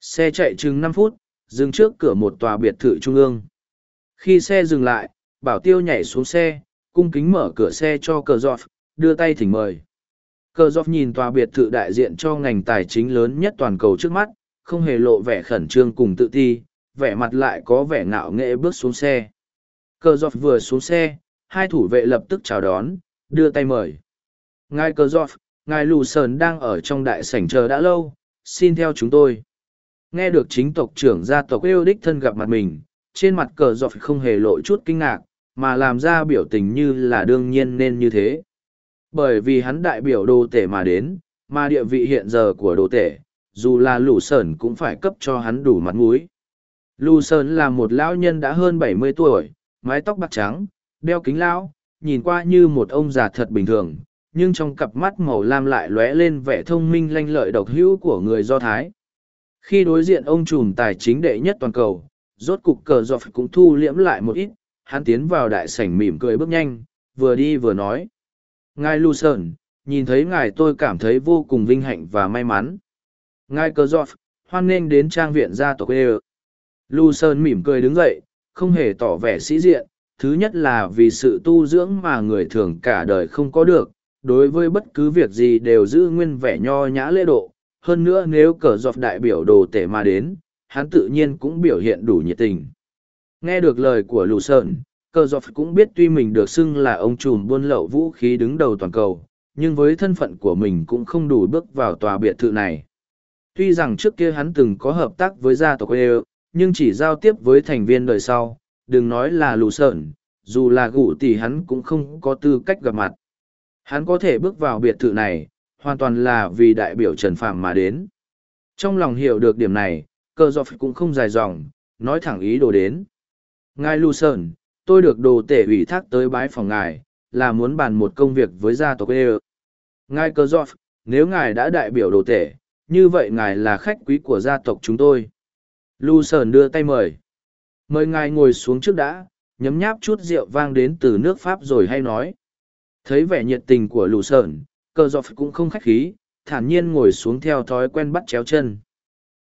Xe chạy chừng năm phút, dừng trước cửa một tòa biệt thự trung ương. Khi xe dừng lại, bảo tiêu nhảy xuống xe, cung kính mở cửa xe cho cờ giọt, đưa tay thỉnh mời. Cờ giọt nhìn tòa biệt thự đại diện cho ngành tài chính lớn nhất toàn cầu trước mắt, không hề lộ vẻ khẩn trương cùng tự ti, vẻ mặt lại có vẻ ngạo nghễ bước xuống xe. Cờ giọt vừa xuống xe, hai thủ vệ lập tức chào đón, đưa tay mời. Ngài cờ giọt, ngài lù sờn đang ở trong đại sảnh chờ đã lâu, xin theo chúng tôi. Nghe được chính tộc trưởng gia tộc yêu đích thân gặp mặt mình, trên mặt cờ giọt không hề lộ chút kinh ngạc, mà làm ra biểu tình như là đương nhiên nên như thế. Bởi vì hắn đại biểu đồ tể mà đến, mà địa vị hiện giờ của đồ tể, dù là lù sờn cũng phải cấp cho hắn đủ mặt mũi. Lù sờn là một lão nhân đã hơn bảy mươi tuổi, mái tóc bạc trắng, đeo kính lão, nhìn qua như một ông già thật bình thường, nhưng trong cặp mắt màu lam lại lóe lên vẻ thông minh lanh lợi độc hữu của người Do Thái. Khi đối diện ông trùm tài chính đệ nhất toàn cầu, rốt cục cờ dọc cũng thu liễm lại một ít, hắn tiến vào đại sảnh mỉm cười bước nhanh, vừa đi vừa nói. Ngài Lu Sơn, nhìn thấy ngài tôi cảm thấy vô cùng vinh hạnh và may mắn. Ngài cờ Giọt, hoan nghênh đến trang viện gia tộc Ê Lu Sơn mỉm cười đứng dậy, không hề tỏ vẻ sĩ diện, thứ nhất là vì sự tu dưỡng mà người thường cả đời không có được, đối với bất cứ việc gì đều giữ nguyên vẻ nho nhã lễ độ, hơn nữa nếu cờ dọc đại biểu đồ tể mà đến, hắn tự nhiên cũng biểu hiện đủ nhiệt tình. Nghe được lời của Lù Sơn, cờ dọc cũng biết tuy mình được xưng là ông trùm buôn lậu vũ khí đứng đầu toàn cầu, nhưng với thân phận của mình cũng không đủ bước vào tòa biệt thự này. Tuy rằng trước kia hắn từng có hợp tác với gia tộc Eo, nhưng chỉ giao tiếp với thành viên đời sau, đừng nói là Lù Sơn, dù là gụ tỷ hắn cũng không có tư cách gặp mặt. Hắn có thể bước vào biệt thự này, hoàn toàn là vì đại biểu Trần Phạm mà đến. Trong lòng hiểu được điểm này, cơ dọc cũng không dài dòng, nói thẳng ý đồ đến. Ngài Lu Sơn, tôi được đồ tể ủy thác tới bái phòng ngài, là muốn bàn một công việc với gia tộc Ê Ngài cơ Giọt, nếu ngài đã đại biểu đồ tể, như vậy ngài là khách quý của gia tộc chúng tôi. Lu Sơn đưa tay mời. Mời ngài ngồi xuống trước đã, nhấm nháp chút rượu vang đến từ nước Pháp rồi hay nói. Thấy vẻ nhiệt tình của lù Sơn, Cơ Giọt cũng không khách khí, thản nhiên ngồi xuống theo thói quen bắt chéo chân.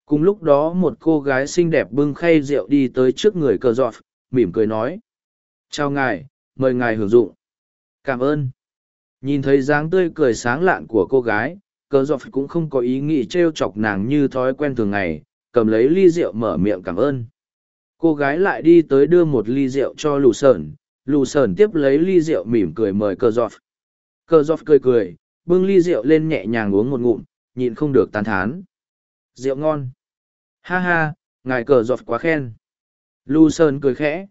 Cùng lúc đó một cô gái xinh đẹp bưng khay rượu đi tới trước người Cơ Giọt mỉm cười nói. Chào ngài, mời ngài hưởng dụng. Cảm ơn. Nhìn thấy dáng tươi cười sáng lạn của cô gái, cờ dọc cũng không có ý nghĩ trêu chọc nàng như thói quen thường ngày, cầm lấy ly rượu mở miệng cảm ơn. Cô gái lại đi tới đưa một ly rượu cho lù sờn, lù sờn tiếp lấy ly rượu mỉm cười mời cờ dọc. cờ dọc cười cười bưng ly rượu lên nhẹ nhàng uống một ngụm nhịn không được tán thán rượu ngon ha ha ngài cờ dọc quá khen lù Sơn cười khẽ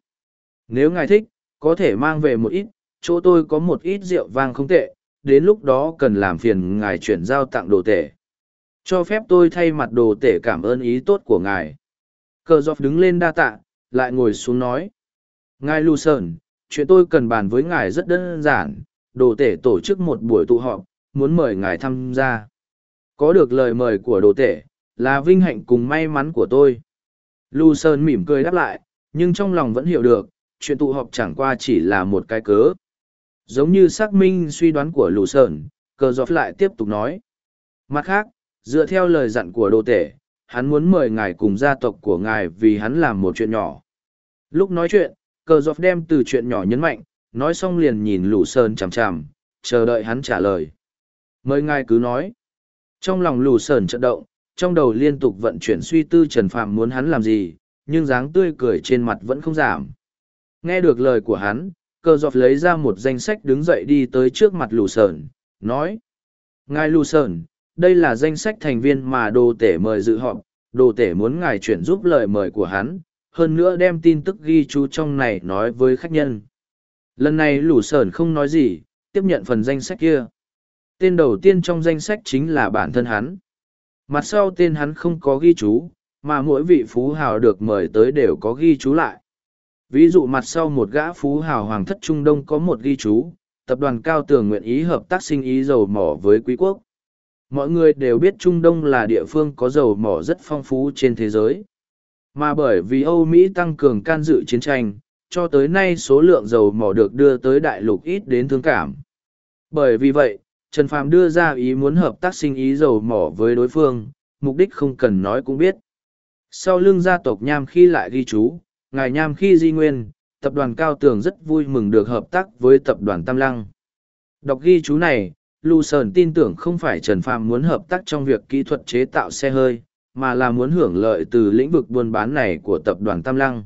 nếu ngài thích có thể mang về một ít chỗ tôi có một ít rượu vang không tệ đến lúc đó cần làm phiền ngài chuyển giao tặng đồ tể cho phép tôi thay mặt đồ tể cảm ơn ý tốt của ngài cờ giọt đứng lên đa tạ lại ngồi xuống nói ngài lu sơn chuyện tôi cần bàn với ngài rất đơn giản, đồ tể tổ chức một buổi tụ họp, muốn mời ngài tham gia. Có được lời mời của đồ tể, là vinh hạnh cùng may mắn của tôi. Lu Sơn mỉm cười đáp lại, nhưng trong lòng vẫn hiểu được, chuyện tụ họp chẳng qua chỉ là một cái cớ. Giống như xác minh suy đoán của lù Sơn, cờ giọt lại tiếp tục nói. Mặt khác, dựa theo lời dặn của đồ tể, hắn muốn mời ngài cùng gia tộc của ngài vì hắn làm một chuyện nhỏ. Lúc nói chuyện, cờ dọc đem từ chuyện nhỏ nhấn mạnh nói xong liền nhìn lũ sơn chằm chằm chờ đợi hắn trả lời. Mời ngài cứ nói. Trong lòng lù sờn trận động, trong đầu liên tục vận chuyển suy tư Trần Phạm muốn hắn làm gì, nhưng dáng tươi cười trên mặt vẫn không giảm. Nghe được lời của hắn, cơ dọc lấy ra một danh sách đứng dậy đi tới trước mặt lù sờn, nói. Ngài lù sờn, đây là danh sách thành viên mà đồ tể mời dự họp, đồ tể muốn ngài chuyển giúp lời mời của hắn, hơn nữa đem tin tức ghi chú trong này nói với khách nhân. Lần này lù sờn không nói gì, tiếp nhận phần danh sách kia. Tên đầu tiên trong danh sách chính là bản thân hắn. Mặt sau tên hắn không có ghi chú, mà mỗi vị phú hào được mời tới đều có ghi chú lại. Ví dụ mặt sau một gã phú hào hoàng thất Trung Đông có một ghi chú, tập đoàn cao tường nguyện ý hợp tác sinh ý dầu mỏ với quý quốc. Mọi người đều biết Trung Đông là địa phương có dầu mỏ rất phong phú trên thế giới. Mà bởi vì Âu Mỹ tăng cường can dự chiến tranh, cho tới nay số lượng dầu mỏ được đưa tới đại lục ít đến thương cảm. Bởi vì vậy, Trần Phàm đưa ra ý muốn hợp tác sinh ý dầu mỏ với đối phương, mục đích không cần nói cũng biết. Sau lưng gia tộc Nham khi lại ghi chú, ngài Nham khi di nguyên, tập đoàn Cao Tường rất vui mừng được hợp tác với tập đoàn Tam Lăng. Đọc ghi chú này, Lu Sơn tin tưởng không phải Trần Phàm muốn hợp tác trong việc kỹ thuật chế tạo xe hơi, mà là muốn hưởng lợi từ lĩnh vực buôn bán này của tập đoàn Tam Lăng.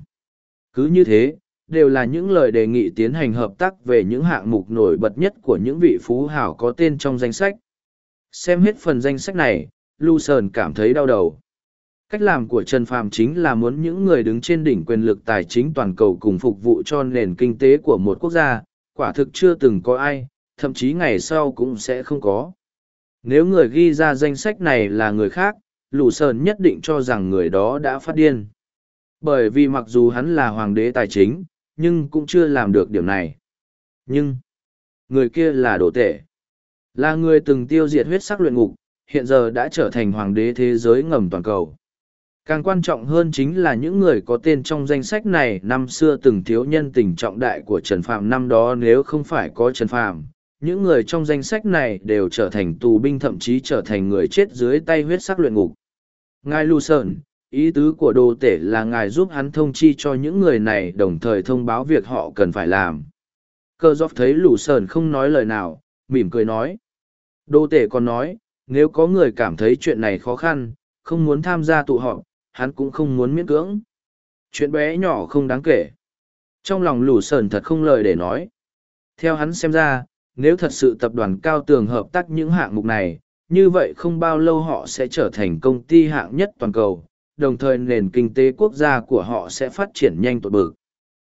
Cứ như thế, đều là những lời đề nghị tiến hành hợp tác về những hạng mục nổi bật nhất của những vị phú hảo có tên trong danh sách. Xem hết phần danh sách này, Lu Sơn cảm thấy đau đầu. Cách làm của Trần Phàm chính là muốn những người đứng trên đỉnh quyền lực tài chính toàn cầu cùng phục vụ cho nền kinh tế của một quốc gia, quả thực chưa từng có ai, thậm chí ngày sau cũng sẽ không có. Nếu người ghi ra danh sách này là người khác, Lù Sơn nhất định cho rằng người đó đã phát điên. Bởi vì mặc dù hắn là hoàng đế tài chính, nhưng cũng chưa làm được điểm này. Nhưng, người kia là đồ tể. Là người từng tiêu diệt huyết sắc luyện ngục, hiện giờ đã trở thành hoàng đế thế giới ngầm toàn cầu. Càng quan trọng hơn chính là những người có tên trong danh sách này năm xưa từng thiếu nhân tình trọng đại của Trần Phạm năm đó nếu không phải có Trần Phạm, những người trong danh sách này đều trở thành tù binh thậm chí trở thành người chết dưới tay huyết sắc luyện ngục. Ngài Lu Sơn, ý tứ của đồ tể là ngài giúp hắn thông chi cho những người này đồng thời thông báo việc họ cần phải làm. Cơ giọt thấy Lù Sơn không nói lời nào, mỉm cười nói. Đồ tể còn nói, nếu có người cảm thấy chuyện này khó khăn, không muốn tham gia tụ họp, hắn cũng không muốn miễn cưỡng. Chuyện bé nhỏ không đáng kể. Trong lòng Lù sờn thật không lời để nói. Theo hắn xem ra, nếu thật sự tập đoàn cao tường hợp tác những hạng mục này, như vậy không bao lâu họ sẽ trở thành công ty hạng nhất toàn cầu, đồng thời nền kinh tế quốc gia của họ sẽ phát triển nhanh tột bực.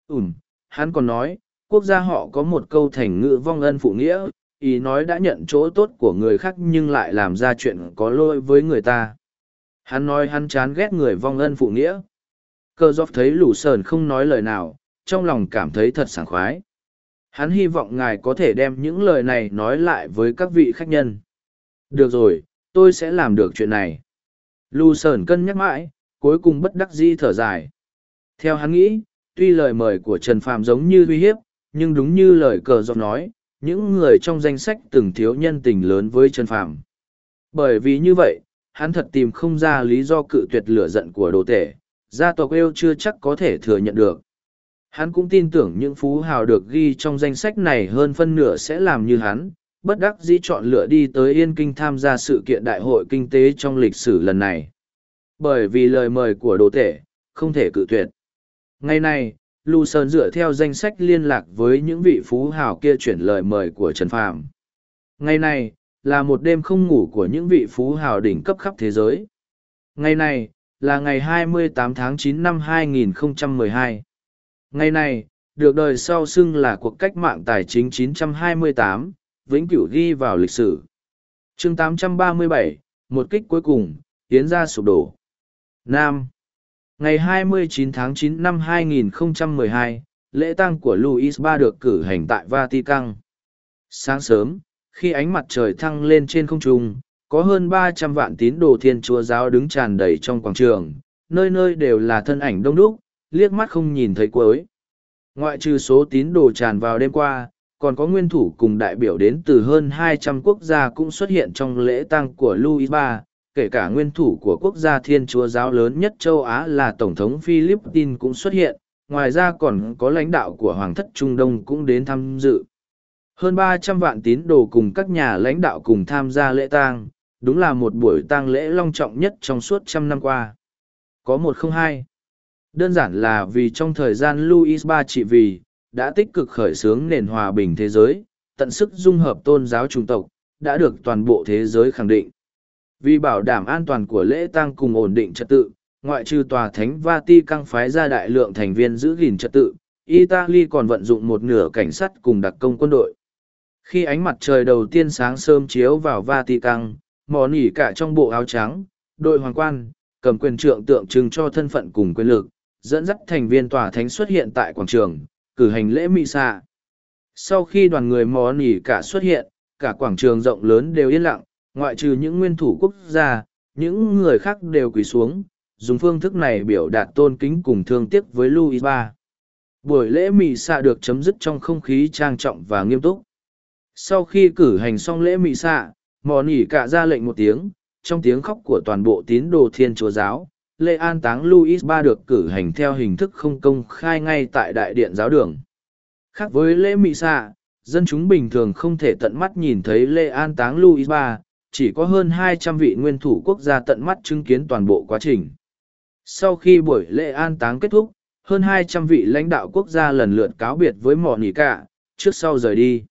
Ừm, hắn còn nói, quốc gia họ có một câu thành ngữ vong ân phụ nghĩa, ý nói đã nhận chỗ tốt của người khác nhưng lại làm ra chuyện có lỗi với người ta. Hắn nói hắn chán ghét người vong ân phụ nghĩa. Cơ dọc thấy lũ sờn không nói lời nào, trong lòng cảm thấy thật sảng khoái. Hắn hy vọng ngài có thể đem những lời này nói lại với các vị khách nhân. Được rồi, tôi sẽ làm được chuyện này. Lù sờn cân nhắc mãi, cuối cùng bất đắc dĩ thở dài. Theo hắn nghĩ, tuy lời mời của Trần Phạm giống như uy hiếp, nhưng đúng như lời cờ giọng nói, những người trong danh sách từng thiếu nhân tình lớn với Trần Phạm. Bởi vì như vậy, hắn thật tìm không ra lý do cự tuyệt lửa giận của đồ tể, gia tộc yêu chưa chắc có thể thừa nhận được. Hắn cũng tin tưởng những phú hào được ghi trong danh sách này hơn phân nửa sẽ làm như hắn, bất đắc dĩ chọn lựa đi tới Yên Kinh tham gia sự kiện đại hội kinh tế trong lịch sử lần này. Bởi vì lời mời của đồ tể, không thể cự tuyệt. Ngày nay, Lưu Sơn dựa theo danh sách liên lạc với những vị phú hào kia chuyển lời mời của Trần Phàm. Ngày nay là một đêm không ngủ của những vị phú hào đỉnh cấp khắp thế giới. Ngày này, là ngày 28 tháng 9 năm 2012. Ngày này, được đời sau xưng là cuộc cách mạng tài chính 928, vĩnh cửu ghi vào lịch sử. chương 837, một kích cuối cùng, tiến ra sụp đổ. Nam Ngày 29 tháng 9 năm 2012, lễ tang của Louis III được cử hành tại Vatican. Sáng sớm, khi ánh mặt trời thăng lên trên không trung, có hơn 300 vạn tín đồ thiên chúa giáo đứng tràn đầy trong quảng trường, nơi nơi đều là thân ảnh đông đúc, liếc mắt không nhìn thấy cuối. Ngoại trừ số tín đồ tràn vào đêm qua, còn có nguyên thủ cùng đại biểu đến từ hơn 200 quốc gia cũng xuất hiện trong lễ tang của Louis III, kể cả nguyên thủ của quốc gia thiên chúa giáo lớn nhất châu Á là Tổng thống Philippines cũng xuất hiện, ngoài ra còn có lãnh đạo của Hoàng thất Trung Đông cũng đến tham dự. Hơn ba trăm vạn tín đồ cùng các nhà lãnh đạo cùng tham gia lễ tang, đúng là một buổi tang lễ long trọng nhất trong suốt trăm năm qua. Có một không hai. Đơn giản là vì trong thời gian Louis ba trị vì, đã tích cực khởi xướng nền hòa bình thế giới, tận sức dung hợp tôn giáo trung tộc, đã được toàn bộ thế giới khẳng định. Vì bảo đảm an toàn của lễ tang cùng ổn định trật tự, ngoại trừ tòa thánh Vatican phái ra đại lượng thành viên giữ gìn trật tự, Italy còn vận dụng một nửa cảnh sát cùng đặc công quân đội. Khi ánh mặt trời đầu tiên sáng sớm chiếu vào Vatican, mò nỉ cả trong bộ áo trắng, đội hoàng quan, cầm quyền trượng tượng trưng cho thân phận cùng quyền lực, dẫn dắt thành viên tòa thánh xuất hiện tại quảng trường, cử hành lễ mị xạ. Sau khi đoàn người mò nỉ cả xuất hiện, cả quảng trường rộng lớn đều yên lặng, ngoại trừ những nguyên thủ quốc gia, những người khác đều quỳ xuống, dùng phương thức này biểu đạt tôn kính cùng thương tiếc với Louis ba. Buổi lễ mị xạ được chấm dứt trong không khí trang trọng và nghiêm túc. Sau khi cử hành xong lễ mị xạ, mò nỉ cả ra lệnh một tiếng, trong tiếng khóc của toàn bộ tín đồ thiên chúa giáo, lễ an táng luis ba được cử hành theo hình thức không công khai ngay tại đại điện giáo đường. Khác với lễ mị xạ, dân chúng bình thường không thể tận mắt nhìn thấy lễ an táng luis ba chỉ có hơn 200 vị nguyên thủ quốc gia tận mắt chứng kiến toàn bộ quá trình. Sau khi buổi lễ an táng kết thúc, hơn 200 vị lãnh đạo quốc gia lần lượt cáo biệt với mỏ nỉ cả, trước sau rời đi.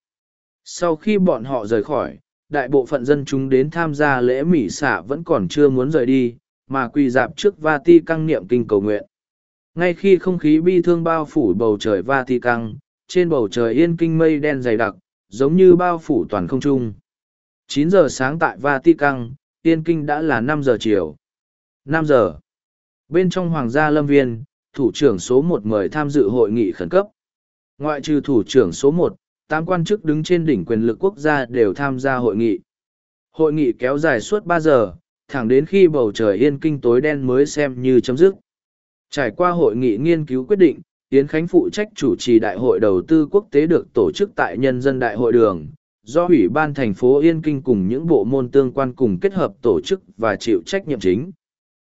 Sau khi bọn họ rời khỏi, đại bộ phận dân chúng đến tham gia lễ mỉ xạ vẫn còn chưa muốn rời đi, mà quỳ dạp trước Vati căng niệm kinh cầu nguyện. Ngay khi không khí bi thương bao phủ bầu trời Vati căng, trên bầu trời yên kinh mây đen dày đặc, giống như bao phủ toàn không trung. 9 giờ sáng tại Vatican, yên kinh đã là 5 giờ chiều. 5 giờ. Bên trong Hoàng gia Lâm Viên, thủ trưởng số một mời tham dự hội nghị khẩn cấp. Ngoại trừ thủ trưởng số một tám quan chức đứng trên đỉnh quyền lực quốc gia đều tham gia hội nghị. Hội nghị kéo dài suốt ba giờ, thẳng đến khi bầu trời yên kinh tối đen mới xem như chấm dứt. Trải qua hội nghị nghiên cứu quyết định, Yến Khánh phụ trách chủ trì đại hội đầu tư quốc tế được tổ chức tại Nhân dân Đại hội đường, do Ủy ban thành phố Yên Kinh cùng những bộ môn tương quan cùng kết hợp tổ chức và chịu trách nhiệm chính.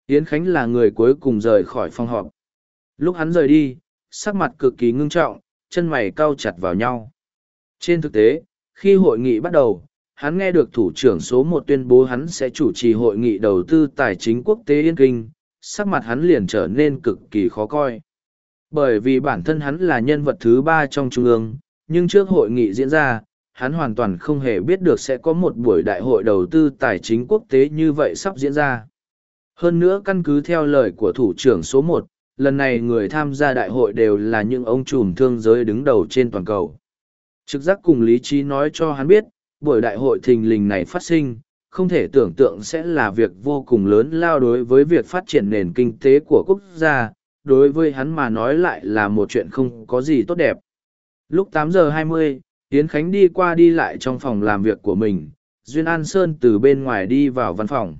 Yến Khánh là người cuối cùng rời khỏi phòng họp. Lúc hắn rời đi, sắc mặt cực kỳ ngưng trọng, chân mày cau chặt vào nhau. Trên thực tế, khi hội nghị bắt đầu, hắn nghe được thủ trưởng số một tuyên bố hắn sẽ chủ trì hội nghị đầu tư tài chính quốc tế Yên Kinh, sắc mặt hắn liền trở nên cực kỳ khó coi. Bởi vì bản thân hắn là nhân vật thứ ba trong trung ương, nhưng trước hội nghị diễn ra, hắn hoàn toàn không hề biết được sẽ có một buổi đại hội đầu tư tài chính quốc tế như vậy sắp diễn ra. Hơn nữa căn cứ theo lời của thủ trưởng số một, lần này người tham gia đại hội đều là những ông trùm thương giới đứng đầu trên toàn cầu. Trực giác cùng lý trí nói cho hắn biết, buổi đại hội thình lình này phát sinh, không thể tưởng tượng sẽ là việc vô cùng lớn lao đối với việc phát triển nền kinh tế của quốc gia, đối với hắn mà nói lại là một chuyện không có gì tốt đẹp. Lúc 8 giờ 20, tiến Khánh đi qua đi lại trong phòng làm việc của mình, Duyên An Sơn từ bên ngoài đi vào văn phòng.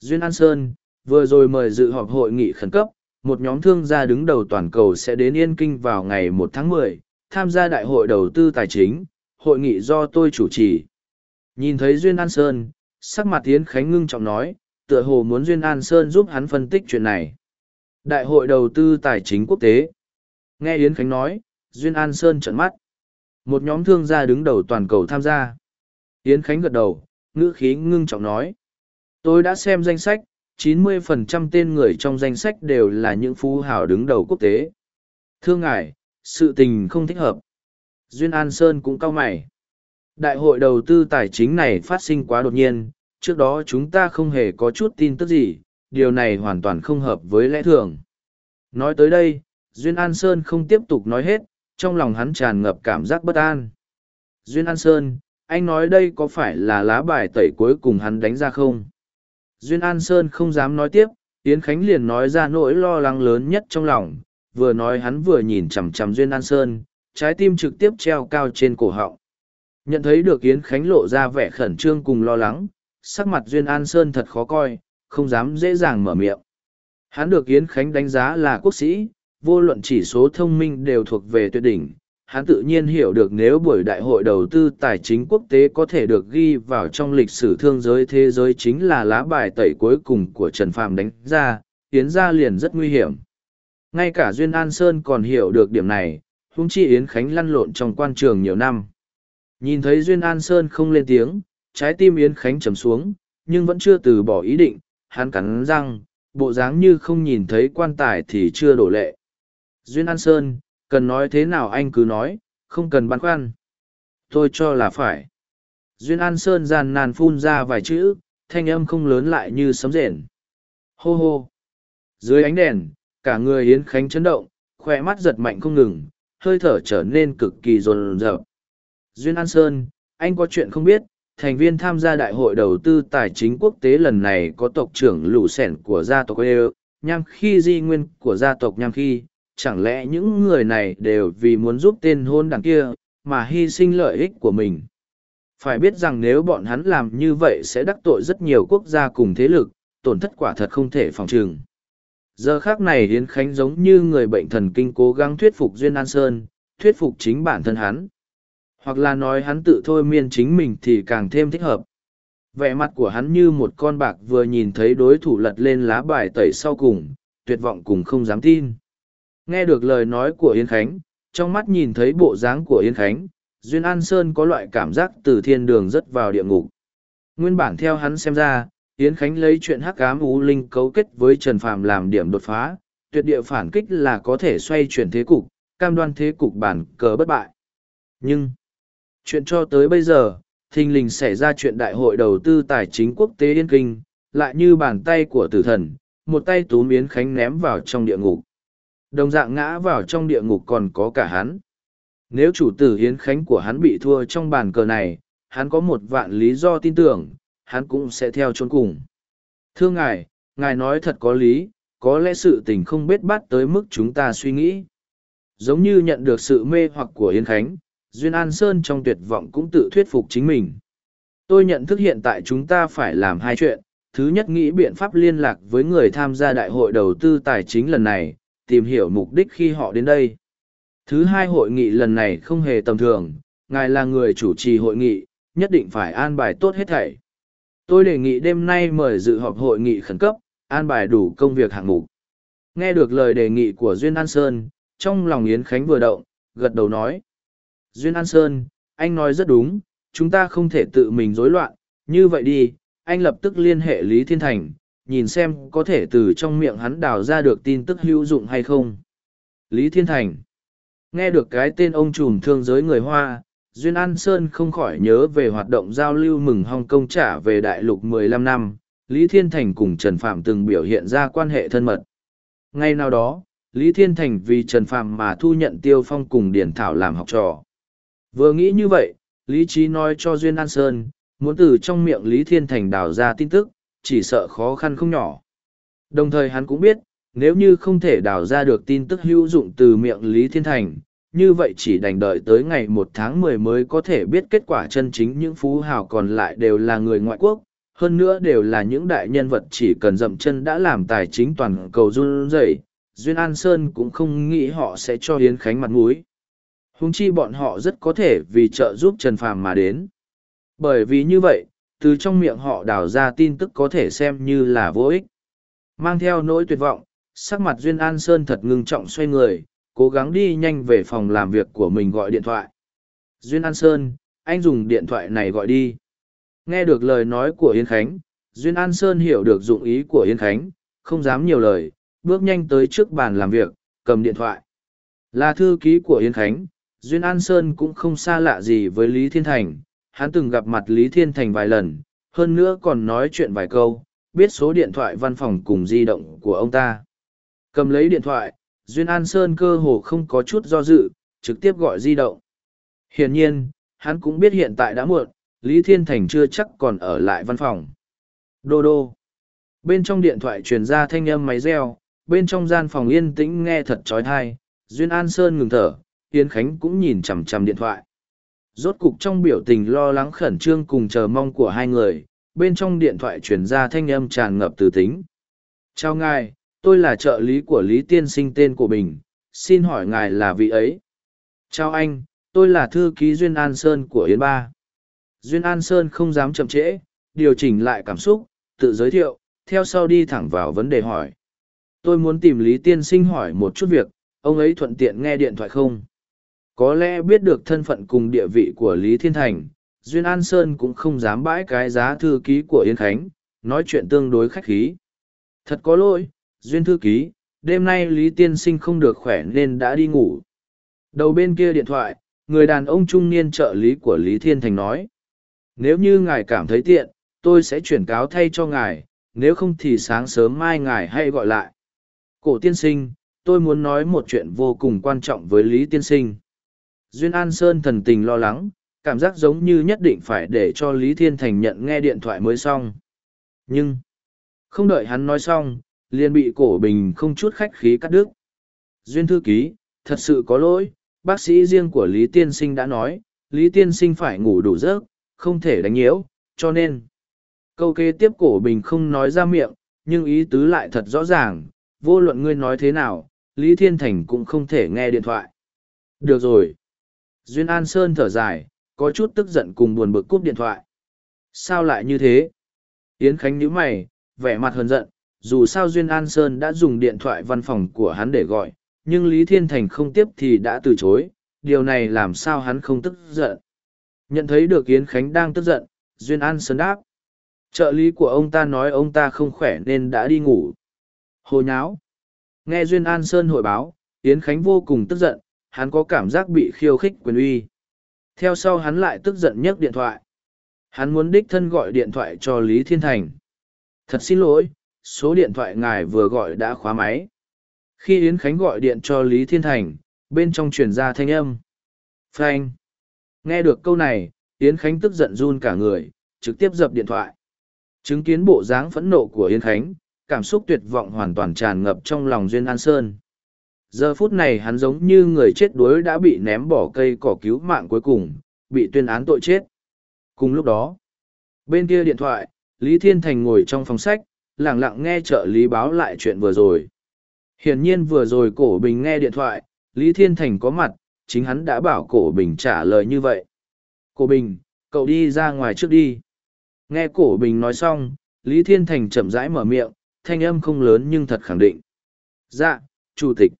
Duyên An Sơn, vừa rồi mời dự họp hội nghị khẩn cấp, một nhóm thương gia đứng đầu toàn cầu sẽ đến Yên Kinh vào ngày 1 tháng 10, tham gia đại hội đầu tư tài chính, hội nghị do tôi chủ trì. Nhìn thấy Duyên An Sơn, sắc mặt Yến Khánh ngưng trọng nói, tựa hồ muốn Duyên An Sơn giúp hắn phân tích chuyện này. Đại hội đầu tư tài chính quốc tế. Nghe Yến Khánh nói, Duyên An Sơn trợn mắt. Một nhóm thương gia đứng đầu toàn cầu tham gia. Yến Khánh gật đầu, ngữ khí ngưng trọng nói. Tôi đã xem danh sách, 90% tên người trong danh sách đều là những phú hào đứng đầu quốc tế. Thưa ngài, sự tình không thích hợp. Duyên An Sơn cũng cao mày. Đại hội đầu tư tài chính này phát sinh quá đột nhiên, trước đó chúng ta không hề có chút tin tức gì, điều này hoàn toàn không hợp với lẽ thường. Nói tới đây, Duyên An Sơn không tiếp tục nói hết, trong lòng hắn tràn ngập cảm giác bất an. Duyên An Sơn, anh nói đây có phải là lá bài tẩy cuối cùng hắn đánh ra không? Duyên An Sơn không dám nói tiếp, Yến Khánh liền nói ra nỗi lo lắng lớn nhất trong lòng, vừa nói hắn vừa nhìn chằm chằm Duyên An Sơn, trái tim trực tiếp treo cao trên cổ họng. Nhận thấy được Yến Khánh lộ ra vẻ khẩn trương cùng lo lắng, sắc mặt Duyên An Sơn thật khó coi, không dám dễ dàng mở miệng. Hắn được Yến Khánh đánh giá là quốc sĩ, vô luận chỉ số thông minh đều thuộc về tuyệt đỉnh. Hắn tự nhiên hiểu được nếu buổi đại hội đầu tư tài chính quốc tế có thể được ghi vào trong lịch sử thương giới thế giới chính là lá bài tẩy cuối cùng của Trần Phàm đánh ra, Yến gia liền rất nguy hiểm. Ngay cả Duyên An Sơn còn hiểu được điểm này, hung chi Yến Khánh lăn lộn trong quan trường nhiều năm. Nhìn thấy Duyên An Sơn không lên tiếng, trái tim Yến Khánh trầm xuống, nhưng vẫn chưa từ bỏ ý định, hắn cắn răng, bộ dáng như không nhìn thấy quan tài thì chưa đổ lệ. Duyên An Sơn, cần nói thế nào anh cứ nói, không cần băn khoăn. Tôi cho là phải. Duyên An Sơn gian nàn phun ra vài chữ, thanh âm không lớn lại như sấm rền. Hô hô. Dưới ánh đèn, cả người Yến Khánh chấn động, khoe mắt giật mạnh không ngừng, hơi thở trở nên cực kỳ rồn rợp. Duyên An Sơn, anh có chuyện không biết, thành viên tham gia đại hội đầu tư tài chính quốc tế lần này có tộc trưởng lũ sẻn của gia tộc Ê, Nham Khi Di Nguyên của gia tộc Nham Khi, chẳng lẽ những người này đều vì muốn giúp tên hôn đằng kia, mà hy sinh lợi ích của mình. Phải biết rằng nếu bọn hắn làm như vậy sẽ đắc tội rất nhiều quốc gia cùng thế lực, tổn thất quả thật không thể phòng trừng. Giờ khác này Hiến Khánh giống như người bệnh thần kinh cố gắng thuyết phục Duyên An Sơn, thuyết phục chính bản thân hắn. Hoặc là nói hắn tự thôi miên chính mình thì càng thêm thích hợp. Vẻ mặt của hắn như một con bạc vừa nhìn thấy đối thủ lật lên lá bài tẩy sau cùng, tuyệt vọng cùng không dám tin. Nghe được lời nói của Yến Khánh, trong mắt nhìn thấy bộ dáng của Yến Khánh, Duyên An Sơn có loại cảm giác từ thiên đường rất vào địa ngục. Nguyên bản theo hắn xem ra, Yến Khánh lấy chuyện hắc ám U linh cấu kết với Trần Phàm làm điểm đột phá, tuyệt địa phản kích là có thể xoay chuyển thế cục, cam đoan thế cục bản cờ bất bại. Nhưng, chuyện cho tới bây giờ, thình lình xảy ra chuyện đại hội đầu tư tài chính quốc tế Yên Kinh, lại như bàn tay của tử thần, một tay túm Yến Khánh ném vào trong địa ngục. Đồng dạng ngã vào trong địa ngục còn có cả hắn. Nếu chủ tử Yến Khánh của hắn bị thua trong bàn cờ này, hắn có một vạn lý do tin tưởng, hắn cũng sẽ theo chôn cùng. Thưa ngài, ngài nói thật có lý, có lẽ sự tình không biết bắt tới mức chúng ta suy nghĩ. Giống như nhận được sự mê hoặc của Yến Khánh, Duyên An Sơn trong tuyệt vọng cũng tự thuyết phục chính mình. Tôi nhận thức hiện tại chúng ta phải làm hai chuyện. Thứ nhất nghĩ biện pháp liên lạc với người tham gia đại hội đầu tư tài chính lần này, tìm hiểu mục đích khi họ đến đây. Thứ hai hội nghị lần này không hề tầm thường, ngài là người chủ trì hội nghị, nhất định phải an bài tốt hết thảy. Tôi đề nghị đêm nay mời dự họp hội nghị khẩn cấp, an bài đủ công việc hạng mục. Nghe được lời đề nghị của Duyên An Sơn, trong lòng Yến Khánh vừa động, gật đầu nói. Duyên An Sơn, anh nói rất đúng, chúng ta không thể tự mình rối loạn, như vậy đi, anh lập tức liên hệ Lý Thiên Thành, nhìn xem có thể từ trong miệng hắn đào ra được tin tức hữu dụng hay không. Lý Thiên Thành Nghe được cái tên ông trùm thương giới người Hoa, Duyên An Sơn không khỏi nhớ về hoạt động giao lưu mừng Hong Kong trả về đại lục 15 năm, Lý Thiên Thành cùng Trần Phạm từng biểu hiện ra quan hệ thân mật. Ngay nào đó, Lý Thiên Thành vì Trần Phạm mà thu nhận Tiêu Phong cùng Điển Thảo làm học trò. Vừa nghĩ như vậy, Lý Trí nói cho Duyên An Sơn, muốn từ trong miệng Lý Thiên Thành đào ra tin tức, chỉ sợ khó khăn không nhỏ. Đồng thời hắn cũng biết, nếu như không thể đào ra được tin tức hữu dụng từ miệng Lý Thiên Thành, như vậy chỉ đành đợi tới ngày một tháng mười mới có thể biết kết quả chân chính những phú hào còn lại đều là người ngoại quốc, hơn nữa đều là những đại nhân vật chỉ cần dậm chân đã làm tài chính toàn cầu run rẩy. Duyên An Sơn cũng không nghĩ họ sẽ cho Hiến Khánh mặt mũi. Húng chi bọn họ rất có thể vì trợ giúp Trần Phàm mà đến. Bởi vì như vậy, từ trong miệng họ đào ra tin tức có thể xem như là vô ích. Mang theo nỗi tuyệt vọng, sắc mặt Duyên An Sơn thật ngưng trọng xoay người, cố gắng đi nhanh về phòng làm việc của mình gọi điện thoại. Duyên An Sơn, anh dùng điện thoại này gọi đi. Nghe được lời nói của Yên Khánh, Duyên An Sơn hiểu được dụng ý của Yên Khánh, không dám nhiều lời, bước nhanh tới trước bàn làm việc, cầm điện thoại. Là thư ký của Yên Khánh, Duyên An Sơn cũng không xa lạ gì với Lý Thiên Thành, hắn từng gặp mặt Lý Thiên Thành vài lần, hơn nữa còn nói chuyện vài câu, biết số điện thoại văn phòng cùng di động của ông ta. Cầm lấy điện thoại, Duyên An Sơn cơ hồ không có chút do dự, trực tiếp gọi di động. Hiển nhiên, hắn cũng biết hiện tại đã muộn, Lý Thiên Thành chưa chắc còn ở lại văn phòng. Đô đô. Bên trong điện thoại truyền ra thanh âm máy reo, bên trong gian phòng yên tĩnh nghe thật trói thai, Duyên An Sơn ngừng thở, Yến Khánh cũng nhìn chằm chằm điện thoại. Rốt cục trong biểu tình lo lắng khẩn trương cùng chờ mong của hai người, bên trong điện thoại truyền ra thanh âm tràn ngập từ tính. Chào ngài, tôi là trợ lý của Lý Tiên Sinh tên của mình, xin hỏi ngài là vị ấy. Chào anh, tôi là thư ký Duyên An Sơn của Yến Ba. Duyên An Sơn không dám chậm trễ, điều chỉnh lại cảm xúc, tự giới thiệu, theo sau đi thẳng vào vấn đề hỏi. Tôi muốn tìm Lý Tiên Sinh hỏi một chút việc, ông ấy thuận tiện nghe điện thoại không? Có lẽ biết được thân phận cùng địa vị của Lý Thiên Thành, Duyên An Sơn cũng không dám bãi cái giá thư ký của yến Khánh, nói chuyện tương đối khách khí. Thật có lỗi, Duyên thư ký, đêm nay Lý Tiên Sinh không được khỏe nên đã đi ngủ. Đầu bên kia điện thoại, người đàn ông trung niên trợ lý của Lý Thiên Thành nói. Nếu như ngài cảm thấy tiện, tôi sẽ chuyển cáo thay cho ngài, nếu không thì sáng sớm mai ngài hay gọi lại. Cổ tiên sinh, tôi muốn nói một chuyện vô cùng quan trọng với Lý Tiên Sinh. Duyên An Sơn thần tình lo lắng, cảm giác giống như nhất định phải để cho Lý Thiên Thành nhận nghe điện thoại mới xong. Nhưng, không đợi hắn nói xong, liền bị cổ bình không chút khách khí cắt đứt. Duyên thư ký, thật sự có lỗi, bác sĩ riêng của Lý Tiên Sinh đã nói, Lý Tiên Sinh phải ngủ đủ giấc, không thể đánh nhiễu, cho nên. Câu kế tiếp cổ bình không nói ra miệng, nhưng ý tứ lại thật rõ ràng, vô luận ngươi nói thế nào, Lý Thiên Thành cũng không thể nghe điện thoại. Được rồi. Duyên An Sơn thở dài, có chút tức giận cùng buồn bực cúp điện thoại. Sao lại như thế? Yến Khánh nhíu mày, vẻ mặt hờn giận, dù sao Duyên An Sơn đã dùng điện thoại văn phòng của hắn để gọi, nhưng Lý Thiên Thành không tiếp thì đã từ chối, điều này làm sao hắn không tức giận. Nhận thấy được Yến Khánh đang tức giận, Duyên An Sơn đáp. Trợ lý của ông ta nói ông ta không khỏe nên đã đi ngủ. Hồ nháo. Nghe Duyên An Sơn hội báo, Yến Khánh vô cùng tức giận, hắn có cảm giác bị khiêu khích quyền uy. Theo sau hắn lại tức giận nhấc điện thoại. Hắn muốn đích thân gọi điện thoại cho Lý Thiên Thành. Thật xin lỗi, số điện thoại ngài vừa gọi đã khóa máy. Khi Yến Khánh gọi điện cho Lý Thiên Thành, bên trong truyền ra thanh âm. frank Nghe được câu này, Yến Khánh tức giận run cả người, trực tiếp dập điện thoại. Chứng kiến bộ dáng phẫn nộ của Yến Khánh, cảm xúc tuyệt vọng hoàn toàn tràn ngập trong lòng Duyên An Sơn. Giờ phút này hắn giống như người chết đuối đã bị ném bỏ cây cỏ cứu mạng cuối cùng, bị tuyên án tội chết. Cùng lúc đó, bên kia điện thoại, Lý Thiên Thành ngồi trong phòng sách, lẳng lặng nghe trợ lý báo lại chuyện vừa rồi. Hiển nhiên vừa rồi cổ bình nghe điện thoại, Lý Thiên Thành có mặt, chính hắn đã bảo cổ bình trả lời như vậy. Cổ bình, cậu đi ra ngoài trước đi. Nghe cổ bình nói xong, Lý Thiên Thành chậm rãi mở miệng, thanh âm không lớn nhưng thật khẳng định. Dạ, chủ tịch.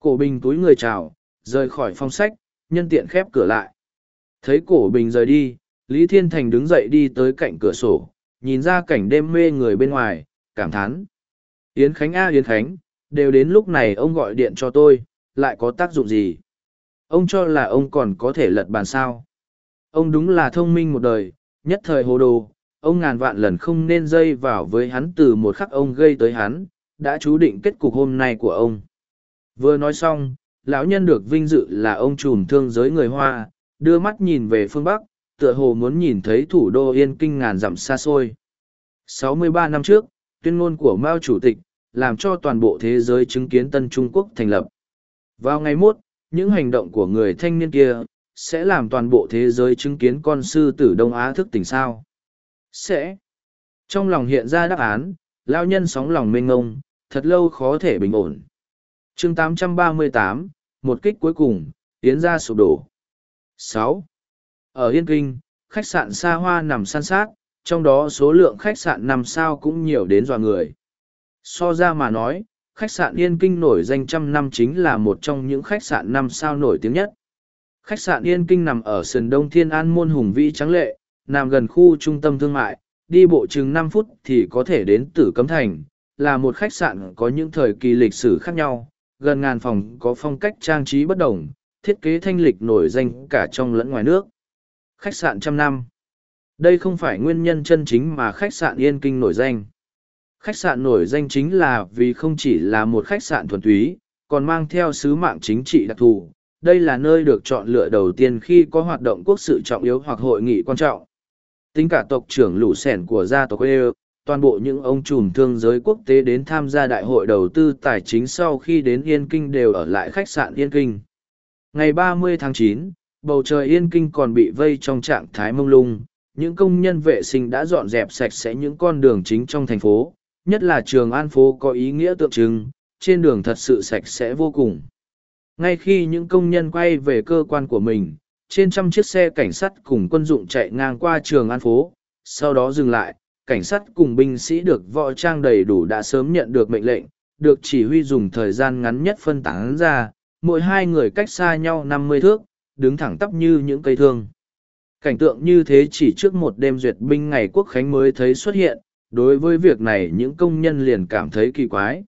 Cổ bình túi người chào, rời khỏi phòng sách, nhân tiện khép cửa lại. Thấy cổ bình rời đi, Lý Thiên Thành đứng dậy đi tới cạnh cửa sổ, nhìn ra cảnh đêm mê người bên ngoài, cảm thán. Yến Khánh A Yến Khánh, đều đến lúc này ông gọi điện cho tôi, lại có tác dụng gì? Ông cho là ông còn có thể lật bàn sao? Ông đúng là thông minh một đời, nhất thời hồ đồ, ông ngàn vạn lần không nên dây vào với hắn từ một khắc ông gây tới hắn, đã chú định kết cục hôm nay của ông. Vừa nói xong, lão nhân được vinh dự là ông trùm thương giới người Hoa, đưa mắt nhìn về phương Bắc, tựa hồ muốn nhìn thấy thủ đô yên kinh ngàn dặm xa xôi. 63 năm trước, tuyên ngôn của Mao Chủ tịch, làm cho toàn bộ thế giới chứng kiến Tân Trung Quốc thành lập. Vào ngày mốt, những hành động của người thanh niên kia, sẽ làm toàn bộ thế giới chứng kiến con sư tử Đông Á thức tỉnh sao. Sẽ. Trong lòng hiện ra đáp án, lao nhân sóng lòng mênh ngông, thật lâu khó thể bình ổn. chương 838, một kích cuối cùng, tiến ra sụp đổ. 6. Ở Yên Kinh, khách sạn xa hoa nằm san sát, trong đó số lượng khách sạn năm sao cũng nhiều đến dọa người. So ra mà nói, khách sạn Yên Kinh nổi danh trăm năm chính là một trong những khách sạn năm sao nổi tiếng nhất. Khách sạn Yên Kinh nằm ở sườn đông Thiên An Môn Hùng Vĩ Trắng Lệ, nằm gần khu trung tâm thương mại, đi bộ chừng năm phút thì có thể đến Tử Cấm Thành, là một khách sạn có những thời kỳ lịch sử khác nhau, gần ngàn phòng có phong cách trang trí bất đồng, thiết kế thanh lịch nổi danh cả trong lẫn ngoài nước. Khách sạn trăm năm. Đây không phải nguyên nhân chân chính mà khách sạn Yên Kinh nổi danh. Khách sạn nổi danh chính là vì không chỉ là một khách sạn thuần túy, còn mang theo sứ mạng chính trị đặc thù. Đây là nơi được chọn lựa đầu tiên khi có hoạt động quốc sự trọng yếu hoặc hội nghị quan trọng. Tính cả tộc trưởng lũ sẻn của gia tộc Ê, toàn bộ những ông trùm thương giới quốc tế đến tham gia đại hội đầu tư tài chính sau khi đến Yên Kinh đều ở lại khách sạn Yên Kinh. Ngày 30 tháng 9, bầu trời Yên Kinh còn bị vây trong trạng thái mông lung, những công nhân vệ sinh đã dọn dẹp sạch sẽ những con đường chính trong thành phố, nhất là trường An Phố có ý nghĩa tượng trưng, trên đường thật sự sạch sẽ vô cùng. Ngay khi những công nhân quay về cơ quan của mình, trên trăm chiếc xe cảnh sát cùng quân dụng chạy ngang qua trường An Phố, sau đó dừng lại, cảnh sát cùng binh sĩ được võ trang đầy đủ đã sớm nhận được mệnh lệnh, được chỉ huy dùng thời gian ngắn nhất phân tán ra, mỗi hai người cách xa nhau năm mươi thước, đứng thẳng tắp như những cây thương. Cảnh tượng như thế chỉ trước một đêm duyệt binh ngày quốc khánh mới thấy xuất hiện, đối với việc này những công nhân liền cảm thấy kỳ quái.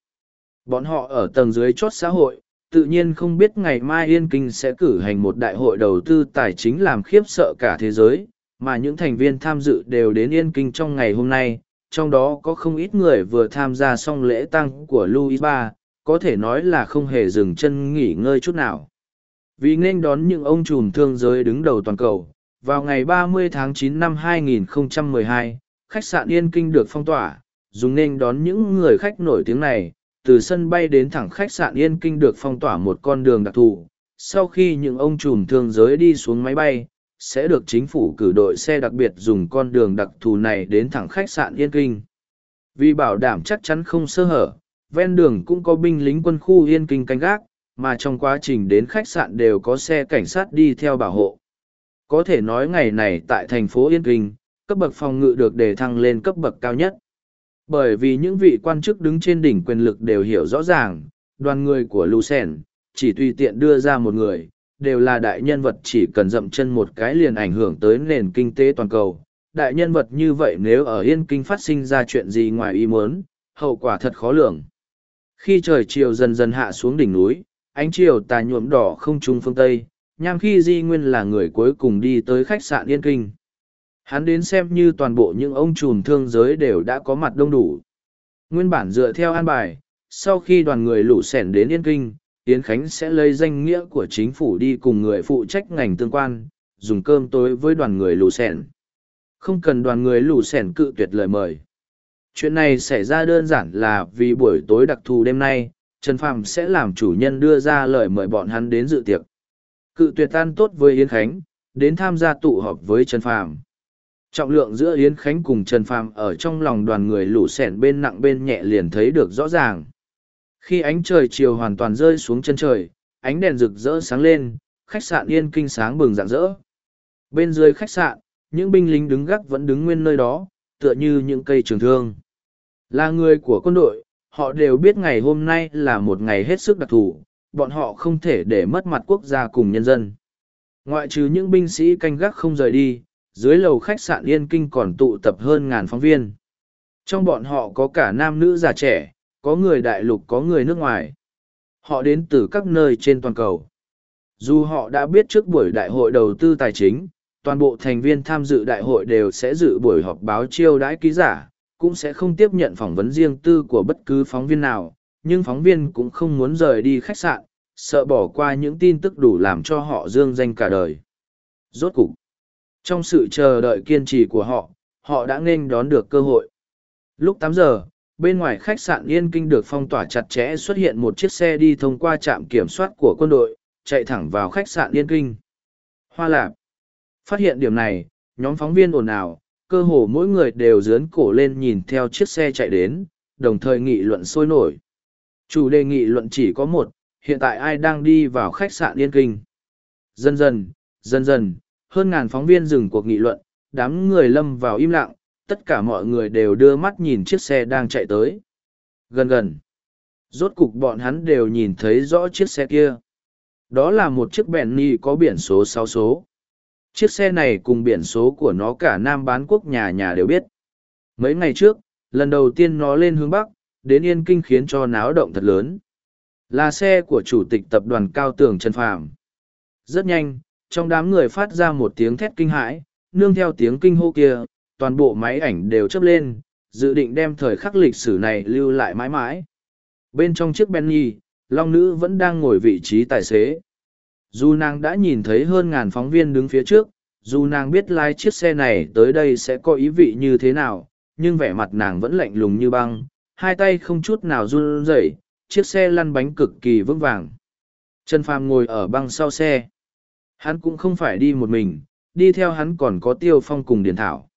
Bọn họ ở tầng dưới chốt xã hội, tự nhiên không biết ngày mai Yên Kinh sẽ cử hành một đại hội đầu tư tài chính làm khiếp sợ cả thế giới, mà những thành viên tham dự đều đến Yên Kinh trong ngày hôm nay, trong đó có không ít người vừa tham gia xong lễ tăng của Louis III, có thể nói là không hề dừng chân nghỉ ngơi chút nào. Vì nên đón những ông trùm thương giới đứng đầu toàn cầu, vào ngày 30 tháng 9 năm 2012, khách sạn Yên Kinh được phong tỏa, dùng nên đón những người khách nổi tiếng này, từ sân bay đến thẳng khách sạn Yên Kinh được phong tỏa một con đường đặc thù. Sau khi những ông trùm thương giới đi xuống máy bay, sẽ được chính phủ cử đội xe đặc biệt dùng con đường đặc thù này đến thẳng khách sạn Yên Kinh. Vì bảo đảm chắc chắn không sơ hở, ven đường cũng có binh lính quân khu Yên Kinh canh gác, mà trong quá trình đến khách sạn đều có xe cảnh sát đi theo bảo hộ. Có thể nói ngày này tại thành phố Yên Kinh, cấp bậc phòng ngự được đề thăng lên cấp bậc cao nhất. Bởi vì những vị quan chức đứng trên đỉnh quyền lực đều hiểu rõ ràng, đoàn người của Lucen, chỉ tùy tiện đưa ra một người, đều là đại nhân vật chỉ cần dậm chân một cái liền ảnh hưởng tới nền kinh tế toàn cầu. Đại nhân vật như vậy nếu ở Yên Kinh phát sinh ra chuyện gì ngoài ý muốn, hậu quả thật khó lường. Khi trời chiều dần dần hạ xuống đỉnh núi, ánh chiều tà nhuộm đỏ không trung phương Tây, nham khi di nguyên là người cuối cùng đi tới khách sạn Yên Kinh. Hắn đến xem như toàn bộ những ông trùm thương giới đều đã có mặt đông đủ. Nguyên bản dựa theo an bài, sau khi đoàn người lũ sẻn đến Yên Kinh, Yến Khánh sẽ lấy danh nghĩa của chính phủ đi cùng người phụ trách ngành tương quan, dùng cơm tối với đoàn người lũ sẻn. Không cần đoàn người lũ sẻn cự tuyệt lời mời. Chuyện này xảy ra đơn giản là vì buổi tối đặc thù đêm nay, Trần Phàm sẽ làm chủ nhân đưa ra lời mời bọn hắn đến dự tiệc. Cự tuyệt tan tốt với Yến Khánh, đến tham gia tụ họp với Trần Phàm. Trọng lượng giữa Yến Khánh cùng Trần Phàm ở trong lòng đoàn người lũ sẻn bên nặng bên nhẹ liền thấy được rõ ràng. Khi ánh trời chiều hoàn toàn rơi xuống chân trời, ánh đèn rực rỡ sáng lên, khách sạn yên kinh sáng bừng rạng rỡ. Bên dưới khách sạn, những binh lính đứng gác vẫn đứng nguyên nơi đó, tựa như những cây trường thương. Là người của quân đội, họ đều biết ngày hôm nay là một ngày hết sức đặc thù, bọn họ không thể để mất mặt quốc gia cùng nhân dân. Ngoại trừ những binh sĩ canh gác không rời đi, dưới lầu khách sạn Yên Kinh còn tụ tập hơn ngàn phóng viên. Trong bọn họ có cả nam nữ già trẻ, có người đại lục có người nước ngoài. Họ đến từ các nơi trên toàn cầu. Dù họ đã biết trước buổi đại hội đầu tư tài chính, toàn bộ thành viên tham dự đại hội đều sẽ dự buổi họp báo chiêu đãi ký giả, cũng sẽ không tiếp nhận phỏng vấn riêng tư của bất cứ phóng viên nào, nhưng phóng viên cũng không muốn rời đi khách sạn, sợ bỏ qua những tin tức đủ làm cho họ dương danh cả đời. Rốt cục, trong sự chờ đợi kiên trì của họ, họ đã nghênh đón được cơ hội. Lúc tám giờ, bên ngoài khách sạn Yên Kinh được phong tỏa chặt chẽ xuất hiện một chiếc xe đi thông qua trạm kiểm soát của quân đội, chạy thẳng vào khách sạn Yên Kinh. Hoa Lạp. Phát hiện điểm này, nhóm phóng viên ồn ào, cơ hồ mỗi người đều dướn cổ lên nhìn theo chiếc xe chạy đến, đồng thời nghị luận sôi nổi. Chủ đề nghị luận chỉ có một, hiện tại ai đang đi vào khách sạn Yên Kinh. Dần dần, dần dần, hơn ngàn phóng viên dừng cuộc nghị luận, đám người lâm vào im lặng, tất cả mọi người đều đưa mắt nhìn chiếc xe đang chạy tới. Gần gần, rốt cục bọn hắn đều nhìn thấy rõ chiếc xe kia. Đó là một chiếc Bentley có biển số sáu số. Chiếc xe này cùng biển số của nó cả Nam bán quốc nhà nhà đều biết. Mấy ngày trước, lần đầu tiên nó lên hướng Bắc, đến Yên Kinh khiến cho náo động thật lớn. Là xe của chủ tịch tập đoàn Cao Tường Trần Phàm. Rất nhanh, trong đám người phát ra một tiếng thét kinh hãi, nương theo tiếng kinh hô kia, toàn bộ máy ảnh đều chấp lên, dự định đem thời khắc lịch sử này lưu lại mãi mãi. Bên trong chiếc Benny, Long Nữ vẫn đang ngồi vị trí tài xế. Dù nàng đã nhìn thấy hơn ngàn phóng viên đứng phía trước, dù nàng biết lái chiếc xe này tới đây sẽ có ý vị như thế nào, nhưng vẻ mặt nàng vẫn lạnh lùng như băng, hai tay không chút nào run rẩy, chiếc xe lăn bánh cực kỳ vững vàng. Trần Phàm ngồi ở băng sau xe. Hắn cũng không phải đi một mình, đi theo hắn còn có Tiêu Phong cùng Điền Thảo.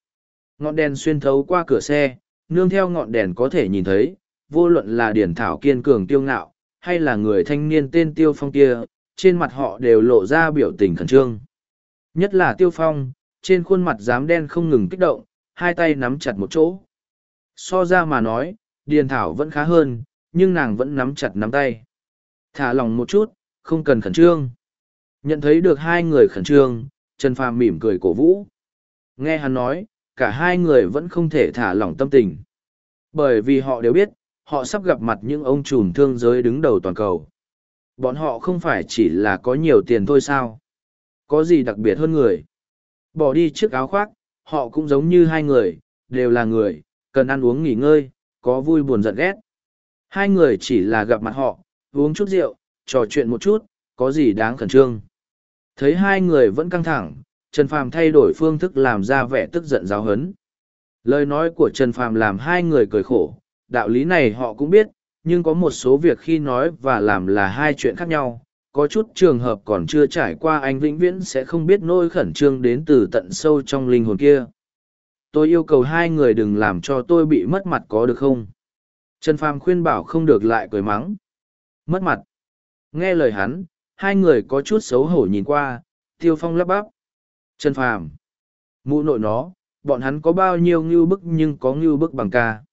Ngọn đèn xuyên thấu qua cửa xe, nương theo ngọn đèn có thể nhìn thấy, vô luận là Điền Thảo kiên cường tiêu ngạo, hay là người thanh niên tên Tiêu Phong kia, trên mặt họ đều lộ ra biểu tình khẩn trương. Nhất là Tiêu Phong, trên khuôn mặt dám đen không ngừng kích động, hai tay nắm chặt một chỗ. So ra mà nói, Điền Thảo vẫn khá hơn, nhưng nàng vẫn nắm chặt nắm tay. Thả lòng một chút, không cần khẩn trương. Nhận thấy được hai người khẩn trương, Trần Phàm mỉm cười cổ vũ. Nghe hắn nói, cả hai người vẫn không thể thả lỏng tâm tình. Bởi vì họ đều biết, họ sắp gặp mặt những ông trùm thương giới đứng đầu toàn cầu. Bọn họ không phải chỉ là có nhiều tiền thôi sao? Có gì đặc biệt hơn người? Bỏ đi chiếc áo khoác, họ cũng giống như hai người, đều là người, cần ăn uống nghỉ ngơi, có vui buồn giận ghét. Hai người chỉ là gặp mặt họ, uống chút rượu, trò chuyện một chút, có gì đáng khẩn trương. Thấy hai người vẫn căng thẳng, Trần Phàm thay đổi phương thức làm ra vẻ tức giận giáo hấn. Lời nói của Trần Phàm làm hai người cười khổ, đạo lý này họ cũng biết, nhưng có một số việc khi nói và làm là hai chuyện khác nhau. Có chút trường hợp còn chưa trải qua anh vĩnh viễn sẽ không biết nỗi khẩn trương đến từ tận sâu trong linh hồn kia. Tôi yêu cầu hai người đừng làm cho tôi bị mất mặt có được không? Trần Phàm khuyên bảo không được lại cười mắng. Mất mặt. Nghe lời hắn, hai người có chút xấu hổ nhìn qua, tiêu phong lắp bắp. Trần Phàm Mụ nội nó, bọn hắn có bao nhiêu ngưu bức nhưng có ngưu bức bằng ca.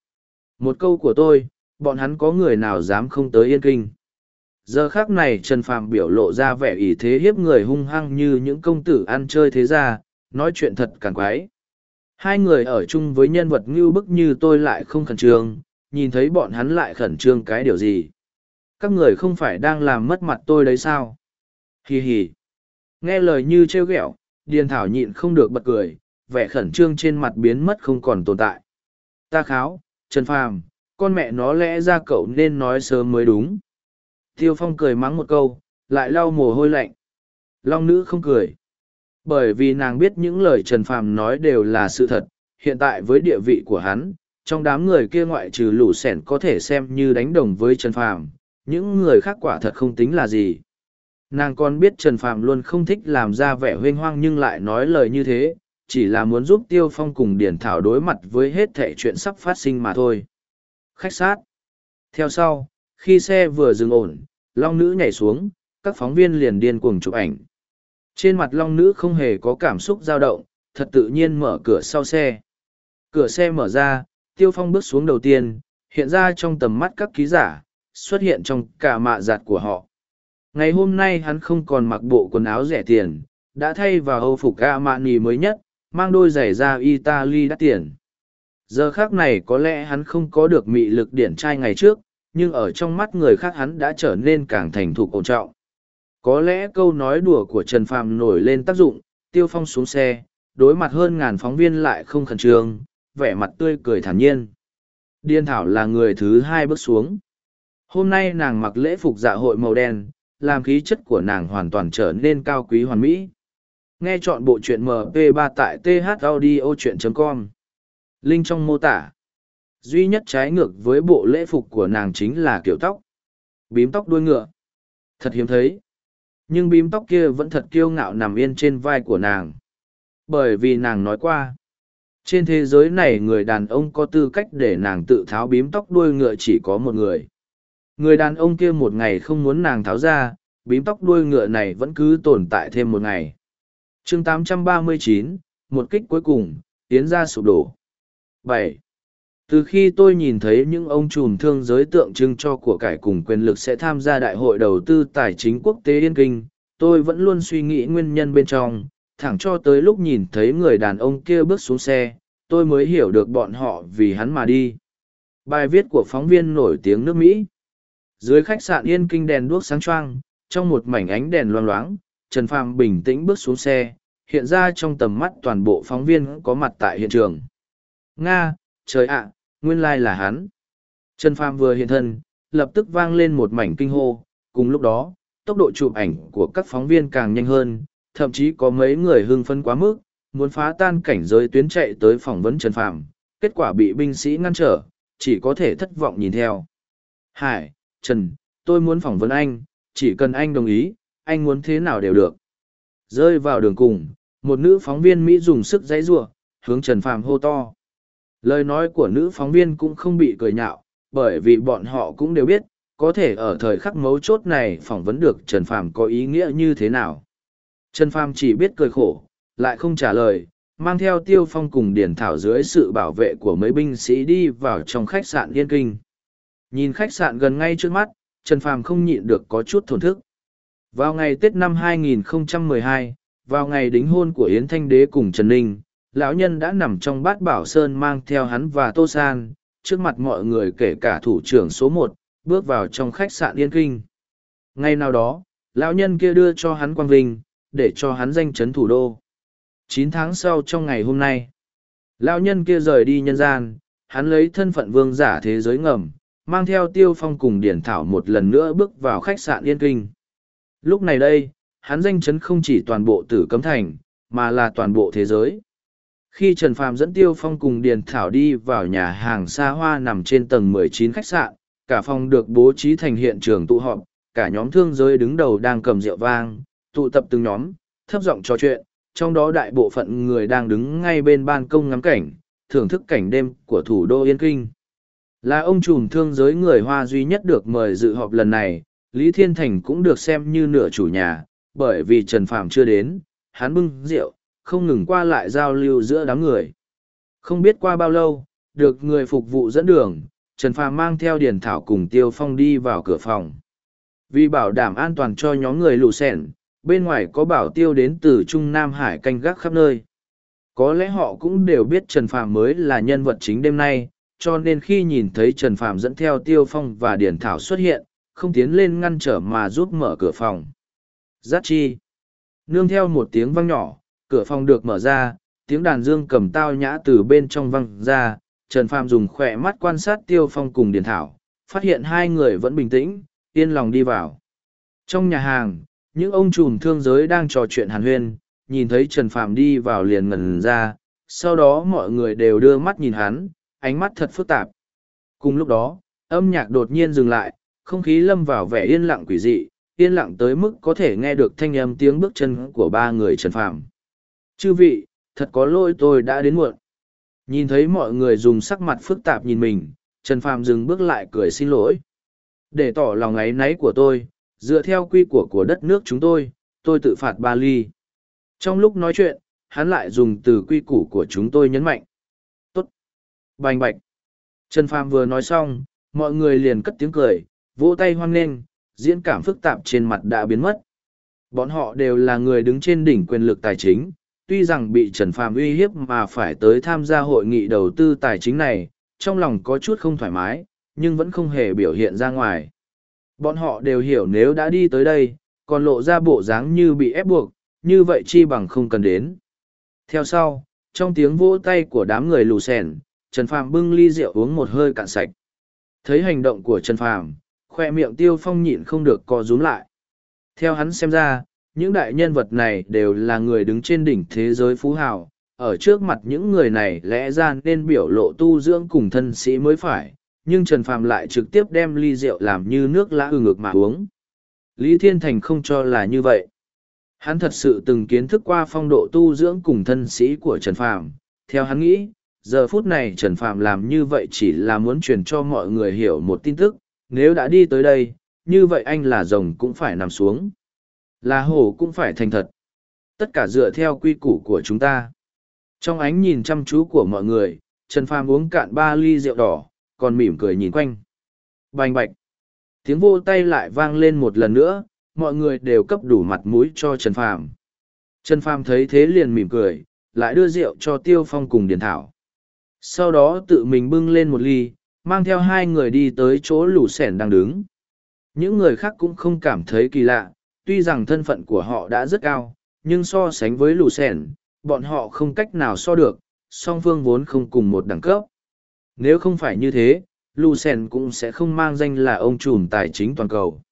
Một câu của tôi, bọn hắn có người nào dám không tới yên kinh. Giờ khác này Trần Phàm biểu lộ ra vẻ ỷ thế hiếp người hung hăng như những công tử ăn chơi thế ra, nói chuyện thật càng quái. Hai người ở chung với nhân vật ngưu bức như tôi lại không khẩn trương, nhìn thấy bọn hắn lại khẩn trương cái điều gì. Các người không phải đang làm mất mặt tôi đấy sao? Hì hì. Nghe lời như trêu ghẹo, Điền Thảo nhịn không được bật cười, vẻ khẩn trương trên mặt biến mất không còn tồn tại. Ta kháo, Trần Phàm, con mẹ nó lẽ ra cậu nên nói sớm mới đúng. Tiêu Phong cười mắng một câu, lại lau mồ hôi lạnh. Long nữ không cười. Bởi vì nàng biết những lời Trần Phàm nói đều là sự thật, hiện tại với địa vị của hắn, trong đám người kia ngoại trừ lũ sẻn có thể xem như đánh đồng với Trần Phàm, những người khác quả thật không tính là gì. Nàng còn biết Trần Phàm luôn không thích làm ra vẻ huênh hoang nhưng lại nói lời như thế, chỉ là muốn giúp Tiêu Phong cùng Điển Thảo đối mặt với hết thẻ chuyện sắp phát sinh mà thôi. Khách sát. Theo sau, khi xe vừa dừng ổn, Long Nữ nhảy xuống, các phóng viên liền điên cuồng chụp ảnh. Trên mặt Long Nữ không hề có cảm xúc dao động, thật tự nhiên mở cửa sau xe. Cửa xe mở ra, Tiêu Phong bước xuống đầu tiên, hiện ra trong tầm mắt các ký giả, xuất hiện trong cả mạ giặt của họ. Ngày hôm nay hắn không còn mặc bộ quần áo rẻ tiền, đã thay vào hâu phục Armani mới nhất, mang đôi giày da Italy đắt tiền. Giờ khác này có lẽ hắn không có được mị lực điển trai ngày trước, nhưng ở trong mắt người khác hắn đã trở nên càng thành thục ổn trọng. Có lẽ câu nói đùa của Trần Phàm nổi lên tác dụng, tiêu phong xuống xe, đối mặt hơn ngàn phóng viên lại không khẩn trương, vẻ mặt tươi cười thản nhiên. Điên Thảo là người thứ hai bước xuống. Hôm nay nàng mặc lễ phục dạ hội màu đen, làm khí chất của nàng hoàn toàn trở nên cao quý hoàn mỹ. Nghe chọn bộ truyện MP3 tại thaudio.com linh trong mô tả. Duy nhất trái ngược với bộ lễ phục của nàng chính là kiểu tóc. Bím tóc đuôi ngựa. Thật hiếm thấy. Nhưng bím tóc kia vẫn thật kiêu ngạo nằm yên trên vai của nàng. Bởi vì nàng nói qua. Trên thế giới này người đàn ông có tư cách để nàng tự tháo bím tóc đuôi ngựa chỉ có một người. Người đàn ông kia một ngày không muốn nàng tháo ra, bím tóc đuôi ngựa này vẫn cứ tồn tại thêm một ngày. chương 839, một kích cuối cùng, tiến ra sụp đổ bảy. Từ khi tôi nhìn thấy những ông trùm thương giới tượng trưng cho của cải cùng quyền lực sẽ tham gia đại hội đầu tư tài chính quốc tế Yên Kinh, tôi vẫn luôn suy nghĩ nguyên nhân bên trong, thẳng cho tới lúc nhìn thấy người đàn ông kia bước xuống xe, tôi mới hiểu được bọn họ vì hắn mà đi. Bài viết của phóng viên nổi tiếng nước Mỹ. Dưới khách sạn yên kinh đèn đuốc sáng choang trong một mảnh ánh đèn loang loáng trần phàm bình tĩnh bước xuống xe. Hiện ra trong tầm mắt toàn bộ phóng viên có mặt tại hiện trường nga trời ạ nguyên lai là hắn trần phàm vừa hiện thân lập tức vang lên một mảnh kinh hô cùng lúc đó tốc độ chụp ảnh của các phóng viên càng nhanh hơn thậm chí có mấy người hưng phấn quá mức muốn phá tan cảnh giới tuyến chạy tới phỏng vấn trần phàm kết quả bị binh sĩ ngăn trở chỉ có thể thất vọng nhìn theo hải Trần, tôi muốn phỏng vấn anh, chỉ cần anh đồng ý, anh muốn thế nào đều được. Rơi vào đường cùng, một nữ phóng viên Mỹ dùng sức giãy giụa, hướng Trần Phàm hô to. Lời nói của nữ phóng viên cũng không bị cười nhạo, bởi vì bọn họ cũng đều biết, có thể ở thời khắc mấu chốt này phỏng vấn được Trần Phàm có ý nghĩa như thế nào. Trần Phàm chỉ biết cười khổ, lại không trả lời, mang theo Tiêu Phong cùng Điển Thảo dưới sự bảo vệ của mấy binh sĩ đi vào trong khách sạn Yên Kinh. Nhìn khách sạn gần ngay trước mắt, Trần Phàm không nhịn được có chút thổn thức. Vào ngày Tết năm 2012, vào ngày đính hôn của Yến Thanh Đế cùng Trần Ninh, lão nhân đã nằm trong bát bảo sơn mang theo hắn và Tô San, trước mặt mọi người kể cả thủ trưởng số một, bước vào trong khách sạn Yên Kinh. Ngày nào đó, lão nhân kia đưa cho hắn quang vinh, để cho hắn danh chấn thủ đô. Chín tháng sau trong ngày hôm nay, lão nhân kia rời đi nhân gian, hắn lấy thân phận vương giả thế giới ngầm, mang theo tiêu phong cùng điển thảo một lần nữa bước vào khách sạn Yên Kinh. Lúc này đây, hắn danh chấn không chỉ toàn bộ tử cấm thành, mà là toàn bộ thế giới. Khi Trần Phàm dẫn Tiêu Phong cùng Điền Thảo đi vào nhà hàng xa hoa nằm trên tầng 19 khách sạn, cả phòng được bố trí thành hiện trường tụ họp, cả nhóm thương giới đứng đầu đang cầm rượu vang, tụ tập từng nhóm, thấp giọng trò chuyện, trong đó đại bộ phận người đang đứng ngay bên ban công ngắm cảnh, thưởng thức cảnh đêm của thủ đô Yên Kinh. Là ông trùm thương giới người Hoa duy nhất được mời dự họp lần này, Lý Thiên Thành cũng được xem như nửa chủ nhà, bởi vì Trần Phàm chưa đến, hắn bưng rượu, không ngừng qua lại giao lưu giữa đám người. Không biết qua bao lâu, được người phục vụ dẫn đường, Trần Phàm mang theo Điền Thảo cùng Tiêu Phong đi vào cửa phòng. Vì bảo đảm an toàn cho nhóm người lù sẻn, bên ngoài có bảo tiêu đến từ Trung Nam Hải canh gác khắp nơi. Có lẽ họ cũng đều biết Trần Phàm mới là nhân vật chính đêm nay, cho nên khi nhìn thấy Trần Phàm dẫn theo Tiêu Phong và Điền Thảo xuất hiện, không tiến lên ngăn trở mà giúp mở cửa phòng. Giác chi. Nương theo một tiếng vang nhỏ, cửa phòng được mở ra, tiếng đàn dương cầm tao nhã từ bên trong văng ra, Trần Phàm dùng khỏe mắt quan sát Tiêu Phong cùng Điền Thảo, phát hiện hai người vẫn bình tĩnh, yên lòng đi vào. Trong nhà hàng, những ông trùm thương giới đang trò chuyện hàn huyên, nhìn thấy Trần Phàm đi vào liền ngẩn ra, sau đó mọi người đều đưa mắt nhìn hắn, ánh mắt thật phức tạp. Cùng lúc đó, âm nhạc đột nhiên dừng lại, không khí lâm vào vẻ yên lặng quỷ dị, yên lặng tới mức có thể nghe được thanh âm tiếng bước chân của ba người Trần Phàm. Chư vị, thật có lỗi tôi đã đến muộn. Nhìn thấy mọi người dùng sắc mặt phức tạp nhìn mình, Trần Phàm dừng bước lại cười xin lỗi. Để tỏ lòng ấy náy của tôi, dựa theo quy của của đất nước chúng tôi, tôi tự phạt ba ly. Trong lúc nói chuyện, hắn lại dùng từ quy củ của chúng tôi nhấn mạnh. Tốt. Bành bạch. Trần Phàm vừa nói xong, mọi người liền cất tiếng cười, vỗ tay hoan nghênh, diễn cảm phức tạp trên mặt đã biến mất. Bọn họ đều là người đứng trên đỉnh quyền lực tài chính, tuy rằng bị Trần Phàm uy hiếp mà phải tới tham gia hội nghị đầu tư tài chính này, trong lòng có chút không thoải mái, nhưng vẫn không hề biểu hiện ra ngoài. Bọn họ đều hiểu nếu đã đi tới đây, còn lộ ra bộ dáng như bị ép buộc, như vậy chi bằng không cần đến. Theo sau, trong tiếng vỗ tay của đám người lù sèn, Trần Phàm bưng ly rượu uống một hơi cạn sạch. Thấy hành động của Trần Phàm, khoe miệng tiêu phong nhịn không được co rúm lại. Theo hắn xem ra, những đại nhân vật này đều là người đứng trên đỉnh thế giới phú hào, ở trước mặt những người này lẽ ra nên biểu lộ tu dưỡng cùng thân sĩ mới phải, nhưng Trần Phàm lại trực tiếp đem ly rượu làm như nước lã ừ ngực mà uống. Lý Thiên Thành không cho là như vậy. Hắn thật sự từng kiến thức qua phong độ tu dưỡng cùng thân sĩ của Trần Phàm. Theo hắn nghĩ, giờ phút này Trần Phàm làm như vậy chỉ là muốn truyền cho mọi người hiểu một tin tức, nếu đã đi tới đây, như vậy anh là rồng cũng phải nằm xuống. Là hổ cũng phải thành thật. Tất cả dựa theo quy củ của chúng ta. Trong ánh nhìn chăm chú của mọi người, Trần Phàm uống cạn ba ly rượu đỏ, còn mỉm cười nhìn quanh. Bành bạch. Tiếng vô tay lại vang lên một lần nữa, mọi người đều cấp đủ mặt mũi cho Trần Phàm. Trần Phàm thấy thế liền mỉm cười, lại đưa rượu cho Tiêu Phong cùng Điền Thảo. Sau đó tự mình bưng lên một ly, mang theo hai người đi tới chỗ lũ sẻn đang đứng. Những người khác cũng không cảm thấy kỳ lạ, tuy rằng thân phận của họ đã rất cao, nhưng so sánh với lù sẻn, bọn họ không cách nào so được, song phương vốn không cùng một đẳng cấp. Nếu không phải như thế, lù sẻn cũng sẽ không mang danh là ông trùm tài chính toàn cầu.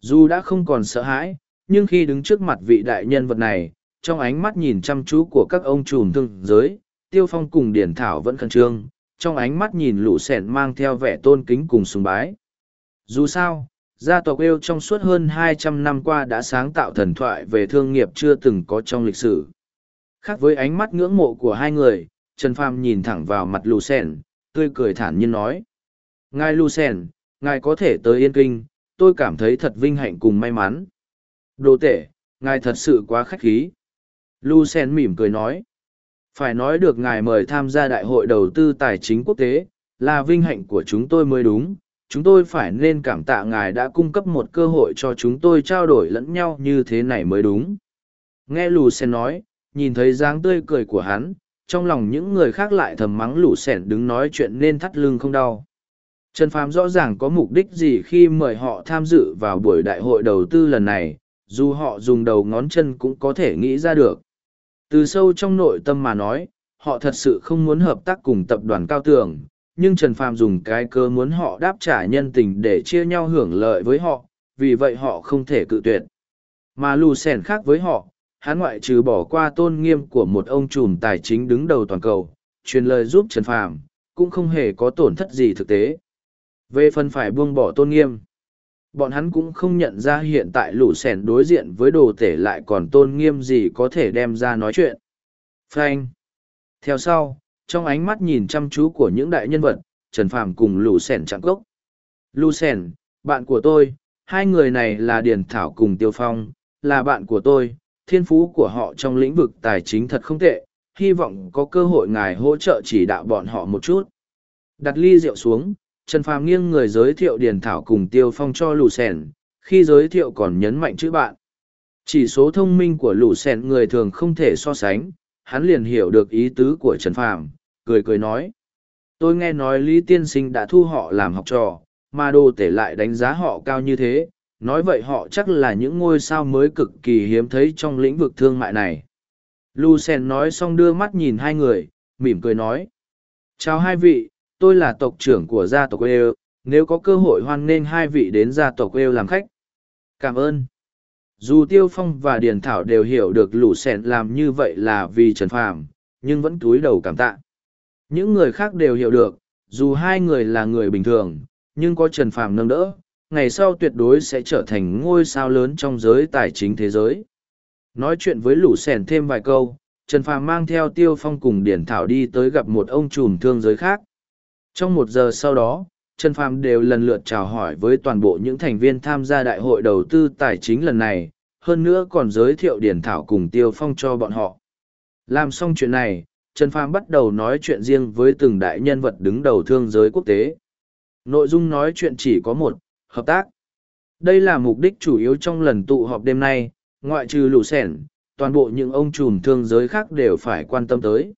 Dù đã không còn sợ hãi, nhưng khi đứng trước mặt vị đại nhân vật này, trong ánh mắt nhìn chăm chú của các ông trùm thương giới, Tiêu Phong cùng Điển Thảo vẫn khẩn trương, trong ánh mắt nhìn lũ sẻn mang theo vẻ tôn kính cùng sùng bái. Dù sao, gia tộc yêu trong suốt hơn 200 năm qua đã sáng tạo thần thoại về thương nghiệp chưa từng có trong lịch sử. Khác với ánh mắt ngưỡng mộ của hai người, Trần Phàm nhìn thẳng vào mặt lù tươi cười thản nhiên nói. Ngài lù ngài có thể tới Yên Kinh, tôi cảm thấy thật vinh hạnh cùng may mắn. Đồ tể, ngài thật sự quá khách khí. lucen mỉm cười nói. Phải nói được ngài mời tham gia đại hội đầu tư tài chính quốc tế, là vinh hạnh của chúng tôi mới đúng, chúng tôi phải nên cảm tạ ngài đã cung cấp một cơ hội cho chúng tôi trao đổi lẫn nhau như thế này mới đúng. Nghe lù sen nói, nhìn thấy dáng tươi cười của hắn, trong lòng những người khác lại thầm mắng lù sen đứng nói chuyện nên thắt lưng không đau. Trần phàm rõ ràng có mục đích gì khi mời họ tham dự vào buổi đại hội đầu tư lần này, dù họ dùng đầu ngón chân cũng có thể nghĩ ra được. Từ sâu trong nội tâm mà nói, họ thật sự không muốn hợp tác cùng tập đoàn cao tường nhưng Trần Phàm dùng cái cơ muốn họ đáp trả nhân tình để chia nhau hưởng lợi với họ, vì vậy họ không thể cự tuyệt. Mà lù sèn khác với họ, hắn ngoại trừ bỏ qua tôn nghiêm của một ông trùm tài chính đứng đầu toàn cầu, truyền lời giúp Trần Phàm, cũng không hề có tổn thất gì thực tế. Về phần phải buông bỏ tôn nghiêm, bọn hắn cũng không nhận ra hiện tại lũ sèn đối diện với đồ tể lại còn tôn nghiêm gì có thể đem ra nói chuyện. Frank. Theo sau, trong ánh mắt nhìn chăm chú của những đại nhân vật, Trần Phàm cùng Lù Sèn chạm cốc. Lù Sèn, bạn của tôi, hai người này là Điền Thảo cùng Tiêu Phong, là bạn của tôi, thiên phú của họ trong lĩnh vực tài chính thật không tệ, hy vọng có cơ hội ngài hỗ trợ chỉ đạo bọn họ một chút. Đặt ly rượu xuống, Trần Phàm nghiêng người giới thiệu Điền Thảo cùng Tiêu Phong cho Lù Sèn, khi giới thiệu còn nhấn mạnh chữ bạn. Chỉ số thông minh của Lù Sèn người thường không thể so sánh, hắn liền hiểu được ý tứ của Trần Phàm, cười cười nói. Tôi nghe nói Lý Tiên Sinh đã thu họ làm học trò, mà đồ tể lại đánh giá họ cao như thế, nói vậy họ chắc là những ngôi sao mới cực kỳ hiếm thấy trong lĩnh vực thương mại này. Lucen nói xong đưa mắt nhìn hai người, mỉm cười nói. Chào hai vị, tôi là tộc trưởng của gia tộc Eo, nếu có cơ hội hoan nghênh hai vị đến gia tộc Eo làm khách. Cảm ơn. Dù Tiêu Phong và Điền Thảo đều hiểu được lũ sẹn làm như vậy là vì Trần Phàm, nhưng vẫn túi đầu cảm tạ. Những người khác đều hiểu được, dù hai người là người bình thường, nhưng có Trần Phàm nâng đỡ, ngày sau tuyệt đối sẽ trở thành ngôi sao lớn trong giới tài chính thế giới. Nói chuyện với lũ sèn thêm vài câu, Trần Phàm mang theo Tiêu Phong cùng Điển Thảo đi tới gặp một ông trùm thương giới khác. Trong một giờ sau đó, Trần Phàm đều lần lượt chào hỏi với toàn bộ những thành viên tham gia đại hội đầu tư tài chính lần này, hơn nữa còn giới thiệu Điển Thảo cùng Tiêu Phong cho bọn họ. Làm xong chuyện này, Trần Phàm bắt đầu nói chuyện riêng với từng đại nhân vật đứng đầu thương giới quốc tế. Nội dung nói chuyện chỉ có một, hợp tác. Đây là mục đích chủ yếu trong lần tụ họp đêm nay, ngoại trừ lũ sẻn, toàn bộ những ông trùm thương giới khác đều phải quan tâm tới.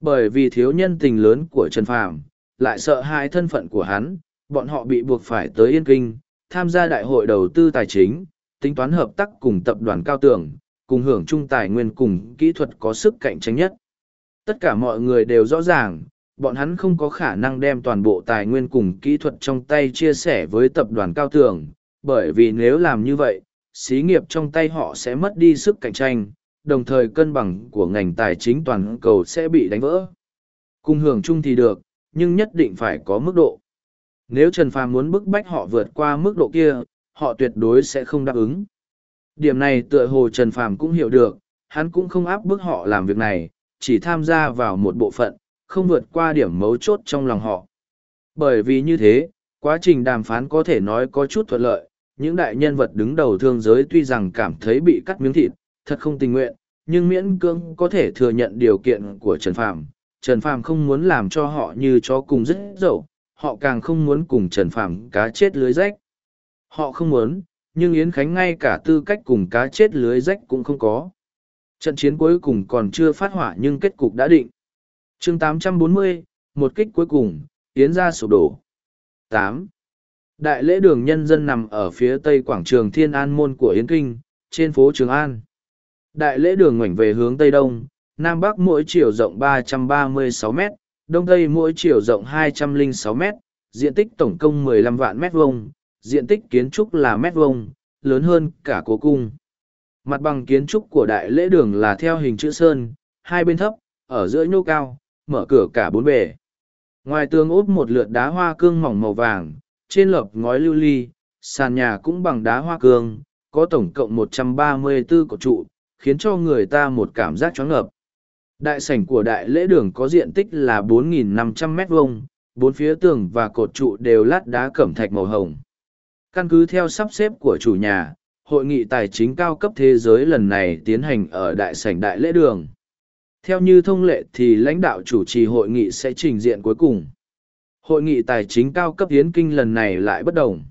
Bởi vì thiếu nhân tình lớn của Trần Phàm, lại sợ hại thân phận của hắn, bọn họ bị buộc phải tới Yên Kinh, tham gia đại hội đầu tư tài chính, tính toán hợp tác cùng tập đoàn cao tường, cùng hưởng chung tài nguyên cùng kỹ thuật có sức cạnh tranh nhất tất cả mọi người đều rõ ràng, bọn hắn không có khả năng đem toàn bộ tài nguyên cùng kỹ thuật trong tay chia sẻ với tập đoàn cao tường, bởi vì nếu làm như vậy, xí nghiệp trong tay họ sẽ mất đi sức cạnh tranh, đồng thời cân bằng của ngành tài chính toàn cầu sẽ bị đánh vỡ. Cùng hưởng chung thì được, nhưng nhất định phải có mức độ. Nếu trần phàm muốn bức bách họ vượt qua mức độ kia, họ tuyệt đối sẽ không đáp ứng. Điểm này tựa hồ trần phàm cũng hiểu được, hắn cũng không áp bức họ làm việc này chỉ tham gia vào một bộ phận, không vượt qua điểm mấu chốt trong lòng họ. Bởi vì như thế, quá trình đàm phán có thể nói có chút thuận lợi, những đại nhân vật đứng đầu thương giới tuy rằng cảm thấy bị cắt miếng thịt, thật không tình nguyện, nhưng miễn cưỡng có thể thừa nhận điều kiện của Trần Phàm. Trần Phàm không muốn làm cho họ như chó cùng rất dậu, họ càng không muốn cùng Trần Phàm cá chết lưới rách. Họ không muốn, nhưng Yến Khánh ngay cả tư cách cùng cá chết lưới rách cũng không có. Trận chiến cuối cùng còn chưa phát hỏa nhưng kết cục đã định. chương 840, một kích cuối cùng, Yến ra sụp đổ. 8. Đại lễ đường nhân dân nằm ở phía tây quảng trường Thiên An Môn của Yến Kinh, trên phố Trường An. Đại lễ đường ngoảnh về hướng Tây Đông, Nam Bắc mỗi chiều rộng 336 m, Đông Tây mỗi chiều rộng 206 m, diện tích tổng công 15 vạn mét vuông, diện tích kiến trúc là mét vuông, lớn hơn cả cố cung. Mặt bằng kiến trúc của đại lễ đường là theo hình chữ sơn, hai bên thấp, ở giữa nhô cao, mở cửa cả bốn bề. Ngoài tường ốp một lượt đá hoa cương mỏng màu vàng, trên lợp ngói lưu ly, sàn nhà cũng bằng đá hoa cương, có tổng cộng 134 cột trụ, khiến cho người ta một cảm giác choáng ngợp. Đại sảnh của đại lễ đường có diện tích là 4.500 mét vuông, bốn phía tường và cột trụ đều lát đá cẩm thạch màu hồng. Căn cứ theo sắp xếp của chủ nhà, hội nghị tài chính cao cấp thế giới lần này tiến hành ở đại sảnh đại lễ đường. Theo như thông lệ thì lãnh đạo chủ trì hội nghị sẽ trình diện cuối cùng. Hội nghị tài chính cao cấp Yến Kinh lần này lại bất đồng.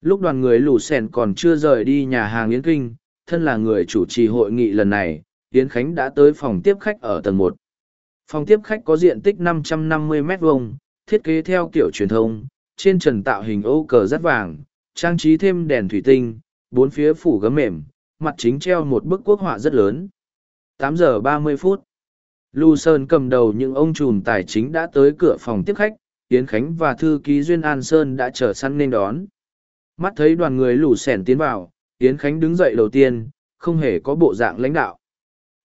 Lúc đoàn người lù sèn còn chưa rời đi nhà hàng Yến Kinh, thân là người chủ trì hội nghị lần này, Yến Khánh đã tới phòng tiếp khách ở tầng một. Phòng tiếp khách có diện tích 550 m vuông, thiết kế theo kiểu truyền thông, trên trần tạo hình ô cờ rắt vàng, trang trí thêm đèn thủy tinh, bốn phía phủ gấm mềm, mặt chính treo một bức quốc họa rất lớn. 8 giờ 30 phút. Lưu Sơn cầm đầu những ông trùm tài chính đã tới cửa phòng tiếp khách, Yến Khánh và thư ký Duyên An Sơn đã chờ săn nên đón. Mắt thấy đoàn người lù sẻn tiến vào, Yến Khánh đứng dậy đầu tiên, không hề có bộ dạng lãnh đạo.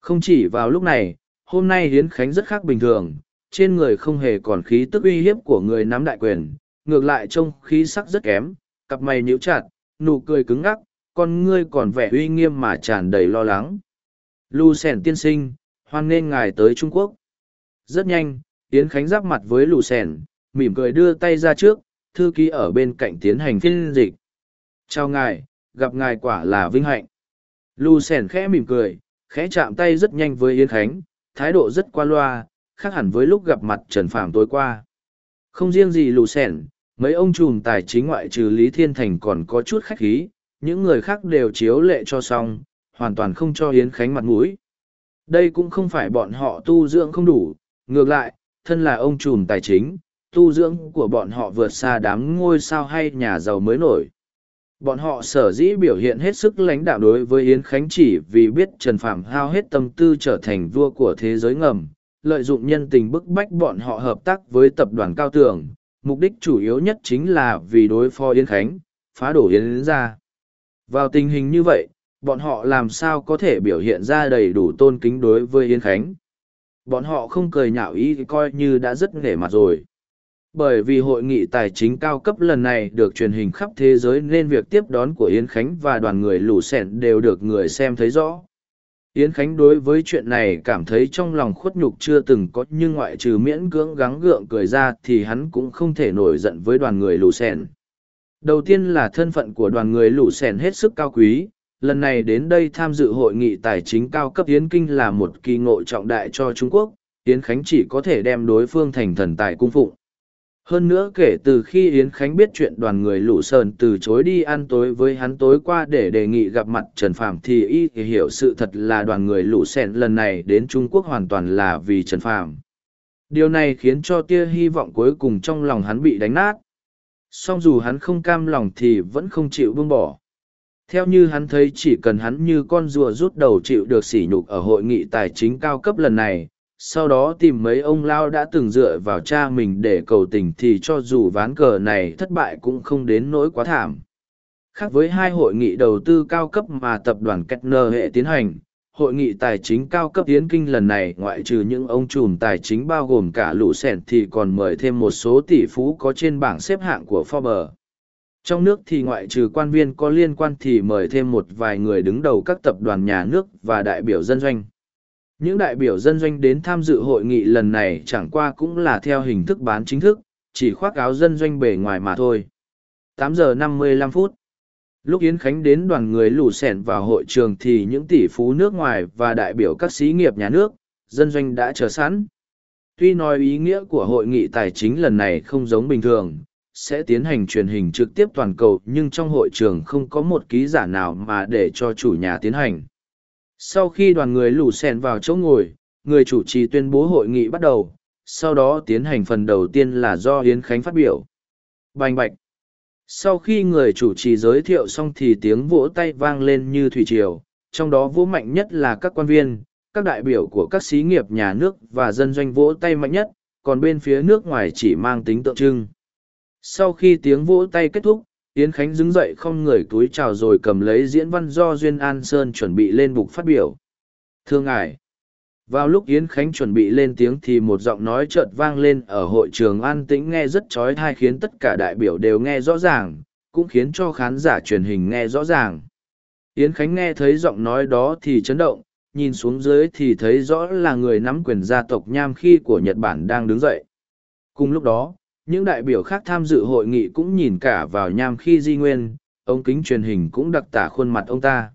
Không chỉ vào lúc này, hôm nay Yến Khánh rất khác bình thường, trên người không hề còn khí tức uy hiếp của người nắm đại quyền, ngược lại trông khí sắc rất kém, cặp mày nhíu chặt, nụ cười cứng ngắc, con ngươi còn vẻ uy nghiêm mà tràn đầy lo lắng. Lù sẻn tiên sinh, hoan nghênh ngài tới Trung Quốc. Rất nhanh, Yến Khánh giáp mặt với lù sẻn, mỉm cười đưa tay ra trước, thư ký ở bên cạnh tiến hành phiên dịch. Chào ngài, gặp ngài quả là vinh hạnh. Lù sẻn khẽ mỉm cười, khẽ chạm tay rất nhanh với Yến Khánh, thái độ rất qua loa, khác hẳn với lúc gặp mặt Trần Phàm tối qua. Không riêng gì lù sẻn, mấy ông trùm tài chính ngoại trừ Lý Thiên Thành còn có chút khách khí, những người khác đều chiếu lệ cho xong, hoàn toàn không cho Yến Khánh mặt mũi. Đây cũng không phải bọn họ tu dưỡng không đủ, ngược lại, thân là ông trùm tài chính, tu dưỡng của bọn họ vượt xa đám ngôi sao hay nhà giàu mới nổi. Bọn họ sở dĩ biểu hiện hết sức lãnh đạo đối với Yến Khánh chỉ vì biết Trần Phạm hao hết tâm tư trở thành vua của thế giới ngầm, lợi dụng nhân tình bức bách bọn họ hợp tác với tập đoàn cao tường, mục đích chủ yếu nhất chính là vì đối phó Yến Khánh, phá đổ Yến ra. Vào tình hình như vậy, bọn họ làm sao có thể biểu hiện ra đầy đủ tôn kính đối với Yến Khánh. Bọn họ không cười nhạo ý coi như đã rất nể mặt rồi. Bởi vì hội nghị tài chính cao cấp lần này được truyền hình khắp thế giới nên việc tiếp đón của Yến Khánh và đoàn người lù sẻn đều được người xem thấy rõ. Yến Khánh đối với chuyện này cảm thấy trong lòng khuất nhục chưa từng có nhưng ngoại trừ miễn cưỡng gắng gượng cười ra thì hắn cũng không thể nổi giận với đoàn người lù sẻn. Đầu tiên là thân phận của đoàn người lũ sèn hết sức cao quý, lần này đến đây tham dự hội nghị tài chính cao cấp Yến Kinh là một kỳ ngộ trọng đại cho Trung Quốc, Yến Khánh chỉ có thể đem đối phương thành thần tài cung phụng. Hơn nữa kể từ khi Yến Khánh biết chuyện đoàn người lũ sơn từ chối đi ăn tối với hắn tối qua để đề nghị gặp mặt Trần Phạm thì y hiểu sự thật là đoàn người lũ sẹn lần này đến Trung Quốc hoàn toàn là vì Trần Phạm. Điều này khiến cho tia hy vọng cuối cùng trong lòng hắn bị đánh nát. Song dù hắn không cam lòng thì vẫn không chịu buông bỏ. Theo như hắn thấy chỉ cần hắn như con rùa rút đầu chịu được sỉ nhục ở hội nghị tài chính cao cấp lần này, sau đó tìm mấy ông lao đã từng dựa vào cha mình để cầu tình thì cho dù ván cờ này thất bại cũng không đến nỗi quá thảm. Khác với hai hội nghị đầu tư cao cấp mà tập đoàn Kettner hệ tiến hành, hội nghị tài chính cao cấp tiến kinh lần này ngoại trừ những ông trùm tài chính bao gồm cả lũ sẻn thì còn mời thêm một số tỷ phú có trên bảng xếp hạng của Forbes. Trong nước thì ngoại trừ quan viên có liên quan thì mời thêm một vài người đứng đầu các tập đoàn nhà nước và đại biểu dân doanh. Những đại biểu dân doanh đến tham dự hội nghị lần này chẳng qua cũng là theo hình thức bán chính thức, chỉ khoác áo dân doanh bề ngoài mà thôi. 8 giờ 55 phút. Lúc Yến Khánh đến đoàn người lù sẻn vào hội trường thì những tỷ phú nước ngoài và đại biểu các xí nghiệp nhà nước, dân doanh đã chờ sẵn. Tuy nói ý nghĩa của hội nghị tài chính lần này không giống bình thường, sẽ tiến hành truyền hình trực tiếp toàn cầu nhưng trong hội trường không có một ký giả nào mà để cho chủ nhà tiến hành. Sau khi đoàn người lù xèn vào chỗ ngồi, người chủ trì tuyên bố hội nghị bắt đầu, sau đó tiến hành phần đầu tiên là do Yến Khánh phát biểu. Bành bạch. Sau khi người chủ trì giới thiệu xong thì tiếng vỗ tay vang lên như thủy triều, trong đó vỗ mạnh nhất là các quan viên, các đại biểu của các xí nghiệp nhà nước và dân doanh vỗ tay mạnh nhất, còn bên phía nước ngoài chỉ mang tính tượng trưng. Sau khi tiếng vỗ tay kết thúc, Yến Khánh đứng dậy không người túi chào rồi cầm lấy diễn văn do Duyên An Sơn chuẩn bị lên bục phát biểu. Thưa ngài, vào lúc Yến Khánh chuẩn bị lên tiếng thì một giọng nói chợt vang lên ở hội trường an tĩnh nghe rất trói thai khiến tất cả đại biểu đều nghe rõ ràng, cũng khiến cho khán giả truyền hình nghe rõ ràng. Yến Khánh nghe thấy giọng nói đó thì chấn động, nhìn xuống dưới thì thấy rõ là người nắm quyền gia tộc Nham Khi của Nhật Bản đang đứng dậy. Cùng lúc đó, những đại biểu khác tham dự hội nghị cũng nhìn cả vào nham khi di nguyên, ống kính truyền hình cũng đặc tả khuôn mặt ông ta.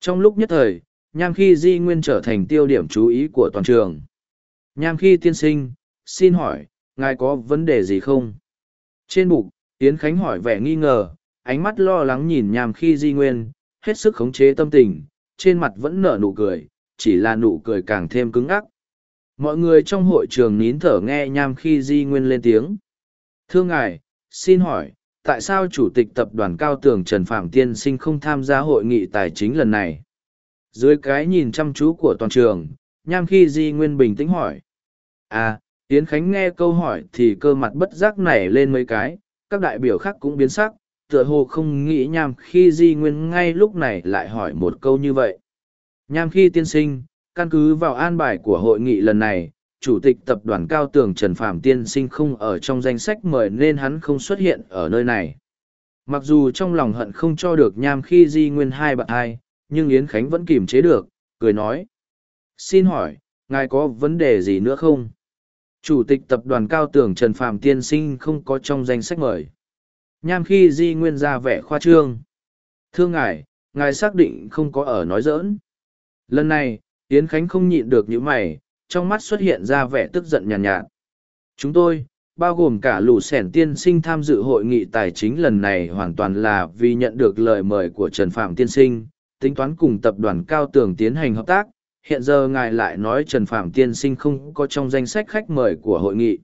Trong lúc nhất thời, nham khi di nguyên trở thành tiêu điểm chú ý của toàn trường. Nham khi tiên sinh, xin hỏi, ngài có vấn đề gì không? Trên bục, Yến Khánh hỏi vẻ nghi ngờ, ánh mắt lo lắng nhìn Nham khi di nguyên, hết sức khống chế tâm tình, trên mặt vẫn nở nụ cười, chỉ là nụ cười càng thêm cứng ắc. Mọi người trong hội trường nín thở nghe nham khi di nguyên lên tiếng. Thưa ngài, xin hỏi, tại sao Chủ tịch Tập đoàn Cao Tường Trần Phạm Tiên Sinh không tham gia hội nghị tài chính lần này? Dưới cái nhìn chăm chú của toàn trường, nham khi di nguyên bình tĩnh hỏi. À, Yến Khánh nghe câu hỏi thì cơ mặt bất giác nảy lên mấy cái, các đại biểu khác cũng biến sắc, tựa hồ không nghĩ nham khi di nguyên ngay lúc này lại hỏi một câu như vậy. Nham khi tiên sinh, căn cứ vào an bài của hội nghị lần này, chủ tịch tập đoàn cao tường Trần Phạm tiên sinh không ở trong danh sách mời nên hắn không xuất hiện ở nơi này. Mặc dù trong lòng hận không cho được nham khi di nguyên hai bạn hai, nhưng Yến Khánh vẫn kìm chế được, cười nói. Xin hỏi, ngài có vấn đề gì nữa không? Chủ tịch tập đoàn cao Tưởng Trần Phạm tiên sinh không có trong danh sách mời. Nham khi di nguyên ra vẻ khoa trương. Thưa ngài, ngài xác định không có ở nói giỡn. Lần này, Yến Khánh không nhịn được những mày, trong mắt xuất hiện ra vẻ tức giận nhàn nhạt, nhạt. Chúng tôi, bao gồm cả lũ sẻn tiên sinh tham dự hội nghị tài chính lần này hoàn toàn là vì nhận được lời mời của Trần Phạm tiên sinh, tính toán cùng tập đoàn cao tường tiến hành hợp tác. Hiện giờ ngài lại nói Trần Phạm tiên sinh không có trong danh sách khách mời của hội nghị.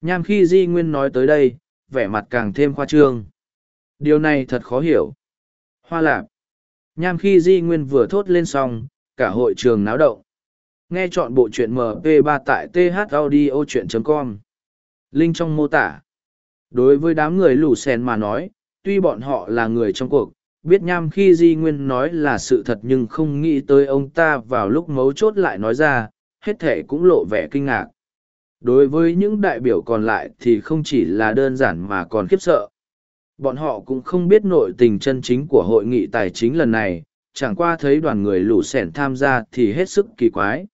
Nham khi Di Nguyên nói tới đây, vẻ mặt càng thêm khoa trương. Điều này thật khó hiểu. Hoa lạp. Nham khi Di Nguyên vừa thốt lên xong, cả hội trường náo động. Nghe chọn bộ truyện MP3 tại thaudio.com. Link trong mô tả. Đối với đám người lù sen mà nói, tuy bọn họ là người trong cuộc, biết nham khi Di Nguyên nói là sự thật nhưng không nghĩ tới ông ta vào lúc mấu chốt lại nói ra, hết thể cũng lộ vẻ kinh ngạc. Đối với những đại biểu còn lại thì không chỉ là đơn giản mà còn khiếp sợ. Bọn họ cũng không biết nội tình chân chính của hội nghị tài chính lần này, chẳng qua thấy đoàn người lũ sẻn tham gia thì hết sức kỳ quái.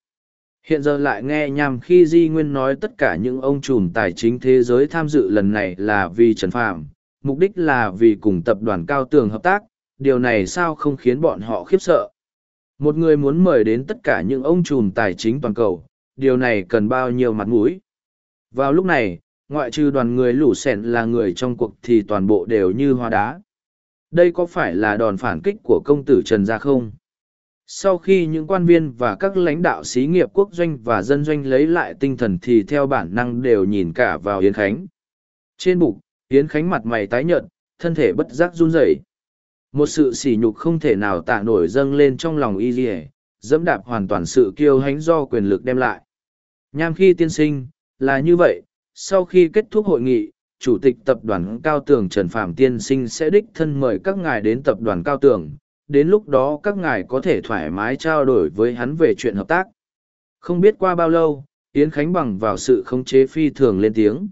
Hiện giờ lại nghe nhằm khi Di Nguyên nói tất cả những ông trùm tài chính thế giới tham dự lần này là vì Trần Phạm, mục đích là vì cùng tập đoàn cao tường hợp tác, điều này sao không khiến bọn họ khiếp sợ. Một người muốn mời đến tất cả những ông trùm tài chính toàn cầu, điều này cần bao nhiêu mặt mũi. Vào lúc này, ngoại trừ đoàn người lũ sẻn là người trong cuộc thì toàn bộ đều như hoa đá. Đây có phải là đòn phản kích của công tử Trần Gia không? Sau khi những quan viên và các lãnh đạo xí nghiệp quốc doanh và dân doanh lấy lại tinh thần thì theo bản năng đều nhìn cả vào Yến Khánh. Trên bục, Yến Khánh mặt mày tái nhợt, thân thể bất giác run rẩy. Một sự sỉ nhục không thể nào tạ nổi dâng lên trong lòng y dỉa dẫm đạp hoàn toàn sự kiêu hãnh do quyền lực đem lại. Nham khi tiên sinh, là như vậy, sau khi kết thúc hội nghị, Chủ tịch Tập đoàn Cao Tường Trần Phạm Tiên Sinh sẽ đích thân mời các ngài đến Tập đoàn Cao Tường, đến lúc đó các ngài có thể thoải mái trao đổi với hắn về chuyện hợp tác. Không biết qua bao lâu, Yến Khánh bằng vào sự khống chế phi thường lên tiếng.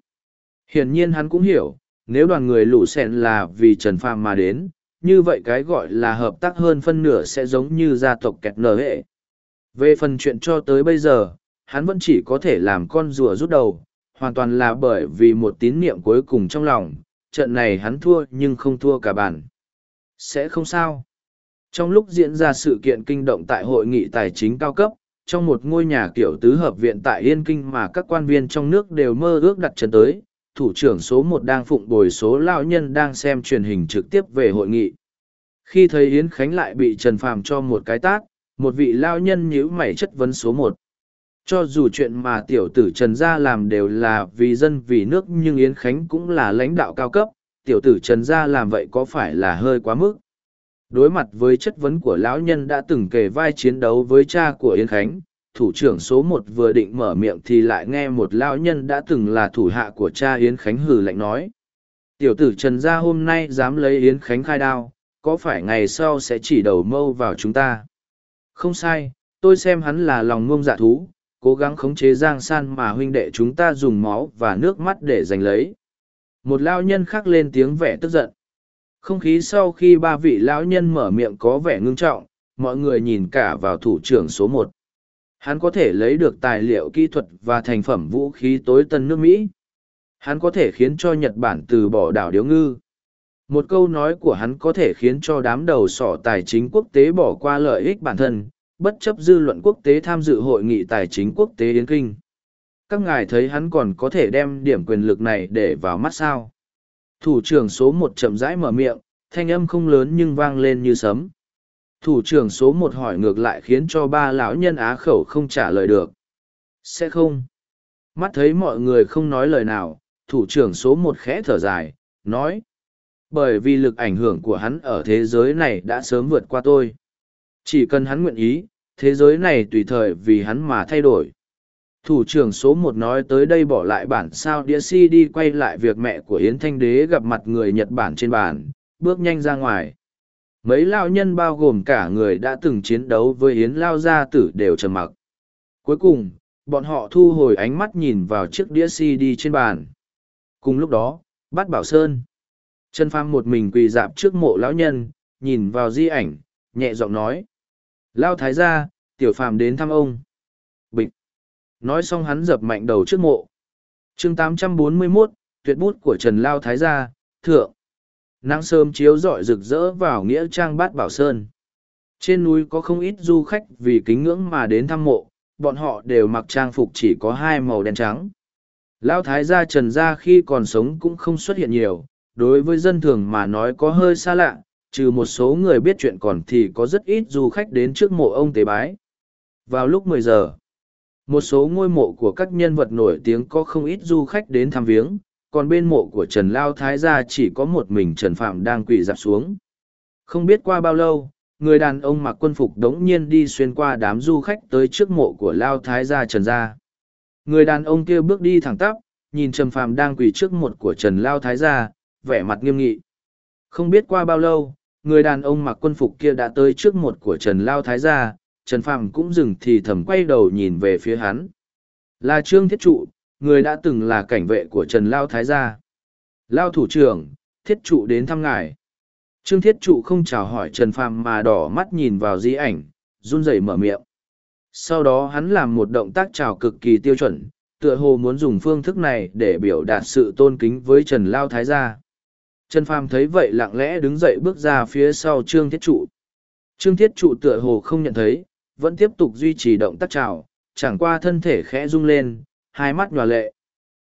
Hiển nhiên hắn cũng hiểu, nếu đoàn người lũ xẹn là vì Trần Phạm mà đến, như vậy cái gọi là hợp tác hơn phân nửa sẽ giống như gia tộc kẹt nở hệ. Về phần chuyện cho tới bây giờ, hắn vẫn chỉ có thể làm con rùa rút đầu, hoàn toàn là bởi vì một tín niệm cuối cùng trong lòng, trận này hắn thua nhưng không thua cả bản. Sẽ không sao. Trong lúc diễn ra sự kiện kinh động tại hội nghị tài chính cao cấp, trong một ngôi nhà kiểu tứ hợp viện tại Yên Kinh mà các quan viên trong nước đều mơ ước đặt chân tới, thủ trưởng số một đang phụng bồi số lão nhân đang xem truyền hình trực tiếp về hội nghị. Khi thấy Yến Khánh lại bị Trần Phàm cho một cái tát, một vị lao nhân nhíu mày chất vấn số một. Cho dù chuyện mà tiểu tử Trần Gia làm đều là vì dân vì nước nhưng Yến Khánh cũng là lãnh đạo cao cấp, tiểu tử Trần Gia làm vậy có phải là hơi quá mức? Đối mặt với chất vấn của lão nhân đã từng kề vai chiến đấu với cha của Yến Khánh, thủ trưởng số một vừa định mở miệng thì lại nghe một lão nhân đã từng là thủ hạ của cha Yến Khánh hử lạnh nói. Tiểu tử Trần Gia hôm nay dám lấy Yến Khánh khai đao, có phải ngày sau sẽ chỉ đầu mâu vào chúng ta? Không sai, tôi xem hắn là lòng ngông dạ thú, cố gắng khống chế giang san mà huynh đệ chúng ta dùng máu và nước mắt để giành lấy một lao nhân khác lên tiếng vẻ tức giận không khí sau khi ba vị lão nhân mở miệng có vẻ ngưng trọng mọi người nhìn cả vào thủ trưởng số một hắn có thể lấy được tài liệu kỹ thuật và thành phẩm vũ khí tối tân nước mỹ hắn có thể khiến cho nhật bản từ bỏ đảo điếu ngư một câu nói của hắn có thể khiến cho đám đầu sỏ tài chính quốc tế bỏ qua lợi ích bản thân bất chấp dư luận quốc tế tham dự hội nghị tài chính quốc tế Yến Kinh. Các ngài thấy hắn còn có thể đem điểm quyền lực này để vào mắt sao. Thủ trưởng số một chậm rãi mở miệng, thanh âm không lớn nhưng vang lên như sấm. Thủ trưởng số một hỏi ngược lại khiến cho ba lão nhân á khẩu không trả lời được. Sẽ không. Mắt thấy mọi người không nói lời nào, thủ trưởng số một khẽ thở dài, nói. Bởi vì lực ảnh hưởng của hắn ở thế giới này đã sớm vượt qua tôi. Chỉ cần hắn nguyện ý, thế giới này tùy thời vì hắn mà thay đổi. Thủ trưởng số một nói tới đây bỏ lại bản sao đĩa CD quay lại việc mẹ của Yến Thanh Đế gặp mặt người Nhật Bản trên bàn, bước nhanh ra ngoài. Mấy lao nhân bao gồm cả người đã từng chiến đấu với Yến Lao Gia Tử đều trầm mặc. Cuối cùng, bọn họ thu hồi ánh mắt nhìn vào chiếc đĩa CD trên bàn. Cùng lúc đó, bắt Bảo Sơn. Trần phang một mình quỳ dạp trước mộ lão nhân, nhìn vào di ảnh, nhẹ giọng nói. Lao thái gia, tiểu phàm đến thăm ông. Bịch. Nói xong hắn dập mạnh đầu trước mộ. chương 841, tuyệt bút của Trần Lao thái gia, thượng. Nắng sớm chiếu rọi rực rỡ vào nghĩa trang bát bảo sơn. Trên núi có không ít du khách vì kính ngưỡng mà đến thăm mộ, bọn họ đều mặc trang phục chỉ có hai màu đen trắng. Lão thái gia Trần gia khi còn sống cũng không xuất hiện nhiều, đối với dân thường mà nói có hơi xa lạ, trừ một số người biết chuyện còn thì có rất ít du khách đến trước mộ ông tế bái. Vào lúc mười giờ, một số ngôi mộ của các nhân vật nổi tiếng có không ít du khách đến thăm viếng, còn bên mộ của Trần Lao Thái gia chỉ có một mình Trần Phạm đang quỳ dạp xuống. Không biết qua bao lâu, người đàn ông mặc quân phục đống nhiên đi xuyên qua đám du khách tới trước mộ của Lao Thái gia Trần gia. Người đàn ông kia bước đi thẳng tắp, nhìn Trần Phạm đang quỳ trước một của Trần Lao Thái gia, vẻ mặt nghiêm nghị. Không biết qua bao lâu, người đàn ông mặc quân phục kia đã tới trước một của Trần Lao Thái gia, Trần Phạm cũng dừng thì thầm quay đầu nhìn về phía hắn. Là Trương Thiết Trụ, người đã từng là cảnh vệ của Trần Lao Thái gia. Lao thủ trưởng, Thiết Trụ đến thăm ngài. Trương Thiết Trụ không chào hỏi Trần Phàm mà đỏ mắt nhìn vào di ảnh, run rẩy mở miệng. Sau đó hắn làm một động tác chào cực kỳ tiêu chuẩn, tựa hồ muốn dùng phương thức này để biểu đạt sự tôn kính với Trần Lao Thái gia. Trần Phàm thấy vậy lặng lẽ đứng dậy bước ra phía sau Trương Thiết Trụ. Trương Thiết Trụ tựa hồ không nhận thấy, vẫn tiếp tục duy trì động tác chào, chẳng qua thân thể khẽ rung lên, hai mắt nhòa lệ.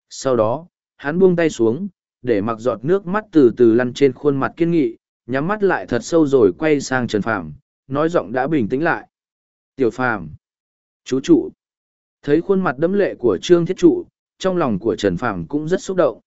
Sau đó, hắn buông tay xuống, để mặc giọt nước mắt từ từ lăn trên khuôn mặt kiên nghị, nhắm mắt lại thật sâu rồi quay sang Trần Phàm, nói giọng đã bình tĩnh lại. Tiểu Phàm, chú trụ. Thấy khuôn mặt đẫm lệ của Trương Thiết Trụ, trong lòng của Trần Phàm cũng rất xúc động.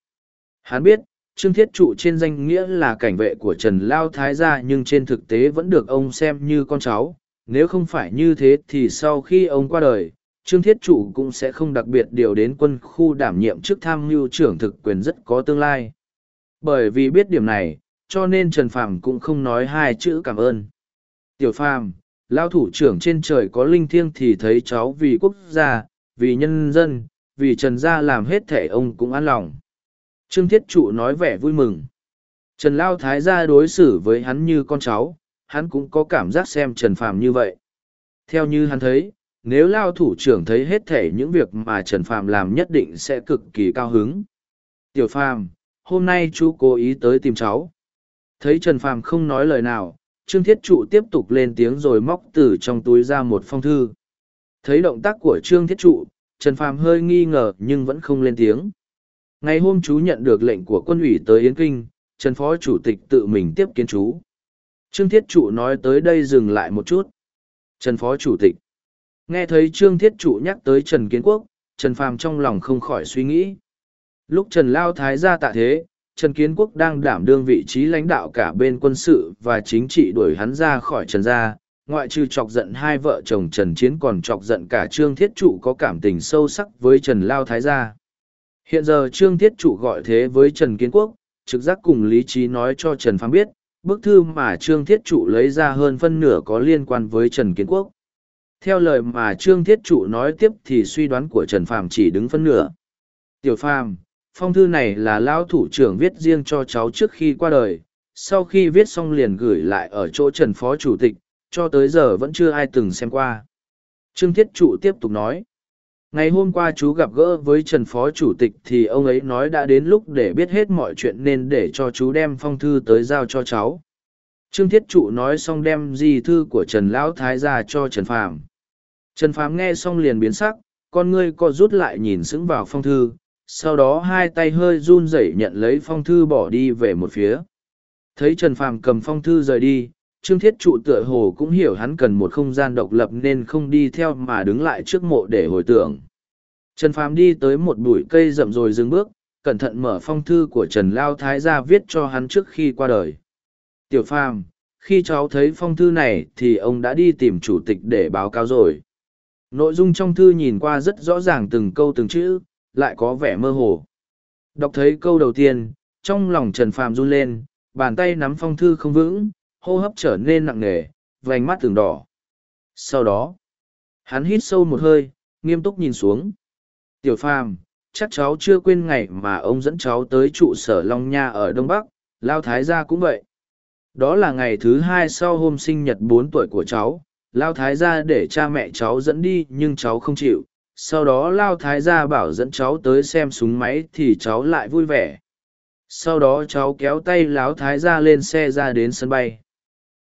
Hắn biết, Trương Thiết Trụ trên danh nghĩa là cảnh vệ của Trần Lao Thái gia nhưng trên thực tế vẫn được ông xem như con cháu. Nếu không phải như thế thì sau khi ông qua đời, Trương Thiết Trụ cũng sẽ không đặc biệt điều đến quân khu đảm nhiệm chức tham mưu trưởng thực quyền rất có tương lai. Bởi vì biết điểm này, cho nên Trần Phàm cũng không nói hai chữ cảm ơn. Tiểu Phàm, Lao thủ trưởng trên trời có linh thiêng thì thấy cháu vì quốc gia, vì nhân dân, vì Trần gia làm hết thể ông cũng an lòng. Trương Thiết Trụ nói vẻ vui mừng. Trần Lao Thái gia đối xử với hắn như con cháu, hắn cũng có cảm giác xem Trần Phàm như vậy. Theo như hắn thấy, nếu Lao thủ trưởng thấy hết thể những việc mà Trần Phàm làm nhất định sẽ cực kỳ cao hứng. Tiểu Phàm, hôm nay chú cố ý tới tìm cháu. Thấy Trần Phàm không nói lời nào, Trương Thiết Trụ tiếp tục lên tiếng rồi móc từ trong túi ra một phong thư. Thấy động tác của Trương Thiết Trụ, Trần Phàm hơi nghi ngờ nhưng vẫn không lên tiếng. Ngày hôm chú nhận được lệnh của quân ủy tới Yến Kinh, Trần Phó Chủ tịch tự mình tiếp kiến chú. Trương Thiết Trụ nói tới đây dừng lại một chút. Trần Phó Chủ tịch. Nghe thấy Trương Thiết Trụ nhắc tới Trần Kiến Quốc, Trần Phàm trong lòng không khỏi suy nghĩ. Lúc Trần Lao Thái ra tạ thế, Trần Kiến Quốc đang đảm đương vị trí lãnh đạo cả bên quân sự và chính trị đuổi hắn ra khỏi Trần gia, ngoại trừ chọc giận hai vợ chồng Trần Chiến còn chọc giận cả Trương Thiết Trụ có cảm tình sâu sắc với Trần Lao Thái gia. Hiện giờ Trương Thiết Trụ gọi thế với Trần Kiến Quốc, trực giác cùng lý trí nói cho Trần Phàm biết, bức thư mà Trương Thiết Trụ lấy ra hơn phân nửa có liên quan với Trần Kiến Quốc. Theo lời mà Trương Thiết Trụ nói tiếp thì suy đoán của Trần Phàm chỉ đứng phân nửa. Tiểu Phàm, phong thư này là lão thủ trưởng viết riêng cho cháu trước khi qua đời, sau khi viết xong liền gửi lại ở chỗ Trần Phó Chủ tịch, cho tới giờ vẫn chưa ai từng xem qua. Trương Thiết Trụ tiếp tục nói. Ngày hôm qua chú gặp gỡ với Trần Phó Chủ tịch thì ông ấy nói đã đến lúc để biết hết mọi chuyện nên để cho chú đem phong thư tới giao cho cháu. Trương Thiết Trụ nói xong đem di thư của Trần Lão Thái ra cho Trần Phàm. Trần Phàm nghe xong liền biến sắc, con ngươi co rút lại nhìn sững vào phong thư, sau đó hai tay hơi run rẩy nhận lấy phong thư bỏ đi về một phía. Thấy Trần Phàm cầm phong thư rời đi, Trương Thiết Trụ tựa hồ cũng hiểu hắn cần một không gian độc lập nên không đi theo mà đứng lại trước mộ để hồi tưởng. Trần Phàm đi tới một bụi cây rậm rồi dừng bước, cẩn thận mở phong thư của Trần Lao Thái ra viết cho hắn trước khi qua đời. Tiểu Phàm, khi cháu thấy phong thư này thì ông đã đi tìm chủ tịch để báo cáo rồi. Nội dung trong thư nhìn qua rất rõ ràng từng câu từng chữ, lại có vẻ mơ hồ. Đọc thấy câu đầu tiên, trong lòng Trần Phàm run lên, bàn tay nắm phong thư không vững, hô hấp trở nên nặng nề, vành mắt từng đỏ. Sau đó, hắn hít sâu một hơi, nghiêm túc nhìn xuống. Tiểu Phàm, chắc cháu chưa quên ngày mà ông dẫn cháu tới trụ sở Long Nha ở Đông Bắc, Lao Thái gia cũng vậy. Đó là ngày thứ hai sau hôm sinh nhật bốn tuổi của cháu, Lao Thái gia để cha mẹ cháu dẫn đi nhưng cháu không chịu. Sau đó Lao Thái gia bảo dẫn cháu tới xem súng máy thì cháu lại vui vẻ. Sau đó cháu kéo tay Lão Thái gia lên xe ra đến sân bay.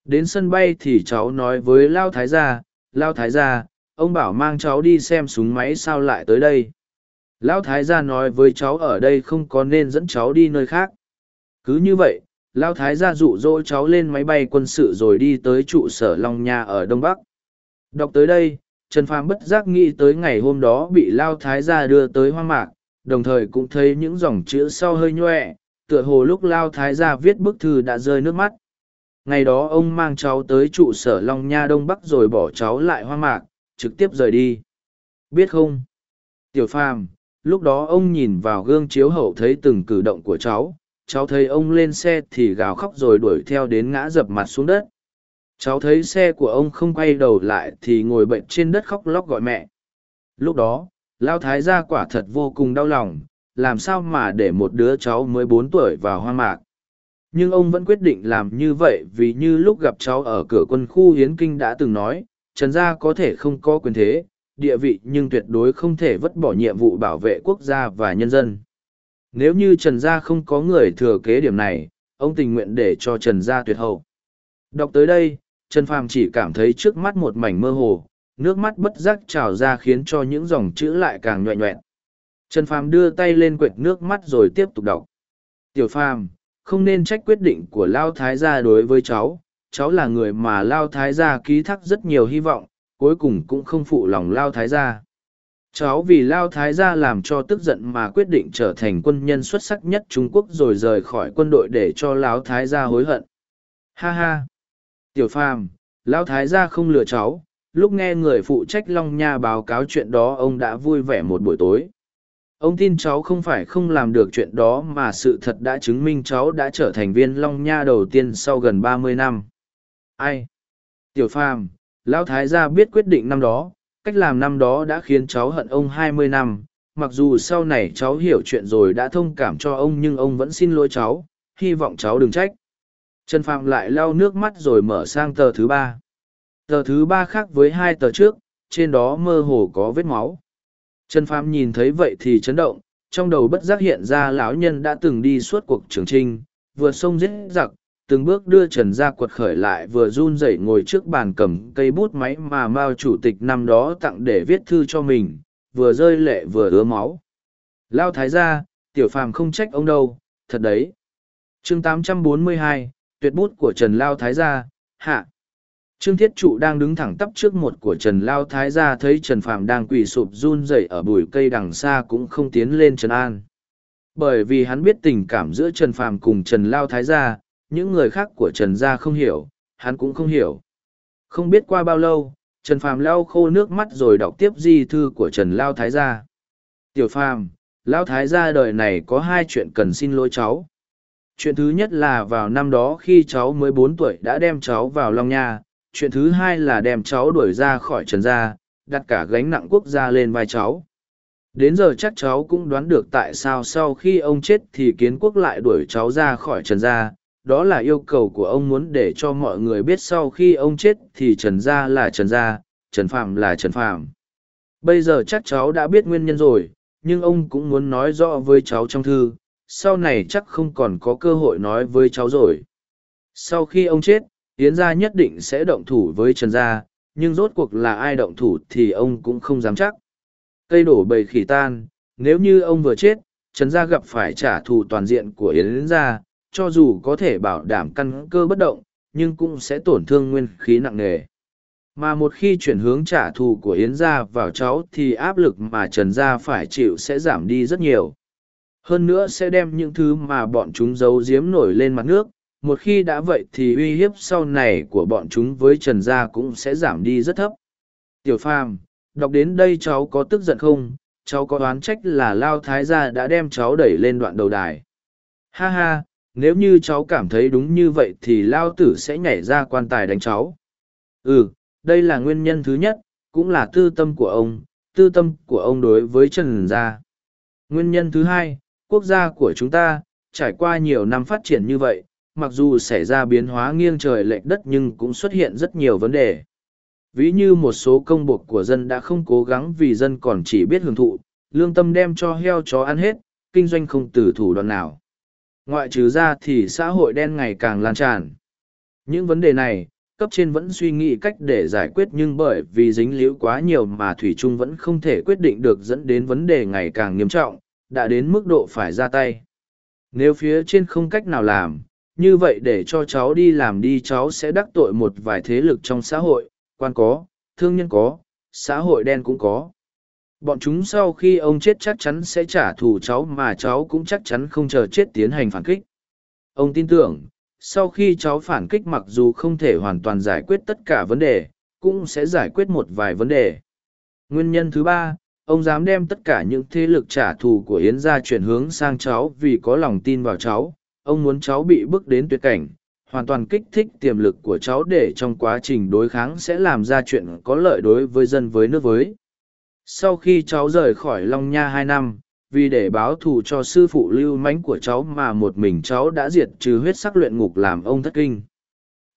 Đến sân bay thì cháu nói với Lao Thái gia, Lao Thái gia, ông bảo mang cháu đi xem súng máy sao lại tới đây. Lão Thái gia nói với cháu ở đây không có nên dẫn cháu đi nơi khác. Cứ như vậy, Lão Thái gia dụ dỗ cháu lên máy bay quân sự rồi đi tới trụ sở Long Nha ở Đông Bắc. Đọc tới đây, Trần Phàm bất giác nghĩ tới ngày hôm đó bị Lao Thái gia đưa tới hoang mạc, đồng thời cũng thấy những dòng chữ sau hơi nhoẹ, tựa hồ lúc Lao Thái gia viết bức thư đã rơi nước mắt. Ngày đó ông mang cháu tới trụ sở Long Nha Đông Bắc rồi bỏ cháu lại hoang mạc, trực tiếp rời đi. Biết không? Tiểu Phàm, lúc đó ông nhìn vào gương chiếu hậu thấy từng cử động của cháu cháu thấy ông lên xe thì gào khóc rồi đuổi theo đến ngã dập mặt xuống đất. Cháu thấy xe của ông không quay đầu lại thì ngồi bệnh trên đất khóc lóc gọi mẹ. Lúc đó, lao thái gia quả thật vô cùng đau lòng, làm sao mà để một đứa cháu mới bốn tuổi vào hoang mạc. Nhưng ông vẫn quyết định làm như vậy vì như lúc gặp cháu ở cửa quân khu hiến kinh đã từng nói, trần gia có thể không có quyền thế, địa vị nhưng tuyệt đối không thể vứt bỏ nhiệm vụ bảo vệ quốc gia và nhân dân. Nếu như Trần Gia không có người thừa kế điểm này, ông tình nguyện để cho Trần Gia tuyệt hậu. Đọc tới đây, Trần Phàm chỉ cảm thấy trước mắt một mảnh mơ hồ, nước mắt bất giác trào ra khiến cho những dòng chữ lại càng nhọe nhọẹn. Trần Phàm đưa tay lên quệt nước mắt rồi tiếp tục đọc. Tiểu Phàm, không nên trách quyết định của Lao Thái gia đối với cháu, cháu là người mà Lao Thái gia ký thác rất nhiều hy vọng, cuối cùng cũng không phụ lòng lao thái gia cháu vì lao thái gia làm cho tức giận mà quyết định trở thành quân nhân xuất sắc nhất trung quốc rồi rời khỏi quân đội để cho lão thái gia hối hận. Ha ha. Tiểu phàm lão thái gia không lừa cháu. Lúc nghe người phụ trách long nha báo cáo chuyện đó ông đã vui vẻ một buổi tối. Ông tin cháu không phải không làm được chuyện đó mà sự thật đã chứng minh cháu đã trở thành viên long nha đầu tiên sau gần ba mươi năm. Ai? Tiểu phàm Lão Thái gia biết quyết định năm đó, cách làm năm đó đã khiến cháu hận ông hai mươi năm, mặc dù sau này cháu hiểu chuyện rồi đã thông cảm cho ông nhưng ông vẫn xin lỗi cháu, hy vọng cháu đừng trách. Trần Phạm lại lau nước mắt rồi mở sang tờ thứ ba. Tờ thứ ba khác với hai tờ trước, trên đó mơ hồ có vết máu. Trần Phạm nhìn thấy vậy thì chấn động, trong đầu bất giác hiện ra lão nhân đã từng đi suốt cuộc trường trinh, vừa sông giết giặc, từng bước đưa trần gia quật khởi lại vừa run rẩy ngồi trước bàn cầm cây bút máy mà mao chủ tịch năm đó tặng để viết thư cho mình vừa rơi lệ vừa ứa máu. Lao thái gia tiểu phàm không trách ông đâu thật đấy. Chương 842, tuyệt bút của trần lao thái gia hạ. Trương thiết trụ đang đứng thẳng tắp trước một của trần lao thái gia thấy trần phàm đang quỳ sụp run rẩy ở bụi cây đằng xa cũng không tiến lên trần an. Bởi vì hắn biết tình cảm giữa trần phàm cùng trần lao thái gia những người khác của Trần Gia không hiểu, hắn cũng không hiểu. Không biết qua bao lâu, Trần Phàm lau khô nước mắt rồi đọc tiếp di thư của Trần Lao Thái Gia. Tiểu Phàm, Lao Thái Gia đời này có hai chuyện cần xin lỗi cháu. Chuyện thứ nhất là vào năm đó khi cháu mới bốn tuổi đã đem cháu vào Long Nha. Chuyện thứ hai là đem cháu đuổi ra khỏi Trần Gia, đặt cả gánh nặng quốc gia lên vai cháu. Đến giờ chắc cháu cũng đoán được tại sao sau khi ông chết thì kiến quốc lại đuổi cháu ra khỏi Trần Gia, đó là yêu cầu của ông muốn để cho mọi người biết sau khi ông chết thì trần gia là trần gia trần phạm là trần phạm. Bây giờ chắc cháu đã biết nguyên nhân rồi nhưng ông cũng muốn nói rõ với cháu trong thư sau này chắc không còn có cơ hội nói với cháu rồi. Sau khi ông chết yến gia nhất định sẽ động thủ với trần gia nhưng rốt cuộc là ai động thủ thì ông cũng không dám chắc. Cây đổ bầy khỉ tan, nếu như ông vừa chết, Trần Gia gặp phải trả thù toàn diện của Yến Gia, cho dù có thể bảo đảm căn cơ bất động, nhưng cũng sẽ tổn thương nguyên khí nặng nề. Mà một khi chuyển hướng trả thù của Yến Gia vào cháu thì áp lực mà Trần Gia phải chịu sẽ giảm đi rất nhiều. Hơn nữa sẽ đem những thứ mà bọn chúng giấu giếm nổi lên mặt nước, một khi đã vậy thì uy hiếp sau này của bọn chúng với Trần Gia cũng sẽ giảm đi rất thấp. Tiểu Phàm, đọc đến đây cháu có tức giận không? Cháu có đoán trách là Lao Thái Gia đã đem cháu đẩy lên đoạn đầu đài. Ha ha, nếu như cháu cảm thấy đúng như vậy thì Lao Tử sẽ nhảy ra quan tài đánh cháu. Ừ, đây là nguyên nhân thứ nhất, cũng là tư tâm của ông, tư tâm của ông đối với Trần Gia. Nguyên nhân thứ hai, quốc gia của chúng ta, trải qua nhiều năm phát triển như vậy, mặc dù xảy ra biến hóa nghiêng trời lệch đất nhưng cũng xuất hiện rất nhiều vấn đề. Ví như một số công buộc của dân đã không cố gắng vì dân còn chỉ biết hưởng thụ, lương tâm đem cho heo chó ăn hết, kinh doanh không từ thủ đoạn nào. Ngoại trừ ra thì xã hội đen ngày càng lan tràn. Những vấn đề này, cấp trên vẫn suy nghĩ cách để giải quyết nhưng bởi vì dính líu quá nhiều mà Thủy Trung vẫn không thể quyết định được dẫn đến vấn đề ngày càng nghiêm trọng, đã đến mức độ phải ra tay. Nếu phía trên không cách nào làm, như vậy để cho cháu đi làm đi cháu sẽ đắc tội một vài thế lực trong xã hội, quan có, thương nhân có, xã hội đen cũng có. Bọn chúng sau khi ông chết chắc chắn sẽ trả thù cháu mà cháu cũng chắc chắn không chờ chết tiến hành phản kích. Ông tin tưởng, sau khi cháu phản kích mặc dù không thể hoàn toàn giải quyết tất cả vấn đề, cũng sẽ giải quyết một vài vấn đề. Nguyên nhân thứ ba, ông dám đem tất cả những thế lực trả thù của Yến gia chuyển hướng sang cháu vì có lòng tin vào cháu, ông muốn cháu bị bước đến tuyệt cảnh, hoàn toàn kích thích tiềm lực của cháu để trong quá trình đối kháng sẽ làm ra chuyện có lợi đối với dân với nước với. Sau khi cháu rời khỏi Long Nha hai năm, vì để báo thù cho sư phụ lưu mãnh của cháu mà một mình cháu đã diệt trừ huyết sắc luyện ngục làm ông thất kinh.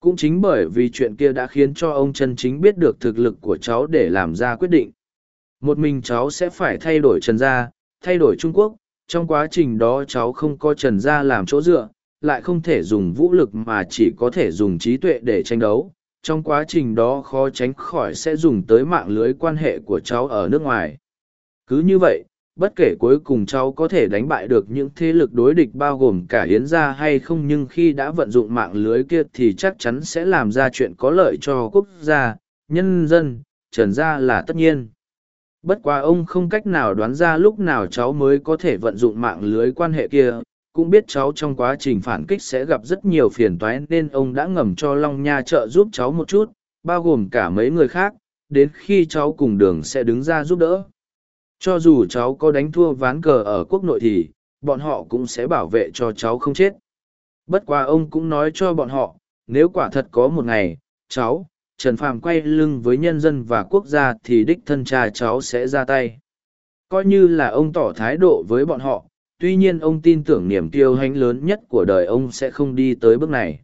Cũng chính bởi vì chuyện kia đã khiến cho ông chân chính biết được thực lực của cháu để làm ra quyết định. Một mình cháu sẽ phải thay đổi Trần Gia, thay đổi Trung Quốc, trong quá trình đó cháu không có Trần Gia làm chỗ dựa, lại không thể dùng vũ lực mà chỉ có thể dùng trí tuệ để tranh đấu. Trong quá trình đó khó tránh khỏi sẽ dùng tới mạng lưới quan hệ của cháu ở nước ngoài. Cứ như vậy, bất kể cuối cùng cháu có thể đánh bại được những thế lực đối địch bao gồm cả hiến gia hay không nhưng khi đã vận dụng mạng lưới kia thì chắc chắn sẽ làm ra chuyện có lợi cho quốc gia, nhân dân, trần gia là tất nhiên. Bất quá ông không cách nào đoán ra lúc nào cháu mới có thể vận dụng mạng lưới quan hệ kia, cũng biết cháu trong quá trình phản kích sẽ gặp rất nhiều phiền toái nên ông đã ngầm cho Long Nha trợ giúp cháu một chút, bao gồm cả mấy người khác, đến khi cháu cùng đường sẽ đứng ra giúp đỡ. Cho dù cháu có đánh thua ván cờ ở quốc nội thì, bọn họ cũng sẽ bảo vệ cho cháu không chết. Bất quá ông cũng nói cho bọn họ, nếu quả thật có một ngày, cháu, Trần Phàm quay lưng với nhân dân và quốc gia thì đích thân cha cháu sẽ ra tay. Coi như là ông tỏ thái độ với bọn họ, tuy nhiên ông tin tưởng niềm tiêu hãnh lớn nhất của đời ông sẽ không đi tới bước này.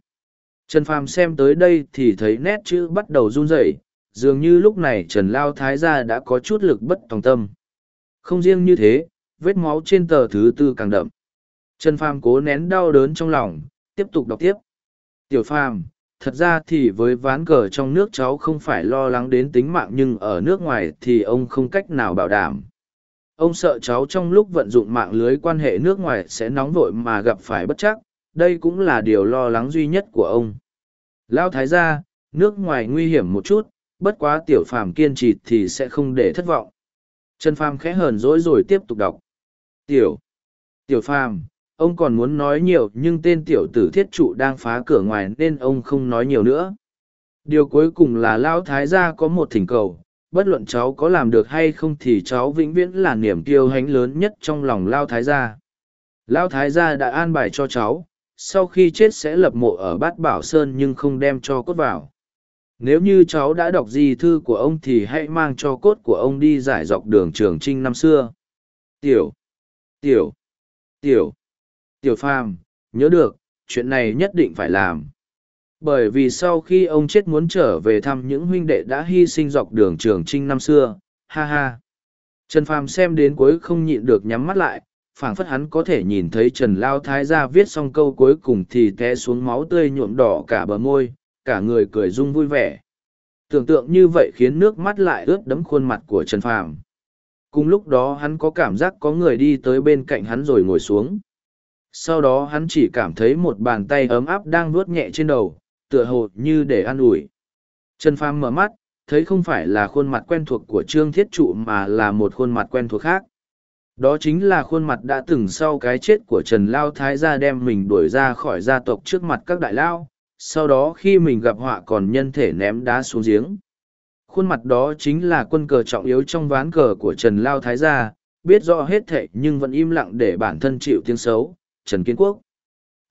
Trần Phàm xem tới đây thì thấy nét chữ bắt đầu run rẩy, dường như lúc này Trần Lao Thái gia đã có chút lực bất tòng tâm. Không riêng như thế, vết máu trên tờ thứ tư càng đậm. Trần Phàm cố nén đau đớn trong lòng, tiếp tục đọc tiếp. Tiểu Phàm, thật ra thì với ván cờ trong nước cháu không phải lo lắng đến tính mạng nhưng ở nước ngoài thì ông không cách nào bảo đảm. Ông sợ cháu trong lúc vận dụng mạng lưới quan hệ nước ngoài sẽ nóng vội mà gặp phải bất chắc, đây cũng là điều lo lắng duy nhất của ông. Lão Thái gia, nước ngoài nguy hiểm một chút, bất quá tiểu phàm kiên trì thì sẽ không để thất vọng. Trần Phàm khẽ hờn dỗi rồi tiếp tục đọc. Tiểu, tiểu Phàm, ông còn muốn nói nhiều nhưng tên tiểu tử thiết trụ đang phá cửa ngoài nên ông không nói nhiều nữa. Điều cuối cùng là lão Thái gia có một thỉnh cầu, bất luận cháu có làm được hay không thì cháu vĩnh viễn là niềm kiêu hãnh lớn nhất trong lòng Lao Thái gia. Lao Thái gia đã an bài cho cháu, sau khi chết sẽ lập mộ ở bát bảo sơn nhưng không đem cho cốt vào. Nếu như cháu đã đọc di thư của ông thì hãy mang cho cốt của ông đi giải dọc đường trường trinh năm xưa. Tiểu tiểu tiểu tiểu phàm nhớ được chuyện này nhất định phải làm bởi vì sau khi ông chết muốn trở về thăm những huynh đệ đã hy sinh dọc đường trường trinh năm xưa ha ha trần phàm xem đến cuối không nhịn được nhắm mắt lại phảng phất hắn có thể nhìn thấy trần lao thái gia viết xong câu cuối cùng thì té xuống máu tươi nhuộm đỏ cả bờ môi cả người cười rung vui vẻ. Tưởng tượng như vậy khiến nước mắt lại ướt đẫm khuôn mặt của Trần Phàm. Cùng lúc đó hắn có cảm giác có người đi tới bên cạnh hắn rồi ngồi xuống. Sau đó hắn chỉ cảm thấy một bàn tay ấm áp đang vuốt nhẹ trên đầu, tựa hồ như để an ủi. Trần Phàm mở mắt, thấy không phải là khuôn mặt quen thuộc của Trương Thiết Trụ mà là một khuôn mặt quen thuộc khác. Đó chính là khuôn mặt đã từng sau cái chết của Trần Lao Thái gia đem mình đuổi ra khỏi gia tộc trước mặt các đại lao, sau đó khi mình gặp họa còn nhân thể ném đá xuống giếng. Khuôn mặt đó chính là quân cờ trọng yếu trong ván cờ của Trần Lao Thái gia, biết rõ hết thệ nhưng vẫn im lặng để bản thân chịu tiếng xấu, Trần Kiến Quốc.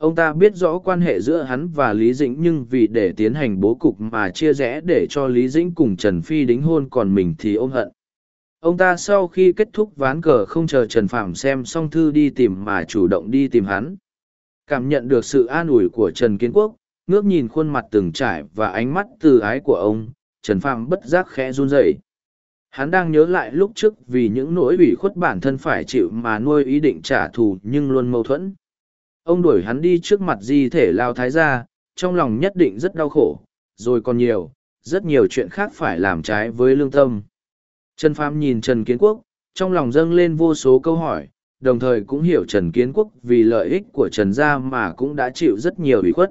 Ông ta biết rõ quan hệ giữa hắn và Lý Dĩnh nhưng vì để tiến hành bố cục mà chia rẽ để cho Lý Dĩnh cùng Trần Phi đính hôn còn mình thì ôm hận. Ông ta sau khi kết thúc ván cờ không chờ Trần Phạm xem xong thư đi tìm mà chủ động đi tìm hắn. Cảm nhận được sự an ủi của Trần Kiến Quốc, ngước nhìn khuôn mặt từng trải và ánh mắt từ ái của ông, Trần Phạm bất giác khẽ run rẩy. Hắn đang nhớ lại lúc trước vì những nỗi ủy khuất bản thân phải chịu mà nuôi ý định trả thù nhưng luôn mâu thuẫn. Ông đuổi hắn đi trước mặt di thể lao thái gia, trong lòng nhất định rất đau khổ, rồi còn nhiều, rất nhiều chuyện khác phải làm trái với lương tâm. Trần Phàm nhìn Trần Kiến Quốc, trong lòng dâng lên vô số câu hỏi, đồng thời cũng hiểu Trần Kiến Quốc vì lợi ích của Trần Gia mà cũng đã chịu rất nhiều ủy khuất.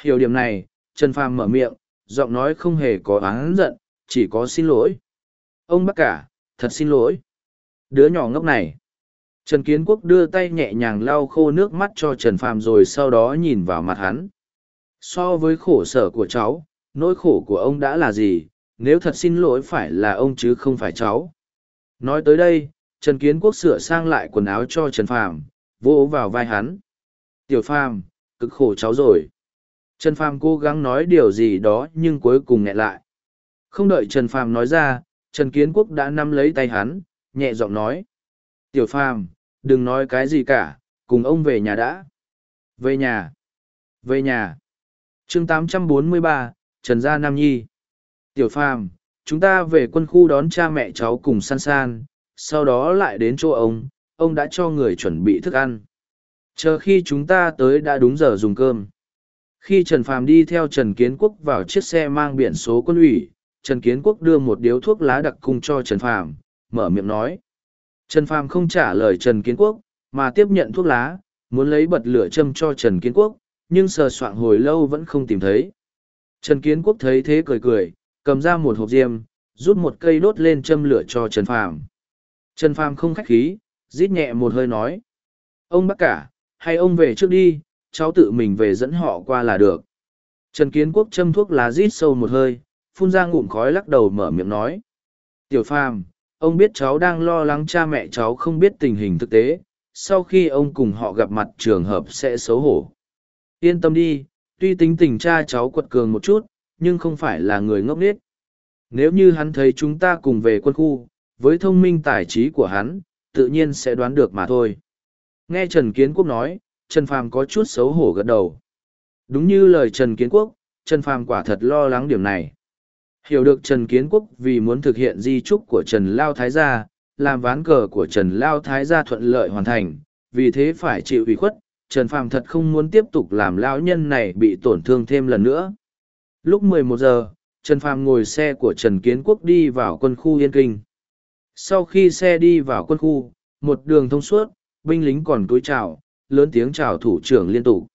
Hiểu điểm này, Trần Phàm mở miệng, giọng nói không hề có oán giận, chỉ có xin lỗi. Ông bác cả, thật xin lỗi. Đứa nhỏ ngốc này. Trần Kiến Quốc đưa tay nhẹ nhàng lau khô nước mắt cho Trần Phàm rồi sau đó nhìn vào mặt hắn. So với khổ sở của cháu, nỗi khổ của ông đã là gì, nếu thật xin lỗi phải là ông chứ không phải cháu. Nói tới đây, Trần Kiến Quốc sửa sang lại quần áo cho Trần Phàm, vỗ vào vai hắn. Tiểu Phàm, cực khổ cháu rồi. Trần Phàm cố gắng nói điều gì đó nhưng cuối cùng nghẹn lại. Không đợi Trần Phàm nói ra, Trần Kiến Quốc đã nắm lấy tay hắn, nhẹ giọng nói. Tiểu Phàm, đừng nói cái gì cả, cùng ông về nhà đã. Về nhà. Về nhà. chương 843, Trần Gia Nam Nhi. Tiểu Phàm, chúng ta về quân khu đón cha mẹ cháu cùng san san, sau đó lại đến chỗ ông, ông đã cho người chuẩn bị thức ăn. Chờ khi chúng ta tới đã đúng giờ dùng cơm. Khi Trần Phàm đi theo Trần Kiến Quốc vào chiếc xe mang biển số quân ủy, Trần Kiến Quốc đưa một điếu thuốc lá đặc cung cho Trần Phàm, mở miệng nói. Trần Phàm không trả lời Trần Kiến Quốc, mà tiếp nhận thuốc lá, muốn lấy bật lửa châm cho Trần Kiến Quốc, nhưng sờ soạng hồi lâu vẫn không tìm thấy. Trần Kiến Quốc thấy thế cười cười, cầm ra một hộp diêm, rút một cây đốt lên châm lửa cho Trần Phàm. Trần Phàm không khách khí, rít nhẹ một hơi nói. Ông bác cả, hay ông về trước đi, cháu tự mình về dẫn họ qua là được. Trần Kiến Quốc châm thuốc lá rít sâu một hơi, phun ra ngụm khói lắc đầu mở miệng nói. Tiểu Phàm, ông biết cháu đang lo lắng cha mẹ cháu không biết tình hình thực tế, sau khi ông cùng họ gặp mặt trường hợp sẽ xấu hổ. Yên tâm đi, tuy tính tình cha cháu quật cường một chút, nhưng không phải là người ngốc nghếch. Nếu như hắn thấy chúng ta cùng về quân khu, với thông minh tài trí của hắn, tự nhiên sẽ đoán được mà thôi. Nghe Trần Kiến Quốc nói, Trần Phàm có chút xấu hổ gật đầu. Đúng như lời Trần Kiến Quốc, Trần Phàm quả thật lo lắng điểm này. Hiểu được Trần Kiến Quốc vì muốn thực hiện di trúc của Trần Lao Thái Gia, làm ván cờ của Trần Lao Thái Gia thuận lợi hoàn thành, vì thế phải chịu ủy khuất, Trần Phàm thật không muốn tiếp tục làm lão nhân này bị tổn thương thêm lần nữa. Lúc 11 giờ, Trần Phàm ngồi xe của Trần Kiến Quốc đi vào quân khu Yên Kinh. Sau khi xe đi vào quân khu, một đường thông suốt, binh lính còn cúi chào, lớn tiếng chào thủ trưởng liên tục.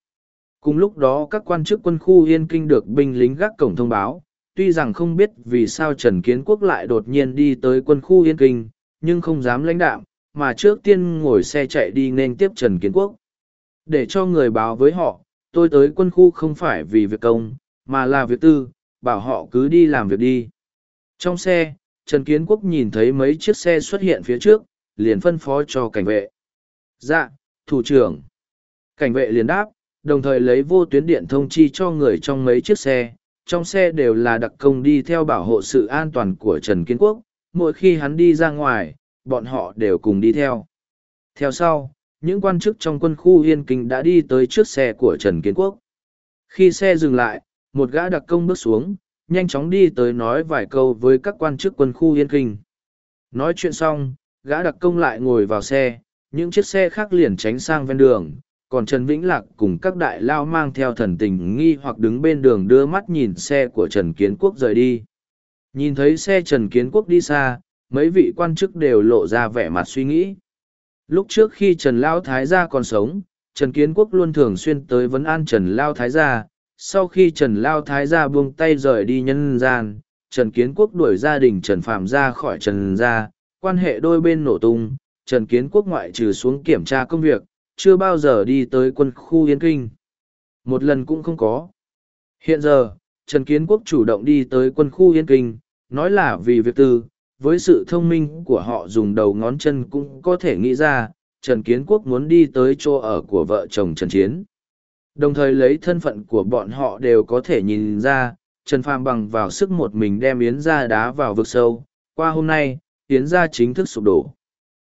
Cùng lúc đó các quan chức quân khu Yên Kinh được binh lính gác cổng thông báo, tuy rằng không biết vì sao Trần Kiến Quốc lại đột nhiên đi tới quân khu Yên Kinh, nhưng không dám lãnh đạm, mà trước tiên ngồi xe chạy đi nên tiếp Trần Kiến Quốc. Để cho người báo với họ, tôi tới quân khu không phải vì việc công, mà là việc tư, bảo họ cứ đi làm việc đi. Trong xe, Trần Kiến Quốc nhìn thấy mấy chiếc xe xuất hiện phía trước, liền phân phó cho cảnh vệ. Dạ, thủ trưởng. Cảnh vệ liền đáp, đồng thời lấy vô tuyến điện thông chi cho người trong mấy chiếc xe. Trong xe đều là đặc công đi theo bảo hộ sự an toàn của Trần Kiến Quốc, mỗi khi hắn đi ra ngoài, bọn họ đều cùng đi theo. Theo sau, những quan chức trong quân khu Yên Kinh đã đi tới trước xe của Trần Kiến Quốc. Khi xe dừng lại, một gã đặc công bước xuống, nhanh chóng đi tới nói vài câu với các quan chức quân khu Yên Kinh. Nói chuyện xong, gã đặc công lại ngồi vào xe, những chiếc xe khác liền tránh sang ven đường, còn Trần Vĩnh Lạc cùng các đại lao mang theo thần tình nghi hoặc đứng bên đường đưa mắt nhìn xe của Trần Kiến Quốc rời đi. Nhìn thấy xe Trần Kiến Quốc đi xa, mấy vị quan chức đều lộ ra vẻ mặt suy nghĩ. Lúc trước khi Trần Lao Thái Gia còn sống, Trần Kiến Quốc luôn thường xuyên tới vấn an Trần Lao Thái Gia. Sau khi Trần Lao Thái Gia buông tay rời đi nhân gian, Trần Kiến Quốc đuổi gia đình Trần Phạm ra khỏi Trần Gia, quan hệ đôi bên nổ tung, Trần Kiến Quốc ngoại trừ xuống kiểm tra công việc, chưa bao giờ đi tới quân khu Yên Kinh. Một lần cũng không có. Hiện giờ, Trần Kiến Quốc chủ động đi tới quân khu Yên Kinh, nói là vì việc tư, với sự thông minh của họ dùng đầu ngón chân cũng có thể nghĩ ra, Trần Kiến Quốc muốn đi tới chỗ ở của vợ chồng Trần Chiến. Đồng thời lấy thân phận của bọn họ đều có thể nhìn ra, Trần Phàm bằng vào sức một mình đem Yến ra đá vào vực sâu, qua hôm nay, Yến ra chính thức sụp đổ.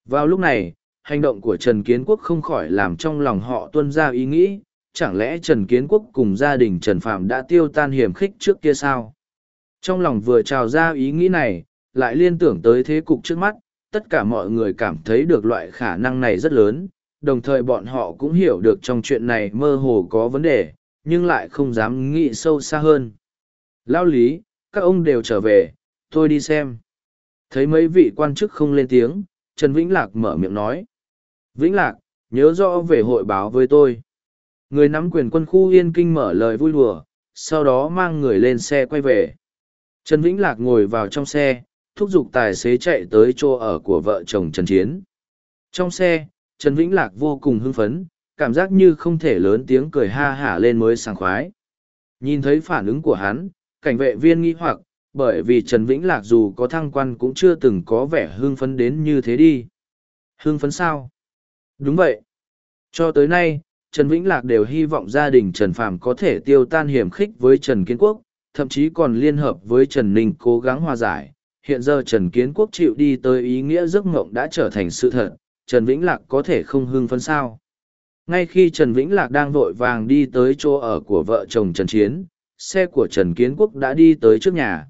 Vào lúc này, hành động của Trần Kiến Quốc không khỏi làm trong lòng họ tuân ra ý nghĩ, chẳng lẽ Trần Kiến Quốc cùng gia đình Trần Phạm đã tiêu tan hiểm khích trước kia sao? Trong lòng vừa trào ra ý nghĩ này, lại liên tưởng tới thế cục trước mắt, tất cả mọi người cảm thấy được loại khả năng này rất lớn, đồng thời bọn họ cũng hiểu được trong chuyện này mơ hồ có vấn đề, nhưng lại không dám nghĩ sâu xa hơn. Lao lý, các ông đều trở về, tôi đi xem. Thấy mấy vị quan chức không lên tiếng, Trần Vĩnh Lạc mở miệng nói. Vĩnh Lạc, nhớ rõ về hội báo với tôi. Người nắm quyền quân khu Yên Kinh mở lời vui đùa, sau đó mang người lên xe quay về. Trần Vĩnh Lạc ngồi vào trong xe, thúc giục tài xế chạy tới chỗ ở của vợ chồng Trần Chiến. Trong xe, Trần Vĩnh Lạc vô cùng hưng phấn, cảm giác như không thể lớn tiếng cười ha hả lên mới sảng khoái. Nhìn thấy phản ứng của hắn, cảnh vệ viên nghi hoặc, bởi vì Trần Vĩnh Lạc dù có thăng quan cũng chưa từng có vẻ hưng phấn đến như thế đi. Hưng phấn sao? Đúng vậy. Cho tới nay, Trần Vĩnh Lạc đều hy vọng gia đình Trần Phàm có thể tiêu tan hiểm khích với Trần Kiến Quốc, thậm chí còn liên hợp với Trần Ninh cố gắng hòa giải. Hiện giờ Trần Kiến Quốc chịu đi tới ý nghĩa giấc mộng đã trở thành sự thật, Trần Vĩnh Lạc có thể không hưng phấn sao. Ngay khi Trần Vĩnh Lạc đang vội vàng đi tới chỗ ở của vợ chồng Trần Chiến, xe của Trần Kiến Quốc đã đi tới trước nhà.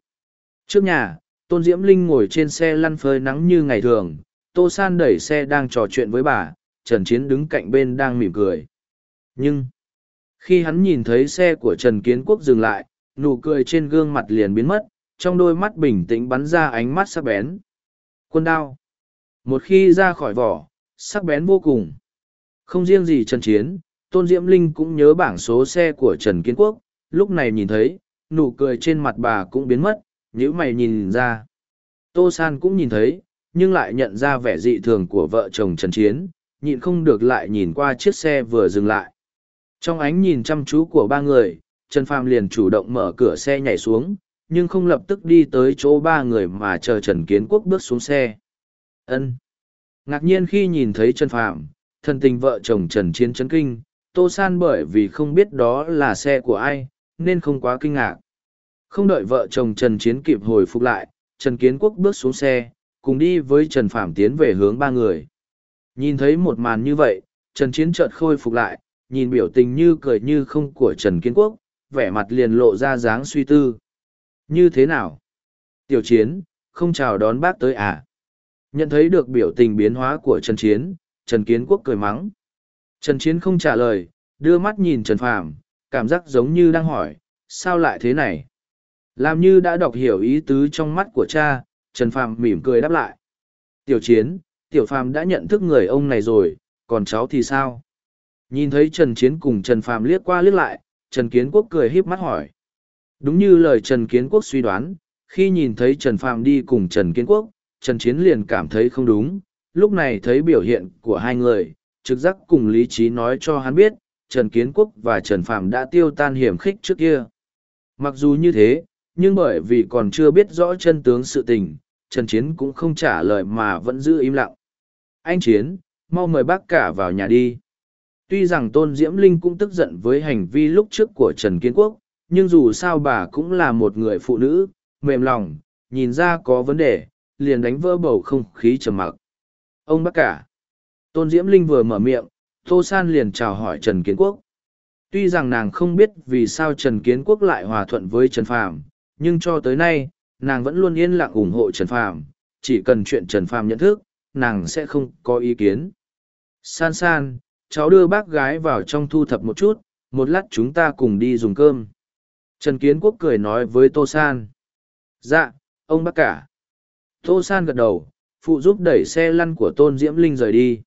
Trước nhà, Tôn Diễm Linh ngồi trên xe lăn phơi nắng như ngày thường, Tô San đẩy xe đang trò chuyện với bà, Trần Chiến đứng cạnh bên đang mỉm cười. Nhưng, khi hắn nhìn thấy xe của Trần Kiến Quốc dừng lại, nụ cười trên gương mặt liền biến mất, trong đôi mắt bình tĩnh bắn ra ánh mắt sắc bén. Quân đao. Một khi ra khỏi vỏ, sắc bén vô cùng. Không riêng gì Trần Chiến, Tôn Diễm Linh cũng nhớ bảng số xe của Trần Kiến Quốc, lúc này nhìn thấy, nụ cười trên mặt bà cũng biến mất, nhữ mày nhìn ra. Tô San cũng nhìn thấy, nhưng lại nhận ra vẻ dị thường của vợ chồng Trần Chiến, nhịn không được lại nhìn qua chiếc xe vừa dừng lại. Trong ánh nhìn chăm chú của ba người, Trần Phàm liền chủ động mở cửa xe nhảy xuống, nhưng không lập tức đi tới chỗ ba người mà chờ Trần Kiến Quốc bước xuống xe. Ân. Ngạc nhiên khi nhìn thấy Trần Phàm, thân tình vợ chồng Trần Chiến chấn kinh, Tô San bởi vì không biết đó là xe của ai, nên không quá kinh ngạc. Không đợi vợ chồng Trần Chiến kịp hồi phục lại, Trần Kiến Quốc bước xuống xe, cùng đi với Trần Phạm tiến về hướng ba người. Nhìn thấy một màn như vậy, Trần Chiến chợt khôi phục lại, nhìn biểu tình như cười như không của Trần Kiến Quốc, vẻ mặt liền lộ ra dáng suy tư. Như thế nào? Tiểu Chiến, không chào đón bác tới à? Nhận thấy được biểu tình biến hóa của Trần Chiến, Trần Kiến Quốc cười mắng. Trần Chiến không trả lời, đưa mắt nhìn Trần Phàm, cảm giác giống như đang hỏi, sao lại thế này? Làm như đã đọc hiểu ý tứ trong mắt của cha, Trần Phàm mỉm cười đáp lại. Tiểu Chiến, Tiểu Phàm đã nhận thức người ông này rồi, còn cháu thì sao? Nhìn thấy Trần Chiến cùng Trần Phàm liếc qua liếc lại, Trần Kiến Quốc cười híp mắt hỏi. Đúng như lời Trần Kiến Quốc suy đoán, khi nhìn thấy Trần Phàm đi cùng Trần Kiến Quốc, Trần Chiến liền cảm thấy không đúng, lúc này thấy biểu hiện của hai người, trực giác cùng lý trí nói cho hắn biết, Trần Kiến Quốc và Trần Phàm đã tiêu tan hiểm khích trước kia. Mặc dù như thế, nhưng bởi vì còn chưa biết rõ chân tướng sự tình, Trần Chiến cũng không trả lời mà vẫn giữ im lặng. Anh Chiến, mau mời bác cả vào nhà đi. Tuy rằng Tôn Diễm Linh cũng tức giận với hành vi lúc trước của Trần Kiến Quốc, nhưng dù sao bà cũng là một người phụ nữ, mềm lòng, nhìn ra có vấn đề, liền đánh vỡ bầu không khí trầm mặc. Ông bác cả. Tôn Diễm Linh vừa mở miệng, Tô San liền chào hỏi Trần Kiến Quốc. Tuy rằng nàng không biết vì sao Trần Kiến Quốc lại hòa thuận với Trần Phàm, nhưng cho tới nay, nàng vẫn luôn yên lặng ủng hộ Trần Phàm, chỉ cần chuyện Trần Phàm nhận thức, nàng sẽ không có ý kiến. San san, cháu đưa bác gái vào trong thu thập một chút, một lát chúng ta cùng đi dùng cơm. Trần Kiến Quốc cười nói với Tô San. Dạ, ông bác cả. Tô San gật đầu, phụ giúp đẩy xe lăn của Tôn Diễm Linh rời đi.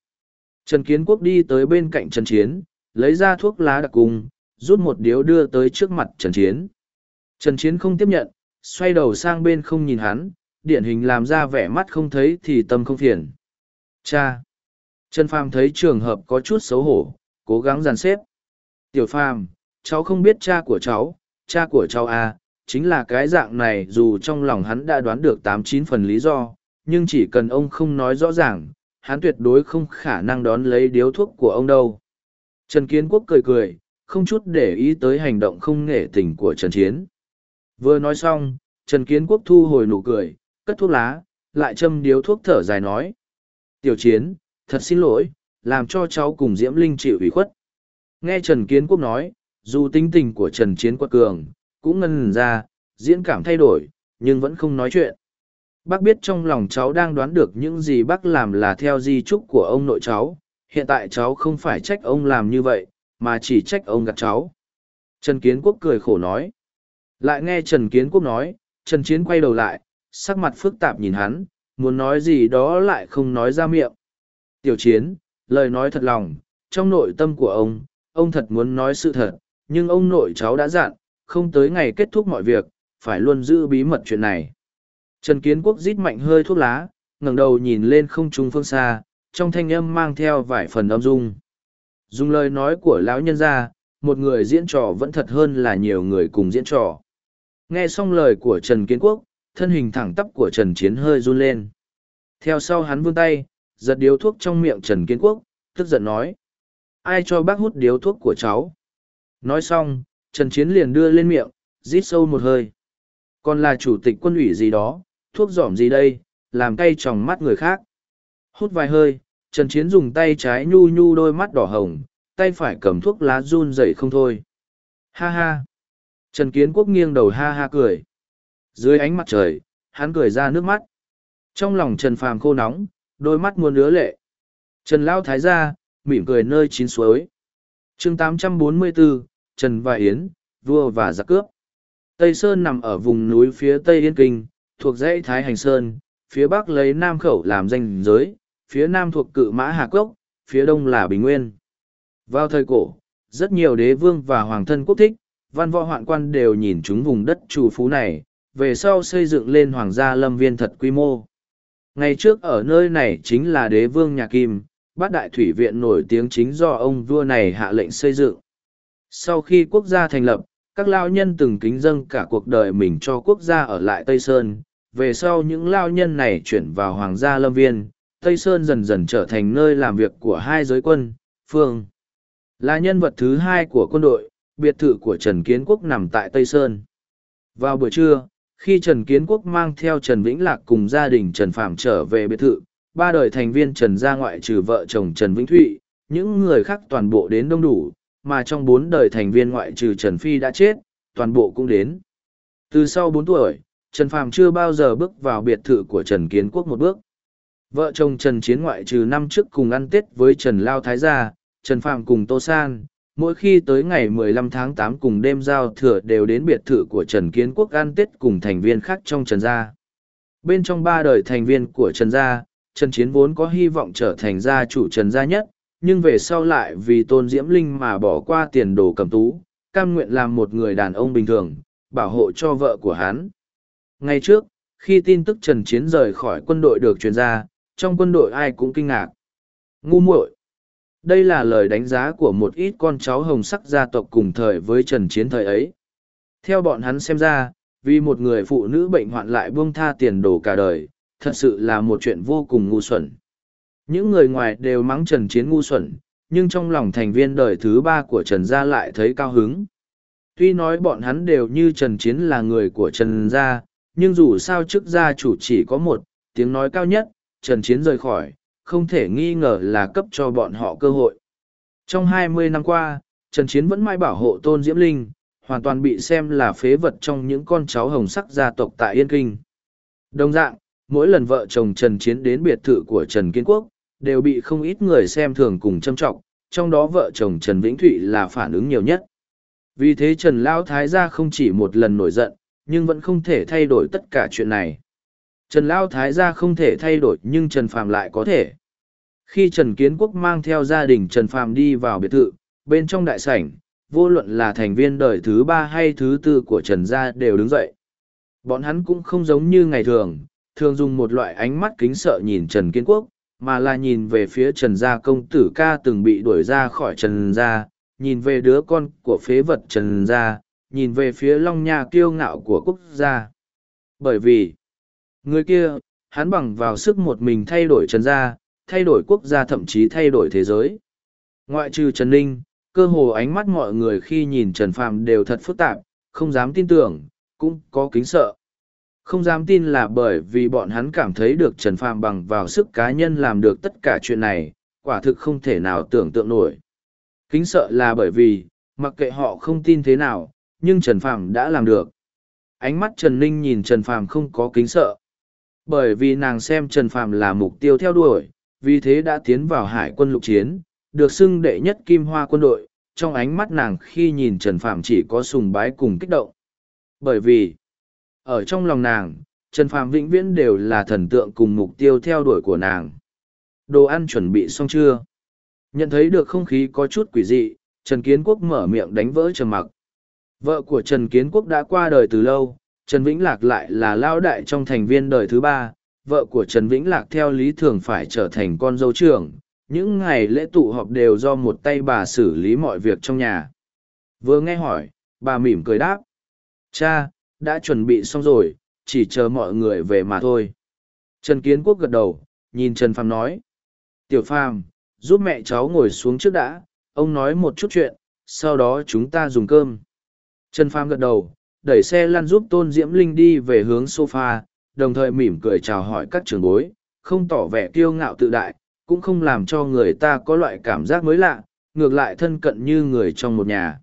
Trần Kiến Quốc đi tới bên cạnh Trần Chiến, lấy ra thuốc lá đặc cung, rút một điếu đưa tới trước mặt Trần Chiến. Trần Chiến không tiếp nhận, xoay đầu sang bên không nhìn hắn, điển hình làm ra vẻ mắt không thấy thì tâm không phiền. Cha! Trần Phàm thấy trường hợp có chút xấu hổ, cố gắng dàn xếp. Tiểu Phàm, cháu không biết cha của cháu, cha của cháu à, chính là cái dạng này dù trong lòng hắn đã đoán được tám chín phần lý do, nhưng chỉ cần ông không nói rõ ràng, hắn tuyệt đối không khả năng đón lấy điếu thuốc của ông đâu. Trần Kiến Quốc cười cười, không chút để ý tới hành động không nghệ tình của Trần Chiến. Vừa nói xong, Trần Kiến Quốc thu hồi nụ cười, cất thuốc lá, lại châm điếu thuốc thở dài nói. Tiểu Chiến, thật xin lỗi, làm cho cháu cùng Diễm Linh chịu ủy khuất. Nghe Trần Kiến Quốc nói, dù tính tình của Trần Chiến quật cường, cũng ngân ra, diễn cảm thay đổi, nhưng vẫn không nói chuyện. Bác biết trong lòng cháu đang đoán được những gì bác làm là theo di trúc của ông nội cháu, hiện tại cháu không phải trách ông làm như vậy, mà chỉ trách ông gạt cháu. Trần Kiến Quốc cười khổ nói. Lại nghe Trần Kiến Quốc nói, Trần Chiến quay đầu lại, sắc mặt phức tạp nhìn hắn, muốn nói gì đó lại không nói ra miệng. Tiểu Chiến, lời nói thật lòng, trong nội tâm của ông, ông thật muốn nói sự thật, nhưng ông nội cháu đã dặn, không tới ngày kết thúc mọi việc, phải luôn giữ bí mật chuyện này. Trần Kiến Quốc rít mạnh hơi thuốc lá, ngẩng đầu nhìn lên không trung phương xa, trong thanh âm mang theo vài phần âm dung. Dùng lời nói của lão nhân ra, một người diễn trò vẫn thật hơn là nhiều người cùng diễn trò. Nghe xong lời của Trần Kiến Quốc, thân hình thẳng tắp của Trần Chiến hơi run lên. Theo sau hắn vươn tay, giật điếu thuốc trong miệng Trần Kiến Quốc, tức giận nói. Ai cho bác hút điếu thuốc của cháu? Nói xong, Trần Chiến liền đưa lên miệng, rít sâu một hơi. Còn là chủ tịch quân ủy gì đó, thuốc giỏm gì đây, làm cay tròng mắt người khác. Hút vài hơi, Trần Chiến dùng tay trái nhu nhu đôi mắt đỏ hồng, tay phải cầm thuốc lá run dậy không thôi. Ha ha! Trần Kiến Quốc nghiêng đầu ha ha cười. Dưới ánh mặt trời, hắn cười ra nước mắt. Trong lòng Trần Phàm khô nóng, đôi mắt muôn lứa lệ. Trần Lao Thái gia, mỉm cười nơi chín suối. chương 844, Trần và Yến, vua và giặc cướp. Tây Sơn nằm ở vùng núi phía Tây Yên Kinh, thuộc dãy Thái Hành Sơn, phía Bắc lấy Nam Khẩu làm danh giới, phía Nam thuộc cự Mã Hà Cốc, phía Đông là Bình Nguyên. Vào thời cổ, rất nhiều đế vương và hoàng thân quốc thích, văn võ hoạn quan đều nhìn chúng vùng đất trù phú này, về sau xây dựng lên hoàng gia lâm viên thật quy mô. Ngày trước ở nơi này chính là đế vương nhà Kim, bát đại thủy viện nổi tiếng chính do ông vua này hạ lệnh xây dựng. Sau khi quốc gia thành lập, các lao nhân từng kính dâng cả cuộc đời mình cho quốc gia ở lại Tây Sơn. Về sau những lao nhân này chuyển vào Hoàng gia Lâm Viên, Tây Sơn dần dần trở thành nơi làm việc của hai giới quân, phương. Là nhân vật thứ hai của quân đội, biệt thự của Trần Kiến Quốc nằm tại Tây Sơn. Vào buổi trưa, khi Trần Kiến Quốc mang theo Trần Vĩnh Lạc cùng gia đình Trần Phạm trở về biệt thự, ba đời thành viên Trần gia ngoại trừ vợ chồng Trần Vĩnh Thụy, những người khác toàn bộ đến đông đủ, mà trong bốn đời thành viên ngoại trừ Trần Phi đã chết, toàn bộ cũng đến. Từ sau bốn tuổi, Trần Phàm chưa bao giờ bước vào biệt thự của Trần Kiến Quốc một bước. Vợ chồng Trần Chiến ngoại trừ năm trước cùng ăn Tết với Trần Lao Thái Gia, Trần Phàm cùng Tô San, mỗi khi tới ngày 15 tháng 8 cùng đêm giao thừa đều đến biệt thự của Trần Kiến Quốc ăn Tết cùng thành viên khác trong Trần Gia. Bên trong ba đời thành viên của Trần Gia, Trần Chiến vốn có hy vọng trở thành gia chủ Trần Gia nhất, nhưng về sau lại vì tôn diễm linh mà bỏ qua tiền đồ cầm tú cam nguyện làm một người đàn ông bình thường bảo hộ cho vợ của hắn ngay trước khi tin tức trần chiến rời khỏi quân đội được truyền ra trong quân đội ai cũng kinh ngạc ngu muội đây là lời đánh giá của một ít con cháu hồng sắc gia tộc cùng thời với trần chiến thời ấy theo bọn hắn xem ra vì một người phụ nữ bệnh hoạn lại buông tha tiền đồ cả đời thật sự là một chuyện vô cùng ngu xuẩn những người ngoài đều mắng Trần Chiến ngu xuẩn, nhưng trong lòng thành viên đời thứ ba của Trần Gia lại thấy cao hứng. Tuy nói bọn hắn đều như Trần Chiến là người của Trần Gia, nhưng dù sao chức gia chủ chỉ có một, tiếng nói cao nhất, Trần Chiến rời khỏi, không thể nghi ngờ là cấp cho bọn họ cơ hội. Trong hai mươi năm qua, Trần Chiến vẫn mãi bảo hộ Tôn Diễm Linh, hoàn toàn bị xem là phế vật trong những con cháu hồng sắc gia tộc tại Yên Kinh. Đồng dạng, mỗi lần vợ chồng Trần Chiến đến biệt thự của Trần Kiến Quốc, đều bị không ít người xem thường cùng châm trọng, trong đó vợ chồng Trần Vĩnh Thụy là phản ứng nhiều nhất. Vì thế Trần Lão Thái gia không chỉ một lần nổi giận, nhưng vẫn không thể thay đổi tất cả chuyện này. Trần Lao Thái gia không thể thay đổi nhưng Trần Phàm lại có thể. Khi Trần Kiến Quốc mang theo gia đình Trần Phàm đi vào biệt thự, bên trong đại sảnh, vô luận là thành viên đời thứ ba hay thứ tư của Trần gia đều đứng dậy. Bọn hắn cũng không giống như ngày thường, thường dùng một loại ánh mắt kính sợ nhìn Trần Kiến Quốc, mà là nhìn về phía Trần Gia công tử ca từng bị đuổi ra khỏi Trần Gia, nhìn về đứa con của phế vật Trần Gia, nhìn về phía Long Nha kiêu ngạo của quốc gia. Bởi vì, người kia, hắn bằng vào sức một mình thay đổi Trần Gia, thay đổi quốc gia thậm chí thay đổi thế giới. Ngoại trừ Trần Ninh, cơ hồ ánh mắt mọi người khi nhìn Trần Phàm đều thật phức tạp, không dám tin tưởng, cũng có kính sợ. Không dám tin là bởi vì bọn hắn cảm thấy được Trần Phàm bằng vào sức cá nhân làm được tất cả chuyện này, quả thực không thể nào tưởng tượng nổi. Kính sợ là bởi vì, mặc kệ họ không tin thế nào, nhưng Trần Phàm đã làm được. Ánh mắt Trần Ninh nhìn Trần Phàm không có kính sợ. Bởi vì nàng xem Trần Phàm là mục tiêu theo đuổi, vì thế đã tiến vào hải quân lục chiến, được xưng đệ nhất kim hoa quân đội, trong ánh mắt nàng khi nhìn Trần Phàm chỉ có sùng bái cùng kích động. Bởi vì, ở trong lòng nàng, Trần Phàm vĩnh viễn đều là thần tượng cùng mục tiêu theo đuổi của nàng. Đồ ăn chuẩn bị xong chưa? Nhận thấy được không khí có chút quỷ dị, Trần Kiến Quốc mở miệng đánh vỡ trầm mặc. Vợ của Trần Kiến Quốc đã qua đời từ lâu, Trần Vĩnh Lạc lại là lao đại trong thành viên đời thứ ba. Vợ của Trần Vĩnh Lạc theo lý thường phải trở thành con dâu trưởng. Những ngày lễ tụ họp đều do một tay bà xử lý mọi việc trong nhà. Vừa nghe hỏi, bà mỉm cười đáp. Cha, đã chuẩn bị xong rồi, chỉ chờ mọi người về mà thôi. Trần Kiến Quốc gật đầu, nhìn Trần Phàm nói. Tiểu Phàm, giúp mẹ cháu ngồi xuống trước đã, ông nói một chút chuyện, sau đó chúng ta dùng cơm. Trần Phàm gật đầu, đẩy xe lăn giúp Tôn Diễm Linh đi về hướng sofa, đồng thời mỉm cười chào hỏi các trường bối, không tỏ vẻ kiêu ngạo tự đại, cũng không làm cho người ta có loại cảm giác mới lạ, ngược lại thân cận như người trong một nhà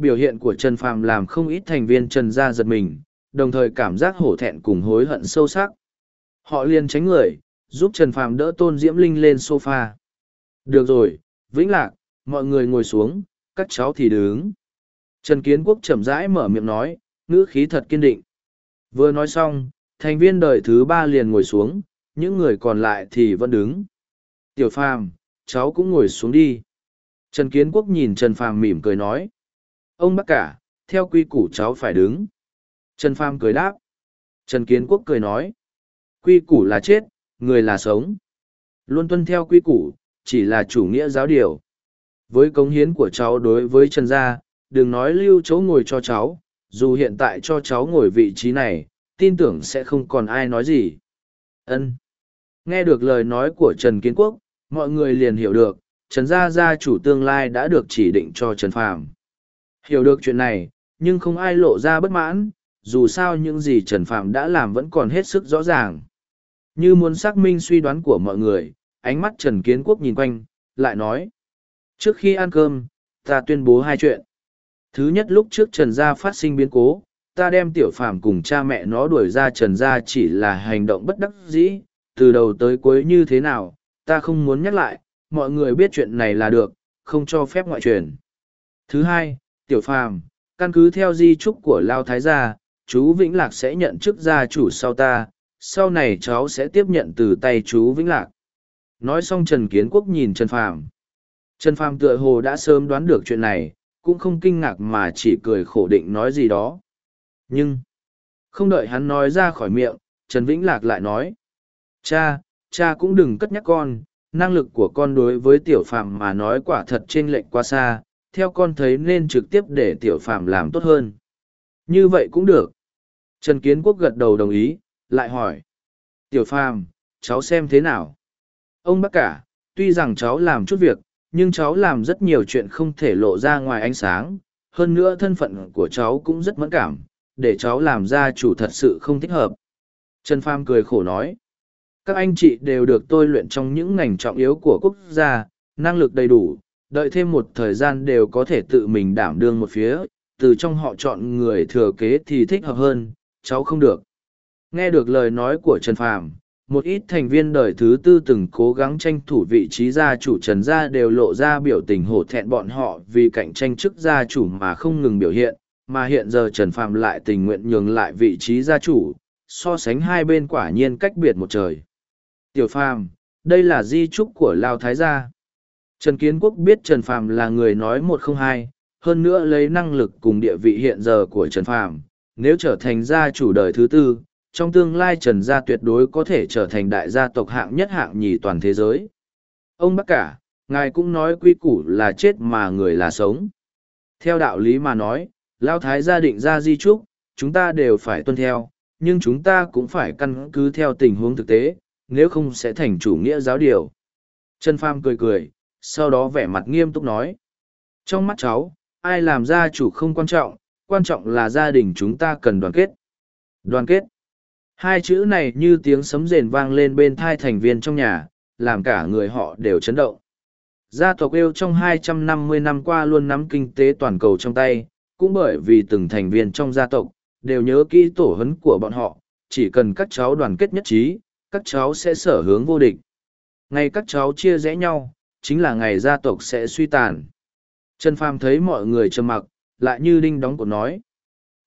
biểu hiện của Trần Phàm làm không ít thành viên Trần gia giật mình, đồng thời cảm giác hổ thẹn cùng hối hận sâu sắc. Họ liền tránh người, giúp Trần Phàm đỡ Tôn Diễm Linh lên sofa. Được rồi, Vĩnh Lạc, mọi người ngồi xuống, các cháu thì đứng. Trần Kiến Quốc chậm rãi mở miệng nói, ngữ khí thật kiên định. Vừa nói xong, thành viên đời thứ ba liền ngồi xuống, những người còn lại thì vẫn đứng. Tiểu Phàm, cháu cũng ngồi xuống đi. Trần Kiến Quốc nhìn Trần Phàm mỉm cười nói. Ông bác cả, theo quy củ cháu phải đứng. Trần Phàm cười đáp. Trần Kiến Quốc cười nói. Quy củ là chết, người là sống. Luôn tuân theo quy củ, chỉ là chủ nghĩa giáo điều. Với cống hiến của cháu đối với Trần Gia, đừng nói lưu chỗ ngồi cho cháu, dù hiện tại cho cháu ngồi vị trí này, tin tưởng sẽ không còn ai nói gì. Ân. Nghe được lời nói của Trần Kiến Quốc, mọi người liền hiểu được, Trần Gia Gia chủ tương lai đã được chỉ định cho Trần Phàm. Hiểu được chuyện này, nhưng không ai lộ ra bất mãn, dù sao những gì Trần Phàm đã làm vẫn còn hết sức rõ ràng. Như muốn xác minh suy đoán của mọi người, ánh mắt Trần Kiến Quốc nhìn quanh, lại nói. Trước khi ăn cơm, ta tuyên bố hai chuyện. Thứ nhất lúc trước Trần Gia phát sinh biến cố, ta đem tiểu Phạm cùng cha mẹ nó đuổi ra Trần Gia chỉ là hành động bất đắc dĩ, từ đầu tới cuối như thế nào, ta không muốn nhắc lại, mọi người biết chuyện này là được, không cho phép ngoại truyền. Thứ hai, Tiểu phàm, căn cứ theo di trúc của Lao Thái gia, chú Vĩnh Lạc sẽ nhận chức gia chủ sau ta, sau này cháu sẽ tiếp nhận từ tay chú Vĩnh Lạc. Nói xong Trần Kiến Quốc nhìn Trần Phàm. Trần Phàm tựa hồ đã sớm đoán được chuyện này, cũng không kinh ngạc mà chỉ cười khổ định nói gì đó. Nhưng, không đợi hắn nói ra khỏi miệng, Trần Vĩnh Lạc lại nói. Cha, cha cũng đừng cất nhắc con, năng lực của con đối với tiểu Phạm mà nói quả thật trên lệnh quá xa, theo con thấy nên trực tiếp để tiểu phạm làm tốt hơn. Như vậy cũng được. Trần Kiến Quốc gật đầu đồng ý, lại hỏi. Tiểu phàm, cháu xem thế nào? Ông bác cả, tuy rằng cháu làm chút việc, nhưng cháu làm rất nhiều chuyện không thể lộ ra ngoài ánh sáng. Hơn nữa thân phận của cháu cũng rất mẫn cảm, để cháu làm gia chủ thật sự không thích hợp. Trần pham cười khổ nói. Các anh chị đều được tôi luyện trong những ngành trọng yếu của quốc gia, năng lực đầy đủ, đợi thêm một thời gian đều có thể tự mình đảm đương một phía, từ trong họ chọn người thừa kế thì thích hợp hơn, cháu không được. Nghe được lời nói của Trần Phàm, một ít thành viên đời thứ tư từng cố gắng tranh thủ vị trí gia chủ Trần gia đều lộ ra biểu tình hổ thẹn bọn họ vì cạnh tranh chức gia chủ mà không ngừng biểu hiện, mà hiện giờ Trần Phàm lại tình nguyện nhường lại vị trí gia chủ, so sánh hai bên quả nhiên cách biệt một trời. Tiểu Phàm, đây là di trúc của Lao Thái gia. Trần Kiến Quốc biết Trần Phàm là người nói một không hai, hơn nữa lấy năng lực cùng địa vị hiện giờ của Trần Phàm, nếu trở thành gia chủ đời thứ tư, trong tương lai Trần gia tuyệt đối có thể trở thành đại gia tộc hạng nhất hạng nhì toàn thế giới. Ông bác cả, ngài cũng nói quy củ là chết mà người là sống. Theo đạo lý mà nói, Lao Thái gia định ra di trúc, chúng ta đều phải tuân theo, nhưng chúng ta cũng phải căn cứ theo tình huống thực tế, nếu không sẽ thành chủ nghĩa giáo điều. Trần Pham cười cười, sau đó vẻ mặt nghiêm túc nói. Trong mắt cháu, ai làm gia chủ không quan trọng, quan trọng là gia đình chúng ta cần đoàn kết. Đoàn kết. Hai chữ này như tiếng sấm rền vang lên bên thai thành viên trong nhà, làm cả người họ đều chấn động. Gia tộc yêu trong 250 năm qua luôn nắm kinh tế toàn cầu trong tay, cũng bởi vì từng thành viên trong gia tộc, đều nhớ kỹ tổ hấn của bọn họ, chỉ cần các cháu đoàn kết nhất trí, các cháu sẽ sở hướng vô địch. Ngày các cháu chia rẽ nhau, chính là ngày gia tộc sẽ suy tàn. Trần Phàm thấy mọi người trầm mặc, lại như đinh đóng cột nói.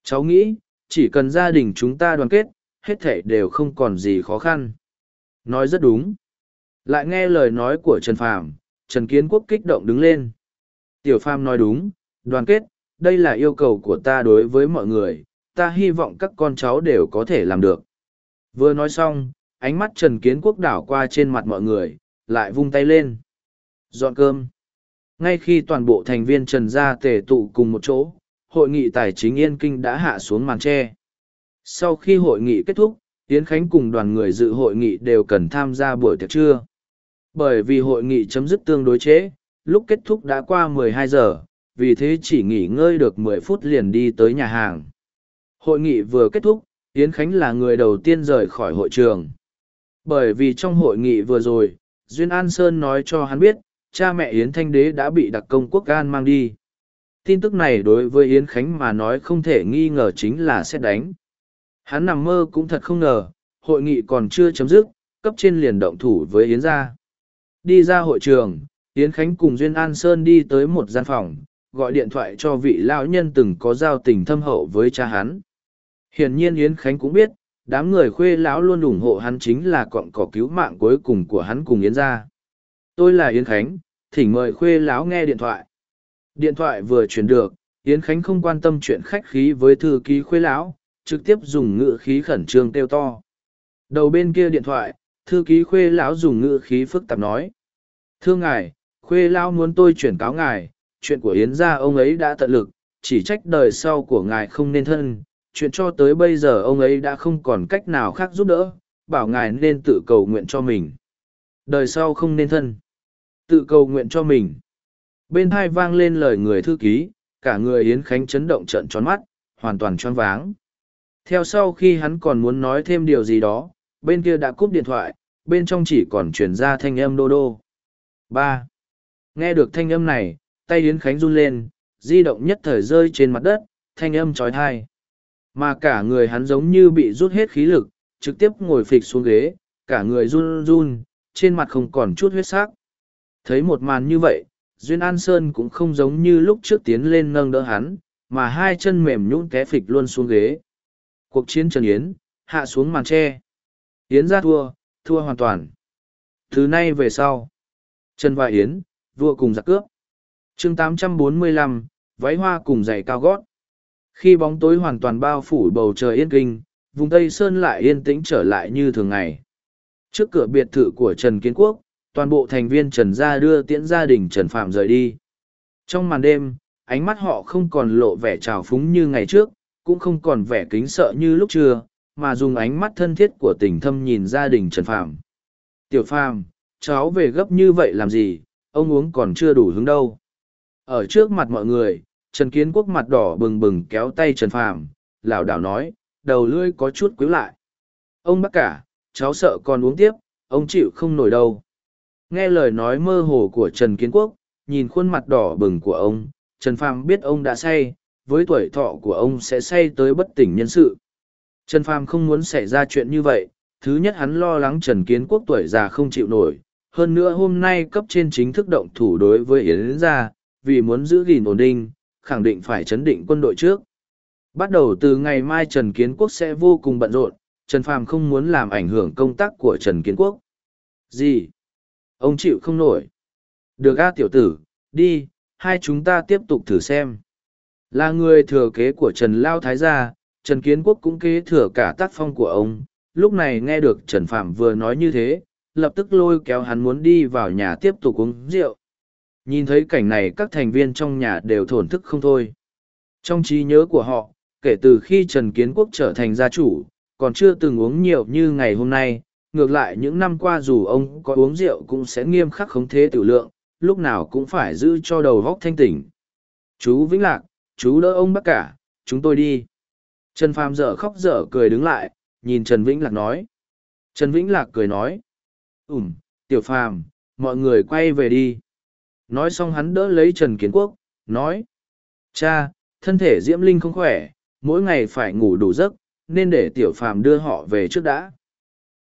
Cháu nghĩ, chỉ cần gia đình chúng ta đoàn kết, hết thể đều không còn gì khó khăn. Nói rất đúng. Lại nghe lời nói của Trần Phàm, Trần Kiến Quốc kích động đứng lên. Tiểu Phàm nói đúng, đoàn kết, đây là yêu cầu của ta đối với mọi người, ta hy vọng các con cháu đều có thể làm được. Vừa nói xong, ánh mắt Trần Kiến Quốc đảo qua trên mặt mọi người, lại vung tay lên. Dọn cơm. Ngay khi toàn bộ thành viên Trần Gia tề tụ cùng một chỗ, hội nghị tài chính Yên Kinh đã hạ xuống màn tre. Sau khi hội nghị kết thúc, Yến Khánh cùng đoàn người dự hội nghị đều cần tham gia buổi tiệc trưa. Bởi vì hội nghị chấm dứt tương đối chế, lúc kết thúc đã qua 12 giờ, vì thế chỉ nghỉ ngơi được 10 phút liền đi tới nhà hàng. Hội nghị vừa kết thúc, Yến Khánh là người đầu tiên rời khỏi hội trường. Bởi vì trong hội nghị vừa rồi, Duyên An Sơn nói cho hắn biết, cha mẹ Yến Thanh Đế đã bị đặc công quốc gan mang đi. Tin tức này đối với Yến Khánh mà nói không thể nghi ngờ chính là xét đánh. Hắn nằm mơ cũng thật không ngờ, hội nghị còn chưa chấm dứt, cấp trên liền động thủ với Yến gia. Đi ra hội trường, Yến Khánh cùng Duyên An Sơn đi tới một gian phòng, gọi điện thoại cho vị lão nhân từng có giao tình thâm hậu với cha hắn. Hiển nhiên Yến Khánh cũng biết, đám người khuê lão luôn ủng hộ hắn chính là cọn cỏ cứu mạng cuối cùng của hắn cùng Yến gia. Tôi là Yến Khánh, thỉnh mời khuê lão nghe điện thoại. Điện thoại vừa truyền được, Yến Khánh không quan tâm chuyện khách khí với thư ký khuê lão, trực tiếp dùng ngữ khí khẩn trương kêu to. Đầu bên kia điện thoại, thư ký khuê lão dùng ngữ khí phức tạp nói. Thưa ngài, khuê lão muốn tôi chuyển cáo ngài, chuyện của Yến gia ông ấy đã tận lực, chỉ trách đời sau của ngài không nên thân, chuyện cho tới bây giờ ông ấy đã không còn cách nào khác giúp đỡ, bảo ngài nên tự cầu nguyện cho mình. Đời sau không nên thân. Tự cầu nguyện cho mình. Bên hai vang lên lời người thư ký, cả người Yến Khánh chấn động trận tròn mắt, hoàn toàn choáng váng. Theo sau khi hắn còn muốn nói thêm điều gì đó, bên kia đã cúp điện thoại, bên trong chỉ còn chuyển ra thanh âm đô đô. ba Nghe được thanh âm này, tay Yến Khánh run lên, di động nhất thời rơi trên mặt đất, thanh âm trói thai. Mà cả người hắn giống như bị rút hết khí lực, trực tiếp ngồi phịch xuống ghế, cả người run run, trên mặt không còn chút huyết sắc. Thấy một màn như vậy, Duyên An Sơn cũng không giống như lúc trước tiến lên nâng đỡ hắn, mà hai chân mềm nhũn té phịch luôn xuống ghế. Cuộc chiến Trần Yến, hạ xuống màn tre. Yến ra thua, thua hoàn toàn. Thứ nay về sau. Trần và Yến, vua cùng giặc cướp. chương 845, váy hoa cùng giày cao gót. Khi bóng tối hoàn toàn bao phủ bầu trời yên kinh, vùng Tây Sơn lại yên tĩnh trở lại như thường ngày. Trước cửa biệt thự của Trần Kiến Quốc, toàn bộ thành viên Trần Gia đưa tiễn gia đình Trần Phạm rời đi. Trong màn đêm, ánh mắt họ không còn lộ vẻ trào phúng như ngày trước, cũng không còn vẻ kính sợ như lúc trưa, mà dùng ánh mắt thân thiết của tình thâm nhìn gia đình Trần Phàm. Tiểu Phàm, cháu về gấp như vậy làm gì, ông uống còn chưa đủ hứng đâu. Ở trước mặt mọi người, Trần Kiến Quốc mặt đỏ bừng bừng kéo tay Trần Phàm, lảo đảo nói, đầu lưỡi có chút quíu lại. Ông bác cả, cháu sợ còn uống tiếp, ông chịu không nổi đâu. Nghe lời nói mơ hồ của Trần Kiến Quốc, nhìn khuôn mặt đỏ bừng của ông, Trần Phàm biết ông đã say, với tuổi thọ của ông sẽ say tới bất tỉnh nhân sự. Trần Phàm không muốn xảy ra chuyện như vậy, thứ nhất hắn lo lắng Trần Kiến Quốc tuổi già không chịu nổi, hơn nữa hôm nay cấp trên chính thức động thủ đối với Yến gia, vì muốn giữ gìn ổn định, khẳng định phải chấn định quân đội trước. Bắt đầu từ ngày mai Trần Kiến Quốc sẽ vô cùng bận rộn, Trần Phàm không muốn làm ảnh hưởng công tác của Trần Kiến Quốc. Gì? Ông chịu không nổi. Được a tiểu tử, đi, hai chúng ta tiếp tục thử xem. Là người thừa kế của Trần Lao Thái gia, Trần Kiến Quốc cũng kế thừa cả tác phong của ông. Lúc này nghe được Trần Phạm vừa nói như thế, lập tức lôi kéo hắn muốn đi vào nhà tiếp tục uống rượu. Nhìn thấy cảnh này các thành viên trong nhà đều thổn thức không thôi. Trong trí nhớ của họ, kể từ khi Trần Kiến Quốc trở thành gia chủ, còn chưa từng uống nhiều như ngày hôm nay, ngược lại những năm qua dù ông có uống rượu cũng sẽ nghiêm khắc khống thế tiểu lượng, lúc nào cũng phải giữ cho đầu góc thanh tỉnh. Chú Vĩnh Lạc, chú đỡ ông bác cả, chúng tôi đi. Trần Phàm dở khóc dở cười đứng lại, nhìn Trần Vĩnh Lạc nói. Trần Vĩnh Lạc cười nói. Ừm, tiểu Phàm, mọi người quay về đi. Nói xong hắn đỡ lấy Trần Kiến Quốc, nói. Cha, thân thể Diễm Linh không khỏe, mỗi ngày phải ngủ đủ giấc, nên để tiểu Phàm đưa họ về trước đã.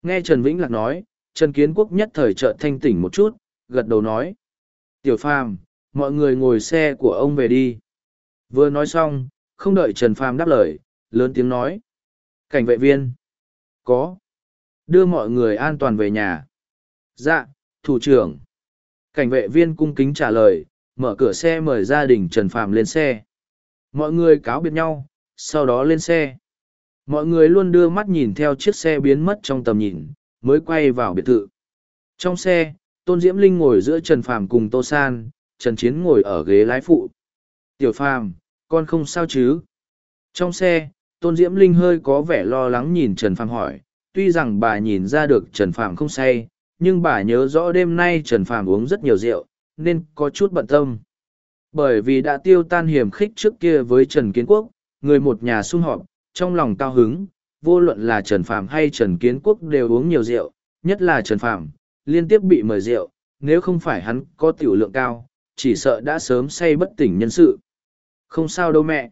Nghe Trần Vĩnh Lạc nói, Trần Kiến Quốc nhất thời chợt thanh tỉnh một chút, gật đầu nói. Tiểu Phàm, mọi người ngồi xe của ông về đi. Vừa nói xong, không đợi Trần Phàm đáp lời, lớn tiếng nói. Cảnh vệ viên. Có. Đưa mọi người an toàn về nhà. Dạ, thủ trưởng. Cảnh vệ viên cung kính trả lời, mở cửa xe mời gia đình Trần Phàm lên xe. Mọi người cáo biệt nhau, sau đó lên xe. Mọi người luôn đưa mắt nhìn theo chiếc xe biến mất trong tầm nhìn, mới quay vào biệt thự. Trong xe, Tôn Diễm Linh ngồi giữa Trần Phàm cùng Tô San, Trần Chiến ngồi ở ghế lái phụ. Tiểu Phàm, con không sao chứ? Trong xe, Tôn Diễm Linh hơi có vẻ lo lắng nhìn Trần Phàm hỏi, tuy rằng bà nhìn ra được Trần Phàm không say, nhưng bà nhớ rõ đêm nay Trần Phàm uống rất nhiều rượu, nên có chút bận tâm. Bởi vì đã tiêu tan hiểm khích trước kia với Trần Kiến Quốc, người một nhà sung họp, trong lòng cao hứng, vô luận là Trần Phàm hay Trần Kiến Quốc đều uống nhiều rượu, nhất là Trần Phàm liên tiếp bị mời rượu, nếu không phải hắn có tiểu lượng cao, chỉ sợ đã sớm say bất tỉnh nhân sự. Không sao đâu mẹ.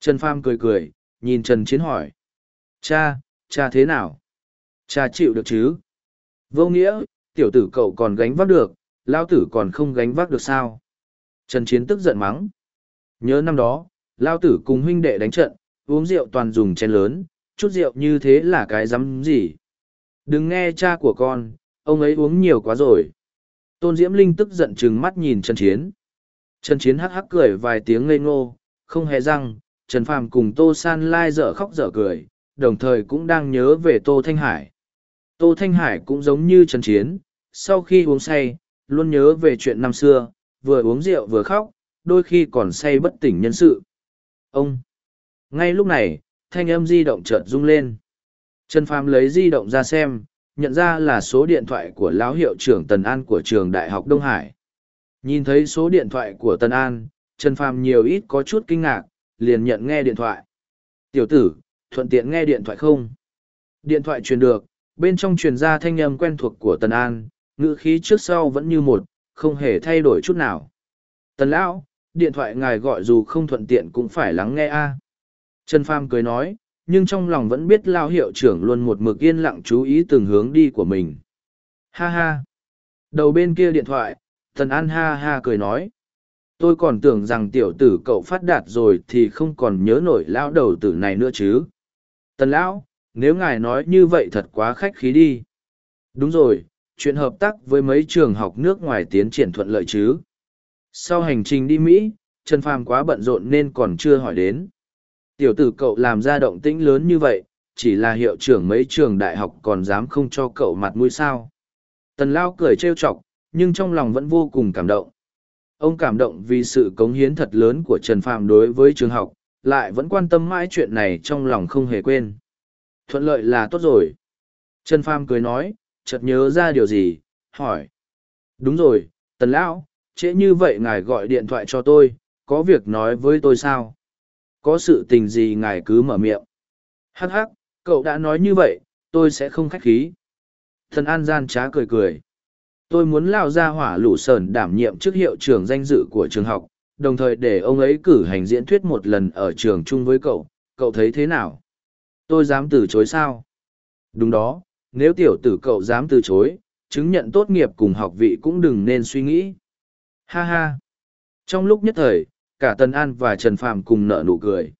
Trần Pham cười cười, nhìn Trần Chiến hỏi. Cha, cha thế nào? Cha chịu được chứ? Vô nghĩa, tiểu tử cậu còn gánh vác được, lao tử còn không gánh vác được sao? Trần Chiến tức giận mắng. Nhớ năm đó, lao tử cùng huynh đệ đánh trận, uống rượu toàn dùng chén lớn, chút rượu như thế là cái dám gì? Đừng nghe cha của con, ông ấy uống nhiều quá rồi. Tôn Diễm Linh tức giận trừng mắt nhìn Trần Chiến. Trần Chiến hắc hắc cười vài tiếng ngây ngô, không hề răng, Trần Phàm cùng Tô San Lai dở khóc dở cười, đồng thời cũng đang nhớ về Tô Thanh Hải. Tô Thanh Hải cũng giống như Trần Chiến, sau khi uống say, luôn nhớ về chuyện năm xưa, vừa uống rượu vừa khóc, đôi khi còn say bất tỉnh nhân sự. Ông! Ngay lúc này, thanh âm di động chợt rung lên. Trần Phàm lấy di động ra xem, nhận ra là số điện thoại của lão hiệu trưởng Tần An của trường Đại học Đông Hải. Nhìn thấy số điện thoại của Tần An, Trần Phàm nhiều ít có chút kinh ngạc, liền nhận nghe điện thoại. Tiểu tử, thuận tiện nghe điện thoại không? Điện thoại truyền được, bên trong truyền ra thanh âm quen thuộc của Tần An, ngữ khí trước sau vẫn như một, không hề thay đổi chút nào. Tần Lão, điện thoại ngài gọi dù không thuận tiện cũng phải lắng nghe a. Trần Phàm cười nói, nhưng trong lòng vẫn biết lao hiệu trưởng luôn một mực yên lặng chú ý từng hướng đi của mình. Ha ha! Đầu bên kia điện thoại, Tần An ha ha cười nói. Tôi còn tưởng rằng tiểu tử cậu phát đạt rồi thì không còn nhớ nổi lão đầu tử này nữa chứ. Tần Lão, nếu ngài nói như vậy thật quá khách khí đi. Đúng rồi, chuyện hợp tác với mấy trường học nước ngoài tiến triển thuận lợi chứ. Sau hành trình đi Mỹ, Trần Phàm quá bận rộn nên còn chưa hỏi đến. Tiểu tử cậu làm ra động tĩnh lớn như vậy, chỉ là hiệu trưởng mấy trường đại học còn dám không cho cậu mặt mũi sao. Tần Lao cười trêu chọc, nhưng trong lòng vẫn vô cùng cảm động. Ông cảm động vì sự cống hiến thật lớn của Trần Phàm đối với trường học, lại vẫn quan tâm mãi chuyện này trong lòng không hề quên. Thuận lợi là tốt rồi. Trần Phàm cười nói, chợt nhớ ra điều gì, hỏi. Đúng rồi, Tần Lão, trễ như vậy ngài gọi điện thoại cho tôi, có việc nói với tôi sao? Có sự tình gì ngài cứ mở miệng. Hắc hắc, cậu đã nói như vậy, tôi sẽ không khách khí. Thần An gian trá cười cười. Tôi muốn lao ra hỏa lũ sờn đảm nhiệm chức hiệu trưởng danh dự của trường học, đồng thời để ông ấy cử hành diễn thuyết một lần ở trường chung với cậu, cậu thấy thế nào? Tôi dám từ chối sao? Đúng đó, nếu tiểu tử cậu dám từ chối, chứng nhận tốt nghiệp cùng học vị cũng đừng nên suy nghĩ. Ha ha! Trong lúc nhất thời, cả Tần An và Trần Phàm cùng nở nụ cười.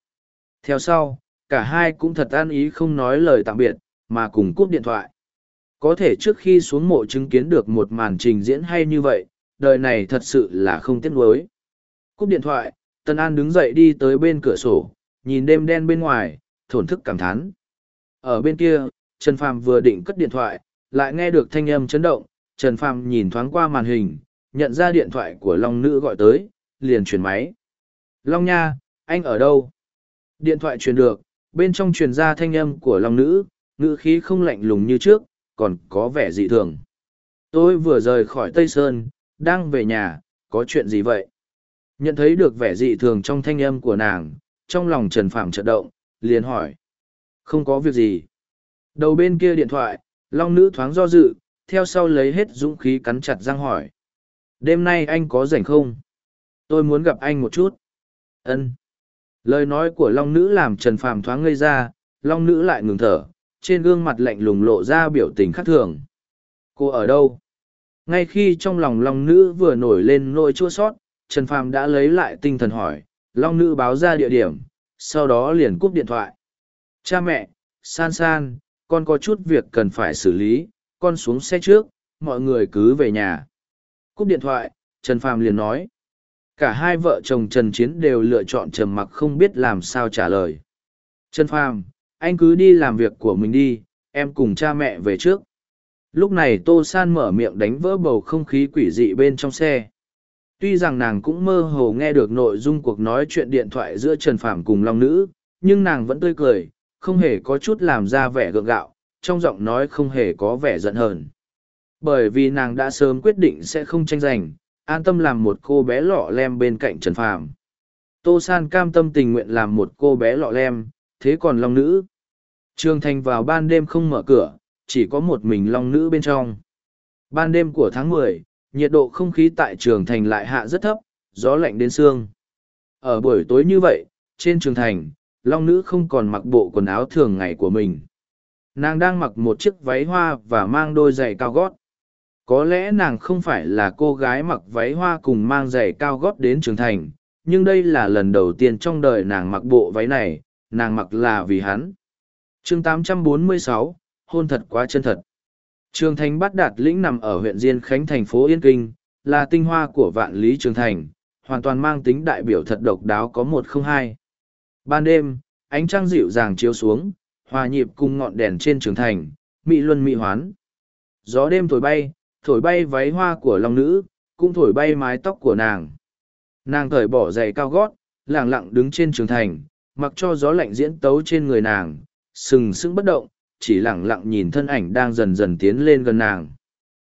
Theo sau, cả hai cũng thật an ý không nói lời tạm biệt, mà cùng cúp điện thoại. Có thể trước khi xuống mộ chứng kiến được một màn trình diễn hay như vậy, đời này thật sự là không tiếc nuối. Cúp điện thoại, Tân An đứng dậy đi tới bên cửa sổ, nhìn đêm đen bên ngoài, thổn thức cảm thán. Ở bên kia, Trần Phàm vừa định cất điện thoại, lại nghe được thanh âm chấn động, Trần Phàm nhìn thoáng qua màn hình, nhận ra điện thoại của Long Nữ gọi tới, liền chuyển máy. Long Nha, anh ở đâu? Điện thoại truyền được, bên trong truyền ra thanh âm của Long Nữ, ngữ khí không lạnh lùng như trước, còn có vẻ dị thường. Tôi vừa rời khỏi Tây Sơn, đang về nhà, có chuyện gì vậy? Nhận thấy được vẻ dị thường trong thanh âm của nàng, trong lòng Trần Phạm chợt động, liền hỏi. Không có việc gì. Đầu bên kia điện thoại, Long Nữ thoáng do dự, theo sau lấy hết dũng khí cắn chặt răng hỏi. Đêm nay anh có rảnh không? Tôi muốn gặp anh một chút. Ân. Lời nói của Long Nữ làm Trần Phàm thoáng ngây ra, Long Nữ lại ngừng thở, trên gương mặt lạnh lùng lộ ra biểu tình khác thường. Cô ở đâu? Ngay khi trong lòng Long Nữ vừa nổi lên nỗi chua sót, Trần Phàm đã lấy lại tinh thần hỏi, Long Nữ báo ra địa điểm, sau đó liền cúp điện thoại. Cha mẹ, san san, con có chút việc cần phải xử lý, con xuống xe trước, mọi người cứ về nhà. Cúp điện thoại, Trần Phàm liền nói. Cả hai vợ chồng Trần Chiến đều lựa chọn trầm mặc không biết làm sao trả lời. Trần Phàm, anh cứ đi làm việc của mình đi, em cùng cha mẹ về trước. Lúc này Tô San mở miệng đánh vỡ bầu không khí quỷ dị bên trong xe. Tuy rằng nàng cũng mơ hồ nghe được nội dung cuộc nói chuyện điện thoại giữa Trần Phàm cùng Long Nữ, nhưng nàng vẫn tươi cười, không hề có chút làm ra vẻ gượng gạo, trong giọng nói không hề có vẻ giận hờn. Bởi vì nàng đã sớm quyết định sẽ không tranh giành, an tâm làm một cô bé lọ lem bên cạnh Trần Phàm. Tô San cam tâm tình nguyện làm một cô bé lọ lem, thế còn Long Nữ. Trường Thành vào ban đêm không mở cửa, chỉ có một mình Long Nữ bên trong. Ban đêm của tháng mười, nhiệt độ không khí tại Trường Thành lại hạ rất thấp, gió lạnh đến xương. Ở buổi tối như vậy, trên Trường Thành, Long Nữ không còn mặc bộ quần áo thường ngày của mình. Nàng đang mặc một chiếc váy hoa và mang đôi giày cao gót. Có lẽ nàng không phải là cô gái mặc váy hoa cùng mang giày cao gót đến Trường Thành, nhưng đây là lần đầu tiên trong đời nàng mặc bộ váy này, nàng mặc là vì hắn chương 846, hôn thật quá chân thật. Trường Thành bắt đạt lĩnh nằm ở huyện Diên Khánh thành phố Yên Kinh, là tinh hoa của vạn lý Trường Thành, hoàn toàn mang tính đại biểu thật độc đáo có một không hai. Ban đêm, ánh trăng dịu dàng chiếu xuống, hòa nhịp cùng ngọn đèn trên Trường Thành, mị luân mị hoán. Gió đêm thổi bay, thổi bay váy hoa của long nữ, cũng thổi bay mái tóc của nàng. Nàng cởi bỏ giày cao gót, lẳng lặng đứng trên Trường Thành, mặc cho gió lạnh diễn tấu trên người nàng, sừng sững bất động, chỉ lẳng lặng nhìn thân ảnh đang dần dần tiến lên gần nàng.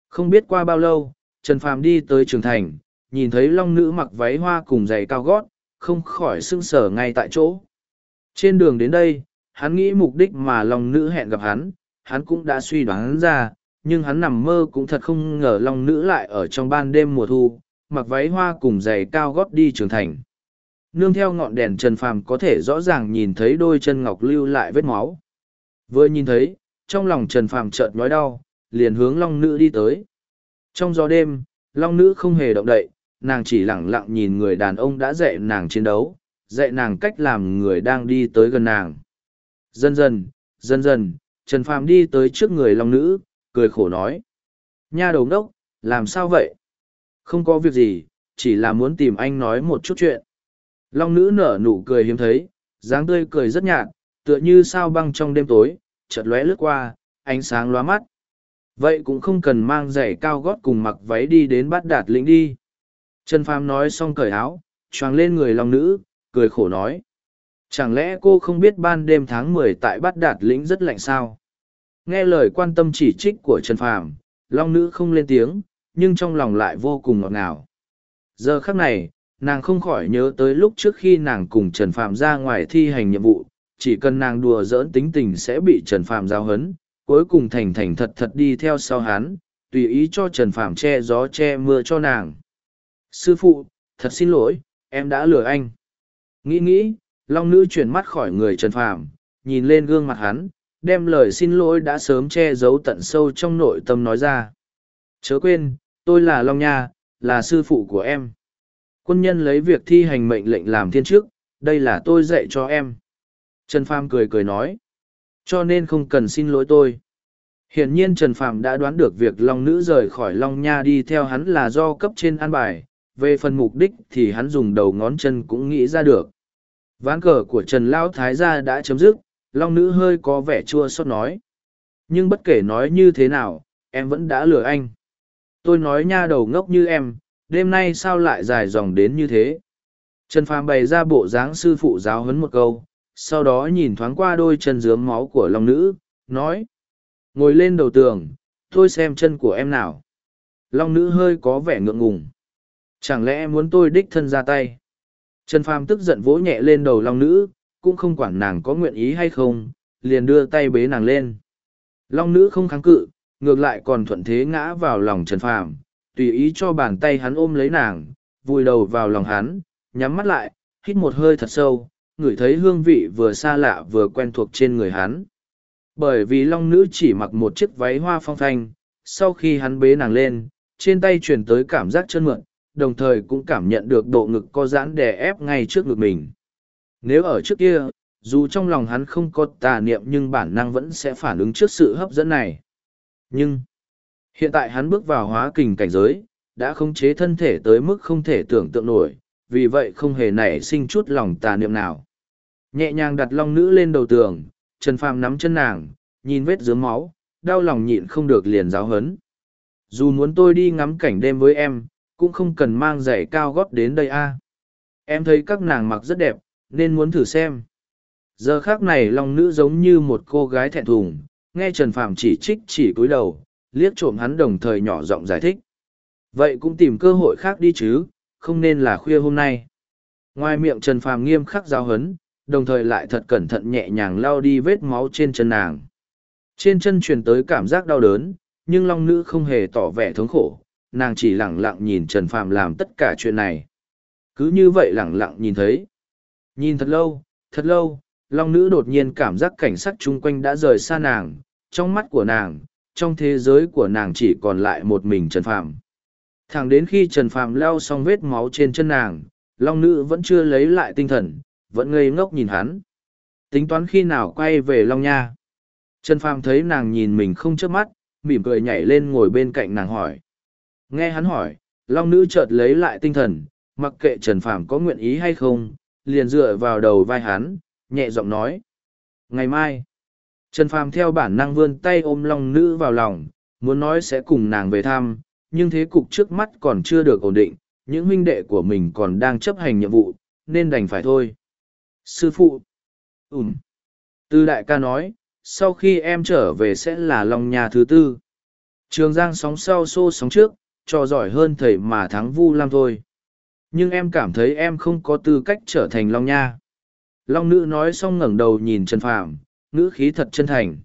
Không biết qua bao lâu, Trần Phàm đi tới trường thành, nhìn thấy long nữ mặc váy hoa cùng giày cao gót, không khỏi sưng sở ngay tại chỗ. Trên đường đến đây, hắn nghĩ mục đích mà long nữ hẹn gặp hắn, hắn cũng đã suy đoán ra, nhưng hắn nằm mơ cũng thật không ngờ long nữ lại ở trong ban đêm mùa thu, mặc váy hoa cùng giày cao gót đi trường thành. Nương theo ngọn đèn Trần Phàm có thể rõ ràng nhìn thấy đôi chân ngọc lưu lại vết máu. Vừa nhìn thấy, trong lòng Trần Phàm chợt nhói đau, liền hướng Long Nữ đi tới. Trong gió đêm, Long Nữ không hề động đậy, nàng chỉ lặng lặng nhìn người đàn ông đã dạy nàng chiến đấu, dạy nàng cách làm người đang đi tới gần nàng. Dần dần, dần dần, Trần Phàm đi tới trước người Long Nữ, cười khổ nói. Nha đầu đốc, làm sao vậy? Không có việc gì, chỉ là muốn tìm anh nói một chút chuyện. Long Nữ nở nụ cười hiếm thấy, dáng tươi cười rất nhạt, tựa như sao băng trong đêm tối, chợt lóe lướt qua, ánh sáng lóa mắt. Vậy cũng không cần mang giày cao gót cùng mặc váy đi đến bắt đạt lĩnh đi. Trần Phàm nói xong cởi áo, choàng lên người Long nữ, cười khổ nói. Chẳng lẽ cô không biết ban đêm tháng mười tại bắt đạt lĩnh rất lạnh sao? Nghe lời quan tâm chỉ trích của Trần Phàm, Long nữ không lên tiếng, nhưng trong lòng lại vô cùng ngọt ngào. Giờ khắc này, nàng không khỏi nhớ tới lúc trước khi nàng cùng Trần Phạm ra ngoài thi hành nhiệm vụ, chỉ cần nàng đùa giỡn tính tình sẽ bị Trần Phạm giao hấn, cuối cùng thành thành thật thật đi theo sau hắn, tùy ý cho Trần Phạm che gió che mưa cho nàng. Sư phụ, thật xin lỗi, em đã lừa anh. Nghĩ nghĩ, Long Nữ chuyển mắt khỏi người Trần Phạm, nhìn lên gương mặt hắn, đem lời xin lỗi đã sớm che giấu tận sâu trong nội tâm nói ra. Chớ quên, tôi là Long Nha, là sư phụ của em. Quân nhân lấy việc thi hành mệnh lệnh làm thiên chức, đây là tôi dạy cho em. Trần Pham cười cười nói. Cho nên không cần xin lỗi tôi. Hiển nhiên Trần Phạm đã đoán được việc Long Nữ rời khỏi Long Nha đi theo hắn là do cấp trên an bài, về phần mục đích thì hắn dùng đầu ngón chân cũng nghĩ ra được. Ván cờ của Trần Lão Thái gia đã chấm dứt, Long Nữ hơi có vẻ chua xót nói. Nhưng bất kể nói như thế nào, em vẫn đã lừa anh. Tôi nói nha đầu ngốc như em, đêm nay sao lại dài dòng đến như thế? Trần Phàm bày ra bộ dáng sư phụ giáo huấn một câu, sau đó nhìn thoáng qua đôi chân dướm máu của Long Nữ, nói. Ngồi lên đầu tường, tôi xem chân của em nào. Long Nữ hơi có vẻ ngượng ngùng. Chẳng lẽ em muốn tôi đích thân ra tay? Trần Phàm tức giận vỗ nhẹ lên đầu Long Nữ, cũng không quản nàng có nguyện ý hay không, liền đưa tay bế nàng lên. Long Nữ không kháng cự, ngược lại còn thuận thế ngã vào lòng Trần Phàm, tùy ý cho bàn tay hắn ôm lấy nàng, vùi đầu vào lòng hắn, nhắm mắt lại, hít một hơi thật sâu, ngửi thấy hương vị vừa xa lạ vừa quen thuộc trên người hắn. Bởi vì long nữ chỉ mặc một chiếc váy hoa phong thanh, sau khi hắn bế nàng lên, trên tay truyền tới cảm giác chân mượn, đồng thời cũng cảm nhận được độ ngực co giãn đè ép ngay trước ngực mình. Nếu ở trước kia, dù trong lòng hắn không có tà niệm nhưng bản năng vẫn sẽ phản ứng trước sự hấp dẫn này. Nhưng, hiện tại hắn bước vào hóa kình cảnh giới, đã khống chế thân thể tới mức không thể tưởng tượng nổi, vì vậy không hề nảy sinh chút lòng tà niệm nào. Nhẹ nhàng đặt long nữ lên đầu tường, Trần Phàm nắm chân nàng, nhìn vết dướng máu, đau lòng nhịn không được liền giáo hấn. Dù muốn tôi đi ngắm cảnh đêm với em, cũng không cần mang giày cao gót đến đây a. Em thấy các nàng mặc rất đẹp, nên muốn thử xem. Giờ khác này long nữ giống như một cô gái thẹn thùng, nghe Trần Phàm chỉ trích chỉ cúi đầu, liếc trộm hắn đồng thời nhỏ giọng giải thích. Vậy cũng tìm cơ hội khác đi chứ, không nên là khuya hôm nay. Ngoài miệng Trần Phàm nghiêm khắc giáo hấn, đồng thời lại thật cẩn thận nhẹ nhàng lau đi vết máu trên chân nàng. Trên chân truyền tới cảm giác đau đớn, nhưng Long Nữ không hề tỏ vẻ thống khổ, nàng chỉ lặng lặng nhìn Trần Phàm làm tất cả chuyện này. Cứ như vậy lặng lặng nhìn thấy. Nhìn thật lâu, thật lâu, Long Nữ đột nhiên cảm giác cảnh sắc chung quanh đã rời xa nàng, trong mắt của nàng, trong thế giới của nàng chỉ còn lại một mình Trần Phàm. Thẳng đến khi Trần Phàm leo xong vết máu trên chân nàng, Long Nữ vẫn chưa lấy lại tinh thần, vẫn ngây ngốc nhìn hắn. Tính toán khi nào quay về Long Nha. Trần Phàm thấy nàng nhìn mình không chớp mắt, mỉm cười nhảy lên ngồi bên cạnh nàng hỏi. Nghe hắn hỏi, Long Nữ chợt lấy lại tinh thần, mặc kệ Trần Phàm có nguyện ý hay không, liền dựa vào đầu vai hắn, nhẹ giọng nói. Ngày mai, Trần Phàm theo bản năng vươn tay ôm Long Nữ vào lòng, muốn nói sẽ cùng nàng về thăm, nhưng thế cục trước mắt còn chưa được ổn định, những huynh đệ của mình còn đang chấp hành nhiệm vụ, nên đành phải thôi. Sư phụ. Ừm. Tư đại ca nói, sau khi em trở về sẽ là long nhà thứ tư. Trường Giang sóng sau xô sóng trước, trò giỏi hơn thầy mà thắng Vu Lam thôi. Nhưng em cảm thấy em không có tư cách trở thành Long Nha. Long nữ nói xong ngẩng đầu nhìn Trần Phàm, ngữ khí thật chân thành.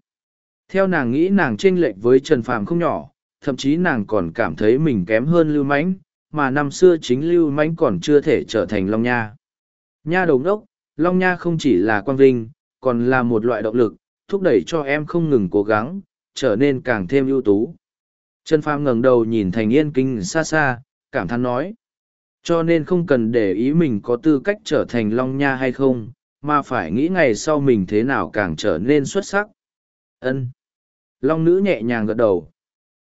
Theo nàng nghĩ nàng chênh lệch với Trần Phàm không nhỏ, thậm chí nàng còn cảm thấy mình kém hơn Lưu Mãnh, mà năm xưa chính Lưu Mãnh còn chưa thể trở thành Long Nha. Nha đầu đốc, Long Nha không chỉ là quang vinh, còn là một loại động lực, thúc đẩy cho em không ngừng cố gắng, trở nên càng thêm ưu tú. Trần Phàm ngẩng đầu nhìn Thành Yên Kinh xa xa, cảm thán nói. Cho nên không cần để ý mình có tư cách trở thành Long Nha hay không, mà phải nghĩ ngày sau mình thế nào càng trở nên xuất sắc. Ân. Long nữ nhẹ nhàng gật đầu.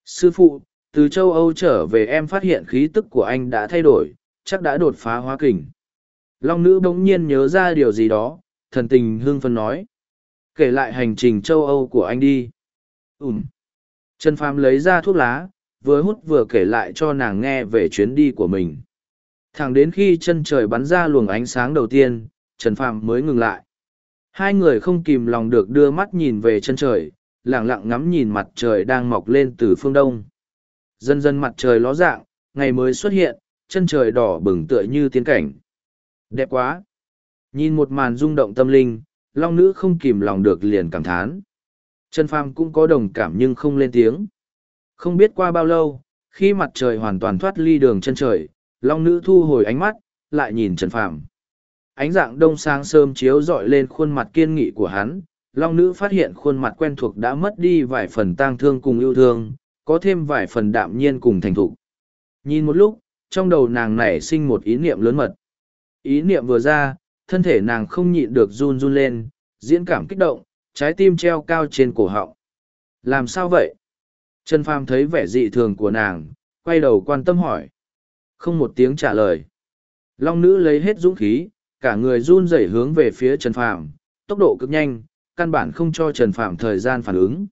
Sư phụ, từ châu Âu trở về em phát hiện khí tức của anh đã thay đổi, chắc đã đột phá hóa kình. Long nữ bỗng nhiên nhớ ra điều gì đó, thần tình hương phân nói. Kể lại hành trình châu Âu của anh đi. Ừm. Trần Phàm lấy ra thuốc lá, vừa hút vừa kể lại cho nàng nghe về chuyến đi của mình. Thẳng đến khi chân trời bắn ra luồng ánh sáng đầu tiên, Trần Phàm mới ngừng lại. Hai người không kìm lòng được đưa mắt nhìn về chân trời, lặng lặng ngắm nhìn mặt trời đang mọc lên từ phương đông. Dần dần mặt trời ló dạng, ngày mới xuất hiện, chân trời đỏ bừng tựa như tiên cảnh. Đẹp quá! Nhìn một màn rung động tâm linh, long nữ không kìm lòng được liền cảm thán. Trần Phàm cũng có đồng cảm nhưng không lên tiếng. Không biết qua bao lâu, khi mặt trời hoàn toàn thoát ly đường chân trời, long nữ thu hồi ánh mắt, lại nhìn Trần Phàm. Ánh dạng đông sáng sớm chiếu rọi lên khuôn mặt kiên nghị của hắn, long nữ phát hiện khuôn mặt quen thuộc đã mất đi vài phần tang thương cùng yêu thương, có thêm vài phần đạm nhiên cùng thành thục. Nhìn một lúc, trong đầu nàng nảy sinh một ý niệm lớn mật. Ý niệm vừa ra, thân thể nàng không nhịn được run run lên, diễn cảm kích động, trái tim treo cao trên cổ họng. Làm sao vậy? Trần Phàm thấy vẻ dị thường của nàng, quay đầu quan tâm hỏi. Không một tiếng trả lời. Long nữ lấy hết dũng khí, cả người run rẩy hướng về phía Trần Phàm, tốc độ cực nhanh, căn bản không cho Trần Phàm thời gian phản ứng.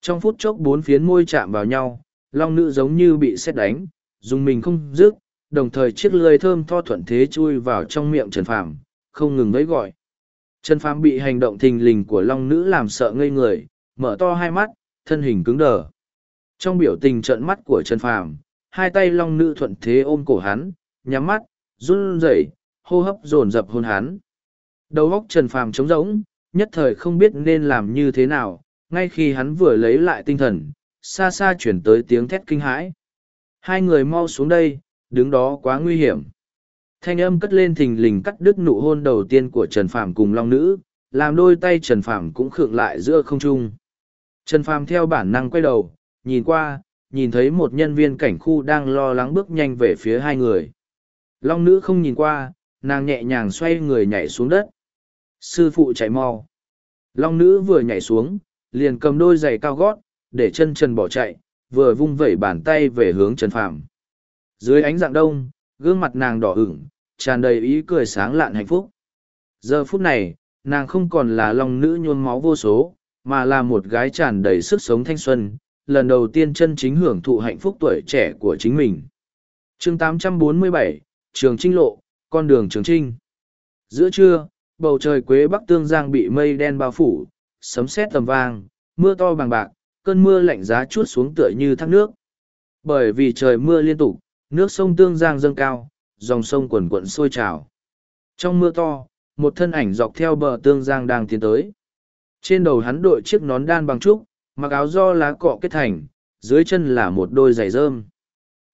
Trong phút chốc bốn phiến môi chạm vào nhau, long nữ giống như bị sét đánh, dùng mình không dứt, đồng thời chiếc lưỡi thơm tho thuận thế chui vào trong miệng Trần Phàm, không ngừng lấy gọi. Trần Phàm bị hành động thình lình của long nữ làm sợ ngây người, mở to hai mắt, thân hình cứng đờ. Trong biểu tình trợn mắt của Trần Phàm, hai tay long nữ thuận thế ôm cổ hắn, nhắm mắt, run rẩy, hô hấp dồn dập hôn hắn. Đầu óc Trần Phàm trống rỗng, nhất thời không biết nên làm như thế nào, ngay khi hắn vừa lấy lại tinh thần, xa xa chuyển tới tiếng thét kinh hãi. Hai người mau xuống đây, đứng đó quá nguy hiểm. Thanh âm cất lên thình lình cắt đứt nụ hôn đầu tiên của Trần Phàm cùng Long Nữ, làm đôi tay Trần Phàm cũng khựng lại giữa không trung. Trần Phàm theo bản năng quay đầu, nhìn qua, nhìn thấy một nhân viên cảnh khu đang lo lắng bước nhanh về phía hai người. Long Nữ không nhìn qua, nàng nhẹ nhàng xoay người nhảy xuống đất. Sư phụ chạy mau. Long Nữ vừa nhảy xuống, liền cầm đôi giày cao gót, để chân trần bỏ chạy, vừa vung vẩy bàn tay về hướng Trần Phàm. Dưới ánh dạng đông, gương mặt nàng đỏ ửng, tràn đầy ý cười sáng lạn hạnh phúc. Giờ phút này, nàng không còn là long nữ nhuôn máu vô số, mà là một gái tràn đầy sức sống thanh xuân, lần đầu tiên chân chính hưởng thụ hạnh phúc tuổi trẻ của chính mình. chương 847, Trường Trinh Lộ, con đường Trường Trinh. Giữa trưa, bầu trời quế bắc tương giang bị mây đen bao phủ, sấm sét tầm vang, mưa to bằng bạc, cơn mưa lạnh giá chút xuống tựa như thác nước. Bởi vì trời mưa liên tục, nước sông Tương Giang dâng cao, dòng sông quần quận sôi trào. Trong mưa to, một thân ảnh dọc theo bờ Tương Giang đang tiến tới. Trên đầu hắn đội chiếc nón đan bằng trúc, mặc áo do lá cọ kết thành, dưới chân là một đôi giày rơm.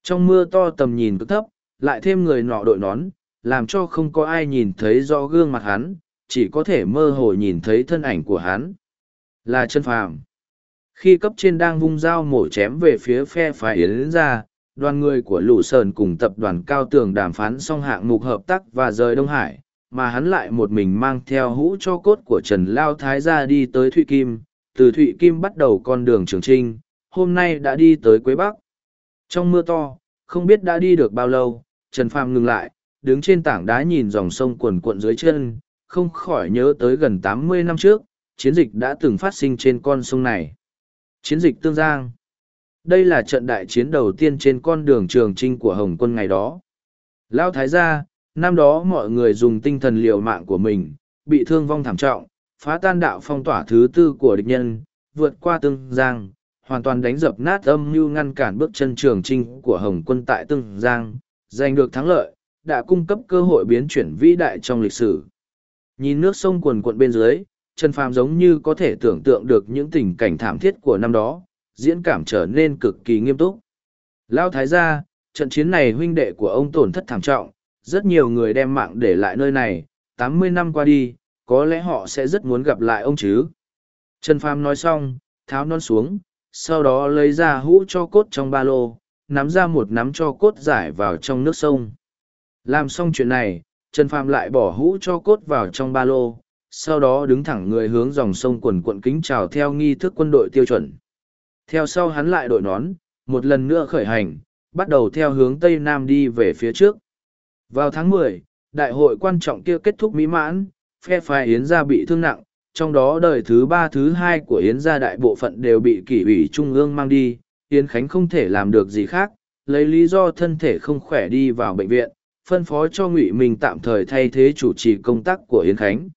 Trong mưa to tầm nhìn cực thấp, lại thêm người nọ đội nón, làm cho không có ai nhìn thấy rõ gương mặt hắn, chỉ có thể mơ hồ nhìn thấy thân ảnh của hắn. Là chân phàm. Khi cấp trên đang vung dao mổ chém về phía phe phái yến ra, đoàn người của lũ sơn cùng tập đoàn cao tường đàm phán xong hạng mục hợp tác và rời Đông Hải, mà hắn lại một mình mang theo hũ cho cốt của Trần Lao Thái ra đi tới Thụy Kim, từ Thụy Kim bắt đầu con đường Trường Trinh, hôm nay đã đi tới Quế Bắc. Trong mưa to, không biết đã đi được bao lâu, Trần Phàm ngừng lại, đứng trên tảng đá nhìn dòng sông cuồn cuộn dưới chân, không khỏi nhớ tới gần tám mươi năm trước, chiến dịch đã từng phát sinh trên con sông này. Chiến dịch Tương Giang Đây là trận đại chiến đầu tiên trên con đường trường trinh của Hồng quân ngày đó. Lao Thái gia, năm đó mọi người dùng tinh thần liều mạng của mình, bị thương vong thảm trọng, phá tan đạo phong tỏa thứ tư của địch nhân, vượt qua Tương Giang, hoàn toàn đánh dập nát âm mưu ngăn cản bước chân trường trinh của Hồng quân tại Tương Giang, giành được thắng lợi, đã cung cấp cơ hội biến chuyển vĩ đại trong lịch sử. Nhìn nước sông cuồn cuộn bên dưới, Trần Phàm giống như có thể tưởng tượng được những tình cảnh thảm thiết của năm đó, diễn cảm trở nên cực kỳ nghiêm túc. Lao Thái gia, trận chiến này huynh đệ của ông tổn thất thảm trọng, rất nhiều người đem mạng để lại nơi này, tám mươi năm qua đi, có lẽ họ sẽ rất muốn gặp lại ông chứ. Trần Phàm nói xong, tháo non xuống, sau đó lấy ra hũ cho cốt trong ba lô, nắm ra một nắm cho cốt giải vào trong nước sông. Làm xong chuyện này, Trần Phàm lại bỏ hũ cho cốt vào trong ba lô, sau đó đứng thẳng người hướng dòng sông quần quận kính chào theo nghi thức quân đội tiêu chuẩn. Theo sau hắn lại đội nón, một lần nữa khởi hành, bắt đầu theo hướng Tây Nam đi về phía trước. Vào tháng mười, đại hội quan trọng kia kết thúc mỹ mãn, phe phái Yến gia bị thương nặng, trong đó đời thứ ba thứ hai của Yến gia đại bộ phận đều bị kỷ ủy trung ương mang đi, Yến Khánh không thể làm được gì khác, lấy lý do thân thể không khỏe đi vào bệnh viện, phân phó cho Ngụy Minh tạm thời thay thế chủ trì công tác của Yến Khánh.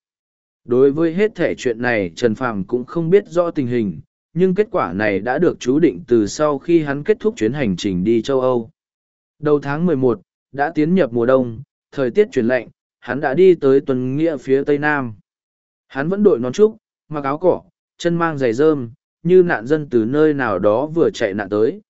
Đối với hết thể chuyện này Trần Phàm cũng không biết rõ tình hình, nhưng kết quả này đã được chú định từ sau khi hắn kết thúc chuyến hành trình đi châu Âu. Đầu tháng 11, đã tiến nhập mùa đông, thời tiết chuyển lạnh, hắn đã đi tới tuần nghĩa phía tây nam. Hắn vẫn đội nón trúc, mặc áo cỏ, chân mang giày rơm, như nạn dân từ nơi nào đó vừa chạy nạn tới.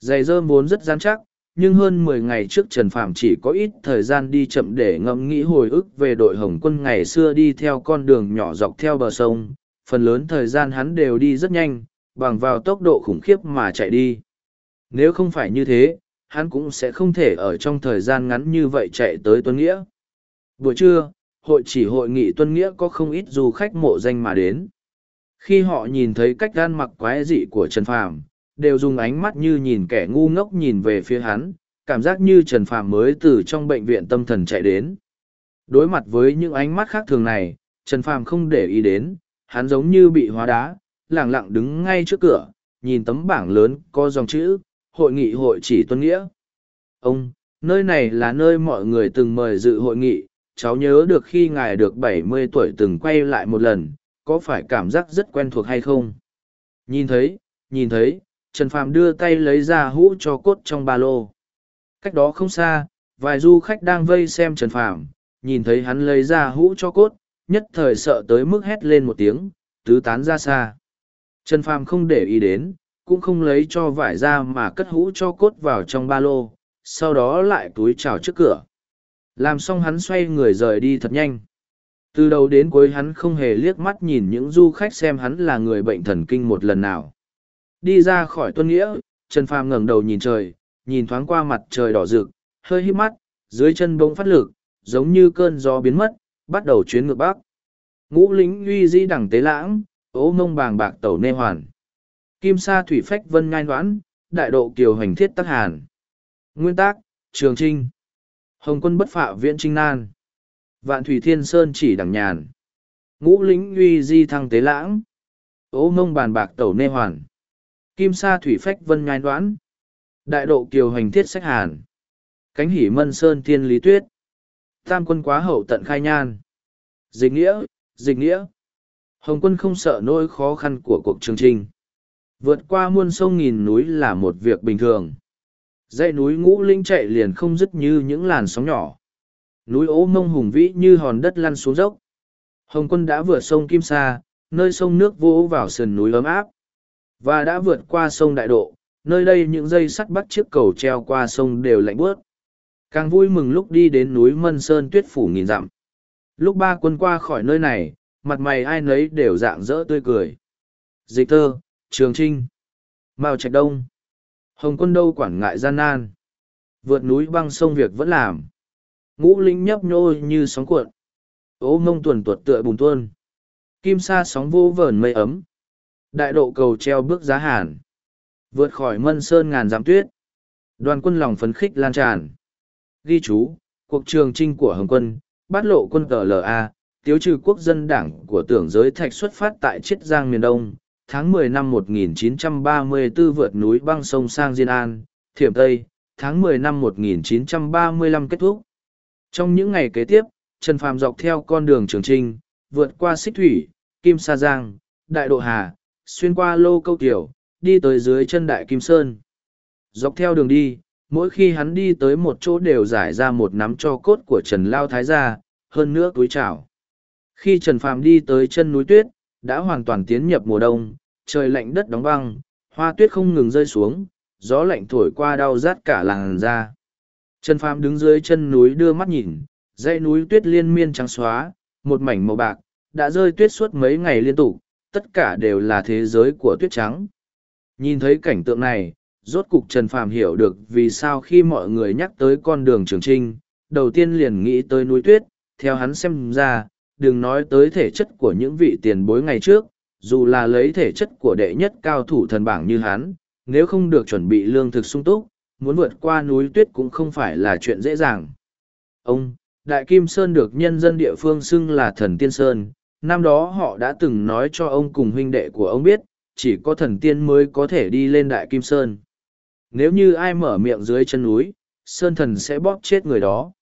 Giày rơm vốn rất gian chắc, nhưng hơn mười ngày trước Trần Phạm chỉ có ít thời gian đi chậm để ngẫm nghĩ hồi ức về đội Hồng quân ngày xưa đi theo con đường nhỏ dọc theo bờ sông, phần lớn thời gian hắn đều đi rất nhanh, bằng vào tốc độ khủng khiếp mà chạy đi. Nếu không phải như thế, hắn cũng sẽ không thể ở trong thời gian ngắn như vậy chạy tới Tuân Nghĩa. Buổi trưa, hội chỉ hội nghị Tuân Nghĩa có không ít du khách mộ danh mà đến. Khi họ nhìn thấy cách gan mặc quái dị của Trần Phàm, đều dùng ánh mắt như nhìn kẻ ngu ngốc nhìn về phía hắn, cảm giác như Trần Phàm mới từ trong bệnh viện tâm thần chạy đến. Đối mặt với những ánh mắt khác thường này, Trần Phàm không để ý đến, hắn giống như bị hóa đá, lẳng lặng đứng ngay trước cửa, nhìn tấm bảng lớn có dòng chữ, hội nghị hội chỉ tuân nghĩa. Ông, nơi này là nơi mọi người từng mời dự hội nghị, cháu nhớ được khi ngài được bảy mươi tuổi từng quay lại một lần, có phải cảm giác rất quen thuộc hay không? Nhìn thấy, nhìn thấy, Trần Phàm đưa tay lấy ra hũ cho cốt trong ba lô. Cách đó không xa, vài du khách đang vây xem Trần Phàm, nhìn thấy hắn lấy ra hũ cho cốt, nhất thời sợ tới mức hét lên một tiếng, tứ tán ra xa. Trần Phàm không để ý đến, cũng không lấy cho vải ra mà cất hũ cho cốt vào trong ba lô, sau đó lại túi trào trước cửa. Làm xong hắn xoay người rời đi thật nhanh. Từ đầu đến cuối hắn không hề liếc mắt nhìn những du khách xem hắn là người bệnh thần kinh một lần nào. Đi ra khỏi tuân nghĩa, Trần Phàm ngẩng đầu nhìn trời, nhìn thoáng qua mặt trời đỏ rực, hơi hít mắt, dưới chân bỗng phát lực, giống như cơn gió biến mất, bắt đầu chuyến ngược bắc. Ngũ lính uy di đẳng tế lãng, ố mông bàng bạc tẩu nê hoàn. Kim sa thủy phách vân ngai đoán, đại độ kiều hành thiết tắc hàn. Nguyên tác, Trường Trinh. Hồng quân bất phạ viễn trinh nan. Vạn thủy thiên sơn chỉ đẳng nhàn. Ngũ lính uy di thăng tế lãng. ố mông bàn bạc tẩu nê hoàn. Kim sa thủy phách vân ngai đoán. Đại độ kiều hành thiết sách hàn. Cánh hỉ mân sơn thiên lý tuyết. Tam quân quá hậu tận khai nhan. Dịch nghĩa, dịch nghĩa. Hồng quân không sợ nỗi khó khăn của cuộc chương trình. Vượt qua muôn sông nghìn núi là một việc bình thường. Dãy núi ngũ linh chạy liền không dứt như những làn sóng nhỏ. Núi ố mông hùng vĩ như hòn đất lăn xuống dốc. Hồng quân đã vượt sông Kim Sa, nơi sông nước vỗ vào sườn núi ấm áp. Và đã vượt qua sông Đại Độ, nơi đây những dây sắt bắt chiếc cầu treo qua sông đều lạnh bướt. Càng vui mừng lúc đi đến núi Mân Sơn tuyết phủ nghìn dặm. Lúc ba quân qua khỏi nơi này, mặt mày ai nấy đều dạng dỡ tươi cười. Dịch thơ, Trường Trinh, Mao Trạch Đông. Hồng quân đâu quản ngại gian nan. Vượt núi băng sông việc vẫn làm. Ngũ lĩnh nhấp nhô như sóng cuộn. ố mông tuần tuột tựa bùn tuôn. Kim sa sóng vô vờn mây ấm. Đại độ cầu treo bước giá hàn. Vượt khỏi mân sơn ngàn giám tuyết. Đoàn quân lòng phấn khích lan tràn. Ghi chú, cuộc trường trinh của Hồng quân, bát lộ quân tờ LA, tiếu trừ quốc dân đảng của tưởng giới thạch xuất phát tại Chiết Giang miền Đông, tháng 10 năm 1934 vượt núi băng sông sang Diên An, Thiểm Tây, tháng 10 năm 1935 kết thúc. Trong những ngày kế tiếp, Trần Phàm dọc theo con đường Trường Trinh, vượt qua Xích Thủy, Kim Sa Giang, Đại Độ Hà, xuyên qua Lô Câu Tiểu, đi tới dưới chân Đại Kim Sơn. Dọc theo đường đi, mỗi khi hắn đi tới một chỗ đều giải ra một nắm cho cốt của Trần Lao Thái gia, hơn nữa túi chảo. Khi Trần Phàm đi tới chân núi tuyết, đã hoàn toàn tiến nhập mùa đông, trời lạnh đất đóng băng, hoa tuyết không ngừng rơi xuống, gió lạnh thổi qua đau rát cả làng ra. Trần Phàm đứng dưới chân núi đưa mắt nhìn, dãy núi tuyết liên miên trắng xóa, một mảnh màu bạc, đã rơi tuyết suốt mấy ngày liên tục, tất cả đều là thế giới của tuyết trắng. Nhìn thấy cảnh tượng này, rốt cục Trần Phàm hiểu được vì sao khi mọi người nhắc tới con đường trường trinh, đầu tiên liền nghĩ tới núi tuyết, theo hắn xem ra, đừng nói tới thể chất của những vị tiền bối ngày trước, dù là lấy thể chất của đệ nhất cao thủ thần bảng như hắn, nếu không được chuẩn bị lương thực sung túc, muốn vượt qua núi tuyết cũng không phải là chuyện dễ dàng. Ông, Đại Kim Sơn được nhân dân địa phương xưng là thần tiên Sơn, năm đó họ đã từng nói cho ông cùng huynh đệ của ông biết, chỉ có thần tiên mới có thể đi lên Đại Kim Sơn. Nếu như ai mở miệng dưới chân núi, Sơn thần sẽ bóp chết người đó.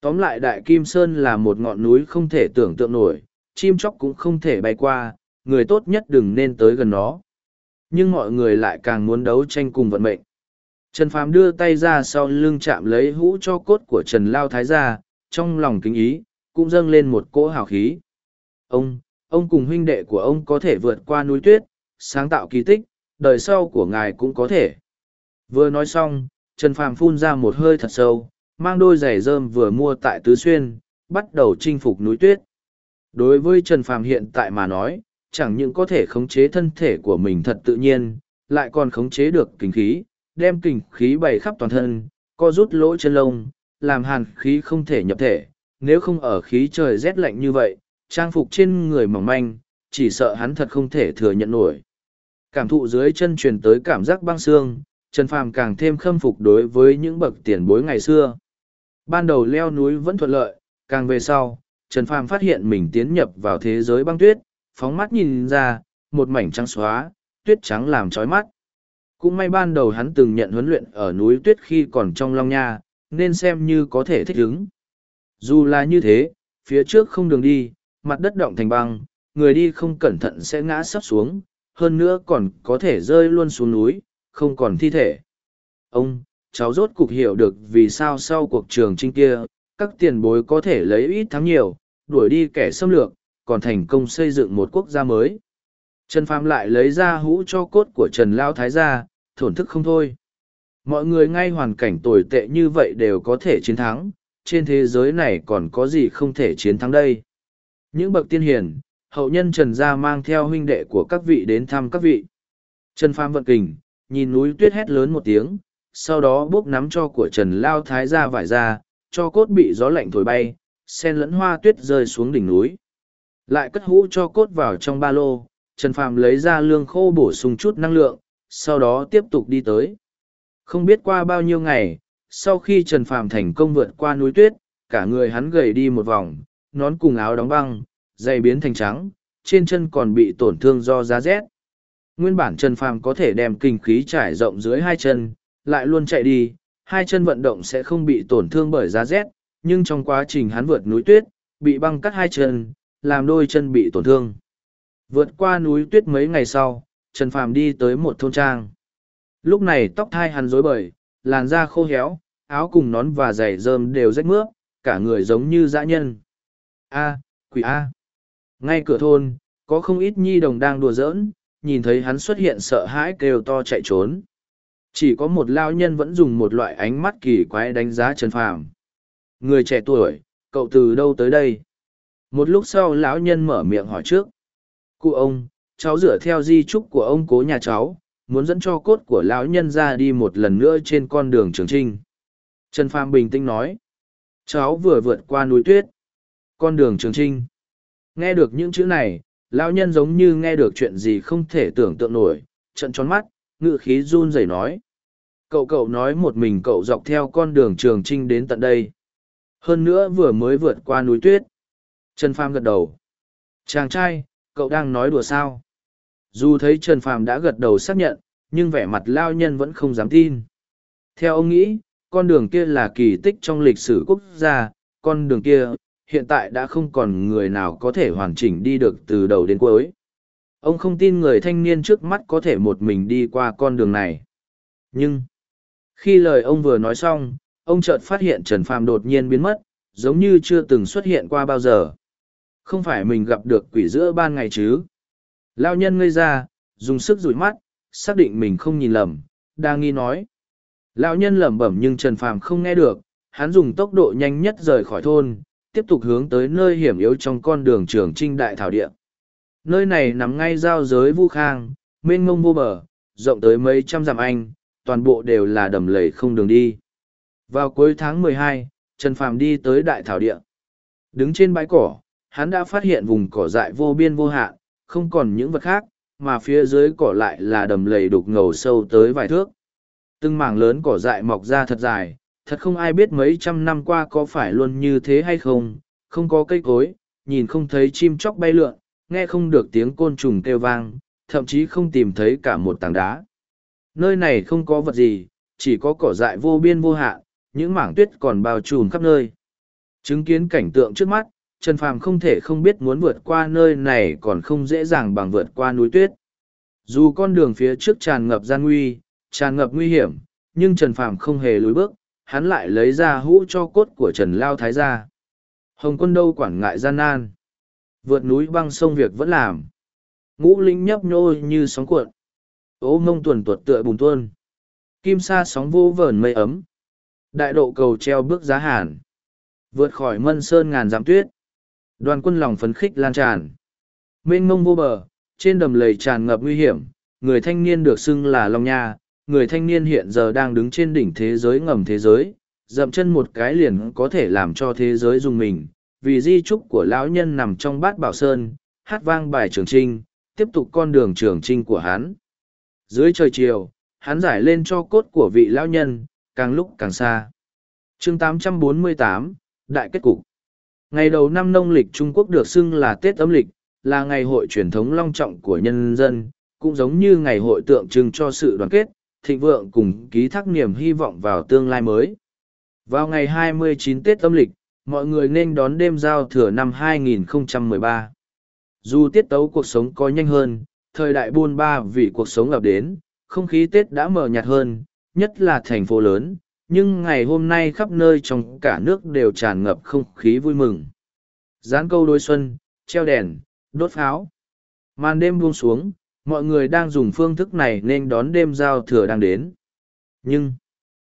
Tóm lại Đại Kim Sơn là một ngọn núi không thể tưởng tượng nổi, chim chóc cũng không thể bay qua, người tốt nhất đừng nên tới gần nó. Nhưng mọi người lại càng muốn đấu tranh cùng vận mệnh. Trần Phàm đưa tay ra sau lưng chạm lấy hũ cho cốt của Trần Lao Thái gia, trong lòng kính ý, cũng dâng lên một cỗ hào khí. Ông, ông cùng huynh đệ của ông có thể vượt qua núi tuyết, sáng tạo kỳ tích, đời sau của ngài cũng có thể. Vừa nói xong, Trần Phàm phun ra một hơi thật sâu, mang đôi giày rơm vừa mua tại Tứ Xuyên, bắt đầu chinh phục núi tuyết. Đối với Trần Phàm hiện tại mà nói, chẳng những có thể khống chế thân thể của mình thật tự nhiên, lại còn khống chế được kinh khí, đem kinh khí bày khắp toàn thân, co rút lỗ chân lông, làm hàn khí không thể nhập thể. Nếu không ở khí trời rét lạnh như vậy, trang phục trên người mỏng manh, chỉ sợ hắn thật không thể thừa nhận nổi. Cảm thụ dưới chân truyền tới cảm giác băng xương, Trần Phàm càng thêm khâm phục đối với những bậc tiền bối ngày xưa. Ban đầu leo núi vẫn thuận lợi, càng về sau, Trần Phàm phát hiện mình tiến nhập vào thế giới băng tuyết, phóng mắt nhìn ra, một mảnh trắng xóa, tuyết trắng làm chói mắt. Cũng may ban đầu hắn từng nhận huấn luyện ở núi tuyết khi còn trong Long Nha, nên xem như có thể thích ứng. Dù là như thế, phía trước không đường đi, mặt đất động thành băng, người đi không cẩn thận sẽ ngã sắp xuống, hơn nữa còn có thể rơi luôn xuống núi, không còn thi thể. Ông, cháu rốt cục hiểu được vì sao sau cuộc trường trinh kia, các tiền bối có thể lấy ít thắng nhiều, đuổi đi kẻ xâm lược, còn thành công xây dựng một quốc gia mới. Trần Phàm lại lấy ra hũ cho cốt của Trần Lao Thái gia, thổn thức không thôi. Mọi người ngay hoàn cảnh tồi tệ như vậy đều có thể chiến thắng, trên thế giới này còn có gì không thể chiến thắng đây. Những bậc tiên hiền, hậu nhân Trần Gia mang theo huynh đệ của các vị đến thăm các vị. Trần Phàm vận kình, nhìn núi tuyết hét lớn một tiếng, sau đó bốc nắm cho của Trần Lao Thái gia vải ra, cho cốt bị gió lạnh thổi bay, sen lẫn hoa tuyết rơi xuống đỉnh núi. Lại cất hũ cho cốt vào trong ba lô, Trần Phàm lấy ra lương khô bổ sung chút năng lượng, sau đó tiếp tục đi tới. Không biết qua bao nhiêu ngày, sau khi Trần Phàm thành công vượt qua núi tuyết, cả người hắn gầy đi một vòng, nón cùng áo đóng băng, giày biến thành trắng, trên chân còn bị tổn thương do giá rét. Nguyên bản Trần Phàm có thể đem kinh khí trải rộng dưới hai chân, lại luôn chạy đi, hai chân vận động sẽ không bị tổn thương bởi giá rét, nhưng trong quá trình hắn vượt núi tuyết, bị băng cắt hai chân, làm đôi chân bị tổn thương. Vượt qua núi tuyết mấy ngày sau, Trần Phàm đi tới một thôn trang. Lúc này tóc thai hắn rối bời, làn da khô héo, áo cùng nón và giày rơm đều rách mướp, cả người giống như dã nhân. A, quỷ A. Ngay cửa thôn, có không ít nhi đồng đang đùa giỡn, nhìn thấy hắn xuất hiện sợ hãi kêu to chạy trốn. Chỉ có một lao nhân vẫn dùng một loại ánh mắt kỳ quái đánh giá Trần Phàm. Người trẻ tuổi, cậu từ đâu tới đây? Một lúc sau lão nhân mở miệng hỏi trước. Cụ ông, cháu dựa theo di trúc của ông cố nhà cháu, muốn dẫn cho cốt của lão nhân ra đi một lần nữa trên con đường trường trinh. Trần Phàm bình tĩnh nói. Cháu vừa vượt qua núi tuyết. Con đường trường trinh. Nghe được những chữ này, lão nhân giống như nghe được chuyện gì không thể tưởng tượng nổi, trận tròn mắt, ngự khí run rẩy nói. Cậu cậu nói một mình cậu dọc theo con đường trường trinh đến tận đây. Hơn nữa vừa mới vượt qua núi tuyết. Trần Phàm gật đầu. Chàng trai, cậu đang nói đùa sao? Dù thấy Trần Phàm đã gật đầu xác nhận, nhưng vẻ mặt lao nhân vẫn không dám tin. Theo ông nghĩ, con đường kia là kỳ tích trong lịch sử quốc gia, con đường kia, hiện tại đã không còn người nào có thể hoàn chỉnh đi được từ đầu đến cuối. Ông không tin người thanh niên trước mắt có thể một mình đi qua con đường này. Nhưng, khi lời ông vừa nói xong, ông chợt phát hiện Trần Phàm đột nhiên biến mất, giống như chưa từng xuất hiện qua bao giờ. Không phải mình gặp được quỷ giữa ban ngày chứ. Lao nhân ngây ra, dùng sức rủi mắt, xác định mình không nhìn lầm, đang nghi nói. Lão nhân lẩm bẩm nhưng Trần Phàm không nghe được, hắn dùng tốc độ nhanh nhất rời khỏi thôn, tiếp tục hướng tới nơi hiểm yếu trong con đường trường trinh đại thảo địa. Nơi này nằm ngay giao giới Vu Khang, mênh mông vô bờ, rộng tới mấy trăm dặm anh, toàn bộ đều là đầm lầy không đường đi. Vào cuối tháng mười hai, Trần Phàm đi tới đại thảo địa. Đứng trên bãi cỏ, hắn đã phát hiện vùng cỏ dại vô biên vô hạn, không còn những vật khác, mà phía dưới cỏ lại là đầm lầy đục ngầu sâu tới vài thước. Từng mảng lớn cỏ dại mọc ra thật dài, thật không ai biết mấy trăm năm qua có phải luôn như thế hay không, không có cây cối, nhìn không thấy chim chóc bay lượn, nghe không được tiếng côn trùng kêu vang, thậm chí không tìm thấy cả một tảng đá. Nơi này không có vật gì, chỉ có cỏ dại vô biên vô hạn, những mảng tuyết còn bao trùm khắp nơi. Chứng kiến cảnh tượng trước mắt, Trần Phàm không thể không biết muốn vượt qua nơi này còn không dễ dàng bằng vượt qua núi tuyết. Dù con đường phía trước tràn ngập gian nguy, tràn ngập nguy hiểm, nhưng Trần Phàm không hề lùi bước, hắn lại lấy ra hũ cho cốt của Trần Lao Thái ra. Hồng quân đâu quản ngại gian nan. Vượt núi băng sông việc vẫn làm. Ngũ lĩnh nhấp nhô như sóng cuộn. Ô mông tuần tuột tựa bùn tuôn. Kim sa sóng vô vờn mây ấm. Đại độ cầu treo bước giá hàn. Vượt khỏi mân sơn ngàn dặm tuyết. Đoàn quân lòng phấn khích lan tràn. Mênh mông vô bờ, trên đầm lầy tràn ngập nguy hiểm, người thanh niên được xưng là Long Nha, người thanh niên hiện giờ đang đứng trên đỉnh thế giới ngầm thế giới, dậm chân một cái liền có thể làm cho thế giới dùng mình, vì di trúc của lão nhân nằm trong bát bảo sơn, hát vang bài trường trinh, tiếp tục con đường trường trinh của hắn. Dưới trời chiều, hắn giải lên cho cốt của vị lão nhân, càng lúc càng xa. chương 848, Đại kết cục. Ngày đầu năm nông lịch Trung Quốc được xưng là Tết âm lịch, là ngày hội truyền thống long trọng của nhân dân, cũng giống như ngày hội tượng trưng cho sự đoàn kết, thịnh vượng cùng ký thác niềm hy vọng vào tương lai mới. Vào ngày 29 Tết âm lịch, mọi người nên đón đêm giao thừa năm 2013. Dù tiết tấu cuộc sống có nhanh hơn, thời đại buôn ba vì cuộc sống ập đến, không khí Tết đã mờ nhạt hơn, nhất là thành phố lớn, nhưng ngày hôm nay khắp nơi trong cả nước đều tràn ngập không khí vui mừng. Dán câu đôi xuân, treo đèn, đốt pháo. Màn đêm buông xuống, mọi người đang dùng phương thức này nên đón đêm giao thừa đang đến. Nhưng,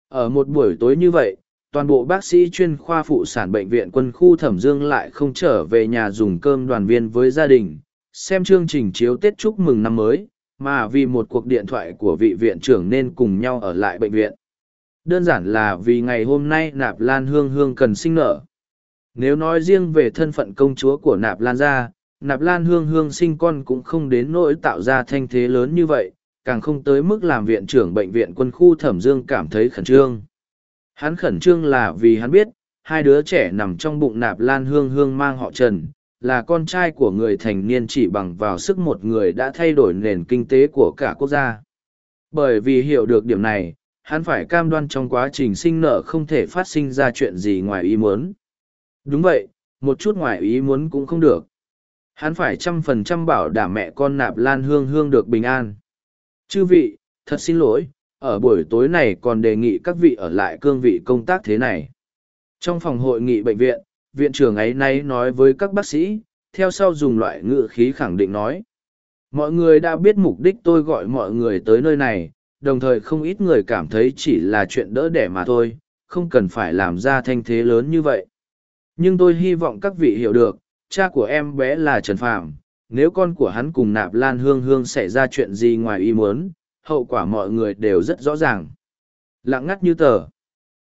ở một buổi tối như vậy, toàn bộ bác sĩ chuyên khoa phụ sản bệnh viện quân khu Thẩm Dương lại không trở về nhà dùng cơm đoàn viên với gia đình, xem chương trình chiếu Tết chúc mừng năm mới, mà vì một cuộc điện thoại của vị viện trưởng nên cùng nhau ở lại bệnh viện. Đơn giản là vì ngày hôm nay Nạp Lan Hương Hương cần sinh nở. Nếu nói riêng về thân phận công chúa của Nạp Lan gia, Nạp Lan Hương Hương sinh con cũng không đến nỗi tạo ra thanh thế lớn như vậy, càng không tới mức làm viện trưởng bệnh viện quân khu Thẩm Dương cảm thấy khẩn trương. Hắn khẩn trương là vì hắn biết, hai đứa trẻ nằm trong bụng Nạp Lan Hương Hương mang họ Trần, là con trai của người thành niên chỉ bằng vào sức một người đã thay đổi nền kinh tế của cả quốc gia. Bởi vì hiểu được điểm này, hắn phải cam đoan trong quá trình sinh nở không thể phát sinh ra chuyện gì ngoài ý muốn. Đúng vậy, một chút ngoài ý muốn cũng không được. Hắn phải trăm phần trăm bảo đảm mẹ con nạp lan hương hương được bình an. Chư vị, thật xin lỗi, ở buổi tối này còn đề nghị các vị ở lại cương vị công tác thế này. Trong phòng hội nghị bệnh viện, viện trưởng ấy nay nói với các bác sĩ, theo sau dùng loại ngữ khí khẳng định nói. Mọi người đã biết mục đích tôi gọi mọi người tới nơi này, đồng thời không ít người cảm thấy chỉ là chuyện đỡ đẻ mà thôi, không cần phải làm ra thanh thế lớn như vậy. Nhưng tôi hy vọng các vị hiểu được, cha của em bé là Trần Phàm, nếu con của hắn cùng nạp lan hương hương xảy ra chuyện gì ngoài ý muốn, hậu quả mọi người đều rất rõ ràng. Lặng ngắt như tờ.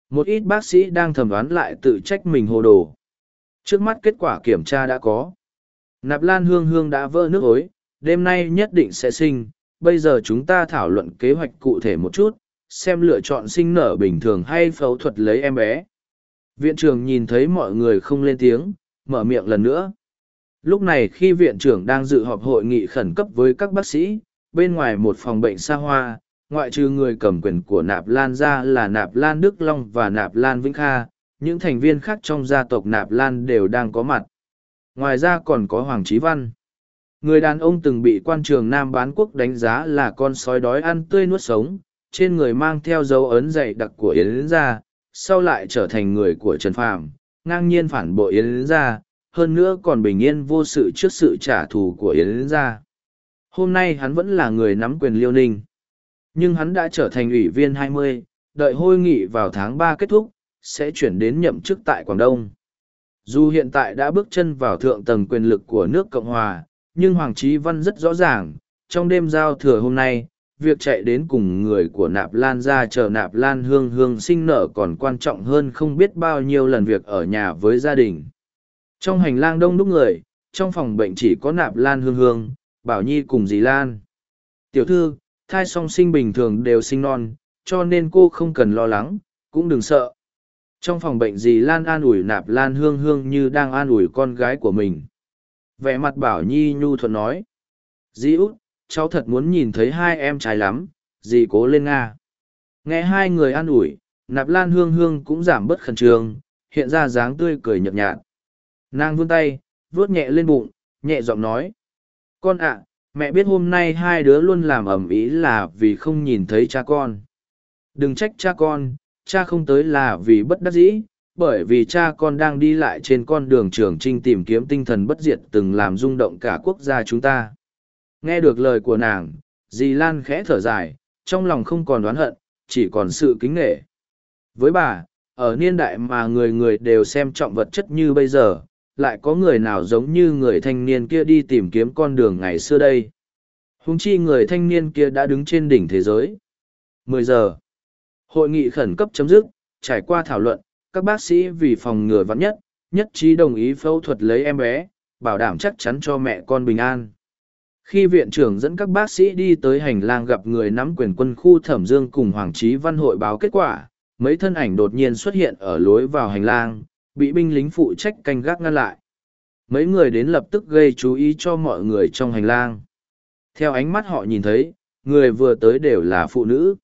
Một ít bác sĩ đang thẩm đoán lại tự trách mình hồ đồ. Trước mắt kết quả kiểm tra đã có. Nạp lan hương hương đã vỡ nước ối, đêm nay nhất định sẽ sinh. Bây giờ chúng ta thảo luận kế hoạch cụ thể một chút, xem lựa chọn sinh nở bình thường hay phẫu thuật lấy em bé. Viện trưởng nhìn thấy mọi người không lên tiếng, mở miệng lần nữa. Lúc này khi viện trưởng đang dự họp hội nghị khẩn cấp với các bác sĩ, bên ngoài một phòng bệnh xa hoa, ngoại trừ người cầm quyền của Nạp Lan ra là Nạp Lan Đức Long và Nạp Lan Vĩnh Kha, những thành viên khác trong gia tộc Nạp Lan đều đang có mặt. Ngoài ra còn có Hoàng Trí Văn. Người đàn ông từng bị quan trường Nam bán quốc đánh giá là con sói đói ăn tươi nuốt sống, trên người mang theo dấu ấn dày đặc của Yến Gia, sau lại trở thành người của Trần Phàm, ngang nhiên phản bội Yến Gia, hơn nữa còn bình yên vô sự trước sự trả thù của Yến Gia. Hôm nay hắn vẫn là người nắm quyền liêu ninh. Nhưng hắn đã trở thành ủy viên 20, đợi hội nghị vào tháng 3 kết thúc, sẽ chuyển đến nhậm chức tại Quảng Đông. Dù hiện tại đã bước chân vào thượng tầng quyền lực của nước Cộng Hòa, nhưng Hoàng Chí Văn rất rõ ràng, trong đêm giao thừa hôm nay, việc chạy đến cùng người của Nạp Lan ra chờ Nạp Lan hương hương sinh nở còn quan trọng hơn không biết bao nhiêu lần việc ở nhà với gia đình. Trong hành lang đông đúc người, trong phòng bệnh chỉ có Nạp Lan hương hương, Bảo Nhi cùng dì Lan. Tiểu thư, thai song sinh bình thường đều sinh non, cho nên cô không cần lo lắng, cũng đừng sợ. Trong phòng bệnh dì Lan an ủi Nạp Lan hương hương như đang an ủi con gái của mình. Vẻ mặt Bảo Nhi nhu thuận nói. Dì út, cháu thật muốn nhìn thấy hai em trai lắm, dì cố lên Nga. Nghe hai người an ủi, Nạp Lan hương hương cũng giảm bớt khẩn trương, hiện ra dáng tươi cười nhợt nhạt. Nàng vươn tay, vuốt nhẹ lên bụng, nhẹ giọng nói con ạ mẹ biết hôm nay hai đứa luôn làm ầm ĩ là vì không nhìn thấy cha con đừng trách cha con cha không tới là vì bất đắc dĩ bởi vì cha con đang đi lại trên con đường trường trinh tìm kiếm tinh thần bất diệt từng làm rung động cả quốc gia chúng ta nghe được lời của nàng dì lan khẽ thở dài trong lòng không còn đoán hận chỉ còn sự kính nghệ với bà ở niên đại mà người người đều xem trọng vật chất như bây giờ lại có người nào giống như người thanh niên kia đi tìm kiếm con đường ngày xưa đây. Hùng chi người thanh niên kia đã đứng trên đỉnh thế giới. 10 giờ. Hội nghị khẩn cấp chấm dứt, trải qua thảo luận, các bác sĩ vì phòng ngừa vắng nhất, nhất trí đồng ý phẫu thuật lấy em bé, bảo đảm chắc chắn cho mẹ con bình an. Khi viện trưởng dẫn các bác sĩ đi tới hành lang gặp người nắm quyền quân khu thẩm dương cùng Hoàng Trí Văn hội báo kết quả, mấy thân ảnh đột nhiên xuất hiện ở lối vào hành lang, bị binh lính phụ trách canh gác ngăn lại. Mấy người đến lập tức gây chú ý cho mọi người trong hành lang. Theo ánh mắt họ nhìn thấy, người vừa tới đều là phụ nữ.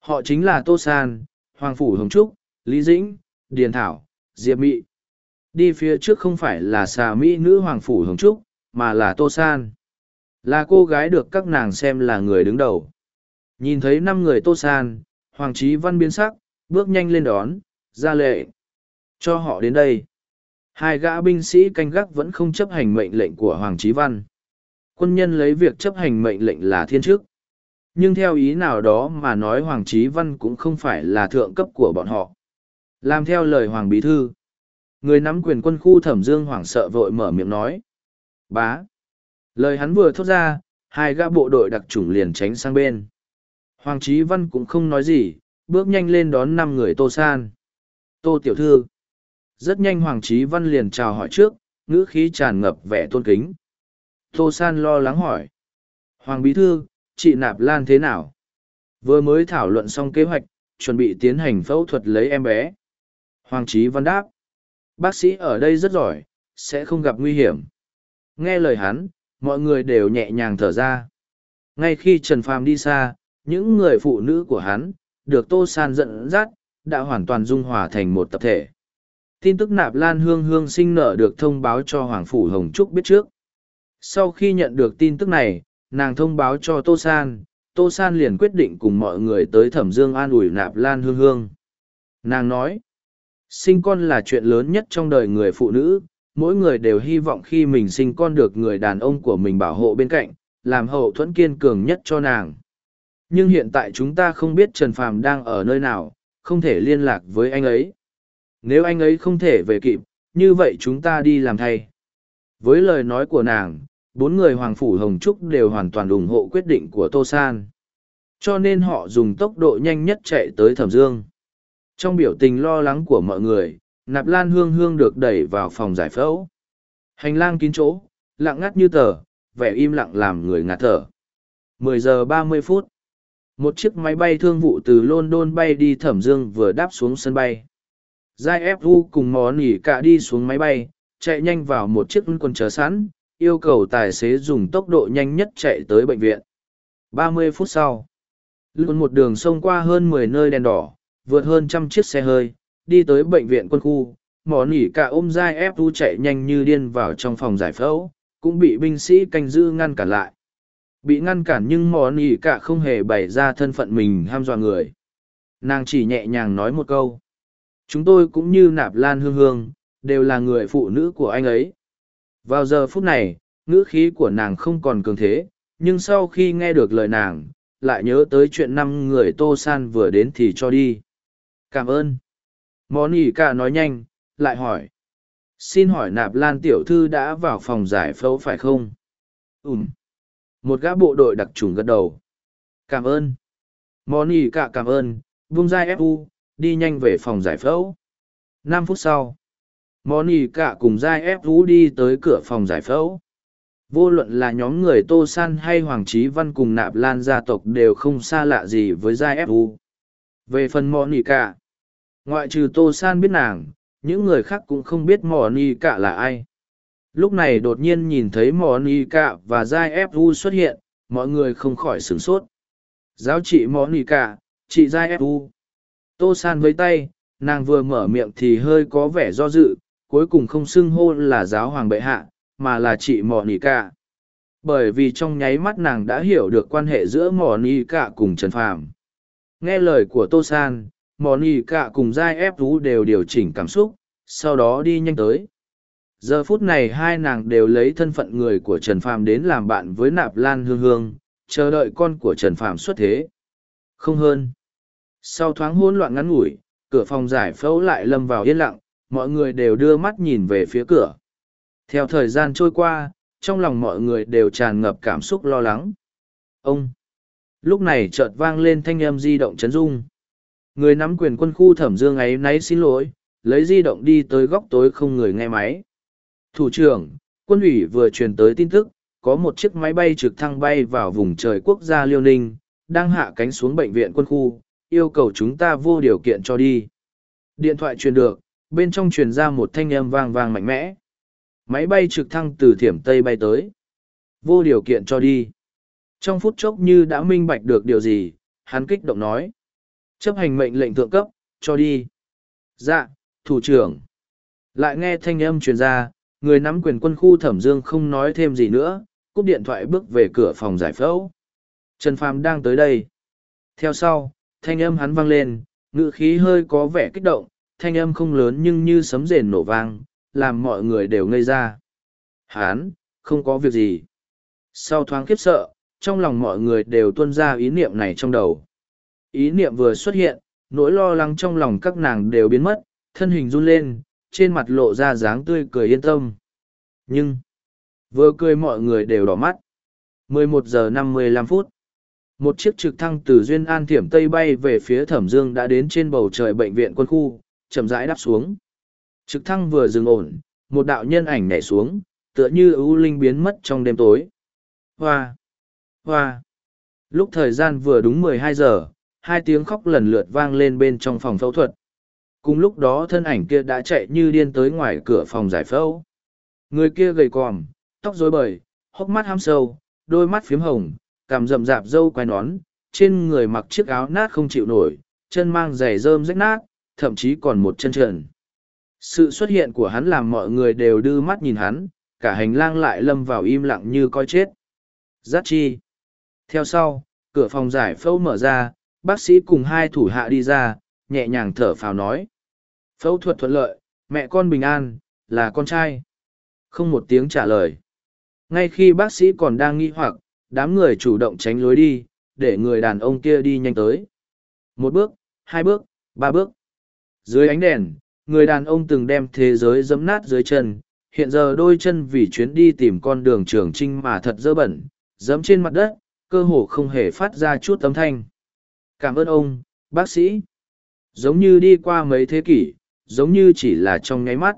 Họ chính là Tô San, Hoàng Phủ Hồng Trúc, Lý Dĩnh, Điền Thảo, Diệp Mị. Đi phía trước không phải là xà Mỹ nữ Hoàng Phủ Hồng Trúc, mà là Tô San. Là cô gái được các nàng xem là người đứng đầu. Nhìn thấy năm người Tô San, Hoàng Trí Văn biến sắc, bước nhanh lên đón, ra lệ. Cho họ đến đây. Hai gã binh sĩ canh gác vẫn không chấp hành mệnh lệnh của Hoàng Trí Văn. Quân nhân lấy việc chấp hành mệnh lệnh là thiên chức. Nhưng theo ý nào đó mà nói Hoàng Trí Văn cũng không phải là thượng cấp của bọn họ. Làm theo lời Hoàng Bí Thư. Người nắm quyền quân khu thẩm dương hoảng sợ vội mở miệng nói. Bá. Lời hắn vừa thốt ra, hai gã bộ đội đặc chủng liền tránh sang bên. Hoàng Chí Văn cũng không nói gì, bước nhanh lên đón năm người Tô San. Tô Tiểu Thư. Rất nhanh Hoàng Chí Văn liền chào hỏi trước, ngữ khí tràn ngập vẻ tôn kính. Tô San lo lắng hỏi. Hoàng Bí Thư, chị Nạp Lan thế nào? Vừa mới thảo luận xong kế hoạch, chuẩn bị tiến hành phẫu thuật lấy em bé. Hoàng Chí Văn đáp. Bác sĩ ở đây rất giỏi, sẽ không gặp nguy hiểm. Nghe lời hắn, mọi người đều nhẹ nhàng thở ra. Ngay khi Trần Phàm đi xa, những người phụ nữ của hắn, được Tô San dẫn dắt, đã hoàn toàn dung hòa thành một tập thể. Tin tức nạp lan hương hương sinh nở được thông báo cho Hoàng Phủ Hồng Trúc biết trước. Sau khi nhận được tin tức này, nàng thông báo cho Tô San, Tô San liền quyết định cùng mọi người tới thẩm dương an ủi nạp lan hương hương. Nàng nói, sinh con là chuyện lớn nhất trong đời người phụ nữ, mỗi người đều hy vọng khi mình sinh con được người đàn ông của mình bảo hộ bên cạnh, làm hậu thuẫn kiên cường nhất cho nàng. Nhưng hiện tại chúng ta không biết Trần Phàm đang ở nơi nào, không thể liên lạc với anh ấy. Nếu anh ấy không thể về kịp, như vậy chúng ta đi làm thay. Với lời nói của nàng, bốn người Hoàng Phủ Hồng Trúc đều hoàn toàn ủng hộ quyết định của Tô San. Cho nên họ dùng tốc độ nhanh nhất chạy tới Thẩm Dương. Trong biểu tình lo lắng của mọi người, nạp lan hương hương được đẩy vào phòng giải phẫu. Hành lang kín chỗ, lặng ngắt như tờ, vẻ im lặng làm người ngạt thở. 10 giờ 30 phút, một chiếc máy bay thương vụ từ london bay đi thẩm dương vừa đáp xuống sân bay. Giai fu cùng mò nỉ cả đi xuống máy bay, chạy nhanh vào một chiếc quân chờ sẵn, yêu cầu tài xế dùng tốc độ nhanh nhất chạy tới bệnh viện. 30 phút sau luôn một đường xông qua hơn 10 nơi đèn đỏ, vượt hơn trăm chiếc xe hơi đi tới bệnh viện quân khu, mỏ nỉ cả ôm dai ép tu chạy nhanh như điên vào trong phòng giải phẫu, cũng bị binh sĩ canh giữ ngăn cản lại. Bị ngăn cản nhưng mỏ nỉ cả không hề bày ra thân phận mình ham dọa người. Nàng chỉ nhẹ nhàng nói một câu. Chúng tôi cũng như nạp lan hương hương, đều là người phụ nữ của anh ấy. Vào giờ phút này, ngữ khí của nàng không còn cường thế, nhưng sau khi nghe được lời nàng, lại nhớ tới chuyện năm người tô san vừa đến thì cho đi. Cảm ơn món ỉ cả nói nhanh, lại hỏi. Xin hỏi nạp lan tiểu thư đã vào phòng giải phẫu phải không? Ùm một gã bộ đội đặc trùng gật đầu. Cảm ơn. Món ỉ cả cảm ơn, vung dai fu đi nhanh về phòng giải phẫu. Năm phút sau món ỉ cả cùng dai fu đi tới cửa phòng giải phẫu. Vô luận là nhóm người tô san hay hoàng trí văn cùng nạp lan gia tộc đều không xa lạ gì với giai fu về phần món ỉ cả ngoại trừ tô san biết nàng, những người khác cũng không biết mò ni cạ là ai. Lúc này đột nhiên nhìn thấy mò ni cạ và giai ép u xuất hiện, mọi người không khỏi sửng sốt. Giáo chị mò ni cạ, chị giai ép u. Tô san với tay, nàng vừa mở miệng thì hơi có vẻ do dự, cuối cùng không xưng hô là giáo hoàng bệ hạ, mà là chị mò ni cạ. Bởi vì trong nháy mắt nàng đã hiểu được quan hệ giữa mò ni cạ cùng trần phàm. Nghe lời của tô san mò nỉ cả cùng giai ép rú đều điều chỉnh cảm xúc, sau đó đi nhanh tới. Giờ phút này hai nàng đều lấy thân phận người của trần phàm đến làm bạn với nạp lan hương hương, chờ đợi con của trần phàm xuất thế. Không hơn. Sau thoáng hỗn loạn ngắn ngủi, cửa phòng giải phẫu lại lâm vào yên lặng, mọi người đều đưa mắt nhìn về phía cửa. Theo thời gian trôi qua, trong lòng mọi người đều tràn ngập cảm xúc lo lắng. Ông. Lúc này chợt vang lên thanh âm di động chấn dung Người nắm quyền quân khu thẩm dương ấy náy xin lỗi, lấy di động đi tới góc tối không người nghe máy. Thủ trưởng, Quân ủy vừa truyền tới tin tức, có một chiếc máy bay trực thăng bay vào vùng trời quốc gia Liêu Ninh, đang hạ cánh xuống bệnh viện quân khu, yêu cầu chúng ta vô điều kiện cho đi. Điện thoại truyền được, bên trong truyền ra một thanh âm vang vang mạnh mẽ. Máy bay trực thăng từ thiểm Tây bay tới. Vô điều kiện cho đi. Trong phút chốc như đã minh bạch được điều gì, hắn kích động nói. Chấp hành mệnh lệnh thượng cấp, cho đi. Dạ, thủ trưởng. Lại nghe thanh âm truyền ra, người nắm quyền quân khu thẩm dương không nói thêm gì nữa, cúp điện thoại bước về cửa phòng giải phẫu. Trần Phàm đang tới đây. Theo sau, thanh âm hắn vang lên, ngự khí hơi có vẻ kích động, thanh âm không lớn nhưng như sấm rền nổ vang, làm mọi người đều ngây ra. Hắn, không có việc gì. Sau thoáng khiếp sợ, trong lòng mọi người đều tuôn ra ý niệm này trong đầu. Ý niệm vừa xuất hiện, nỗi lo lắng trong lòng các nàng đều biến mất, thân hình run lên, trên mặt lộ ra dáng tươi cười yên tâm. Nhưng, vừa cười mọi người đều đỏ mắt. 11 giờ 55 phút. Một chiếc trực thăng từ Duyên An Thiểm Tây bay về phía Thẩm Dương đã đến trên bầu trời bệnh viện quân khu, chậm rãi đáp xuống. Trực thăng vừa dừng ổn, một đạo nhân ảnh nhảy xuống, tựa như ưu linh biến mất trong đêm tối. Hoa! Hoa! Lúc thời gian vừa đúng 12 giờ, hai tiếng khóc lần lượt vang lên bên trong phòng phẫu thuật. Cùng lúc đó thân ảnh kia đã chạy như điên tới ngoài cửa phòng giải phẫu. Người kia gầy còm, tóc rối bời, hốc mắt ham sâu, đôi mắt phiếm hồng, cằm rậm rạp râu quai nón, trên người mặc chiếc áo nát không chịu nổi, chân mang giày rơm rách nát, thậm chí còn một chân trần. Sự xuất hiện của hắn làm mọi người đều đưa mắt nhìn hắn, cả hành lang lại lâm vào im lặng như coi chết. Giác chi. Theo sau, cửa phòng giải phẫu mở ra, bác sĩ cùng hai thủ hạ đi ra, nhẹ nhàng thở phào nói. Phẫu thuật thuận lợi, mẹ con bình an, là con trai. Không một tiếng trả lời. Ngay khi bác sĩ còn đang nghi hoặc, đám người chủ động tránh lối đi, để người đàn ông kia đi nhanh tới. Một bước, hai bước, ba bước. Dưới ánh đèn, người đàn ông từng đem thế giới dẫm nát dưới chân, hiện giờ đôi chân vì chuyến đi tìm con đường trường trinh mà thật dơ bẩn, dẫm trên mặt đất, cơ hồ không hề phát ra chút âm thanh. Cảm ơn ông, bác sĩ. Giống như đi qua mấy thế kỷ, giống như chỉ là trong nháy mắt.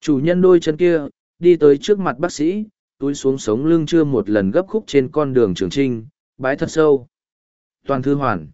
Chủ nhân đôi chân kia, đi tới trước mặt bác sĩ, túi xuống sống lưng chưa một lần gấp khúc trên con đường trường trinh, bái thật sâu. Toàn thư hoàn.